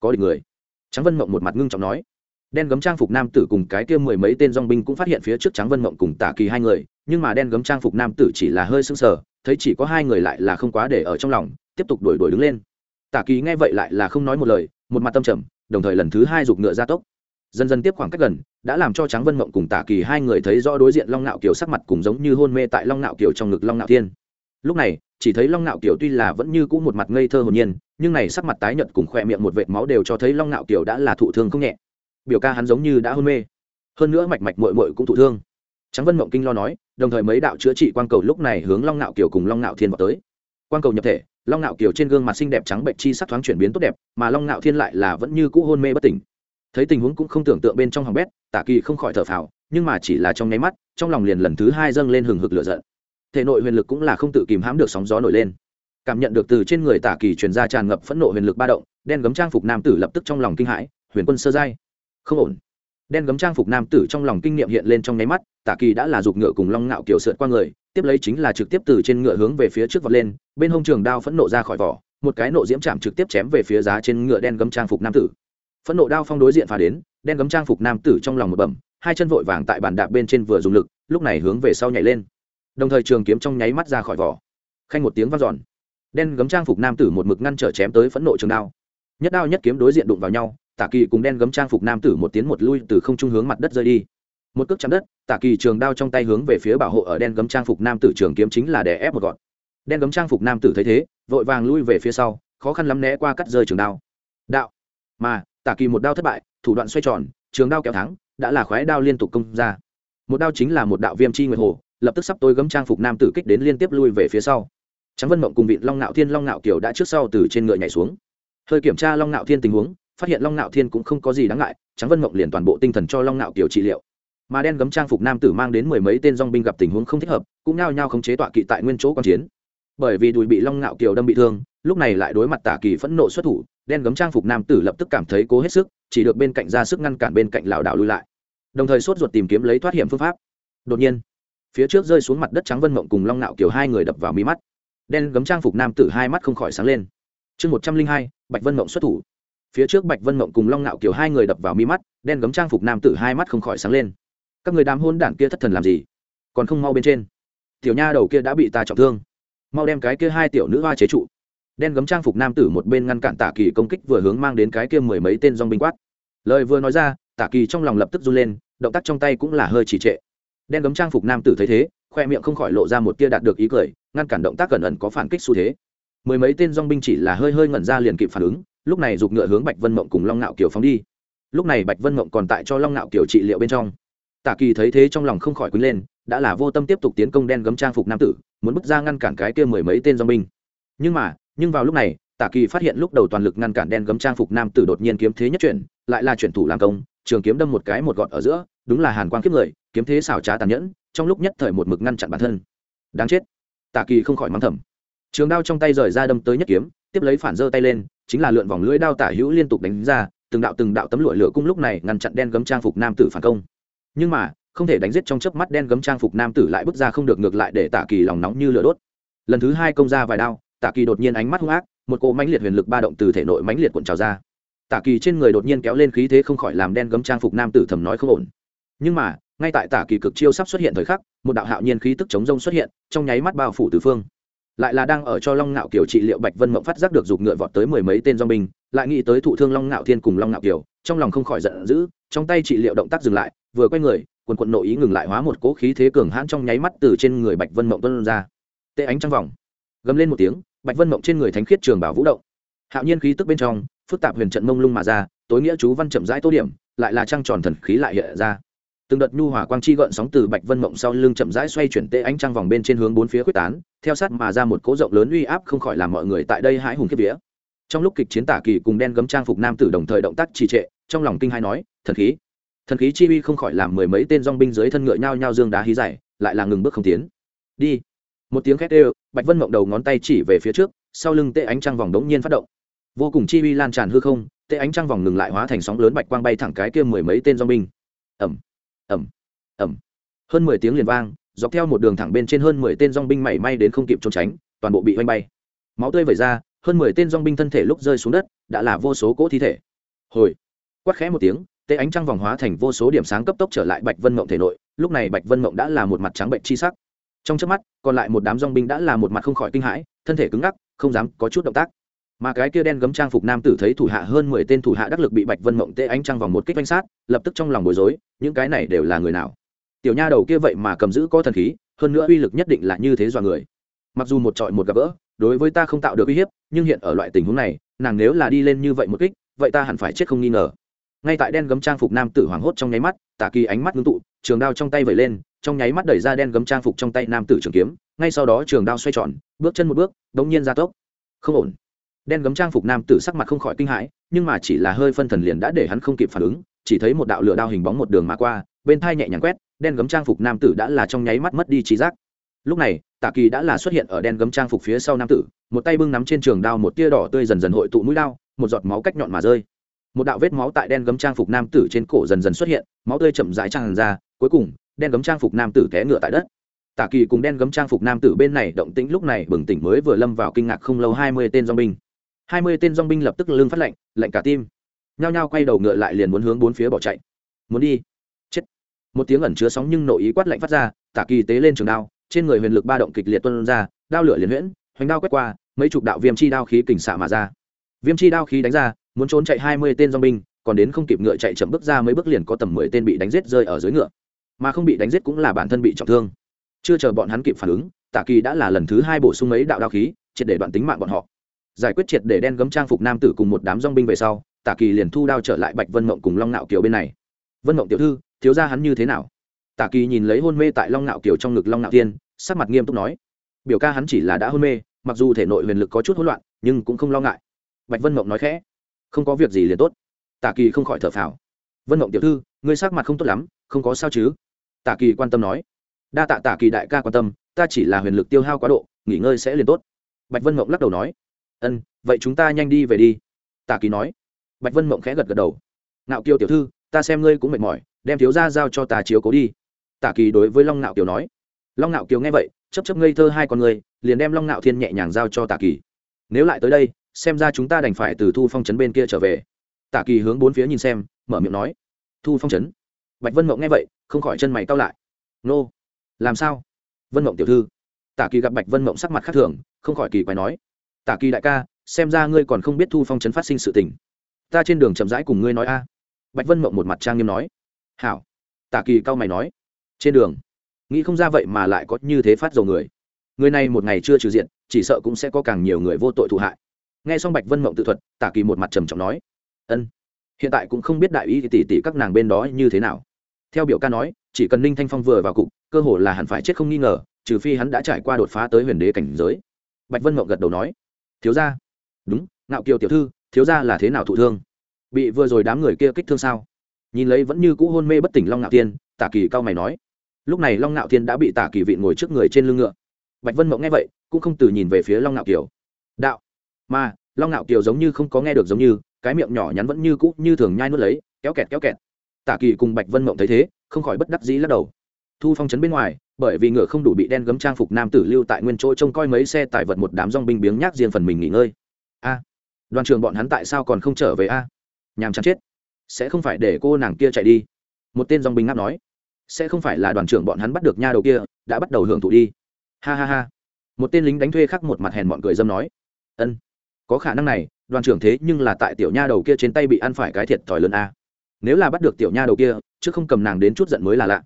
có địch người. Trắng vân mộng một mặt ngưng trọng nói. Đen gấm trang phục nam tử cùng cái kia mười mấy tên dong binh cũng phát hiện phía trước trắng vân mộng cùng Tả kỳ hai người, nhưng mà đen gấm trang phục nam tử chỉ là hơi sưng sờ, thấy chỉ có hai người lại là không quá để ở trong lòng, tiếp tục đuổi đuổi đứng lên. Tả kỳ nghe vậy lại là không nói một lời, một mặt tâm trầm, đồng thời lần thứ hai giục ngựa ra tốc dần dần tiếp khoảng cách gần, đã làm cho Tráng vân mộng cùng Tả kỳ hai người thấy rõ đối diện long nạo kiều sắc mặt cùng giống như hôn mê tại long nạo kiều trong ngực long nạo thiên. Lúc này, chỉ thấy long nạo kiều tuy là vẫn như cũ một mặt ngây thơ hồn nhiên, nhưng này sắc mặt tái nhợt cùng khoe miệng một vệt máu đều cho thấy long nạo kiều đã là thụ thương không nhẹ. Biểu ca hắn giống như đã hôn mê. Hơn nữa mạch mạch mội mội cũng thụ thương. Tráng vân mộng kinh lo nói, đồng thời mấy đạo chữa trị quang cầu lúc này hướng long nạo kiều cùng long nạo thiên vào tới. Quang cầu nhập thể, long nạo kiều trên gương mặt xinh đẹp trắng bệnh chi sắc thoáng chuyển biến tốt đẹp, mà long nạo thiên lại là vẫn như cũ hôn mê bất tỉnh thấy tình huống cũng không tưởng tượng bên trong hòng bét, tả kỳ không khỏi thở phào, nhưng mà chỉ là trong nháy mắt, trong lòng liền lần thứ hai dâng lên hừng hực lửa giận. Thể nội huyền lực cũng là không tự kìm hãm được sóng gió nổi lên. Cảm nhận được từ trên người tả kỳ truyền ra tràn ngập phẫn nộ huyền lực ba động, đen gấm trang phục nam tử lập tức trong lòng kinh hãi, huyền quân sơ giai. Không ổn. Đen gấm trang phục nam tử trong lòng kinh nghiệm hiện lên trong nháy mắt, tả kỳ đã là giục ngựa cùng long ngạo kiểu sượt qua người, tiếp lấy chính là trực tiếp từ trên ngựa hướng về phía trước vọt lên, bên hông trường đao phẫn nộ ra khỏi vỏ, một cái nộ diễm chạm trực tiếp chém về phía giá trên ngựa đen gấm trang phục nam tử phẫn nộ đao phong đối diện phá đến, đen gấm trang phục nam tử trong lòng một bẩm, hai chân vội vàng tại bàn đạp bên trên vừa dùng lực, lúc này hướng về sau nhảy lên. Đồng thời trường kiếm trong nháy mắt ra khỏi vỏ. Khanh một tiếng vang giòn đen gấm trang phục nam tử một mực ngăn trở chém tới phẫn nộ trường đao. Nhất đao nhất kiếm đối diện đụng vào nhau, tả kỳ cùng đen gấm trang phục nam tử một tiến một lui từ không trung hướng mặt đất rơi đi. Một cước chạm đất, tả kỳ trường đao trong tay hướng về phía bảo hộ ở đen gấm trang phục nam tử trường kiếm chính là đè ép một gọn. Đen gấm trang phục nam tử thấy thế, vội vàng lui về phía sau, khó khăn lắm né qua cắt rơi trường đao. Đạo, mà tả kỳ một đao thất bại, thủ đoạn xoay tròn, trường đao kéo thắng, đã là khoái đao liên tục công ra. Một đao chính là một đạo viêm chi nguyệt hồ, lập tức sắp tôi gấm trang phục nam tử kích đến liên tiếp lui về phía sau. Trắng vân mộng cùng vị long nạo thiên, long nạo kiều đã trước sau từ trên ngựa nhảy xuống. Hơi kiểm tra long nạo thiên tình huống, phát hiện long nạo thiên cũng không có gì đáng ngại trắng vân mộng liền toàn bộ tinh thần cho long nạo kiều trị liệu. Mà đen gấm trang phục nam tử mang đến mười mấy tên dong binh gặp tình huống không thích hợp, cũng nao nhao khống chế tọa kỵ tại nguyên chỗ quan chiến. Bởi vì đùi bị long nạo kiều đâm bị thương lúc này lại đối mặt tả kỳ phẫn nộ xuất thủ, đen gấm trang phục nam tử lập tức cảm thấy cố hết sức, chỉ được bên cạnh ra sức ngăn cản bên cạnh lảo đảo lui lại. Đồng thời sốt ruột tìm kiếm lấy thoát hiểm phương pháp. Đột nhiên, phía trước rơi xuống mặt đất trắng vân mộng cùng long nạo kiều hai người đập vào mí mắt. Đen gấm trang phục nam tử hai mắt không khỏi sáng lên. Chương một trăm linh hai, bạch vân mộng xuất thủ. Phía trước bạch vân mộng cùng long nạo kiều hai người đập vào mí mắt, đen gấm trang phục nam tử hai mắt không khỏi sáng lên. Các người đám hôn đảng kia thất thần làm gì? Còn không mau bên trên. Tiểu nha đầu kia đã bị ta trọng thương. Mau đem cái kia hai tiểu nữ hoa chế trụ đen gấm trang phục nam tử một bên ngăn cản tả kỳ công kích vừa hướng mang đến cái kia mười mấy tên dong binh quát. Lời vừa nói ra tả kỳ trong lòng lập tức run lên, động tác trong tay cũng là hơi trì trệ. Đen gấm trang phục nam tử thấy thế, khoe miệng không khỏi lộ ra một tia đạt được ý cười, ngăn cản động tác cẩn ẩn có phản kích xu thế. Mười mấy tên dong binh chỉ là hơi hơi ngẩn ra liền kịp phản ứng, lúc này giục ngựa hướng bạch vân mộng cùng long ngạo kiều phóng đi. Lúc này bạch vân mộng còn tại cho long ngạo kiều trị liệu bên trong. Tả kỳ thấy thế trong lòng không khỏi quýnh lên, đã là vô tâm tiếp tục tiến công đen gấm trang phục nam tử, muốn bước ra ngăn cản cái kia mười mấy tên dong binh. Nhưng mà nhưng vào lúc này, tả kỳ phát hiện lúc đầu toàn lực ngăn cản đen gấm trang phục nam tử đột nhiên kiếm thế nhất chuyển, lại là chuyển thủ làm công, trường kiếm đâm một cái một gọn ở giữa, đúng là hàn quang kiếp người, kiếm thế xảo trá tàn nhẫn, trong lúc nhất thời một mực ngăn chặn bản thân. Đáng chết. Tả kỳ không khỏi mắng thầm. Trường đao trong tay rời ra đâm tới nhất kiếm, tiếp lấy phản giơ tay lên, chính là lượn vòng lưỡi đao tả hữu liên tục đánh ra, từng đạo từng đạo tấm lụa lửa cung lúc này ngăn chặn đen gấm trang phục nam tử phản công. Nhưng mà, không thể đánh giết trong chớp mắt đen gấm trang phục nam tử lại bước ra không được ngược lại để tả kỳ lòng nóng như lửa đốt. Lần thứ hai công ra vài đao tả kỳ đột nhiên ánh mắt hung ác, một cỗ mãnh liệt huyền lực ba động từ thể nội mãnh liệt cuộn trào ra. Tả kỳ trên người đột nhiên kéo lên khí thế không khỏi làm đen gấm trang phục nam tử thầm nói không ổn. Nhưng mà, ngay tại tả kỳ cực chiêu sắp xuất hiện thời khắc, một đạo hạo nhiên khí tức chống rông xuất hiện, trong nháy mắt bao phủ tứ phương. Lại là đang ở cho long ngạo kiều trị liệu bạch vân mộng phát giác được giục ngựa vọt tới mười mấy tên dong binh, lại nghĩ tới thụ thương long ngạo thiên cùng long ngạo kiều, trong lòng không khỏi giận dữ, trong tay trị liệu động tác dừng lại, vừa quay người, quần quận nội ý ngừng lại hóa một cỗ khí thế cường hãn trong nháy mắt từ trên người bạch vân mộng tuân ra. Tê ánh trong vòng, gầm lên một tiếng bạch vân mộng trên người thánh khiết trường bảo vũ động. Hạo nhiên khí tức bên trong, phức tạp huyền trận mông lung mà ra, tối nghĩa chú văn chậm rãi tô điểm, lại là trăng tròn thần khí lại hiện ra. Từng đợt nhu hỏa quang chi gợn sóng từ bạch vân mộng sau lưng chậm rãi xoay chuyển tê ánh trăng vòng bên trên hướng bốn phía quyết tán, theo sát mà ra một cỗ rộng lớn uy áp không khỏi làm mọi người tại đây hãi hùng kiếp vía. Trong lúc kịch chiến tả kỳ cùng đen gấm trang phục nam tử đồng thời động tác trì trệ, trong lòng kinh hai nói, thần khí. Thần khí chi uy không khỏi làm mười mấy tên dong binh dưới thân ngựa nhao nhao dương đá hí dày lại là ngừng bước không tiến. Đi một tiếng khét ê bạch vân mộng đầu ngón tay chỉ về phía trước, sau lưng tệ ánh trăng vòng đống nhiên phát động. Vô cùng chi uy lan tràn hư không, tệ ánh trăng vòng ngừng lại hóa thành sóng lớn bạch quang bay thẳng cái kia mười mấy tên do binh ẩm ẩm ẩm hơn mười tiếng liền vang, dọc theo một đường thẳng bên trên hơn mười tên dong binh mảy may đến không kịp trốn tránh, toàn bộ bị oanh bay. Máu tươi vẩy ra, hơn mười tên dong binh thân thể lúc rơi xuống đất, đã là vô số cỗ thi thể. Hồi, quát khẽ một tiếng tê ánh trăng vòng hóa thành vô số điểm sáng cấp tốc trở lại bạch vân mộng thể nội, lúc này bạch vân mộng đã là một mặt trắng bệnh chi sắc trong trước mắt, còn lại một đám dong binh đã là một mặt không khỏi kinh hãi, thân thể cứng ngắc, không dám có chút động tác. Mà cái kia đen gấm trang phục nam tử thấy thủ hạ hơn mười tên thủ hạ đắc lực bị bạch vân mộng tê ánh trăng vòng một kích danh sát, lập tức trong lòng bối rối, những cái này đều là người nào? Tiểu nha đầu kia vậy mà cầm giữ có thần khí, hơn nữa uy lực nhất định là như thế dọa người. Mặc dù một trọi một gặp gỡ, đối với ta không tạo được uy hiếp, nhưng hiện ở loại tình huống này, nàng nếu là đi lên như vậy một kích, vậy ta hẳn phải chết không nghi ngờ. Ngay tại đen gấm trang phục nam tử hoảng hốt trong nháy mắt tả kỳ ánh mắt ngưng tụ trường đao trong tay vẩy lên, trong nháy mắt đẩy ra đen gấm trang phục trong tay nam tử trường kiếm, ngay sau đó trường đao xoay tròn, bước chân một bước, đống nhiên ra tốc. Không ổn. Đen gấm trang phục nam tử sắc mặt không khỏi kinh hãi, nhưng mà chỉ là hơi phân thần liền đã để hắn không kịp phản ứng, chỉ thấy một đạo lửa đao hình bóng một đường mà qua, bên thai nhẹ nhàng quét, đen gấm trang phục nam tử đã là trong nháy mắt mất đi trí giác. Lúc này, tạ kỳ đã là xuất hiện ở đen gấm trang phục phía sau nam tử, một tay bưng nắm trên trường đao một tia đỏ tươi dần dần hội tụ mũi đao, một giọt máu cách nhọn mà rơi. Một đạo vết máu tại đen gấm trang phục nam tử trên cổ dần dần xuất hiện, máu tươi chậm rãi tràn ra cuối cùng đen gấm trang phục nam tử té ngựa tại đất. Tả kỳ cùng đen gấm trang phục nam tử bên này động tĩnh lúc này bừng tỉnh mới vừa lâm vào kinh ngạc không lâu hai mươi tên dong binh. Hai mươi tên dong binh lập tức lưng phát lệnh, lệnh cả tim. Nhao nhao quay đầu ngựa lại liền muốn hướng bốn phía bỏ chạy. Muốn đi. Chết. Một tiếng ẩn chứa sóng nhưng nội ý quát lạnh phát ra tả kỳ tế lên trường đao trên người huyền lực ba động kịch liệt tuân ra đao lửa liền huyễn hoành đao quét qua mấy chục đạo viêm chi đao khí kình xạ mà ra. Viêm chi đao khí đánh ra muốn trốn chạy hai mươi tên dong binh còn đến không kịp ngựa chạy chậm bước ra mấy bước liền có tầm mười tên bị đánh giết rơi ở dưới ngựa mà không bị đánh giết cũng là bản thân bị trọng thương. Chưa chờ bọn hắn kịp phản ứng, tạ kỳ đã là lần thứ hai bổ sung mấy đạo đao khí, triệt để đoạn tính mạng bọn họ. Giải quyết triệt để đen gấm trang phục nam tử cùng một đám dong binh về sau, tạ kỳ liền thu đao trở lại bạch vân mộng cùng long nạo kiều bên này. Vân mộng tiểu thư, thiếu ra hắn như thế nào? Tạ kỳ nhìn lấy hôn mê tại long Nạo kiều trong ngực long Nạo thiên sắc mặt nghiêm túc nói, biểu ca hắn chỉ là đã hôn mê, mặc dù thể nội huyền lực có chút hỗn loạn, nhưng cũng không lo ngại. Bạch vân mộng nói khẽ, không có việc gì liền tốt. Tạ kỳ không khỏi thở phào, vân mộng tiểu thư, ngươi sắc mặt không tốt lắm, không có sao chứ? Tạ kỳ quan tâm nói. Đa tạ Tạ kỳ đại ca quan tâm, ta chỉ là huyền lực tiêu hao quá độ, nghỉ ngơi sẽ liền tốt. Bạch vân mộng lắc đầu nói. Ân, vậy chúng ta nhanh đi về đi. Tạ kỳ nói. Bạch vân mộng khẽ gật gật đầu. Nạo kiều tiểu thư, ta xem ngươi cũng mệt mỏi, đem thiếu ra giao cho tà chiếu cố đi. Tạ kỳ đối với long Nạo kiều nói. Long Nạo kiều nghe vậy chấp chấp ngây thơ hai con người, liền đem long Nạo thiên nhẹ nhàng giao cho Tạ kỳ. Nếu lại tới đây, xem ra chúng ta đành phải từ thu phong trấn bên kia trở về. Tạ kỳ hướng bốn phía nhìn xem, mở miệng nói. Thu phong trấn? Bạch vân mộng nghe vậy, không khỏi chân mày cao lại. Nô, làm sao? Vân mộng tiểu thư. Tả kỳ gặp bạch vân mộng sắc mặt khác thường, không khỏi kỳ quái nói. Tả kỳ đại ca, xem ra ngươi còn không biết thu phong trấn phát sinh sự tình. Ta trên đường chậm rãi cùng ngươi nói a. Bạch vân mộng một mặt trang nghiêm nói. Hảo. Tả kỳ cao mày nói. Trên đường, nghĩ không ra vậy mà lại có như thế phát dầu người. Người này một ngày chưa trừ diện, chỉ sợ cũng sẽ có càng nhiều người vô tội thụ hại. Nghe xong bạch vân mộng tự thuật, tả kỳ một mặt trầm trọng nói. Ân hiện tại cũng không biết đại y tỷ tỷ các nàng bên đó như thế nào. Theo biểu ca nói, chỉ cần ninh thanh phong vừa vào cục, cơ hồ là hẳn phải chết không nghi ngờ, trừ phi hắn đã trải qua đột phá tới huyền đế cảnh giới. Bạch vân mộng gật đầu nói, thiếu ra đúng, ngạo kiều tiểu thư, thiếu ra là thế nào thụ thương? Bị vừa rồi đám người kia kích thương sao? Nhìn lấy vẫn như cũ hôn mê bất tỉnh long ngạo tiên tả kỳ cao mày nói, lúc này long ngạo tiên đã bị tả kỳ vị ngồi trước người trên lưng ngựa. Bạch vân mộng nghe vậy, cũng không từ nhìn về phía long ngạo kiều. Đạo, mà, long ngạo kiều giống như không có nghe được giống như cái miệng nhỏ nhắn vẫn như cũ như thường nhai nuốt lấy, kéo kẹt kéo kẹt. Tả kỳ cùng bạch vân mộng thấy thế, không khỏi bất đắc dĩ lắc đầu. Thu phong chấn bên ngoài, bởi vì ngựa không đủ bị đen gấm trang phục nam tử lưu tại nguyên chỗ trông coi mấy xe tải vật một đám rong binh biếng nhác riêng phần mình nghỉ ngơi. A, đoàn trường bọn hắn tại sao còn không trở về a? Nhàm chán chết. Sẽ không phải để cô nàng kia chạy đi. Một tên rong binh ngáp nói. Sẽ không phải là đoàn trưởng bọn hắn bắt được nha đầu kia, đã bắt đầu hưởng thụ đi. Ha ha ha. Một tên lính đánh thuê khắc một mặt hèn bọn cười dâm nói. Ân, có khả năng này đoàn trưởng thế nhưng là tại tiểu nha đầu kia trên tay bị ăn phải cái thiệt thòi lớn a. Nếu là bắt được tiểu nha đầu kia chứ không cầm nàng đến chút giận mới là lạ.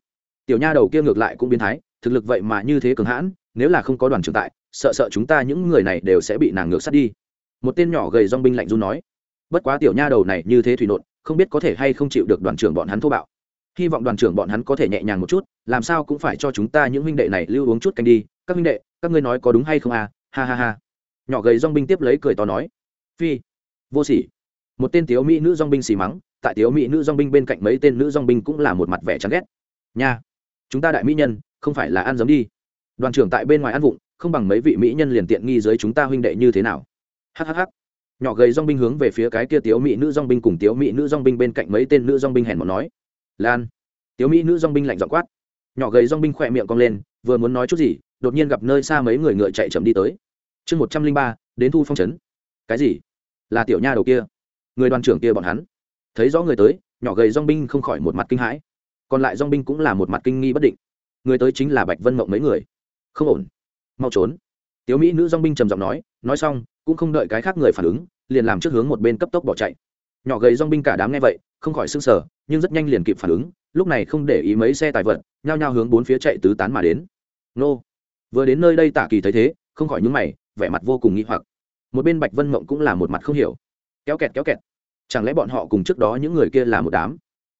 Tiểu nha đầu kia ngược lại cũng biến thái, thực lực vậy mà như thế cường hãn, nếu là không có đoàn trưởng tại, sợ sợ chúng ta những người này đều sẽ bị nàng ngược sát đi. Một tên nhỏ gầy dong binh lạnh run nói. Bất quá tiểu nha đầu này như thế thủy nộn, không biết có thể hay không chịu được đoàn trưởng bọn hắn thô bạo. Hy vọng đoàn trưởng bọn hắn có thể nhẹ nhàng một chút, làm sao cũng phải cho chúng ta những huynh đệ này lưu uống chút canh đi. Các huynh đệ, các ngươi nói có đúng hay không à ha ha ha. Nhỏ gầy dong binh tiếp lấy cười to nói phi. Vô sỉ. Một tên tiếu mỹ nữ dong binh xì mắng, tại tiếu mỹ nữ dong binh bên cạnh mấy tên nữ dong binh cũng là một mặt vẻ chán ghét. Nha, chúng ta đại mỹ nhân, không phải là ăn giống đi. Đoàn trưởng tại bên ngoài ăn vụng, không bằng mấy vị mỹ nhân liền tiện nghi dưới chúng ta huynh đệ như thế nào. Hhh nhỏ gầy dong binh hướng về phía cái kia tiếu mỹ nữ dong binh cùng tiếu mỹ nữ dong binh bên cạnh mấy tên nữ dong binh hèn một nói. Lan. Tiếu mỹ nữ dong binh lạnh dọn quát. Nhỏ gầy dong binh khỏe miệng cong lên, vừa muốn nói chút gì, đột nhiên gặp nơi xa mấy người ngựa chạy chậm đi tới. Chương một trăm linh ba, đến thu phong trấn cái gì? Là tiểu nha đầu kia. Người đoàn trưởng kia bọn hắn. Thấy rõ người tới, nhỏ gầy dong binh không khỏi một mặt kinh hãi. Còn lại dong binh cũng là một mặt kinh nghi bất định. Người tới chính là bạch vân mộng mấy người. Không ổn. Mau trốn. Tiếu mỹ nữ dong binh trầm giọng nói nói xong, cũng không đợi cái khác người phản ứng, liền làm trước hướng một bên cấp tốc bỏ chạy. Nhỏ gầy dong binh cả đám nghe vậy, không khỏi sưng sở nhưng rất nhanh liền kịp phản ứng, lúc này không để ý mấy xe tài vật, nhao nhao hướng bốn phía chạy tứ tán mà đến. Nô. Vừa đến nơi đây tả kỳ thấy thế, không khỏi nhúng mày, vẻ mặt vô cùng nghi hoặc một bên bạch vân mộng cũng là một mặt không hiểu. Kéo kẹt kéo kẹt. Chẳng lẽ bọn họ cùng trước đó những người kia là một đám?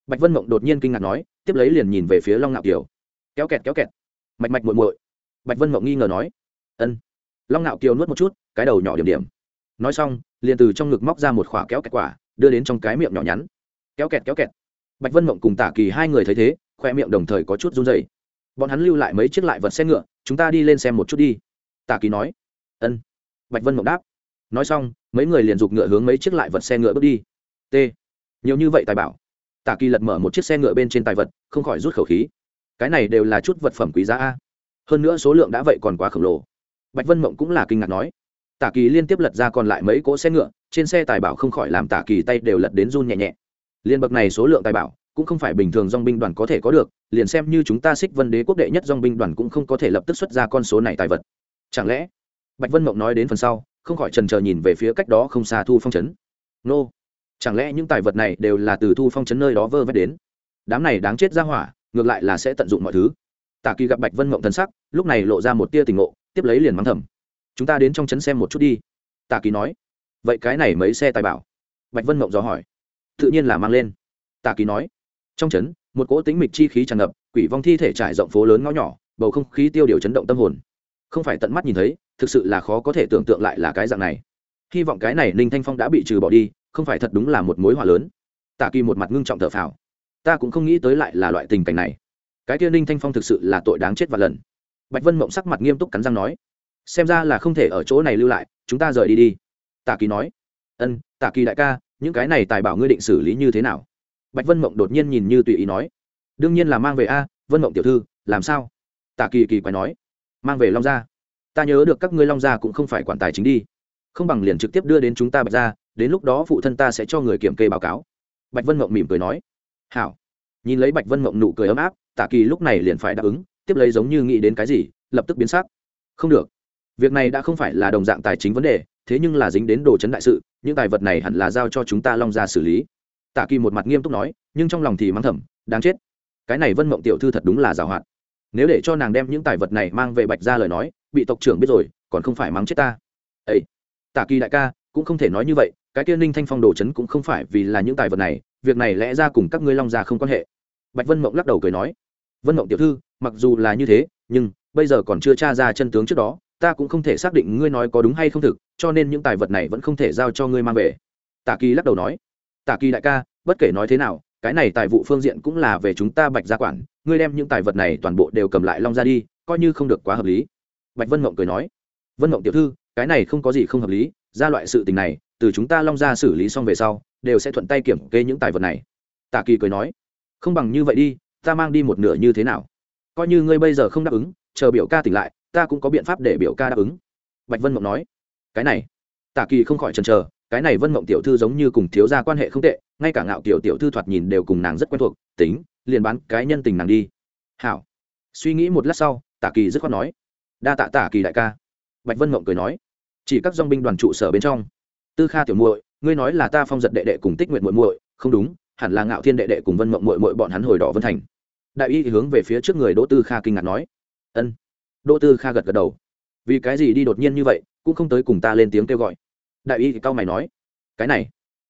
Bạch vân mộng đột nhiên kinh ngạc nói, tiếp lấy liền nhìn về phía long ngạo kiều. Kéo kẹt kéo kẹt. Mạch mạch muội muội. Bạch vân mộng nghi ngờ nói, ân. Long ngạo kiều nuốt một chút, cái đầu nhỏ điểm điểm. Nói xong, liền từ trong ngực móc ra một khỏa kéo kẹt quả, đưa đến trong cái miệng nhỏ nhắn. Kéo kẹt kéo kẹt. Bạch vân mộng cùng tả kỳ hai người thấy thế, khoe miệng đồng thời có chút run dày bọn hắn lưu lại mấy chiếc lại vật xe ngựa, chúng ta đi lên xem một chút đi. Tả kỳ nói, ân. Bạch vân mộng đáp nói xong, mấy người liền giục ngựa hướng mấy chiếc lại vật xe ngựa bước đi. T. Nhiều như vậy tài bảo. Tả kỳ lật mở một chiếc xe ngựa bên trên tài vật, không khỏi rút khẩu khí. Cái này đều là chút vật phẩm quý giá a. Hơn nữa số lượng đã vậy còn quá khổng lồ. Bạch vân mộng cũng là kinh ngạc nói. Tả kỳ liên tiếp lật ra còn lại mấy cỗ xe ngựa, trên xe tài bảo không khỏi làm tả kỳ tay đều lật đến run nhẹ nhẹ. Liên bậc này số lượng tài bảo, cũng không phải bình thường dong binh đoàn có thể có được, liền xem như chúng ta xích vân đế quốc đệ nhất dong binh đoàn cũng không có thể lập tức xuất ra con số này tài vật. Chẳng lẽ? Bạch vân mộng nói đến phần sau không khỏi trần trờ nhìn về phía cách đó không xa thu phong trấn. Nô, chẳng lẽ những tài vật này đều là từ thu phong trấn nơi đó vơ vét đến? Đám này đáng chết ra hỏa, ngược lại là sẽ tận dụng mọi thứ. Tả kỳ gặp bạch vân mộng thân sắc, lúc này lộ ra một tia tình ngộ, tiếp lấy liền mắng thầm. Chúng ta đến trong trấn xem một chút đi. Tả kỳ nói. Vậy cái này mấy xe tài bảo? Bạch vân mộng dò hỏi. Tự nhiên là mang lên. Tả kỳ nói. Trong trấn, một cỗ tĩnh mịch chi khí tràn ngập, quỷ vong thi thể trải rộng phố lớn ngõ nhỏ, bầu không khí tiêu điều chấn động tâm hồn. Không phải tận mắt nhìn thấy thực sự là khó có thể tưởng tượng lại là cái dạng này. Hy vọng cái này ninh thanh phong đã bị trừ bỏ đi, không phải thật đúng là một mối họa lớn. Tạ kỳ một mặt ngưng trọng thở phào. Ta cũng không nghĩ tới lại là loại tình cảnh này. Cái kia ninh thanh phong thực sự là tội đáng chết và lần. Bạch vân mộng sắc mặt nghiêm túc cắn răng nói, xem ra là không thể ở chỗ này lưu lại, chúng ta rời đi đi. Tạ kỳ nói, ân tạ kỳ đại ca, những cái này tài bảo ngươi định xử lý như thế nào? Bạch vân mộng đột nhiên nhìn như tùy ý nói, đương nhiên là mang về a, vân mộng tiểu thư, làm sao? Tạ kỳ kỳ quái nói, mang về long gia ta nhớ được các ngươi long gia cũng không phải quản tài chính đi. Không bằng liền trực tiếp đưa đến chúng ta bạch ra đến lúc đó phụ thân ta sẽ cho người kiểm kê báo cáo. Bạch vân mộng mỉm cười nói. Hảo. Nhìn lấy bạch vân mộng nụ cười ấm áp, tạ kỳ lúc này liền phải đáp ứng, tiếp lấy giống như nghĩ đến cái gì, lập tức biến sắc. Không được. Việc này đã không phải là đồng dạng tài chính vấn đề, thế nhưng là dính đến đồ chấn đại sự, những tài vật này hẳn là giao cho chúng ta long ra xử lý. Tạ kỳ một mặt nghiêm túc nói, nhưng trong lòng thì mắng thầm, đáng chết. Cái này vân mộng tiểu thư thật đúng là giàu hạn. Nếu để cho nàng đem những tài vật này mang về bạch ra lời nói bị tộc trưởng biết rồi, còn không phải mắng chết ta. Ấy tạ kỳ đại ca, cũng không thể nói như vậy, cái kia ninh thanh phong đồ chấn cũng không phải vì là những tài vật này, việc này lẽ ra cùng các ngươi long gia không quan hệ. Bạch vân mộng lắc đầu cười nói, vân mộng tiểu thư, mặc dù là như thế, nhưng bây giờ còn chưa tra ra chân tướng trước đó, ta cũng không thể xác định ngươi nói có đúng hay không thực, cho nên những tài vật này vẫn không thể giao cho ngươi mang về. Tạ kỳ lắc đầu nói tạ kỳ đại ca, bất kể nói thế nào, cái này tài vụ phương diện cũng là về chúng ta bạch gia quản, ngươi đem những tài vật này toàn bộ đều cầm lại long ra đi, coi như không được quá hợp lý bạch vân mộng cười nói, vân mộng tiểu thư, cái này không có gì không hợp lý, ra loại sự tình này, từ chúng ta long ra xử lý xong về sau, đều sẽ thuận tay kiểm kê những tài vật này. Tạ kỳ cười nói, không bằng như vậy đi, ta mang đi một nửa như thế nào? Coi như ngươi bây giờ không đáp ứng, chờ biểu ca tỉnh lại, ta cũng có biện pháp để biểu ca đáp ứng. Bạch vân mộng nói, cái này. Tạ kỳ không khỏi chần chờ, cái này vân mộng tiểu thư giống như cùng thiếu gia quan hệ không tệ, ngay cả ngạo tiểu tiểu thư thoạt nhìn đều cùng nàng rất quen thuộc, tính, liền bán cái nhân tình nàng đi. Hảo. Suy nghĩ một lát sau, tạ kỳ dứt khoát nói đa tạ tạ kỳ đại ca. Bạch vân mộng cười nói, chỉ các dong binh đoàn trụ sở bên trong. Tư kha tiểu muội, ngươi nói là ta phong giật đệ đệ cùng tích nguyện muội muội, không đúng, hẳn là ngạo thiên đệ đệ cùng vân mộng muội muội bọn hắn hồi đỏ vân thành. Đại y hướng về phía trước người đỗ tư kha kinh ngạc nói, ân. Đỗ tư kha gật gật đầu, vì cái gì đi đột nhiên như vậy, cũng không tới cùng ta lên tiếng kêu gọi. Đại y cao mày nói, cái này.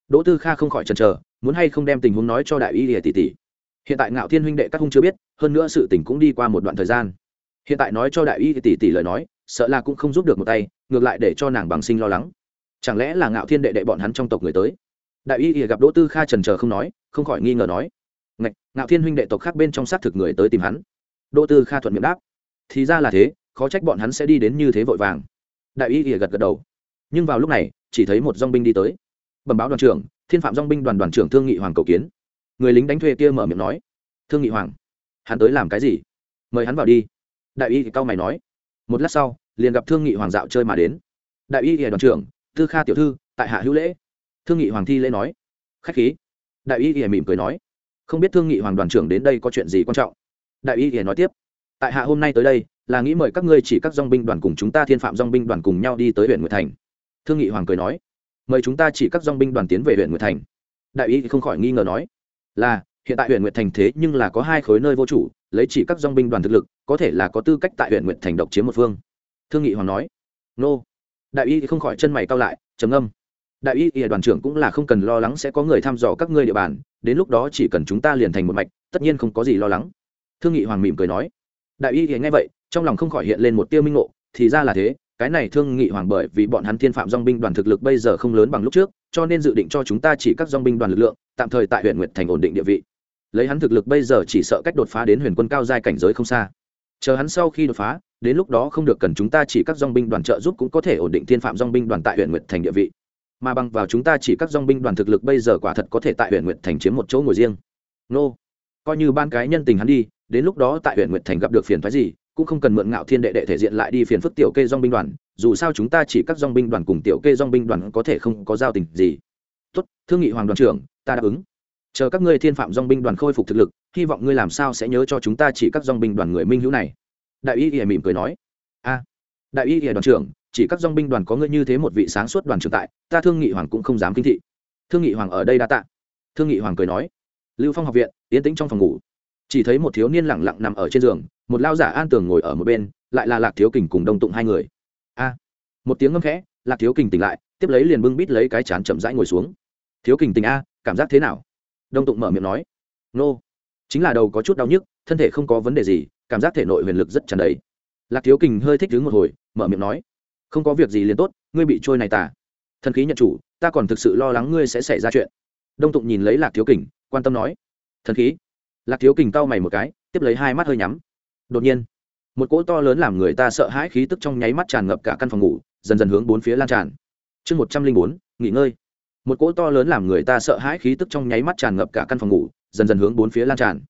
Đỗ tư kha không khỏi chần chờ, muốn hay không đem tình huống nói cho đại y thì tỷ tỷ hiện tại ngạo thiên huynh đệ các hung chưa biết, hơn nữa sự tình cũng đi qua một đoạn thời gian hiện tại nói cho đại y tỷ tỷ lời nói, sợ là cũng không giúp được một tay, ngược lại để cho nàng bằng sinh lo lắng. Chẳng lẽ là ngạo thiên đệ đệ bọn hắn trong tộc người tới? Đại y thì gặp đỗ tư kha trần chờ không nói, không khỏi nghi ngờ nói. Ngạch, ngạo thiên huynh đệ tộc khác bên trong xác thực người tới tìm hắn. Đỗ tư kha thuận miệng đáp. Thì ra là thế, khó trách bọn hắn sẽ đi đến như thế vội vàng. Đại y thì gật gật đầu. Nhưng vào lúc này, chỉ thấy một dong binh đi tới. Bẩm báo đoàn trưởng, thiên phạm dong binh đoàn đoàn trưởng thương nghị hoàng cầu kiến. Người lính đánh thuê kia mở miệng nói. Thương nghị hoàng, hắn tới làm cái gì? Mời hắn vào đi đại y thì cao mày nói, một lát sau, liền gặp thương nghị hoàng dạo chơi mà đến. Đại y thì đoàn trưởng, tư kha tiểu thư, tại hạ hữu lễ. Thương nghị hoàng thi lễ nói, khách khí. Đại y thì mỉm cười nói, không biết thương nghị hoàng đoàn trưởng đến đây có chuyện gì quan trọng? Đại y thì nói tiếp, tại hạ hôm nay tới đây, là nghĩ mời các ngươi chỉ các dong binh đoàn cùng chúng ta thiên phạm dong binh đoàn cùng nhau đi tới huyện nguyệt thành. Thương nghị hoàng cười nói, mời chúng ta chỉ các dong binh đoàn tiến về huyện nguyệt thành. Đại y không khỏi nghi ngờ nói, là hiện tại huyện nguyệt thành thế nhưng là có hai khối nơi vô chủ, lấy chỉ các dong binh đoàn thực lực, có thể là có tư cách tại huyện nguyệt thành độc chiếm một phương. Thương nghị hoàng nói, nô. Đại y không khỏi chân mày cao lại, trầm âm đại y y đoàn trưởng cũng là không cần lo lắng sẽ có người thăm dò các ngươi địa bàn, đến lúc đó chỉ cần chúng ta liền thành một mạch, tất nhiên không có gì lo lắng. Thương nghị hoàng mỉm cười nói. Đại y y nghe vậy, trong lòng không khỏi hiện lên một tiêu minh ngộ, thì ra là thế, cái này thương nghị hoàng bởi vì bọn hắn thiên phạm dong binh đoàn thực lực bây giờ không lớn bằng lúc trước, cho nên dự định cho chúng ta chỉ các dong binh đoàn lực lượng, tạm thời tại huyện nguyệt thành ổn định địa vị lấy hắn thực lực bây giờ chỉ sợ cách đột phá đến huyền quân cao giai cảnh giới không xa. Chờ hắn sau khi đột phá, đến lúc đó không được cần chúng ta chỉ các dong binh đoàn trợ giúp cũng có thể ổn định thiên phạm dong binh đoàn tại huyện nguyệt thành địa vị. Mà bằng vào chúng ta chỉ các dong binh đoàn thực lực bây giờ quả thật có thể tại huyện nguyệt thành chiếm một chỗ ngồi riêng. Nô. Coi như ban cái nhân tình hắn đi, đến lúc đó tại huyện nguyệt thành gặp được phiền phái gì, cũng không cần mượn ngạo thiên đệ đệ thể diện lại đi phiền phức tiểu kê dong binh đoàn, dù sao chúng ta chỉ các dong binh đoàn cùng tiểu kê dong binh đoàn có thể không có giao tình gì. Tốt, thương nghị hoàng đoàn trưởng, ta đáp ứng chờ các ngươi thiên phạm dong binh đoàn khôi phục thực lực, hy vọng ngươi làm sao sẽ nhớ cho chúng ta chỉ các dong binh đoàn người minh hữu này. Đại y ỉa mỉm cười nói. A, đại y ỉa đoàn trưởng, chỉ các dong binh đoàn có ngươi như thế một vị sáng suốt đoàn trưởng tại, ta thương nghị hoàng cũng không dám kinh thị. Thương nghị hoàng ở đây đa tạ. Thương nghị hoàng cười nói. Lưu phong học viện, yên tĩnh trong phòng ngủ. Chỉ thấy một thiếu niên lẳng lặng nằm ở trên giường, một lao giả an tường ngồi ở một bên, lại là lạc thiếu kình cùng đông tụng hai người. A. Một tiếng ngâm khẽ, lạc thiếu kình tỉnh lại, tiếp lấy liền bưng bít lấy cái chán chậm rãi ngồi xuống. Thiếu kình tình a, cảm giác thế nào? Đông tụng mở miệng nói, nô, chính là đầu có chút đau nhức, thân thể không có vấn đề gì, cảm giác thể nội huyền lực rất tràn đầy. Lạc thiếu kình hơi thích đứng một hồi, mở miệng nói, không có việc gì liền tốt, ngươi bị trôi này tả thần khí nhận chủ, ta còn thực sự lo lắng ngươi sẽ xảy ra chuyện. Đông tụng nhìn lấy lạc thiếu kình, quan tâm nói, thần khí? Lạc thiếu kình cau mày một cái, tiếp lấy hai mắt hơi nhắm. Đột nhiên, một cỗ to lớn làm người ta sợ hãi khí tức trong nháy mắt tràn ngập cả căn phòng ngủ, dần dần hướng bốn phía lan tràn. Chương một trăm linh bốn, nghỉ ngơi một cỗ to lớn làm người ta sợ hãi khí tức trong nháy mắt tràn ngập cả căn phòng ngủ, dần dần hướng bốn phía lan tràn.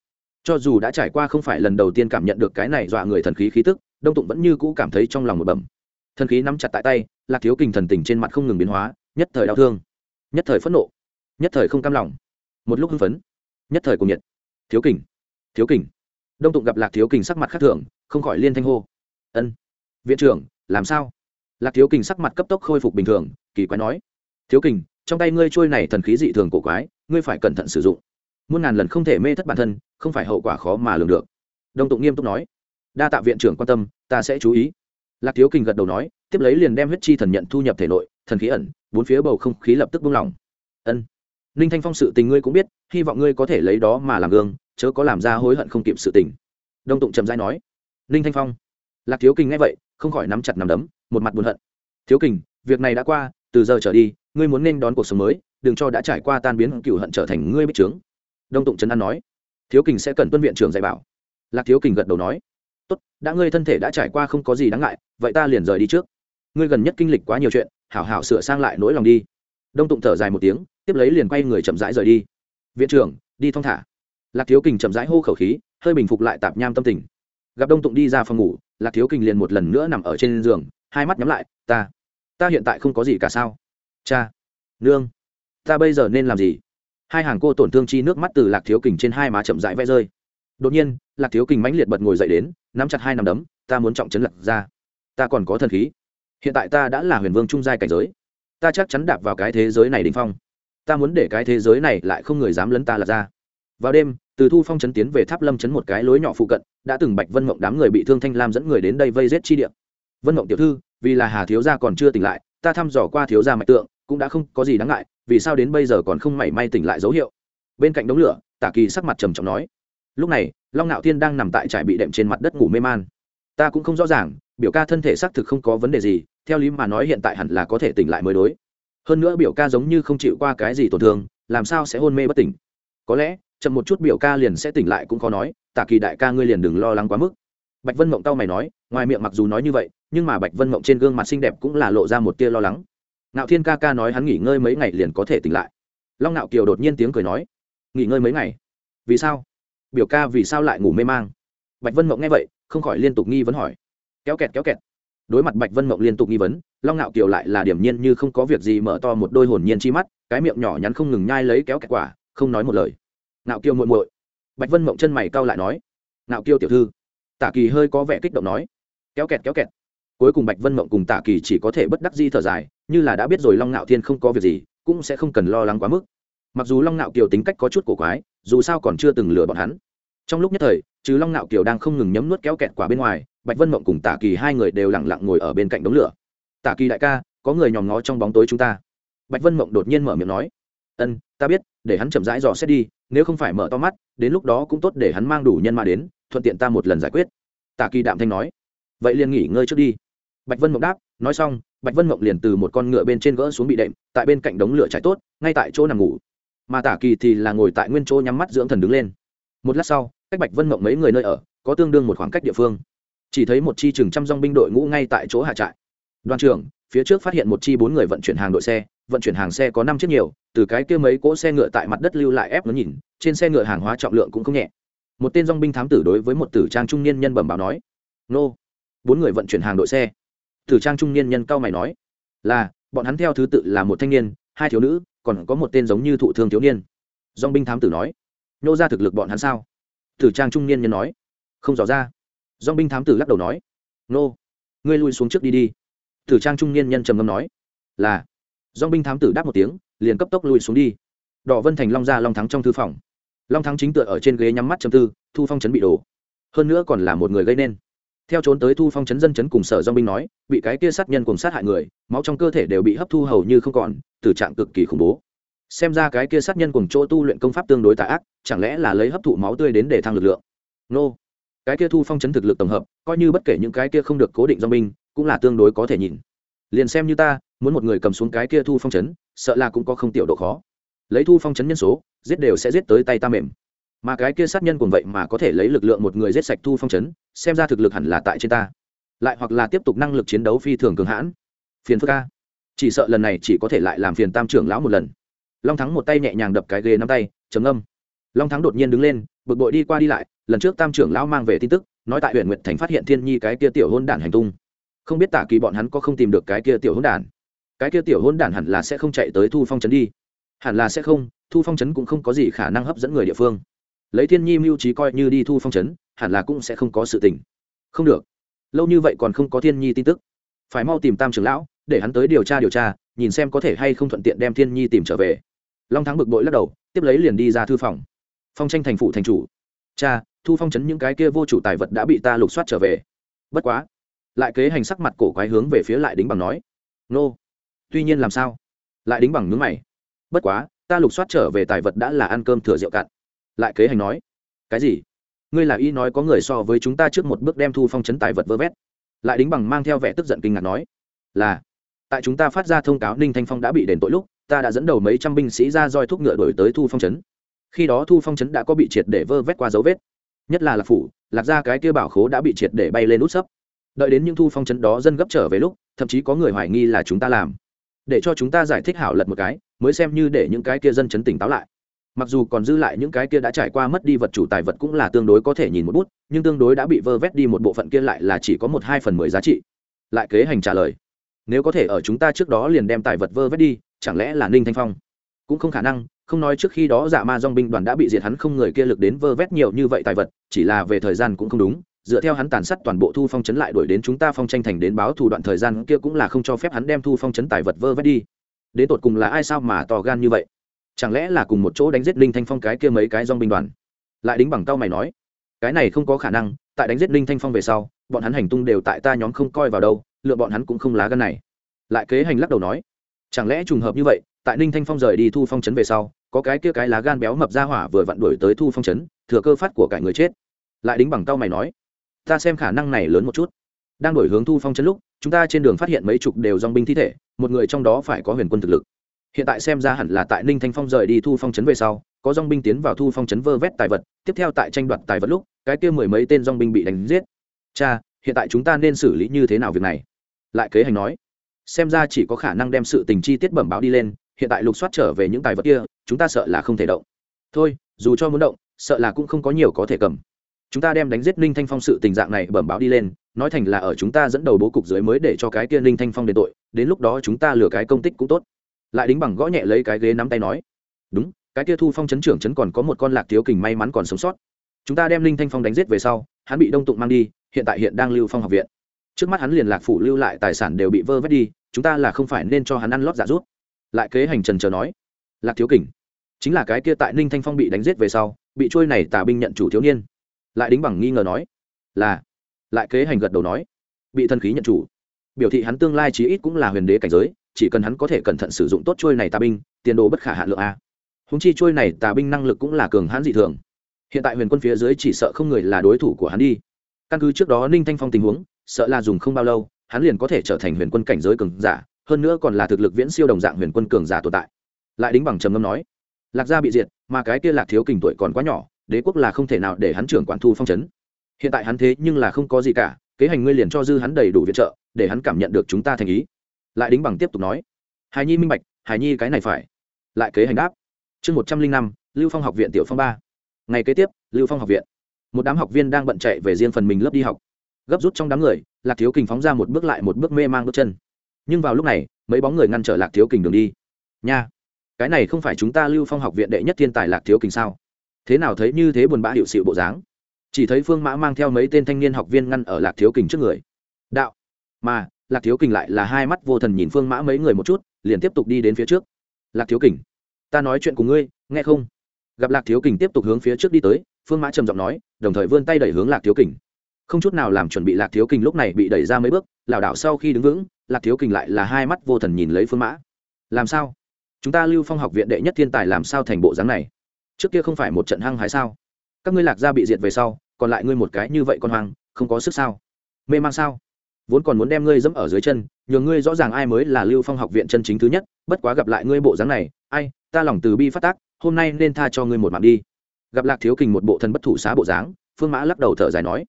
Cho dù đã trải qua không phải lần đầu tiên cảm nhận được cái này dọa người thần khí khí tức, đông tụng vẫn như cũ cảm thấy trong lòng một bẩm. Thần khí nắm chặt tại tay, lạc thiếu kình thần tình trên mặt không ngừng biến hóa, nhất thời đau thương, nhất thời phẫn nộ, nhất thời không cam lòng. Một lúc hưng phấn, nhất thời cùng nhiệt. Thiếu kình thiếu kình. Đông tụng gặp lạc thiếu kình sắc mặt khác thường, không khỏi liên thanh hô. Ân, viện trưởng, làm sao? Lạc thiếu kình sắc mặt cấp tốc khôi phục bình thường, kỳ quái nói. Thiếu kình trong tay ngươi trôi này thần khí dị thường cổ quái, ngươi phải cẩn thận sử dụng. Muôn ngàn lần không thể mê thất bản thân, không phải hậu quả khó mà lường được. Đông tụng nghiêm túc nói. Đa tạ viện trưởng quan tâm, ta sẽ chú ý. Lạc thiếu kình gật đầu nói, tiếp lấy liền đem huyết chi thần nhận thu nhập thể nội, thần khí ẩn, bốn phía bầu không khí lập tức buông lỏng. Ân, ninh thanh phong sự tình ngươi cũng biết, hy vọng ngươi có thể lấy đó mà làm gương, chớ có làm ra hối hận không kịp sự tình. Đông tụng trầm dai nói. Ninh thanh phong. Lạc thiếu kình nghe vậy, không khỏi nắm chặt nắm đấm, một mặt buồn hận. Thiếu kình, việc này đã qua, từ giờ trở đi ngươi muốn nên đón cuộc sống mới, đừng cho đã trải qua tan biến cựu hận trở thành ngươi bích trướng. Đông tụng trấn an nói. Thiếu kình sẽ cần tuân viện trưởng dạy bảo. Lạc thiếu kình gật đầu nói. Tốt, đã ngươi thân thể đã trải qua không có gì đáng ngại, vậy ta liền rời đi trước. Ngươi gần nhất kinh lịch quá nhiều chuyện, hảo hảo sửa sang lại nỗi lòng đi. Đông tụng thở dài một tiếng, tiếp lấy liền quay người chậm rãi rời đi. Viện trưởng, đi thong thả. Lạc thiếu kình chậm rãi hô khẩu khí, hơi bình phục lại tạp nham tâm tình. Gặp đông tụng đi ra phòng ngủ, lạc thiếu kình liền một lần nữa nằm ở trên giường, hai mắt nhắm lại, ta ta hiện tại không có gì cả sao? Cha, nương, ta bây giờ nên làm gì? Hai hàng cô tổn thương chi nước mắt từ lạc thiếu kình trên hai má chậm rãi vẽ rơi. Đột nhiên, lạc thiếu kình mãnh liệt bật ngồi dậy đến, nắm chặt hai nắm đấm, ta muốn trọng chấn lạc ra. Ta còn có thần khí. Hiện tại ta đã là huyền vương trung giai cảnh giới. Ta chắc chắn đạp vào cái thế giới này đình phong. Ta muốn để cái thế giới này lại không người dám lấn ta lạc ra. Vào đêm, từ thu phong chấn tiến về tháp lâm chấn một cái lối nhỏ phụ cận, đã từng bạch vân mộng đám người bị thương thanh lam dẫn người đến đây vây giết chi điện vân mộng tiểu thư, vì là hà thiếu gia còn chưa tỉnh lại ta thăm dò qua thiếu gia mạch tượng, cũng đã không có gì đáng ngại, vì sao đến bây giờ còn không mảy may tỉnh lại dấu hiệu? Bên cạnh đống lửa, tả kỳ sắc mặt trầm trọng nói, lúc này, long nạo thiên đang nằm tại trại bị đệm trên mặt đất ngủ mê man. Ta cũng không rõ ràng, biểu ca thân thể xác thực không có vấn đề gì, theo lý mà nói hiện tại hẳn là có thể tỉnh lại mới đối. Hơn nữa biểu ca giống như không chịu qua cái gì tổn thương, làm sao sẽ hôn mê bất tỉnh? Có lẽ, chậm một chút biểu ca liền sẽ tỉnh lại cũng khó nói, tả kỳ đại ca ngươi liền đừng lo lắng quá mức bạch vân mộng tao mày nói, ngoài miệng mặc dù nói như vậy, nhưng mà bạch vân mộng trên gương mặt xinh đẹp cũng là lộ ra một tia lo lắng. Ngạo thiên ca ca nói hắn nghỉ ngơi mấy ngày liền có thể tỉnh lại. Long nạo kiều đột nhiên tiếng cười nói, nghỉ ngơi mấy ngày? Vì sao? Biểu ca vì sao lại ngủ mê mang? Bạch vân mộng nghe vậy, không khỏi liên tục nghi vấn hỏi. Kéo kẹt kéo kẹt. Đối mặt bạch vân mộng liên tục nghi vấn, long nạo kiều lại là điểm nhiên như không có việc gì mở to một đôi hồn nhiên chi mắt, cái miệng nhỏ nhắn không ngừng nhai lấy kéo kẹt quả, không nói một lời. Ngạo kiều muội muội. Bạch vân mộng chân mày cau lại nói, Ngạo kiều tiểu thư tả kỳ hơi có vẻ kích động nói, kéo kẹt kéo kẹt. Cuối cùng bạch vân mộng cùng tả kỳ chỉ có thể bất đắc di thở dài, như là đã biết rồi long ngạo thiên không có việc gì, cũng sẽ không cần lo lắng quá mức. Mặc dù long ngạo kiều tính cách có chút cổ quái, dù sao còn chưa từng lừa bọn hắn. Trong lúc nhất thời chứ long ngạo kiều đang không ngừng nhấm nuốt kéo kẹt quả bên ngoài, bạch vân mộng cùng tả kỳ hai người đều lẳng lặng ngồi ở bên cạnh đống lửa. Tả kỳ đại ca, có người nhòm ngó trong bóng tối chúng ta. Bạch vân mộng đột nhiên mở miệng nói, ân, ta biết, để hắn chậm rãi dò xét đi, nếu không phải mở to mắt, đến lúc đó cũng tốt để hắn mang đủ nhân mà đến thuận tiện ta một lần giải quyết. Tả kỳ đạm thanh nói. Vậy liền nghỉ ngơi trước đi. Bạch vân mộng đáp, nói xong, bạch vân mộng liền từ một con ngựa bên trên gỡ xuống bị đệm, tại bên cạnh đống lửa cháy tốt, ngay tại chỗ nằm ngủ. Mà tả kỳ thì là ngồi tại nguyên chỗ nhắm mắt dưỡng thần đứng lên. Một lát sau, cách bạch vân mộng mấy người nơi ở, có tương đương một khoảng cách địa phương. Chỉ thấy một chi chừng trăm dong binh đội ngũ ngay tại chỗ hạ trại. Đoàn trưởng, phía trước phát hiện một chi bốn người vận chuyển hàng đội xe, vận chuyển hàng xe có năm chiếc nhiều, từ cái kia mấy cỗ xe ngựa tại mặt đất lưu lại ép nó nhìn, trên xe ngựa hàng hóa trọng lượng cũng không nhẹ một tên dong binh thám tử đối với một tử trang trung niên nhân bẩm báo nói, nô. Bốn người vận chuyển hàng đội xe. Tử trang trung niên nhân cao mày nói, là, bọn hắn theo thứ tự là một thanh niên, hai thiếu nữ, còn có một tên giống như thụ thương thiếu niên. Dong binh thám tử nói, nô ra thực lực bọn hắn sao? Tử trang trung niên nhân nói, không rõ ra. Dong binh thám tử lắc đầu nói, nô, ngươi lui xuống trước đi đi. Tử trang trung niên nhân trầm ngâm nói, là. Dong binh thám tử đáp một tiếng, liền cấp tốc lui xuống đi. Đỏ vân thành long ra long thắng trong thư phòng long thắng chính tựa ở trên ghế nhắm mắt châm tư, thu phong chấn bị đổ. Hơn nữa còn là một người gây nên. Theo trốn tới thu phong chấn dân chấn cùng sở dong binh nói, bị cái kia sát nhân cùng sát hại người, máu trong cơ thể đều bị hấp thu hầu như không còn, tử trạng cực kỳ khủng bố. Xem ra cái kia sát nhân cùng chỗ tu luyện công pháp tương đối tà ác, chẳng lẽ là lấy hấp thụ máu tươi đến để thăng lực lượng? Nô. Cái kia thu phong chấn thực lực tổng hợp, coi như bất kể những cái kia không được cố định do binh, cũng là tương đối có thể nhìn. Liền xem như ta, muốn một người cầm xuống cái kia thu phong chấn, sợ là cũng có không tiểu độ khó lấy thu phong chấn nhân số, giết đều sẽ giết tới tay ta mềm. Mà cái kia sát nhân cùng vậy mà có thể lấy lực lượng một người giết sạch thu phong chấn, xem ra thực lực hẳn là tại trên ta. Lại hoặc là tiếp tục năng lực chiến đấu phi thường cường hãn. Phiền phức ca chỉ sợ lần này chỉ có thể lại làm phiền tam trưởng lão một lần. Long thắng một tay nhẹ nhàng đập cái ghế nắm tay, trầm âm long thắng đột nhiên đứng lên, bực bội đi qua đi lại, lần trước tam trưởng lão mang về tin tức, nói tại huyện nguyệt thành phát hiện thiên nhi cái kia tiểu hôn đản hành tung. Không biết tả kỳ bọn hắn có không tìm được cái kia tiểu hôn đản. Cái kia tiểu hôn đản hẳn là sẽ không chạy tới thu phong trấn đi hẳn là sẽ không, thu phong trấn cũng không có gì khả năng hấp dẫn người địa phương. Lấy thiên nhi mưu trí coi như đi thu phong trấn, hẳn là cũng sẽ không có sự tình. Không được. Lâu như vậy còn không có thiên nhi tin tức. Phải mau tìm tam trưởng lão, để hắn tới điều tra điều tra, nhìn xem có thể hay không thuận tiện đem thiên nhi tìm trở về. Long thắng bực bội lắc đầu, tiếp lấy liền đi ra thư phòng. Phong tranh thành phụ thành chủ. Cha, thu phong chấn những cái kia vô chủ tài vật đã bị ta lục soát trở về. Bất quá. Lại kế hành sắc mặt cổ quái hướng về phía lại đính bằng nói. Nô, tuy nhiên làm sao? Lại đính bằng nướng mày bất quá, ta lục soát trở về tài vật đã là ăn cơm thừa rượu cạn. Lại kế hành nói, cái gì? Ngươi là y nói có người so với chúng ta trước một bước đem thu phong chấn tài vật vơ vét. Lại đính bằng mang theo vẻ tức giận kinh ngạc nói, là, tại chúng ta phát ra thông cáo ninh thanh phong đã bị đền tội lúc, ta đã dẫn đầu mấy trăm binh sĩ ra roi thuốc ngựa đổi tới thu phong chấn. Khi đó thu phong chấn đã có bị triệt để vơ vét qua dấu vết. Nhất là lạc phủ, lạc ra cái kia bảo khố đã bị triệt để bay lên út sấp. Đợi đến những thu phong chấn đó dân gấp trở về lúc, thậm chí có người hoài nghi là chúng ta làm. Để cho chúng ta giải thích hảo lật một cái mới xem như để những cái kia dân chấn tỉnh táo lại. Mặc dù còn dư lại những cái kia đã trải qua mất đi vật chủ tài vật cũng là tương đối có thể nhìn một bút, nhưng tương đối đã bị vơ vét đi một bộ phận kia lại là chỉ có một hai phần mười giá trị. Lại kế hành trả lời, nếu có thể ở chúng ta trước đó liền đem tài vật vơ vét đi, chẳng lẽ là ninh thanh phong? Cũng không khả năng, không nói trước khi đó dạ ma dong binh đoàn đã bị diệt hắn không người kia lực đến vơ vét nhiều như vậy tài vật, chỉ là về thời gian cũng không đúng, dựa theo hắn tàn sát toàn bộ thu phong chấn lại đuổi đến chúng ta phong tranh thành đến báo thủ đoạn thời gian kia cũng là không cho phép hắn đem thu phong chấn tài vật vơ vét đi đến tột cùng là ai sao mà to gan như vậy? Chẳng lẽ là cùng một chỗ đánh giết linh thanh phong cái kia mấy cái dong binh đoàn? Lại đính bằng tao mày nói, cái này không có khả năng, tại đánh giết linh thanh phong về sau, bọn hắn hành tung đều tại ta nhóm không coi vào đâu, lựa bọn hắn cũng không lá gan này. Lại kế hành lắc đầu nói, chẳng lẽ trùng hợp như vậy, tại ninh thanh phong rời đi thu phong trấn về sau, có cái kia cái lá gan béo mập ra hỏa vừa vặn đuổi tới thu phong trấn, thừa cơ phát của cả người chết. Lại đính bằng tao mày nói, ta xem khả năng này lớn một chút đang đổi hướng thu phong chân lúc, chúng ta trên đường phát hiện mấy chục đều dong binh thi thể, một người trong đó phải có huyền quân thực lực. Hiện tại xem ra hẳn là tại ninh thanh phong rời đi thu phong chấn về sau, có dong binh tiến vào thu phong chấn vơ vét tài vật, tiếp theo tại tranh đoạt tài vật lúc, cái kia mười mấy tên dong binh bị đánh giết. Cha, hiện tại chúng ta nên xử lý như thế nào việc này? Lại kế hành nói. Xem ra chỉ có khả năng đem sự tình chi tiết bẩm báo đi lên, hiện tại lục soát trở về những tài vật kia, chúng ta sợ là không thể động. Thôi, dù cho muốn động, sợ là cũng không có nhiều có thể cầm. Chúng ta đem đánh giết ninh thanh phong sự tình dạng này bẩm báo đi lên nói thành là ở chúng ta dẫn đầu bố cục dưới mới để cho cái kia ninh thanh phong đền tội, đến lúc đó chúng ta lừa cái công tích cũng tốt. Lại đính bằng gõ nhẹ lấy cái ghế nắm tay nói, đúng, cái kia thu phong chấn trưởng chấn còn có một con lạc thiếu kình may mắn còn sống sót. Chúng ta đem ninh thanh phong đánh giết về sau, hắn bị đông tụng mang đi, hiện tại hiện đang lưu phong học viện. Trước mắt hắn liền lạc phủ lưu lại tài sản đều bị vơ vét đi, chúng ta là không phải nên cho hắn ăn lót giả rút. Lại kế hành trần chờ nói, lạc thiếu kình, chính là cái kia tại ninh thanh phong bị đánh giết về sau, bị trôi này tà binh nhận chủ thiếu niên. Lại đính bằng nghi ngờ nói, là lại kế hành gật đầu nói, bị thần khí nhận chủ. Biểu thị hắn tương lai chí ít cũng là huyền đế cảnh giới, chỉ cần hắn có thể cẩn thận sử dụng tốt trôi này tà binh, tiền đồ bất khả hạ lượng a. Húng chi trôi này tà binh năng lực cũng là cường hãn dị thường. Hiện tại huyền quân phía dưới chỉ sợ không người là đối thủ của hắn đi. Căn cứ trước đó ninh thanh phong tình huống, sợ là dùng không bao lâu, hắn liền có thể trở thành huyền quân cảnh giới cường giả, hơn nữa còn là thực lực viễn siêu đồng dạng huyền quân cường giả tồn tại. Lại đính bằng trầm ngâm nói, lạc gia bị diệt, mà cái kia lạc thiếu kình tuổi còn quá nhỏ, đế quốc là không thể nào để hắn trưởng quản thu phong trấn hiện tại hắn thế nhưng là không có gì cả, kế hành ngươi liền cho dư hắn đầy đủ viện trợ, để hắn cảm nhận được chúng ta thành ý. Lại đính bằng tiếp tục nói. Hài nhi minh bạch hài nhi cái này phải. Lại kế hành đáp. Chương một trăm linh năm, lưu phong học viện tiểu phong ba. Ngày kế tiếp, lưu phong học viện. Một đám học viên đang bận chạy về riêng phần mình lớp đi học. Gấp rút trong đám người, lạc thiếu kình phóng ra một bước lại một bước mê mang bước chân. Nhưng vào lúc này, mấy bóng người ngăn trở lạc thiếu kình đường đi. Nha, cái này không phải chúng ta lưu phong học viện đệ nhất thiên tài lạc thiếu kình sao? Thế nào thấy như thế buồn bã hiệu sự bộ dáng? Chỉ thấy phương mã mang theo mấy tên thanh niên học viên ngăn ở lạc thiếu kình trước người. Đạo, mà, lạc thiếu kình lại là hai mắt vô thần nhìn phương mã mấy người một chút, liền tiếp tục đi đến phía trước. Lạc thiếu kình, ta nói chuyện cùng ngươi, nghe không? Gặp lạc thiếu kình tiếp tục hướng phía trước đi tới, phương mã trầm giọng nói, đồng thời vươn tay đẩy hướng lạc thiếu kình. Không chút nào làm chuẩn bị lạc thiếu kình lúc này bị đẩy ra mấy bước, lảo đảo sau khi đứng vững, lạc thiếu kình lại là hai mắt vô thần nhìn lấy phương mã. Làm sao? Chúng ta lưu phong học viện đệ nhất thiên tài làm sao thành bộ dáng này? Trước kia không phải một trận hăng hái sao? Các ngươi lạc gia bị diệt về sau, còn lại ngươi một cái như vậy con hoang, không có sức sao? Mê man sao? Vốn còn muốn đem ngươi dẫm ở dưới chân, nhường ngươi rõ ràng ai mới là lưu phong học viện chân chính thứ nhất, bất quá gặp lại ngươi bộ dáng này, ai, ta lòng từ bi phát tác, hôm nay nên tha cho ngươi một mạng đi. Gặp lạc thiếu kình một bộ thân bất thủ xá bộ dáng, phương mã lắc đầu thở dài nói,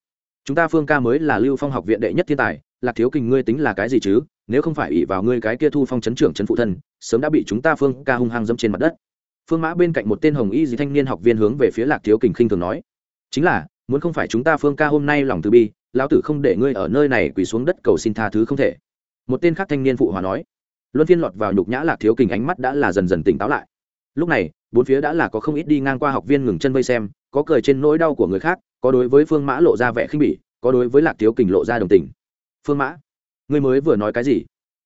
chúng ta phương ca mới là lưu phong học viện đệ nhất thiên tài, lạc thiếu kình ngươi tính là cái gì chứ? Nếu không phải ỷ vào ngươi cái kia thu phong chấn trưởng chấn phụ thân, sớm đã bị chúng ta phương ca hung hăng dẫm trên mặt đất phương mã bên cạnh một tên hồng y dì thanh niên học viên hướng về phía lạc thiếu kình khinh thường nói, chính là, muốn không phải chúng ta phương ca hôm nay lòng từ bi, lão tử không để ngươi ở nơi này quỳ xuống đất cầu xin tha thứ không thể. Một tên khác thanh niên phụ hòa nói, luân phiên lọt vào nhục nhã lạc thiếu kình ánh mắt đã là dần dần tỉnh táo lại. Lúc này, bốn phía đã là có không ít đi ngang qua học viên ngừng chân vây xem, có cười trên nỗi đau của người khác, có đối với phương mã lộ ra vẻ khinh bỉ, có đối với lạc thiếu kình lộ ra đồng tình. Phương mã, ngươi mới vừa nói cái gì?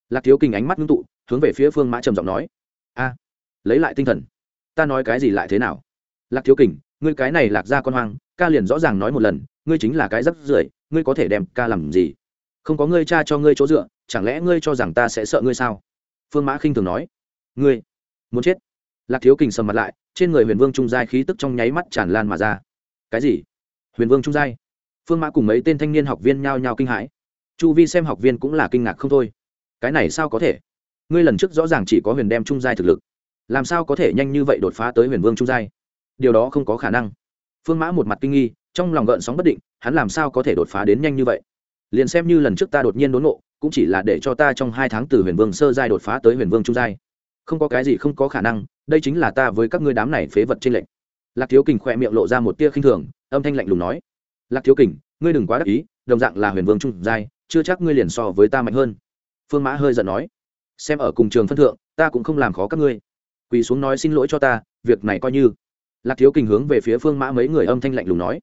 Lạc thiếu kình ánh mắt ngưng tụ, hướng về phía phương mã trầm giọng nói, a, lấy lại tinh thần ta nói cái gì lại thế nào? Lạc thiếu kình, ngươi cái này lạc ra con hoang, ca liền rõ ràng nói một lần, ngươi chính là cái rắp rưởi, ngươi có thể đem ca làm gì? Không có ngươi cha cho ngươi chỗ dựa, chẳng lẽ ngươi cho rằng ta sẽ sợ ngươi sao? Phương mã khinh thường nói. Ngươi, muốn chết? Lạc thiếu kình sầm mặt lại, trên người huyền vương trung giai khí tức trong nháy mắt tràn lan mà ra. Cái gì? Huyền vương trung giai? Phương mã cùng mấy tên thanh niên học viên nhao nhao kinh hãi. Chu vi xem học viên cũng là kinh ngạc không thôi. Cái này sao có thể? Ngươi lần trước rõ ràng chỉ có huyền đem trung giai thực lực làm sao có thể nhanh như vậy đột phá tới huyền vương trung giai? Điều đó không có khả năng. Phương mã một mặt kinh nghi, trong lòng gợn sóng bất định, hắn làm sao có thể đột phá đến nhanh như vậy? Liền xem như lần trước ta đột nhiên đốn nộ cũng chỉ là để cho ta trong hai tháng từ huyền vương sơ giai đột phá tới huyền vương trung giai. Không có cái gì không có khả năng, đây chính là ta với các ngươi đám này phế vật trên lệnh lạc thiếu kình khỏe miệng lộ ra một tia khinh thường, âm thanh lạnh lùng nói, lạc thiếu kình, ngươi đừng quá đắc ý, đồng dạng là huyền vương trung giai, chưa chắc ngươi liền so với ta mạnh hơn. Phương mã hơi giận nói, xem ở cùng trường phân thượng, ta cũng không làm khó các ngươi quỳ xuống nói xin lỗi cho ta, việc này coi như. Lạc thiếu kình hướng về phía phương mã mấy người âm thanh lạnh lùng nói,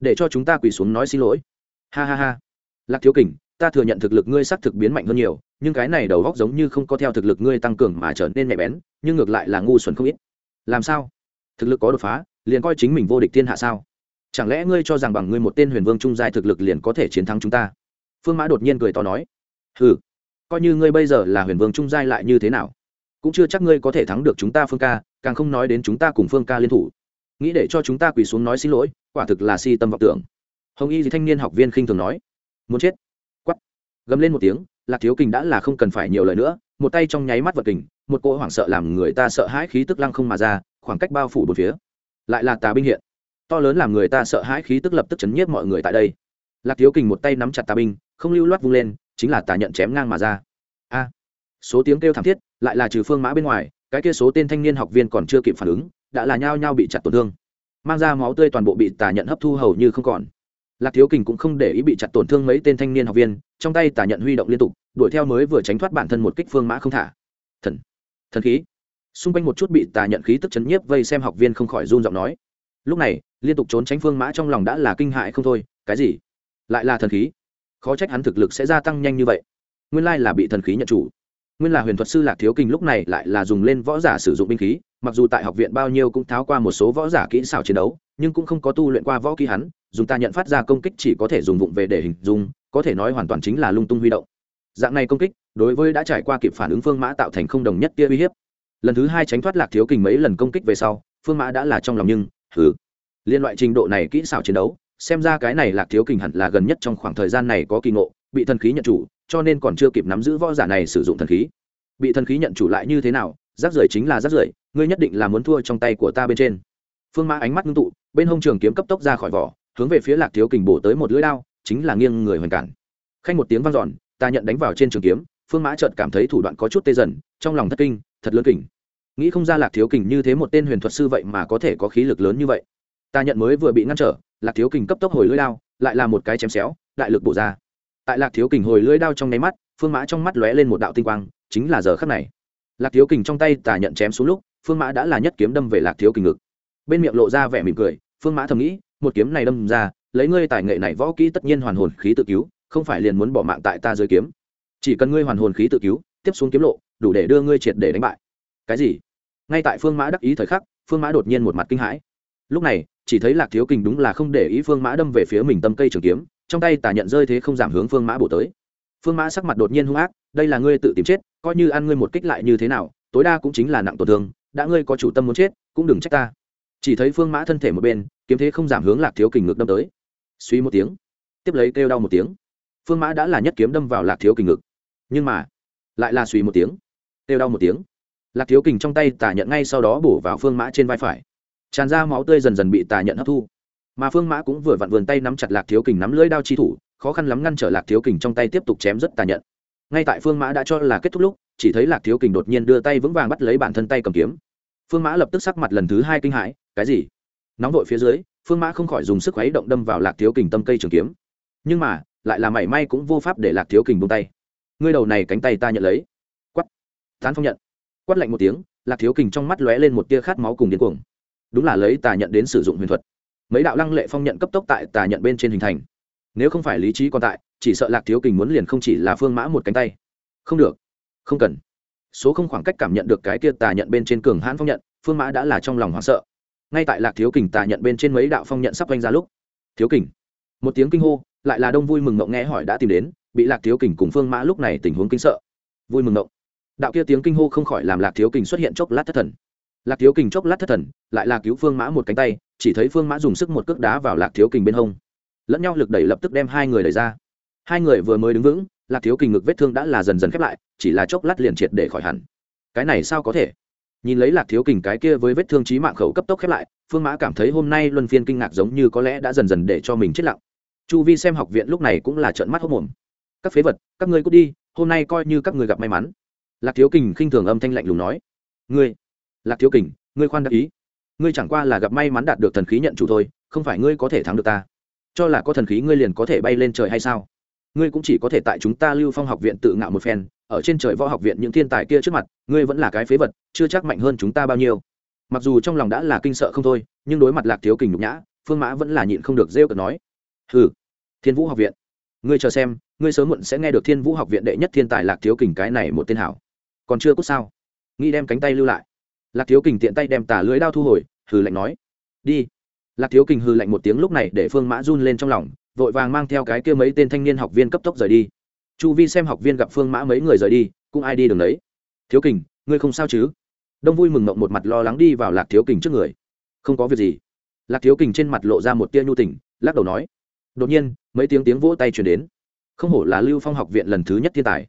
để cho chúng ta quỳ xuống nói xin lỗi. Ha ha ha. Lạc thiếu kình, ta thừa nhận thực lực ngươi xác thực biến mạnh hơn nhiều, nhưng cái này đầu góc giống như không có theo thực lực ngươi tăng cường mà trở nên nhạy bén, nhưng ngược lại là ngu xuẩn không ít. Làm sao? Thực lực có đột phá, liền coi chính mình vô địch thiên hạ sao? Chẳng lẽ ngươi cho rằng bằng ngươi một tên huyền vương trung giai thực lực liền có thể chiến thắng chúng ta? Phương mã đột nhiên cười to nói ừ coi như ngươi bây giờ là huyền vương trung giai lại như thế nào? Cũng chưa chắc ngươi có thể thắng được chúng ta phương ca, càng không nói đến chúng ta cùng phương ca liên thủ. Nghĩ để cho chúng ta quỳ xuống nói xin lỗi, quả thực là si tâm vọng tưởng. Hồng y thì thanh niên học viên khinh thường nói, muốn chết? Quắt gầm lên một tiếng, lạc thiếu kình đã là không cần phải nhiều lời nữa, một tay trong nháy mắt vật kình, một cỗ hoảng sợ làm người ta sợ hãi khí tức lăng không mà ra, khoảng cách bao phủ một phía. Lại là tà binh hiện. To lớn làm người ta sợ hãi khí tức lập tức chấn nhiếp mọi người tại đây. Lạc thiếu kình một tay nắm chặt tà binh, không lưu loát vung lên, chính là tà nhận chém ngang mà ra. A. Số tiếng kêu thảm thiết lại là trừ phương mã bên ngoài, cái kia số tên thanh niên học viên còn chưa kịp phản ứng, đã là nhao nhao bị chặt tổn thương. Mang ra máu tươi toàn bộ bị tà nhận hấp thu hầu như không còn. Lạc thiếu kình cũng không để ý bị chặt tổn thương mấy tên thanh niên học viên, trong tay tà nhận huy động liên tục, đuổi theo mới vừa tránh thoát bản thân một kích phương mã không thả. Thần thần khí. Xung quanh một chút bị tà nhận khí tức chấn nhiếp vây xem học viên không khỏi run giọng nói. Lúc này, liên tục trốn tránh phương mã trong lòng đã là kinh hại không thôi, cái gì? Lại là thần khí. Khó trách hắn thực lực sẽ gia tăng nhanh như vậy. Nguyên lai là bị thần khí nhận chủ nguyên là huyền thuật sư lạc thiếu kinh lúc này lại là dùng lên võ giả sử dụng binh khí, mặc dù tại học viện bao nhiêu cũng tháo qua một số võ giả kỹ xảo chiến đấu, nhưng cũng không có tu luyện qua võ kỹ hắn, dùng ta nhận phát ra công kích chỉ có thể dùng vụng về để hình dung, có thể nói hoàn toàn chính là lung tung huy động. Dạng này công kích, đối với đã trải qua kịp phản ứng phương mã tạo thành không đồng nhất tia uy hiếp. Lần thứ hai tránh thoát lạc thiếu kình mấy lần công kích về sau, phương mã đã là trong lòng nhưng thử liên loại trình độ này kỹ xảo chiến đấu, xem ra cái này lạc thiếu kình hẳn là gần nhất trong khoảng thời gian này có kỳ ngộ, bị thần khí nhận chủ cho nên còn chưa kịp nắm giữ võ giả này sử dụng thần khí. Bị thần khí nhận chủ lại như thế nào? Rác rưởi chính là rác rưởi, ngươi nhất định là muốn thua trong tay của ta bên trên. Phương mã ánh mắt ngưng tụ, bên hông trường kiếm cấp tốc ra khỏi vỏ, hướng về phía lạc thiếu kình bổ tới một lưỡi đao, chính là nghiêng người hoành cản. Khanh một tiếng vang dọn, ta nhận đánh vào trên trường kiếm, phương mã chợt cảm thấy thủ đoạn có chút tê dần, trong lòng thất kinh, thật lớn kình. Nghĩ không ra lạc thiếu kình như thế một tên huyền thuật sư vậy mà có thể có khí lực lớn như vậy. Ta nhận mới vừa bị ngăn trở, lạc thiếu kình cấp tốc hồi lưỡi đao, lại là một cái chém xéo, đại lực bổ ra tại lạc thiếu kình hồi lưỡi đao trong nháy mắt, phương mã trong mắt lóe lên một đạo tinh quang, chính là giờ khắc này. Lạc thiếu kình trong tay tà nhận chém xuống lúc, phương mã đã là nhất kiếm đâm về lạc thiếu kình ngực. Bên miệng lộ ra vẻ mỉm cười, phương mã thầm nghĩ, một kiếm này đâm ra, lấy ngươi tài nghệ này võ kỹ tất nhiên hoàn hồn khí tự cứu, không phải liền muốn bỏ mạng tại ta dưới kiếm. Chỉ cần ngươi hoàn hồn khí tự cứu, tiếp xuống kiếm lộ, đủ để đưa ngươi triệt để đánh bại. Cái gì? Ngay tại phương mã đắc ý thời khắc, phương mã đột nhiên một mặt kinh hãi. Lúc này, chỉ thấy lạc thiếu kình đúng là không để ý phương mã đâm về phía mình tâm cây trường kiếm trong tay tà nhận rơi thế không giảm hướng phương mã bổ tới. Phương mã sắc mặt đột nhiên hung ác, đây là ngươi tự tìm chết, coi như ăn ngươi một kích lại như thế nào, tối đa cũng chính là nặng tổn thương, đã ngươi có chủ tâm muốn chết, cũng đừng trách ta. Chỉ thấy phương mã thân thể một bên, kiếm thế không giảm hướng lạc thiếu kình ngực đâm tới. Suy một tiếng, tiếp lấy kêu đau một tiếng. Phương mã đã là nhất kiếm đâm vào lạc thiếu kình ngực. Nhưng mà, lại là suy một tiếng, kêu đau một tiếng. Lạc thiếu kình trong tay tả nhận ngay sau đó bổ vào phương mã trên vai phải. Tràn ra máu tươi dần dần bị tà nhận hấp thu mà phương mã cũng vừa vặn vườn tay nắm chặt lạc thiếu kình nắm lưỡi đao chi thủ, khó khăn lắm ngăn trở lạc thiếu kình trong tay tiếp tục chém rất tà nhận ngay tại phương mã đã cho là kết thúc lúc, chỉ thấy lạc thiếu kình đột nhiên đưa tay vững vàng bắt lấy bản thân tay cầm kiếm. Phương mã lập tức sắc mặt lần thứ hai kinh hãi, cái gì? Nóng vội phía dưới, phương mã không khỏi dùng sức khuấy động đâm vào lạc thiếu kình tâm cây trường kiếm. Nhưng mà, lại là mảy may cũng vô pháp để lạc thiếu kình buông tay. Ngươi đầu này cánh tay ta nhận lấy. Quắt tán phong nhận. Quắt lạnh một tiếng, lạc thiếu kình trong mắt lóe lên một tia khát máu cùng điên cuồng. Đúng là lấy tà nhận đến sử dụng huyền thuật mấy đạo lăng lệ phong nhận cấp tốc tại tà nhận bên trên hình thành. Nếu không phải lý trí còn tại, chỉ sợ lạc thiếu kình muốn liền không chỉ là phương mã một cánh tay. Không được. Không cần. Số không khoảng cách cảm nhận được cái kia tà nhận bên trên cường hãn phong nhận, phương mã đã là trong lòng hoảng sợ. Ngay tại lạc thiếu kình tà nhận bên trên mấy đạo phong nhận sắp quanh ra lúc, thiếu kình. Một tiếng kinh hô, lại là đông vui mừng ngộng nghe hỏi đã tìm đến, bị lạc thiếu kình cùng phương mã lúc này tình huống kinh sợ. Vui mừng ngộng. Đạo kia tiếng kinh hô không khỏi làm lạc thiếu kình xuất hiện chốc lát thất thần. Lạc thiếu kình chốc lát thất thần, lại là cứu phương mã một cánh tay chỉ thấy phương mã dùng sức một cước đá vào lạc thiếu kình bên hông lẫn nhau lực đẩy lập tức đem hai người đẩy ra hai người vừa mới đứng vững lạc thiếu kình ngực vết thương đã là dần dần khép lại chỉ là chốc lát liền triệt để khỏi hẳn cái này sao có thể nhìn lấy lạc thiếu kình cái kia với vết thương trí mạng khẩu cấp tốc khép lại phương mã cảm thấy hôm nay luân phiên kinh ngạc giống như có lẽ đã dần dần để cho mình chết lặng chu vi xem học viện lúc này cũng là trợn mắt hốc mồm các phế vật các ngươi cút đi hôm nay coi như các ngươi gặp may mắn lạc thiếu kình khinh thường âm thanh lạnh lùng nói ngươi lạc thiếu kình ngươi khoan đắc ý ngươi chẳng qua là gặp may mắn đạt được thần khí nhận chủ thôi, không phải ngươi có thể thắng được ta. Cho là có thần khí ngươi liền có thể bay lên trời hay sao? Ngươi cũng chỉ có thể tại chúng ta lưu phong học viện tự ngạo một phen, ở trên trời võ học viện những thiên tài kia trước mặt, ngươi vẫn là cái phế vật, chưa chắc mạnh hơn chúng ta bao nhiêu. Mặc dù trong lòng đã là kinh sợ không thôi, nhưng đối mặt lạc thiếu kình nhục nhã, phương mã vẫn là nhịn không được rêu cợt nói. Hừ, thiên vũ học viện. Ngươi chờ xem, ngươi sớm muộn sẽ nghe được thiên vũ học viện đệ nhất thiên tài lạc thiếu kình cái này một tên hảo. Còn chưa cút sao? Nghĩ đem cánh tay lưu lại lạc thiếu kình tiện tay đem tả lưới đao thu hồi, hừ lạnh nói, đi. Lạc thiếu kình hừ lạnh một tiếng lúc này để phương mã run lên trong lòng, vội vàng mang theo cái kia mấy tên thanh niên học viên cấp tốc rời đi. Chu vi xem học viên gặp phương mã mấy người rời đi, cũng ai đi đường đấy thiếu kình, ngươi không sao chứ? Đông vui mừng mộng một mặt lo lắng đi vào lạc thiếu kình trước người. Không có việc gì. Lạc thiếu kình trên mặt lộ ra một tia nhu tình, lắc đầu nói, đột nhiên, mấy tiếng tiếng vỗ tay chuyển đến. Không hổ là lưu phong học viện lần thứ nhất thiên tài.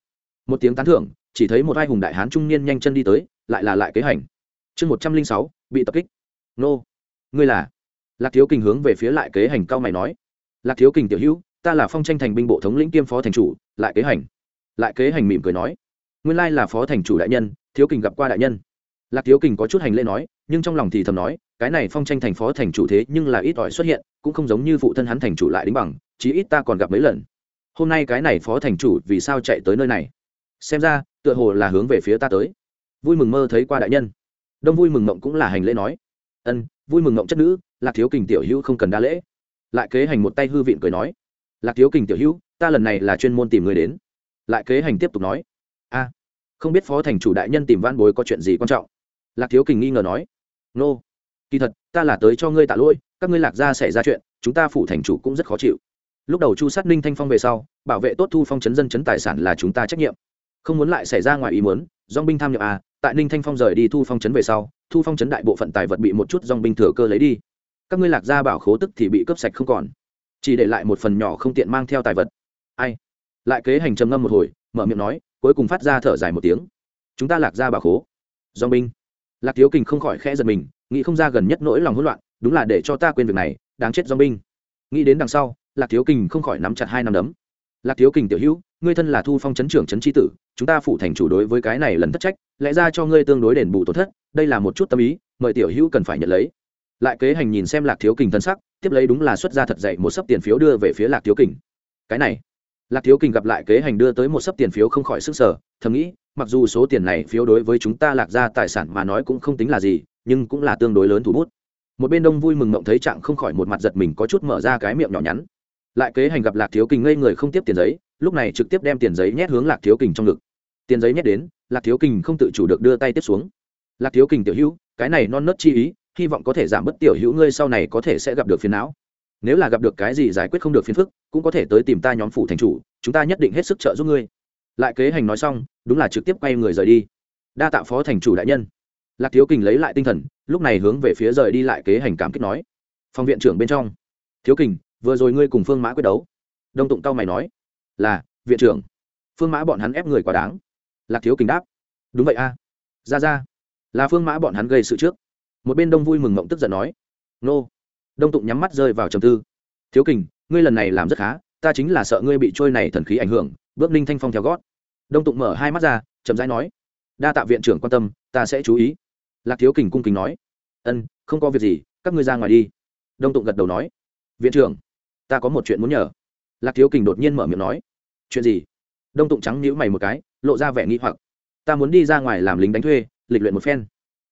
Một tiếng tán thưởng, chỉ thấy một hai hùng đại hán trung niên nhanh chân đi tới, lại là lại kế hành chương một trăm linh sáu, bị tập kích. Nô. Ngươi là? Lạc thiếu kình hướng về phía lại kế hành cao mày nói. Lạc thiếu kình tiểu hữu, ta là phong tranh thành binh bộ thống lĩnh kiêm phó thành chủ, lại kế hành. Lại kế hành mỉm cười nói. Nguyên lai là phó thành chủ đại nhân, thiếu kình gặp qua đại nhân. Lạc thiếu kình có chút hành lễ nói, nhưng trong lòng thì thầm nói, cái này phong tranh thành phó thành chủ thế nhưng là ít ỏi xuất hiện, cũng không giống như phụ thân hắn thành chủ lại đính bằng, chí ít ta còn gặp mấy lần. Hôm nay cái này phó thành chủ vì sao chạy tới nơi này? Xem ra, tựa hồ là hướng về phía ta tới. Vui mừng mơ thấy qua đại nhân đông vui mừng ngộng cũng là hành lễ nói. Ân, vui mừng ngộng chất nữ, lạc thiếu kình tiểu hữu không cần đa lễ. Lại kế hành một tay hư vịn cười nói. Lạc thiếu kình tiểu hữu, ta lần này là chuyên môn tìm người đến. Lại kế hành tiếp tục nói. A, không biết phó thành chủ đại nhân tìm van bối có chuyện gì quan trọng? Lạc thiếu kình nghi ngờ nói. Nô、no. kỳ thật, ta là tới cho ngươi tạ lỗi, các ngươi lạc gia xảy ra chuyện, chúng ta phủ thành chủ cũng rất khó chịu. Lúc đầu chu sát ninh thanh phong về sau, bảo vệ tốt thu phong chấn dân chấn tài sản là chúng ta trách nhiệm. Không muốn lại xảy ra ngoài ý muốn dong binh tham nhập à tại ninh thanh phong rời đi thu phong chấn về sau, thu phong chấn đại bộ phận tài vật bị một chút dong binh thừa cơ lấy đi. Các ngươi lạc gia bảo khố tức thì bị cướp sạch không còn. Chỉ để lại một phần nhỏ không tiện mang theo tài vật. Ai? Lại kế hành trầm ngâm một hồi, mở miệng nói, cuối cùng phát ra thở dài một tiếng. Chúng ta lạc gia bảo khố. Dong binh. Lạc thiếu kình không khỏi khẽ giật mình, nghĩ không ra gần nhất nỗi lòng hỗn loạn, đúng là để cho ta quên việc này, đáng chết dong binh. Nghĩ đến đằng sau, lạc thiếu kình không khỏi nắm chặt hai năm đấm lạc thiếu kình tiểu hữu, ngươi thân là thu phong chấn trưởng chấn tri tử, chúng ta phụ thành chủ đối với cái này lần thất trách, lẽ ra cho ngươi tương đối đền bù tổn thất, đây là một chút tâm ý, mời tiểu hữu cần phải nhận lấy. Lại kế hành nhìn xem lạc thiếu kình thân sắc, tiếp lấy đúng là xuất ra thật dậy một sấp tiền phiếu đưa về phía lạc thiếu kình. Cái này, lạc thiếu kình gặp lại kế hành đưa tới một sấp tiền phiếu không khỏi sức sở thầm nghĩ, mặc dù số tiền này phiếu đối với chúng ta lạc ra tài sản mà nói cũng không tính là gì, nhưng cũng là tương đối lớn thủ bút. Một bên đông vui mừng mộng thấy trạng không khỏi một mặt giật mình có chút mở ra cái miệng nhỏ nhắn lại kế hành gặp lạc thiếu kình ngây người không tiếp tiền giấy, lúc này trực tiếp đem tiền giấy nhét hướng lạc thiếu kình trong ngực. Tiền giấy nhét đến, lạc thiếu kình không tự chủ được đưa tay tiếp xuống. Lạc thiếu kình tiểu hữu, cái này non nớt chi ý, hy vọng có thể giảm bớt tiểu hữu ngươi sau này có thể sẽ gặp được phiền não. Nếu là gặp được cái gì giải quyết không được phiền phức, cũng có thể tới tìm ta nhóm phủ thành chủ, chúng ta nhất định hết sức trợ giúp ngươi. Lại kế hành nói xong, đúng là trực tiếp quay người rời đi. Đa tạ phó thành chủ đại nhân. Lạc thiếu kình lấy lại tinh thần, lúc này hướng về phía rời đi lại kế hành cảm kích nói. Phòng viện trưởng bên trong. Thiếu kình vừa rồi ngươi cùng phương mã quyết đấu. Đông tụng cao mày nói, là, viện trưởng. Phương mã bọn hắn ép người quá đáng. Lạc thiếu kình đáp, đúng vậy a. Ra ra, là phương mã bọn hắn gây sự trước. Một bên đông vui mừng mộng tức giận nói, nô. Đông tụng nhắm mắt rơi vào trầm tư, thiếu kình, ngươi lần này làm rất khá, ta chính là sợ ngươi bị trôi này thần khí ảnh hưởng, bước ninh thanh phong theo gót. Đông tụng mở hai mắt ra, chậm rãi nói, đa tạ viện trưởng quan tâm, ta sẽ chú ý. Lạc thiếu kình cung kính nói, ân, không có việc gì, các ngươi ra ngoài đi. Đông tụng gật đầu nói, viện trưởng ta có một chuyện muốn nhờ. Lạc thiếu kình đột nhiên mở miệng nói. Chuyện gì? Đông tụng trắng nhữ mày một cái, lộ ra vẻ nghi hoặc. Ta muốn đi ra ngoài làm lính đánh thuê, lịch luyện một phen.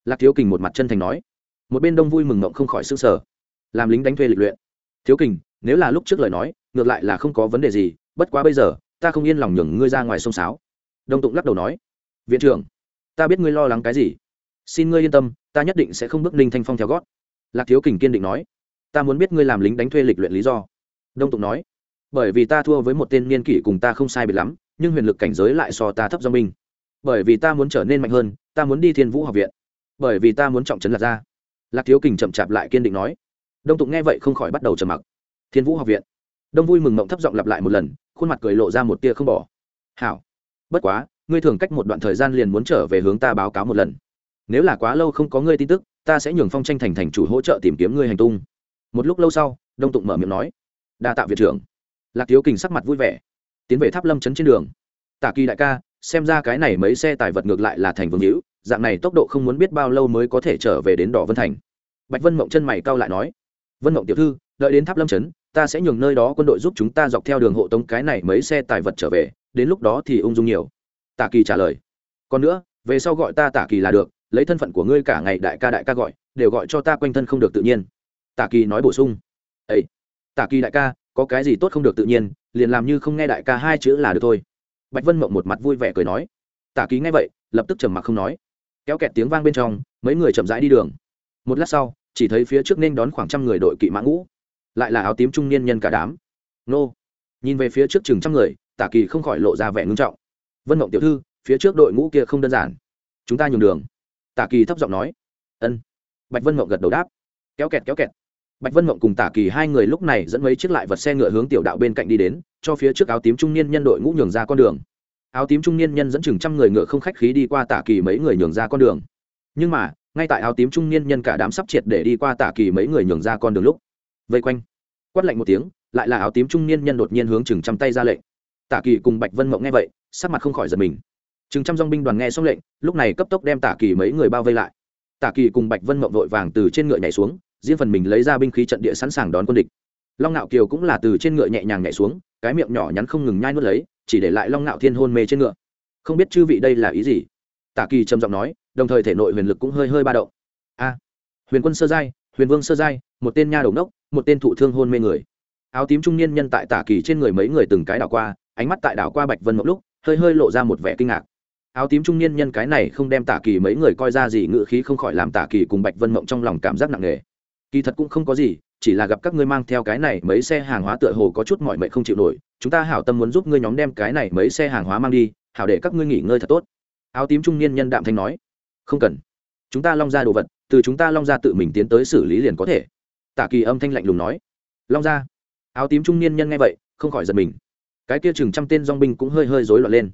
Lạc thiếu kình một mặt chân thành nói. Một bên đông vui mừng mộng không khỏi s ư n g sở làm lính đánh thuê lịch luyện. Thiếu kình, nếu là lúc trước lời nói, ngược lại là không có vấn đề gì, bất quá bây giờ, ta không yên lòng nhường ngươi ra ngoài sông sáo. Đông tụng lắc đầu nói. Viện trưởng, ta biết ngươi lo lắng cái gì. Xin ngươi yên tâm, ta nhất định sẽ không bước ninh thanh phong theo gót. Lạc thiếu kình kiên định nói. Ta muốn biết ngươi làm lính đánh thuê lịch luyện lý do đông tụng nói, bởi vì ta thua với một tên niên kỷ cùng ta không sai biệt lắm, nhưng huyền lực cảnh giới lại so ta thấp do minh bởi vì ta muốn trở nên mạnh hơn, ta muốn đi thiên vũ học viện. Bởi vì ta muốn trọng trấn lạc ra lạc thiếu kình chậm chạp lại kiên định nói. Đông tụng nghe vậy không khỏi bắt đầu trầm mặc. Thiên vũ học viện. Đông vui mừng mộng thấp giọng lặp lại một lần, khuôn mặt cười lộ ra một tia không bỏ. Hảo. Bất quá, ngươi thường cách một đoạn thời gian liền muốn trở về hướng ta báo cáo một lần. Nếu là quá lâu không có ngươi tin tức, ta sẽ nhường phong tranh thành thành chủ hỗ trợ tìm kiếm ngươi hành tung. Một lúc lâu sau, đông tụng mở miệng nói đa tạ viện trưởng. Lạc thiếu kình sắc mặt vui vẻ, tiến về tháp lâm trấn trên đường. Tả kỳ đại ca, xem ra cái này mấy xe tài vật ngược lại là thành vương hữu, dạng này tốc độ không muốn biết bao lâu mới có thể trở về đến đỏ vân thành. Bạch vân mộng chân mày cau lại nói, vân mộng tiểu thư, đợi đến tháp lâm trấn, ta sẽ nhường nơi đó quân đội giúp chúng ta dọc theo đường hộ tống cái này mấy xe tài vật trở về, đến lúc đó thì ung dung nhiều. Tả kỳ trả lời, còn nữa, về sau gọi ta tả kỳ là được, lấy thân phận của ngươi cả ngày đại ca đại ca gọi, đều gọi cho ta quanh thân không được tự nhiên. Tả kỳ nói bổ sung ấy tả kỳ đại ca, có cái gì tốt không được tự nhiên, liền làm như không nghe đại ca hai chữ là được thôi. Bạch vân mộng một mặt vui vẻ cười nói. Tả Kỳ nghe vậy, lập tức trầm mặc không nói. Kéo kẹt tiếng vang bên trong, mấy người chậm rãi đi đường. Một lát sau, chỉ thấy phía trước nên đón khoảng trăm người đội kỵ mã ngũ. Lại là áo tím trung niên nhân cả đám. Nô. Nhìn về phía trước chừng trăm người, tả kỳ không khỏi lộ ra vẻ ngưng trọng. Vân mộng tiểu thư, phía trước đội ngũ kia không đơn giản. Chúng ta nhường đường. Tả kỳ thấp giọng nói. Ân. Bạch vân mộng gật đầu đáp. Kéo kẹt kéo kẹt bạch vân mộng cùng tả kỳ hai người lúc này dẫn mấy chiếc lại vật xe ngựa hướng tiểu đạo bên cạnh đi đến, cho phía trước áo tím trung niên nhân đội ngũ nhường ra con đường. Áo tím trung niên nhân dẫn chừng trăm người ngựa không khách khí đi qua tả kỳ mấy người nhường ra con đường. Nhưng mà, ngay tại áo tím trung niên nhân cả đám sắp triệt để đi qua tả kỳ mấy người nhường ra con đường lúc, vây quanh, quát lạnh một tiếng, lại là áo tím trung niên nhân đột nhiên hướng chừng trăm tay ra lệnh. Tả kỳ cùng bạch vân mộng nghe vậy, sắc mặt không khỏi giật mình. Chừng trăm dong binh đoàn nghe xong lệnh, lúc này cấp tốc đem tả kỳ mấy người bao vây lại. Tả kỳ cùng bạch vân mộng vội vàng từ trên ngựa nhảy xuống riêng phần mình lấy ra binh khí trận địa sẵn sàng đón quân địch. Long ngạo kiều cũng là từ trên ngựa nhẹ nhàng nhảy xuống, cái miệng nhỏ nhắn không ngừng nhai nuốt lấy, chỉ để lại long ngạo thiên hôn mê trên ngựa. Không biết chư vị đây là ý gì? Tả kỳ trầm giọng nói, đồng thời thể nội huyền lực cũng hơi hơi ba động. A, huyền quân sơ giai, huyền vương sơ giai, một tên nha đầu nốc một tên thụ thương hôn mê người. Áo tím trung niên nhân tại tả kỳ trên người mấy người từng cái đảo qua, ánh mắt tại đảo qua bạch vân một lúc, hơi hơi lộ ra một vẻ kinh ngạc. Áo tím trung niên nhân cái này không đem tả kỳ mấy người coi ra gì ngự khí không khỏi làm tả kỳ cùng bạch vân mộng trong lòng cảm giác nặng nề kỳ thật cũng không có gì, chỉ là gặp các ngươi mang theo cái này mấy xe hàng hóa tựa hồ có chút mọi mệnh không chịu nổi. Chúng ta hảo tâm muốn giúp ngươi nhóm đem cái này mấy xe hàng hóa mang đi, hảo để các ngươi nghỉ ngơi thật tốt. Áo tím trung niên nhân đạm thanh nói. Không cần. Chúng ta long ra đồ vật, từ chúng ta long ra tự mình tiến tới xử lý liền có thể. Tả kỳ âm thanh lạnh lùng nói. Long ra. Áo tím trung niên nhân nghe vậy, không khỏi giật mình. Cái kia chừng trăm tên dong binh cũng hơi hơi rối loạn lên.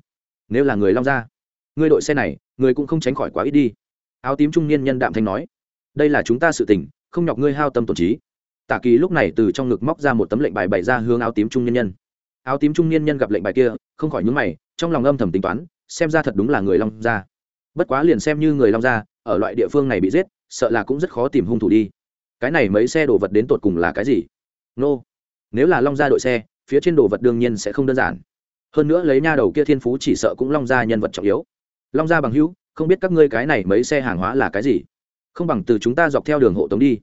Nếu là người long ra, ngươi đội xe này, người cũng không tránh khỏi quá ít đi. Áo tím trung niên nhân đạm thanh nói. Đây là chúng ta sự tình không nhọc ngươi hao tâm tổn trí. Tả kỳ lúc này từ trong ngực móc ra một tấm lệnh bài bày ra hướng áo tím trung nhân nhân. Áo tím trung niên nhân gặp lệnh bài kia, không khỏi nhúng mày, trong lòng âm thầm tính toán, xem ra thật đúng là người long gia. Bất quá liền xem như người long gia, ở loại địa phương này bị giết, sợ là cũng rất khó tìm hung thủ đi. Cái này mấy xe đồ vật đến tột cùng là cái gì? Nô. Nếu là long gia đội xe, phía trên đồ vật đương nhiên sẽ không đơn giản. Hơn nữa lấy nha đầu kia thiên phú chỉ sợ cũng long gia nhân vật trọng yếu. Long gia bằng hữu, không biết các ngươi cái này mấy xe hàng hóa là cái gì? Không bằng từ chúng ta dọc theo đường hộ tống đi.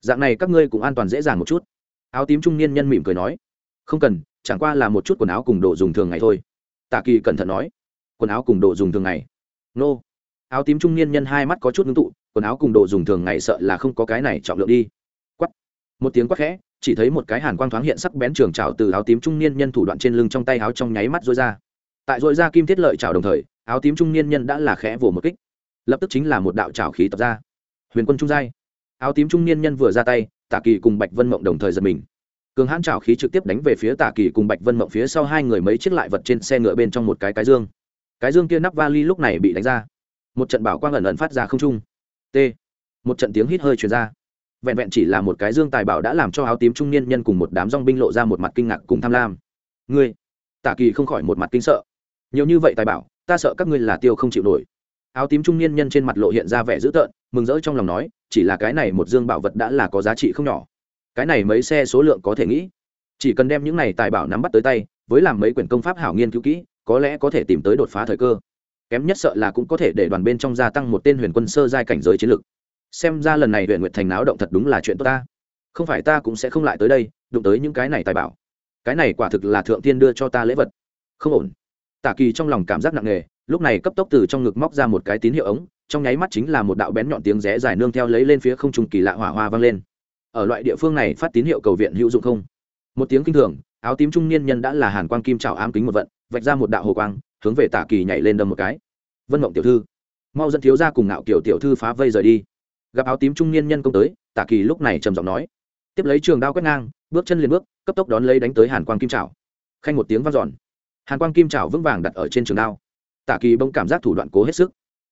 Dạng này các ngươi cũng an toàn dễ dàng một chút. Áo tím trung niên nhân mỉm cười nói. Không cần, chẳng qua là một chút quần áo cùng đồ dùng thường ngày thôi. Tạ kỳ cẩn thận nói. Quần áo cùng đồ dùng thường ngày? Nô. Áo tím trung niên nhân hai mắt có chút ngưng tụ, quần áo cùng đồ dùng thường ngày sợ là không có cái này trọng lượng đi. Quắt một tiếng quát khẽ, chỉ thấy một cái hàn quang thoáng hiện sắc bén trường trào từ áo tím trung niên nhân thủ đoạn trên lưng trong tay áo trong nháy mắt rối ra. Tại rối ra kim thiết lợi trào đồng thời, áo tím trung niên nhân đã là khẽ vồ một kích. Lập tức chính là một đạo trào khí tập ra huyền quân trung giai. Áo tím trung niên nhân vừa ra tay tạ kỳ cùng bạch vân mộng đồng thời giật mình. Cường hãn trào khí trực tiếp đánh về phía tạ kỳ cùng bạch vân mộng phía sau hai người mấy chiếc lại vật trên xe ngựa bên trong một cái cái dương. Cái dương kia nắp vali lúc này bị đánh ra. Một trận bảo quang ẩn ẩn phát ra không trung. T. Một trận tiếng hít hơi truyền ra. Vẹn vẹn chỉ là một cái dương tài bảo đã làm cho áo tím trung niên nhân cùng một đám dong binh lộ ra một mặt kinh ngạc cùng tham lam. Ngươi? Tạ kỳ không khỏi một mặt kinh sợ. Nhiều như vậy tài bảo, ta sợ các ngươi là tiêu không chịu nổi áo tím trung niên nhân trên mặt lộ hiện ra vẻ dữ tợn, mừng rỡ trong lòng nói, chỉ là cái này một dương bảo vật đã là có giá trị không nhỏ. Cái này mấy xe số lượng có thể nghĩ. Chỉ cần đem những này tài bảo nắm bắt tới tay, với làm mấy quyển công pháp hảo nghiên cứu kỹ, có lẽ có thể tìm tới đột phá thời cơ. Kém nhất sợ là cũng có thể để đoàn bên trong gia tăng một tên huyền quân sơ giai cảnh giới chiến lược xem ra lần này huyện nguyệt thành náo động thật đúng là chuyện tốt ta. Không phải ta cũng sẽ không lại tới đây, đụng tới những cái này tài bảo. Cái này quả thực là thượng tiên đưa cho ta lễ vật. Không ổn. Tả kỳ trong lòng cảm giác nặng nề lúc này cấp tốc từ trong ngực móc ra một cái tín hiệu ống, trong nháy mắt chính là một đạo bén nhọn tiếng rẽ dài nương theo lấy lên phía không trung kỳ lạ hỏa hoa vang lên. Ở loại địa phương này phát tín hiệu cầu viện hữu dụng không? Một tiếng kinh thường, áo tím trung niên nhân đã là hàn quang kim trào ám kính một vận, vạch ra một đạo hồ quang, hướng về tả kỳ nhảy lên đâm một cái. Vân mộng tiểu thư, mau dẫn thiếu ra cùng ngạo kiểu tiểu thư phá vây rời đi. Gặp áo tím trung niên nhân công tới, tả kỳ lúc này trầm giọng nói. Tiếp lấy trường đao quét ngang, bước chân liền bước, cấp tốc đón lấy đánh tới hàn quang kim trào khanh một tiếng vang dọn. Hàn quang kim trào vững vàng đặt ở trên trường đao tả kỳ bỗng cảm giác thủ đoạn cố hết sức.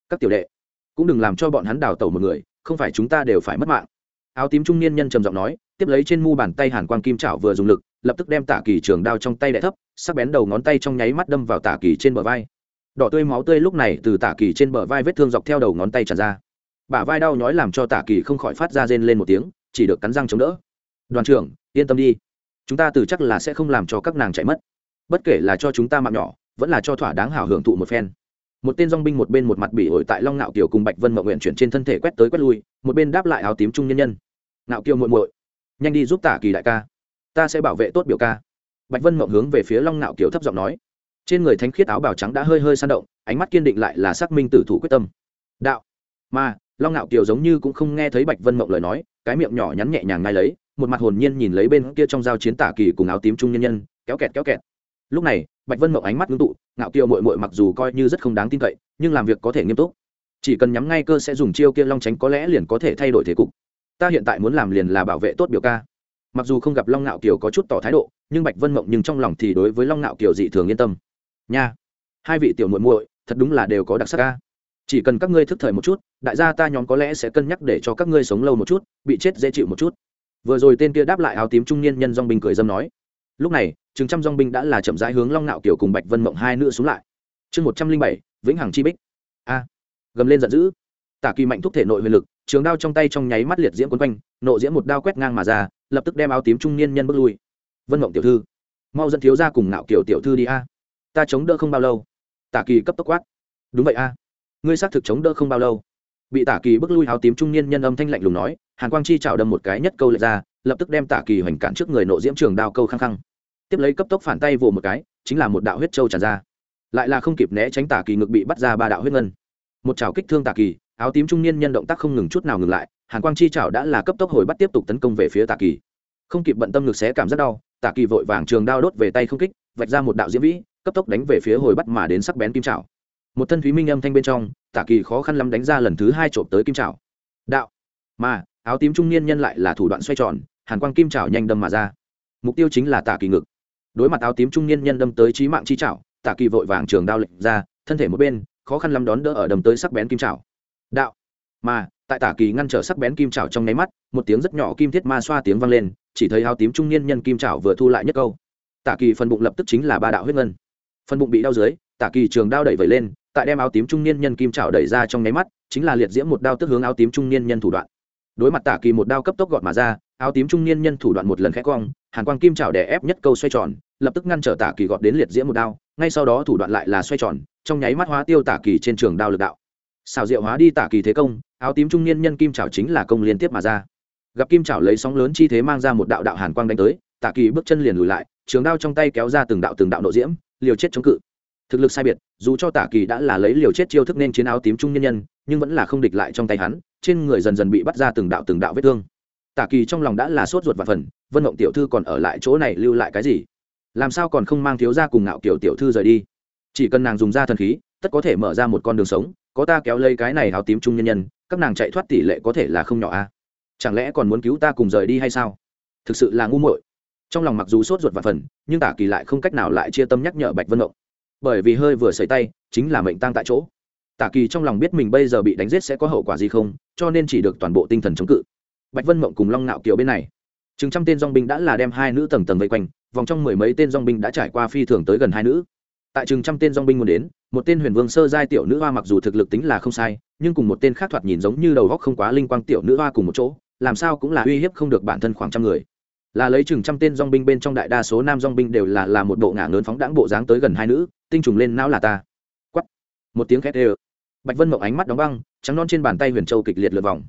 Các tiểu đệ, cũng đừng làm cho bọn hắn đào tẩu một người, không phải chúng ta đều phải mất mạng. Áo tím trung niên nhân trầm giọng nói, tiếp lấy trên mu bàn tay hàn quang kim Chảo vừa dùng lực, lập tức đem tả kỳ trường đao trong tay đẻ thấp, sắc bén đầu ngón tay trong nháy mắt đâm vào tả kỳ trên bờ vai. Đỏ tươi máu tươi lúc này từ tả kỳ trên bờ vai vết thương dọc theo đầu ngón tay tràn ra. Bả vai đau nhói làm cho tả kỳ không khỏi phát ra rên lên một tiếng, chỉ được cắn răng chống đỡ. Đoàn trưởng, yên tâm đi. Chúng ta từ chắc là sẽ không làm cho các nàng chạy mất. Bất kể là cho chúng ta mạng nhỏ vẫn là cho thỏa đáng hảo hưởng thụ một phen. Một tên dong binh một bên một mặt bị ổi tại long ngạo kiều cùng bạch vân mậu nguyện chuyển trên thân thể quét tới quét lui, một bên đáp lại áo tím trung nhân nhân. Ngạo kiều muội muội, nhanh đi giúp tả kỳ đại ca. Ta sẽ bảo vệ tốt biểu ca. Bạch vân mậu hướng về phía long ngạo kiều thấp giọng nói. Trên người thánh khiết áo bào trắng đã hơi hơi san động, ánh mắt kiên định lại là xác minh tử thủ quyết tâm. Đạo, mà, long ngạo kiều giống như cũng không nghe thấy bạch vân mộng lời nói, cái miệng nhỏ nhắn nhẹ nhàng ngay lấy, một mặt hồn nhiên nhìn lấy bên kia trong giao chiến tả kỳ cùng áo tím trung nhân nhân, kéo kẹt kéo kẹt lúc này, bạch vân mộng ánh mắt ngưng tụ, ngạo kiều mội mội mặc dù coi như rất không đáng tin cậy, nhưng làm việc có thể nghiêm túc. Chỉ cần nhắm ngay cơ sẽ dùng chiêu kia long tránh có lẽ liền có thể thay đổi thế cục. Ta hiện tại muốn làm liền là bảo vệ tốt biểu ca. Mặc dù không gặp long ngạo kiều có chút tỏ thái độ, nhưng bạch vân mộng nhưng trong lòng thì đối với long ngạo kiều dị thường yên tâm. Nha, hai vị tiểu muội muội, thật đúng là đều có đặc sắc ca chỉ cần các ngươi thức thời một chút, đại gia ta nhóm có lẽ sẽ cân nhắc để cho các ngươi sống lâu một chút, bị chết dễ chịu một chút. Vừa rồi tên kia đáp lại áo tím trung niên nhân dong binh cười dâm nói lúc này chừng trăm dong binh đã là chậm rãi hướng long nạo kiểu cùng bạch vân mộng hai nữ xuống lại. Chương một trăm linh bảy, vĩnh hằng chi bích. A, gầm lên giận dữ. Tả kỳ mạnh thúc thể nội huyền lực, trường đao trong tay trong nháy mắt liệt diễm quấn quanh, nộ diễm một đao quét ngang mà ra, lập tức đem áo tím trung niên nhân bước lui. Vân mộng tiểu thư, mau dẫn thiếu ra cùng ngạo kiểu tiểu thư đi a. Ta chống đỡ không bao lâu. Tả kỳ cấp tốc quát. Đúng vậy a. Ngươi xác thực chống đỡ không bao lâu. Bị tả kỳ bước lui, áo tím trung niên nhân âm thanh lạnh lùng nói, hàn quang chi chảo đâm một cái nhất câu lệch ra, lập tức đem tả kỳ hoành cản trước người nộ diễm trường đao câu khăng khăng tiếp lấy cấp tốc phản tay vồ một cái, chính là một đạo huyết trâu tràn ra. Lại là không kịp né tránh tả kỳ ngực bị bắt ra ba đạo huyết ngân. Một chảo kích thương tả kỳ, áo tím trung niên nhân động tác không ngừng chút nào ngừng lại, hàn quang chi chảo đã là cấp tốc hồi bắt tiếp tục tấn công về phía tả kỳ. Không kịp bận tâm ngực xé cảm rất đau tả kỳ vội vàng trường đao đốt về tay không kích, vạch ra một đạo diễm vĩ, cấp tốc đánh về phía hồi bắt mà đến sắc bén kim chảo một thân thúy minh âm thanh bên trong tả kỳ khó khăn lắm đánh ra lần thứ hai trộm tới kim chảo đạo, mà, áo tím trung niên nhân lại là thủ đoạn xoay tròn, hàn quang kim chảo nhanh đâm mà ra. Mục tiêu chính là tả kỳ ngực đối mặt áo tím trung niên nhân đâm tới trí mạng chi chảo tả kỳ vội vàng trường đao lệnh ra, thân thể một bên, khó khăn lắm đón đỡ ở đâm tới sắc bén kim chảo đạo. Mà, tại tả kỳ ngăn trở sắc bén kim chảo trong nháy mắt, một tiếng rất nhỏ kim thiết ma xoa tiếng vang lên, chỉ thấy áo tím trung niên nhân kim chảo vừa thu lại nhất câu. Tả kỳ phần bụng lập tức chính là ba đạo huyết ngân. Phần bụng bị đau dưới tả kỳ trường đao đẩy vẩy lên, tại đem áo tím trung niên nhân kim chảo đẩy ra trong nháy mắt, chính là liệt diễm một đao tức hướng áo tím trung niên nhân thủ đoạn. Đối mặt tả kỳ một đao cấp tốc gọt mà ra, áo tím trung niên nhân thủ đoạn một lần khẽ cong hàn quang kim chảo đè ép nhất câu xoay tròn, lập tức ngăn trở tả kỳ gọt đến liệt diễm một đao, ngay sau đó thủ đoạn lại là xoay tròn, trong nháy mắt hóa tiêu tả kỳ trên trường đao lực đạo. Xào diệu hóa đi tả kỳ thế công, áo tím trung niên nhân kim chảo chính là công liên tiếp mà ra. Gặp kim chảo lấy sóng lớn chi thế mang ra một đạo đạo hàn quang đánh tới, tả kỳ bước chân liền lùi lại, trường đao trong tay kéo ra từng đạo từng đạo nộ diễm, liều chết chống cự. Thực lực sai biệt, dù cho tả kỳ đã là lấy liều chết chiêu thức nên chiến áo tím trung nhân nhân, nhưng vẫn là không địch lại trong tay hắn, trên người dần dần bị bắt ra từng đạo từng đạo vết thương tả kỳ trong lòng đã là sốt ruột và phần, vân mộng tiểu thư còn ở lại chỗ này lưu lại cái gì? Làm sao còn không mang thiếu ra cùng ngạo kiểu tiểu thư rời đi? Chỉ cần nàng dùng ra thần khí, tất có thể mở ra một con đường sống, có ta kéo lây cái này áo tím trung nhân nhân, các nàng chạy thoát tỷ lệ có thể là không nhỏ a. À? Chẳng lẽ còn muốn cứu ta cùng rời đi hay sao? Thực sự là ngu muội. Trong lòng mặc dù sốt ruột và phần, nhưng tả kỳ lại không cách nào lại chia tâm nhắc nhở bạch vân mộng. Bởi vì hơi vừa xảy tay, chính là mệnh tăng tại chỗ. Tả kỳ trong lòng biết mình bây giờ bị đánh giết sẽ có hậu quả gì không, cho nên chỉ được toàn bộ tinh thần chống cự bạch vân mộng cùng long nạo kiều bên này. Chừng trăm tên dong binh đã là đem hai nữ tầng tầng vây quanh, vòng trong mười mấy tên dong binh đã trải qua phi thường tới gần hai nữ. Tại chừng trăm tên dong binh muốn đến, một tên huyền vương sơ giai tiểu nữ hoa mặc dù thực lực tính là không sai, nhưng cùng một tên khác thoạt nhìn giống như đầu góc không quá linh quang tiểu nữ hoa cùng một chỗ, làm sao cũng là uy hiếp không được bản thân khoảng trăm người. Là lấy chừng trăm tên dong binh bên trong đại đa số nam dong binh đều là là một bộ ngả lớn phóng đãng bộ dáng tới gần hai nữ, tinh trùng lên não là ta. Quắt một tiếng khét ê bạch vân mộng ánh mắt đóng băng, trắng non trên bàn tay huyền châu kịch liệt lượt vòng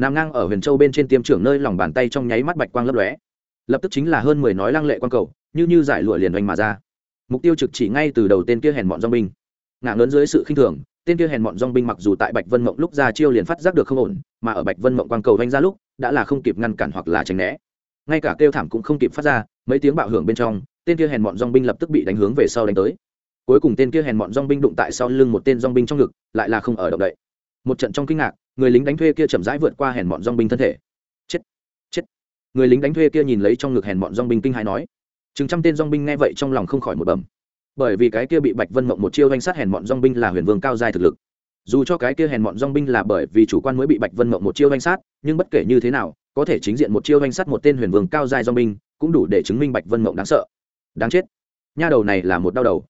nằm ngang ở huyền châu bên trên tiêm trưởng nơi lòng bàn tay trong nháy mắt bạch quang lấp lóe. Lập tức chính là hơn mười nói lăng lệ quang cầu, như như giải lụa liền oanh mà ra. Mục tiêu trực chỉ ngay từ đầu tên kia hèn bọn dong binh. Ngã lớn dưới sự khinh thường, tên kia hèn bọn dong binh mặc dù tại bạch vân mộng lúc ra chiêu liền phát giác được không ổn, mà ở bạch vân mộng quang cầu oanh ra lúc, đã là không kịp ngăn cản hoặc là tránh né. Ngay cả kêu thảm cũng không kịp phát ra, mấy tiếng bạo hưởng bên trong, tên kia hèn bọn dong binh lập tức bị đánh hướng về sau đánh tới. Cuối cùng tên kia hèn bọn dong binh đụng tại sau lưng một tên dong binh trong ngực, lại là không ở động đậy. Một trận trong kinh ngạc người lính đánh thuê kia chậm rãi vượt qua hèn bọn dong binh thân thể. Chết chết. Người lính đánh thuê kia nhìn lấy trong ngực hèn bọn dong binh kinh hãi nói. Chừng trăm tên dong binh nghe vậy trong lòng không khỏi một bẩm. Bởi vì cái kia bị bạch vân mộng một chiêu danh sát hèn bọn dong binh là huyền vương cao dài thực lực. Dù cho cái kia hèn bọn dong binh là bởi vì chủ quan mới bị bạch vân mộng một chiêu danh sát, nhưng bất kể như thế nào, có thể chính diện một chiêu danh sát một tên huyền vương cao dài dong binh, cũng đủ để chứng minh bạch vân mộng đáng sợ. Đáng chết. Nha đầu này là một đau đầu.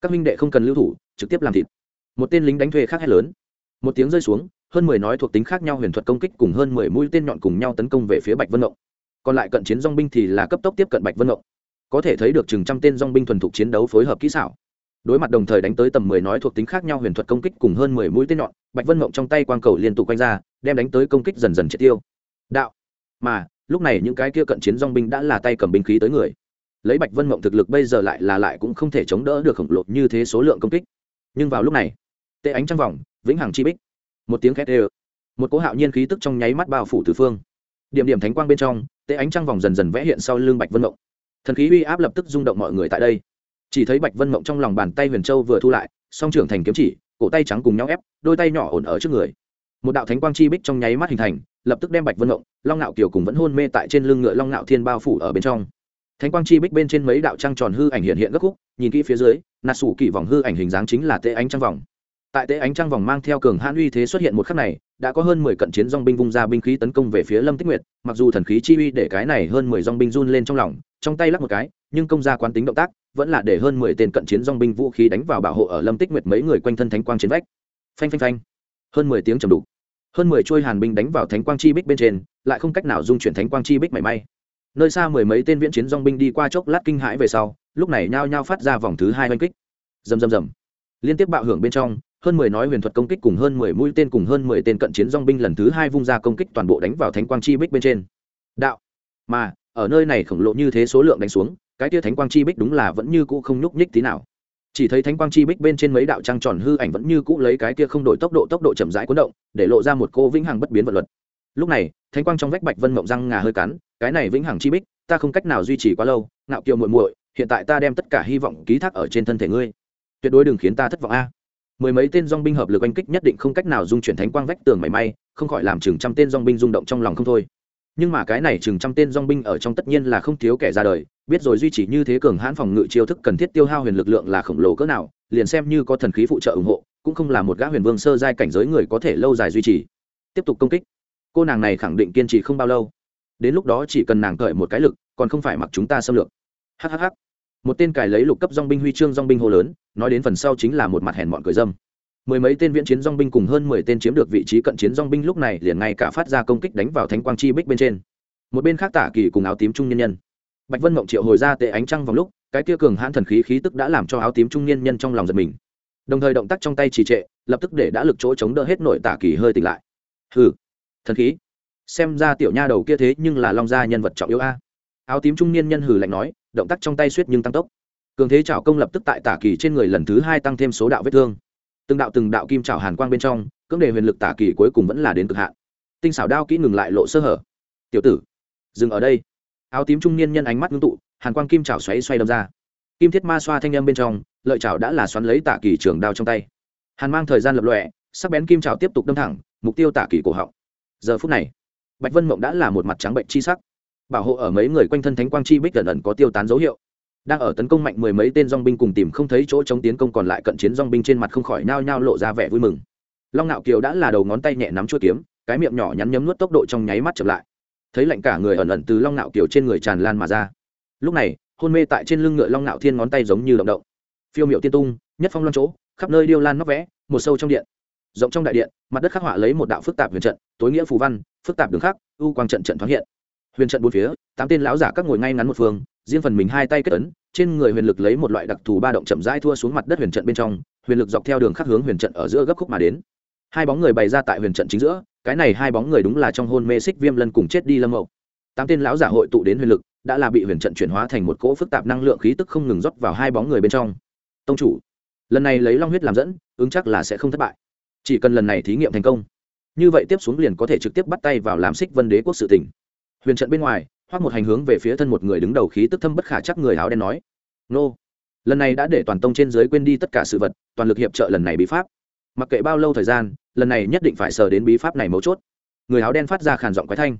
Các minh đệ không cần lưu thủ, trực tiếp làm thịt. Một tên lính đánh thuê khác hét lớn. Một tiếng rơi xuống hơn mười nói thuộc tính khác nhau huyền thuật công kích cùng hơn mười mũi tên nhọn cùng nhau tấn công về phía bạch vân ngộng. Còn lại cận chiến dòng binh thì là cấp tốc tiếp cận bạch vân ngộng. Có thể thấy được chừng trăm tên dòng binh thuần thục chiến đấu phối hợp kỹ xảo. Đối mặt đồng thời đánh tới tầm mười nói thuộc tính khác nhau huyền thuật công kích cùng hơn mười mũi tên nhọn, bạch vân ngộng trong tay quang cầu liên tục quanh ra, đem đánh tới công kích dần dần triệt tiêu. Đạo. Mà, lúc này những cái kia cận chiến dòng binh đã là tay cầm binh khí tới người. Lấy bạch vân mộng thực lực bây giờ lại là lại cũng không thể chống đỡ được khổng lồ như thế số lượng công kích. Nhưng vào lúc này tệ ánh trong vòng, vĩnh hằng chi bích một tiếng khét ê một cỗ hạo nhiên khí tức trong nháy mắt bao phủ tứ phương. Điểm điểm thánh quang bên trong tệ ánh trăng vòng dần dần vẽ hiện sau lưng bạch vân mộng. Thần khí uy áp lập tức rung động mọi người tại đây. Chỉ thấy bạch vân mộng trong lòng bàn tay huyền châu vừa thu lại, song trưởng thành kiếm chỉ, cổ tay trắng cùng nhau ép, đôi tay nhỏ ổn ở trước người. Một đạo thánh quang chi bích trong nháy mắt hình thành, lập tức đem bạch vân mộng, long ngạo kiều cùng vẫn hôn mê tại trên lưng ngựa long ngạo thiên bao phủ ở bên trong. Thánh quang chi bích bên trên mấy đạo trăng tròn hư ảnh hiện hiện gấp khúc, nhìn kỹ phía dưới nạt sủ kỳ vòng hư ảnh hình dáng chính là tệ ánh trăng vòng tại tế ánh trăng vòng mang theo cường hãn uy thế xuất hiện một khắc này, đã có hơn mười cận chiến dong binh vung ra binh khí tấn công về phía lâm tích nguyệt, mặc dù thần khí chi uy để cái này hơn mười dong binh run lên trong lòng, trong tay lắc một cái, nhưng công gia quán tính động tác vẫn là để hơn mười tên cận chiến dong binh vũ khí đánh vào bảo hộ ở lâm tích nguyệt mấy người quanh thân thánh quang chiến vách. Phanh phanh phanh. Hơn mười tiếng trầm đục. Hơn mười trôi hàn binh đánh vào thánh quang chi bích bên trên, lại không cách nào dung chuyển thánh quang chi bích mảy may. Nơi xa mười mấy tên viễn chiến dong binh đi qua chốc lát kinh hãi về sau, lúc này nhao nhao phát ra vòng thứ hai oanh kích. Rầm rầm rầm. Liên tiếp bạo hưởng bên trong hơn mười nói huyền thuật công kích cùng hơn mười mũi tên cùng hơn mười tên cận chiến dong binh lần thứ hai vung ra công kích toàn bộ đánh vào thánh quang chi bích bên trên. Đạo. Mà, ở nơi này khổng lộ như thế số lượng đánh xuống, cái tia thánh quang chi bích đúng là vẫn như cũ không nhúc nhích tí nào. Chỉ thấy thánh quang chi bích bên trên mấy đạo trăng tròn hư ảnh vẫn như cũ lấy cái tia không đổi tốc độ tốc độ chậm rãi cuốn động, để lộ ra một cô vĩnh hằng bất biến vật luật. Lúc này, thánh quang trong vách bạch vân mộng răng ngà hơi cắn, cái này vĩnh hằng chi bích, ta không cách nào duy trì quá lâu, ngạo kiều muội muội, hiện tại ta đem tất cả hy vọng ký thác ở trên thân thể ngươi. Tuyệt đối đừng khiến ta thất vọng a mười mấy tên dong binh hợp lực oanh kích nhất định không cách nào dung chuyển thánh quang vách tường mảy may, không khỏi làm chừng trăm tên dong binh rung động trong lòng không thôi. Nhưng mà cái này chừng trăm tên dong binh ở trong tất nhiên là không thiếu kẻ ra đời, biết rồi duy trì như thế cường hãn phòng ngự chiêu thức cần thiết tiêu hao huyền lực lượng là khổng lồ cỡ nào, liền xem như có thần khí phụ trợ ủng hộ, cũng không là một gã huyền vương sơ giai cảnh giới người có thể lâu dài duy trì. Tiếp tục công kích. Cô nàng này khẳng định kiên trì không bao lâu. Đến lúc đó chỉ cần nàng cởi một cái lực, còn không phải mặc chúng ta xâm lược. Hhh một tên cài lấy lục cấp dong binh huy chương dong binh hô lớn nói đến phần sau chính là một mặt hèn mọn cười dâm. Mười mấy tên viễn chiến dong binh cùng hơn mười tên chiếm được vị trí cận chiến dong binh lúc này liền ngay cả phát ra công kích đánh vào thánh quang chi bích bên trên. Một bên khác tả kỳ cùng áo tím trung nhân nhân. Bạch vân mộng triệu hồi ra tệ ánh trăng vào lúc, cái tia cường hãn thần khí khí tức đã làm cho áo tím trung niên nhân trong lòng giật mình. Đồng thời động tác trong tay trì trệ, lập tức để đã lực chỗ chống đỡ hết nội tả kỳ hơi tỉnh lại. Hừ, thần khí. Xem ra tiểu nha đầu kia thế nhưng là long gia nhân vật trọng yếu a. Áo tím trung niên nhân hừ lạnh nói, động tác trong tay suýt nhưng tăng tốc cường thế trảo công lập tức tại tả kỳ trên người lần thứ hai tăng thêm số đạo vết thương. Từng đạo từng đạo kim trảo hàn quang bên trong, cưỡng đề huyền lực tả kỳ cuối cùng vẫn là đến cực hạn. Tinh xảo đao kỹ ngừng lại lộ sơ hở. Tiểu tử, dừng ở đây. Áo tím trung niên nhân ánh mắt ngưng tụ, hàn quang kim trảo xoáy xoay đâm ra. Kim thiết ma xoa thanh â m bên trong, lợi trảo đã là xoắn lấy tả kỳ trường đao trong tay. Hàn mang thời gian lập lọe sắc bén kim trảo tiếp tục đâm thẳng, mục tiêu tả kỳ cổ họng. Giờ phút này, bạch vân mộng đã là một mặt trắng bệnh chi sắc. Bảo hộ ở mấy người quanh thân thánh quang chi bích gần ẩn có tiêu tán dấu hiệu đang ở tấn công mạnh mười mấy tên dong binh cùng tìm không thấy chỗ chống tiến công còn lại cận chiến dong binh trên mặt không khỏi nao nhao lộ ra vẻ vui mừng. Long nạo kiều đã là đầu ngón tay nhẹ nắm chuôi kiếm, cái miệng nhỏ nhắn nhấm nuốt tốc độ trong nháy mắt chậm lại. Thấy lạnh cả người ẩn ẩn từ long nạo kiều trên người tràn lan mà ra. Lúc này, hôn mê tại trên lưng ngựa long nạo thiên ngón tay giống như động động. Phiêu miệu tiên tung, nhất phong loan chỗ, khắp nơi điêu lan nóc vẽ, một sâu trong điện. Rộng trong đại điện, mặt đất khắc họa lấy một đạo phức tạp huyền trận, tối nghĩa phù văn, phức tạp đường khắc, u quang trận trận thoáng hiện. Huyền trận bốn phía, tám tên lão giả các ngồi ngay ngắn một phương riêng phần mình hai tay kết ấn, trên người huyền lực lấy một loại đặc thù ba động chậm rãi thua xuống mặt đất huyền trận bên trong, huyền lực dọc theo đường khắc hướng huyền trận ở giữa gấp khúc mà đến. Hai bóng người bày ra tại huyền trận chính giữa, cái này hai bóng người đúng là trong hôn mê xích viêm lân cùng chết đi lâm mậu. Tám tên lão giả hội tụ đến huyền lực, đã là bị huyền trận chuyển hóa thành một cỗ phức tạp năng lượng khí tức không ngừng rót vào hai bóng người bên trong. Tông chủ, lần này lấy long huyết làm dẫn, ứng chắc là sẽ không thất bại. Chỉ cần lần này thí nghiệm thành công, như vậy tiếp xuống liền có thể trực tiếp bắt tay vào làm xích vân đế quốc sự tỉnh huyền trận bên ngoài hoặc một hành hướng về phía thân một người đứng đầu khí tức thâm bất khả chắc người áo đen nói, nô, lần này đã để toàn tông trên dưới quên đi tất cả sự vật, toàn lực hiệp trợ lần này bí pháp. Mặc kệ bao lâu thời gian, lần này nhất định phải sờ đến bí pháp này mấu chốt. Người áo đen phát ra khàn giọng quái thanh,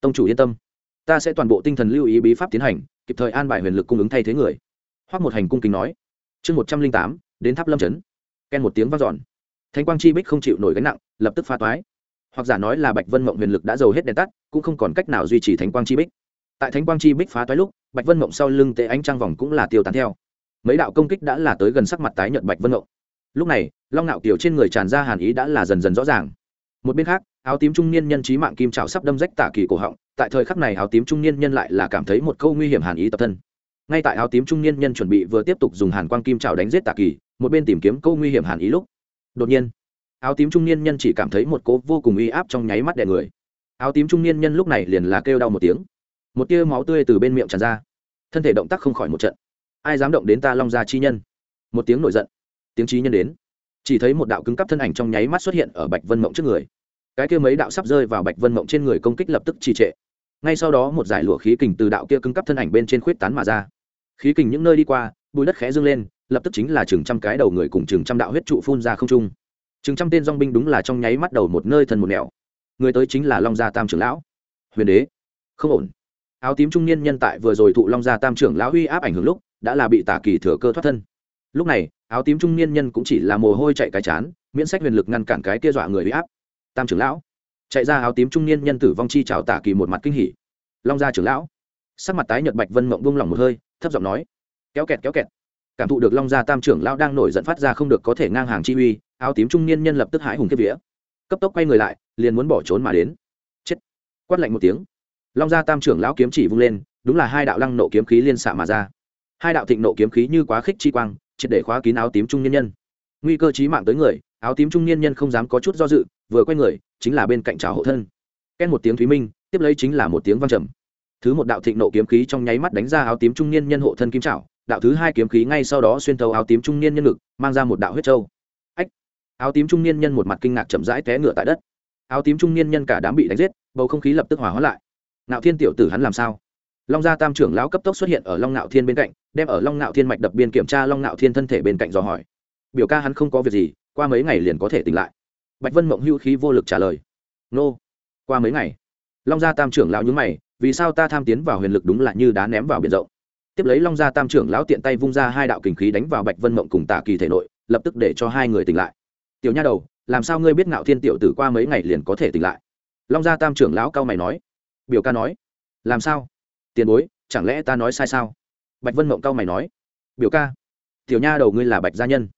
tông chủ yên tâm, ta sẽ toàn bộ tinh thần lưu ý bí pháp tiến hành, kịp thời an bài huyền lực cung ứng thay thế người. Hoặc một hành cung kính nói, chương một trăm linh tám, đến tháp lâm trấn. Ken một tiếng vang dọn. Thanh quang chi bích không chịu nổi gánh nặng, lập tức pha toái. Hoặc giả nói là bạch vân mộng huyền lực đã giàu hết đèn tắt, cũng không còn cách nào duy trì thánh quang chi bích tại thánh quang chi bích phá toái lúc, bạch vân mộng sau lưng tệ ánh trăng vòng cũng là tiêu tán theo. Mấy đạo công kích đã là tới gần sắc mặt tái nhợt bạch vân mộng lúc này, long nạo kiều trên người tràn ra hàn ý đã là dần dần rõ ràng. Một bên khác, áo tím trung niên nhân trí mạng kim trào sắp đâm rách tả kỳ cổ họng, tại thời khắc này áo tím trung niên nhân lại là cảm thấy một câu nguy hiểm hàn ý tập thân. Ngay tại áo tím trung niên nhân chuẩn bị vừa tiếp tục dùng hàn quang kim trào đánh giết tả kỳ, một bên tìm kiếm câu nguy hiểm hàn ý lúc, đột nhiên, áo tím trung niên nhân chỉ cảm thấy một cố vô cùng uy áp trong nháy mắt đè người. Áo tím trung niên nhân lúc này liền là kêu đau một tiếng một tia máu tươi từ bên miệng tràn ra. Thân thể động tác không khỏi một trận. Ai dám động đến ta long gia chi nhân? Một tiếng nổi giận. Tiếng trí nhân đến. Chỉ thấy một đạo cứng cắp thân ảnh trong nháy mắt xuất hiện ở bạch vân mộng trước người. Cái kia mấy đạo sắp rơi vào bạch vân mộng trên người công kích lập tức trì trệ. Ngay sau đó một giải lụa khí kình từ đạo kia cứng cắp thân ảnh bên trên khuyết tán mà ra. Khí kình những nơi đi qua bùi đất khẽ dâng lên, lập tức chính là chừng trăm cái đầu người cùng chừng trăm đạo huyết trụ phun ra không trung. Chừng trăm tên dong binh đúng là trong nháy mắt đầu một nơi thần một nẻo. Người tới chính là long gia tam trưởng lão. Huyền đế. Không ổn áo tím trung niên nhân tại vừa rồi thụ long gia tam trưởng lão uy áp ảnh hưởng lúc, đã là bị tả kỳ thừa cơ thoát thân. Lúc này, áo tím trung niên nhân cũng chỉ là mồ hôi chạy cái chán, miễn sách huyền lực ngăn cản cái kia dọa người uy áp. Tam trưởng lão. Chạy ra áo tím trung niên nhân tử vong chi chào tả kỳ một mặt kinh hỉ. Long gia trưởng lão. Sắc mặt tái nhợt bạch vân mộng buông lỏng một hơi, thấp giọng nói. Kéo kẹt kéo kẹt. Cảm thụ được long gia tam trưởng lão đang nổi giận phát ra không được có thể ngang hàng chi uy, áo tím trung niên nhân lập tức hãi hùng kiếp vía. Cấp tốc quay người lại, liền muốn bỏ trốn mà đến. Chết. Quát lạnh một tiếng long gia tam trưởng lão kiếm chỉ vung lên, đúng là hai đạo lăng nộ kiếm khí liên xạ mà ra. Hai đạo thịnh nộ kiếm khí như quá khích chi quang, triệt để khóa kín áo tím trung niên nhân. Nguy cơ chí mạng tới người, áo tím trung niên nhân không dám có chút do dự, vừa quay người, chính là bên cạnh trào hộ thân. Ken một tiếng thúy minh, tiếp lấy chính là một tiếng vang trầm. Thứ một đạo thịnh nộ kiếm khí trong nháy mắt đánh ra áo tím trung niên nhân hộ thân kim trảo, đạo thứ hai kiếm khí ngay sau đó xuyên thấu áo tím trung niên nhân ngực, mang ra một đạo huyết trâu ách! Áo tím trung niên nhân một mặt kinh ngạc chậm rãi té ngựa tại đất. Áo tím trung niên nhân cả đám bị đánh giết, bầu không khí lập tức hỏa hóa lại nạo thiên tiểu tử hắn làm sao? Long gia tam trưởng lão cấp tốc xuất hiện ở long nạo thiên bên cạnh, đem ở long nạo thiên mạch đập biên kiểm tra long nạo thiên thân thể bên cạnh dò hỏi. Biểu ca hắn không có việc gì, qua mấy ngày liền có thể tỉnh lại. Bạch vân mộng hữu khí vô lực trả lời. Nô, qua mấy ngày? Long gia tam trưởng lão nhúng mày, vì sao ta tham tiến vào huyền lực đúng là như đá ném vào biển rộng? Tiếp lấy long gia tam trưởng lão tiện tay vung ra hai đạo kình khí đánh vào bạch vân mộng cùng tả kỳ thể nội, lập tức để cho hai người tỉnh lại. Tiểu nha đầu, làm sao ngươi biết ngạo thiên tiểu tử qua mấy ngày liền có thể tỉnh lại? Long gia tam trưởng lão cao mày nói biểu ca nói. Làm sao? Tiền bối, chẳng lẽ ta nói sai sao? Bạch vân mộng cao mày nói. Biểu ca, tiểu nha đầu ngươi là bạch gia nhân.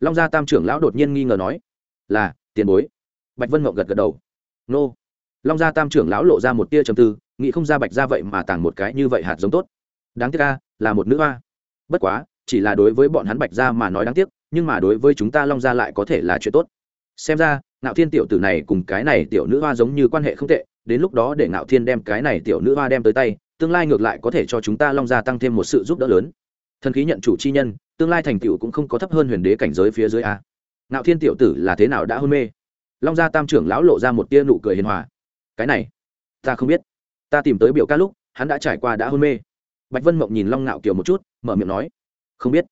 Long gia tam trưởng lão đột nhiên nghi ngờ nói. Là, tiền bối. Bạch vân mộng gật gật đầu. Nô. Long gia tam trưởng lão lộ ra một tia trầm tư, nghĩ không ra bạch ra vậy mà tàng một cái như vậy hạt giống tốt. Đáng tiếc ca là một nữ hoa. Bất quá, chỉ là đối với bọn hắn bạch ra mà nói đáng tiếc, nhưng mà đối với chúng ta long gia lại có thể là chuyện tốt. Xem ra, ngạo thiên tiểu tử này cùng cái này tiểu nữ hoa giống như quan hệ không tệ đến lúc đó để ngạo thiên đem cái này tiểu nữ hoa đem tới tay, tương lai ngược lại có thể cho chúng ta long gia tăng thêm một sự giúp đỡ lớn. Thần khí nhận chủ chi nhân, tương lai thành tựu cũng không có thấp hơn huyền đế cảnh giới phía dưới a. Ngạo thiên tiểu tử là thế nào đã hôn mê? Long gia tam trưởng lão lộ ra một tia nụ cười hiền hòa. Cái này, ta không biết. Ta tìm tới biểu ca lúc, hắn đã trải qua đã hôn mê. Bạch vân mộng nhìn long ngạo kiều một chút, mở miệng nói, không biết.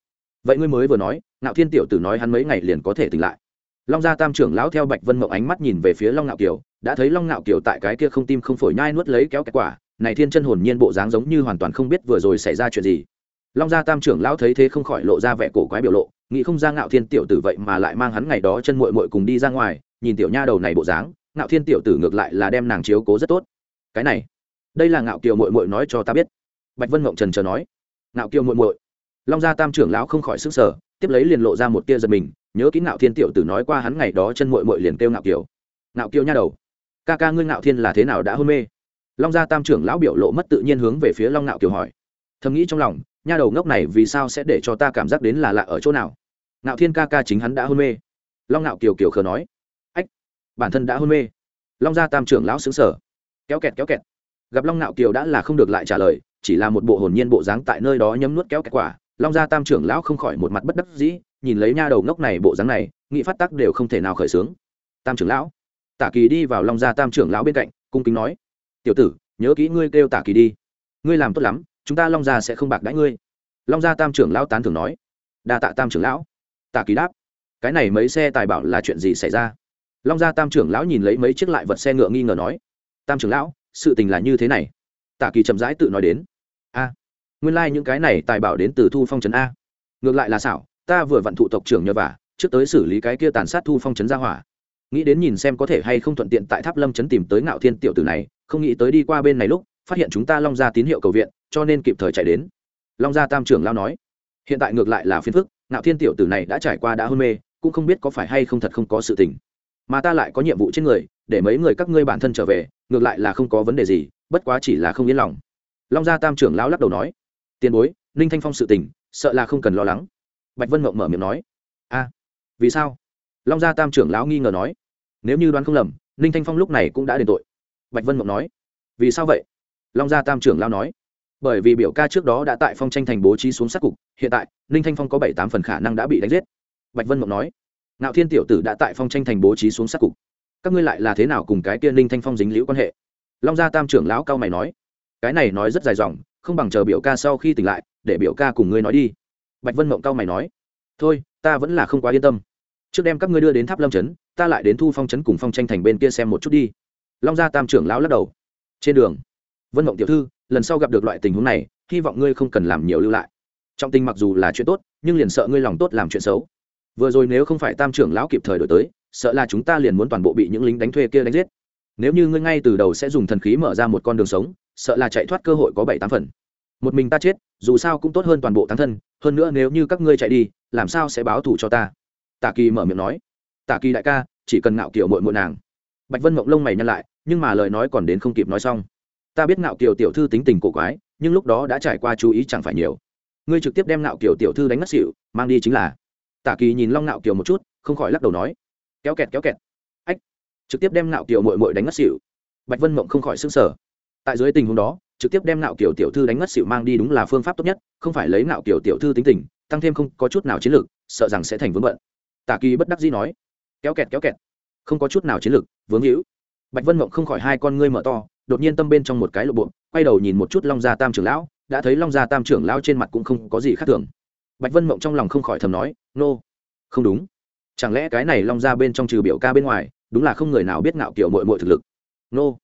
Vậy ngươi mới vừa nói, ngạo thiên tiểu tử nói hắn mấy ngày liền có thể tỉnh lại long gia tam trưởng lão theo bạch vân mộng ánh mắt nhìn về phía long ngạo kiều, đã thấy long ngạo kiều tại cái kia không tim không phổi nhai nuốt lấy kéo kết quả, này thiên chân hồn nhiên bộ dáng giống như hoàn toàn không biết vừa rồi xảy ra chuyện gì. Long gia tam trưởng lão thấy thế không khỏi lộ ra vẻ cổ quái biểu lộ, nghĩ không ra ngạo thiên tiểu tử vậy mà lại mang hắn ngày đó chân muội muội cùng đi ra ngoài, nhìn tiểu nha đầu này bộ dáng, ngạo thiên tiểu tử ngược lại là đem nàng chiếu cố rất tốt. Cái này, đây là ngạo kiều muội muội nói cho ta biết. Bạch vân mộng trần chờ nói. Ngạo kiều muội muội. Long gia tam trưởng lão không khỏi sức sở tiếp lấy liền lộ ra một tia giật mình nhớ kỹ ngạo thiên tiểu tử nói qua hắn ngày đó chân mội mội liền kêu ngạo kiều. Ngạo kiều nha đầu, ca ca ngươi ngạo thiên là thế nào đã hôn mê? Long gia tam trưởng lão biểu lộ mất tự nhiên hướng về phía long ngạo kiều hỏi. Thầm nghĩ trong lòng, nha đầu ngốc này vì sao sẽ để cho ta cảm giác đến là lạ ở chỗ nào? Ngạo thiên ca ca chính hắn đã hôn mê. Long ngạo kiều kiều khờ nói. Ách, bản thân đã hôn mê. Long gia tam trưởng lão xứng sở kéo kẹt kéo kẹt. Gặp long ngạo kiều đã là không được lại trả lời, chỉ là một bộ hồn nhiên bộ dáng tại nơi đó nhấm nuốt kéo kẹt quả. Long gia tam trưởng lão không khỏi một mặt bất đắc dĩ nhìn lấy nha đầu ngốc này bộ dáng này, nghị phát tắc đều không thể nào khởi xướng tam trưởng lão. Tả kỳ đi vào long gia tam trưởng lão bên cạnh, cung kính nói, tiểu tử, nhớ kỹ ngươi kêu tả kỳ đi. Ngươi làm tốt lắm, chúng ta long gia sẽ không bạc đãi ngươi. Long gia tam trưởng lão tán thưởng nói, đa tạ tam trưởng lão. Tả kỳ đáp, cái này mấy xe tài bảo là chuyện gì xảy ra? Long gia tam trưởng lão nhìn lấy mấy chiếc lại vật xe ngựa nghi ngờ nói, tam trưởng lão, sự tình là như thế này. Tả kỳ chậm rãi tự nói đến, a, nguyên lai、like、những cái này tài bảo đến từ thu phong trấn a. Ngược lại là xảo ta vừa vặn thụ tộc trưởng nhờ vả, trước tới xử lý cái kia tàn sát thu phong trấn ra hỏa. Nghĩ đến nhìn xem có thể hay không thuận tiện tại tháp lâm trấn tìm tới ngạo thiên tiểu tử này, không nghĩ tới đi qua bên này lúc, phát hiện chúng ta long ra tín hiệu cầu viện, cho nên kịp thời chạy đến. Long gia tam trưởng lao nói, hiện tại ngược lại là phiền phức, ngạo thiên tiểu tử này đã trải qua đã hôn mê, cũng không biết có phải hay không thật không có sự tình. Mà ta lại có nhiệm vụ trên người, để mấy người các ngươi bản thân trở về, ngược lại là không có vấn đề gì, bất quá chỉ là không yên lòng. Long gia tam trưởng lão lắc đầu nói, tiền bối, ninh thanh phong sự tình, sợ là không cần lo lắng bạch vân mộng mở miệng nói, a, vì sao? Long gia tam trưởng lão nghi ngờ nói, nếu như đoán không lầm, ninh thanh phong lúc này cũng đã đền tội. Bạch vân mộng nói, vì sao vậy? Long gia tam trưởng lão nói, bởi vì biểu ca trước đó đã tại phong tranh thành bố trí xuống sát cục, hiện tại, ninh thanh phong có bảy tám phần khả năng đã bị đánh giết. Bạch vân mộng nói, ngạo thiên tiểu tử đã tại phong tranh thành bố trí xuống sát cục. Các ngươi lại là thế nào cùng cái kia ninh thanh phong dính liễu quan hệ? Long gia tam trưởng lão cao mày nói, cái này nói rất dài dòng, không bằng chờ biểu ca sau khi tỉnh lại, để biểu ca cùng ngươi nói đi bạch vân mộng cao mày nói, thôi, ta vẫn là không quá yên tâm. Trước đem các ngươi đưa đến tháp lâm trấn, ta lại đến thu phong trấn cùng phong tranh thành bên kia xem một chút đi. Long gia tam trưởng lão lắc đầu, trên đường, vân mộng tiểu thư, lần sau gặp được loại tình huống này, hy vọng ngươi không cần làm nhiều lưu lại. Trọng tình mặc dù là chuyện tốt, nhưng liền sợ ngươi lòng tốt làm chuyện xấu. Vừa rồi nếu không phải tam trưởng lão kịp thời đổi tới, sợ là chúng ta liền muốn toàn bộ bị những lính đánh thuê kia đánh giết. Nếu như ngươi ngay từ đầu sẽ dùng thần khí mở ra một con đường sống, sợ là chạy thoát cơ hội có bảy tám phần một mình ta chết, dù sao cũng tốt hơn toàn bộ thắng thân, hơn nữa nếu như các ngươi chạy đi, làm sao sẽ báo thù cho ta? Tạ kỳ mở miệng nói. Tạ kỳ đại ca, chỉ cần ngạo kiểu mội mội nàng. Bạch vân mộng lông mày nhăn lại, nhưng mà lời nói còn đến không kịp nói xong. Ta biết ngạo kiểu tiểu thư tính tình cổ quái, nhưng lúc đó đã trải qua chú ý chẳng phải nhiều. Ngươi trực tiếp đem ngạo kiểu tiểu thư đánh ngất xỉu, mang đi chính là. Tạ kỳ nhìn long ngạo kiểu một chút, không khỏi lắc đầu nói. Kéo kẹt kéo kẹt. Ách, trực tiếp đem ngạo kiểu mội mội đánh ngất xỉu. Bạch vân mộng không khỏi s ư n g sở tại dưới tình huống đó trực tiếp đem nạo kiểu tiểu thư đánh ngất xỉu mang đi đúng là phương pháp tốt nhất, không phải lấy nạo kiểu tiểu thư tính tình, tăng thêm không có chút nào chiến lược, sợ rằng sẽ thành vướng bận. Tạ kỳ bất đắc dĩ nói, kéo kẹt kéo kẹt, không có chút nào chiến lược, vướng hữu. Bạch vân mộng không khỏi hai con ngươi mở to, đột nhiên tâm bên trong một cái lộ bộ, quay đầu nhìn một chút long gia tam trưởng lão, đã thấy long gia tam trưởng lão trên mặt cũng không có gì khác thường. Bạch vân mộng trong lòng không khỏi thầm nói, nô、no. không đúng. Chẳng lẽ cái này long gia bên trong trừ biểu ca bên ngoài, đúng là không người nào biết ngạo kiểu mội mội thực lực? Nô、no.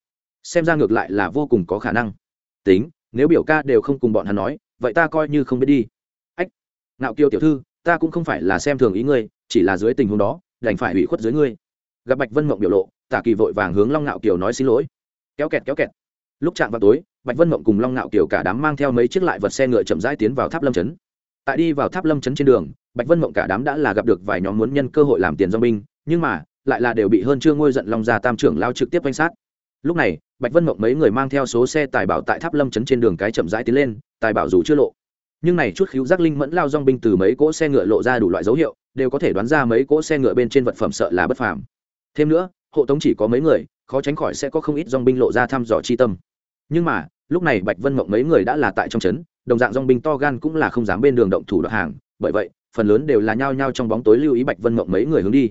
xem ra ngược lại là vô cùng có khả năng tính, nếu biểu ca đều không cùng bọn hắn nói, vậy ta coi như không biết đi. Ách, ngạo kiều tiểu thư, ta cũng không phải là xem thường ý ngươi, chỉ là dưới tình huống đó, đành phải ủy khuất dưới ngươi. Gặp bạch vân mộng biểu lộ, tả kỳ vội vàng hướng long ngạo kiều nói xin lỗi. Kéo kẹt kéo kẹt. Lúc chạm vào tối, bạch vân mộng cùng long ngạo kiều cả đám mang theo mấy chiếc lại vật xe ngựa chậm rãi tiến vào tháp lâm trấn tại đi vào tháp lâm trấn trên đường, bạch vân mộng cả đám đã là gặp được vài nhóm muốn nhân cơ hội làm tiền do binh, nhưng mà, lại là đều bị hơn chưa ngôi giận long gia tam trưởng lao trực tiếp quanh sát lúc này, bạch vân mộng mấy người mang theo số xe tài bảo tại tháp lâm chấn trên đường cái chậm rãi tiến lên, tài bảo dù chưa lộ. Nhưng này chút khíu giác linh mẫn lao dong binh từ mấy cỗ xe ngựa lộ ra đủ loại dấu hiệu, đều có thể đoán ra mấy cỗ xe ngựa bên trên vật phẩm sợ là bất phàm. Thêm nữa, hộ tống chỉ có mấy người, khó tránh khỏi sẽ có không ít dong binh lộ ra thăm dò chi tâm. Nhưng mà, lúc này bạch vân mộng mấy người đã là tại trong trấn, đồng dạng dong binh to gan cũng là không dám bên đường động thủ đoạn hàng. Bởi vậy, phần lớn đều là nhao nhao trong bóng tối lưu ý bạch vân mộng mấy người hướng đi.